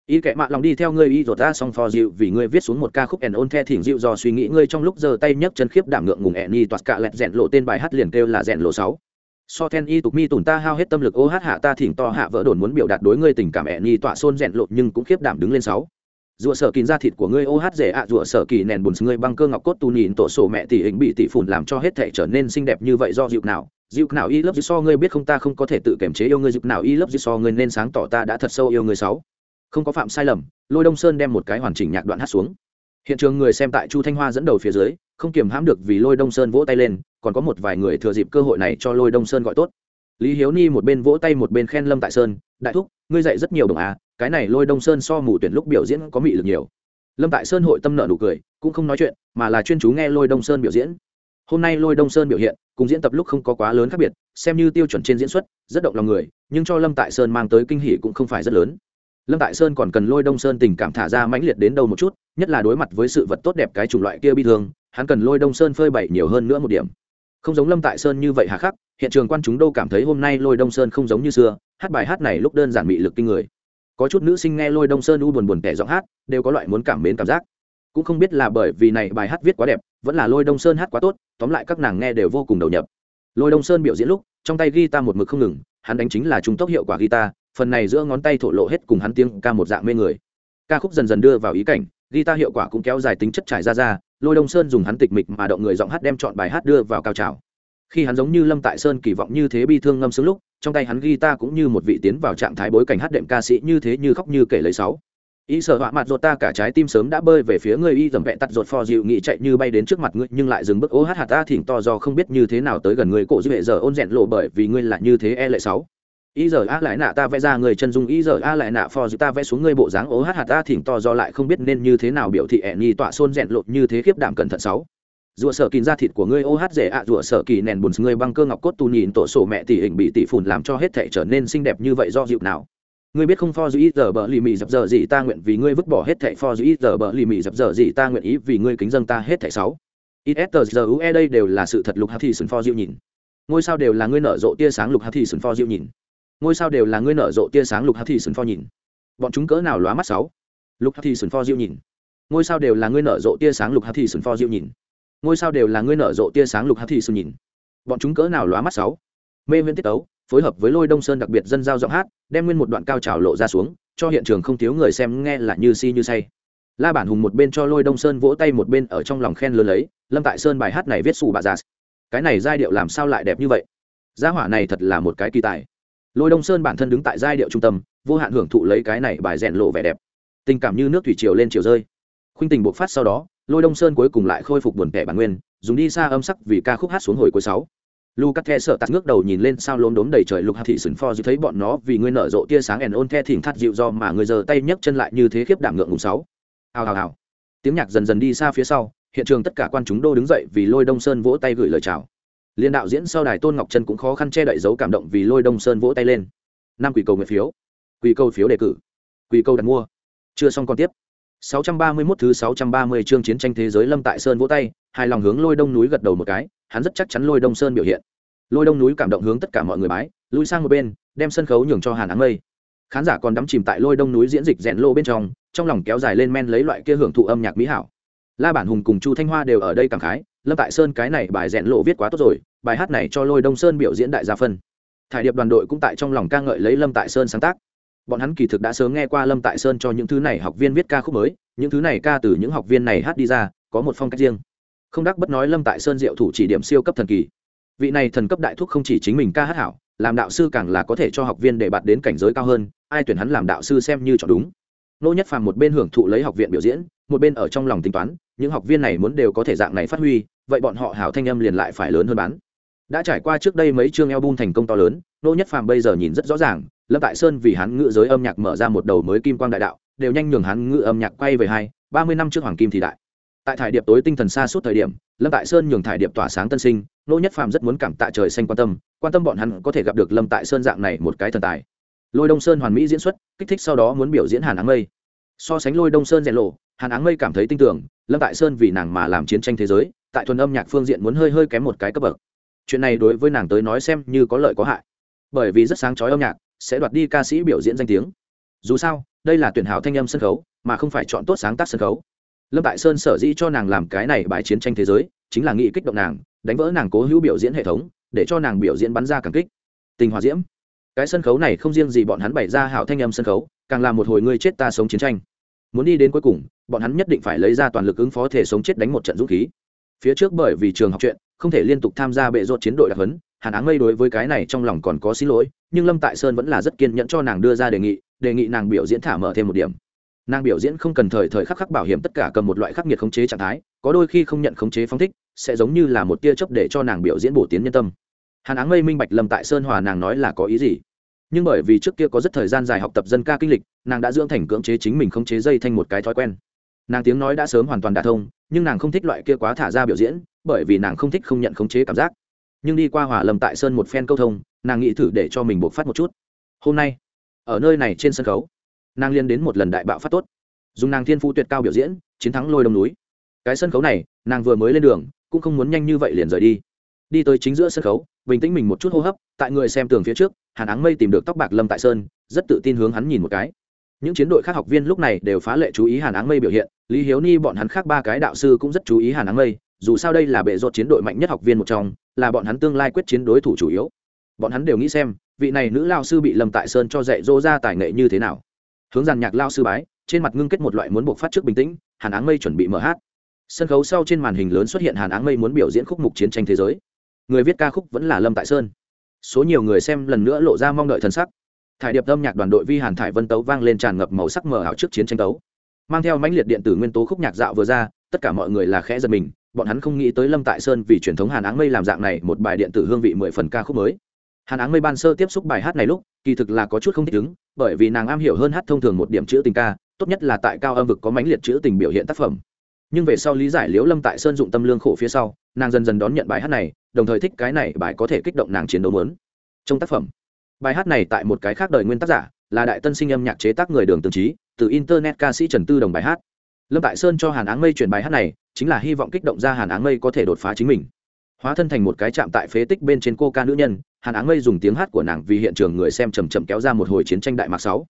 y kệ mạ lòng đi theo ngươi y rột ra xong for dịu, vì ngươi viết xuống một ca khúc ẻn ôn the thỉnh dịu do suy nghĩ. Ngươi trong lúc giơ tay nhấc chân khiếp đảm ngượng ngùng, ẻn y toạt cả lẹt rèn lộ tên bài hát liền kêu là rèn lộ sáu. So then y tục mi tùn ta hao hết tâm lực, ô hát hạ ta thỉnh to hạ vỡ đồn muốn biểu đạt đối ngươi tình cảm, ẻn y tọa xôn rèn lộ nhưng cũng khiếp đảm đứng lên sáu. Rùa sở kín da thịt của ngươi, ô hát rể ạ, rùa sở kỳ nền bùn ngươi băng cơ ngọc cốt tu nhìn tổ sổ mẹ tỷ hình bị tỷ phủn làm cho hết thể trở nên xinh đẹp như vậy, do dịu nào? Dịu nào y lớp dịu so ngươi biết không, ta không có thể tự kiểm chế yêu ngươi, dịu nào y lớp dịu so ngươi nên sáng tỏ ta đã thật sâu yêu ngươi sáu không có phạm sai lầm, lôi đông sơn đem một cái hoàn chỉnh nhạc đoạn hát xuống. Hiện trường người xem tại chu thanh hoa dẫn đầu phía dưới, không kiềm hãm được vì lôi đông sơn vỗ tay lên, còn có một vài người thừa dịp cơ hội này cho lôi đông sơn gọi tốt. Lý hiếu ni một bên vỗ tay một bên khen lâm tại sơn, đại thúc, ngươi dạy rất nhiều đồng à cái này lôi đông sơn so mù tuyển lúc biểu diễn có mị lực nhiều. Lâm tại sơn hội tâm nợ nụ cười, cũng không nói chuyện, mà là chuyên chú nghe lôi đông sơn biểu diễn. Hôm nay lôi đông sơn biểu hiện, cùng diễn tập lúc không có quá lớn khác biệt, xem như tiêu chuẩn trên diễn xuất, rất động lòng người, nhưng cho lâm tại sơn mang tới kinh hỷ cũng không phải rất lớn lâm tại sơn còn cần lôi đông sơn tình cảm thả ra mãnh liệt đến đâu một chút, nhất là đối mặt với sự vật tốt đẹp cái chủng loại kia bi thương, hắn cần lôi đông sơn phơi bày nhiều hơn nữa một điểm. Không giống lâm tại sơn như vậy hà khắc, hiện trường quan chúng đâu cảm thấy hôm nay lôi đông sơn không giống như xưa, hát bài hát này lúc đơn giản bị lực kinh người. Có chút nữ sinh nghe lôi đông sơn u buồn buồn kẻ giọng hát, đều có loại muốn cảm mến cảm giác. Cũng không biết là bởi vì này bài hát viết quá đẹp, vẫn là lôi đông sơn hát quá tốt, tóm lại các nàng nghe đều vô cùng đầu nhập. Lôi đông sơn biểu diễn lúc, trong tay guitar một mực không ngừng, hắn đánh chính là trung tốc hiệu quả guitar phần này giữa ngón tay thổ lộ hết cùng hắn tiếng ca một dạng mê người. Ca khúc dần dần đưa vào ý cảnh, guitar hiệu quả cũng kéo dài tính chất trải ra ra, lôi đông sơn dùng hắn tịch mịch mà động người giọng hát đem chọn bài hát đưa vào cao trào. Khi hắn giống như lâm tại sơn kỳ vọng như thế bi thương ngâm sướng lúc, trong tay hắn guitar cũng như một vị tiến vào trạng thái bối cảnh hát đệm ca sĩ như thế như khóc như kể lấy sáu. Ý sợ họa mặt ruột ta cả trái tim sớm đã bơi về phía người y dầm vẹ tắt ruột phò dịu nghị chạy như bay đến trước mặt ngươi, nhưng lại dừng bước. Ô hát hạt ta thỉnh to do không biết như thế nào tới gần người cổ dư hệ giờ ôn rẹn lộ bởi vì ngươi là như thế e lệ sáu ý giờ a lại nạ ta vẽ ra người chân dung, ý giờ a lại nạ phò dịu ta vẽ xuống ngươi bộ dáng ố hát hạt ta thỉnh to do lại không biết nên như thế nào biểu thị ẹ nhi tọa xôn rẹn lộ như thế khiếp đảm cẩn thận sáu. Rùa sợ kín ra thịt của ngươi, ô hát rẻ ạ, rùa sợ kỳ nèn bùn, ngươi băng cơ ngọc cốt tu nhìn tổ sổ mẹ tỷ hình bị tỷ phùn làm cho hết thể trở nên xinh đẹp như vậy do dịu nào? Ngươi biết không pho dữ giờ bờ lì mì dập dở gì ta nguyện vì ngươi vứt bỏ hết thảy pho dữ giờ bờ lì mì dập dở gì ta nguyện ý vì ngươi kính dân ta hết thảy sáu. Ít giờ ue đây đều là sự thật lục hát thì sừng pho dịu nhìn. Ngôi sao đều là ngươi nở rộ tia sáng lục hát thì sừng pho dịu nhìn ngôi sao đều là ngươi nở rộ tia sáng lục hát thì sừng pho nhìn. Bọn chúng cỡ nào lóa mắt sáu? Lục hát thì sừng pho diêu nhìn. Ngôi sao đều là ngươi nở rộ tia sáng lục hát thì sừng pho diêu nhìn. Ngôi sao đều là ngươi nở rộ tia sáng lục hát thì sừng nhìn. Bọn chúng cỡ nào lóa mắt sáu? Mê viễn tiết tấu, phối hợp với lôi đông sơn đặc biệt dân giao giọng hát, đem nguyên một đoạn cao trào lộ ra xuống, cho hiện trường không thiếu người xem nghe là như si như say. La bản hùng một bên cho lôi đông sơn vỗ tay một bên ở trong lòng khen lớn lấy, lâm tại sơn bài hát này viết xù bà già cái này giai điệu làm sao lại đẹp như vậy? Gia hỏa này thật là một cái kỳ tài lôi đông sơn bản thân đứng tại giai điệu trung tâm vô hạn hưởng thụ lấy cái này bài rèn lộ vẻ đẹp tình cảm như nước thủy triều lên chiều rơi khuynh tình bộc phát sau đó lôi đông sơn cuối cùng lại khôi phục buồn kẻ bản nguyên dùng đi xa âm sắc vì ca khúc hát xuống hồi cuối sáu Lucas The sợ tạt ngước đầu nhìn lên sao lốm đốm đầy trời lục hạt thị sừng pho dư thấy bọn nó vì ngươi nở rộ tia sáng ẻn ôn the thỉnh thắt dịu do mà người giờ tay nhấc chân lại như thế khiếp đảm ngượng ngùng sáu. Hào hào hào. Tiếng nhạc dần dần đi xa phía sau, hiện trường tất cả quan chúng đô đứng dậy vì Lôi Đông Sơn vỗ tay gửi lời chào. Liên đạo diễn sau đài Tôn Ngọc Trân cũng khó khăn che đậy dấu cảm động vì Lôi Đông Sơn vỗ tay lên. Năm quỷ cầu nguyện phiếu, quỷ cầu phiếu đề cử, quỷ cầu đặt mua. Chưa xong còn tiếp. 631 thứ 630 chương chiến tranh thế giới Lâm Tại Sơn vỗ tay, hai lòng hướng Lôi Đông núi gật đầu một cái, hắn rất chắc chắn Lôi Đông Sơn biểu hiện lôi đông núi cảm động hướng tất cả mọi người bái lui sang một bên đem sân khấu nhường cho hàn áng mây khán giả còn đắm chìm tại lôi đông núi diễn dịch rèn lô bên trong trong lòng kéo dài lên men lấy loại kia hưởng thụ âm nhạc mỹ hảo la bản hùng cùng chu thanh hoa đều ở đây cảm khái lâm tại sơn cái này bài rèn lộ viết quá tốt rồi, bài hát này cho lôi đông sơn biểu diễn đại gia phân. Thải điệp đoàn đội cũng tại trong lòng ca ngợi lấy lâm tại sơn sáng tác. Bọn hắn kỳ thực đã sớm nghe qua lâm tại sơn cho những thứ này học viên viết ca khúc mới, những thứ này ca từ những học viên này hát đi ra, có một phong cách riêng. Không đắc bất nói lâm tại sơn diệu thủ chỉ điểm siêu cấp thần kỳ. Vị này thần cấp đại thúc không chỉ chính mình ca hát hảo, làm đạo sư càng là có thể cho học viên để bạt đến cảnh giới cao hơn, ai tuyển hắn làm đạo sư xem như chọn đúng. Nô nhất phàm một bên hưởng thụ lấy học viện biểu diễn, một bên ở trong lòng tính toán, những học viên này muốn đều có thể dạng này phát huy vậy bọn họ hảo thanh âm liền lại phải lớn hơn bán. Đã trải qua trước đây mấy chương album thành công to lớn, nô nhất phàm bây giờ nhìn rất rõ ràng, lâm tại sơn vì hắn ngự giới âm nhạc mở ra một đầu mới kim quang đại đạo, đều nhanh nhường hắn ngự âm nhạc quay về hai, ba mươi năm trước hoàng kim thì đại. Tại thải điệp tối tinh thần xa suốt thời điểm, lâm tại sơn nhường thải điệp tỏa sáng tân sinh, nô nhất phàm rất muốn cảm tạ trời xanh quan tâm quan tâm bọn hắn có thể gặp được lâm tại sơn dạng này một cái thần tài. Lôi đông sơn hoàn mỹ diễn xuất, kích thích sau đó muốn biểu diễn hàn áng mây. So sánh lôi đông sơn rèn lộ, hàn áng mây cảm thấy tin tưởng, lâm tại sơn vì nàng mà làm chiến tranh thế giới tại thuần âm nhạc phương diện muốn hơi hơi kém một cái cấp bậc. Chuyện này đối với nàng tới nói xem như có lợi có hại. Bởi vì rất sáng chói âm nhạc, sẽ đoạt đi ca sĩ biểu diễn danh tiếng. Dù sao, đây là tuyển hảo thanh âm sân khấu, mà không phải chọn tốt sáng tác sân khấu. Lâm tại sơn sở dĩ cho nàng làm cái này bài chiến tranh thế giới, chính là nghị kích động nàng, đánh vỡ nàng cố hữu biểu diễn hệ thống, để cho nàng biểu diễn bắn ra càng kích. Tình hòa diễm. Cái sân khấu này không riêng gì bọn hắn bày ra hảo thanh âm sân khấu, càng là một hồi ngươi chết ta sống chiến tranh. Muốn đi đến cuối cùng, bọn hắn nhất định phải lấy ra toàn lực ứng phó thể sống chết đánh một trận dũng khí phía trước bởi vì trường học chuyện, không thể liên tục tham gia bệ rột chiến đội đặc huấn, hàn áng mây đối với cái này trong lòng còn có xin lỗi, nhưng lâm tại sơn vẫn là rất kiên nhẫn cho nàng đưa ra đề nghị đề nghị nàng biểu diễn thả mở thêm một điểm. Nàng biểu diễn không cần thời thời khắc khắc bảo hiểm tất cả cầm một loại khắc nghiệt khống chế trạng thái, có đôi khi không nhận khống chế phóng thích, sẽ giống như là một tia chớp để cho nàng biểu diễn bổ tiến nhân tâm. Hàn áng mây minh bạch lâm tại sơn hòa nàng nói là có ý gì. Nhưng bởi vì trước kia có rất thời gian dài học tập dân ca kinh lịch, nàng đã dưỡng thành cưỡng chế chính mình khống chế dây thành một cái thói quen nàng tiếng nói đã sớm hoàn toàn đả thông, nhưng nàng không thích loại kia quá thả ra biểu diễn, bởi vì nàng không thích không nhận khống chế cảm giác. Nhưng đi qua hòa lâm tại sơn một phen câu thông, nàng nghĩ thử để cho mình buộc phát một chút. Hôm nay, ở nơi này trên sân khấu, nàng liên đến một lần đại bạo phát tốt. Dùng nàng thiên phú tuyệt cao biểu diễn, chiến thắng lôi đông núi. Cái sân khấu này, nàng vừa mới lên đường, cũng không muốn nhanh như vậy liền rời đi. Đi tới chính giữa sân khấu, bình tĩnh mình một chút hô hấp, tại người xem tường phía trước, hàn áng mây tìm được tóc bạc lâm tại sơn, rất tự tin hướng hắn nhìn một cái những chiến đội khác học viên lúc này đều phá lệ chú ý hàn áng mây biểu hiện, lý hiếu ni bọn hắn khác ba cái đạo sư cũng rất chú ý hàn áng mây, dù sao đây là bệ rột chiến đội mạnh nhất học viên một trong, là bọn hắn tương lai quyết chiến đối thủ chủ yếu. Bọn hắn đều nghĩ xem, vị này nữ lao sư bị lâm tại sơn cho dạy dỗ ra tài nghệ như thế nào. Hướng giàn nhạc lao sư bái, trên mặt ngưng kết một loại muốn buộc phát trước bình tĩnh, hàn áng mây chuẩn bị mở hát. Sân khấu sau trên màn hình lớn xuất hiện hàn áng mây muốn biểu diễn khúc mục chiến tranh thế giới. Người viết ca khúc vẫn là lâm tại sơn. Số nhiều người xem lần nữa lộ ra mong đợi thân sắc thải điệp âm nhạc đoàn đội vi hàn thải vân tấu vang lên tràn ngập màu sắc mờ ảo trước chiến tranh tấu. Mang theo mãnh liệt điện tử nguyên tố khúc nhạc dạo vừa ra, tất cả mọi người là khẽ giật mình, bọn hắn không nghĩ tới lâm tại sơn vì truyền thống hàn áng mây làm dạng này một bài điện tử hương vị mười phần ca khúc mới. Hàn áng mây ban sơ tiếp xúc bài hát này lúc, kỳ thực là có chút không thích ứng, bởi vì nàng am hiểu hơn hát thông thường một điểm chữ tình ca, tốt nhất là tại cao âm vực có mãnh liệt chữ tình biểu hiện tác phẩm. Nhưng về sau lý giải liễu lâm tại sơn dụng tâm lương khổ phía sau, nàng dần dần đón nhận bài hát này, đồng thời thích cái này bài có thể kích động nàng chiến đấu lớn trong tác phẩm bài hát này tại một cái khác đời nguyên tác giả, là đại tân sinh âm nhạc chế tác người đường tường trí, từ internet ca sĩ trần tư đồng bài hát. Lâm tại sơn cho hàn áng mây chuyển bài hát này, chính là hy vọng kích động ra hàn áng mây có thể đột phá chính mình. Hóa thân thành một cái chạm tại phế tích bên trên cô ca nữ nhân, hàn áng mây dùng tiếng hát của nàng vì hiện trường người xem chầm chậm kéo ra một hồi chiến tranh đại mạc sáu.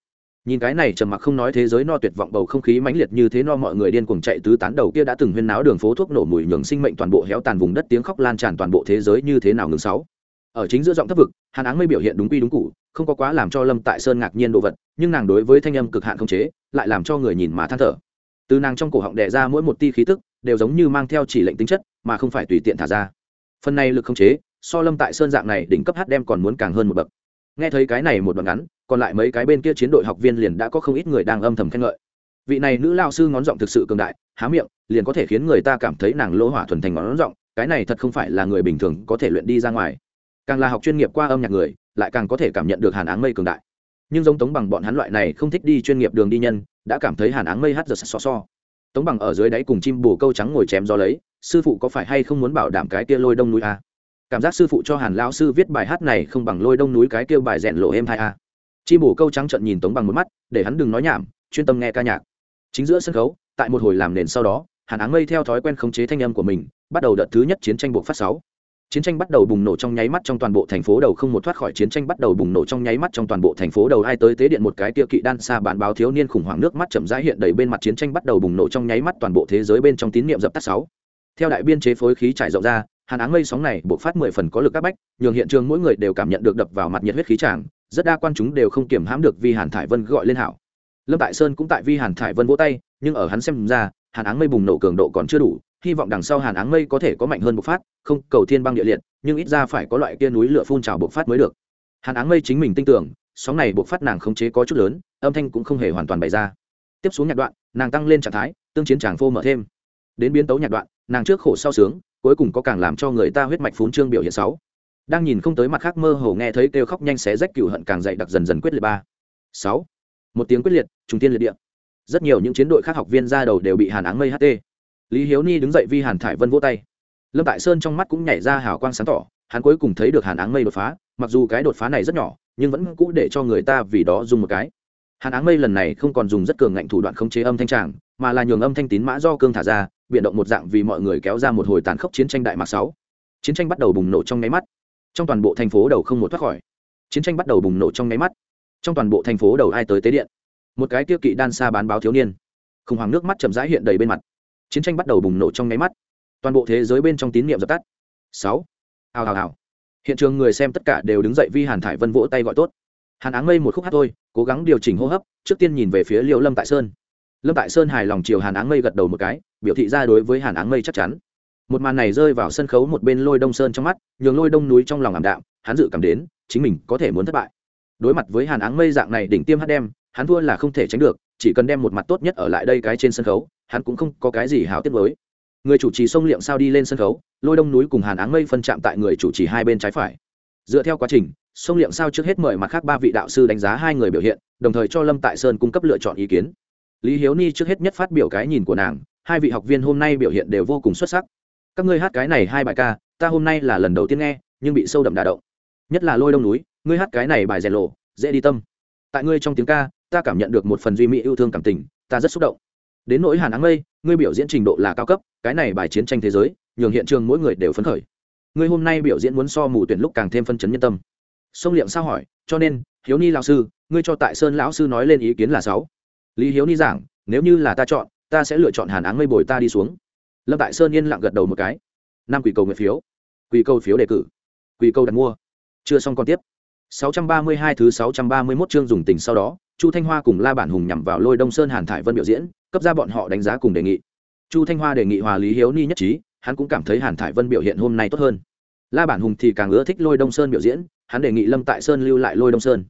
Nhìn cái này trầm mặc không nói thế giới no tuyệt vọng bầu không khí mãnh liệt như thế no mọi người điên cuồng chạy tứ tán đầu kia đã từng huyên náo đường phố thuốc nổ mùi nhường sinh mệnh toàn bộ héo tàn vùng đất tiếng khóc lan tràn toàn bộ thế giới như thế nào ngừng sáu ở chính giữa giọng thấp vực hàn áng mây biểu hiện đúng quy đúng cụ, không có quá làm cho lâm tại sơn ngạc nhiên đồ vật, nhưng nàng đối với thanh âm cực hạn không chế, lại làm cho người nhìn mà than thở. Từ nàng trong cổ họng đẻ ra mỗi một ti khí tức, đều giống như mang theo chỉ lệnh tính chất, mà không phải tùy tiện thả ra. Phần này lực không chế, so lâm tại sơn dạng này đỉnh cấp hát đem còn muốn càng hơn một bậc. Nghe thấy cái này một đoạn ngắn, còn lại mấy cái bên kia chiến đội học viên liền đã có không ít người đang âm thầm khen ngợi. Vị này nữ lao sư ngón giọng thực sự cường đại, há miệng, liền có thể khiến người ta cảm thấy nàng lỗ hỏa thuần thành ngón giọng, cái này thật không phải là người bình thường có thể luyện đi ra ngoài càng là học chuyên nghiệp qua âm nhạc người, lại càng có thể cảm nhận được hàn áng mây cường đại. Nhưng giống tống bằng bọn hắn loại này không thích đi chuyên nghiệp đường đi nhân, đã cảm thấy hàn áng mây hát giật so so. Tống bằng ở dưới đáy cùng chim bồ câu trắng ngồi chém gió lấy, sư phụ có phải hay không muốn bảo đảm cái kia lôi đông núi a cảm giác sư phụ cho hàn lão sư viết bài hát này không bằng lôi đông núi cái kia bài rèn lộ êm hai a à? chim bồ câu trắng trận nhìn tống bằng một mắt, để hắn đừng nói nhảm, chuyên tâm nghe ca nhạc. Chính giữa sân khấu, tại một hồi làm nền sau đó, hàn áng mây theo thói quen khống chế thanh âm của mình, bắt đầu đợt thứ nhất chiến tranh buộc phát sáu chiến tranh bắt đầu bùng nổ trong nháy mắt trong toàn bộ thành phố đầu không một thoát khỏi chiến tranh bắt đầu bùng nổ trong nháy mắt trong toàn bộ thành phố đầu. Ai tới tế điện một cái tiêu kỵ đan xa bản báo thiếu niên khủng hoảng nước mắt chậm rãi hiện đầy bên mặt chiến tranh bắt đầu bùng nổ trong nháy mắt toàn bộ thế giới bên trong tín niệm dập tắt sáu. Theo đại biên chế phối khí trải rộng ra, hàn áng mây sóng này buộc phát mười phần có lực các bách, nhường hiện trường mỗi người đều cảm nhận được đập vào mặt nhiệt huyết khí tràng, rất đa quan chúng đều không kiểm hãm được vì hàn thải vân gọi lên hảo. Lâm tại sơn cũng tại vi hàn thải vân vỗ tay, nhưng ở hắn xem ra, hàn áng mây bùng nổ cường độ còn chưa đủ hy vọng đằng sau hàn áng mây có thể có mạnh hơn bộc phát, không, cầu thiên băng địa liệt, nhưng ít ra phải có loại kia núi lửa phun trào bộc phát mới được. Hàn áng mây chính mình tin tưởng, sóng này bộc phát nàng khống chế có chút lớn, âm thanh cũng không hề hoàn toàn bày ra. Tiếp xuống nhạc đoạn, nàng tăng lên trạng thái, tương chiến tràng phô mở thêm. Đến biến tấu nhạc đoạn, nàng trước khổ sau sướng, cuối cùng có càng làm cho người ta huyết mạch phún trương biểu hiện sáu đang nhìn không tới mặt khác mơ hồ nghe thấy kêu khóc nhanh xé rách cựu hận càng dậy đặc dần dần quyết liệt ba. Sáu. Một tiếng quyết liệt, trùng tiên liệt địa. Rất nhiều những chiến đội khác học viên ra đầu đều bị hàn áng mây ht lý hiếu ni đứng dậy vi hàn thải vân vỗ tay. Lâm tại sơn trong mắt cũng nhảy ra hào quang sáng tỏ, hắn cuối cùng thấy được hàn áng mây đột phá, mặc dù cái đột phá này rất nhỏ, nhưng vẫn cũ để cho người ta vì đó dùng một cái. Hàn áng mây lần này không còn dùng rất cường ngạnh thủ đoạn khống chế âm thanh tràng, mà là nhường âm thanh tín mã do cương thả ra biện động một dạng vì mọi người kéo ra một hồi tàn khốc chiến tranh đại mạc sáu. Chiến tranh bắt đầu bùng nổ trong nháy mắt. Trong toàn bộ thành phố đầu không một thoát khỏi. Chiến tranh bắt đầu bùng nổ trong nháy mắt. Trong toàn bộ thành phố đầu ai tới tế điện? Một cái tiêu kỵ đan xa bán báo thiếu niên. Khủng hoảng nước mắt chậm rãi hiện đầy bên mặt chiến tranh bắt đầu bùng nổ trong nháy mắt. Toàn bộ thế giới bên trong tín niệm dập tắt. Sáu. Hào hào hào. Hiện trường người xem tất cả đều đứng dậy vi hàn thải vân vỗ tay gọi tốt. Hàn áng mây một khúc hát thôi, cố gắng điều chỉnh hô hấp, trước tiên nhìn về phía liệu lâm tại sơn. Lâm tại sơn hài lòng chiều hàn áng mây gật đầu một cái, biểu thị ra đối với hàn áng mây chắc chắn. Một màn này rơi vào sân khấu một bên lôi đông sơn trong mắt, nhường lôi đông núi trong lòng ảm đạm, hắn dự cảm đến, chính mình có thể muốn thất bại. Đối mặt với hàn áng mây dạng này đỉnh tiêm hát đem, hắn thua là không thể tránh được chỉ cần đem một mặt tốt nhất ở lại đây cái trên sân khấu, hắn cũng không có cái gì hào tiết với người chủ trì sông liệm sao đi lên sân khấu, lôi đông núi cùng hàn áng mây phân chạm tại người chủ trì hai bên trái phải. Dựa theo quá trình, sông liệm sao trước hết mời mặt khác ba vị đạo sư đánh giá hai người biểu hiện, đồng thời cho lâm tại sơn cung cấp lựa chọn ý kiến. Lý hiếu ni trước hết nhất phát biểu cái nhìn của nàng, hai vị học viên hôm nay biểu hiện đều vô cùng xuất sắc. Các ngươi hát cái này hai bài ca, ta hôm nay là lần đầu tiên nghe, nhưng bị sâu đậm đà động. Nhất là lôi đông núi, ngươi hát cái này bài rèn lộ, dễ đi tâm. Tại ngươi trong tiếng ca ta cảm nhận được một phần duy mỹ yêu thương cảm tình, ta rất xúc động. Đến nỗi hàn áng mây, ngươi biểu diễn trình độ là cao cấp, cái này bài chiến tranh thế giới, nhường hiện trường mỗi người đều phấn khởi. Ngươi hôm nay biểu diễn muốn so mù tuyển lúc càng thêm phân chấn nhân tâm. Sông liệm sao hỏi, cho nên, hiếu ni lão sư, ngươi cho tại sơn lão sư nói lên ý kiến là sáu. Lý hiếu ni giảng, nếu như là ta chọn, ta sẽ lựa chọn hàn áng mây bồi ta đi xuống. Lâm tại sơn yên lặng gật đầu một cái. Năm quỷ cầu nguyện phiếu. Quỷ cầu phiếu đề cử. Quỷ cầu đặt mua. Chưa xong còn tiếp. 632 thứ 631 chương dùng tình sau đó chu thanh hoa cùng la bản hùng nhằm vào lôi đông sơn hàn thải vân biểu diễn, cấp ra bọn họ đánh giá cùng đề nghị. Chu thanh hoa đề nghị hòa lý hiếu ni nhất trí, hắn cũng cảm thấy hàn thải vân biểu hiện hôm nay tốt hơn. La bản hùng thì càng ưa thích lôi đông sơn biểu diễn, hắn đề nghị lâm tại sơn lưu lại lôi đông sơn.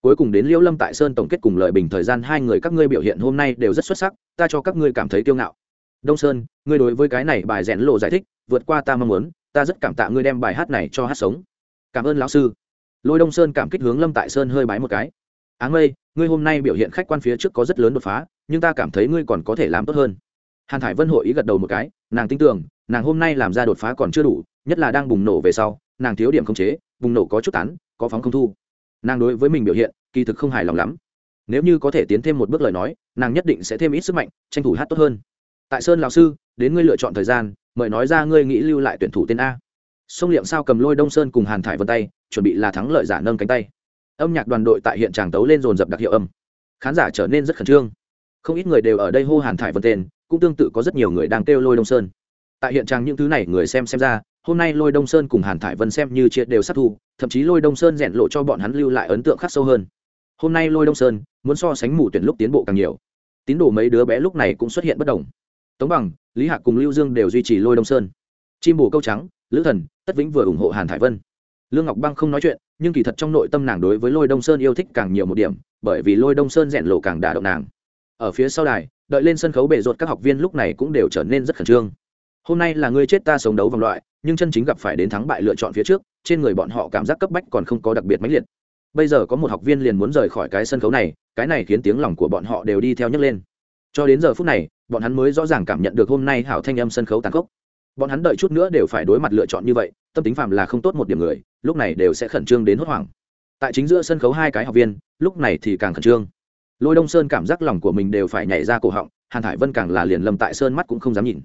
Cuối cùng đến liễu lâm tại sơn tổng kết cùng lợi bình thời gian, hai người các ngươi biểu hiện hôm nay đều rất xuất sắc, ta cho các ngươi cảm thấy kiêu ngạo. Đông sơn, ngươi đối với cái này bài rẽn lộ giải thích, vượt qua ta mong muốn, ta rất cảm tạ ngươi đem bài hát này cho hát sống. Cảm ơn lão sư. Lôi đông sơn cảm kích hướng lâm tại sơn hơi bái một cái áng mây ngươi hôm nay biểu hiện khách quan phía trước có rất lớn đột phá, nhưng ta cảm thấy ngươi còn có thể làm tốt hơn. Hàn thải vân hội ý gật đầu một cái, nàng tin tưởng, nàng hôm nay làm ra đột phá còn chưa đủ, nhất là đang bùng nổ về sau, nàng thiếu điểm không chế, bùng nổ có chút tán, có phóng không thu. Nàng đối với mình biểu hiện, kỳ thực không hài lòng lắm. Nếu như có thể tiến thêm một bước lời nói, nàng nhất định sẽ thêm ít sức mạnh, tranh thủ hát tốt hơn. Tại sơn lão sư, đến ngươi lựa chọn thời gian, mời nói ra ngươi nghĩ lưu lại tuyển thủ tên a. Sông liệm sao cầm lôi đông sơn cùng hàn thải vân tay, chuẩn bị là thắng lợi giả nâng cánh tay âm nhạc đoàn đội tại hiện tràng tấu lên dồn dập đặc hiệu âm. Khán giả trở nên rất khẩn trương. Không ít người đều ở đây hô hàn thải vân tên, cũng tương tự có rất nhiều người đang kêu lôi đông sơn. Tại hiện tràng những thứ này người xem xem ra, hôm nay lôi đông sơn cùng hàn thải vân xem như triệt đều sát thu thậm chí lôi đông sơn rèn lộ cho bọn hắn lưu lại ấn tượng khắc sâu hơn. Hôm nay lôi đông sơn muốn so sánh mù tuyển lúc tiến bộ càng nhiều. Tín đồ mấy đứa bé lúc này cũng xuất hiện bất đồng. Tống bằng, lý hạc cùng lưu dương đều duy trì lôi đông sơn. Chim bồ câu trắng, lữ thần, tất vĩnh vừa ủng hộ hàn thải vân. Lương ngọc băng không nói chuyện nhưng kỳ thật trong nội tâm nàng đối với lôi đông sơn yêu thích càng nhiều một điểm, bởi vì lôi đông sơn rèn lộ càng đả động nàng. Ở phía sau đài, đợi lên sân khấu bể rột các học viên lúc này cũng đều trở nên rất khẩn trương. Hôm nay là người chết ta sống đấu vòng loại, nhưng chân chính gặp phải đến thắng bại lựa chọn phía trước, trên người bọn họ cảm giác cấp bách còn không có đặc biệt mãnh liệt. Bây giờ có một học viên liền muốn rời khỏi cái sân khấu này, cái này khiến tiếng lòng của bọn họ đều đi theo nhấc lên. Cho đến giờ phút này, bọn hắn mới rõ ràng cảm nhận được hôm nay hảo thanh âm sân khấu tàn khốc bọn hắn đợi chút nữa đều phải đối mặt lựa chọn như vậy, tâm tính phạm là không tốt một điểm người, lúc này đều sẽ khẩn trương đến hốt hoảng. Tại chính giữa sân khấu hai cái học viên, lúc này thì càng khẩn trương. Lôi đông sơn cảm giác lòng của mình đều phải nhảy ra cổ họng, hàn Hải vân càng là liền lầm tại sơn mắt cũng không dám nhìn.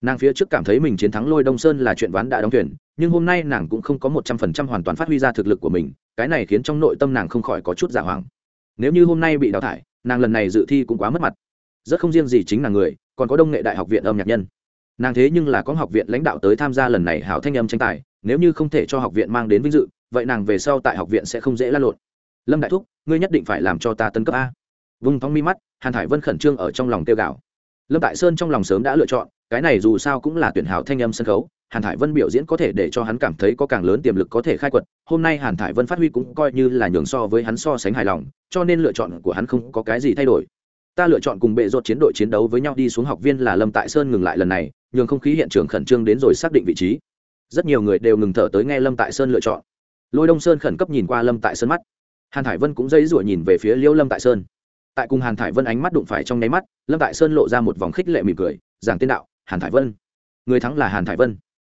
Nàng phía trước cảm thấy mình chiến thắng lôi đông sơn là chuyện ván đã đóng thuyền, nhưng hôm nay nàng cũng không có một trăm phần trăm hoàn toàn phát huy ra thực lực của mình, cái này khiến trong nội tâm nàng không khỏi có chút dạ giả hoàng nếu như hôm nay bị đào thải, nàng lần này dự thi cũng quá mất mặt. Rất không riêng gì chính là người, còn có đông nghệ đại học viện âm nhạc nhân nàng thế nhưng là có học viện lãnh đạo tới tham gia lần này hảo thanh âm tranh tài, nếu như không thể cho học viện mang đến vinh dự, vậy nàng về sau tại học viện sẽ không dễ lan lộn. Lâm đại thúc, ngươi nhất định phải làm cho ta tân cấp a. Vùng thong mi mắt, hàn thải vân khẩn trương ở trong lòng tiêu gạo lâm tại sơn trong lòng sớm đã lựa chọn, cái này dù sao cũng là tuyển hảo thanh âm sân khấu, hàn thải vân biểu diễn có thể để cho hắn cảm thấy có càng lớn tiềm lực có thể khai quật, hôm nay hàn thải vân phát huy cũng coi như là nhường so với hắn so sánh hài lòng, cho nên lựa chọn của hắn không có cái gì thay đổi ta lựa chọn cùng bệ rột chiến đội chiến đấu với nhau đi xuống học viên là lâm tại sơn ngừng lại lần này, nhường không khí hiện trường khẩn trương đến rồi xác định vị trí. Rất nhiều người đều ngừng thở tới nghe lâm tại sơn lựa chọn. Lôi đông sơn khẩn cấp nhìn qua lâm tại sơn mắt. Hàn thải vân cũng dây rủa nhìn về phía liêu lâm tại sơn. Tại cùng hàn thải vân ánh mắt đụng phải trong nháy mắt, lâm tại sơn lộ ra một vòng khích lệ mỉm cười, giảng tên đạo, hàn thải vân. Người thắng là hàn thải vân.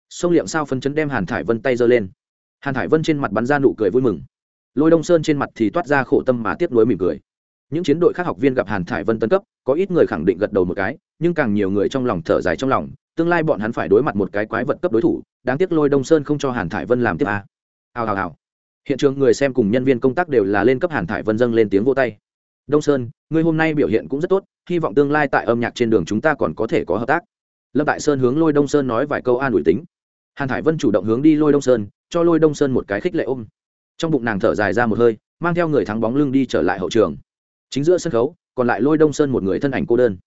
Sông liệm sao phân chấn đem hàn thải vân tay giơ lên. Hàn thải vân trên mặt bắn ra nụ cười vui mừng. Lôi đông sơn trên mặt thì toát ra khổ tâm mà tiếp nối mỉm cười những chiến đội khác học viên gặp hàn thải vân tân cấp, có ít người khẳng định gật đầu một cái, nhưng càng nhiều người trong lòng thở dài trong lòng, tương lai bọn hắn phải đối mặt một cái quái vật cấp đối thủ, đáng tiếc lôi đông sơn không cho hàn thải vân làm tiếp à. hào hào hào. Hiện trường người xem cùng nhân viên công tác đều là lên cấp hàn thải vân dâng lên tiếng vô tay. Đông sơn ngươi hôm nay biểu hiện cũng rất tốt, hy vọng tương lai tại âm nhạc trên đường chúng ta còn có thể có hợp tác. Lâm tại sơn hướng lôi đông sơn nói vài câu an ủi tính. Hàn thải vân chủ động hướng đi lôi đông sơn, cho lôi đông sơn một cái khích lệ ôm. Trong bụng nàng thở dài ra một hơi, mang theo người thắng bóng lưng đi trở lại hậu trường chính giữa sân khấu, còn lại lôi đông sơn một người thân ảnh cô đơn.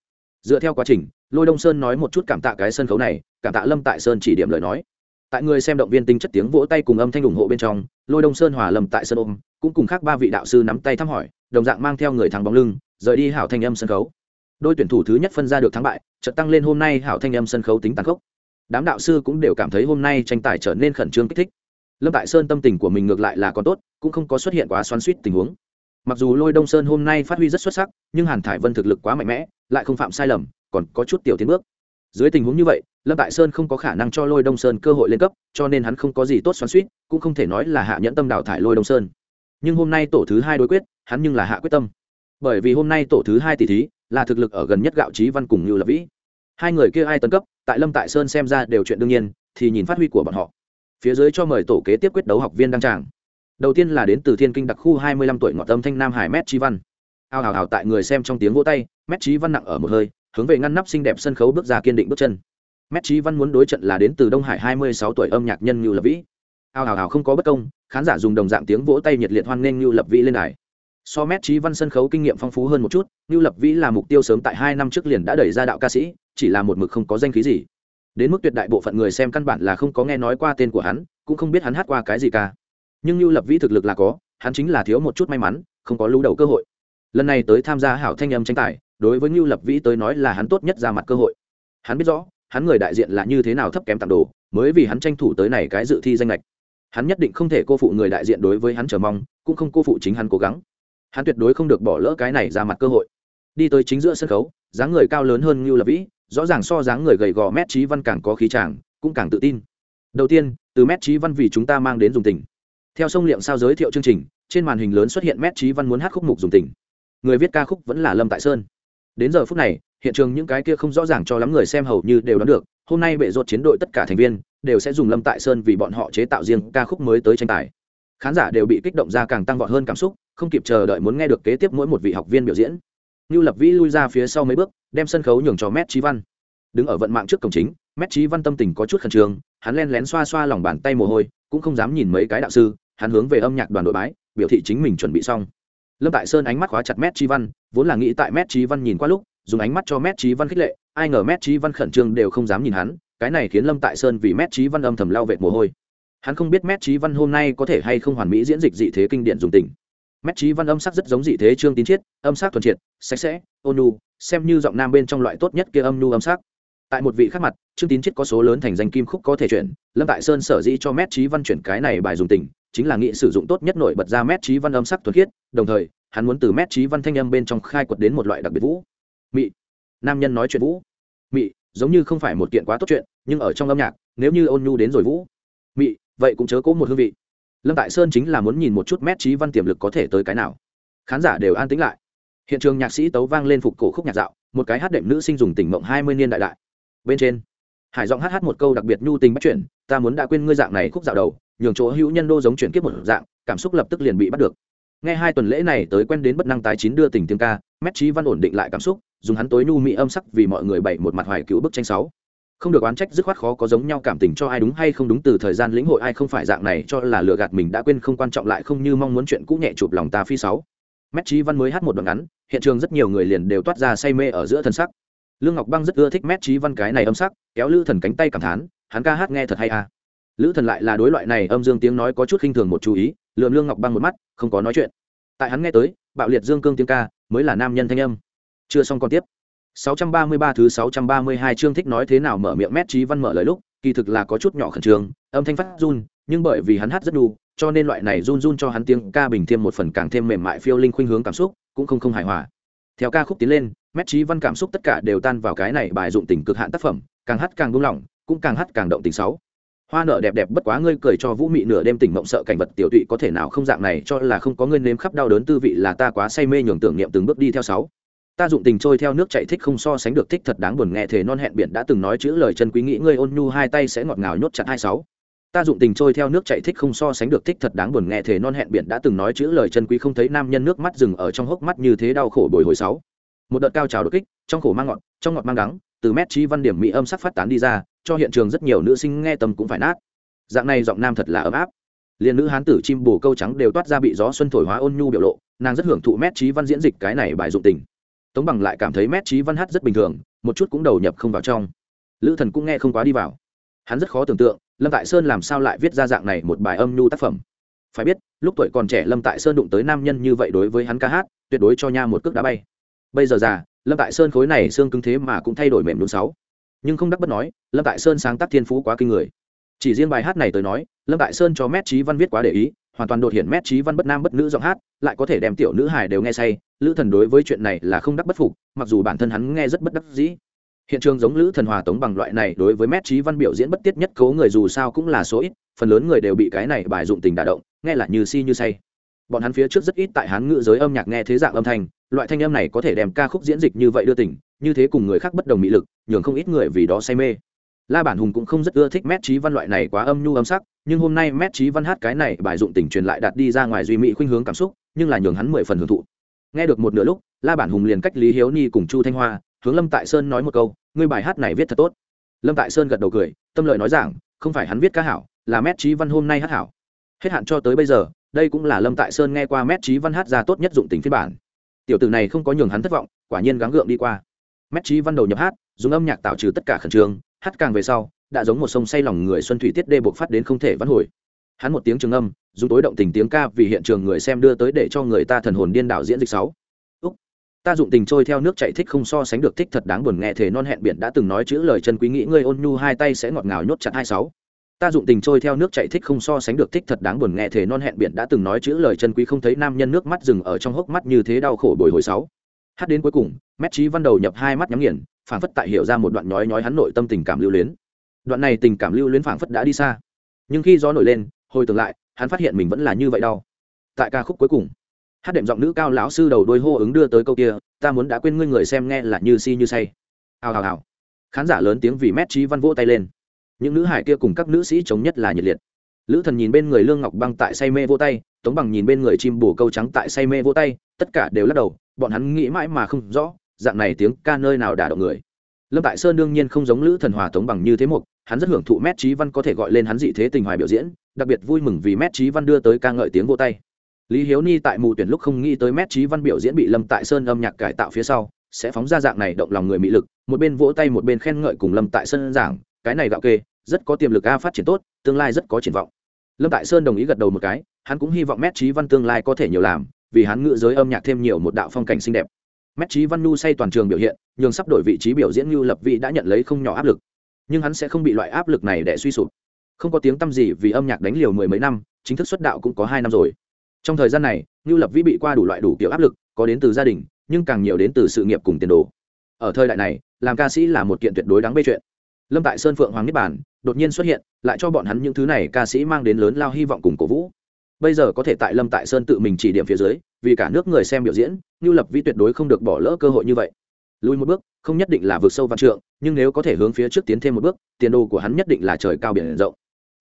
Dựa theo quá trình, lôi đông sơn nói một chút cảm tạ cái sân khấu này, cảm tạ lâm tại sơn chỉ điểm lời nói. Tại người xem động viên tinh chất tiếng vỗ tay cùng âm thanh ủng hộ bên trong, lôi đông sơn hòa lâm tại sân ôm, cũng cùng khác ba vị đạo sư nắm tay thăm hỏi, đồng dạng mang theo người thắng bóng lưng, rời đi hảo thanh âm sân khấu. Đôi tuyển thủ thứ nhất phân ra được thắng bại trận tăng lên hôm nay hảo thanh âm sân khấu tính tàn khốc. Đám đạo sư cũng đều cảm thấy hôm nay tranh tài trở nên khẩn trương kích thích. Lâm tại sơn tâm tình của mình ngược lại là còn tốt, cũng không có xuất hiện quá xoắn suýt tình huống mặc dù lôi đông sơn hôm nay phát huy rất xuất sắc, nhưng hàn thải vân thực lực quá mạnh mẽ, lại không phạm sai lầm, còn có chút tiểu tiến bước. Dưới tình huống như vậy, lâm tại sơn không có khả năng cho lôi đông sơn cơ hội lên cấp, cho nên hắn không có gì tốt xoắn suýt cũng không thể nói là hạ nhẫn tâm đào thải lôi đông sơn. Nhưng hôm nay tổ thứ hai đối quyết, hắn nhưng là hạ quyết tâm. Bởi vì hôm nay tổ thứ hai tỷ thí, là thực lực ở gần nhất gạo trí văn cùng như lập vĩ. Hai người kia ai tấn cấp, tại lâm tại sơn xem ra đều chuyện đương nhiên, thì nhìn phát huy của bọn họ. Phía dưới cho mời tổ kế tiếp quyết đấu học viên đăng tràng đầu tiên là đến từ thiên kinh đặc khu hai mươi lăm tuổi ngọt tâm thanh nam hải mét trí văn. Ao hào hào tại người xem trong tiếng vỗ tay, mét trí văn nặng ở một hơi, hướng về ngăn nắp xinh đẹp sân khấu bước ra kiên định bước chân. Mét trí văn muốn đối trận là đến từ đông hải hai mươi sáu tuổi âm nhạc nhân như lập vĩ. Ao hào hào không có bất công, khán giả dùng đồng dạng tiếng vỗ tay nhiệt liệt hoan nghênh như lập vĩ lên đài. So mét trí văn sân khấu kinh nghiệm phong phú hơn một chút như lập vĩ là mục tiêu sớm tại hai năm trước liền đã đẩy ra đạo ca sĩ, chỉ là một mực không có danh khí gì. Đến mức tuyệt đại bộ phận người xem căn bản là không có nghe nói qua tên của hắn, cũng không biết hắn hát qua cái gì ca nhưng lưu lập vĩ thực lực là có, hắn chính là thiếu một chút may mắn, không có lưu đầu cơ hội. Lần này tới tham gia hảo thanh âm tranh tài, đối với lưu lập vĩ tới nói là hắn tốt nhất ra mặt cơ hội. Hắn biết rõ, hắn người đại diện là như thế nào thấp kém tặng đồ, mới vì hắn tranh thủ tới này cái dự thi danh lệch hắn nhất định không thể cô phụ người đại diện đối với hắn chờ mong, cũng không cô phụ chính hắn cố gắng. Hắn tuyệt đối không được bỏ lỡ cái này ra mặt cơ hội. Đi tới chính giữa sân khấu, dáng người cao lớn hơn như lập vĩ, rõ ràng so dáng người gầy gò mét trí văn càng có khí tràng cũng càng tự tin. Đầu tiên, từ mét trí văn vì chúng ta mang đến dùng tình theo sông liệm sao giới thiệu chương trình, trên màn hình lớn xuất hiện mét trí văn muốn hát khúc mục dùng tình. Người viết ca khúc vẫn là lâm tại sơn. Đến giờ phút này, hiện trường những cái kia không rõ ràng cho lắm người xem hầu như đều đoán được, hôm nay bệ rột chiến đội tất cả thành viên đều sẽ dùng lâm tại sơn vì bọn họ chế tạo riêng ca khúc mới tới tranh tài. Khán giả đều bị kích động ra càng tăng vọt hơn cảm xúc, không kịp chờ đợi muốn nghe được kế tiếp mỗi một vị học viên biểu diễn. Như lập vĩ lui ra phía sau mấy bước, đem sân khấu nhường cho mét trí văn. Đứng ở vận mạng trước cổng chính, mét trí văn tâm tình có chút khẩn trương, hắn len lén xoa xoa lòng bàn tay mồ hôi, cũng không dám nhìn mấy cái đạo sư hắn hướng về âm nhạc đoàn đội bái, biểu thị chính mình chuẩn bị xong. Lâm tại sơn ánh mắt khóa chặt mét trí văn, vốn là nghĩ tại mét trí văn nhìn qua lúc, dùng ánh mắt cho mét trí văn khích lệ, ai ngờ mét trí văn khẩn trương đều không dám nhìn hắn, cái này khiến lâm tại sơn vì mét trí văn âm thầm lao vệt mồ hôi. Hắn không biết mét trí văn hôm nay có thể hay không hoàn mỹ diễn dịch dị thế kinh điển dùng tình. Mét trí văn âm sắc rất giống dị thế trương tín chiết, âm sắc thuần triệt, sạch sẽ ônu xem như giọng nam bên trong loại tốt nhất kia âm nu âm sắc. Tại một vị khác mặt, trương tín chiết có số lớn thành danh kim khúc có thể chuyển, lâm tại sơn sở dĩ cho mét trí văn chuyển cái này bài dùng tình chính là nghị sử dụng tốt nhất nổi bật ra mét trí văn âm sắc thuần khiết, đồng thời, hắn muốn từ mét trí văn thanh âm bên trong khai quật đến một loại đặc biệt vũ. Mị. Nam nhân nói chuyện vũ. Mị, giống như không phải một kiện quá tốt chuyện, nhưng ở trong âm nhạc, nếu như ôn nhu đến rồi vũ. Mị, vậy cũng chớ cố một hương vị. Lâm tại sơn chính là muốn nhìn một chút mét trí văn tiềm lực có thể tới cái nào. Khán giả đều an tĩnh lại. Hiện trường nhạc sĩ tấu vang lên phục cổ khúc nhạc dạo, một cái hát đệm nữ sinh dùng tỉnh mộng hai mươi niên đại đại. Bên trên, hải giọng hát hát một câu đặc biệt nhu tình bắt chuyển ta muốn đã quên ngươi dạng này khúc dạo đầu nhường chỗ hữu nhân đô giống chuyển kiếp một dạng, cảm xúc lập tức liền bị bắt được. Nghe hai tuần lễ này tới quen đến bất năng tái chín đưa tình tiếng ca, mét trí văn ổn định lại cảm xúc, dùng hắn tối nhu mỹ âm sắc vì mọi người bày một mặt hoài cứu bức tranh sáu. Không được oán trách, dứt khoát khó có giống nhau cảm tình cho ai đúng hay không đúng từ thời gian lĩnh hội ai không phải dạng này cho là lừa gạt mình đã quên không quan trọng lại không như mong muốn chuyện cũ nhẹ chụp lòng ta phi sáu. Mét trí văn mới hát một đoạn ngắn, hiện trường rất nhiều người liền đều toát ra say mê ở giữa thân sắc. Lương ngọc băng rất ưa thích mét trí văn cái này âm sắc, kéo lữ thần cánh tay cảm thán, hắn ca hát nghe thật hay à lữ thần lại là đối loại này âm dương tiếng nói có chút khinh thường một chú ý lượm lương ngọc băng một mắt không có nói chuyện. Tại hắn nghe tới bạo liệt dương cương tiếng ca mới là nam nhân thanh âm. Chưa xong còn tiếp. 633 thứ 632 chương thích nói thế nào mở miệng mét trí văn mở lời lúc kỳ thực là có chút nhỏ khẩn trương âm thanh phát run nhưng bởi vì hắn hát rất đủ, cho nên loại này run run cho hắn tiếng ca bình thêm một phần càng thêm mềm mại phiêu linh khuynh hướng cảm xúc cũng không không hài hòa. Theo ca khúc tiến lên mét trí văn cảm xúc tất cả đều tan vào cái này bài dụng tình cực hạn tác phẩm càng hát càng buông lỏng cũng càng hát càng động tình sáu hoa nợ đẹp đẹp bất quá ngươi cười cho vũ mị nửa đêm tỉnh mộng sợ cảnh vật tiểu tụy có thể nào không dạng này cho là không có ngươi nếm khắp đau đớn tư vị là ta quá say mê nhường tưởng niệm từng bước đi theo sáu. Ta dụng tình trôi theo nước chạy thích không so sánh được thích thật đáng buồn nghe thể non hẹn biển đã từng nói chữ lời chân quý nghĩ ngươi ôn nhu hai tay sẽ ngọt ngào nhốt chặt hai sáu. Ta dụng tình trôi theo nước chạy thích không so sánh được thích thật đáng buồn nghe thể non hẹn biển đã từng nói chữ lời chân quý không thấy nam nhân nước mắt dừng ở trong hốc mắt như thế đau khổ bồi hồi sáu. Một đợt cao trào đột kích, trong khổ mang ngọt, trong ngọt mang đắng từ mét trí văn điểm mỹ âm sắc phát tán đi ra, cho hiện trường rất nhiều nữ sinh nghe tâm cũng phải nát. Dạng này giọng nam thật là ấm áp. Liền nữ hán tử chim bồ câu trắng đều toát ra bị gió xuân thổi hóa ôn nhu biểu lộ, nàng rất hưởng thụ mét trí văn diễn dịch cái này bài dụng tình. Tống bằng lại cảm thấy mét trí văn hát rất bình thường, một chút cũng đầu nhập không vào trong. Lữ thần cũng nghe không quá đi vào. Hắn rất khó tưởng tượng, lâm tại sơn làm sao lại viết ra dạng này một bài âm nhu tác phẩm. Phải biết, lúc tuổi còn trẻ lâm tại sơn đụng tới nam nhân như vậy đối với hắn ca hát, tuyệt đối cho nha một cước đá bay. Bây giờ già lâm tại sơn khối này xương cứng thế mà cũng thay đổi mềm đúng sáu. Nhưng không đắc bất nói, lâm tại sơn sáng tác thiên phú quá kinh người. Chỉ riêng bài hát này tới nói, lâm tại sơn cho mét trí văn viết quá để ý, hoàn toàn đột hiện mét trí văn bất nam bất nữ giọng hát, lại có thể đem tiểu nữ hài đều nghe say, lữ thần đối với chuyện này là không đắc bất phục, mặc dù bản thân hắn nghe rất bất đắc dĩ. Hiện trường giống lữ thần hòa tống bằng loại này đối với mét trí văn biểu diễn bất tiết nhất cấu người dù sao cũng là số ít, phần lớn người đều bị cái này bài dụng tình đả động, nghe là như si như say. Bọn hắn phía trước rất ít tại hán ngữ giới âm nhạc nghe thế dạng âm thanh loại thanh âm này có thể đem ca khúc diễn dịch như vậy đưa tỉnh, như thế cùng người khác bất đồng mỹ lực nhường không ít người vì đó say mê. La bản hùng cũng không rất ưa thích mét trí văn loại này quá âm nhu âm sắc nhưng hôm nay mét trí văn hát cái này bài dụng tình truyền lại đạt đi ra ngoài duy mỹ khuynh hướng cảm xúc nhưng là nhường hắn mười phần hưởng thụ. Nghe được một nửa lúc la bản hùng liền cách lý hiếu ni cùng chu thanh hoa hướng lâm tại sơn nói một câu ngươi bài hát này viết thật tốt. Lâm tại sơn gật đầu cười tâm lợi nói rằng không phải hắn viết ca hảo là mét trí văn hôm nay hát hảo. Hết hạn cho tới bây giờ đây cũng là lâm tại sơn nghe qua mét trí văn hát ra tốt nhất dụng tình phiên bản tiểu tử này không có nhường hắn thất vọng, quả nhiên gắng gượng đi qua. Mét trí văn đầu nhập hát, dùng âm nhạc tạo trừ tất cả khẩn trương, hát càng về sau, đã giống một sông say lòng người xuân thủy tiết đê buộc phát đến không thể vãn hồi. Hắn một tiếng trường âm, dùng tối động tình tiếng ca vì hiện trường người xem đưa tới để cho người ta thần hồn điên đảo diễn dịch sáu. Ta dụng tình trôi theo nước chạy thích không so sánh được thích thật đáng buồn nghe thể non hẹn biển đã từng nói chữ lời chân quý nghĩ ngươi ôn nhu hai tay sẽ ngọt ngào nhốt chặt hai sáu ta dụng tình trôi theo nước chạy thích không so sánh được thích thật đáng buồn nghe thể non hẹn biển đã từng nói chữ lời chân quý không thấy nam nhân nước mắt dừng ở trong hốc mắt như thế đau khổ bồi hồi sáu. Hát đến cuối cùng, mét trí văn đầu nhập hai mắt nhắm nghiền, phảng phất tại hiểu ra một đoạn nhói nhói hắn nội tâm tình cảm lưu luyến. Đoạn này tình cảm lưu luyến phảng phất đã đi xa. Nhưng khi gió nổi lên, hồi tưởng lại, hắn phát hiện mình vẫn là như vậy đau. Tại ca khúc cuối cùng, hát đệm giọng nữ cao lão sư đầu đôi hô ứng đưa tới câu kia, ta muốn đã quên ngươi người xem nghe là như si như say. Hào hào hào. Khán giả lớn tiếng vì mét trí văn vỗ tay lên những nữ hải kia cùng các nữ sĩ chống nhất là nhiệt liệt. Lữ thần nhìn bên người lương ngọc băng tại say mê vỗ tay, tống bằng nhìn bên người chim bồ câu trắng tại say mê vỗ tay, tất cả đều lắc đầu, bọn hắn nghĩ mãi mà không rõ, dạng này tiếng ca nơi nào đả động người. Lâm tại sơn đương nhiên không giống lữ thần hòa tống bằng như thế một hắn rất hưởng thụ mét trí văn có thể gọi lên hắn dị thế tình hoài biểu diễn, đặc biệt vui mừng vì mét trí văn đưa tới ca ngợi tiếng vô tay. Lý hiếu ni tại mù tuyển lúc không nghĩ tới mét trí văn biểu diễn bị lâm tại sơn âm nhạc cải tạo phía sau, sẽ phóng ra dạng này động lòng người mỹ lực, một bên vỗ tay một bên khen ngợi cùng lâm tại sơn giảng, cái này gạo kê rất có tiềm lực a phát triển tốt, tương lai rất có triển vọng. Lâm tại sơn đồng ý gật đầu một cái, hắn cũng hy vọng mét trí văn tương lai có thể nhiều làm, vì hắn ngự giới âm nhạc thêm nhiều một đạo phong cảnh xinh đẹp. Mét trí văn nu say toàn trường biểu hiện, nhường sắp đổi vị trí biểu diễn như lập vị đã nhận lấy không nhỏ áp lực. Nhưng hắn sẽ không bị loại áp lực này để suy sụp. Không có tiếng tăm gì vì âm nhạc đánh liều mười mấy năm, chính thức xuất đạo cũng có hai năm rồi. Trong thời gian này, như lập vĩ bị qua đủ loại đủ kiểu áp lực, có đến từ gia đình, nhưng càng nhiều đến từ sự nghiệp cùng tiền đồ. Ở thời đại này, làm ca sĩ là một kiện tuyệt đối đáng bê chuyện. Lâm tại sơn phượng hoàng niết bản đột nhiên xuất hiện, lại cho bọn hắn những thứ này ca sĩ mang đến lớn lao hy vọng cùng cổ vũ. Bây giờ có thể tại lâm tại sơn tự mình chỉ điểm phía dưới, vì cả nước người xem biểu diễn như lập vi tuyệt đối không được bỏ lỡ cơ hội như vậy. Lùi một bước, không nhất định là vượt sâu văn trượng, nhưng nếu có thể hướng phía trước tiến thêm một bước, tiền đồ của hắn nhất định là trời cao biển rộng.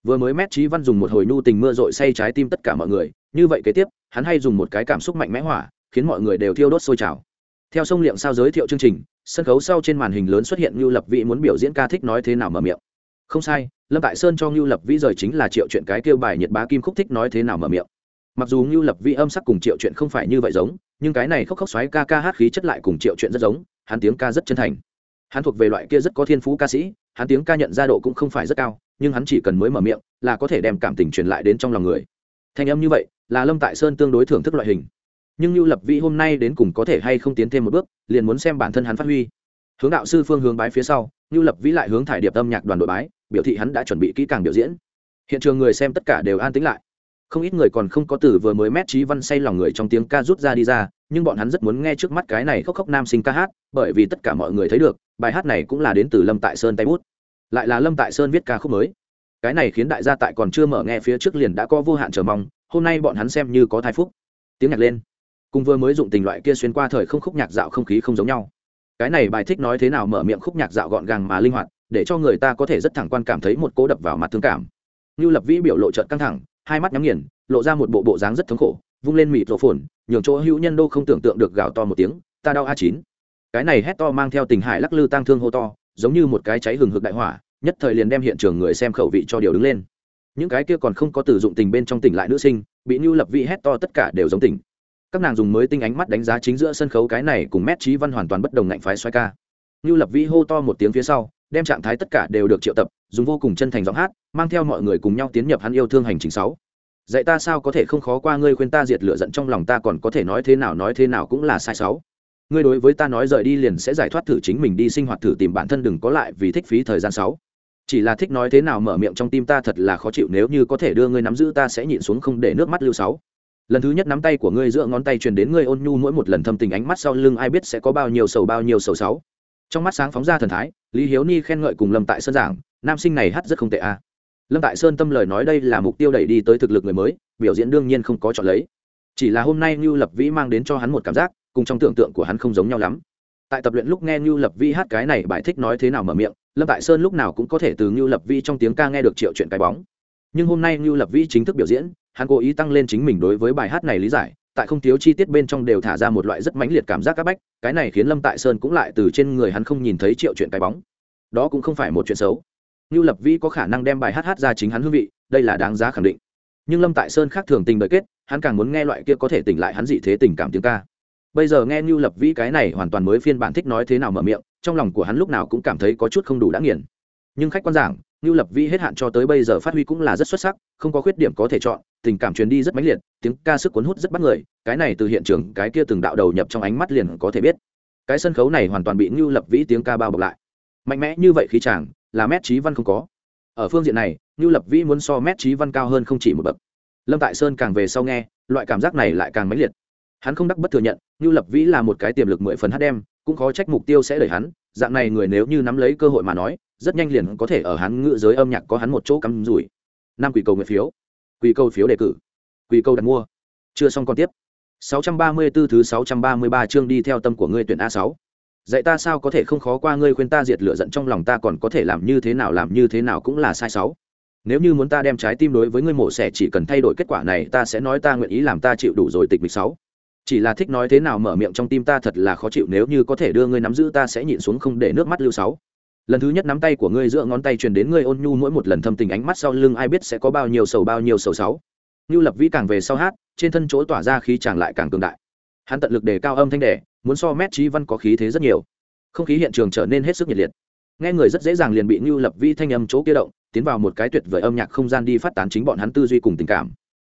Vừa mới mét trí văn dùng một hồi nu tình mưa dội say trái tim tất cả mọi người, như vậy kế tiếp, hắn hay dùng một cái cảm xúc mạnh mẽ hỏa, khiến mọi người đều thiêu đốt sôi trào. Theo sông liệm sao giới thiệu chương trình, sân khấu sau trên màn hình lớn xuất hiện như lập vị muốn biểu diễn ca thích nói thế nào mở miệng không sai, lâm tại sơn cho ngưu lập vĩ rời chính là triệu chuyện cái kêu bài nhiệt bá kim khúc thích nói thế nào mở miệng. Mặc dù ngưu lập vĩ âm sắc cùng triệu chuyện không phải như vậy giống, nhưng cái này khóc khóc xoáy ca ca hát khí chất lại cùng triệu chuyện rất giống, hắn tiếng ca rất chân thành. Hắn thuộc về loại kia rất có thiên phú ca sĩ, hắn tiếng ca nhận ra độ cũng không phải rất cao, nhưng hắn chỉ cần mới mở miệng là có thể đem cảm tình truyền lại đến trong lòng người. Thanh âm như vậy, là lâm tại sơn tương đối thưởng thức loại hình. Nhưng lưu lập vĩ hôm nay đến cùng có thể hay không tiến thêm một bước, liền muốn xem bản thân hắn phát huy. Hướng đạo sư phương hướng bái phía sau lưu lập vĩ lại hướng thải điệp âm nhạc đoàn đội bái biểu thị hắn đã chuẩn bị kỹ càng biểu diễn. Hiện trường người xem tất cả đều an tĩnh lại. Không ít người còn không có từ vừa mới mét trí văn say lòng người trong tiếng ca rút ra đi ra, nhưng bọn hắn rất muốn nghe trước mắt cái này khóc khóc nam sinh ca hát, bởi vì tất cả mọi người thấy được, bài hát này cũng là đến từ lâm tại sơn tay bút. Lại là lâm tại sơn viết ca khúc mới. Cái này khiến đại gia tại còn chưa mở nghe phía trước liền đã có vô hạn chờ mong, hôm nay bọn hắn xem như có thai phúc. Tiếng nhạc lên. Cùng vừa mới dụng tình loại kia xuyên qua thời không khúc nhạc dạo không khí không giống nhau. Cái này bài thích nói thế nào mở miệng khúc nhạc dạo gọn gàng mà linh hoạt để cho người ta có thể rất thẳng quan cảm thấy một cố đập vào mặt thương cảm. Như lập vĩ biểu lộ trợn căng thẳng, hai mắt nhắm nghiền, lộ ra một bộ bộ dáng rất thống khổ, vung lên mịt rổ phồn, nhường chỗ hữu nhân đô không tưởng tượng được gào to một tiếng, ta đau a chín. Cái này hét to mang theo tình hải lắc lư tang thương hô to, giống như một cái cháy hừng hực đại hỏa, nhất thời liền đem hiện trường người xem khẩu vị cho điều đứng lên. Những cái kia còn không có từ dụng tình bên trong tỉnh lại nữ sinh, bị như lập vị hét to tất cả đều giống tỉnh. Các nàng dùng mới tinh ánh mắt đánh giá chính giữa sân khấu cái này cùng mét trí văn hoàn toàn bất đồng ngạnh phái xoay ca. Như lập vĩ hô to một tiếng phía sau đem trạng thái tất cả đều được triệu tập, dùng vô cùng chân thành giọng hát, mang theo mọi người cùng nhau tiến nhập hắn yêu thương hành trình sáu. Dạy ta sao có thể không khó qua ngươi khuyên ta diệt lửa giận trong lòng ta còn có thể nói thế nào nói thế nào cũng là sai sáu. Ngươi đối với ta nói rời đi liền sẽ giải thoát thử chính mình đi sinh hoạt thử tìm bản thân đừng có lại vì thích phí thời gian sáu. Chỉ là thích nói thế nào mở miệng trong tim ta thật là khó chịu nếu như có thể đưa ngươi nắm giữ ta sẽ nhịn xuống không để nước mắt lưu sáu. Lần thứ nhất nắm tay của ngươi giữa ngón tay truyền đến ngươi ôn nhu mỗi một lần thâm tình ánh mắt sau lưng ai biết sẽ có bao nhiêu sầu bao nhiêu sầu sáu. Trong mắt sáng phóng ra thần thái lý hiếu ni khen ngợi cùng lâm tại sơn giảng, nam sinh này hát rất không tệ a. Lâm tại sơn tâm lời nói đây là mục tiêu đẩy đi tới thực lực người mới, biểu diễn đương nhiên không có chọn lấy. Chỉ là hôm nay ngưu lập vĩ mang đến cho hắn một cảm giác, cùng trong tưởng tượng của hắn không giống nhau lắm. Tại tập luyện lúc nghe ngưu lập vĩ hát cái này bài thích nói thế nào mở miệng, lâm tại sơn lúc nào cũng có thể từ ngưu lập vĩ trong tiếng ca nghe được triệu chuyện cái bóng. Nhưng hôm nay ngưu lập vĩ chính thức biểu diễn, hắn cố ý tăng lên chính mình đối với bài hát này lý giải tại không thiếu chi tiết bên trong đều thả ra một loại rất mãnh liệt cảm giác c áp bách, cái này khiến lâm tại sơn cũng lại từ trên người hắn không nhìn thấy triệu chuyện cái bóng. Đó cũng không phải một chuyện xấu. Như lập vĩ có khả năng đem bài hát hát ra chính hắn hương vị, đây là đáng giá khẳng định. Nhưng lâm tại sơn khác thường tình đời kết, hắn càng muốn nghe loại kia có thể tỉnh lại hắn dị thế tình cảm tiếng ca. Bây giờ nghe như lập vĩ cái này hoàn toàn mới phiên bản thích nói thế nào mở miệng, trong lòng của hắn lúc nào cũng cảm thấy có chút không đủ đã nghiền. Nhưng khách quan giảng ngưu lập vĩ hết hạn cho tới bây giờ phát huy cũng là rất xuất sắc, không có khuyết điểm có thể chọn tình cảm truyền đi rất mãnh liệt, tiếng ca sức cuốn hút rất bắt người, cái này từ hiện trường, cái kia từng đạo đầu nhập trong ánh mắt liền có thể biết. Cái sân khấu này hoàn toàn bị ngưu lập vĩ tiếng ca bao bọc lại. Mạnh mẽ như vậy khí chàng, là mét trí văn không có. Ở phương diện này, ngưu lập vĩ muốn so mét trí văn cao hơn không chỉ một bậc. Lâm tại sơn càng về sau nghe, loại cảm giác này lại càng mãnh liệt. Hắn không đắc bất thừa nhận, ngưu lập vĩ là một cái tiềm lực mười phần hát đem, cũng khó trách mục tiêu sẽ đẩy hắn. Dạng này người nếu như nắm lấy cơ hội mà nói, rất nhanh liền có thể ở hắn ngự giới âm nhạc có hắn một chỗ cắm rủi. Nam quỷ cầu nguyện phiếu quỷ cầu phiếu đề cử. Quỷ cầu đặt mua. Chưa xong còn tiếp. 634 thứ 633 chương đi theo tâm của ngươi tuyển a 6 dạy ta sao có thể không khó qua ngươi khuyên ta diệt lửa giận trong lòng ta còn có thể làm như thế nào, làm như thế nào cũng là sai sáu. Nếu như muốn ta đem trái tim đối với ngươi mổ xẻ chỉ cần thay đổi kết quả này, ta sẽ nói ta nguyện ý làm ta chịu đủ rồi tịch mịch sáu. Chỉ là thích nói thế nào mở miệng trong tim ta thật là khó chịu, nếu như có thể đưa ngươi nắm giữ ta sẽ nhịn xuống không để nước mắt lưu sáu lần thứ nhất nắm tay của ngươi giữa ngón tay truyền đến ngươi ôn nhu mỗi một lần thâm tình ánh mắt sau lưng ai biết sẽ có bao nhiêu sầu bao nhiêu sầu sáu. Như lập vĩ càng về sau hát, trên thân chỗ tỏa ra khí chàng lại càng cường đại. Hắn tận lực đề cao âm thanh đẻ, muốn so mét trí văn có khí thế rất nhiều. Không khí hiện trường trở nên hết sức nhiệt liệt. Nghe người rất dễ dàng liền bị như lập Vĩ thanh âm chỗ kia động, tiến vào một cái tuyệt vời âm nhạc không gian đi phát tán chính bọn hắn tư duy cùng tình cảm.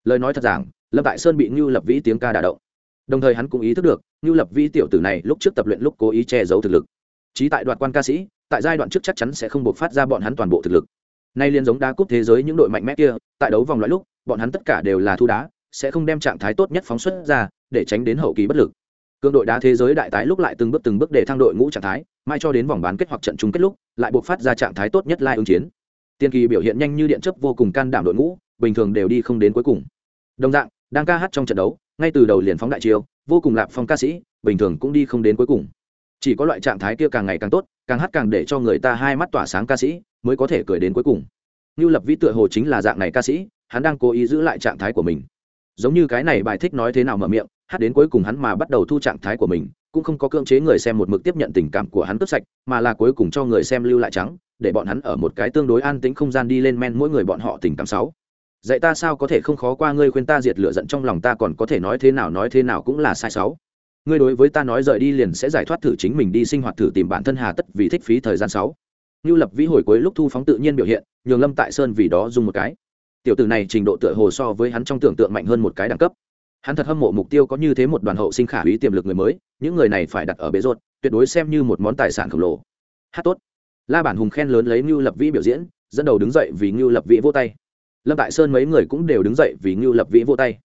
Lời nói thật rằng lâm tại sơn bị như lập vĩ tiếng ca đà động. Đồng thời hắn cũng ý thức được, như lập vĩ tiểu tử này lúc trước tập luyện lúc cố ý che giấu thực lực. Trí tại đoạt quan ca sĩ tại giai đoạn trước chắc chắn sẽ không buộc phát ra bọn hắn toàn bộ thực lực. Nay liên giống đá cúp thế giới những đội mạnh mẽ kia, tại đấu vòng loại lúc, bọn hắn tất cả đều là thu đá, sẽ không đem trạng thái tốt nhất phóng xuất ra, để tránh đến hậu kỳ bất lực. Cương đội đá thế giới đại tái lúc lại từng bước từng bước để thăng đội ngũ trạng thái, mai cho đến vòng bán kết hoặc trận chung kết lúc, lại buộc phát ra trạng thái tốt nhất lai ứng chiến. Tiên kỳ biểu hiện nhanh như điện chấp vô cùng can đảm đội ngũ, bình thường đều đi không đến cuối cùng. Đồng dạng, đang ca hát trong trận đấu, ngay từ đầu liền phóng đại chiêu, vô cùng lạp phong ca sĩ, bình thường cũng đi không đến cuối cùng chỉ có loại trạng thái kia càng ngày càng tốt, càng hát càng để cho người ta hai mắt tỏa sáng ca sĩ, mới có thể cười đến cuối cùng. Như lập vĩ tựa hồ chính là dạng này ca sĩ, hắn đang cố ý giữ lại trạng thái của mình. Giống như cái này bài thích nói thế nào mở miệng, hát đến cuối cùng hắn mà bắt đầu thu trạng thái của mình, cũng không có cưỡng chế người xem một mực tiếp nhận tình cảm của hắn cướp sạch, mà là cuối cùng cho người xem lưu lại trắng, để bọn hắn ở một cái tương đối an tĩnh không gian đi lên men mỗi người bọn họ tình cảm sáu. Dạy ta sao có thể không khó qua ngươi khuyên ta diệt lửa giận trong lòng ta còn có thể nói thế nào nói thế nào cũng là sai sáu ngươi đối với ta nói rời đi liền sẽ giải thoát thử chính mình đi sinh hoạt thử tìm bản thân hà tất vì thích phí thời gian sáu. Như lập vĩ hồi cuối lúc thu phóng tự nhiên biểu hiện nhường lâm tại sơn vì đó dùng một cái. Tiểu tử này trình độ tựa hồ so với hắn trong tưởng tượng mạnh hơn một cái đẳng cấp. Hắn thật hâm mộ mục tiêu có như thế một đoàn hậu sinh khả hủy tiềm lực người mới những người này phải đặt ở bế ruột, tuyệt đối xem như một món tài sản khổng lồ. Hát tốt. La bản hùng khen lớn lấy ngưu lập vĩ biểu diễn dẫn đầu đứng dậy vì ngưu lập vĩ vô tay. Lâm tại sơn mấy người cũng đều đứng dậy vì ngưu lập vĩ vô tay.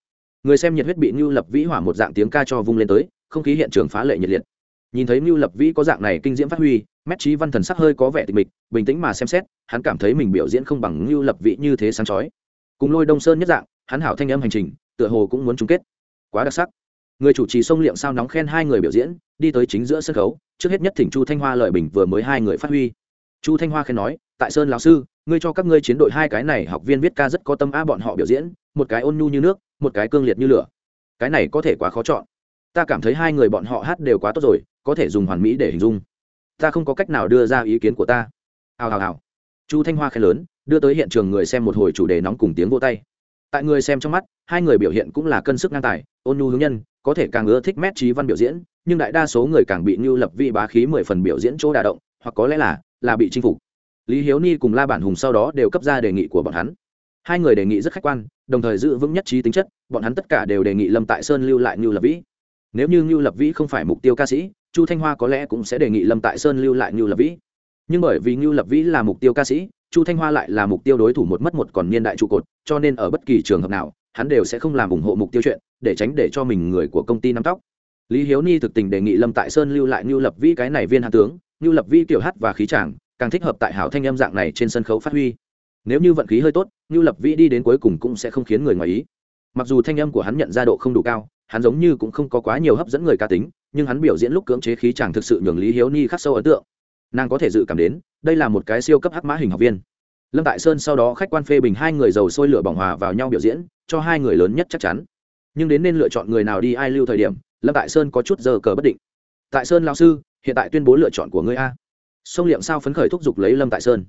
Người xem nhiệt huyết bị ngưu lập vĩ hỏa một dạng tiếng ca cho vung lên tới không khí hiện trường phá lệ nhiệt liệt. Nhìn thấy ngưu lập vĩ có dạng này kinh diễm phát huy, mét trí văn thần sắc hơi có vẻ tịch mịch, bình tĩnh mà xem xét, hắn cảm thấy mình biểu diễn không bằng ngưu lập vĩ như thế sáng chói. Cùng lôi đông sơn nhất dạng, hắn hảo thanh âm hành trình, tựa hồ cũng muốn chung kết. Quá đặc sắc. Người chủ trì sông liệm sao nóng khen hai người biểu diễn, đi tới chính giữa sân khấu, trước hết nhất thỉnh chu thanh hoa lợi bình vừa mới hai người phát huy. Chu thanh hoa khen nói, tại sơn lão sư, ngươi cho các ngươi chiến đội hai cái này học viên viết ca rất có tâm a bọn họ biểu diễn, một cái ôn nhu như nước, một cái cương liệt như lửa. Cái này có thể quá khó chọn ta cảm thấy hai người bọn họ hát đều quá tốt rồi, có thể dùng hoàn mỹ để hình dung. Ta không có cách nào đưa ra ý kiến của ta. Hào hào hào. Chu thanh hoa khen lớn, đưa tới hiện trường người xem một hồi chủ đề nóng cùng tiếng vô tay. Tại người xem trong mắt, hai người biểu hiện cũng là cân sức ngang tài, ôn nhu hướng nhân, có thể càng ưa thích mét trí văn biểu diễn, nhưng đại đa số người càng bị như lập vị bá khí mười phần biểu diễn chỗ đà động, hoặc có lẽ là là bị chinh phục. Lý hiếu ni cùng la bản hùng sau đó đều cấp ra đề nghị của bọn hắn. Hai người đề nghị rất khách quan, đồng thời giữ vững nhất trí tính chất, bọn hắn tất cả đều đề nghị lâm tại sơn lưu lại như lập vĩ nếu như ngưu lập vĩ không phải mục tiêu ca sĩ, chu thanh hoa có lẽ cũng sẽ đề nghị lâm tại sơn lưu lại ngưu lập vĩ. Nhưng bởi vì ngưu lập vĩ là mục tiêu ca sĩ, chu thanh hoa lại là mục tiêu đối thủ một mất một còn niên đại trụ cột, cho nên ở bất kỳ trường hợp nào, hắn đều sẽ không làm ủng hộ mục tiêu chuyện, để tránh để cho mình người của công ty nắm tóc. Lý hiếu ni thực tình đề nghị lâm tại sơn lưu lại ngưu lập vĩ cái này viên hạ tướng, ngưu lập vĩ kiểu hát và khí tràng càng thích hợp tại hảo thanh âm dạng này trên sân khấu phát huy. Nếu như vận khí hơi tốt, ngưu lập vĩ đi đến cuối cùng cũng sẽ không khiến người ngoài ý. Mặc dù thanh âm của hắn nhận ra độ không đủ cao hắn giống như cũng không có quá nhiều hấp dẫn người cá tính, nhưng hắn biểu diễn lúc cưỡng chế khí chàng thực sự nhường lý hiếu ni khắc sâu ấn tượng. Nàng có thể dự cảm đến, đây là một cái siêu cấp hắc mã hình học viên. Lâm tại sơn sau đó khách quan phê bình hai người dầu sôi lửa bỏng hòa vào nhau biểu diễn, cho hai người lớn nhất chắc chắn. Nhưng đến nên lựa chọn người nào đi ai lưu thời điểm, lâm tại sơn có chút giờ cờ bất định. Tại sơn lao sư, hiện tại tuyên bố lựa chọn của ngươi a. Sông liệm sao phấn khởi thúc giục lấy lâm tại sơn.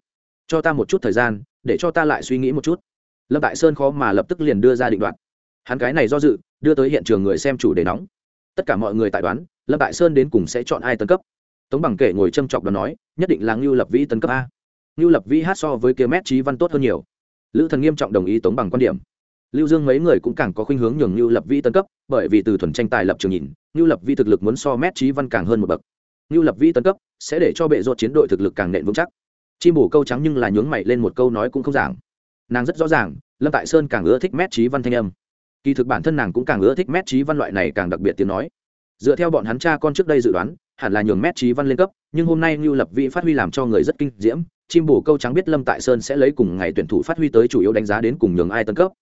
Cho ta một chút thời gian, để cho ta lại suy nghĩ một chút. Lâm tại sơn khó mà lập tức liền đưa ra định đoạn hắn cái này do dự, đưa tới hiện trường người xem chủ đề nóng. Tất cả mọi người tại đoán, lâm tại sơn đến cùng sẽ chọn ai tấn cấp? Tống bằng kể ngồi châm chọc đó nói, nhất định là ngưu lập vĩ tấn cấp a. Ngưu lập vĩ hát so với kia mét trí văn tốt hơn nhiều. Lữ thần nghiêm trọng đồng ý tống bằng quan điểm. Lưu dương mấy người cũng càng có khuynh hướng nhường ngưu lập vĩ tấn cấp, bởi vì từ thuần tranh tài lập trường nhìn, ngưu lập vĩ thực lực muốn so mét trí văn càng hơn một bậc. Ngưu lập vĩ tấn cấp sẽ để cho bệ ruột chiến đội thực lực càng nện vững chắc. Chim bổ câu trắng nhưng là nhướng mày lên một câu nói cũng không giảng. Nàng rất rõ ràng, lâm tại sơn càng ưa thích mét trí văn thanh âm kỳ thực bản thân nàng cũng càng ưa thích mét trí văn loại này càng đặc biệt tiếng nói. Dựa theo bọn hắn cha con trước đây dự đoán, hẳn là nhường mét trí văn lên cấp, nhưng hôm nay ngưu lập vĩ phát huy làm cho người rất kinh diễm, chim bổ câu trắng biết lâm tại sơn sẽ lấy cùng ngày tuyển thủ phát huy tới chủ yếu đánh giá đến cùng nhường ai tân cấp.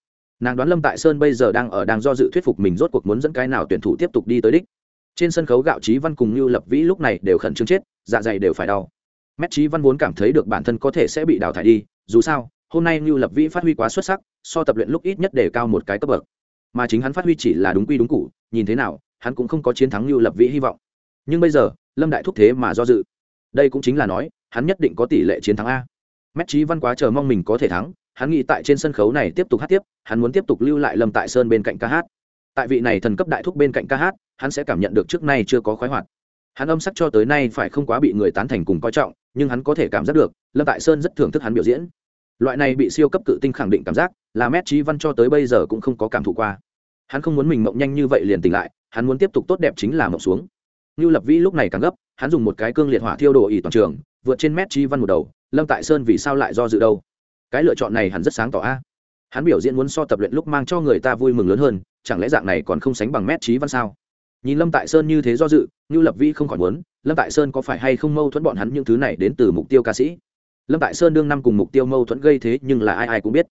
Nàng đoán lâm tại sơn bây giờ đang ở đang do dự thuyết phục mình rốt cuộc muốn dẫn cái nào tuyển thủ tiếp tục đi tới đích. Trên sân khấu gạo trí văn cùng như lập vĩ lúc này đều khẩn trương chết dạ dày đều phải đau. Mét trí văn vốn cảm thấy được bản thân có thể sẽ bị đào thải đi, dù sao, hôm nay như lập vĩ phát huy quá xuất sắc, so tập luyện lúc ít nhất để cao một cái cấp bậc mà chính hắn phát huy chỉ là đúng quy đúng cụ, nhìn thế nào, hắn cũng không có chiến thắng lưu lập vĩ hy vọng. Nhưng bây giờ, lâm đại thúc thế mà do dự. Đây cũng chính là nói, hắn nhất định có tỷ lệ chiến thắng a. Mét trí văn quá chờ mong mình có thể thắng, hắn nghĩ tại trên sân khấu này tiếp tục hát tiếp, hắn muốn tiếp tục lưu lại lâm tại sơn bên cạnh ca hát. Tại vị này thần cấp đại thúc bên cạnh ca hát, hắn sẽ cảm nhận được trước nay chưa có khoái hoạt. Hắn âm sắc cho tới nay phải không quá bị người tán thành cùng coi trọng, nhưng hắn có thể cảm giác được, lâm tại sơn rất thưởng thức hắn biểu diễn loại này bị siêu cấp cự tinh khẳng định cảm giác, là mét trí văn cho tới bây giờ cũng không có cảm thụ qua. Hắn không muốn mình mộng nhanh như vậy liền tỉnh lại, hắn muốn tiếp tục tốt đẹp chính là mộng xuống. Như lập vĩ lúc này càng gấp, hắn dùng một cái cương liệt hỏa thiêu đồ ỉ toàn trường, vượt trên mét trí văn một đầu, lâm tại sơn vì sao lại do dự đâu? Cái lựa chọn này hắn rất sáng tỏ a. Hắn biểu diễn muốn so tập luyện lúc mang cho người ta vui mừng lớn hơn, chẳng lẽ dạng này còn không sánh bằng mét trí văn sao? Nhìn lâm tại sơn như thế do dự như lập Vĩ không khỏi muốn, lâm tại sơn có phải hay không mâu thuẫn bọn hắn những thứ này đến từ mục tiêu ca sĩ? Lâm tại sơn đương năm cùng mục tiêu mâu thuẫn gây thế nhưng là ai ai cũng biết.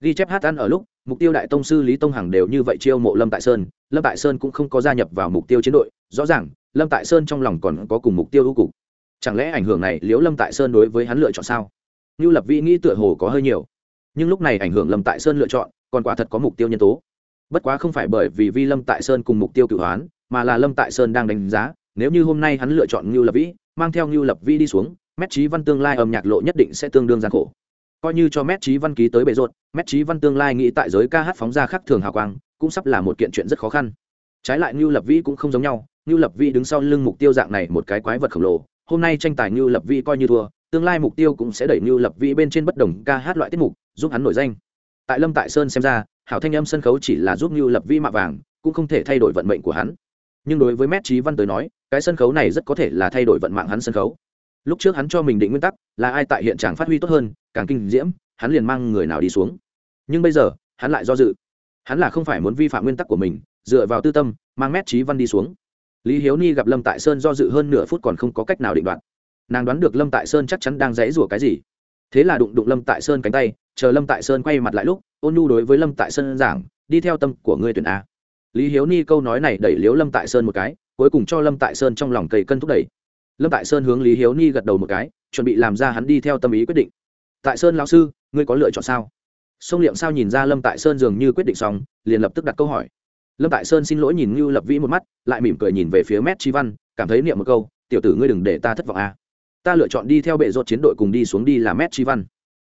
Ghi chép hát ăn ở lúc, mục tiêu đại tông sư lý tông hằng đều như vậy chiêu mộ lâm tại sơn. Lâm tại sơn cũng không có gia nhập vào mục tiêu chiến đội. Rõ ràng, lâm tại sơn trong lòng còn có cùng mục tiêu ưu cục. Chẳng lẽ ảnh hưởng này liếu lâm tại sơn đối với hắn lựa chọn sao? Như lập vĩ nghĩ tựa hồ có hơi nhiều. Nhưng lúc này ảnh hưởng lâm tại sơn lựa chọn, còn quả thật có mục tiêu nhân tố. Bất quá không phải bởi vì vi lâm tại sơn cùng mục tiêu cửu hoán, mà là lâm tại sơn đang đánh giá, nếu như hôm nay hắn lựa chọn ngưu lập vĩ, mang theo ngưu lập vĩ đi xuống mét trí văn tương lai âm nhạc lộ nhất định sẽ tương đương gian khổ. Coi như cho mét trí văn ký tới bề rột mét trí văn tương lai nghĩ tại giới ca hát phóng ra khác thường hào quang, cũng sắp là một kiện chuyện rất khó khăn. Trái lại ngưu lập vĩ cũng không giống nhau, ngưu lập vĩ đứng sau lưng mục tiêu dạng này một cái quái vật khổng lồ, hôm nay tranh tài ngưu lập vĩ coi như thua, tương lai mục tiêu cũng sẽ đẩy ngưu lập vĩ bên trên bất đồng ca hát loại tiết mục, giúp hắn nổi danh. Tại lâm tại sơn xem ra, hảo thanh âm sân khấu chỉ là giúp ngưu lập vĩ mạ vàng, cũng không thể thay đổi vận mệnh của hắn. Nhưng đối với mét trí văn tới nói, cái sân khấu này rất có thể là thay đổi vận mạng hắn sân khấu lúc trước hắn cho mình định nguyên tắc là ai tại hiện trạng phát huy tốt hơn, càng kinh diễm, hắn liền mang người nào đi xuống. Nhưng bây giờ, hắn lại do dự. Hắn là không phải muốn vi phạm nguyên tắc của mình, dựa vào tư tâm, mang mét trí văn đi xuống. Lý hiếu ni gặp lâm tại sơn do dự hơn nửa phút còn không có cách nào định đoạt. Nàng đoán được lâm tại sơn chắc chắn đang dãy rủa cái gì. Thế là đụng đụng lâm tại sơn cánh tay, chờ lâm tại sơn quay mặt lại lúc, ôn nhu đối với lâm tại sơn giảng, đi theo tâm của ngươi tuyển a. Lý hiếu ni câu nói này đẩy liếu lâm tại sơn một cái, cuối cùng cho lâm tại sơn trong lòng cây cân thúc đẩy lâm tại sơn hướng lý hiếu ni gật đầu một cái, chuẩn bị làm ra hắn đi theo tâm ý quyết định. Tại sơn lão sư, ngươi có lựa chọn sao? Sông liệm sao nhìn ra lâm tại sơn dường như quyết định xong, liền lập tức đặt câu hỏi. Lâm tại sơn xin lỗi nhìn ngưu lập vĩ một mắt, lại mỉm cười nhìn về phía mét chi văn, cảm thấy niệm một câu, tiểu tử ngươi đừng để ta thất vọng a. Ta lựa chọn đi theo bệ rột chiến đội cùng đi xuống đi là mét chi văn.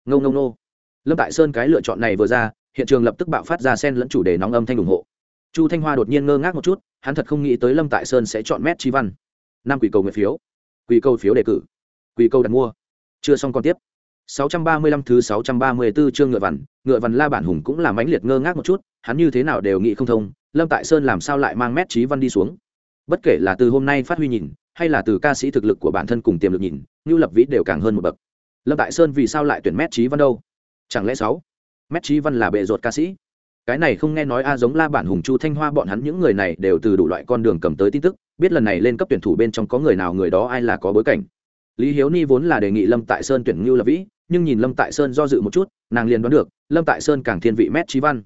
Ngâu ngâu nô lâm tại sơn cái lựa chọn này vừa ra, hiện trường lập tức bạo phát ra sen lẫn chủ đề nóng âm thanh ủng hộ. Chu thanh hoa đột nhiên ngơ ngác một chút, hắn thật không nghĩ tới lâm tại sơn sẽ chọn mét chi văn. Năm quỷ cầu nguyện phiếu quỷ cầu phiếu đề cử quỷ cầu đặt mua chưa xong còn tiếp 635 thứ 634 chương ngựa vằn, ngựa vằn La Bản Hùng cũng làm mãnh liệt ngơ ngác một chút, hắn như thế nào đều nghĩ không thông, Lâm Tại Sơn làm sao lại mang mét trí văn đi xuống. Bất kể là từ hôm nay phát huy nhìn, hay là từ ca sĩ thực lực của bản thân cùng tiềm lực nhìn, Nưu Lập Vĩ đều càng hơn một bậc. Lâm Tại Sơn vì sao lại tuyển mét trí văn đâu? Chẳng lẽ sáu? Mét trí văn là bệ ruột ca sĩ? Cái này không nghe nói a giống La Bản Hùng Chu Thanh Hoa bọn hắn những người này đều từ đủ loại con đường cầm tới tin tức, biết lần này lên cấp tuyển thủ bên trong có người nào người đó ai là có bối cảnh. Lý Hiếu Ni vốn là đề nghị Lâm Tại Sơn tuyển ngưu là Vĩ, nhưng nhìn lâm tại sơn do dự một chút nàng liền đoán được lâm tại sơn càng thiên vị mét trí văn.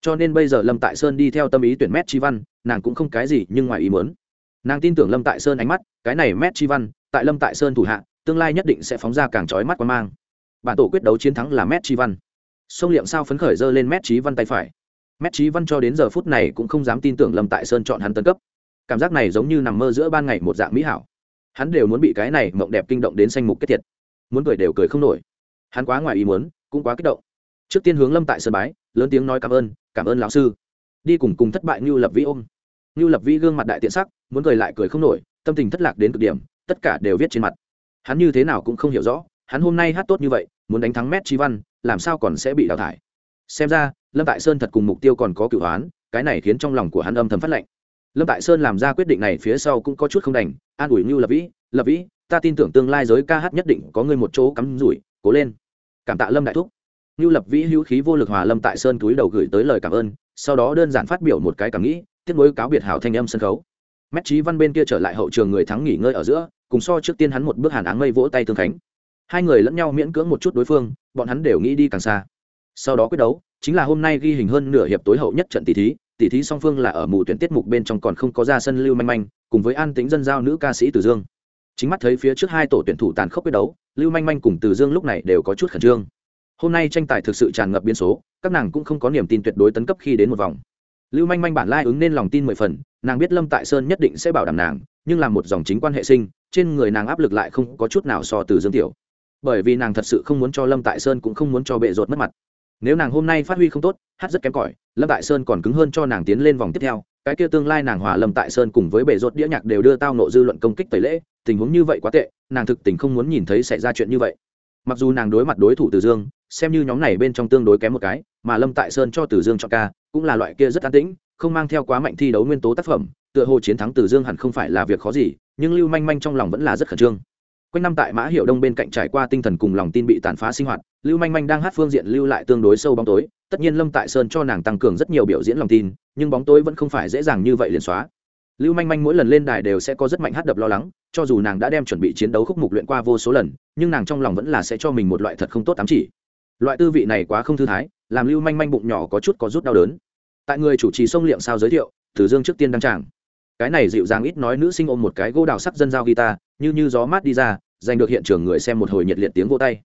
Cho nên bây giờ lâm tại sơn đi theo tâm ý tuyển mét trí văn nàng cũng không cái gì nhưng ngoài ý muốn. Nàng tin tưởng lâm tại sơn ánh mắt cái này mét trí văn tại lâm tại sơn thủ hạ tương lai nhất định sẽ phóng ra càng trói mắt quan mang. Bản tổ quyết đấu chiến thắng là mét trí văn. Sông liệm sao phấn khởi dơ lên mét trí văn tay phải mét trí văn cho đến giờ phút này cũng không dám tin tưởng lâm tại sơn chọn hắn tân cấp. Cảm giác này giống như nằm mơ giữa ban ngày một dạng mỹ hảo. Hắn đều muốn bị cái này mộng đẹp kinh động đến sanh mục kết thiệt. Muốn cười đều cười không nổi. Hắn quá ngoài ý muốn, cũng quá kích động. Trước tiên hướng lâm tại Sơn bái, lớn tiếng nói cảm ơn cảm ơn lão sư. Đi cùng cùng thất bại như lập vĩ ôm. Như lập vĩ gương mặt đại tiện sắc, muốn cười lại cười không nổi, tâm tình thất lạc đến cực điểm, tất cả đều viết trên mặt. Hắn như thế nào cũng không hiểu rõ, hắn hôm nay hát tốt như vậy, muốn đánh thắng mét trí văn, làm sao còn sẽ bị đào thải? Xem ra, lâm tại sơn thật cùng mục tiêu còn có cựu hoán, cái này khiến trong lòng của hắn âm thầm phát lệnh. Lâm tại sơn làm ra quyết định này phía sau cũng có chút không đành, an ủi như lập vĩ lập vĩ, ta tin tưởng tương lai giới ca hát nhất định có người một chỗ cắm rủi, cố lên. Cảm tạ lâm đại thúc. Như lập vĩ hữu khí vô lực hòa lâm tại sơn túi đầu gửi tới lời cảm ơn, sau đó đơn giản phát biểu một cái cảm nghĩ, tiếp nối cáo biệt hảo thanh âm sân khấu. Mét trí văn bên kia trở lại hậu trường người thắng nghỉ ngơi ở giữa, cùng so trước tiên hắn một bước hàn áng mây vỗ tay tương khánh. Hai người lẫn nhau miễn cưỡng một chút đối phương, bọn hắn đều nghĩ đi càng xa sau đó quyết đấu, chính là hôm nay ghi hình hơn nửa hiệp tối hậu nhất trận tỷ thí. Tỷ thí song phương là ở mù tuyển tiết mục bên trong còn không có ra sân lưu manh manh, cùng với an tính dân giao nữ ca sĩ từ dương. Chính mắt thấy phía trước hai tổ tuyển thủ tàn khốc quyết đấu, lưu manh manh cùng từ dương lúc này đều có chút khẩn trương. Hôm nay tranh tài thực sự tràn ngập biên số, các nàng cũng không có niềm tin tuyệt đối tấn cấp khi đến một vòng. Lưu manh manh bản lai ứng nên lòng tin mười phần, nàng biết lâm tại sơn nhất định sẽ bảo đảm nàng, nhưng là một dòng chính quan hệ sinh, trên người nàng áp lực lại không có chút nào so từ dương tiểu. Bởi vì nàng thật sự không muốn cho lâm tại sơn cũng không muốn cho bệ rột mất mặt nếu nàng hôm nay phát huy không tốt, hát rất kém cỏi, lâm tại sơn còn cứng hơn cho nàng tiến lên vòng tiếp theo, cái kia tương lai nàng hòa lâm tại sơn cùng với bệ rột đĩa nhạc đều đưa tao nộ dư luận công kích tẩy lễ, tình huống như vậy quá tệ, nàng thực tình không muốn nhìn thấy xảy ra chuyện như vậy. Mặc dù nàng đối mặt đối thủ từ dương, xem như nhóm này bên trong tương đối kém một cái, mà lâm tại sơn cho từ dương cho ca, cũng là loại kia rất an tĩnh, không mang theo quá mạnh thi đấu nguyên tố tác phẩm, tựa hồ chiến thắng từ dương hẳn không phải là việc khó gì, nhưng lưu manh manh trong lòng vẫn là rất khẩn trương quanh năm tại mã hiệu đông bên cạnh trải qua tinh thần cùng lòng tin bị tàn phá sinh hoạt, lưu manh manh đang hát phương diện lưu lại tương đối sâu bóng tối. Tất nhiên lâm tại sơn cho nàng tăng cường rất nhiều biểu diễn lòng tin, nhưng bóng tối vẫn không phải dễ dàng như vậy liền xóa. Lưu manh manh mỗi lần lên đài đều sẽ có rất mạnh hát đập lo lắng, cho dù nàng đã đem chuẩn bị chiến đấu khúc mục luyện qua vô số lần, nhưng nàng trong lòng vẫn là sẽ cho mình một loại thật không tốt ám chỉ. Loại tư vị này quá không thư thái, làm lưu manh manh bụng nhỏ có chút có rút đau đớn. Tại người chủ trì sông liệm sao giới thiệu, từ dương trước tiên đăng tràng. Cái này dịu dàng ít nói nữ sinh ôm một cái gỗ đào sắc dân giao guitar, như như gió mát đi ra giành được hiện trường người xem một hồi nhiệt liệt tiếng vỗ tay.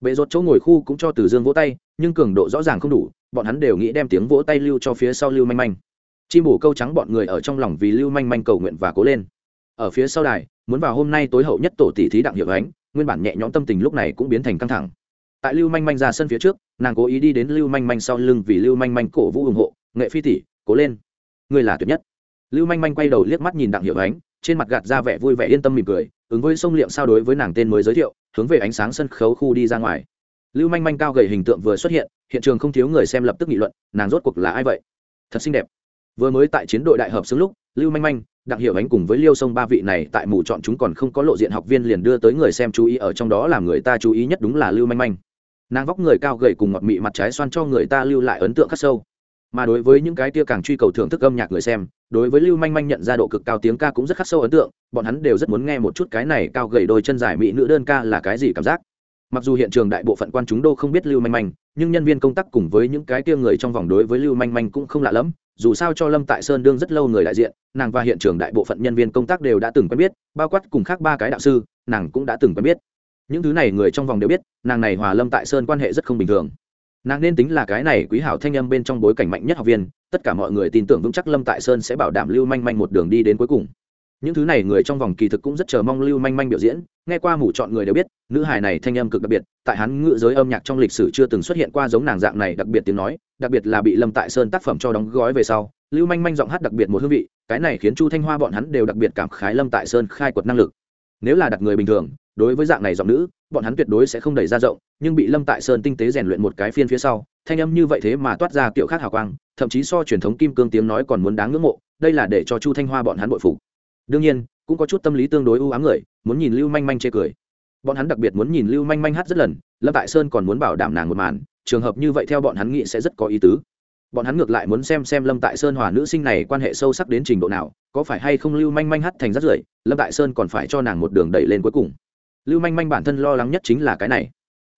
Bệ rột chỗ ngồi khu cũng cho từ dương vỗ tay, nhưng cường độ rõ ràng không đủ, bọn hắn đều nghĩ đem tiếng vỗ tay lưu cho phía sau lưu manh manh. Chim bổ câu trắng bọn người ở trong lòng vì lưu manh manh cầu nguyện và cố lên. Ở phía sau đài, muốn vào hôm nay tối hậu nhất tổ tỷ thí đặng hiệu ánh, nguyên bản nhẹ nhõm tâm tình lúc này cũng biến thành căng thẳng. Tại lưu manh manh ra sân phía trước, nàng cố ý đi đến lưu manh manh sau lưng vì lưu manh manh cổ vũ ủng hộ, nghệ phi tỷ, cố lên. Ngươi là tuyệt nhất. Lưu manh manh quay đầu liếc mắt nhìn đặng hiệu ánh trên mặt gạt ra vẻ vui vẻ yên tâm mỉm cười, ứng với sông liệm sao đối với nàng tên mới giới thiệu, hướng về ánh sáng sân khấu khu đi ra ngoài. Lưu manh manh cao gầy hình tượng vừa xuất hiện hiện trường không thiếu người xem lập tức nghị luận, nàng rốt cuộc là ai vậy? Thật xinh đẹp. Vừa mới tại chiến đội đại hợp xứng lúc, lưu manh manh, đặng hiệu ánh cùng với liêu sông ba vị này tại mù chọn chúng còn không có lộ diện học viên liền đưa tới người xem chú ý ở trong đó làm người ta chú ý nhất đúng là lưu manh manh. Nàng vóc người cao gầy cùng ngọt mị mặt trái xoan cho người ta lưu lại ấn tượng khắc sâu mà đối với những cái tia càng truy cầu thưởng thức âm nhạc người xem, đối với lưu manh manh nhận ra độ cực cao tiếng ca cũng rất khắc sâu ấn tượng, bọn hắn đều rất muốn nghe một chút cái này cao gầy đôi chân dài mỹ nữ đơn ca là cái gì cảm giác. Mặc dù hiện trường đại bộ phận quan chúng đô không biết lưu manh manh, nhưng nhân viên công tác cùng với những cái tia người trong vòng đối với lưu manh manh cũng không lạ lẫm, dù sao cho lâm tại sơn đương rất lâu người đại diện, nàng và hiện trường đại bộ phận nhân viên công tác đều đã từng quen biết, bao quát cùng khác ba cái đạo sư, nàng cũng đã từng quen biết. Những thứ này người trong vòng đều biết, nàng này hòa lâm tại sơn quan hệ rất không bình thường nàng nên tính là cái này quý hảo thanh âm bên trong bối cảnh mạnh nhất học viên, tất cả mọi người tin tưởng vững chắc lâm tại sơn sẽ bảo đảm lưu manh manh một đường đi đến cuối cùng. Những thứ này người trong vòng kỳ thực cũng rất chờ mong lưu manh manh biểu diễn, nghe qua mủ chọn người đều biết, nữ hài này thanh âm cực đặc biệt, tại hắn ngự giới âm nhạc trong lịch sử chưa từng xuất hiện qua giống nàng dạng này, đặc biệt tiếng nói, đặc biệt là bị lâm tại sơn tác phẩm cho đóng gói về sau, lưu manh manh giọng hát đặc biệt một hương vị, cái này khiến chu thanh hoa bọn hắn đều đặc biệt cảm khái lâm tại sơn khai quật năng lực. Nếu là đặt người bình thường đối với dạng này giọng nữ, bọn hắn tuyệt đối sẽ không đẩy ra rộng, nhưng bị lâm tại sơn tinh tế rèn luyện một cái phiên phía sau, thanh âm như vậy thế mà toát ra kiểu khác hào quang, thậm chí so truyền thống kim cương tiếng nói còn muốn đáng ngưỡng mộ, đây là để cho chu thanh hoa bọn hắn bội phục. Đương nhiên, cũng có chút tâm lý tương đối ưu ám người, muốn nhìn lưu manh manh chê cười. Bọn hắn đặc biệt muốn nhìn lưu manh manh hát rất lần, lâm tại sơn còn muốn bảo đảm nàng một màn, trường hợp như vậy theo bọn hắn nghĩ sẽ rất có ý tứ. Bọn hắn ngược lại muốn xem xem lâm tại sơn hòa nữ sinh này quan hệ sâu sắc đến trình độ nào, có phải hay không lưu manh manh hát thành rất rưởi, lâm tại sơn còn phải cho nàng một đường đẩy lên cuối cùng lưu manh manh bản thân lo lắng nhất chính là cái này.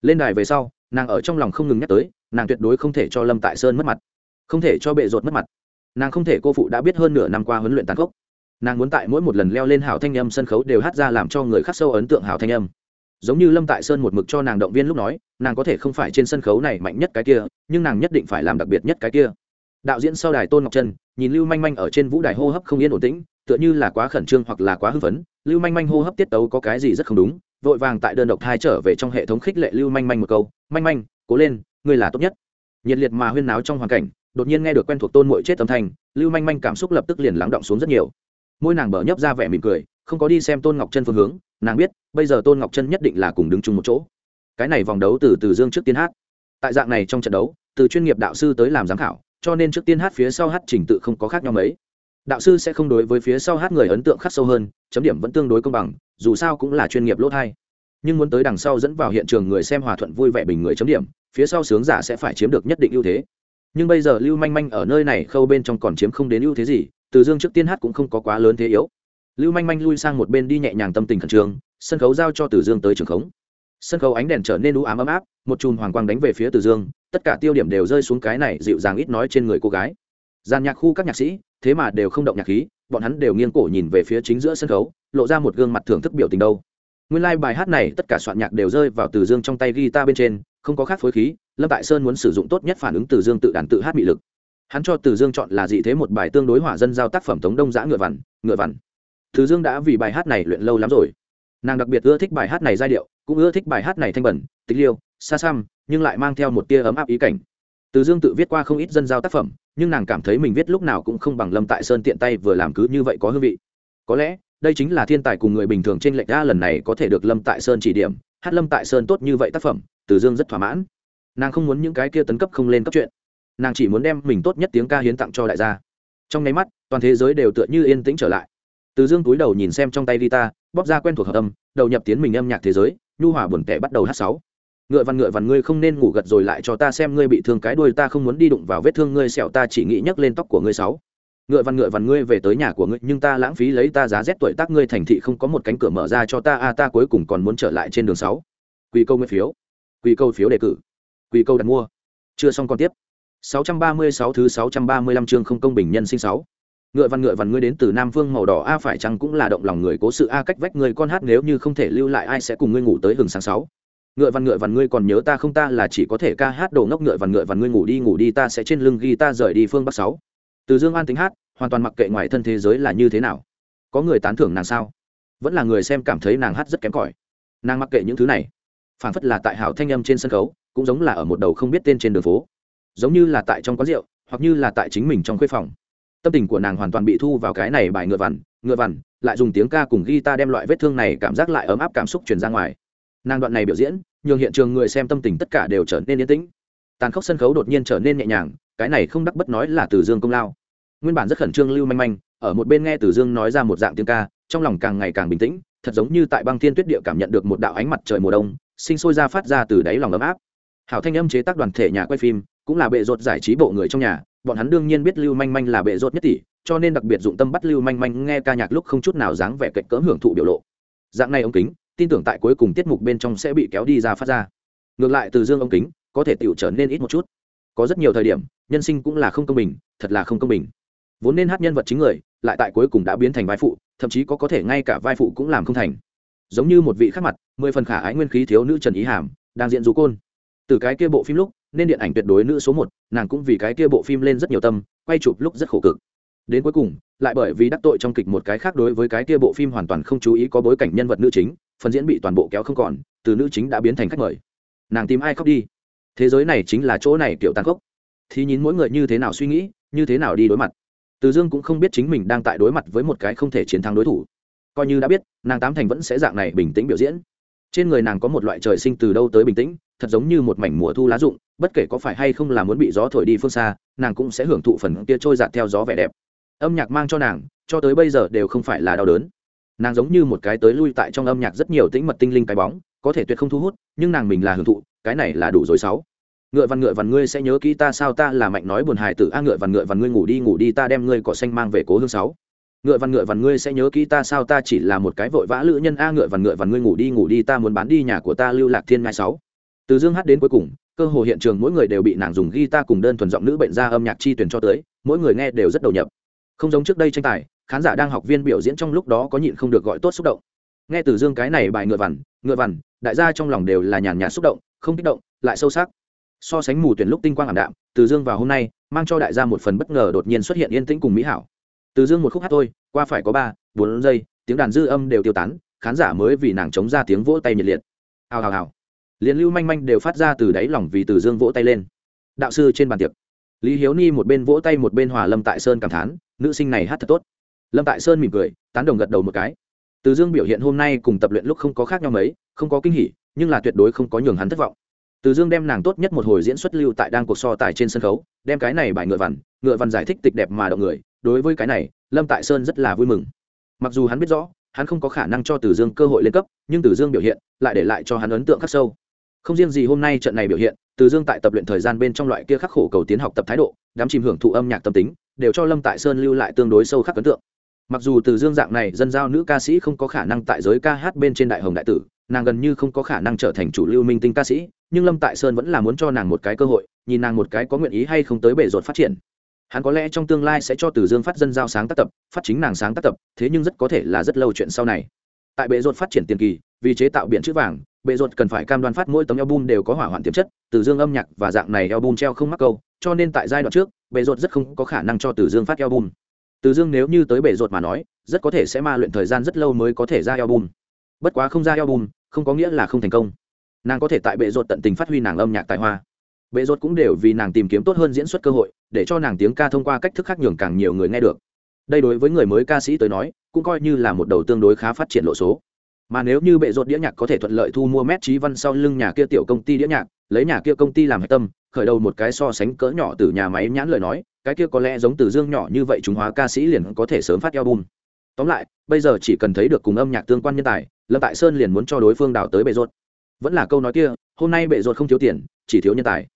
Lên đài về sau nàng ở trong lòng không ngừng nhắc tới nàng tuyệt đối không thể cho lâm tại sơn mất mặt. Không thể cho bệ rột mất mặt. Nàng không thể cô phụ đã biết hơn nửa năm qua huấn luyện tàn khốc. Nàng muốn tại mỗi một lần leo lên hảo thanh âm sân khấu đều hát ra làm cho người khắc sâu ấn tượng hảo thanh âm. Giống như lâm tại sơn một mực cho nàng động viên lúc nói nàng có thể không phải trên sân khấu này mạnh nhất cái kia nhưng nàng nhất định phải làm đặc biệt nhất cái kia. Đạo diễn sau đài tôn ngọc trân nhìn lưu manh manh ở trên vũ đài hô hấp không yên ổn tĩnh tựa như là quá khẩn trương hoặc là quá hư vấn, lưu manh manh hô hấp tiết tấu có cái gì rất không đúng vội vàng tại đơn độc thai trở về trong hệ thống khích lệ lưu manh manh một câu, manh manh, cố lên, ngươi là tốt nhất. Nhiệt liệt mà huyên náo trong hoàn cảnh, đột nhiên nghe được quen thuộc tôn mội chết âm thanh, lưu manh manh cảm xúc lập tức liền lắng động xuống rất nhiều. Môi nàng bở nhấp ra vẻ mỉm cười, không có đi xem tôn ngọc chân phương hướng, nàng biết, bây giờ tôn ngọc chân nhất định là cùng đứng chung một chỗ. Cái này vòng đấu từ từ dương trước tiên hát. Tại dạng này trong trận đấu, từ chuyên nghiệp đạo sư tới làm giám khảo, cho nên trước tiên hát phía sau hát trình tự không có khác nhau mấy đạo sư sẽ không đối với phía sau hát người ấn tượng khắc sâu hơn, chấm điểm vẫn tương đối công bằng, dù sao cũng là chuyên nghiệp lỗ thai nhưng muốn tới đằng sau dẫn vào hiện trường người xem hòa thuận vui vẻ bình người chấm điểm, phía sau sướng giả sẽ phải chiếm được nhất định ưu thế. Nhưng bây giờ lưu manh manh ở nơi này khâu bên trong còn chiếm không đến ưu thế gì, từ dương trước tiên hát cũng không có quá lớn thế yếu. Lưu manh manh lui sang một bên đi nhẹ nhàng tâm tình khẩn trương, sân khấu giao cho từ dương tới trường khống. Sân khấu ánh đèn trở nên u ám ấm áp, một chùm hoàng quang đánh về phía từ dương, tất cả tiêu điểm đều rơi xuống cái này dịu dàng ít nói trên người cô gái. Gian nhạc khu các nhạc sĩ thế mà đều không động nhạc khí, bọn hắn đều nghiêng cổ nhìn về phía chính giữa sân khấu, lộ ra một gương mặt thưởng thức biểu tình đâu. Nguyên lai、like、bài hát này tất cả soạn nhạc đều rơi vào từ dương trong tay guitar bên trên, không có khác phối khí, lâm tại sơn muốn sử dụng tốt nhất phản ứng từ dương tự đàn tự hát bị lực. Hắn cho từ dương chọn là dị thế một bài tương đối hỏa dân giao tác phẩm tống đông giã ngựa vằn ngựa vằn. Từ dương đã vì bài hát này luyện lâu lắm rồi. Nàng đặc biệt ưa thích bài hát này giai điệu, cũng ưa thích bài hát này thanh bẩn, tịch liêu xa xăm, nhưng lại mang theo một tia ấm áp ý cảnh từ dương tự viết qua không ít dân giao tác phẩm, nhưng nàng cảm thấy mình viết lúc nào cũng không bằng lâm tại sơn tiện tay vừa làm cứ như vậy có hương vị. Có lẽ, đây chính là thiên tài cùng người bình thường trên lệch ra lần này có thể được lâm tại sơn chỉ điểm, hát lâm tại sơn tốt như vậy tác phẩm, từ dương rất thỏa mãn. Nàng không muốn những cái kia tấn cấp không lên cấp chuyện. Nàng chỉ muốn đem mình tốt nhất tiếng ca hiến tặng cho đại gia. Trong nháy mắt, toàn thế giới đều tựa như yên tĩnh trở lại. Từ dương túi đầu nhìn xem trong tay guitar, bóp ra quen thuộc hợp âm, đầu nhập tiến mình âm nhạc thế giới, nhu hòa buồn tẻ bắt đầu hát sáu ngựa văn ngựa văn, ngươi không nên ngủ gật rồi lại cho ta xem ngươi bị thương cái đuôi, ta không muốn đi đụng vào vết thương ngươi, sẹo ta chỉ nghĩ nhấc lên tóc của ngươi sáu. Ngựa văn ngựa văn, ngươi về tới nhà của ngươi, nhưng ta lãng phí lấy ta giá rét tuổi tác, ngươi thành thị không có một cánh cửa mở ra cho ta, a, ta cuối cùng còn muốn trở lại trên đường sáu. Quy câu nguyên phiếu. Quy câu phiếu đề cử. Quy câu đặt mua. Chưa xong còn tiếp. 636 thứ 635 chương không công bình nhân sinh 6 ngựa văn ngựa văn, ngươi đến từ nam Vương màu đỏ, a, phải chăng cũng là động lòng người cố sự, a, cách vách người con hát, nếu như không thể lưu lại, ai sẽ cùng ngươi ngủ tới hừng sáng sáu? Ngựa văn ngựa văn ngươi còn nhớ ta không? Ta là chỉ có thể ca hát đồ ngốc, ngựa văn ngựa văn ngươi ngủ đi ngủ đi, ta sẽ trên lưng ghi ta rời đi phương bắc sáu. Từ dương an tính hát, hoàn toàn mặc kệ ngoài thân thế giới là như thế nào. Có người tán thưởng nàng sao? Vẫn là người xem cảm thấy nàng hát rất kém cỏi. Nàng mặc kệ những thứ này. Phản phất là tại hảo thanh âm trên sân khấu, cũng giống là ở một đầu không biết tên trên đường phố. Giống như là tại trong quán rượu, hoặc như là tại chính mình trong khuê phòng. Tâm tình của nàng hoàn toàn bị thu vào cái này bài ngựa vằn ngựa vằn, lại dùng tiếng ca cùng guitar đem loại vết thương này cảm giác lại ấm áp cảm xúc truyền ra ngoài nàng đoạn này biểu diễn, nhường hiện trường người xem tâm tình tất cả đều trở nên yên tĩnh. Tàn khốc sân khấu đột nhiên trở nên nhẹ nhàng, cái này không đắc bất nói là từ dương công lao. Nguyên bản rất khẩn trương lưu manh manh, ở một bên nghe từ dương nói ra một dạng tiếng ca, trong lòng càng ngày càng bình tĩnh, thật giống như tại băng thiên tuyết địa cảm nhận được một đạo ánh mặt trời mùa đông, sinh sôi ra phát ra từ đáy lòng ấm áp. Hảo thanh âm chế tác đoàn thể nhà quay phim, cũng là bệ rột giải trí bộ người trong nhà, bọn hắn đương nhiên biết lưu manh manh là bệ rột nhất tỷ, cho nên đặc biệt dụng tâm bắt lưu manh manh nghe ca nhạc lúc không chút nào dáng vẻ cạnh cỡm hưởng thụ biểu lộ. Dạng này ống kính tin tưởng tại cuối cùng tiết mục bên trong sẽ bị kéo đi ra phát ra. Ngược lại từ dương ống kính, có thể tựu trở nên ít một chút. Có rất nhiều thời điểm, nhân sinh cũng là không công bình, thật là không công bình. Vốn nên hát nhân vật chính người, lại tại cuối cùng đã biến thành vai phụ, thậm chí có có thể ngay cả vai phụ cũng làm không thành. Giống như một vị khác mặt, mười phần khả ái nguyên khí thiếu nữ trần ý hàm, đang diện du côn. Từ cái kia bộ phim lúc, nên điện ảnh tuyệt đối nữ số một, nàng cũng vì cái kia bộ phim lên rất nhiều tâm, quay chụp lúc rất khổ cực. Đến cuối cùng, lại bởi vì đắc tội trong kịch một cái khác đối với cái kia bộ phim hoàn toàn không chú ý có bối cảnh nhân vật nữ chính phần diễn bị toàn bộ kéo không còn, từ nữ chính đã biến thành khách mời. Nàng tìm ai khóc đi? Thế giới này chính là chỗ này kiểu tàn khốc. Thì nhìn mỗi người như thế nào suy nghĩ, như thế nào đi đối mặt. Từ dương cũng không biết chính mình đang tại đối mặt với một cái không thể chiến thắng đối thủ. Coi như đã biết, nàng tám thành vẫn sẽ dạng này bình tĩnh biểu diễn. Trên người nàng có một loại trời sinh từ đâu tới bình tĩnh, thật giống như một mảnh mùa thu lá rụng, bất kể có phải hay không là muốn bị gió thổi đi phương xa, nàng cũng sẽ hưởng thụ phần kia trôi giạt theo gió vẻ đẹp. Âm nhạc mang cho nàng, cho tới bây giờ đều không phải là đau đớn nàng giống như một cái tới lui tại trong âm nhạc rất nhiều tĩnh mật tinh linh cái bóng, có thể tuyệt không thu hút, nhưng nàng mình là hưởng thụ, cái này là đủ rồi sáu. Ngựa văn ngựa văn ngươi sẽ nhớ kỹ ta sao ta là mạnh nói buồn hài tử, a ngựa văn ngựa văn ngươi ngủ đi ngủ đi, ta đem ngươi cỏ xanh mang về cố hương sáu. Ngựa văn ngựa văn ngươi sẽ nhớ kỹ ta sao ta chỉ là một cái vội vã lữ nhân, a ngựa văn ngựa văn ngươi ngủ đi ngủ đi, ta muốn bán đi nhà của ta lưu lạc thiên ngai sáu. Từ dương hát đến cuối cùng, cơ hồ hiện trường mỗi người đều bị nàng dùng guitar cùng đơn thuần giọng nữ bệnh ra âm nhạc chi tuyển cho tới, mỗi người nghe đều rất đầu nhập. Không giống trước đây tranh tài khán giả đang học viên biểu diễn trong lúc đó có nhịn không được gọi tốt xúc động. Nghe từ dương cái này bài ngựa vằn ngựa vằn, đại gia trong lòng đều là nhàn nhạt xúc động, không kích động, lại sâu sắc. So sánh mù tuyển lúc tinh quang ảm đạm, từ dương vào hôm nay, mang cho đại gia một phần bất ngờ đột nhiên xuất hiện yên tĩnh cùng mỹ hảo. Từ dương một khúc hát thôi, qua phải có ba, bốn giây, tiếng đàn dư âm đều tiêu tán, khán giả mới vì nàng chống ra tiếng vỗ tay nhiệt liệt. Hào hào hào. Liền lưu manh manh đều phát ra từ đáy lòng vì từ dương vỗ tay lên. Đạo sư trên bàn tiệc. Lý hiếu ni một bên vỗ tay một bên hòa lâm tại sơn cảm thán, nữ sinh này hát thật tốt lâm tại sơn mỉm cười, tán đồng gật đầu một cái. Từ dương biểu hiện hôm nay cùng tập luyện lúc không có khác nhau mấy, không có kinh hỉ, nhưng là tuyệt đối không có nhường hắn thất vọng. Từ dương đem nàng tốt nhất một hồi diễn xuất lưu tại đang cuộc so tài trên sân khấu, đem cái này bài ngựa vằn ngựa vằn giải thích tịch đẹp mà động người, đối với cái này, lâm tại sơn rất là vui mừng. Mặc dù hắn biết rõ, hắn không có khả năng cho từ dương cơ hội lên cấp, nhưng từ dương biểu hiện lại để lại cho hắn ấn tượng khắc sâu. Không riêng gì hôm nay trận này biểu hiện, từ dương tại tập luyện thời gian bên trong loại kia khắc khổ cầu tiến học tập thái độ, đám chìm hưởng thụ âm nhạc tâm tính, đều cho lâm tại sơn lưu lại tương đối sâu khắc ấn tượng mặc dù từ dương dạng này dân giao nữ ca sĩ không có khả năng tại giới ca hát bên trên đại hồng đại tử, nàng gần như không có khả năng trở thành chủ lưu minh tinh ca sĩ, nhưng lâm tại sơn vẫn là muốn cho nàng một cái cơ hội, nhìn nàng một cái có nguyện ý hay không tới bể rột phát triển. Hắn có lẽ trong tương lai sẽ cho từ dương phát dân giao sáng tác tập, phát chính nàng sáng tác tập, thế nhưng rất có thể là rất lâu chuyện sau này. Tại bệ rột phát triển tiền kỳ, vì chế tạo biển chữ vàng bệ rột cần phải cam đoan phát mỗi tấm album đều có hỏa hoạn tiềm chất, từ dương âm nhạc và dạng này album treo không mắc câu, cho nên tại giai đoạn trước bệ rột rất không có khả năng cho từ dương phát album từ dương nếu như tới bể rột mà nói, rất có thể sẽ ma luyện thời gian rất lâu mới có thể ra album. Bất quá không ra album, không có nghĩa là không thành công. Nàng có thể tại bệ rột tận tình phát huy nàng âm nhạc tài hoa. Bệ rột cũng đều vì nàng tìm kiếm tốt hơn diễn xuất cơ hội, để cho nàng tiếng ca thông qua cách thức khác nhường càng nhiều người nghe được. Đây đối với người mới ca sĩ tới nói, cũng coi như là một đầu tương đối khá phát triển lộ số. Mà nếu như bệ rột đĩa nhạc có thể thuận lợi thu mua mét trí văn sau lưng nhà kia tiểu công ty đĩa nhạc, lấy nhà kia công ty làm hạch tâm, khởi đầu một cái so sánh cỡ nhỏ từ nhà máy nhãn lời nói cái kia có lẽ giống từ dương nhỏ như vậy chúng hóa ca sĩ liền có thể sớm phát album. Tóm lại, bây giờ chỉ cần thấy được cùng âm nhạc tương quan nhân tài, lâm tại sơn liền muốn cho đối phương đào tới bệ rột vẫn là câu nói kia, hôm nay bệ rột không thiếu tiền, chỉ thiếu nhân tài.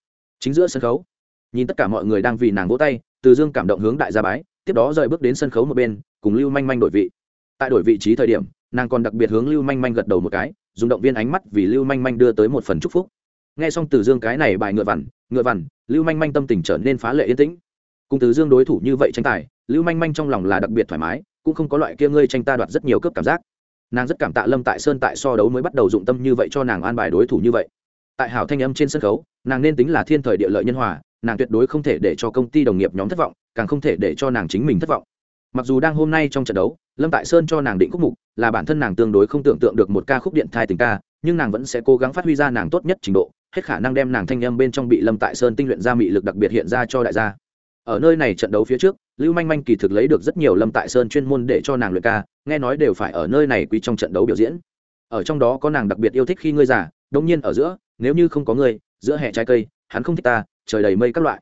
Chính giữa sân khấu, nhìn tất cả mọi người đang vì nàng vỗ tay, từ dương cảm động hướng đại gia bái, tiếp đó rời bước đến sân khấu một bên, cùng lưu manh manh đổi vị. Tại đổi vị trí thời điểm, nàng còn đặc biệt hướng lưu manh manh gật đầu một cái, dùng động viên ánh mắt vì lưu manh manh đưa tới một phần chúc phúc. Nghe xong từ dương cái này bài ngựa vằn ngựa vằn, lưu manh manh tâm tình trở nên phá lệ yên tĩnh cùng từ dương đối thủ như vậy tranh tài, lưu manh manh trong lòng là đặc biệt thoải mái, cũng không có loại kia ngươi tranh ta đoạt rất nhiều cướp cảm giác. Nàng rất cảm tạ lâm tại sơn tại so đấu mới bắt đầu dụng tâm như vậy cho nàng an bài đối thủ như vậy. Tại hảo thanh âm trên sân khấu, nàng nên tính là thiên thời địa lợi nhân hòa, nàng tuyệt đối không thể để cho công ty đồng nghiệp nhóm thất vọng, càng không thể để cho nàng chính mình thất vọng. Mặc dù đang hôm nay trong trận đấu, lâm tại sơn cho nàng định khúc mục, là bản thân nàng tương đối không tưởng tượng được một ca khúc điện thai tình ca, nhưng nàng vẫn sẽ cố gắng phát huy ra nàng tốt nhất trình độ, hết khả năng đem nàng thanh âm bên trong bị lâm tại sơn tinh luyện ra mị lực đặc biệt hiện ra cho đại gia ở nơi này trận đấu phía trước, lưu manh manh kỳ thực lấy được rất nhiều lâm tại sơn chuyên môn để cho nàng luyện ca, nghe nói đều phải ở nơi này quý trong trận đấu biểu diễn. Ở trong đó có nàng đặc biệt yêu thích khi ngươi già đông nhiên ở giữa, nếu như không có ngươi, giữa hệ trái cây, hắn không thích ta, trời đầy mây các loại.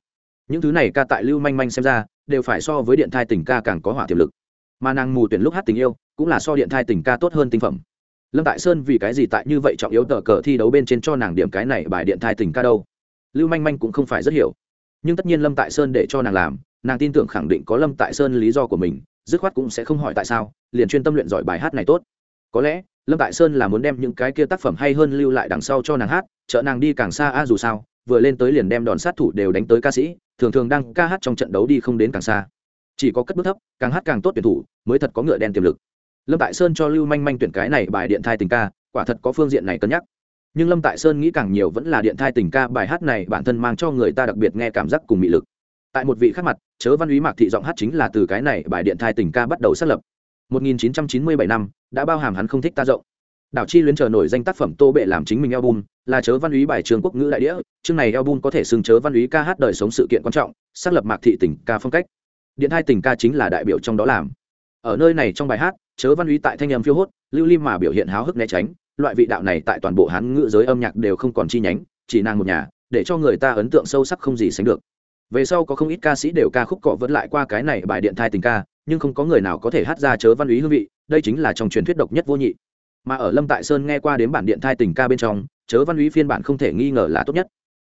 Những thứ này ca tại lưu manh manh xem ra, đều phải so với điện thai tình ca càng có hỏa tiềm lực. Mà nàng mù tuyển lúc hát tình yêu, cũng là so điện thai tình ca tốt hơn tinh phẩm. Lâm tại sơn vì cái gì tại như vậy trọng yếu tờ cờ thi đấu bên trên cho nàng điểm cái này bài điện thai tình ca đâu? Lưu manh manh cũng không phải rất hiểu nhưng tất nhiên lâm tại sơn để cho nàng làm, nàng tin tưởng khẳng định có lâm tại sơn lý do của mình, dứt khoát cũng sẽ không hỏi tại sao, liền chuyên tâm luyện giỏi bài hát này tốt. Có lẽ, lâm tại sơn là muốn đem những cái kia tác phẩm hay hơn lưu lại đằng sau cho nàng hát trợ nàng đi càng xa a dù sao, vừa lên tới liền đem đòn sát thủ đều đánh tới ca sĩ, thường thường đang ca hát trong trận đấu đi không đến càng xa. Chỉ có cất bước thấp, càng hát càng tốt tuyển thủ, mới thật có ngựa đen tiềm lực. Lâm tại sơn cho lưu manh manh tuyển cái này bài điện thai tình ca, quả thật có phương diện này cân nhắc nhưng lâm tại sơn nghĩ càng nhiều vẫn là điện thai tình ca bài hát này bản thân mang cho người ta đặc biệt nghe cảm giác cùng mị lực. Tại một vị khác mặt, chớ văn úy mạc thị giọng hát chính là từ cái này bài điện thai tình ca bắt đầu xác lập. 1997 năm, đã bao hàm hắn không thích ta rộng. Đảo chi luyến chờ nổi danh tác phẩm tô bệ làm chính mình album, là chớ văn úy bài trường quốc ngữ đại đĩa. Chương này album có thể xưng chớ văn úy ca hát đời sống sự kiện quan trọng, xác lập mạc thị tình ca phong cách. Điện thai tình ca chính là đại biểu trong đó làm. Ở nơi này trong bài hát, chớ văn úy tại thanh âm phiêu hốt, lưu lim mà biểu hiện háo hức né tránh loại vị đạo này tại toàn bộ hán ngữ giới âm nhạc đều không còn chi nhánh, chỉ nàng một nhà, để cho người ta ấn tượng sâu sắc không gì sánh được. Về sau có không ít ca sĩ đều ca khúc cọ vẫn lại qua cái này bài điện thai tình ca, nhưng không có người nào có thể hát ra chớ văn ý hương vị, đây chính là trong truyền thuyết độc nhất vô nhị. Mà ở lâm tại sơn nghe qua đến bản điện thai tình ca bên trong, chớ văn ý phiên bản không thể nghi ngờ là tốt nhất.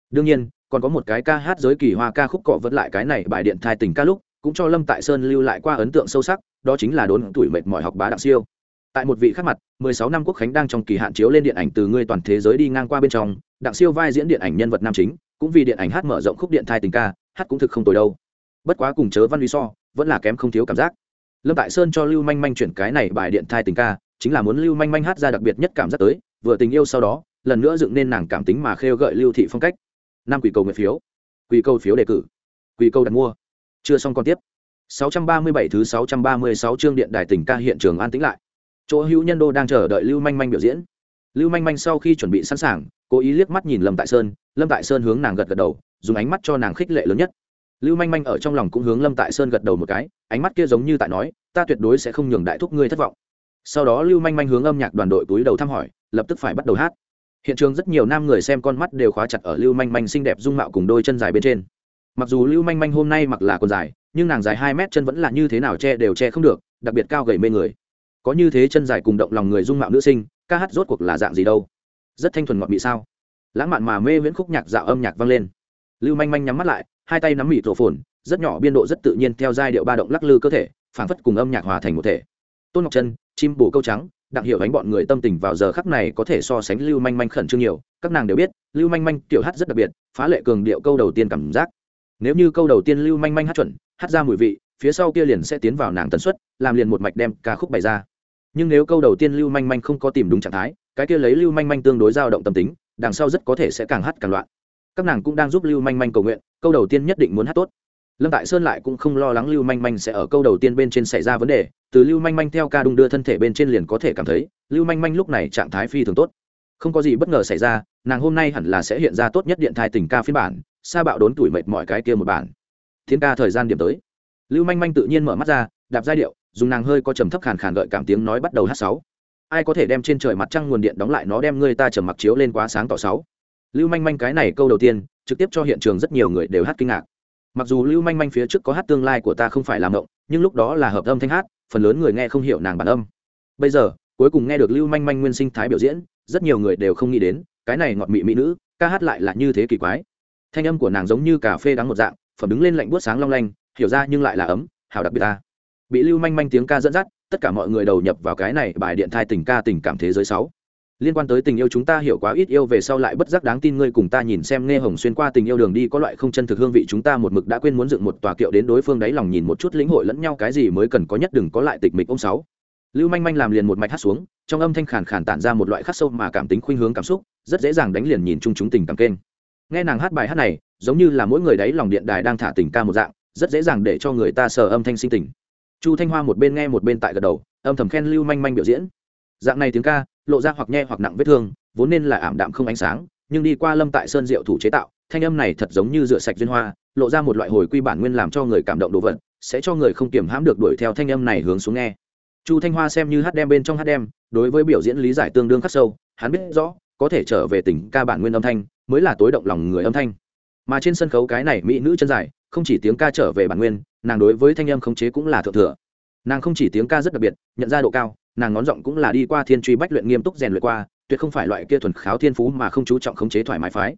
Đương nhiên, còn có một cái ca hát giới kỳ hoa ca khúc cọ vẫn lại cái này bài điện thai tình ca lúc, cũng cho lâm tại sơn lưu lại qua ấn tượng sâu sắc, đó chính là đốn tuổi mệt mỏi học bá đạo siêu tại một vị khác mặt 16 năm quốc khánh đang trong kỳ hạn chiếu lên điện ảnh từ ngươi toàn thế giới đi ngang qua bên trong, đặng siêu vai diễn điện ảnh nhân vật nam chính, cũng vì điện ảnh hát mở rộng khúc điện thai tình ca, hát cũng thực không tồi đâu. Bất quá cùng chớ văn uy so, vẫn là kém không thiếu cảm giác. Lâm tại sơn cho lưu manh manh chuyển cái này bài điện thai tình ca, chính là muốn lưu manh manh hát ra đặc biệt nhất cảm giác tới, vừa tình yêu sau đó, lần nữa dựng nên nàng cảm tính mà khêu gợi lưu thị phong cách. Năm quỷ cầu nguyện phiếu. Quỷ cầu phiếu đề cử. Quỷ cầu đặt mua. Chưa xong còn tiếp. 637 thứ 636 chương điện đài tỉnh ca hiện trường an tĩnh lại chỗ hữu nhân đô đang chờ đợi lưu manh manh biểu diễn. Lưu manh manh sau khi chuẩn bị sẵn sàng, cố ý liếc mắt nhìn lâm tại sơn, lâm tại sơn hướng nàng gật gật đầu, dùng ánh mắt cho nàng khích lệ lớn nhất. Lưu manh manh ở trong lòng cũng hướng lâm tại sơn gật đầu một cái, ánh mắt kia giống như tại nói, ta tuyệt đối sẽ không nhường đại thúc ngươi thất vọng. Sau đó lưu manh manh hướng âm nhạc đoàn đội túi đầu thăm hỏi, lập tức phải bắt đầu hát. Hiện trường rất nhiều nam người xem con mắt đều khóa chặt ở lưu manh manh xinh đẹp dung mạo cùng đôi chân dài bên trên. Mặc dù lưu manh manh hôm nay mặc là còn dài, nhưng nàng dài hai mét chân vẫn là như thế nào che đều che không được, đặc biệt cao gầy mê người có như thế chân dài cùng động lòng người dung mạo nữ sinh, ca hát rốt cuộc là dạng gì đâu? Rất thanh thuần ngọt bị sao? Lãng mạn mà mê viễn khúc nhạc dạo âm nhạc vang lên. Lưu manh manh nhắm mắt lại, hai tay nắm mịt rổ phồn rất nhỏ biên độ rất tự nhiên theo giai điệu ba động lắc lư cơ thể, phảng phất cùng âm nhạc hòa thành một thể. Tôn ngọc chân chim bồ câu trắng đặng hiểu ánh bọn người tâm tình vào giờ khắc này có thể so sánh lưu manh manh khẩn trương nhiều, các nàng đều biết, lưu manh manh tiểu hát rất đặc biệt, phá lệ cường điệu câu đầu tiên cảm giác. Nếu như câu đầu tiên lưu manh manh hát chuẩn, hát ra mùi vị, phía sau kia liền sẽ tiến vào nàng tần suất, làm liền một mạch đem ca khúc bày ra nhưng nếu câu đầu tiên lưu manh manh không có tìm đúng trạng thái, cái kia lấy lưu manh manh tương đối dao động tâm tính, đằng sau rất có thể sẽ càng hát càng loạn. Các nàng cũng đang giúp lưu manh manh cầu nguyện, câu đầu tiên nhất định muốn hát tốt. Lâm tại sơn lại cũng không lo lắng lưu manh manh sẽ ở câu đầu tiên bên trên xảy ra vấn đề, từ lưu manh manh theo ca đung đưa thân thể bên trên liền có thể cảm thấy, lưu manh manh lúc này trạng thái phi thường tốt. Không có gì bất ngờ xảy ra, nàng hôm nay hẳn là sẽ hiện ra tốt nhất điện thai tình ca phiên bản, sa bạo đốn tuổi mệt mọi cái kia một bản. Thiên ca thời gian điểm tới. Lưu manh manh tự nhiên mở mắt ra, đạp giai điệu dùng nàng hơi có trầm thấp khàn khàn gợi cảm tiếng nói bắt đầu hát sáu. Ai có thể đem trên trời mặt trăng nguồn điện đóng lại nó đem người ta trầm mặc chiếu lên quá sáng tỏ sáu. Lưu manh manh cái này câu đầu tiên, trực tiếp cho hiện trường rất nhiều người đều hát kinh ngạc. Mặc dù lưu manh manh phía trước có hát tương lai của ta không phải làm động nhưng lúc đó là hợp âm thanh hát, phần lớn người nghe không hiểu nàng bản âm. Bây giờ, cuối cùng nghe được lưu manh manh nguyên sinh thái biểu diễn, rất nhiều người đều không nghĩ đến, cái này ngọt mị mỹ nữ, ca hát lại là như thế kỳ quái. Thanh âm của nàng giống như cà phê đắng một dạng, phẩm đứng lên lạnh buốt sáng long lanh, hiểu ra nhưng lại là ấm, hào đặc biệt ta bị lưu manh manh tiếng ca dẫn dắt, tất cả mọi người đầu nhập vào cái này bài điện thai tình ca tình cảm thế giới sáu. Liên quan tới tình yêu chúng ta hiểu quá ít yêu về sau lại bất giác đáng tin ngươi cùng ta nhìn xem nghe hồng xuyên qua tình yêu đường đi có loại không chân thực hương vị chúng ta một mực đã quên muốn dựng một tòa kiệu đến đối phương đáy lòng nhìn một chút lĩnh hội lẫn nhau cái gì mới cần có nhất đừng có lại tịch mịch ông sáu. Lưu manh manh làm liền một mạch hát xuống, trong âm thanh khàn khàn tản ra một loại khắc sâu mà cảm tính khuynh hướng cảm xúc, rất dễ dàng đánh liền nhìn chung chúng tình cảm kênh. Nghe nàng hát bài hát này, giống như là mỗi người đáy lòng điện đài đang thả tình ca một dạng, rất dễ dàng để cho người ta sờ âm thanh sinh tình chu thanh hoa một bên nghe một bên tại gật đầu, âm thầm khen lưu manh manh biểu diễn. Dạng này tiếng ca, lộ ra hoặc nhẹ hoặc nặng vết thương, vốn nên là ảm đạm không ánh sáng, nhưng đi qua lâm tại sơn diệu thủ chế tạo, thanh âm này thật giống như rửa sạch duyên hoa, lộ ra một loại hồi quy bản nguyên làm cho người cảm động đồ vật, sẽ cho người không kiềm hãm được đuổi theo thanh âm này hướng xuống nghe. Chu thanh hoa xem như hát đem bên trong hát đem, đối với biểu diễn lý giải tương đương khắc sâu, hắn biết rõ, có thể trở về tình ca bản nguyên âm thanh, mới là tối động lòng người âm thanh. Mà trên sân khấu cái này mỹ nữ chân dài, không chỉ tiếng ca trở về bản nguyên nàng đối với thanh âm khống chế cũng là thượng thừa. Nàng không chỉ tiếng ca rất đặc biệt, nhận ra độ cao, nàng ngón giọng cũng là đi qua thiên truy bách luyện nghiêm túc rèn luyện qua, tuyệt không phải loại kia thuần kháo thiên phú mà không chú trọng khống chế thoải mái phái.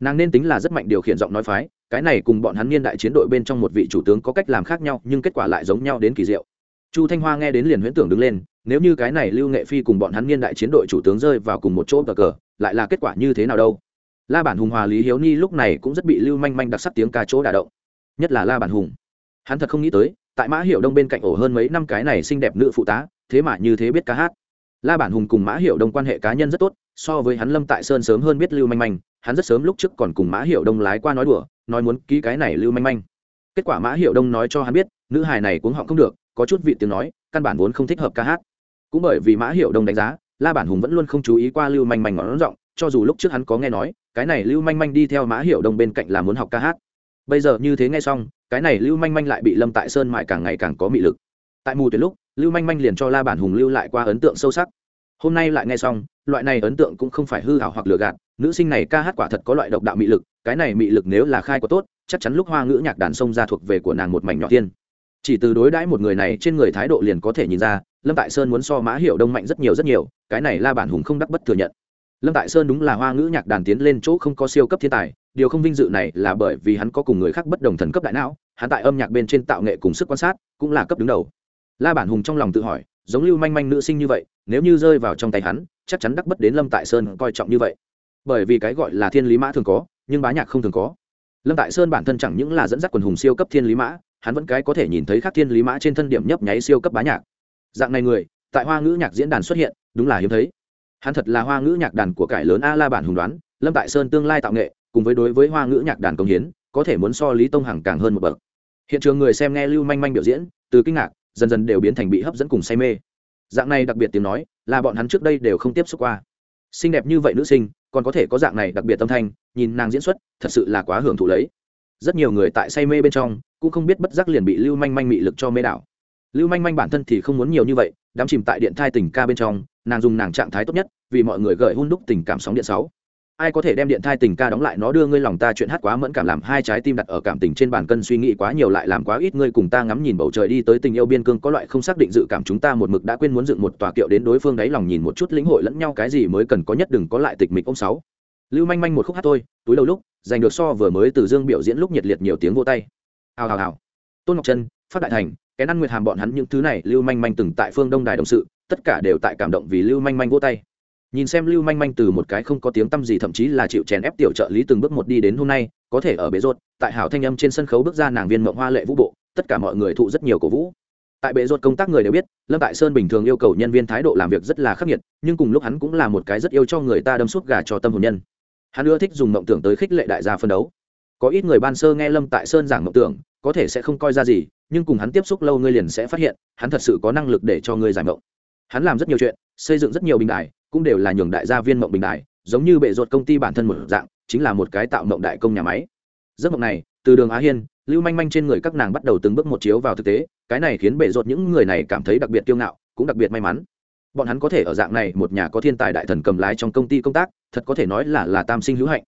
Nàng nên tính là rất mạnh điều khiển giọng nói phái, cái này cùng bọn hắn niên đại chiến đội bên trong một vị chủ tướng có cách làm khác nhau, nhưng kết quả lại giống nhau đến kỳ diệu. Chu thanh hoa nghe đến liền huyễn tưởng đứng lên, nếu như cái này lưu nghệ phi cùng bọn hắn niên đại chiến đội chủ tướng rơi vào cùng một chỗ cờ cờ, lại là kết quả như thế nào đâu? La bản hùng hòa lý hiếu ni lúc này cũng rất bị lưu manh manh đặc sắc tiếng ca chỗ đả động. Nhất là la bản hùng hắn thật không nghĩ tới, tại mã hiệu đông bên cạnh ổ hơn mấy năm cái này xinh đẹp nữ phụ tá, thế mà như thế biết ca hát. La bản hùng cùng mã hiệu đông quan hệ cá nhân rất tốt, so với hắn lâm tại sơn sớm hơn biết lưu manh manh, hắn rất sớm lúc trước còn cùng mã hiệu đông lái qua nói đùa, nói muốn ký cái này lưu manh manh. Kết quả mã hiệu đông nói cho hắn biết, nữ hài này cuống họng không được, có chút vị tiếng nói, căn bản vốn không thích hợp ca hát. Cũng bởi vì mã hiệu đông đánh giá, la bản hùng vẫn luôn không chú ý qua lưu manh manh ngón giọng, cho dù lúc trước hắn có nghe nói, cái này lưu manh manh đi theo mã hiệu đông bên cạnh là muốn học ca hát. Bây giờ như thế nghe xong cái này lưu manh manh lại bị lâm tại sơn mại càng ngày càng có mị lực. Tại mù tuyệt lúc, lưu manh manh liền cho la bản hùng lưu lại qua ấn tượng sâu sắc. Hôm nay lại nghe xong, loại này ấn tượng cũng không phải hư hảo hoặc lừa gạt, nữ sinh này ca hát quả thật có loại độc đạo mị lực, cái này mị lực nếu là khai có tốt, chắc chắn lúc hoa ngữ nhạc đàn sông ra thuộc về của nàng một mảnh nhỏ tiên. Chỉ từ đối đãi một người này trên người thái độ liền có thể nhìn ra, lâm tại sơn muốn so mã hiệu đông mạnh rất nhiều rất nhiều, cái này la bản hùng không đắc bất thừa nhận. Lâm tại sơn đúng là hoa ngữ nhạc đàn tiến lên chỗ không có siêu cấp thiên tài điều không vinh dự này là bởi vì hắn có cùng người khác bất đồng thần cấp đại não, hắn tại âm nhạc bên trên tạo nghệ cùng sức quan sát cũng là cấp đứng đầu. La bản hùng trong lòng tự hỏi, giống lưu manh manh nữ sinh như vậy, nếu như rơi vào trong tay hắn, chắc chắn đắc bất đến lâm tại sơn coi trọng như vậy. Bởi vì cái gọi là thiên lý mã thường có, nhưng bá nhạc không thường có. Lâm tại sơn bản thân chẳng những là dẫn dắt quần hùng siêu cấp thiên lý mã, hắn vẫn cái có thể nhìn thấy khác thiên lý mã trên thân điểm nhấp nháy siêu cấp bá nhạc. Dạng này người, tại hoa ngữ nhạc diễn đàn xuất hiện, đúng là hiếm thấy. Hắn thật là hoa ngữ nhạc đàn của cải lớn a la bản hùng đoán, lâm tại sơn tương lai tạo nghệ cùng với đối với hoa ngữ nhạc đàn công hiến, có thể muốn so lý tông hằng càng hơn một bậc. Hiện trường người xem nghe lưu manh manh biểu diễn, từ kinh ngạc, dần dần đều biến thành bị hấp dẫn cùng say mê. Dạng này đặc biệt tiếng nói, là bọn hắn trước đây đều không tiếp xúc qua. Xinh đẹp như vậy nữ sinh, còn có thể có dạng này đặc biệt tâm thanh, nhìn nàng diễn xuất, thật sự là quá hưởng thụ lấy. Rất nhiều người tại say mê bên trong, cũng không biết bất giác liền bị lưu manh manh mị lực cho mê đảo. Lưu manh manh bản thân thì không muốn nhiều như vậy đám chìm tại điện thai tình ca bên trong, nàng dùng nàng trạng thái tốt nhất, vì mọi người gợi hun đúc tình cảm sóng điện sáu ai có thể đem điện thai tình ca đóng lại nó đưa ngươi lòng ta chuyện hát quá mẫn cảm làm hai trái tim đặt ở cảm tình trên bàn cân suy nghĩ quá nhiều lại làm quá ít ngươi cùng ta ngắm nhìn bầu trời đi tới tình yêu biên cương có loại không xác định dự cảm chúng ta một mực đã quên muốn dựng một tòa kiệu đến đối phương đáy lòng nhìn một chút lĩnh hội lẫn nhau cái gì mới cần có nhất đừng có lại tịch mịch ông sáu. Lưu manh manh một khúc hát thôi, túi đầu lúc, giành được so vừa mới từ dương biểu diễn lúc nhiệt liệt nhiều tiếng vô tay. Hào hào hào. Tôn ngọc trân, phát đại thành cái ăn nguyệt hàm bọn hắn những thứ này, lưu manh manh từng tại phương đông đài đồng sự, tất cả đều tại cảm động vì lưu manh manh vô tay nhìn xem lưu manh manh từ một cái không có tiếng tăm gì thậm chí là chịu chèn ép tiểu trợ lý từng bước một đi đến hôm nay, có thể ở bế rột tại hảo thanh âm trên sân khấu bước ra nàng viên mộng hoa lệ vũ bộ, tất cả mọi người thụ rất nhiều cổ vũ. Tại bệ ruột công tác người đều biết, lâm tại sơn bình thường yêu cầu nhân viên thái độ làm việc rất là khắc nghiệt, nhưng cùng lúc hắn cũng là một cái rất yêu cho người ta đâm suốt gà cho tâm hồn nhân. Hắn ưa thích dùng mộng tưởng tới khích lệ đại gia phân đấu. Có ít người ban sơ nghe lâm tại sơn giảng mộng tưởng, có thể sẽ không coi ra gì, nhưng cùng hắn tiếp xúc lâu ngươi liền sẽ phát hiện, hắn thật sự có năng lực để cho ngươi giải mộng. Hắn làm rất nhiều chuyện xây dựng rất nhiều bình đại cũng đều là nhường đại gia viên mộng bình đại giống như bệ ruột công ty bản thân một dạng, chính là một cái tạo mộng đại công nhà máy. Giấc mộng này, từ đường á hiên, lưu manh manh trên người các nàng bắt đầu từng bước một chiếu vào thực tế, cái này khiến bệ ruột những người này cảm thấy đặc biệt kiêu ngạo, cũng đặc biệt may mắn. Bọn hắn có thể ở dạng này một nhà có thiên tài đại thần cầm lái trong công ty công tác, thật có thể nói là là tam sinh hữu hạnh.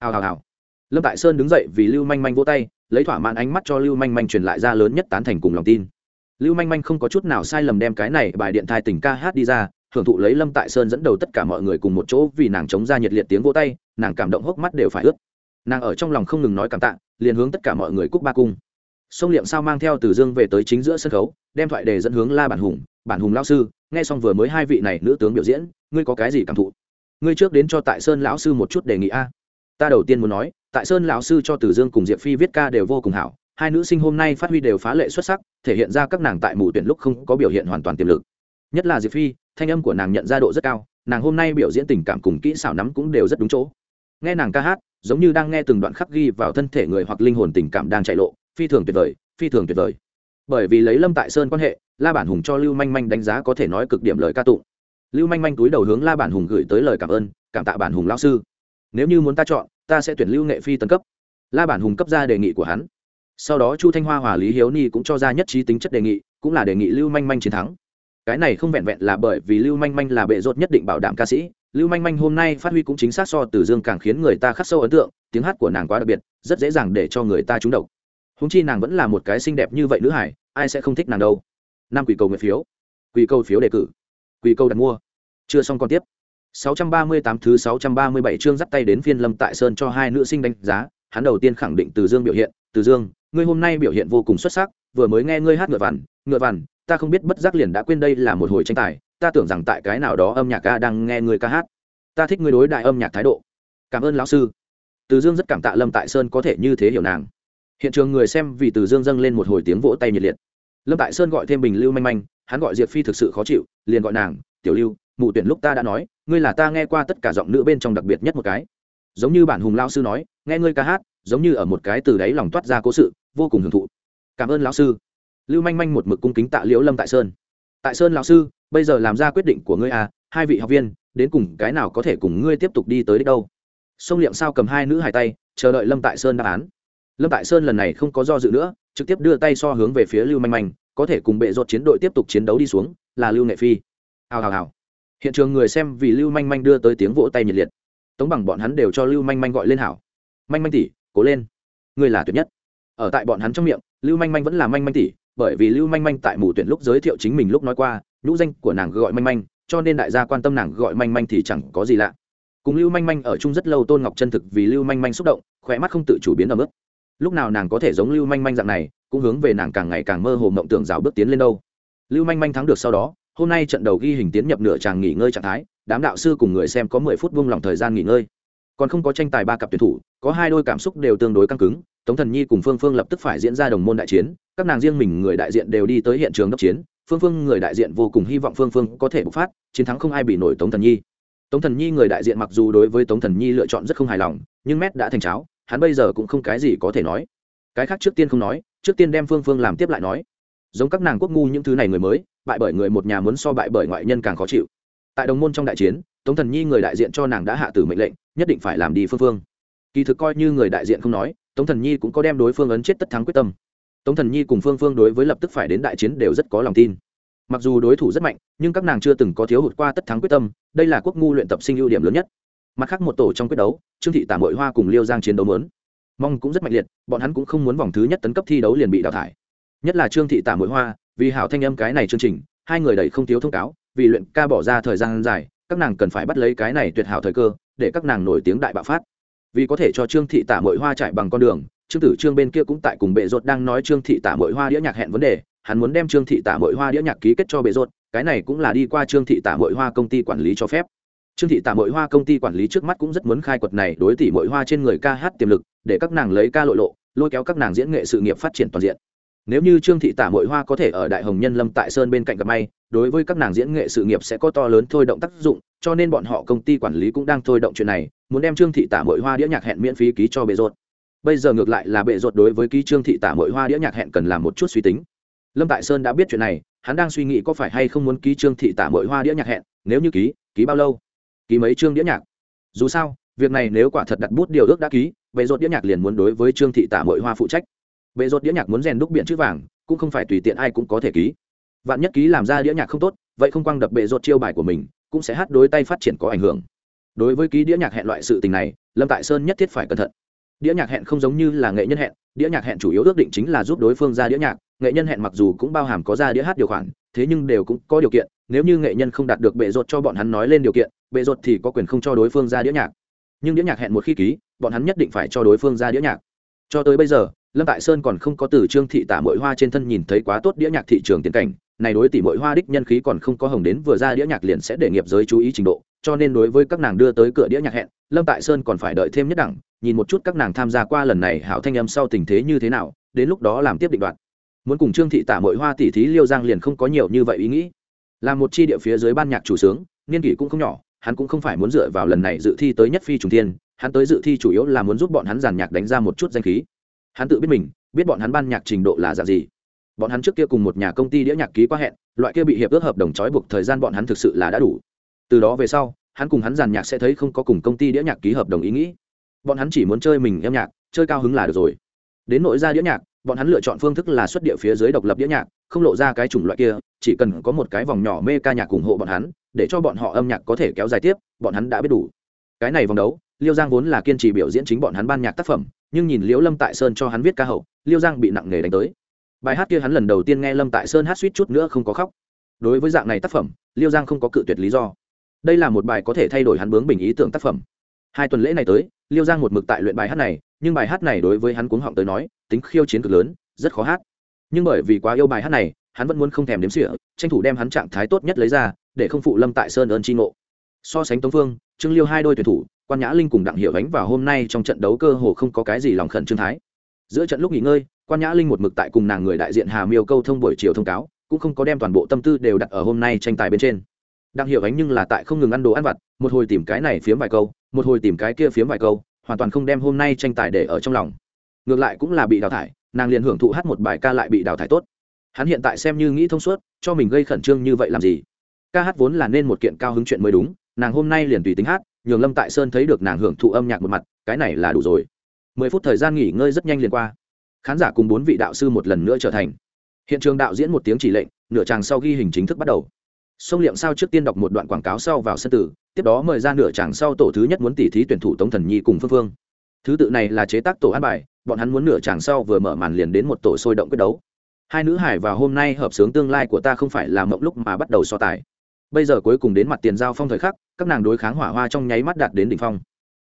Hào hào hào. Lâm tại sơn đứng dậy vì lưu manh manh vỗ tay, lấy thỏa mãn ánh mắt cho lưu manh manh truyền lại ra lớn nhất tán thành cùng lòng tin. Lưu manh manh không có chút nào sai lầm đem cái này bài điện thai tình ca hát đi ra hưởng thụ lấy lâm tại sơn dẫn đầu tất cả mọi người cùng một chỗ vì nàng chống ra nhiệt liệt tiếng vỗ tay, nàng cảm động hốc mắt đều phải ướt. Nàng ở trong lòng không ngừng nói cảm tạ, liền hướng tất cả mọi người cúc ba cung. Sông liệm sao mang theo từ dương về tới chính giữa sân khấu, đem thoại đề dẫn hướng la bản hùng bản hùng lao sư, nghe xong vừa mới hai vị này nữ tướng biểu diễn, ngươi có cái gì cảm thụ? Ngươi trước đến cho tại sơn lão sư một chút đề nghị a. Ta đầu tiên muốn nói, tại sơn lão sư cho từ dương cùng diệp phi viết ca đều vô cùng hảo, hai nữ sinh hôm nay phát huy đều phá lệ xuất sắc, thể hiện ra các nàng tại mù tuyển lúc không có biểu hiện hoàn toàn tiềm lực. Nhất là diệp phi thanh âm của nàng nhận ra độ rất cao, nàng hôm nay biểu diễn tình cảm cùng kỹ xảo nắm cũng đều rất đúng chỗ. Nghe nàng ca hát, giống như đang nghe từng đoạn khắc ghi vào thân thể người hoặc linh hồn tình cảm đang chạy lộ, phi thường tuyệt vời, phi thường tuyệt vời. Bởi vì lấy lâm tại sơn quan hệ, la bản hùng cho lưu manh manh đánh giá có thể nói cực điểm lời ca tụng. Lưu manh manh túi đầu hướng la bản hùng gửi tới lời cảm ơn, cảm tạ bản hùng lao sư. Nếu như muốn ta chọn, ta sẽ tuyển lưu nghệ phi tân cấp. La bản hùng cấp ra đề nghị của hắn. Sau đó chu thanh hoa, hòa lý hiếu ni cũng cho ra nhất trí tính chất đề nghị, cũng là đề nghị lưu manh manh chiến thắng cái này không vẹn vẹn là bởi vì lưu manh manh là bệ rốt nhất định bảo đảm ca sĩ. Lưu manh manh hôm nay phát huy cũng chính xác so từ dương càng khiến người ta khắc sâu ấn tượng tiếng hát của nàng quá đặc biệt rất dễ dàng để cho người ta trúng độc. Húng chi nàng vẫn là một cái xinh đẹp như vậy nữ hải ai sẽ không thích nàng đâu. Năm quỷ cầu nguyện phiếu. Quỷ cầu phiếu đề cử. Quỷ cầu đặt mua. Chưa xong còn tiếp. 638 thứ 637 chương dắt tay đến phiên Lâm Tại Sơn cho hai nữ sinh đánh giá, hắn đầu tiên khẳng định Từ Dương biểu hiện, "Từ Dương, ngươi hôm nay biểu hiện vô cùng xuất sắc, vừa mới nghe ngươi hát ngựa vằn, ngựa vằn, ta không biết bất giác liền đã quên đây là một hồi tranh tài, ta tưởng rằng tại cái nào đó âm nhạc ca đang nghe người ca hát. Ta thích người đối đại âm nhạc thái độ. Cảm ơn lão sư." Từ Dương rất cảm tạ Lâm Tại Sơn có thể như thế hiểu nàng. Hiện trường người xem vì Từ Dương dâng lên một hồi tiếng vỗ tay nhiệt liệt. Lâm Tại Sơn gọi thêm Bình Lưu manh manh, hắn gọi Diệp Phi thực sự khó chịu, liền gọi nàng, "Tiểu Lưu, mụ tuyển lúc ta đã nói ngươi là ta nghe qua tất cả giọng nữ bên trong đặc biệt nhất một cái giống như bản hùng lao sư nói nghe ngươi ca hát giống như ở một cái từ đáy lòng toát ra cố sự vô cùng hưởng thụ cảm ơn lão sư lưu manh manh một mực cung kính tạ liễu lâm tại sơn. Tại sơn lão sư, bây giờ làm ra quyết định của ngươi à hai vị học viên, đến cùng cái nào có thể cùng ngươi tiếp tục đi tới đích đâu? Sông liệm sao cầm hai nữ hài tay, chờ đợi lâm tại sơn đáp án. Lâm tại sơn lần này không có do dự nữa, trực tiếp đưa tay so hướng về phía lưu manh manh, có thể cùng bệ rột chiến đội tiếp tục chiến đấu đi xuống, là lưu nghệ phi. Hào hào hào. Hiện trường người xem vì lưu manh manh đưa tới tiếng vỗ tay nhiệt liệt. Tống bằng bọn hắn đều cho lưu manh manh gọi lên hảo. Manh manh tỷ, cố lên. Người là tuyệt nhất. Ở tại bọn hắn trong miệng, lưu manh manh vẫn là manh manh tỷ bởi vì lưu manh manh tại mù tuyển lúc giới thiệu chính mình lúc nói qua, nhũ danh của nàng gọi manh manh, cho nên đại gia quan tâm nàng gọi manh manh thì chẳng có gì lạ. Cùng lưu manh manh ở chung rất lâu, tôn ngọc chân thực vì lưu manh manh xúc động khỏe mắt không tự chủ biến ở mức lúc nào nàng có thể giống lưu manh manh dạng này, cũng hướng về nàng càng ngày càng mơ hồ mộng tưởng rào bước tiến lên đâu. Lưu manh manh thắng được sau đó, hôm nay trận đầu ghi hình tiến nhập nửa tràng nghỉ ngơi trạng thái, đám đạo sư cùng người xem có mười phút vung lòng thời gian nghỉ ngơi. Còn không có tranh tài ba cặp tuyển thủ, có hai đôi cảm xúc đều tương đối căng cứng tống thần nhi cùng phương phương lập tức phải diễn ra đồng môn đại chiến, các nàng riêng mình người đại diện đều đi tới hiện trường đốc chiến, phương phương người đại diện vô cùng hy vọng phương phương có thể bộc phát, chiến thắng không ai bị nổi tống thần nhi. Tống thần nhi người đại diện mặc dù đối với tống thần nhi lựa chọn rất không hài lòng, nhưng mét đã thành cháo, hắn bây giờ cũng không cái gì có thể nói. Cái khác trước tiên không nói, trước tiên đem phương phương làm tiếp lại nói. Giống các nàng quốc ngu những thứ này người mới, bại bởi người một nhà muốn so bại bởi ngoại nhân càng khó chịu. Tại đồng môn trong đại chiến, tống thần nhi người đại diện cho nàng đã hạ tử mệnh lệnh, nhất định phải làm đi phương phương. Kỳ thực coi như người đại diện không nói tống thần nhi cũng có đem đối phương ấn chết tất thắng quyết tâm. Tống thần nhi cùng phương phương đối với lập tức phải đến đại chiến đều rất có lòng tin. Mặc dù đối thủ rất mạnh, nhưng các nàng chưa từng có thiếu hụt qua tất thắng quyết tâm, đây là quốc ngu luyện tập sinh ưu điểm lớn nhất. Mặt khác một tổ trong quyết đấu, trương thị tả mội hoa cùng liêu giang chiến đấu lớn. mong cũng rất mạnh liệt, bọn hắn cũng không muốn vòng thứ nhất tấn cấp thi đấu liền bị đào thải. Nhất là trương thị tả mội hoa, vì hảo thanh âm cái này chương trình, hai người đầy không thiếu thông cáo, vì luyện ca bỏ ra thời gian dài, các nàng cần phải bắt lấy cái này tuyệt hảo thời cơ, để các nàng nổi tiếng đại bạo phát vì có thể cho trương thị tả mội hoa chạy bằng con đường, trương tử trương bên kia cũng tại cùng bệ ruột đang nói trương thị tả mội hoa đĩa nhạc hẹn vấn đề, hắn muốn đem trương thị tả mội hoa đĩa nhạc ký kết cho bệ ruột cái này cũng là đi qua trương thị tả mội hoa công ty quản lý cho phép. Trương thị tả mội hoa công ty quản lý trước mắt cũng rất muốn khai quật này đối tỷ mội hoa trên người ca hát tiềm lực, để các nàng lấy ca lội lộ, lôi kéo các nàng diễn nghệ sự nghiệp phát triển toàn diện nếu như trương thị tả mội hoa có thể ở đại hồng nhân lâm tại sơn bên cạnh gặp may, đối với các nàng diễn nghệ sự nghiệp sẽ có to lớn thôi động tác dụng, cho nên bọn họ công ty quản lý cũng đang thôi động chuyện này, muốn đem trương thị tả mội hoa đĩa nhạc hẹn miễn phí ký cho bệ ruột bây giờ ngược lại là bệ ruột đối với ký trương thị tả mội hoa đĩa nhạc hẹn cần làm một chút suy tính. Lâm tại sơn đã biết chuyện này, hắn đang suy nghĩ có phải hay không muốn ký trương thị tả mội hoa đĩa nhạc hẹn, nếu như ký ký bao lâu? Ký mấy chương đĩa nhạc? Dù sao, việc này nếu quả thật đặt bút điều ước đã ký, bệ ruột đĩa nhạc liền muốn đối với trương thị tả mội hoa phụ trách bệ rốt đĩa nhạc muốn rèn đúc biện chữ vàng, cũng không phải tùy tiện ai cũng có thể ký. Vạn nhất ký làm ra đĩa nhạc không tốt, vậy không quăng đập bệ rốt chiêu bài của mình, cũng sẽ hát đối tay phát triển có ảnh hưởng. Đối với ký đĩa nhạc hẹn loại sự tình này, lâm tại sơn nhất thiết phải cẩn thận. Đĩa nhạc hẹn không giống như là nghệ nhân hẹn, đĩa nhạc hẹn chủ yếu ước định chính là giúp đối phương ra đĩa nhạc, nghệ nhân hẹn mặc dù cũng bao hàm có ra đĩa hát điều khoản, thế nhưng đều cũng có điều kiện, nếu như nghệ nhân không đạt được bệ rột cho bọn hắn nói lên điều kiện, bệ rột thì có quyền không cho đối phương ra đĩa nhạc. Nhưng đĩa nhạc hẹn một khi ký, bọn hắn nhất định phải cho đối phương ra đĩa nhạc. Cho tới bây giờ lâm tại sơn còn không có từ trương thị tả mội hoa trên thân nhìn thấy quá tốt đĩa nhạc thị trường tiền cảnh, này đối tỷ mội hoa đích nhân khí còn không có hồng đến vừa ra đĩa nhạc liền sẽ để nghiệp giới chú ý trình độ, cho nên đối với các nàng đưa tới cửa đĩa nhạc hẹn, lâm tại sơn còn phải đợi thêm nhất đẳng, nhìn một chút các nàng tham gia qua lần này hảo thanh âm sau tình thế như thế nào, đến lúc đó làm tiếp định đoạt. Muốn cùng trương thị tả mội hoa tỷ thí liêu giang liền không có nhiều như vậy ý nghĩ. Là một chi địa phía dưới ban nhạc chủ sướng, niên kỷ cũng không nhỏ, hắn cũng không phải muốn dựa vào lần này dự thi tới nhất phi trùng thiên, hắn tới dự thi chủ yếu là muốn giúp bọn hắn giàn nhạc đánh ra một chút danh khí hắn tự biết mình, biết bọn hắn ban nhạc trình độ là dạng gì. Bọn hắn trước kia cùng một nhà công ty đĩa nhạc ký qua hẹn, loại kia bị hiệp ước hợp đồng trói buộc thời gian bọn hắn thực sự là đã đủ. Từ đó về sau, hắn cùng hắn giàn nhạc sẽ thấy không có cùng công ty đĩa nhạc ký hợp đồng ý nghĩ. Bọn hắn chỉ muốn chơi mình em nhạc, chơi cao hứng là được rồi. Đến nội ra đĩa nhạc, bọn hắn lựa chọn phương thức là xuất địa phía dưới độc lập đĩa nhạc, không lộ ra cái chủng loại kia, chỉ cần có một cái vòng nhỏ mê ca nhạc ủng hộ bọn hắn, để cho bọn họ âm nhạc có thể kéo dài tiếp, bọn hắn đã biết đủ. Cái này vòng đấu, liêu giang vốn là kiên trì biểu diễn chính bọn hắn ban nhạc tác phẩm nhưng nhìn liễu lâm tại sơn cho hắn viết ca hậu, liêu giang bị nặng nề đánh tới. Bài hát kia hắn lần đầu tiên nghe lâm tại sơn hát suýt chút nữa không có khóc. Đối với dạng này tác phẩm, liêu giang không có cự tuyệt lý do. Đây là một bài có thể thay đổi hắn bướng bình ý tưởng tác phẩm. Hai tuần lễ này tới, liêu giang một mực tại luyện bài hát này, nhưng bài hát này đối với hắn cuống họng tới nói, tính khiêu chiến cực lớn, rất khó hát. Nhưng bởi vì quá yêu bài hát này, hắn vẫn muốn không thèm đếm sỉa tranh thủ đem hắn trạng thái tốt nhất lấy ra, để không phụ lâm tại sơn ơn tri ngộ. So sánh tống phương, trương liêu hai đôi tuyển thủ quan nhã linh cùng đặng hiệu ánh vào hôm nay trong trận đấu cơ hồ không có cái gì lòng khẩn trương thái. Giữa trận lúc nghỉ ngơi, quan nhã linh một mực tại cùng nàng người đại diện hà miêu câu thông buổi chiều thông cáo, cũng không có đem toàn bộ tâm tư đều đặt ở hôm nay tranh tài bên trên. Đặng hiệu ánh nhưng là tại không ngừng ăn đồ ăn vặt, một hồi tìm cái này phiếm vài câu, một hồi tìm cái kia phiếm vài câu, hoàn toàn không đem hôm nay tranh tài để ở trong lòng. Ngược lại cũng là bị đào thải, nàng liền hưởng thụ hát một bài ca lại bị đào thải tốt. Hắn hiện tại xem như nghĩ thông suốt, cho mình gây khẩn trương như vậy làm gì? Ca hát vốn là nên một kiện cao hứng chuyện mới đúng, nàng hôm nay liền tùy tính hát nhường lâm tại sơn thấy được nàng hưởng thụ âm nhạc một mặt, cái này là đủ rồi. Mười phút thời gian nghỉ ngơi rất nhanh liền qua. Khán giả cùng bốn vị đạo sư một lần nữa trở thành. Hiện trường đạo diễn một tiếng chỉ lệnh, nửa tràng sau ghi hình chính thức bắt đầu. Sông liệm sao trước tiên đọc một đoạn quảng cáo sau vào sân tử, tiếp đó mời ra nửa tràng sau tổ thứ nhất muốn tỉ thí tuyển thủ tống thần nhi cùng phương phương. Thứ tự này là chế tác tổ an bài, bọn hắn muốn nửa tràng sau vừa mở màn liền đến một tổ sôi động quyết đấu. Hai nữ hải và hôm nay hợp sướng tương lai của ta không phải là mộng lúc mà bắt đầu so tài bây giờ cuối cùng đến mặt tiền giao phong thời khắc, các nàng đối kháng hỏa hoa trong nháy mắt đạt đến đỉnh phong.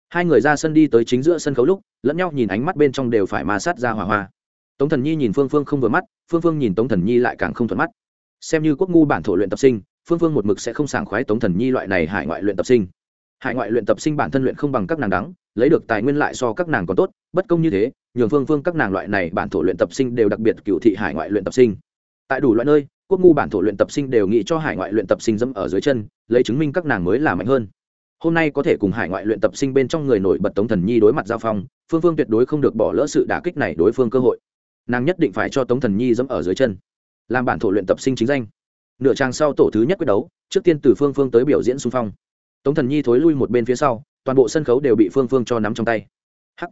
Hai người ra sân đi tới chính giữa sân khấu lúc, lẫn nhau nhìn ánh mắt bên trong đều phải ma sát ra hỏa hoa. Tống thần nhi nhìn phương phương không vừa mắt, phương phương nhìn tống thần nhi lại càng không thuận mắt. Xem như quốc ngu bản thổ luyện tập sinh, phương phương một mực sẽ không sảng khoái tống thần nhi loại này hải ngoại luyện tập sinh. Hải ngoại luyện tập sinh bản thân luyện không bằng các nàng đắng, lấy được tài nguyên lại so các nàng còn tốt, bất công như thế, nhường phương phương các nàng loại này bản thổ luyện tập sinh đều đặc biệt cựu thị hải ngoại luyện tập sinh. Tại đủ loại nơi quốc ngu bản thổ luyện tập sinh đều nghĩ cho hải ngoại luyện tập sinh dẫm ở dưới chân, lấy chứng minh các nàng mới là mạnh hơn. Hôm nay có thể cùng hải ngoại luyện tập sinh bên trong người nổi bật tống thần nhi đối mặt giao phong, phương phương tuyệt đối không được bỏ lỡ sự đả kích này đối phương cơ hội. Nàng nhất định phải cho tống thần nhi dẫm ở dưới chân, làm bản thổ luyện tập sinh chính danh. Nửa trang sau tổ thứ nhất quyết đấu, trước tiên từ phương phương tới biểu diễn xung phong. Tống thần nhi thối lui một bên phía sau, toàn bộ sân khấu đều bị phương phương cho nắm trong tay. Hắc.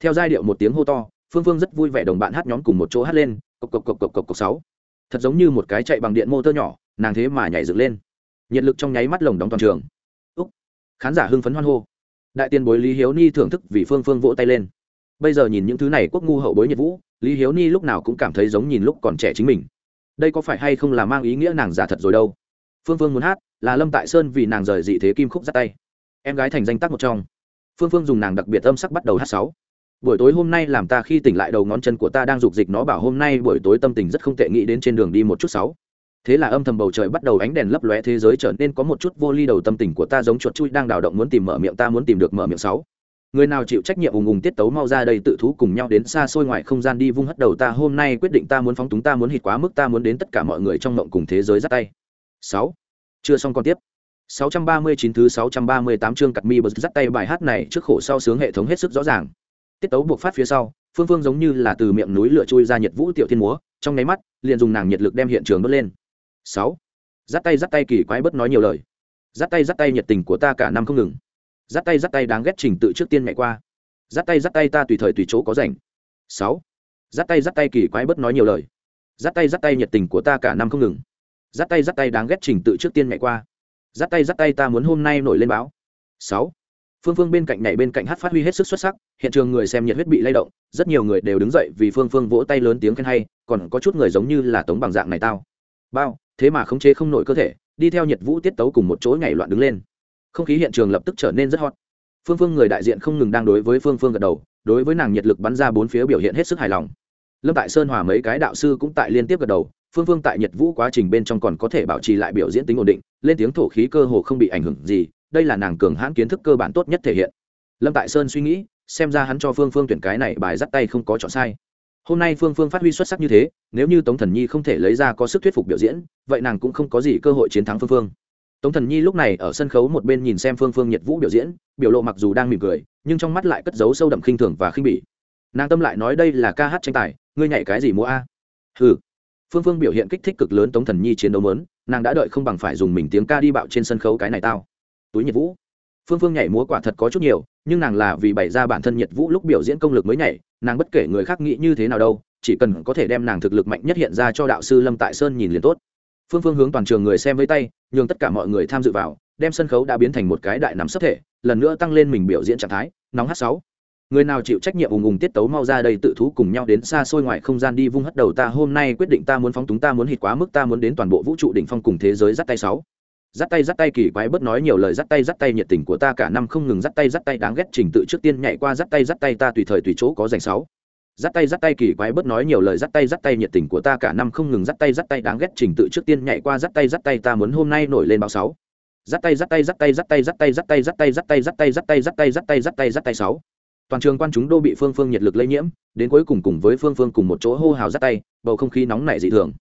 Theo giai điệu một tiếng hô to, phương phương rất vui vẻ đồng bạn hát nhóm cùng một chỗ hát lên, cộc cộc cộc cộc cộc cộc sáu thật giống như một cái chạy bằng điện motor nhỏ, nàng thế mà nhảy dựng lên. Nhiệt lực trong nháy mắt lồng đóng toàn trường. Úc. Khán giả hưng phấn hoan hô. Đại tiên bối lý hiếu ni thưởng thức vì phương phương vỗ tay lên. Bây giờ nhìn những thứ này quốc ngu hậu bối nhiệt vũ, lý hiếu ni lúc nào cũng cảm thấy giống nhìn lúc còn trẻ chính mình. Đây có phải hay không là mang ý nghĩa nàng giả thật rồi đâu? Phương phương muốn hát, là lâm tại sơn vì nàng rời dị thế kim khúc dắt tay. Em gái thành danh tác một trong. Phương phương dùng nàng đặc biệt âm sắc bắt đầu hát sáu buổi tối hôm nay làm ta khi tỉnh lại đầu ngón chân của ta đang rục dịch nó bảo hôm nay buổi tối tâm tình rất không tệ, nghĩ đến trên đường đi một chút sáu. Thế là âm thầm bầu trời bắt đầu ánh đèn lấp lóe thế giới trở nên có một chút vô ly đầu tâm tình của ta giống chuột chui đang đào động muốn tìm mở miệng, ta muốn tìm được mở miệng sáu. Người nào chịu trách nhiệm ùng ùng tiết tấu mau ra đây tự thú cùng nhau đến xa xôi ngoài không gian đi vung hất đầu ta, hôm nay quyết định ta muốn phóng túng, ta muốn hít quá mức, ta muốn đến tất cả mọi người trong mộng cùng thế giới dắt tay. Sáu. Chưa xong còn tiếp. 639 thứ 638 chương cặt mi bật dắt tay bài hát này trước khổ sau sướng hệ thống hết sức rõ ràng tiết tấu buộc phát phía sau, phương phương giống như là từ miệng núi lửa chui ra nhiệt vũ tiểu thiên múa, trong nháy mắt, liền dùng nàng nhiệt lực đem hiện trường đốt lên. Sáu. Dắt tay dắt tay kỳ quái bất nói nhiều lời. Dắt tay dắt tay nhiệt tình của ta cả năm không ngừng. Dắt tay dắt tay đáng ghét trình tự trước tiên mẹ qua. Dắt tay dắt tay ta tùy thời tùy chỗ có rảnh. Sáu. Dắt tay dắt tay kỳ quái bất nói nhiều lời. Dắt tay dắt tay nhiệt tình của ta cả năm không ngừng. Dắt tay dắt tay đáng ghét trình tự trước tiên mẹ qua. Dắt tay dắt tay ta muốn hôm nay nổi lên báo. Sáu phương phương bên cạnh này bên cạnh hát phát huy hết sức xuất sắc, hiện trường người xem nhiệt huyết bị lay động, rất nhiều người đều đứng dậy vì phương phương vỗ tay lớn tiếng khen hay, còn có chút người giống như là tống bằng dạng này tao. Bao, thế mà khống chế không nổi cơ thể, đi theo nhiệt vũ tiết tấu cùng một chỗ nhảy loạn đứng lên. Không khí hiện trường lập tức trở nên rất hot. Phương phương người đại diện không ngừng đang đối với phương phương gật đầu, đối với nàng nhiệt lực bắn ra bốn phía biểu hiện hết sức hài lòng. Lâm tại sơn hòa mấy cái đạo sư cũng tại liên tiếp gật đầu, phương phương tại nhiệt vũ quá trình bên trong còn có thể bảo trì lại biểu diễn tính ổn định, lên tiếng thổ khí cơ hồ không bị ảnh hưởng gì đây là nàng cường hãn kiến thức cơ bản tốt nhất thể hiện. Lâm tại sơn suy nghĩ xem ra hắn cho phương phương tuyển cái này bài dắt tay không có chọn sai. Hôm nay phương phương phát huy xuất sắc như thế nếu như tống thần nhi không thể lấy ra có sức thuyết phục biểu diễn vậy nàng cũng không có gì cơ hội chiến thắng phương phương. Tống thần nhi lúc này ở sân khấu một bên nhìn xem phương phương nhiệt vũ biểu diễn biểu lộ mặc dù đang mỉm cười nhưng trong mắt lại cất giấu sâu đậm khinh thường và khinh bỉ. Nàng tâm lại nói đây là ca hát tranh tài ngươi nhảy cái gì mua a? Ừ phương phương biểu hiện kích thích cực lớn tống thần nhi chiến đấu lớn, nàng đã đợi không bằng phải dùng mình tiếng ca đi bạo trên sân khấu cái này tao túi nhiệt vũ. Phương phương nhảy múa quả thật có chút nhiều, nhưng nàng là vì bày ra bản thân nhiệt vũ lúc biểu diễn công lực mới nhảy, nàng bất kể người khác nghĩ như thế nào đâu, chỉ cần có thể đem nàng thực lực mạnh nhất hiện ra cho đạo sư lâm tại sơn nhìn liền tốt. Phương phương hướng toàn trường người xem với tay, nhường tất cả mọi người tham dự vào, đem sân khấu đã biến thành một cái đại nắm sấp thể, lần nữa tăng lên mình biểu diễn trạng thái, nóng h sáu. Người nào chịu trách nhiệm ùng ùng tiết tấu mau ra đây tự thú cùng nhau đến xa xôi ngoài không gian đi vung hất đầu ta, hôm nay quyết định ta muốn phóng túng ta, muốn hít quá mức ta, muốn đến toàn bộ vũ trụ đỉnh phong cùng thế giới dắt tay sáu dắt tay dắt tay kỳ quái bớt nói nhiều lời dắt tay dắt tay nhiệt tình của ta cả năm không ngừng dắt tay dắt tay đáng ghét trình tự trước tiên nhảy qua dắt tay dắt tay ta tùy thời tùy chỗ có dành sáu dắt tay dắt tay kỳ quái bớt nói nhiều lời dắt tay dắt tay nhiệt tình của ta cả năm không ngừng dắt tay dắt tay đáng ghét trình tự trước tiên nhảy qua dắt tay dắt tay ta muốn hôm nay nổi lên báo sáu dắt tay dắt tay dắt tay dắt tay dắt tay dắt tay dắt tay dắt tay dắt tay dắt tay dắt tay dắt tay dắt tay dắt tay sáu toàn trường quan chúng đô bị phương phương nhiệt lực lây nhiễm đến cuối cùng cùng với phương phương cùng một chỗ hô hào dắt tay bầu không khí nóng nảy dị thường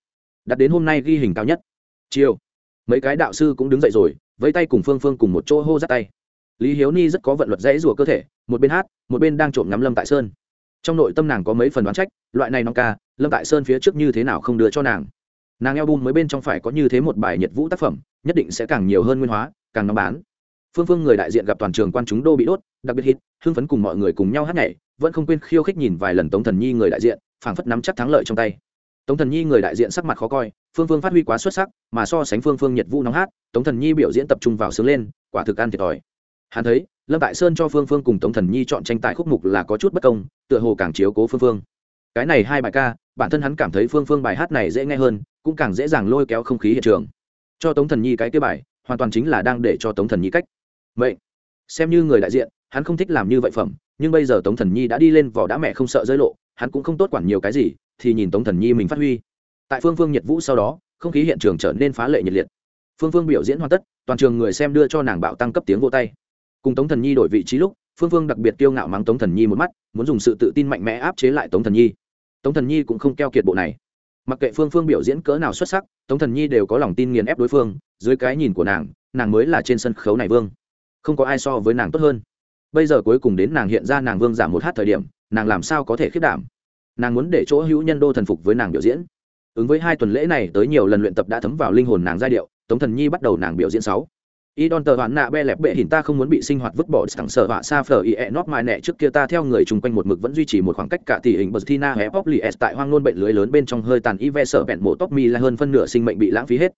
đặt đến hôm nay ghi hình cao nhất chiều mấy cái đạo sư cũng đứng dậy rồi với tay cùng phương phương cùng một chỗ hô ra tay. Lý hiếu ni rất có vận luật dãy rủa cơ thể, một bên hát, một bên đang trộm ngắm lâm tại sơn. Trong nội tâm nàng có mấy phần đoán trách, loại này nong ca, lâm tại sơn phía trước như thế nào không đưa cho nàng. Nàng eo bum mới bên trong phải có như thế một bài nhiệt vũ tác phẩm, nhất định sẽ càng nhiều hơn nguyên hóa, càng nóng bán. Phương phương người đại diện gặp toàn trường quan chúng đô bị đốt, đặc biệt hít hưng phấn cùng mọi người cùng nhau hát nhảy, vẫn không quên khiêu khích nhìn vài lần tống thần nhi người đại diện, phảng phất nắm chắc thắng lợi trong tay. Tống thần nhi người đại diện sắc mặt khó coi phương phương phát huy quá xuất sắc, mà so sánh phương phương nhiệt vũ nóng hát, tống thần nhi biểu diễn tập trung vào sướng lên, quả thực ăn thiệt thòi. Hắn thấy, lâm tại sơn cho phương phương cùng tống thần nhi chọn tranh tài khúc mục là có chút bất công, tựa hồ càng chiếu cố phương phương. Cái này hai bài ca, bản thân hắn cảm thấy phương phương bài hát này dễ nghe hơn, cũng càng dễ dàng lôi kéo không khí hiện trường. Cho tống thần nhi cái kế bài, hoàn toàn chính là đang để cho tống thần nhi cách. Vậy, xem như người đại diện, hắn không thích làm như vậy phẩm, nhưng bây giờ tống thần nhi đã đi lên vỏ đã mẹ không sợ giới lộ, hắn cũng không tốt quản nhiều cái gì, thì nhìn tống thần nhi mình phát huy tại phương phương nhiệt vũ sau đó, không khí hiện trường trở nên phá lệ nhiệt liệt. Phương phương biểu diễn hoàn tất, toàn trường người xem đưa cho nàng bạo tăng cấp tiếng vô tay. Cùng tống thần nhi đổi vị trí lúc, phương phương đặc biệt kiêu ngạo mắng tống thần nhi một mắt, muốn dùng sự tự tin mạnh mẽ áp chế lại tống thần nhi. Tống thần nhi cũng không keo kiệt bộ này. Mặc kệ phương phương biểu diễn cỡ nào xuất sắc, tống thần nhi đều có lòng tin nghiền ép đối phương, dưới cái nhìn của nàng nàng mới là trên sân khấu này vương. Không có ai so với nàng tốt hơn. Bây giờ cuối cùng đến nàng hiện ra nàng vương giảm một hát thời điểm, nàng làm sao có thể khiết đảm? Nàng muốn để chỗ hữu nhân đô thần phục với nàng biểu diễn ứng với hai tuần lễ này tới nhiều lần luyện tập đã thấm vào linh hồn nàng giai điệu, tống thần nhi bắt đầu nàng biểu diễn sáu. Y đòn tờ hoạn nạ be lẹp bệ hình ta không muốn bị sinh hoạt vứt bỏ sẵn sợ họa xa phở y e nót mai nẹ trước kia ta theo người chung quanh một mực vẫn duy trì một khoảng cách cả tỷ hình bờ tina hé pop li s tại hoang nôn bệnh lưới lớn bên trong hơi tàn y ve sợ bẹn mổ tóc mi là hơn phân nửa sinh mệnh bị lãng phí hết.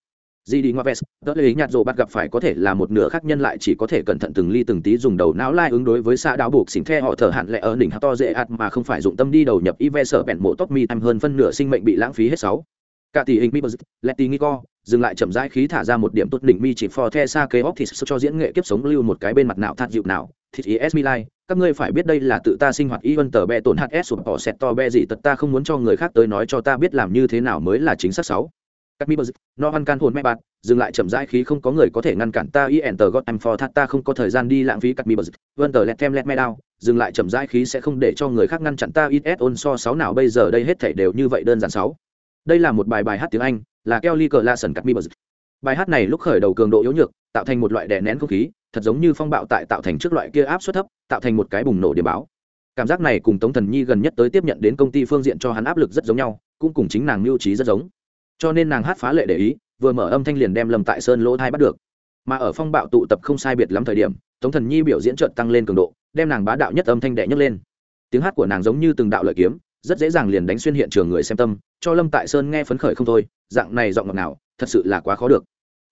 Di đi Ngoves, tớ lấy nhạt rồ bắt gặp phải có thể là một nửa khác nhân lại chỉ có thể cẩn thận từng ly từng tí dùng đầu não lai ứng đối với xã đáo buộc xỉn the họ thở hạn lệ ở đỉnh to dễ ạt mà không phải dụng tâm đi đầu nhập y ve sợ bẹn mộ tóc mi time hơn phân nửa sinh mệnh bị lãng phí hết sáu. Cả tỷ hình mi bờ Letty Nico, dừng lại chậm rãi khí thả ra một điểm tốt đỉnh mi chỉ for the sa kế óc thì cho diễn nghệ kiếp sống lưu một cái bên mặt nào thạt dịu nào. Thịt ES mi lai, các ngươi phải biết đây là tự ta sinh hoạt y vân tờ bẹ tổn hs sụp bỏ sẹt to bẹ gì tật ta không muốn cho người khác tới nói cho ta biết làm như thế nào mới là chính xác sáu các mi bơ no ăn can hồn mẹ bạn, dừng lại chậm rãi khí không có người có thể ngăn cản ta, y enter gót em for that ta không có thời gian đi lãng phí các mi bơ vân tờ let them let me down dừng lại chậm rãi khí sẽ không để cho người khác ngăn chặn ta ít s on so sáu nào bây giờ đây hết thảy đều như vậy đơn giản sáu. Đây là một bài bài hát tiếng anh, là kelly cờ la sần các mi bơ bài hát này lúc khởi đầu cường độ yếu nhược, tạo thành một loại đè nén không khí, thật giống như phong bạo tại tạo thành trước loại kia áp suất thấp, tạo thành một cái bùng nổ điểm báo. Cảm giác này cùng tống thần nhi gần nhất tới tiếp nhận đến công ty phương diện cho hắn áp lực rất giống nhau, cũng cùng chính nàng mưu trí rất giống cho nên nàng hát phá lệ để ý, vừa mở âm thanh liền đem lâm tại sơn lỗ thai bắt được. Mà ở phong bạo tụ tập không sai biệt lắm thời điểm, tống thần nhi biểu diễn trợt tăng lên cường độ, đem nàng bá đạo nhất âm thanh đệ nhấc lên. Tiếng hát của nàng giống như từng đạo lợi kiếm, rất dễ dàng liền đánh xuyên hiện trường người xem tâm, cho lâm tại sơn nghe phấn khởi không thôi, dạng này giọng ngọt nào thật sự là quá khó được.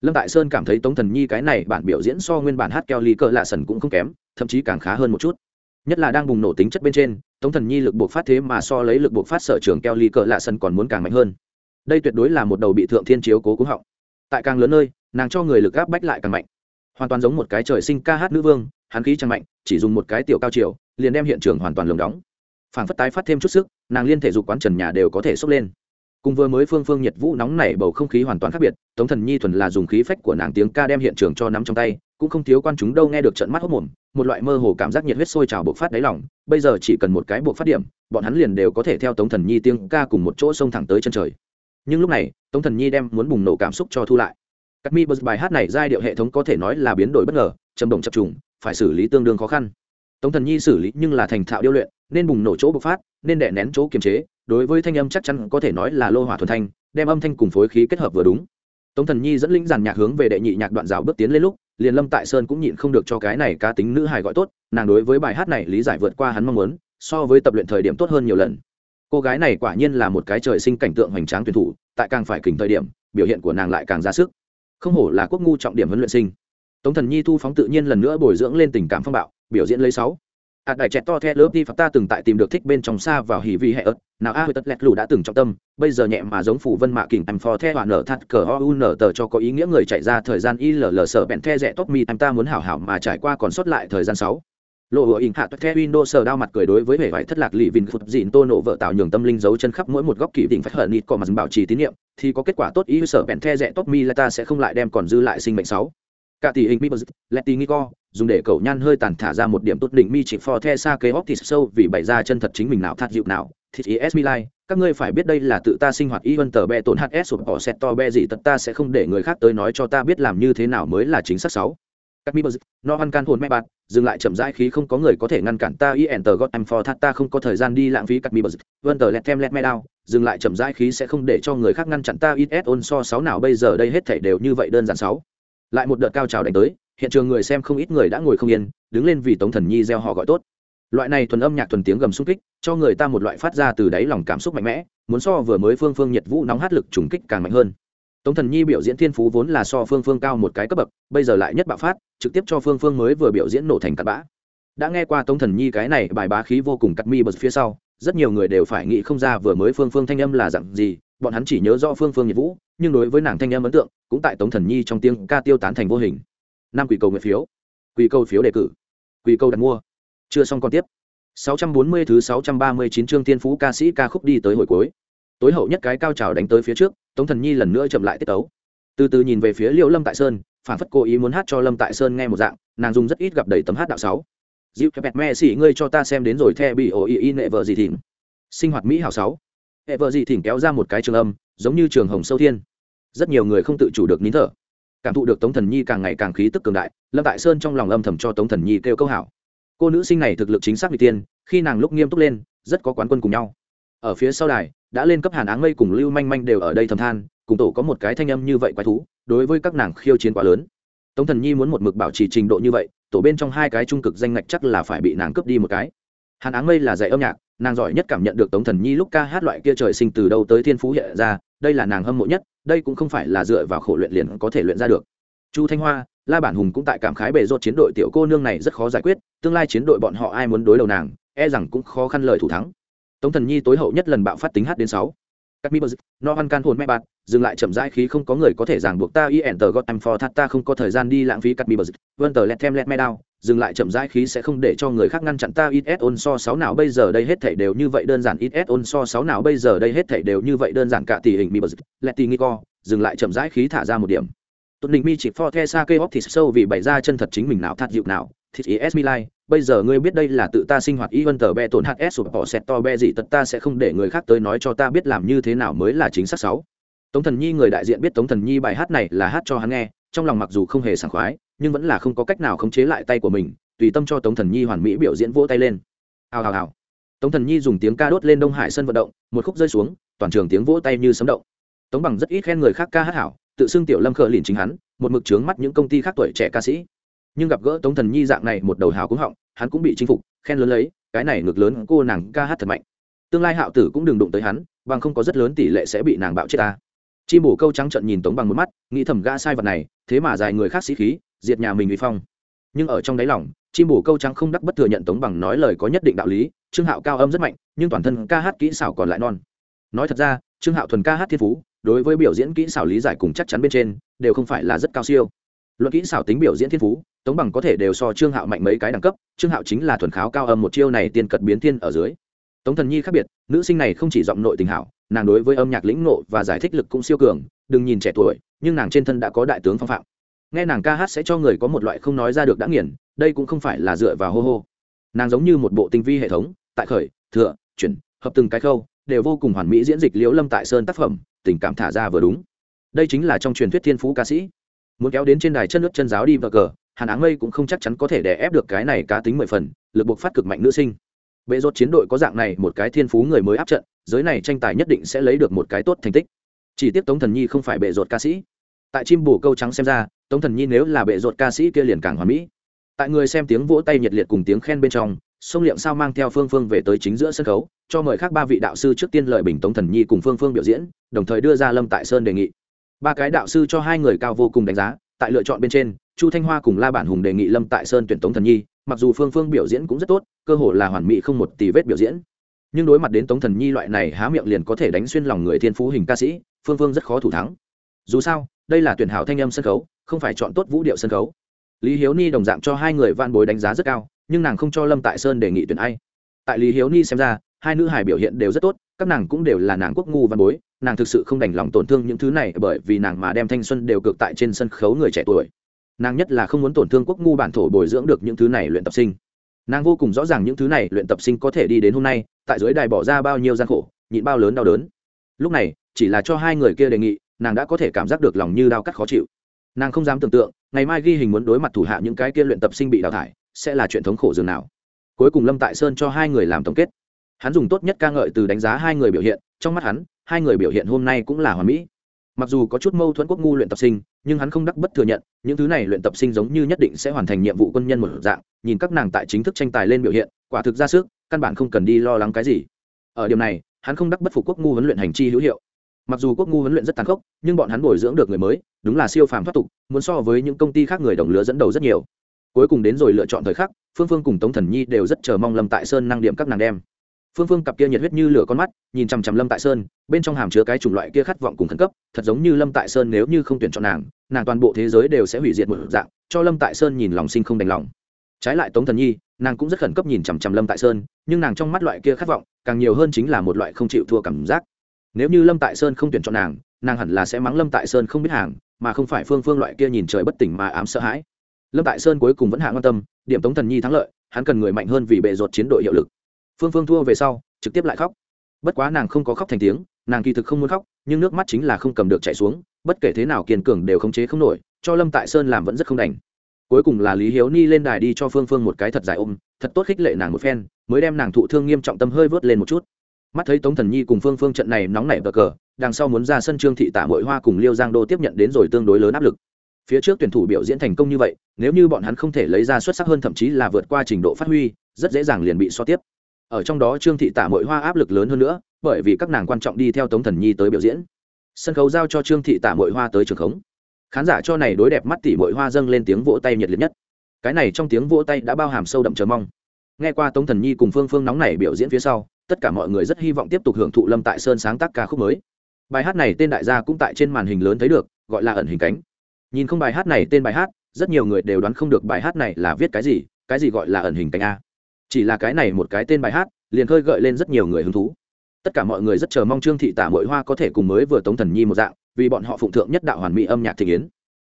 Lâm tại sơn cảm thấy tống thần nhi cái này bản biểu diễn so nguyên bản hát keo ly cỡ lạ sần cũng không kém, thậm chí càng khá hơn một chút. Nhất là đang bùng nổ tính chất bên trên, tống thần nhi lực buộc phát thế mà so lấy lực buộc phát sở trường keo ly cỡ lạ sần còn muốn càng mạnh hơn đây tuyệt đối là một đầu bị thượng thiên chiếu cố cúng họng. Tại càng lớn nơi, nàng cho người lực gáp bách lại càng mạnh. Hoàn toàn giống một cái trời sinh ca hát nữ vương, hắn khí chẳng mạnh, chỉ dùng một cái tiểu cao chiều liền đem hiện trường hoàn toàn lồng đóng. Phản phất tái phát thêm chút sức, nàng liên thể dục quán trần nhà đều có thể sốc lên. Cùng vừa mới phương phương nhiệt vũ nóng nảy bầu không khí hoàn toàn khác biệt, tống thần nhi thuần là dùng khí phách của nàng tiếng ca đem hiện trường cho nắm trong tay, cũng không thiếu quan chúng đâu nghe được trận mắt hốc mồm, một loại mơ hồ cảm giác nhiệt huyết sôi trào bộc phát đáy lòng, bây giờ chỉ cần một cái bộc phát điểm, bọn hắn liền đều có thể theo tống thần nhi tiếng ca cùng một chỗ sông thẳng tới chân trời nhưng lúc này, tống thần nhi đem muốn bùng nổ cảm xúc cho thu lại. Các mi bật bài hát này giai điệu hệ thống có thể nói là biến đổi bất ngờ châm động chập trùng, phải xử lý tương đương khó khăn. Tống thần nhi xử lý nhưng là thành thạo điêu luyện, nên bùng nổ chỗ bộc phát, nên đè nén chỗ kiềm chế, đối với thanh âm chắc chắn có thể nói là lô hỏa thuần thanh, đem âm thanh cùng phối khí kết hợp vừa đúng. Tống thần nhi dẫn linh giàn nhạc hướng về đệ nhị nhạc đoạn rào bước tiến lên lúc, liền lâm tại sơn cũng nhịn không được cho cái này cá tính nữ hài gọi tốt, nàng đối với bài hát này lý giải vượt qua hắn mong muốn, so với tập luyện thời điểm tốt hơn nhiều lần cô gái này quả nhiên là một cái trời sinh cảnh tượng hoành tráng tuyển thủ, tại càng phải kỉnh thời điểm, biểu hiện của nàng lại càng ra sức. Không hổ là quốc ngu trọng điểm huấn luyện sinh. Tống thần nhi thu phóng tự nhiên lần nữa bồi dưỡng lên tình cảm phong bạo, biểu diễn lấy sáu. Ạt đại chẹt to the lớp đi phạt ta từng tại tìm được thích bên trong xa vào hỉ vi hệ ớt, nào a hơi tất lẹt lù đã từng trọng tâm, bây giờ nhẹ mà giống phủ vân mạ kỉnh em phò the hoạn nở thắt cờ o u nở tờ cho có ý nghĩa người chạy ra thời gian y lờ lờ sở bẹn the rẽ tóc mi em ta muốn hảo hảo mà trải qua còn sót lại thời gian sáu lộ hựa in hạ toát the windows sờ đau mặt cười đối với vẻ vải thất lạc lì vinh phụt dịn tô nổ vợ tạo nhường tâm linh dấu chân khắp mỗi một góc kỷ định phát hở nịt có mặt bảo trì tín nhiệm thì có kết quả tốt ý sở bèn the rẽ tốt mi là ta sẽ không lại đem còn dư lại sinh mệnh sáu. Cả tỷ hình mi bờ letty co, dùng để cầu nhan hơi tàn thả ra một điểm tốt đỉnh mi chỉ for the xa kế óc thịt sâu vì bày ra chân thật chính mình nào, thắt dịu nào, thịt is mi lai. Các ngươi phải biết đây là tự ta sinh hoạt y vân tờ bẹ tổn hs sụp bỏ xét to bẹ gì tật ta sẽ không để người khác tới nói cho ta biết làm như thế nào mới là chính xác sáu các mi bờ no ăn can hồn mẹ bạn, dừng lại chậm rãi khí không có người có thể ngăn cản ta, y enter got em for that ta không có thời gian đi lãng phí các mi bờ vân tờ let them let me down dừng lại chậm rãi khí sẽ không để cho người khác ngăn chặn ta, ít s on so sáu nào bây giờ đây hết thảy đều như vậy đơn giản sáu. Lại một đợt cao trào đánh tới, hiện trường người xem không ít người đã ngồi không yên, đứng lên vì tống thần nhi gieo họ gọi tốt. Loại này thuần âm nhạc thuần tiếng gầm xung kích, cho người ta một loại phát ra từ đáy lòng cảm xúc mạnh mẽ, muốn so vừa mới phương phương nhiệt vũ nóng hát lực trùng kích càng mạnh hơn. Tống thần nhi biểu diễn thiên phú vốn là so phương phương cao một cái cấp bậc, bây giờ lại nhất bạo phát trực tiếp cho phương phương mới vừa biểu diễn nổ thành cắt bã. Đã nghe qua tống thần nhi cái này bài bá khí vô cùng cắt mi bật phía sau, rất nhiều người đều phải nghĩ không ra vừa mới phương phương thanh âm là dặn gì, bọn hắn chỉ nhớ rõ phương phương nhiệt vũ, nhưng đối với nàng thanh âm ấn tượng, cũng tại tống thần nhi trong tiếng ca tiêu tán thành vô hình. Năm quỷ cầu nguyện phiếu. Quỷ cầu phiếu đề cử. Quỷ cầu đặt mua. Chưa xong còn tiếp. 640 thứ 639 chương tiên phú ca sĩ ca khúc đi tới hồi cuối. Tối hậu nhất cái cao trào đánh tới phía trước, tống thần nhi lần nữa chậm lại tiết tấu. Từ từ nhìn về phía liễu lâm tại sơn phản phất cố ý muốn hát cho lâm tại sơn nghe một dạng, nàng dùng rất ít gặp đầy tấm hát đạo sáu. Dịu pẹt me xỉ, ngươi cho ta xem đến rồi, the bị ổ ý y nệ vợ gì thỉnh. sinh hoạt mỹ hảo sáu. Hệ vợ gì thỉnh kéo ra một cái trường âm, giống như trường hồng sâu thiên. Rất nhiều người không tự chủ được nín thở. Cảm thụ được tống thần nhi càng ngày càng khí tức cường đại, lâm tại sơn trong lòng âm thầm cho tống thần nhi kêu câu hảo. Cô nữ sinh này thực lực chính xác vị tiên, khi nàng lúc nghiêm túc lên, rất có quán quân cùng nhau. Ở phía sau đài, đã lên cấp hàn áng mây cùng lưu manh manh đều ở đây thầm than, cùng tổ có một cái thanh âm như vậy quái thú đối với các nàng khiêu chiến quá lớn. Tống thần nhi muốn một mực bảo trì trình độ như vậy, tổ bên trong hai cái trung cực danh ngạch chắc là phải bị nàng cướp đi một cái. Hàn áng mây là dạy âm nhạc, nàng giỏi nhất cảm nhận được tống thần nhi lúc ca hát loại kia trời sinh từ đâu tới thiên phú hiện ra, đây là nàng hâm mộ nhất, đây cũng không phải là dựa vào khổ luyện liền có thể luyện ra được. Chu thanh hoa, la bản hùng cũng tại cảm khái bề rột chiến đội tiểu cô nương này rất khó giải quyết, tương lai chiến đội bọn họ ai muốn đối đầu nàng e rằng cũng khó khăn lời thủ thắng. Tống thần nhi tối hậu nhất lần bạo phát tính h đến sáu. Các mi bơ no ăn can hồn mẹ bạn dừng lại chậm rãi khí không có người có thể ràng buộc ta. Y enter got em for that ta không có thời gian đi lãng phí cắt mi bơ vân tờ let them let me down dừng lại chậm rãi khí sẽ không để cho người khác ngăn chặn ta. Ít ôn so sáu nào bây giờ đây hết thảy đều như vậy đơn giản. Ít ôn so sáu nào bây giờ đây hết thảy đều như vậy đơn giản. Cả tỷ hình mi bơ let ti nghi co. Dừng lại chậm rãi khí thả ra một điểm. Tốt định mi chỉ for the sa cây thì thịt sâu vì bày ra chân thật chính mình nào, thắt dịu nào. Thịt is mi lai. Bây giờ ngươi biết đây là tự ta sinh hoạt. Y vân tờ be tổn hs sụp bỏ xét to be gì tật ta sẽ không để người khác tới nói cho ta biết làm như thế nào mới là chính xác sáu tống thần nhi người đại diện biết tống thần nhi bài hát này là hát cho hắn nghe, trong lòng mặc dù không hề sảng khoái, nhưng vẫn là không có cách nào khống chế lại tay của mình, tùy tâm cho tống thần nhi hoàn mỹ biểu diễn vỗ tay lên. Hào hào hào. Tống thần nhi dùng tiếng ca đốt lên đông hải sân vận động, một khúc rơi xuống, toàn trường tiếng vỗ tay như sấm động. Tống bằng rất ít khen người khác ca hát hảo, tự xưng tiểu lâm khờ lìn chính hắn, một mực trướng mắt những công ty khác tuổi trẻ ca sĩ. Nhưng gặp gỡ tống thần nhi dạng này một đầu hào cũng họng, hắn cũng bị chinh phục, khen lớn lấy, cái này ngược lớn, cô nàng ca hát thật mạnh. Tương lai hạo tử cũng đừng đụng tới hắn, bằng không có rất lớn tỷ lệ sẽ bị nàng bạo chết ta chim bổ câu trắng trận nhìn tống bằng một mắt, nghĩ thầm gã sai vật này, thế mà dài người khác sĩ khí, diệt nhà mình uy phong. Nhưng ở trong đáy lòng, chim bổ câu trắng không đắc bất thừa nhận tống bằng nói lời có nhất định đạo lý, trương hạo cao âm rất mạnh, nhưng toàn thân ca hát kỹ xảo còn lại non. Nói thật ra, trương hạo thuần ca hát thiên phú, đối với biểu diễn kỹ xảo lý giải cùng chắc chắn bên trên, đều không phải là rất cao siêu. Luận kỹ xảo tính biểu diễn thiên phú, tống bằng có thể đều so trương hạo mạnh mấy cái đẳng cấp, trương hạo chính là thuần kháo cao âm một chiêu này tiên cật biến thiên ở dưới. Tống thần nhi khác biệt, nữ sinh này không chỉ giọng nội tình hảo nàng đối với âm nhạc lĩnh nộ và giải thích lực cũng siêu cường, đừng nhìn trẻ tuổi, nhưng nàng trên thân đã có đại tướng phong phạm. Nghe nàng ca hát sẽ cho người có một loại không nói ra được đã nghiền, đây cũng không phải là dựa vào hô hô. Nàng giống như một bộ tinh vi hệ thống, tại khởi, thừa, chuyển, hợp từng cái khâu, đều vô cùng hoàn mỹ diễn dịch liễu lâm tại sơn tác phẩm, tình cảm thả ra vừa đúng. Đây chính là trong truyền thuyết thiên phú ca sĩ. Muốn kéo đến trên đài chân nước chân giáo đi vợ cờ, hàn áng mây cũng không chắc chắn có thể đè ép được cái này cá tính mười phần, lực buộc phát cực mạnh nữ sinh. Bệ rốt chiến đội có dạng này một cái thiên phú người mới áp trận giới này tranh tài nhất định sẽ lấy được một cái tốt thành tích. Chỉ tiếc tống thần nhi không phải bệ ruột ca sĩ. Tại chim bù câu trắng xem ra, tống thần nhi nếu là bệ ruột ca sĩ kia liền càng hoàn mỹ. Tại người xem tiếng vỗ tay nhiệt liệt cùng tiếng khen bên trong, sông liệm sao mang theo phương phương về tới chính giữa sân khấu, cho mời khác ba vị đạo sư trước tiên lợi bình tống thần nhi cùng phương phương biểu diễn, đồng thời đưa ra lâm tại sơn đề nghị. Ba cái đạo sư cho hai người cao vô cùng đánh giá, tại lựa chọn bên trên, chu thanh hoa cùng la bản hùng đề nghị lâm tại sơn tuyển tống thần nhi, mặc dù phương phương biểu diễn cũng rất tốt, cơ hội là hoàn mỹ không một tỷ vết biểu diễn nhưng đối mặt đến tống thần nhi loại này há miệng liền có thể đánh xuyên lòng người thiên phú hình ca sĩ, phương phương rất khó thủ thắng. Dù sao, đây là tuyển hảo thanh âm sân khấu, không phải chọn tốt vũ điệu sân khấu. Lý hiếu ni đồng dạng cho hai người van bối đánh giá rất cao, nhưng nàng không cho lâm tại sơn đề nghị tuyển ai. Tại lý hiếu ni xem ra, hai nữ hài biểu hiện đều rất tốt, các nàng cũng đều là nàng quốc ngu văn bối, nàng thực sự không đành lòng tổn thương những thứ này bởi vì nàng mà đem thanh xuân đều cực tại trên sân khấu người trẻ tuổi. Nàng nhất là không muốn tổn thương quốc ngu bản thổ bồi dưỡng được những thứ này luyện tập sinh nàng vô cùng rõ ràng những thứ này luyện tập sinh có thể đi đến hôm nay, tại dưới đài bỏ ra bao nhiêu gian khổ, nhịn bao lớn đau đớn. Lúc này, chỉ là cho hai người kia đề nghị, nàng đã có thể cảm giác được lòng như đau cắt khó chịu. Nàng không dám tưởng tượng, ngày mai ghi hình muốn đối mặt thủ hạ những cái kia luyện tập sinh bị đào thải, sẽ là chuyện thống khổ dường nào. Cuối cùng lâm tại sơn cho hai người làm tổng kết. Hắn dùng tốt nhất ca ngợi từ đánh giá hai người biểu hiện, trong mắt hắn, hai người biểu hiện hôm nay cũng là hoàn mỹ mặc dù có chút mâu thuẫn quốc ngu luyện tập sinh, nhưng hắn không đắc bất thừa nhận, những thứ này luyện tập sinh giống như nhất định sẽ hoàn thành nhiệm vụ quân nhân một dạng, nhìn các nàng tại chính thức tranh tài lên biểu hiện, quả thực ra sức, căn bản không cần đi lo lắng cái gì. Ở điểm này, hắn không đắc bất phục quốc ngu huấn luyện hành chi hữu hiệu. Mặc dù quốc ngu huấn luyện rất tàn khốc, nhưng bọn hắn bồi dưỡng được người mới, đúng là siêu phàm thoát tục, muốn so với những công ty khác người đồng lứa dẫn đầu rất nhiều. Cuối cùng đến rồi lựa chọn thời khắc, phương phương cùng tống thần nhi đều rất chờ mong lâm tại sơn năng điểm các nàng đem phương phương cặp kia nhiệt huyết như lửa con mắt, nhìn chằm chằm lâm tại sơn, bên trong hàm chứa cái chủng loại kia khát vọng cùng khẩn cấp, thật giống như lâm tại sơn nếu như không tuyển chọn nàng nàng toàn bộ thế giới đều sẽ hủy diệt một dạng, cho lâm tại sơn nhìn lòng sinh không đành lòng. Trái lại tống thần nhi, nàng cũng rất khẩn cấp nhìn chằm chằm lâm tại sơn, nhưng nàng trong mắt loại kia khát vọng, càng nhiều hơn chính là một loại không chịu thua cảm giác. Nếu như lâm tại sơn không tuyển chọn nàng nàng hẳn là sẽ mắng lâm tại sơn không biết hàng, mà không phải phương phương loại kia nhìn trời bất tỉnh mà ám sợ hãi. Lâm tại sơn cuối cùng vẫn hạ quan tâm, điểm tống thần nhi thắng lợi, hắn cần người mạnh hơn vì bệ ruột chiến đội hiệu lực phương phương thua về sau, trực tiếp lại khóc. Bất quá nàng không có khóc thành tiếng, nàng kỳ thực không muốn khóc, nhưng nước mắt chính là không cầm được chạy xuống, bất kể thế nào kiên cường đều khống chế không nổi, cho lâm tại sơn làm vẫn rất không đành. Cuối cùng là lý hiếu ni lên đài đi cho phương phương một cái thật dài ôm, thật tốt khích lệ nàng một phen, mới đem nàng thụ thương nghiêm trọng tâm hơi vớt lên một chút. Mắt thấy tống thần nhi cùng phương phương trận này nóng nảy bờ cờ, đằng sau muốn ra sân trương thị tạ mội hoa cùng liêu giang đô tiếp nhận đến rồi tương đối lớn áp lực. Phía trước tuyển thủ biểu diễn thành công như vậy, nếu như bọn hắn không thể lấy ra xuất sắc hơn thậm chí là vượt qua trình độ phát huy, rất dễ dàng liền bị so tiếp ở trong đó trương thị tạ mội hoa áp lực lớn hơn nữa, bởi vì các nàng quan trọng đi theo tống thần nhi tới biểu diễn. Sân khấu giao cho trương thị tạ mội hoa tới trường khống. Khán giả cho này đối đẹp mắt tỷ mội hoa dâng lên tiếng vỗ tay nhiệt liệt nhất. Cái này trong tiếng vỗ tay đã bao hàm sâu đậm chờ mong. Nghe qua tống thần nhi cùng phương phương nóng này biểu diễn phía sau, tất cả mọi người rất hy vọng tiếp tục hưởng thụ lâm tại sơn sáng tác ca khúc mới. Bài hát này tên đại gia cũng tại trên màn hình lớn thấy được, gọi là ẩn hình cánh. Nhìn không bài hát này tên bài hát, rất nhiều người đều đoán không được bài hát này là viết cái gì cái gì gọi là ẩn hình cánh a chỉ là cái này một cái tên bài hát, liền khơi gợi lên rất nhiều người hứng thú. Tất cả mọi người rất chờ mong trương thị tả mội hoa có thể cùng mới vừa tống thần nhi một dạng, vì bọn họ phụng thượng nhất đạo hoàn mỹ âm nhạc thị kiến.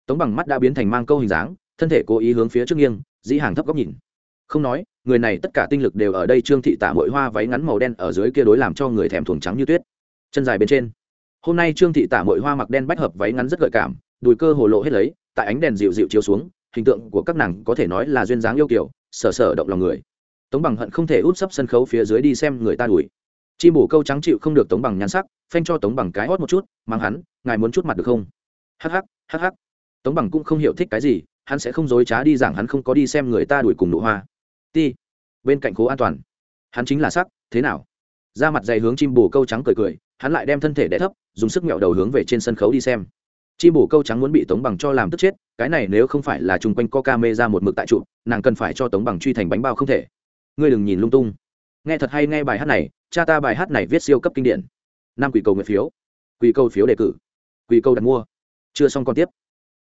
Tống bằng mắt đã biến thành mang câu hình dáng, thân thể cố ý hướng phía trước nghiêng, dĩ hàng thấp góc nhìn. Không nói, người này tất cả tinh lực đều ở đây trương thị tả mội hoa váy ngắn màu đen ở dưới kia đối làm cho người thèm thuồng trắng như tuyết. Chân dài bên trên. Hôm nay trương thị tả mội hoa mặc đen bách hợp váy ngắn rất gợi cảm, đùi cơ hồ lộ hết lấy, tại ánh đèn dịu dịu chiếu xuống, hình tượng của các nàng có thể nói là duyên dáng yêu kiểu sở sở động lòng người tống bằng hận không thể út sấp sân khấu phía dưới đi xem người ta đuổi. Chim bổ câu trắng chịu không được tống bằng nhắn sắc, phanh cho tống bằng cái hót một chút, mang hắn, ngài muốn chút mặt được không? Hh hh tống bằng cũng không hiểu thích cái gì, hắn sẽ không dối trá đi rằng hắn không có đi xem người ta đuổi cùng nụ hoa. Ti, bên cạnh khố an toàn. Hắn chính là sắc, thế nào? Ra mặt dày hướng chim bổ câu trắng cười cười, hắn lại đem thân thể đẻ thấp, dùng sức mẹo đầu hướng về trên sân khấu đi xem. Chim bổ câu trắng muốn bị tống bằng cho làm tức chết, cái này nếu không phải là chung quanh có ca mê ra một mực tại trụ nàng cần phải cho tống bằng truy thành bánh bao không thể ngươi đừng nhìn lung tung. Nghe thật hay nghe bài hát này, cha ta bài hát này viết siêu cấp kinh điển. Năm quỷ cầu nguyện phiếu. Quỷ cầu phiếu đề cử. Quỷ cầu đặt mua. Chưa xong còn tiếp.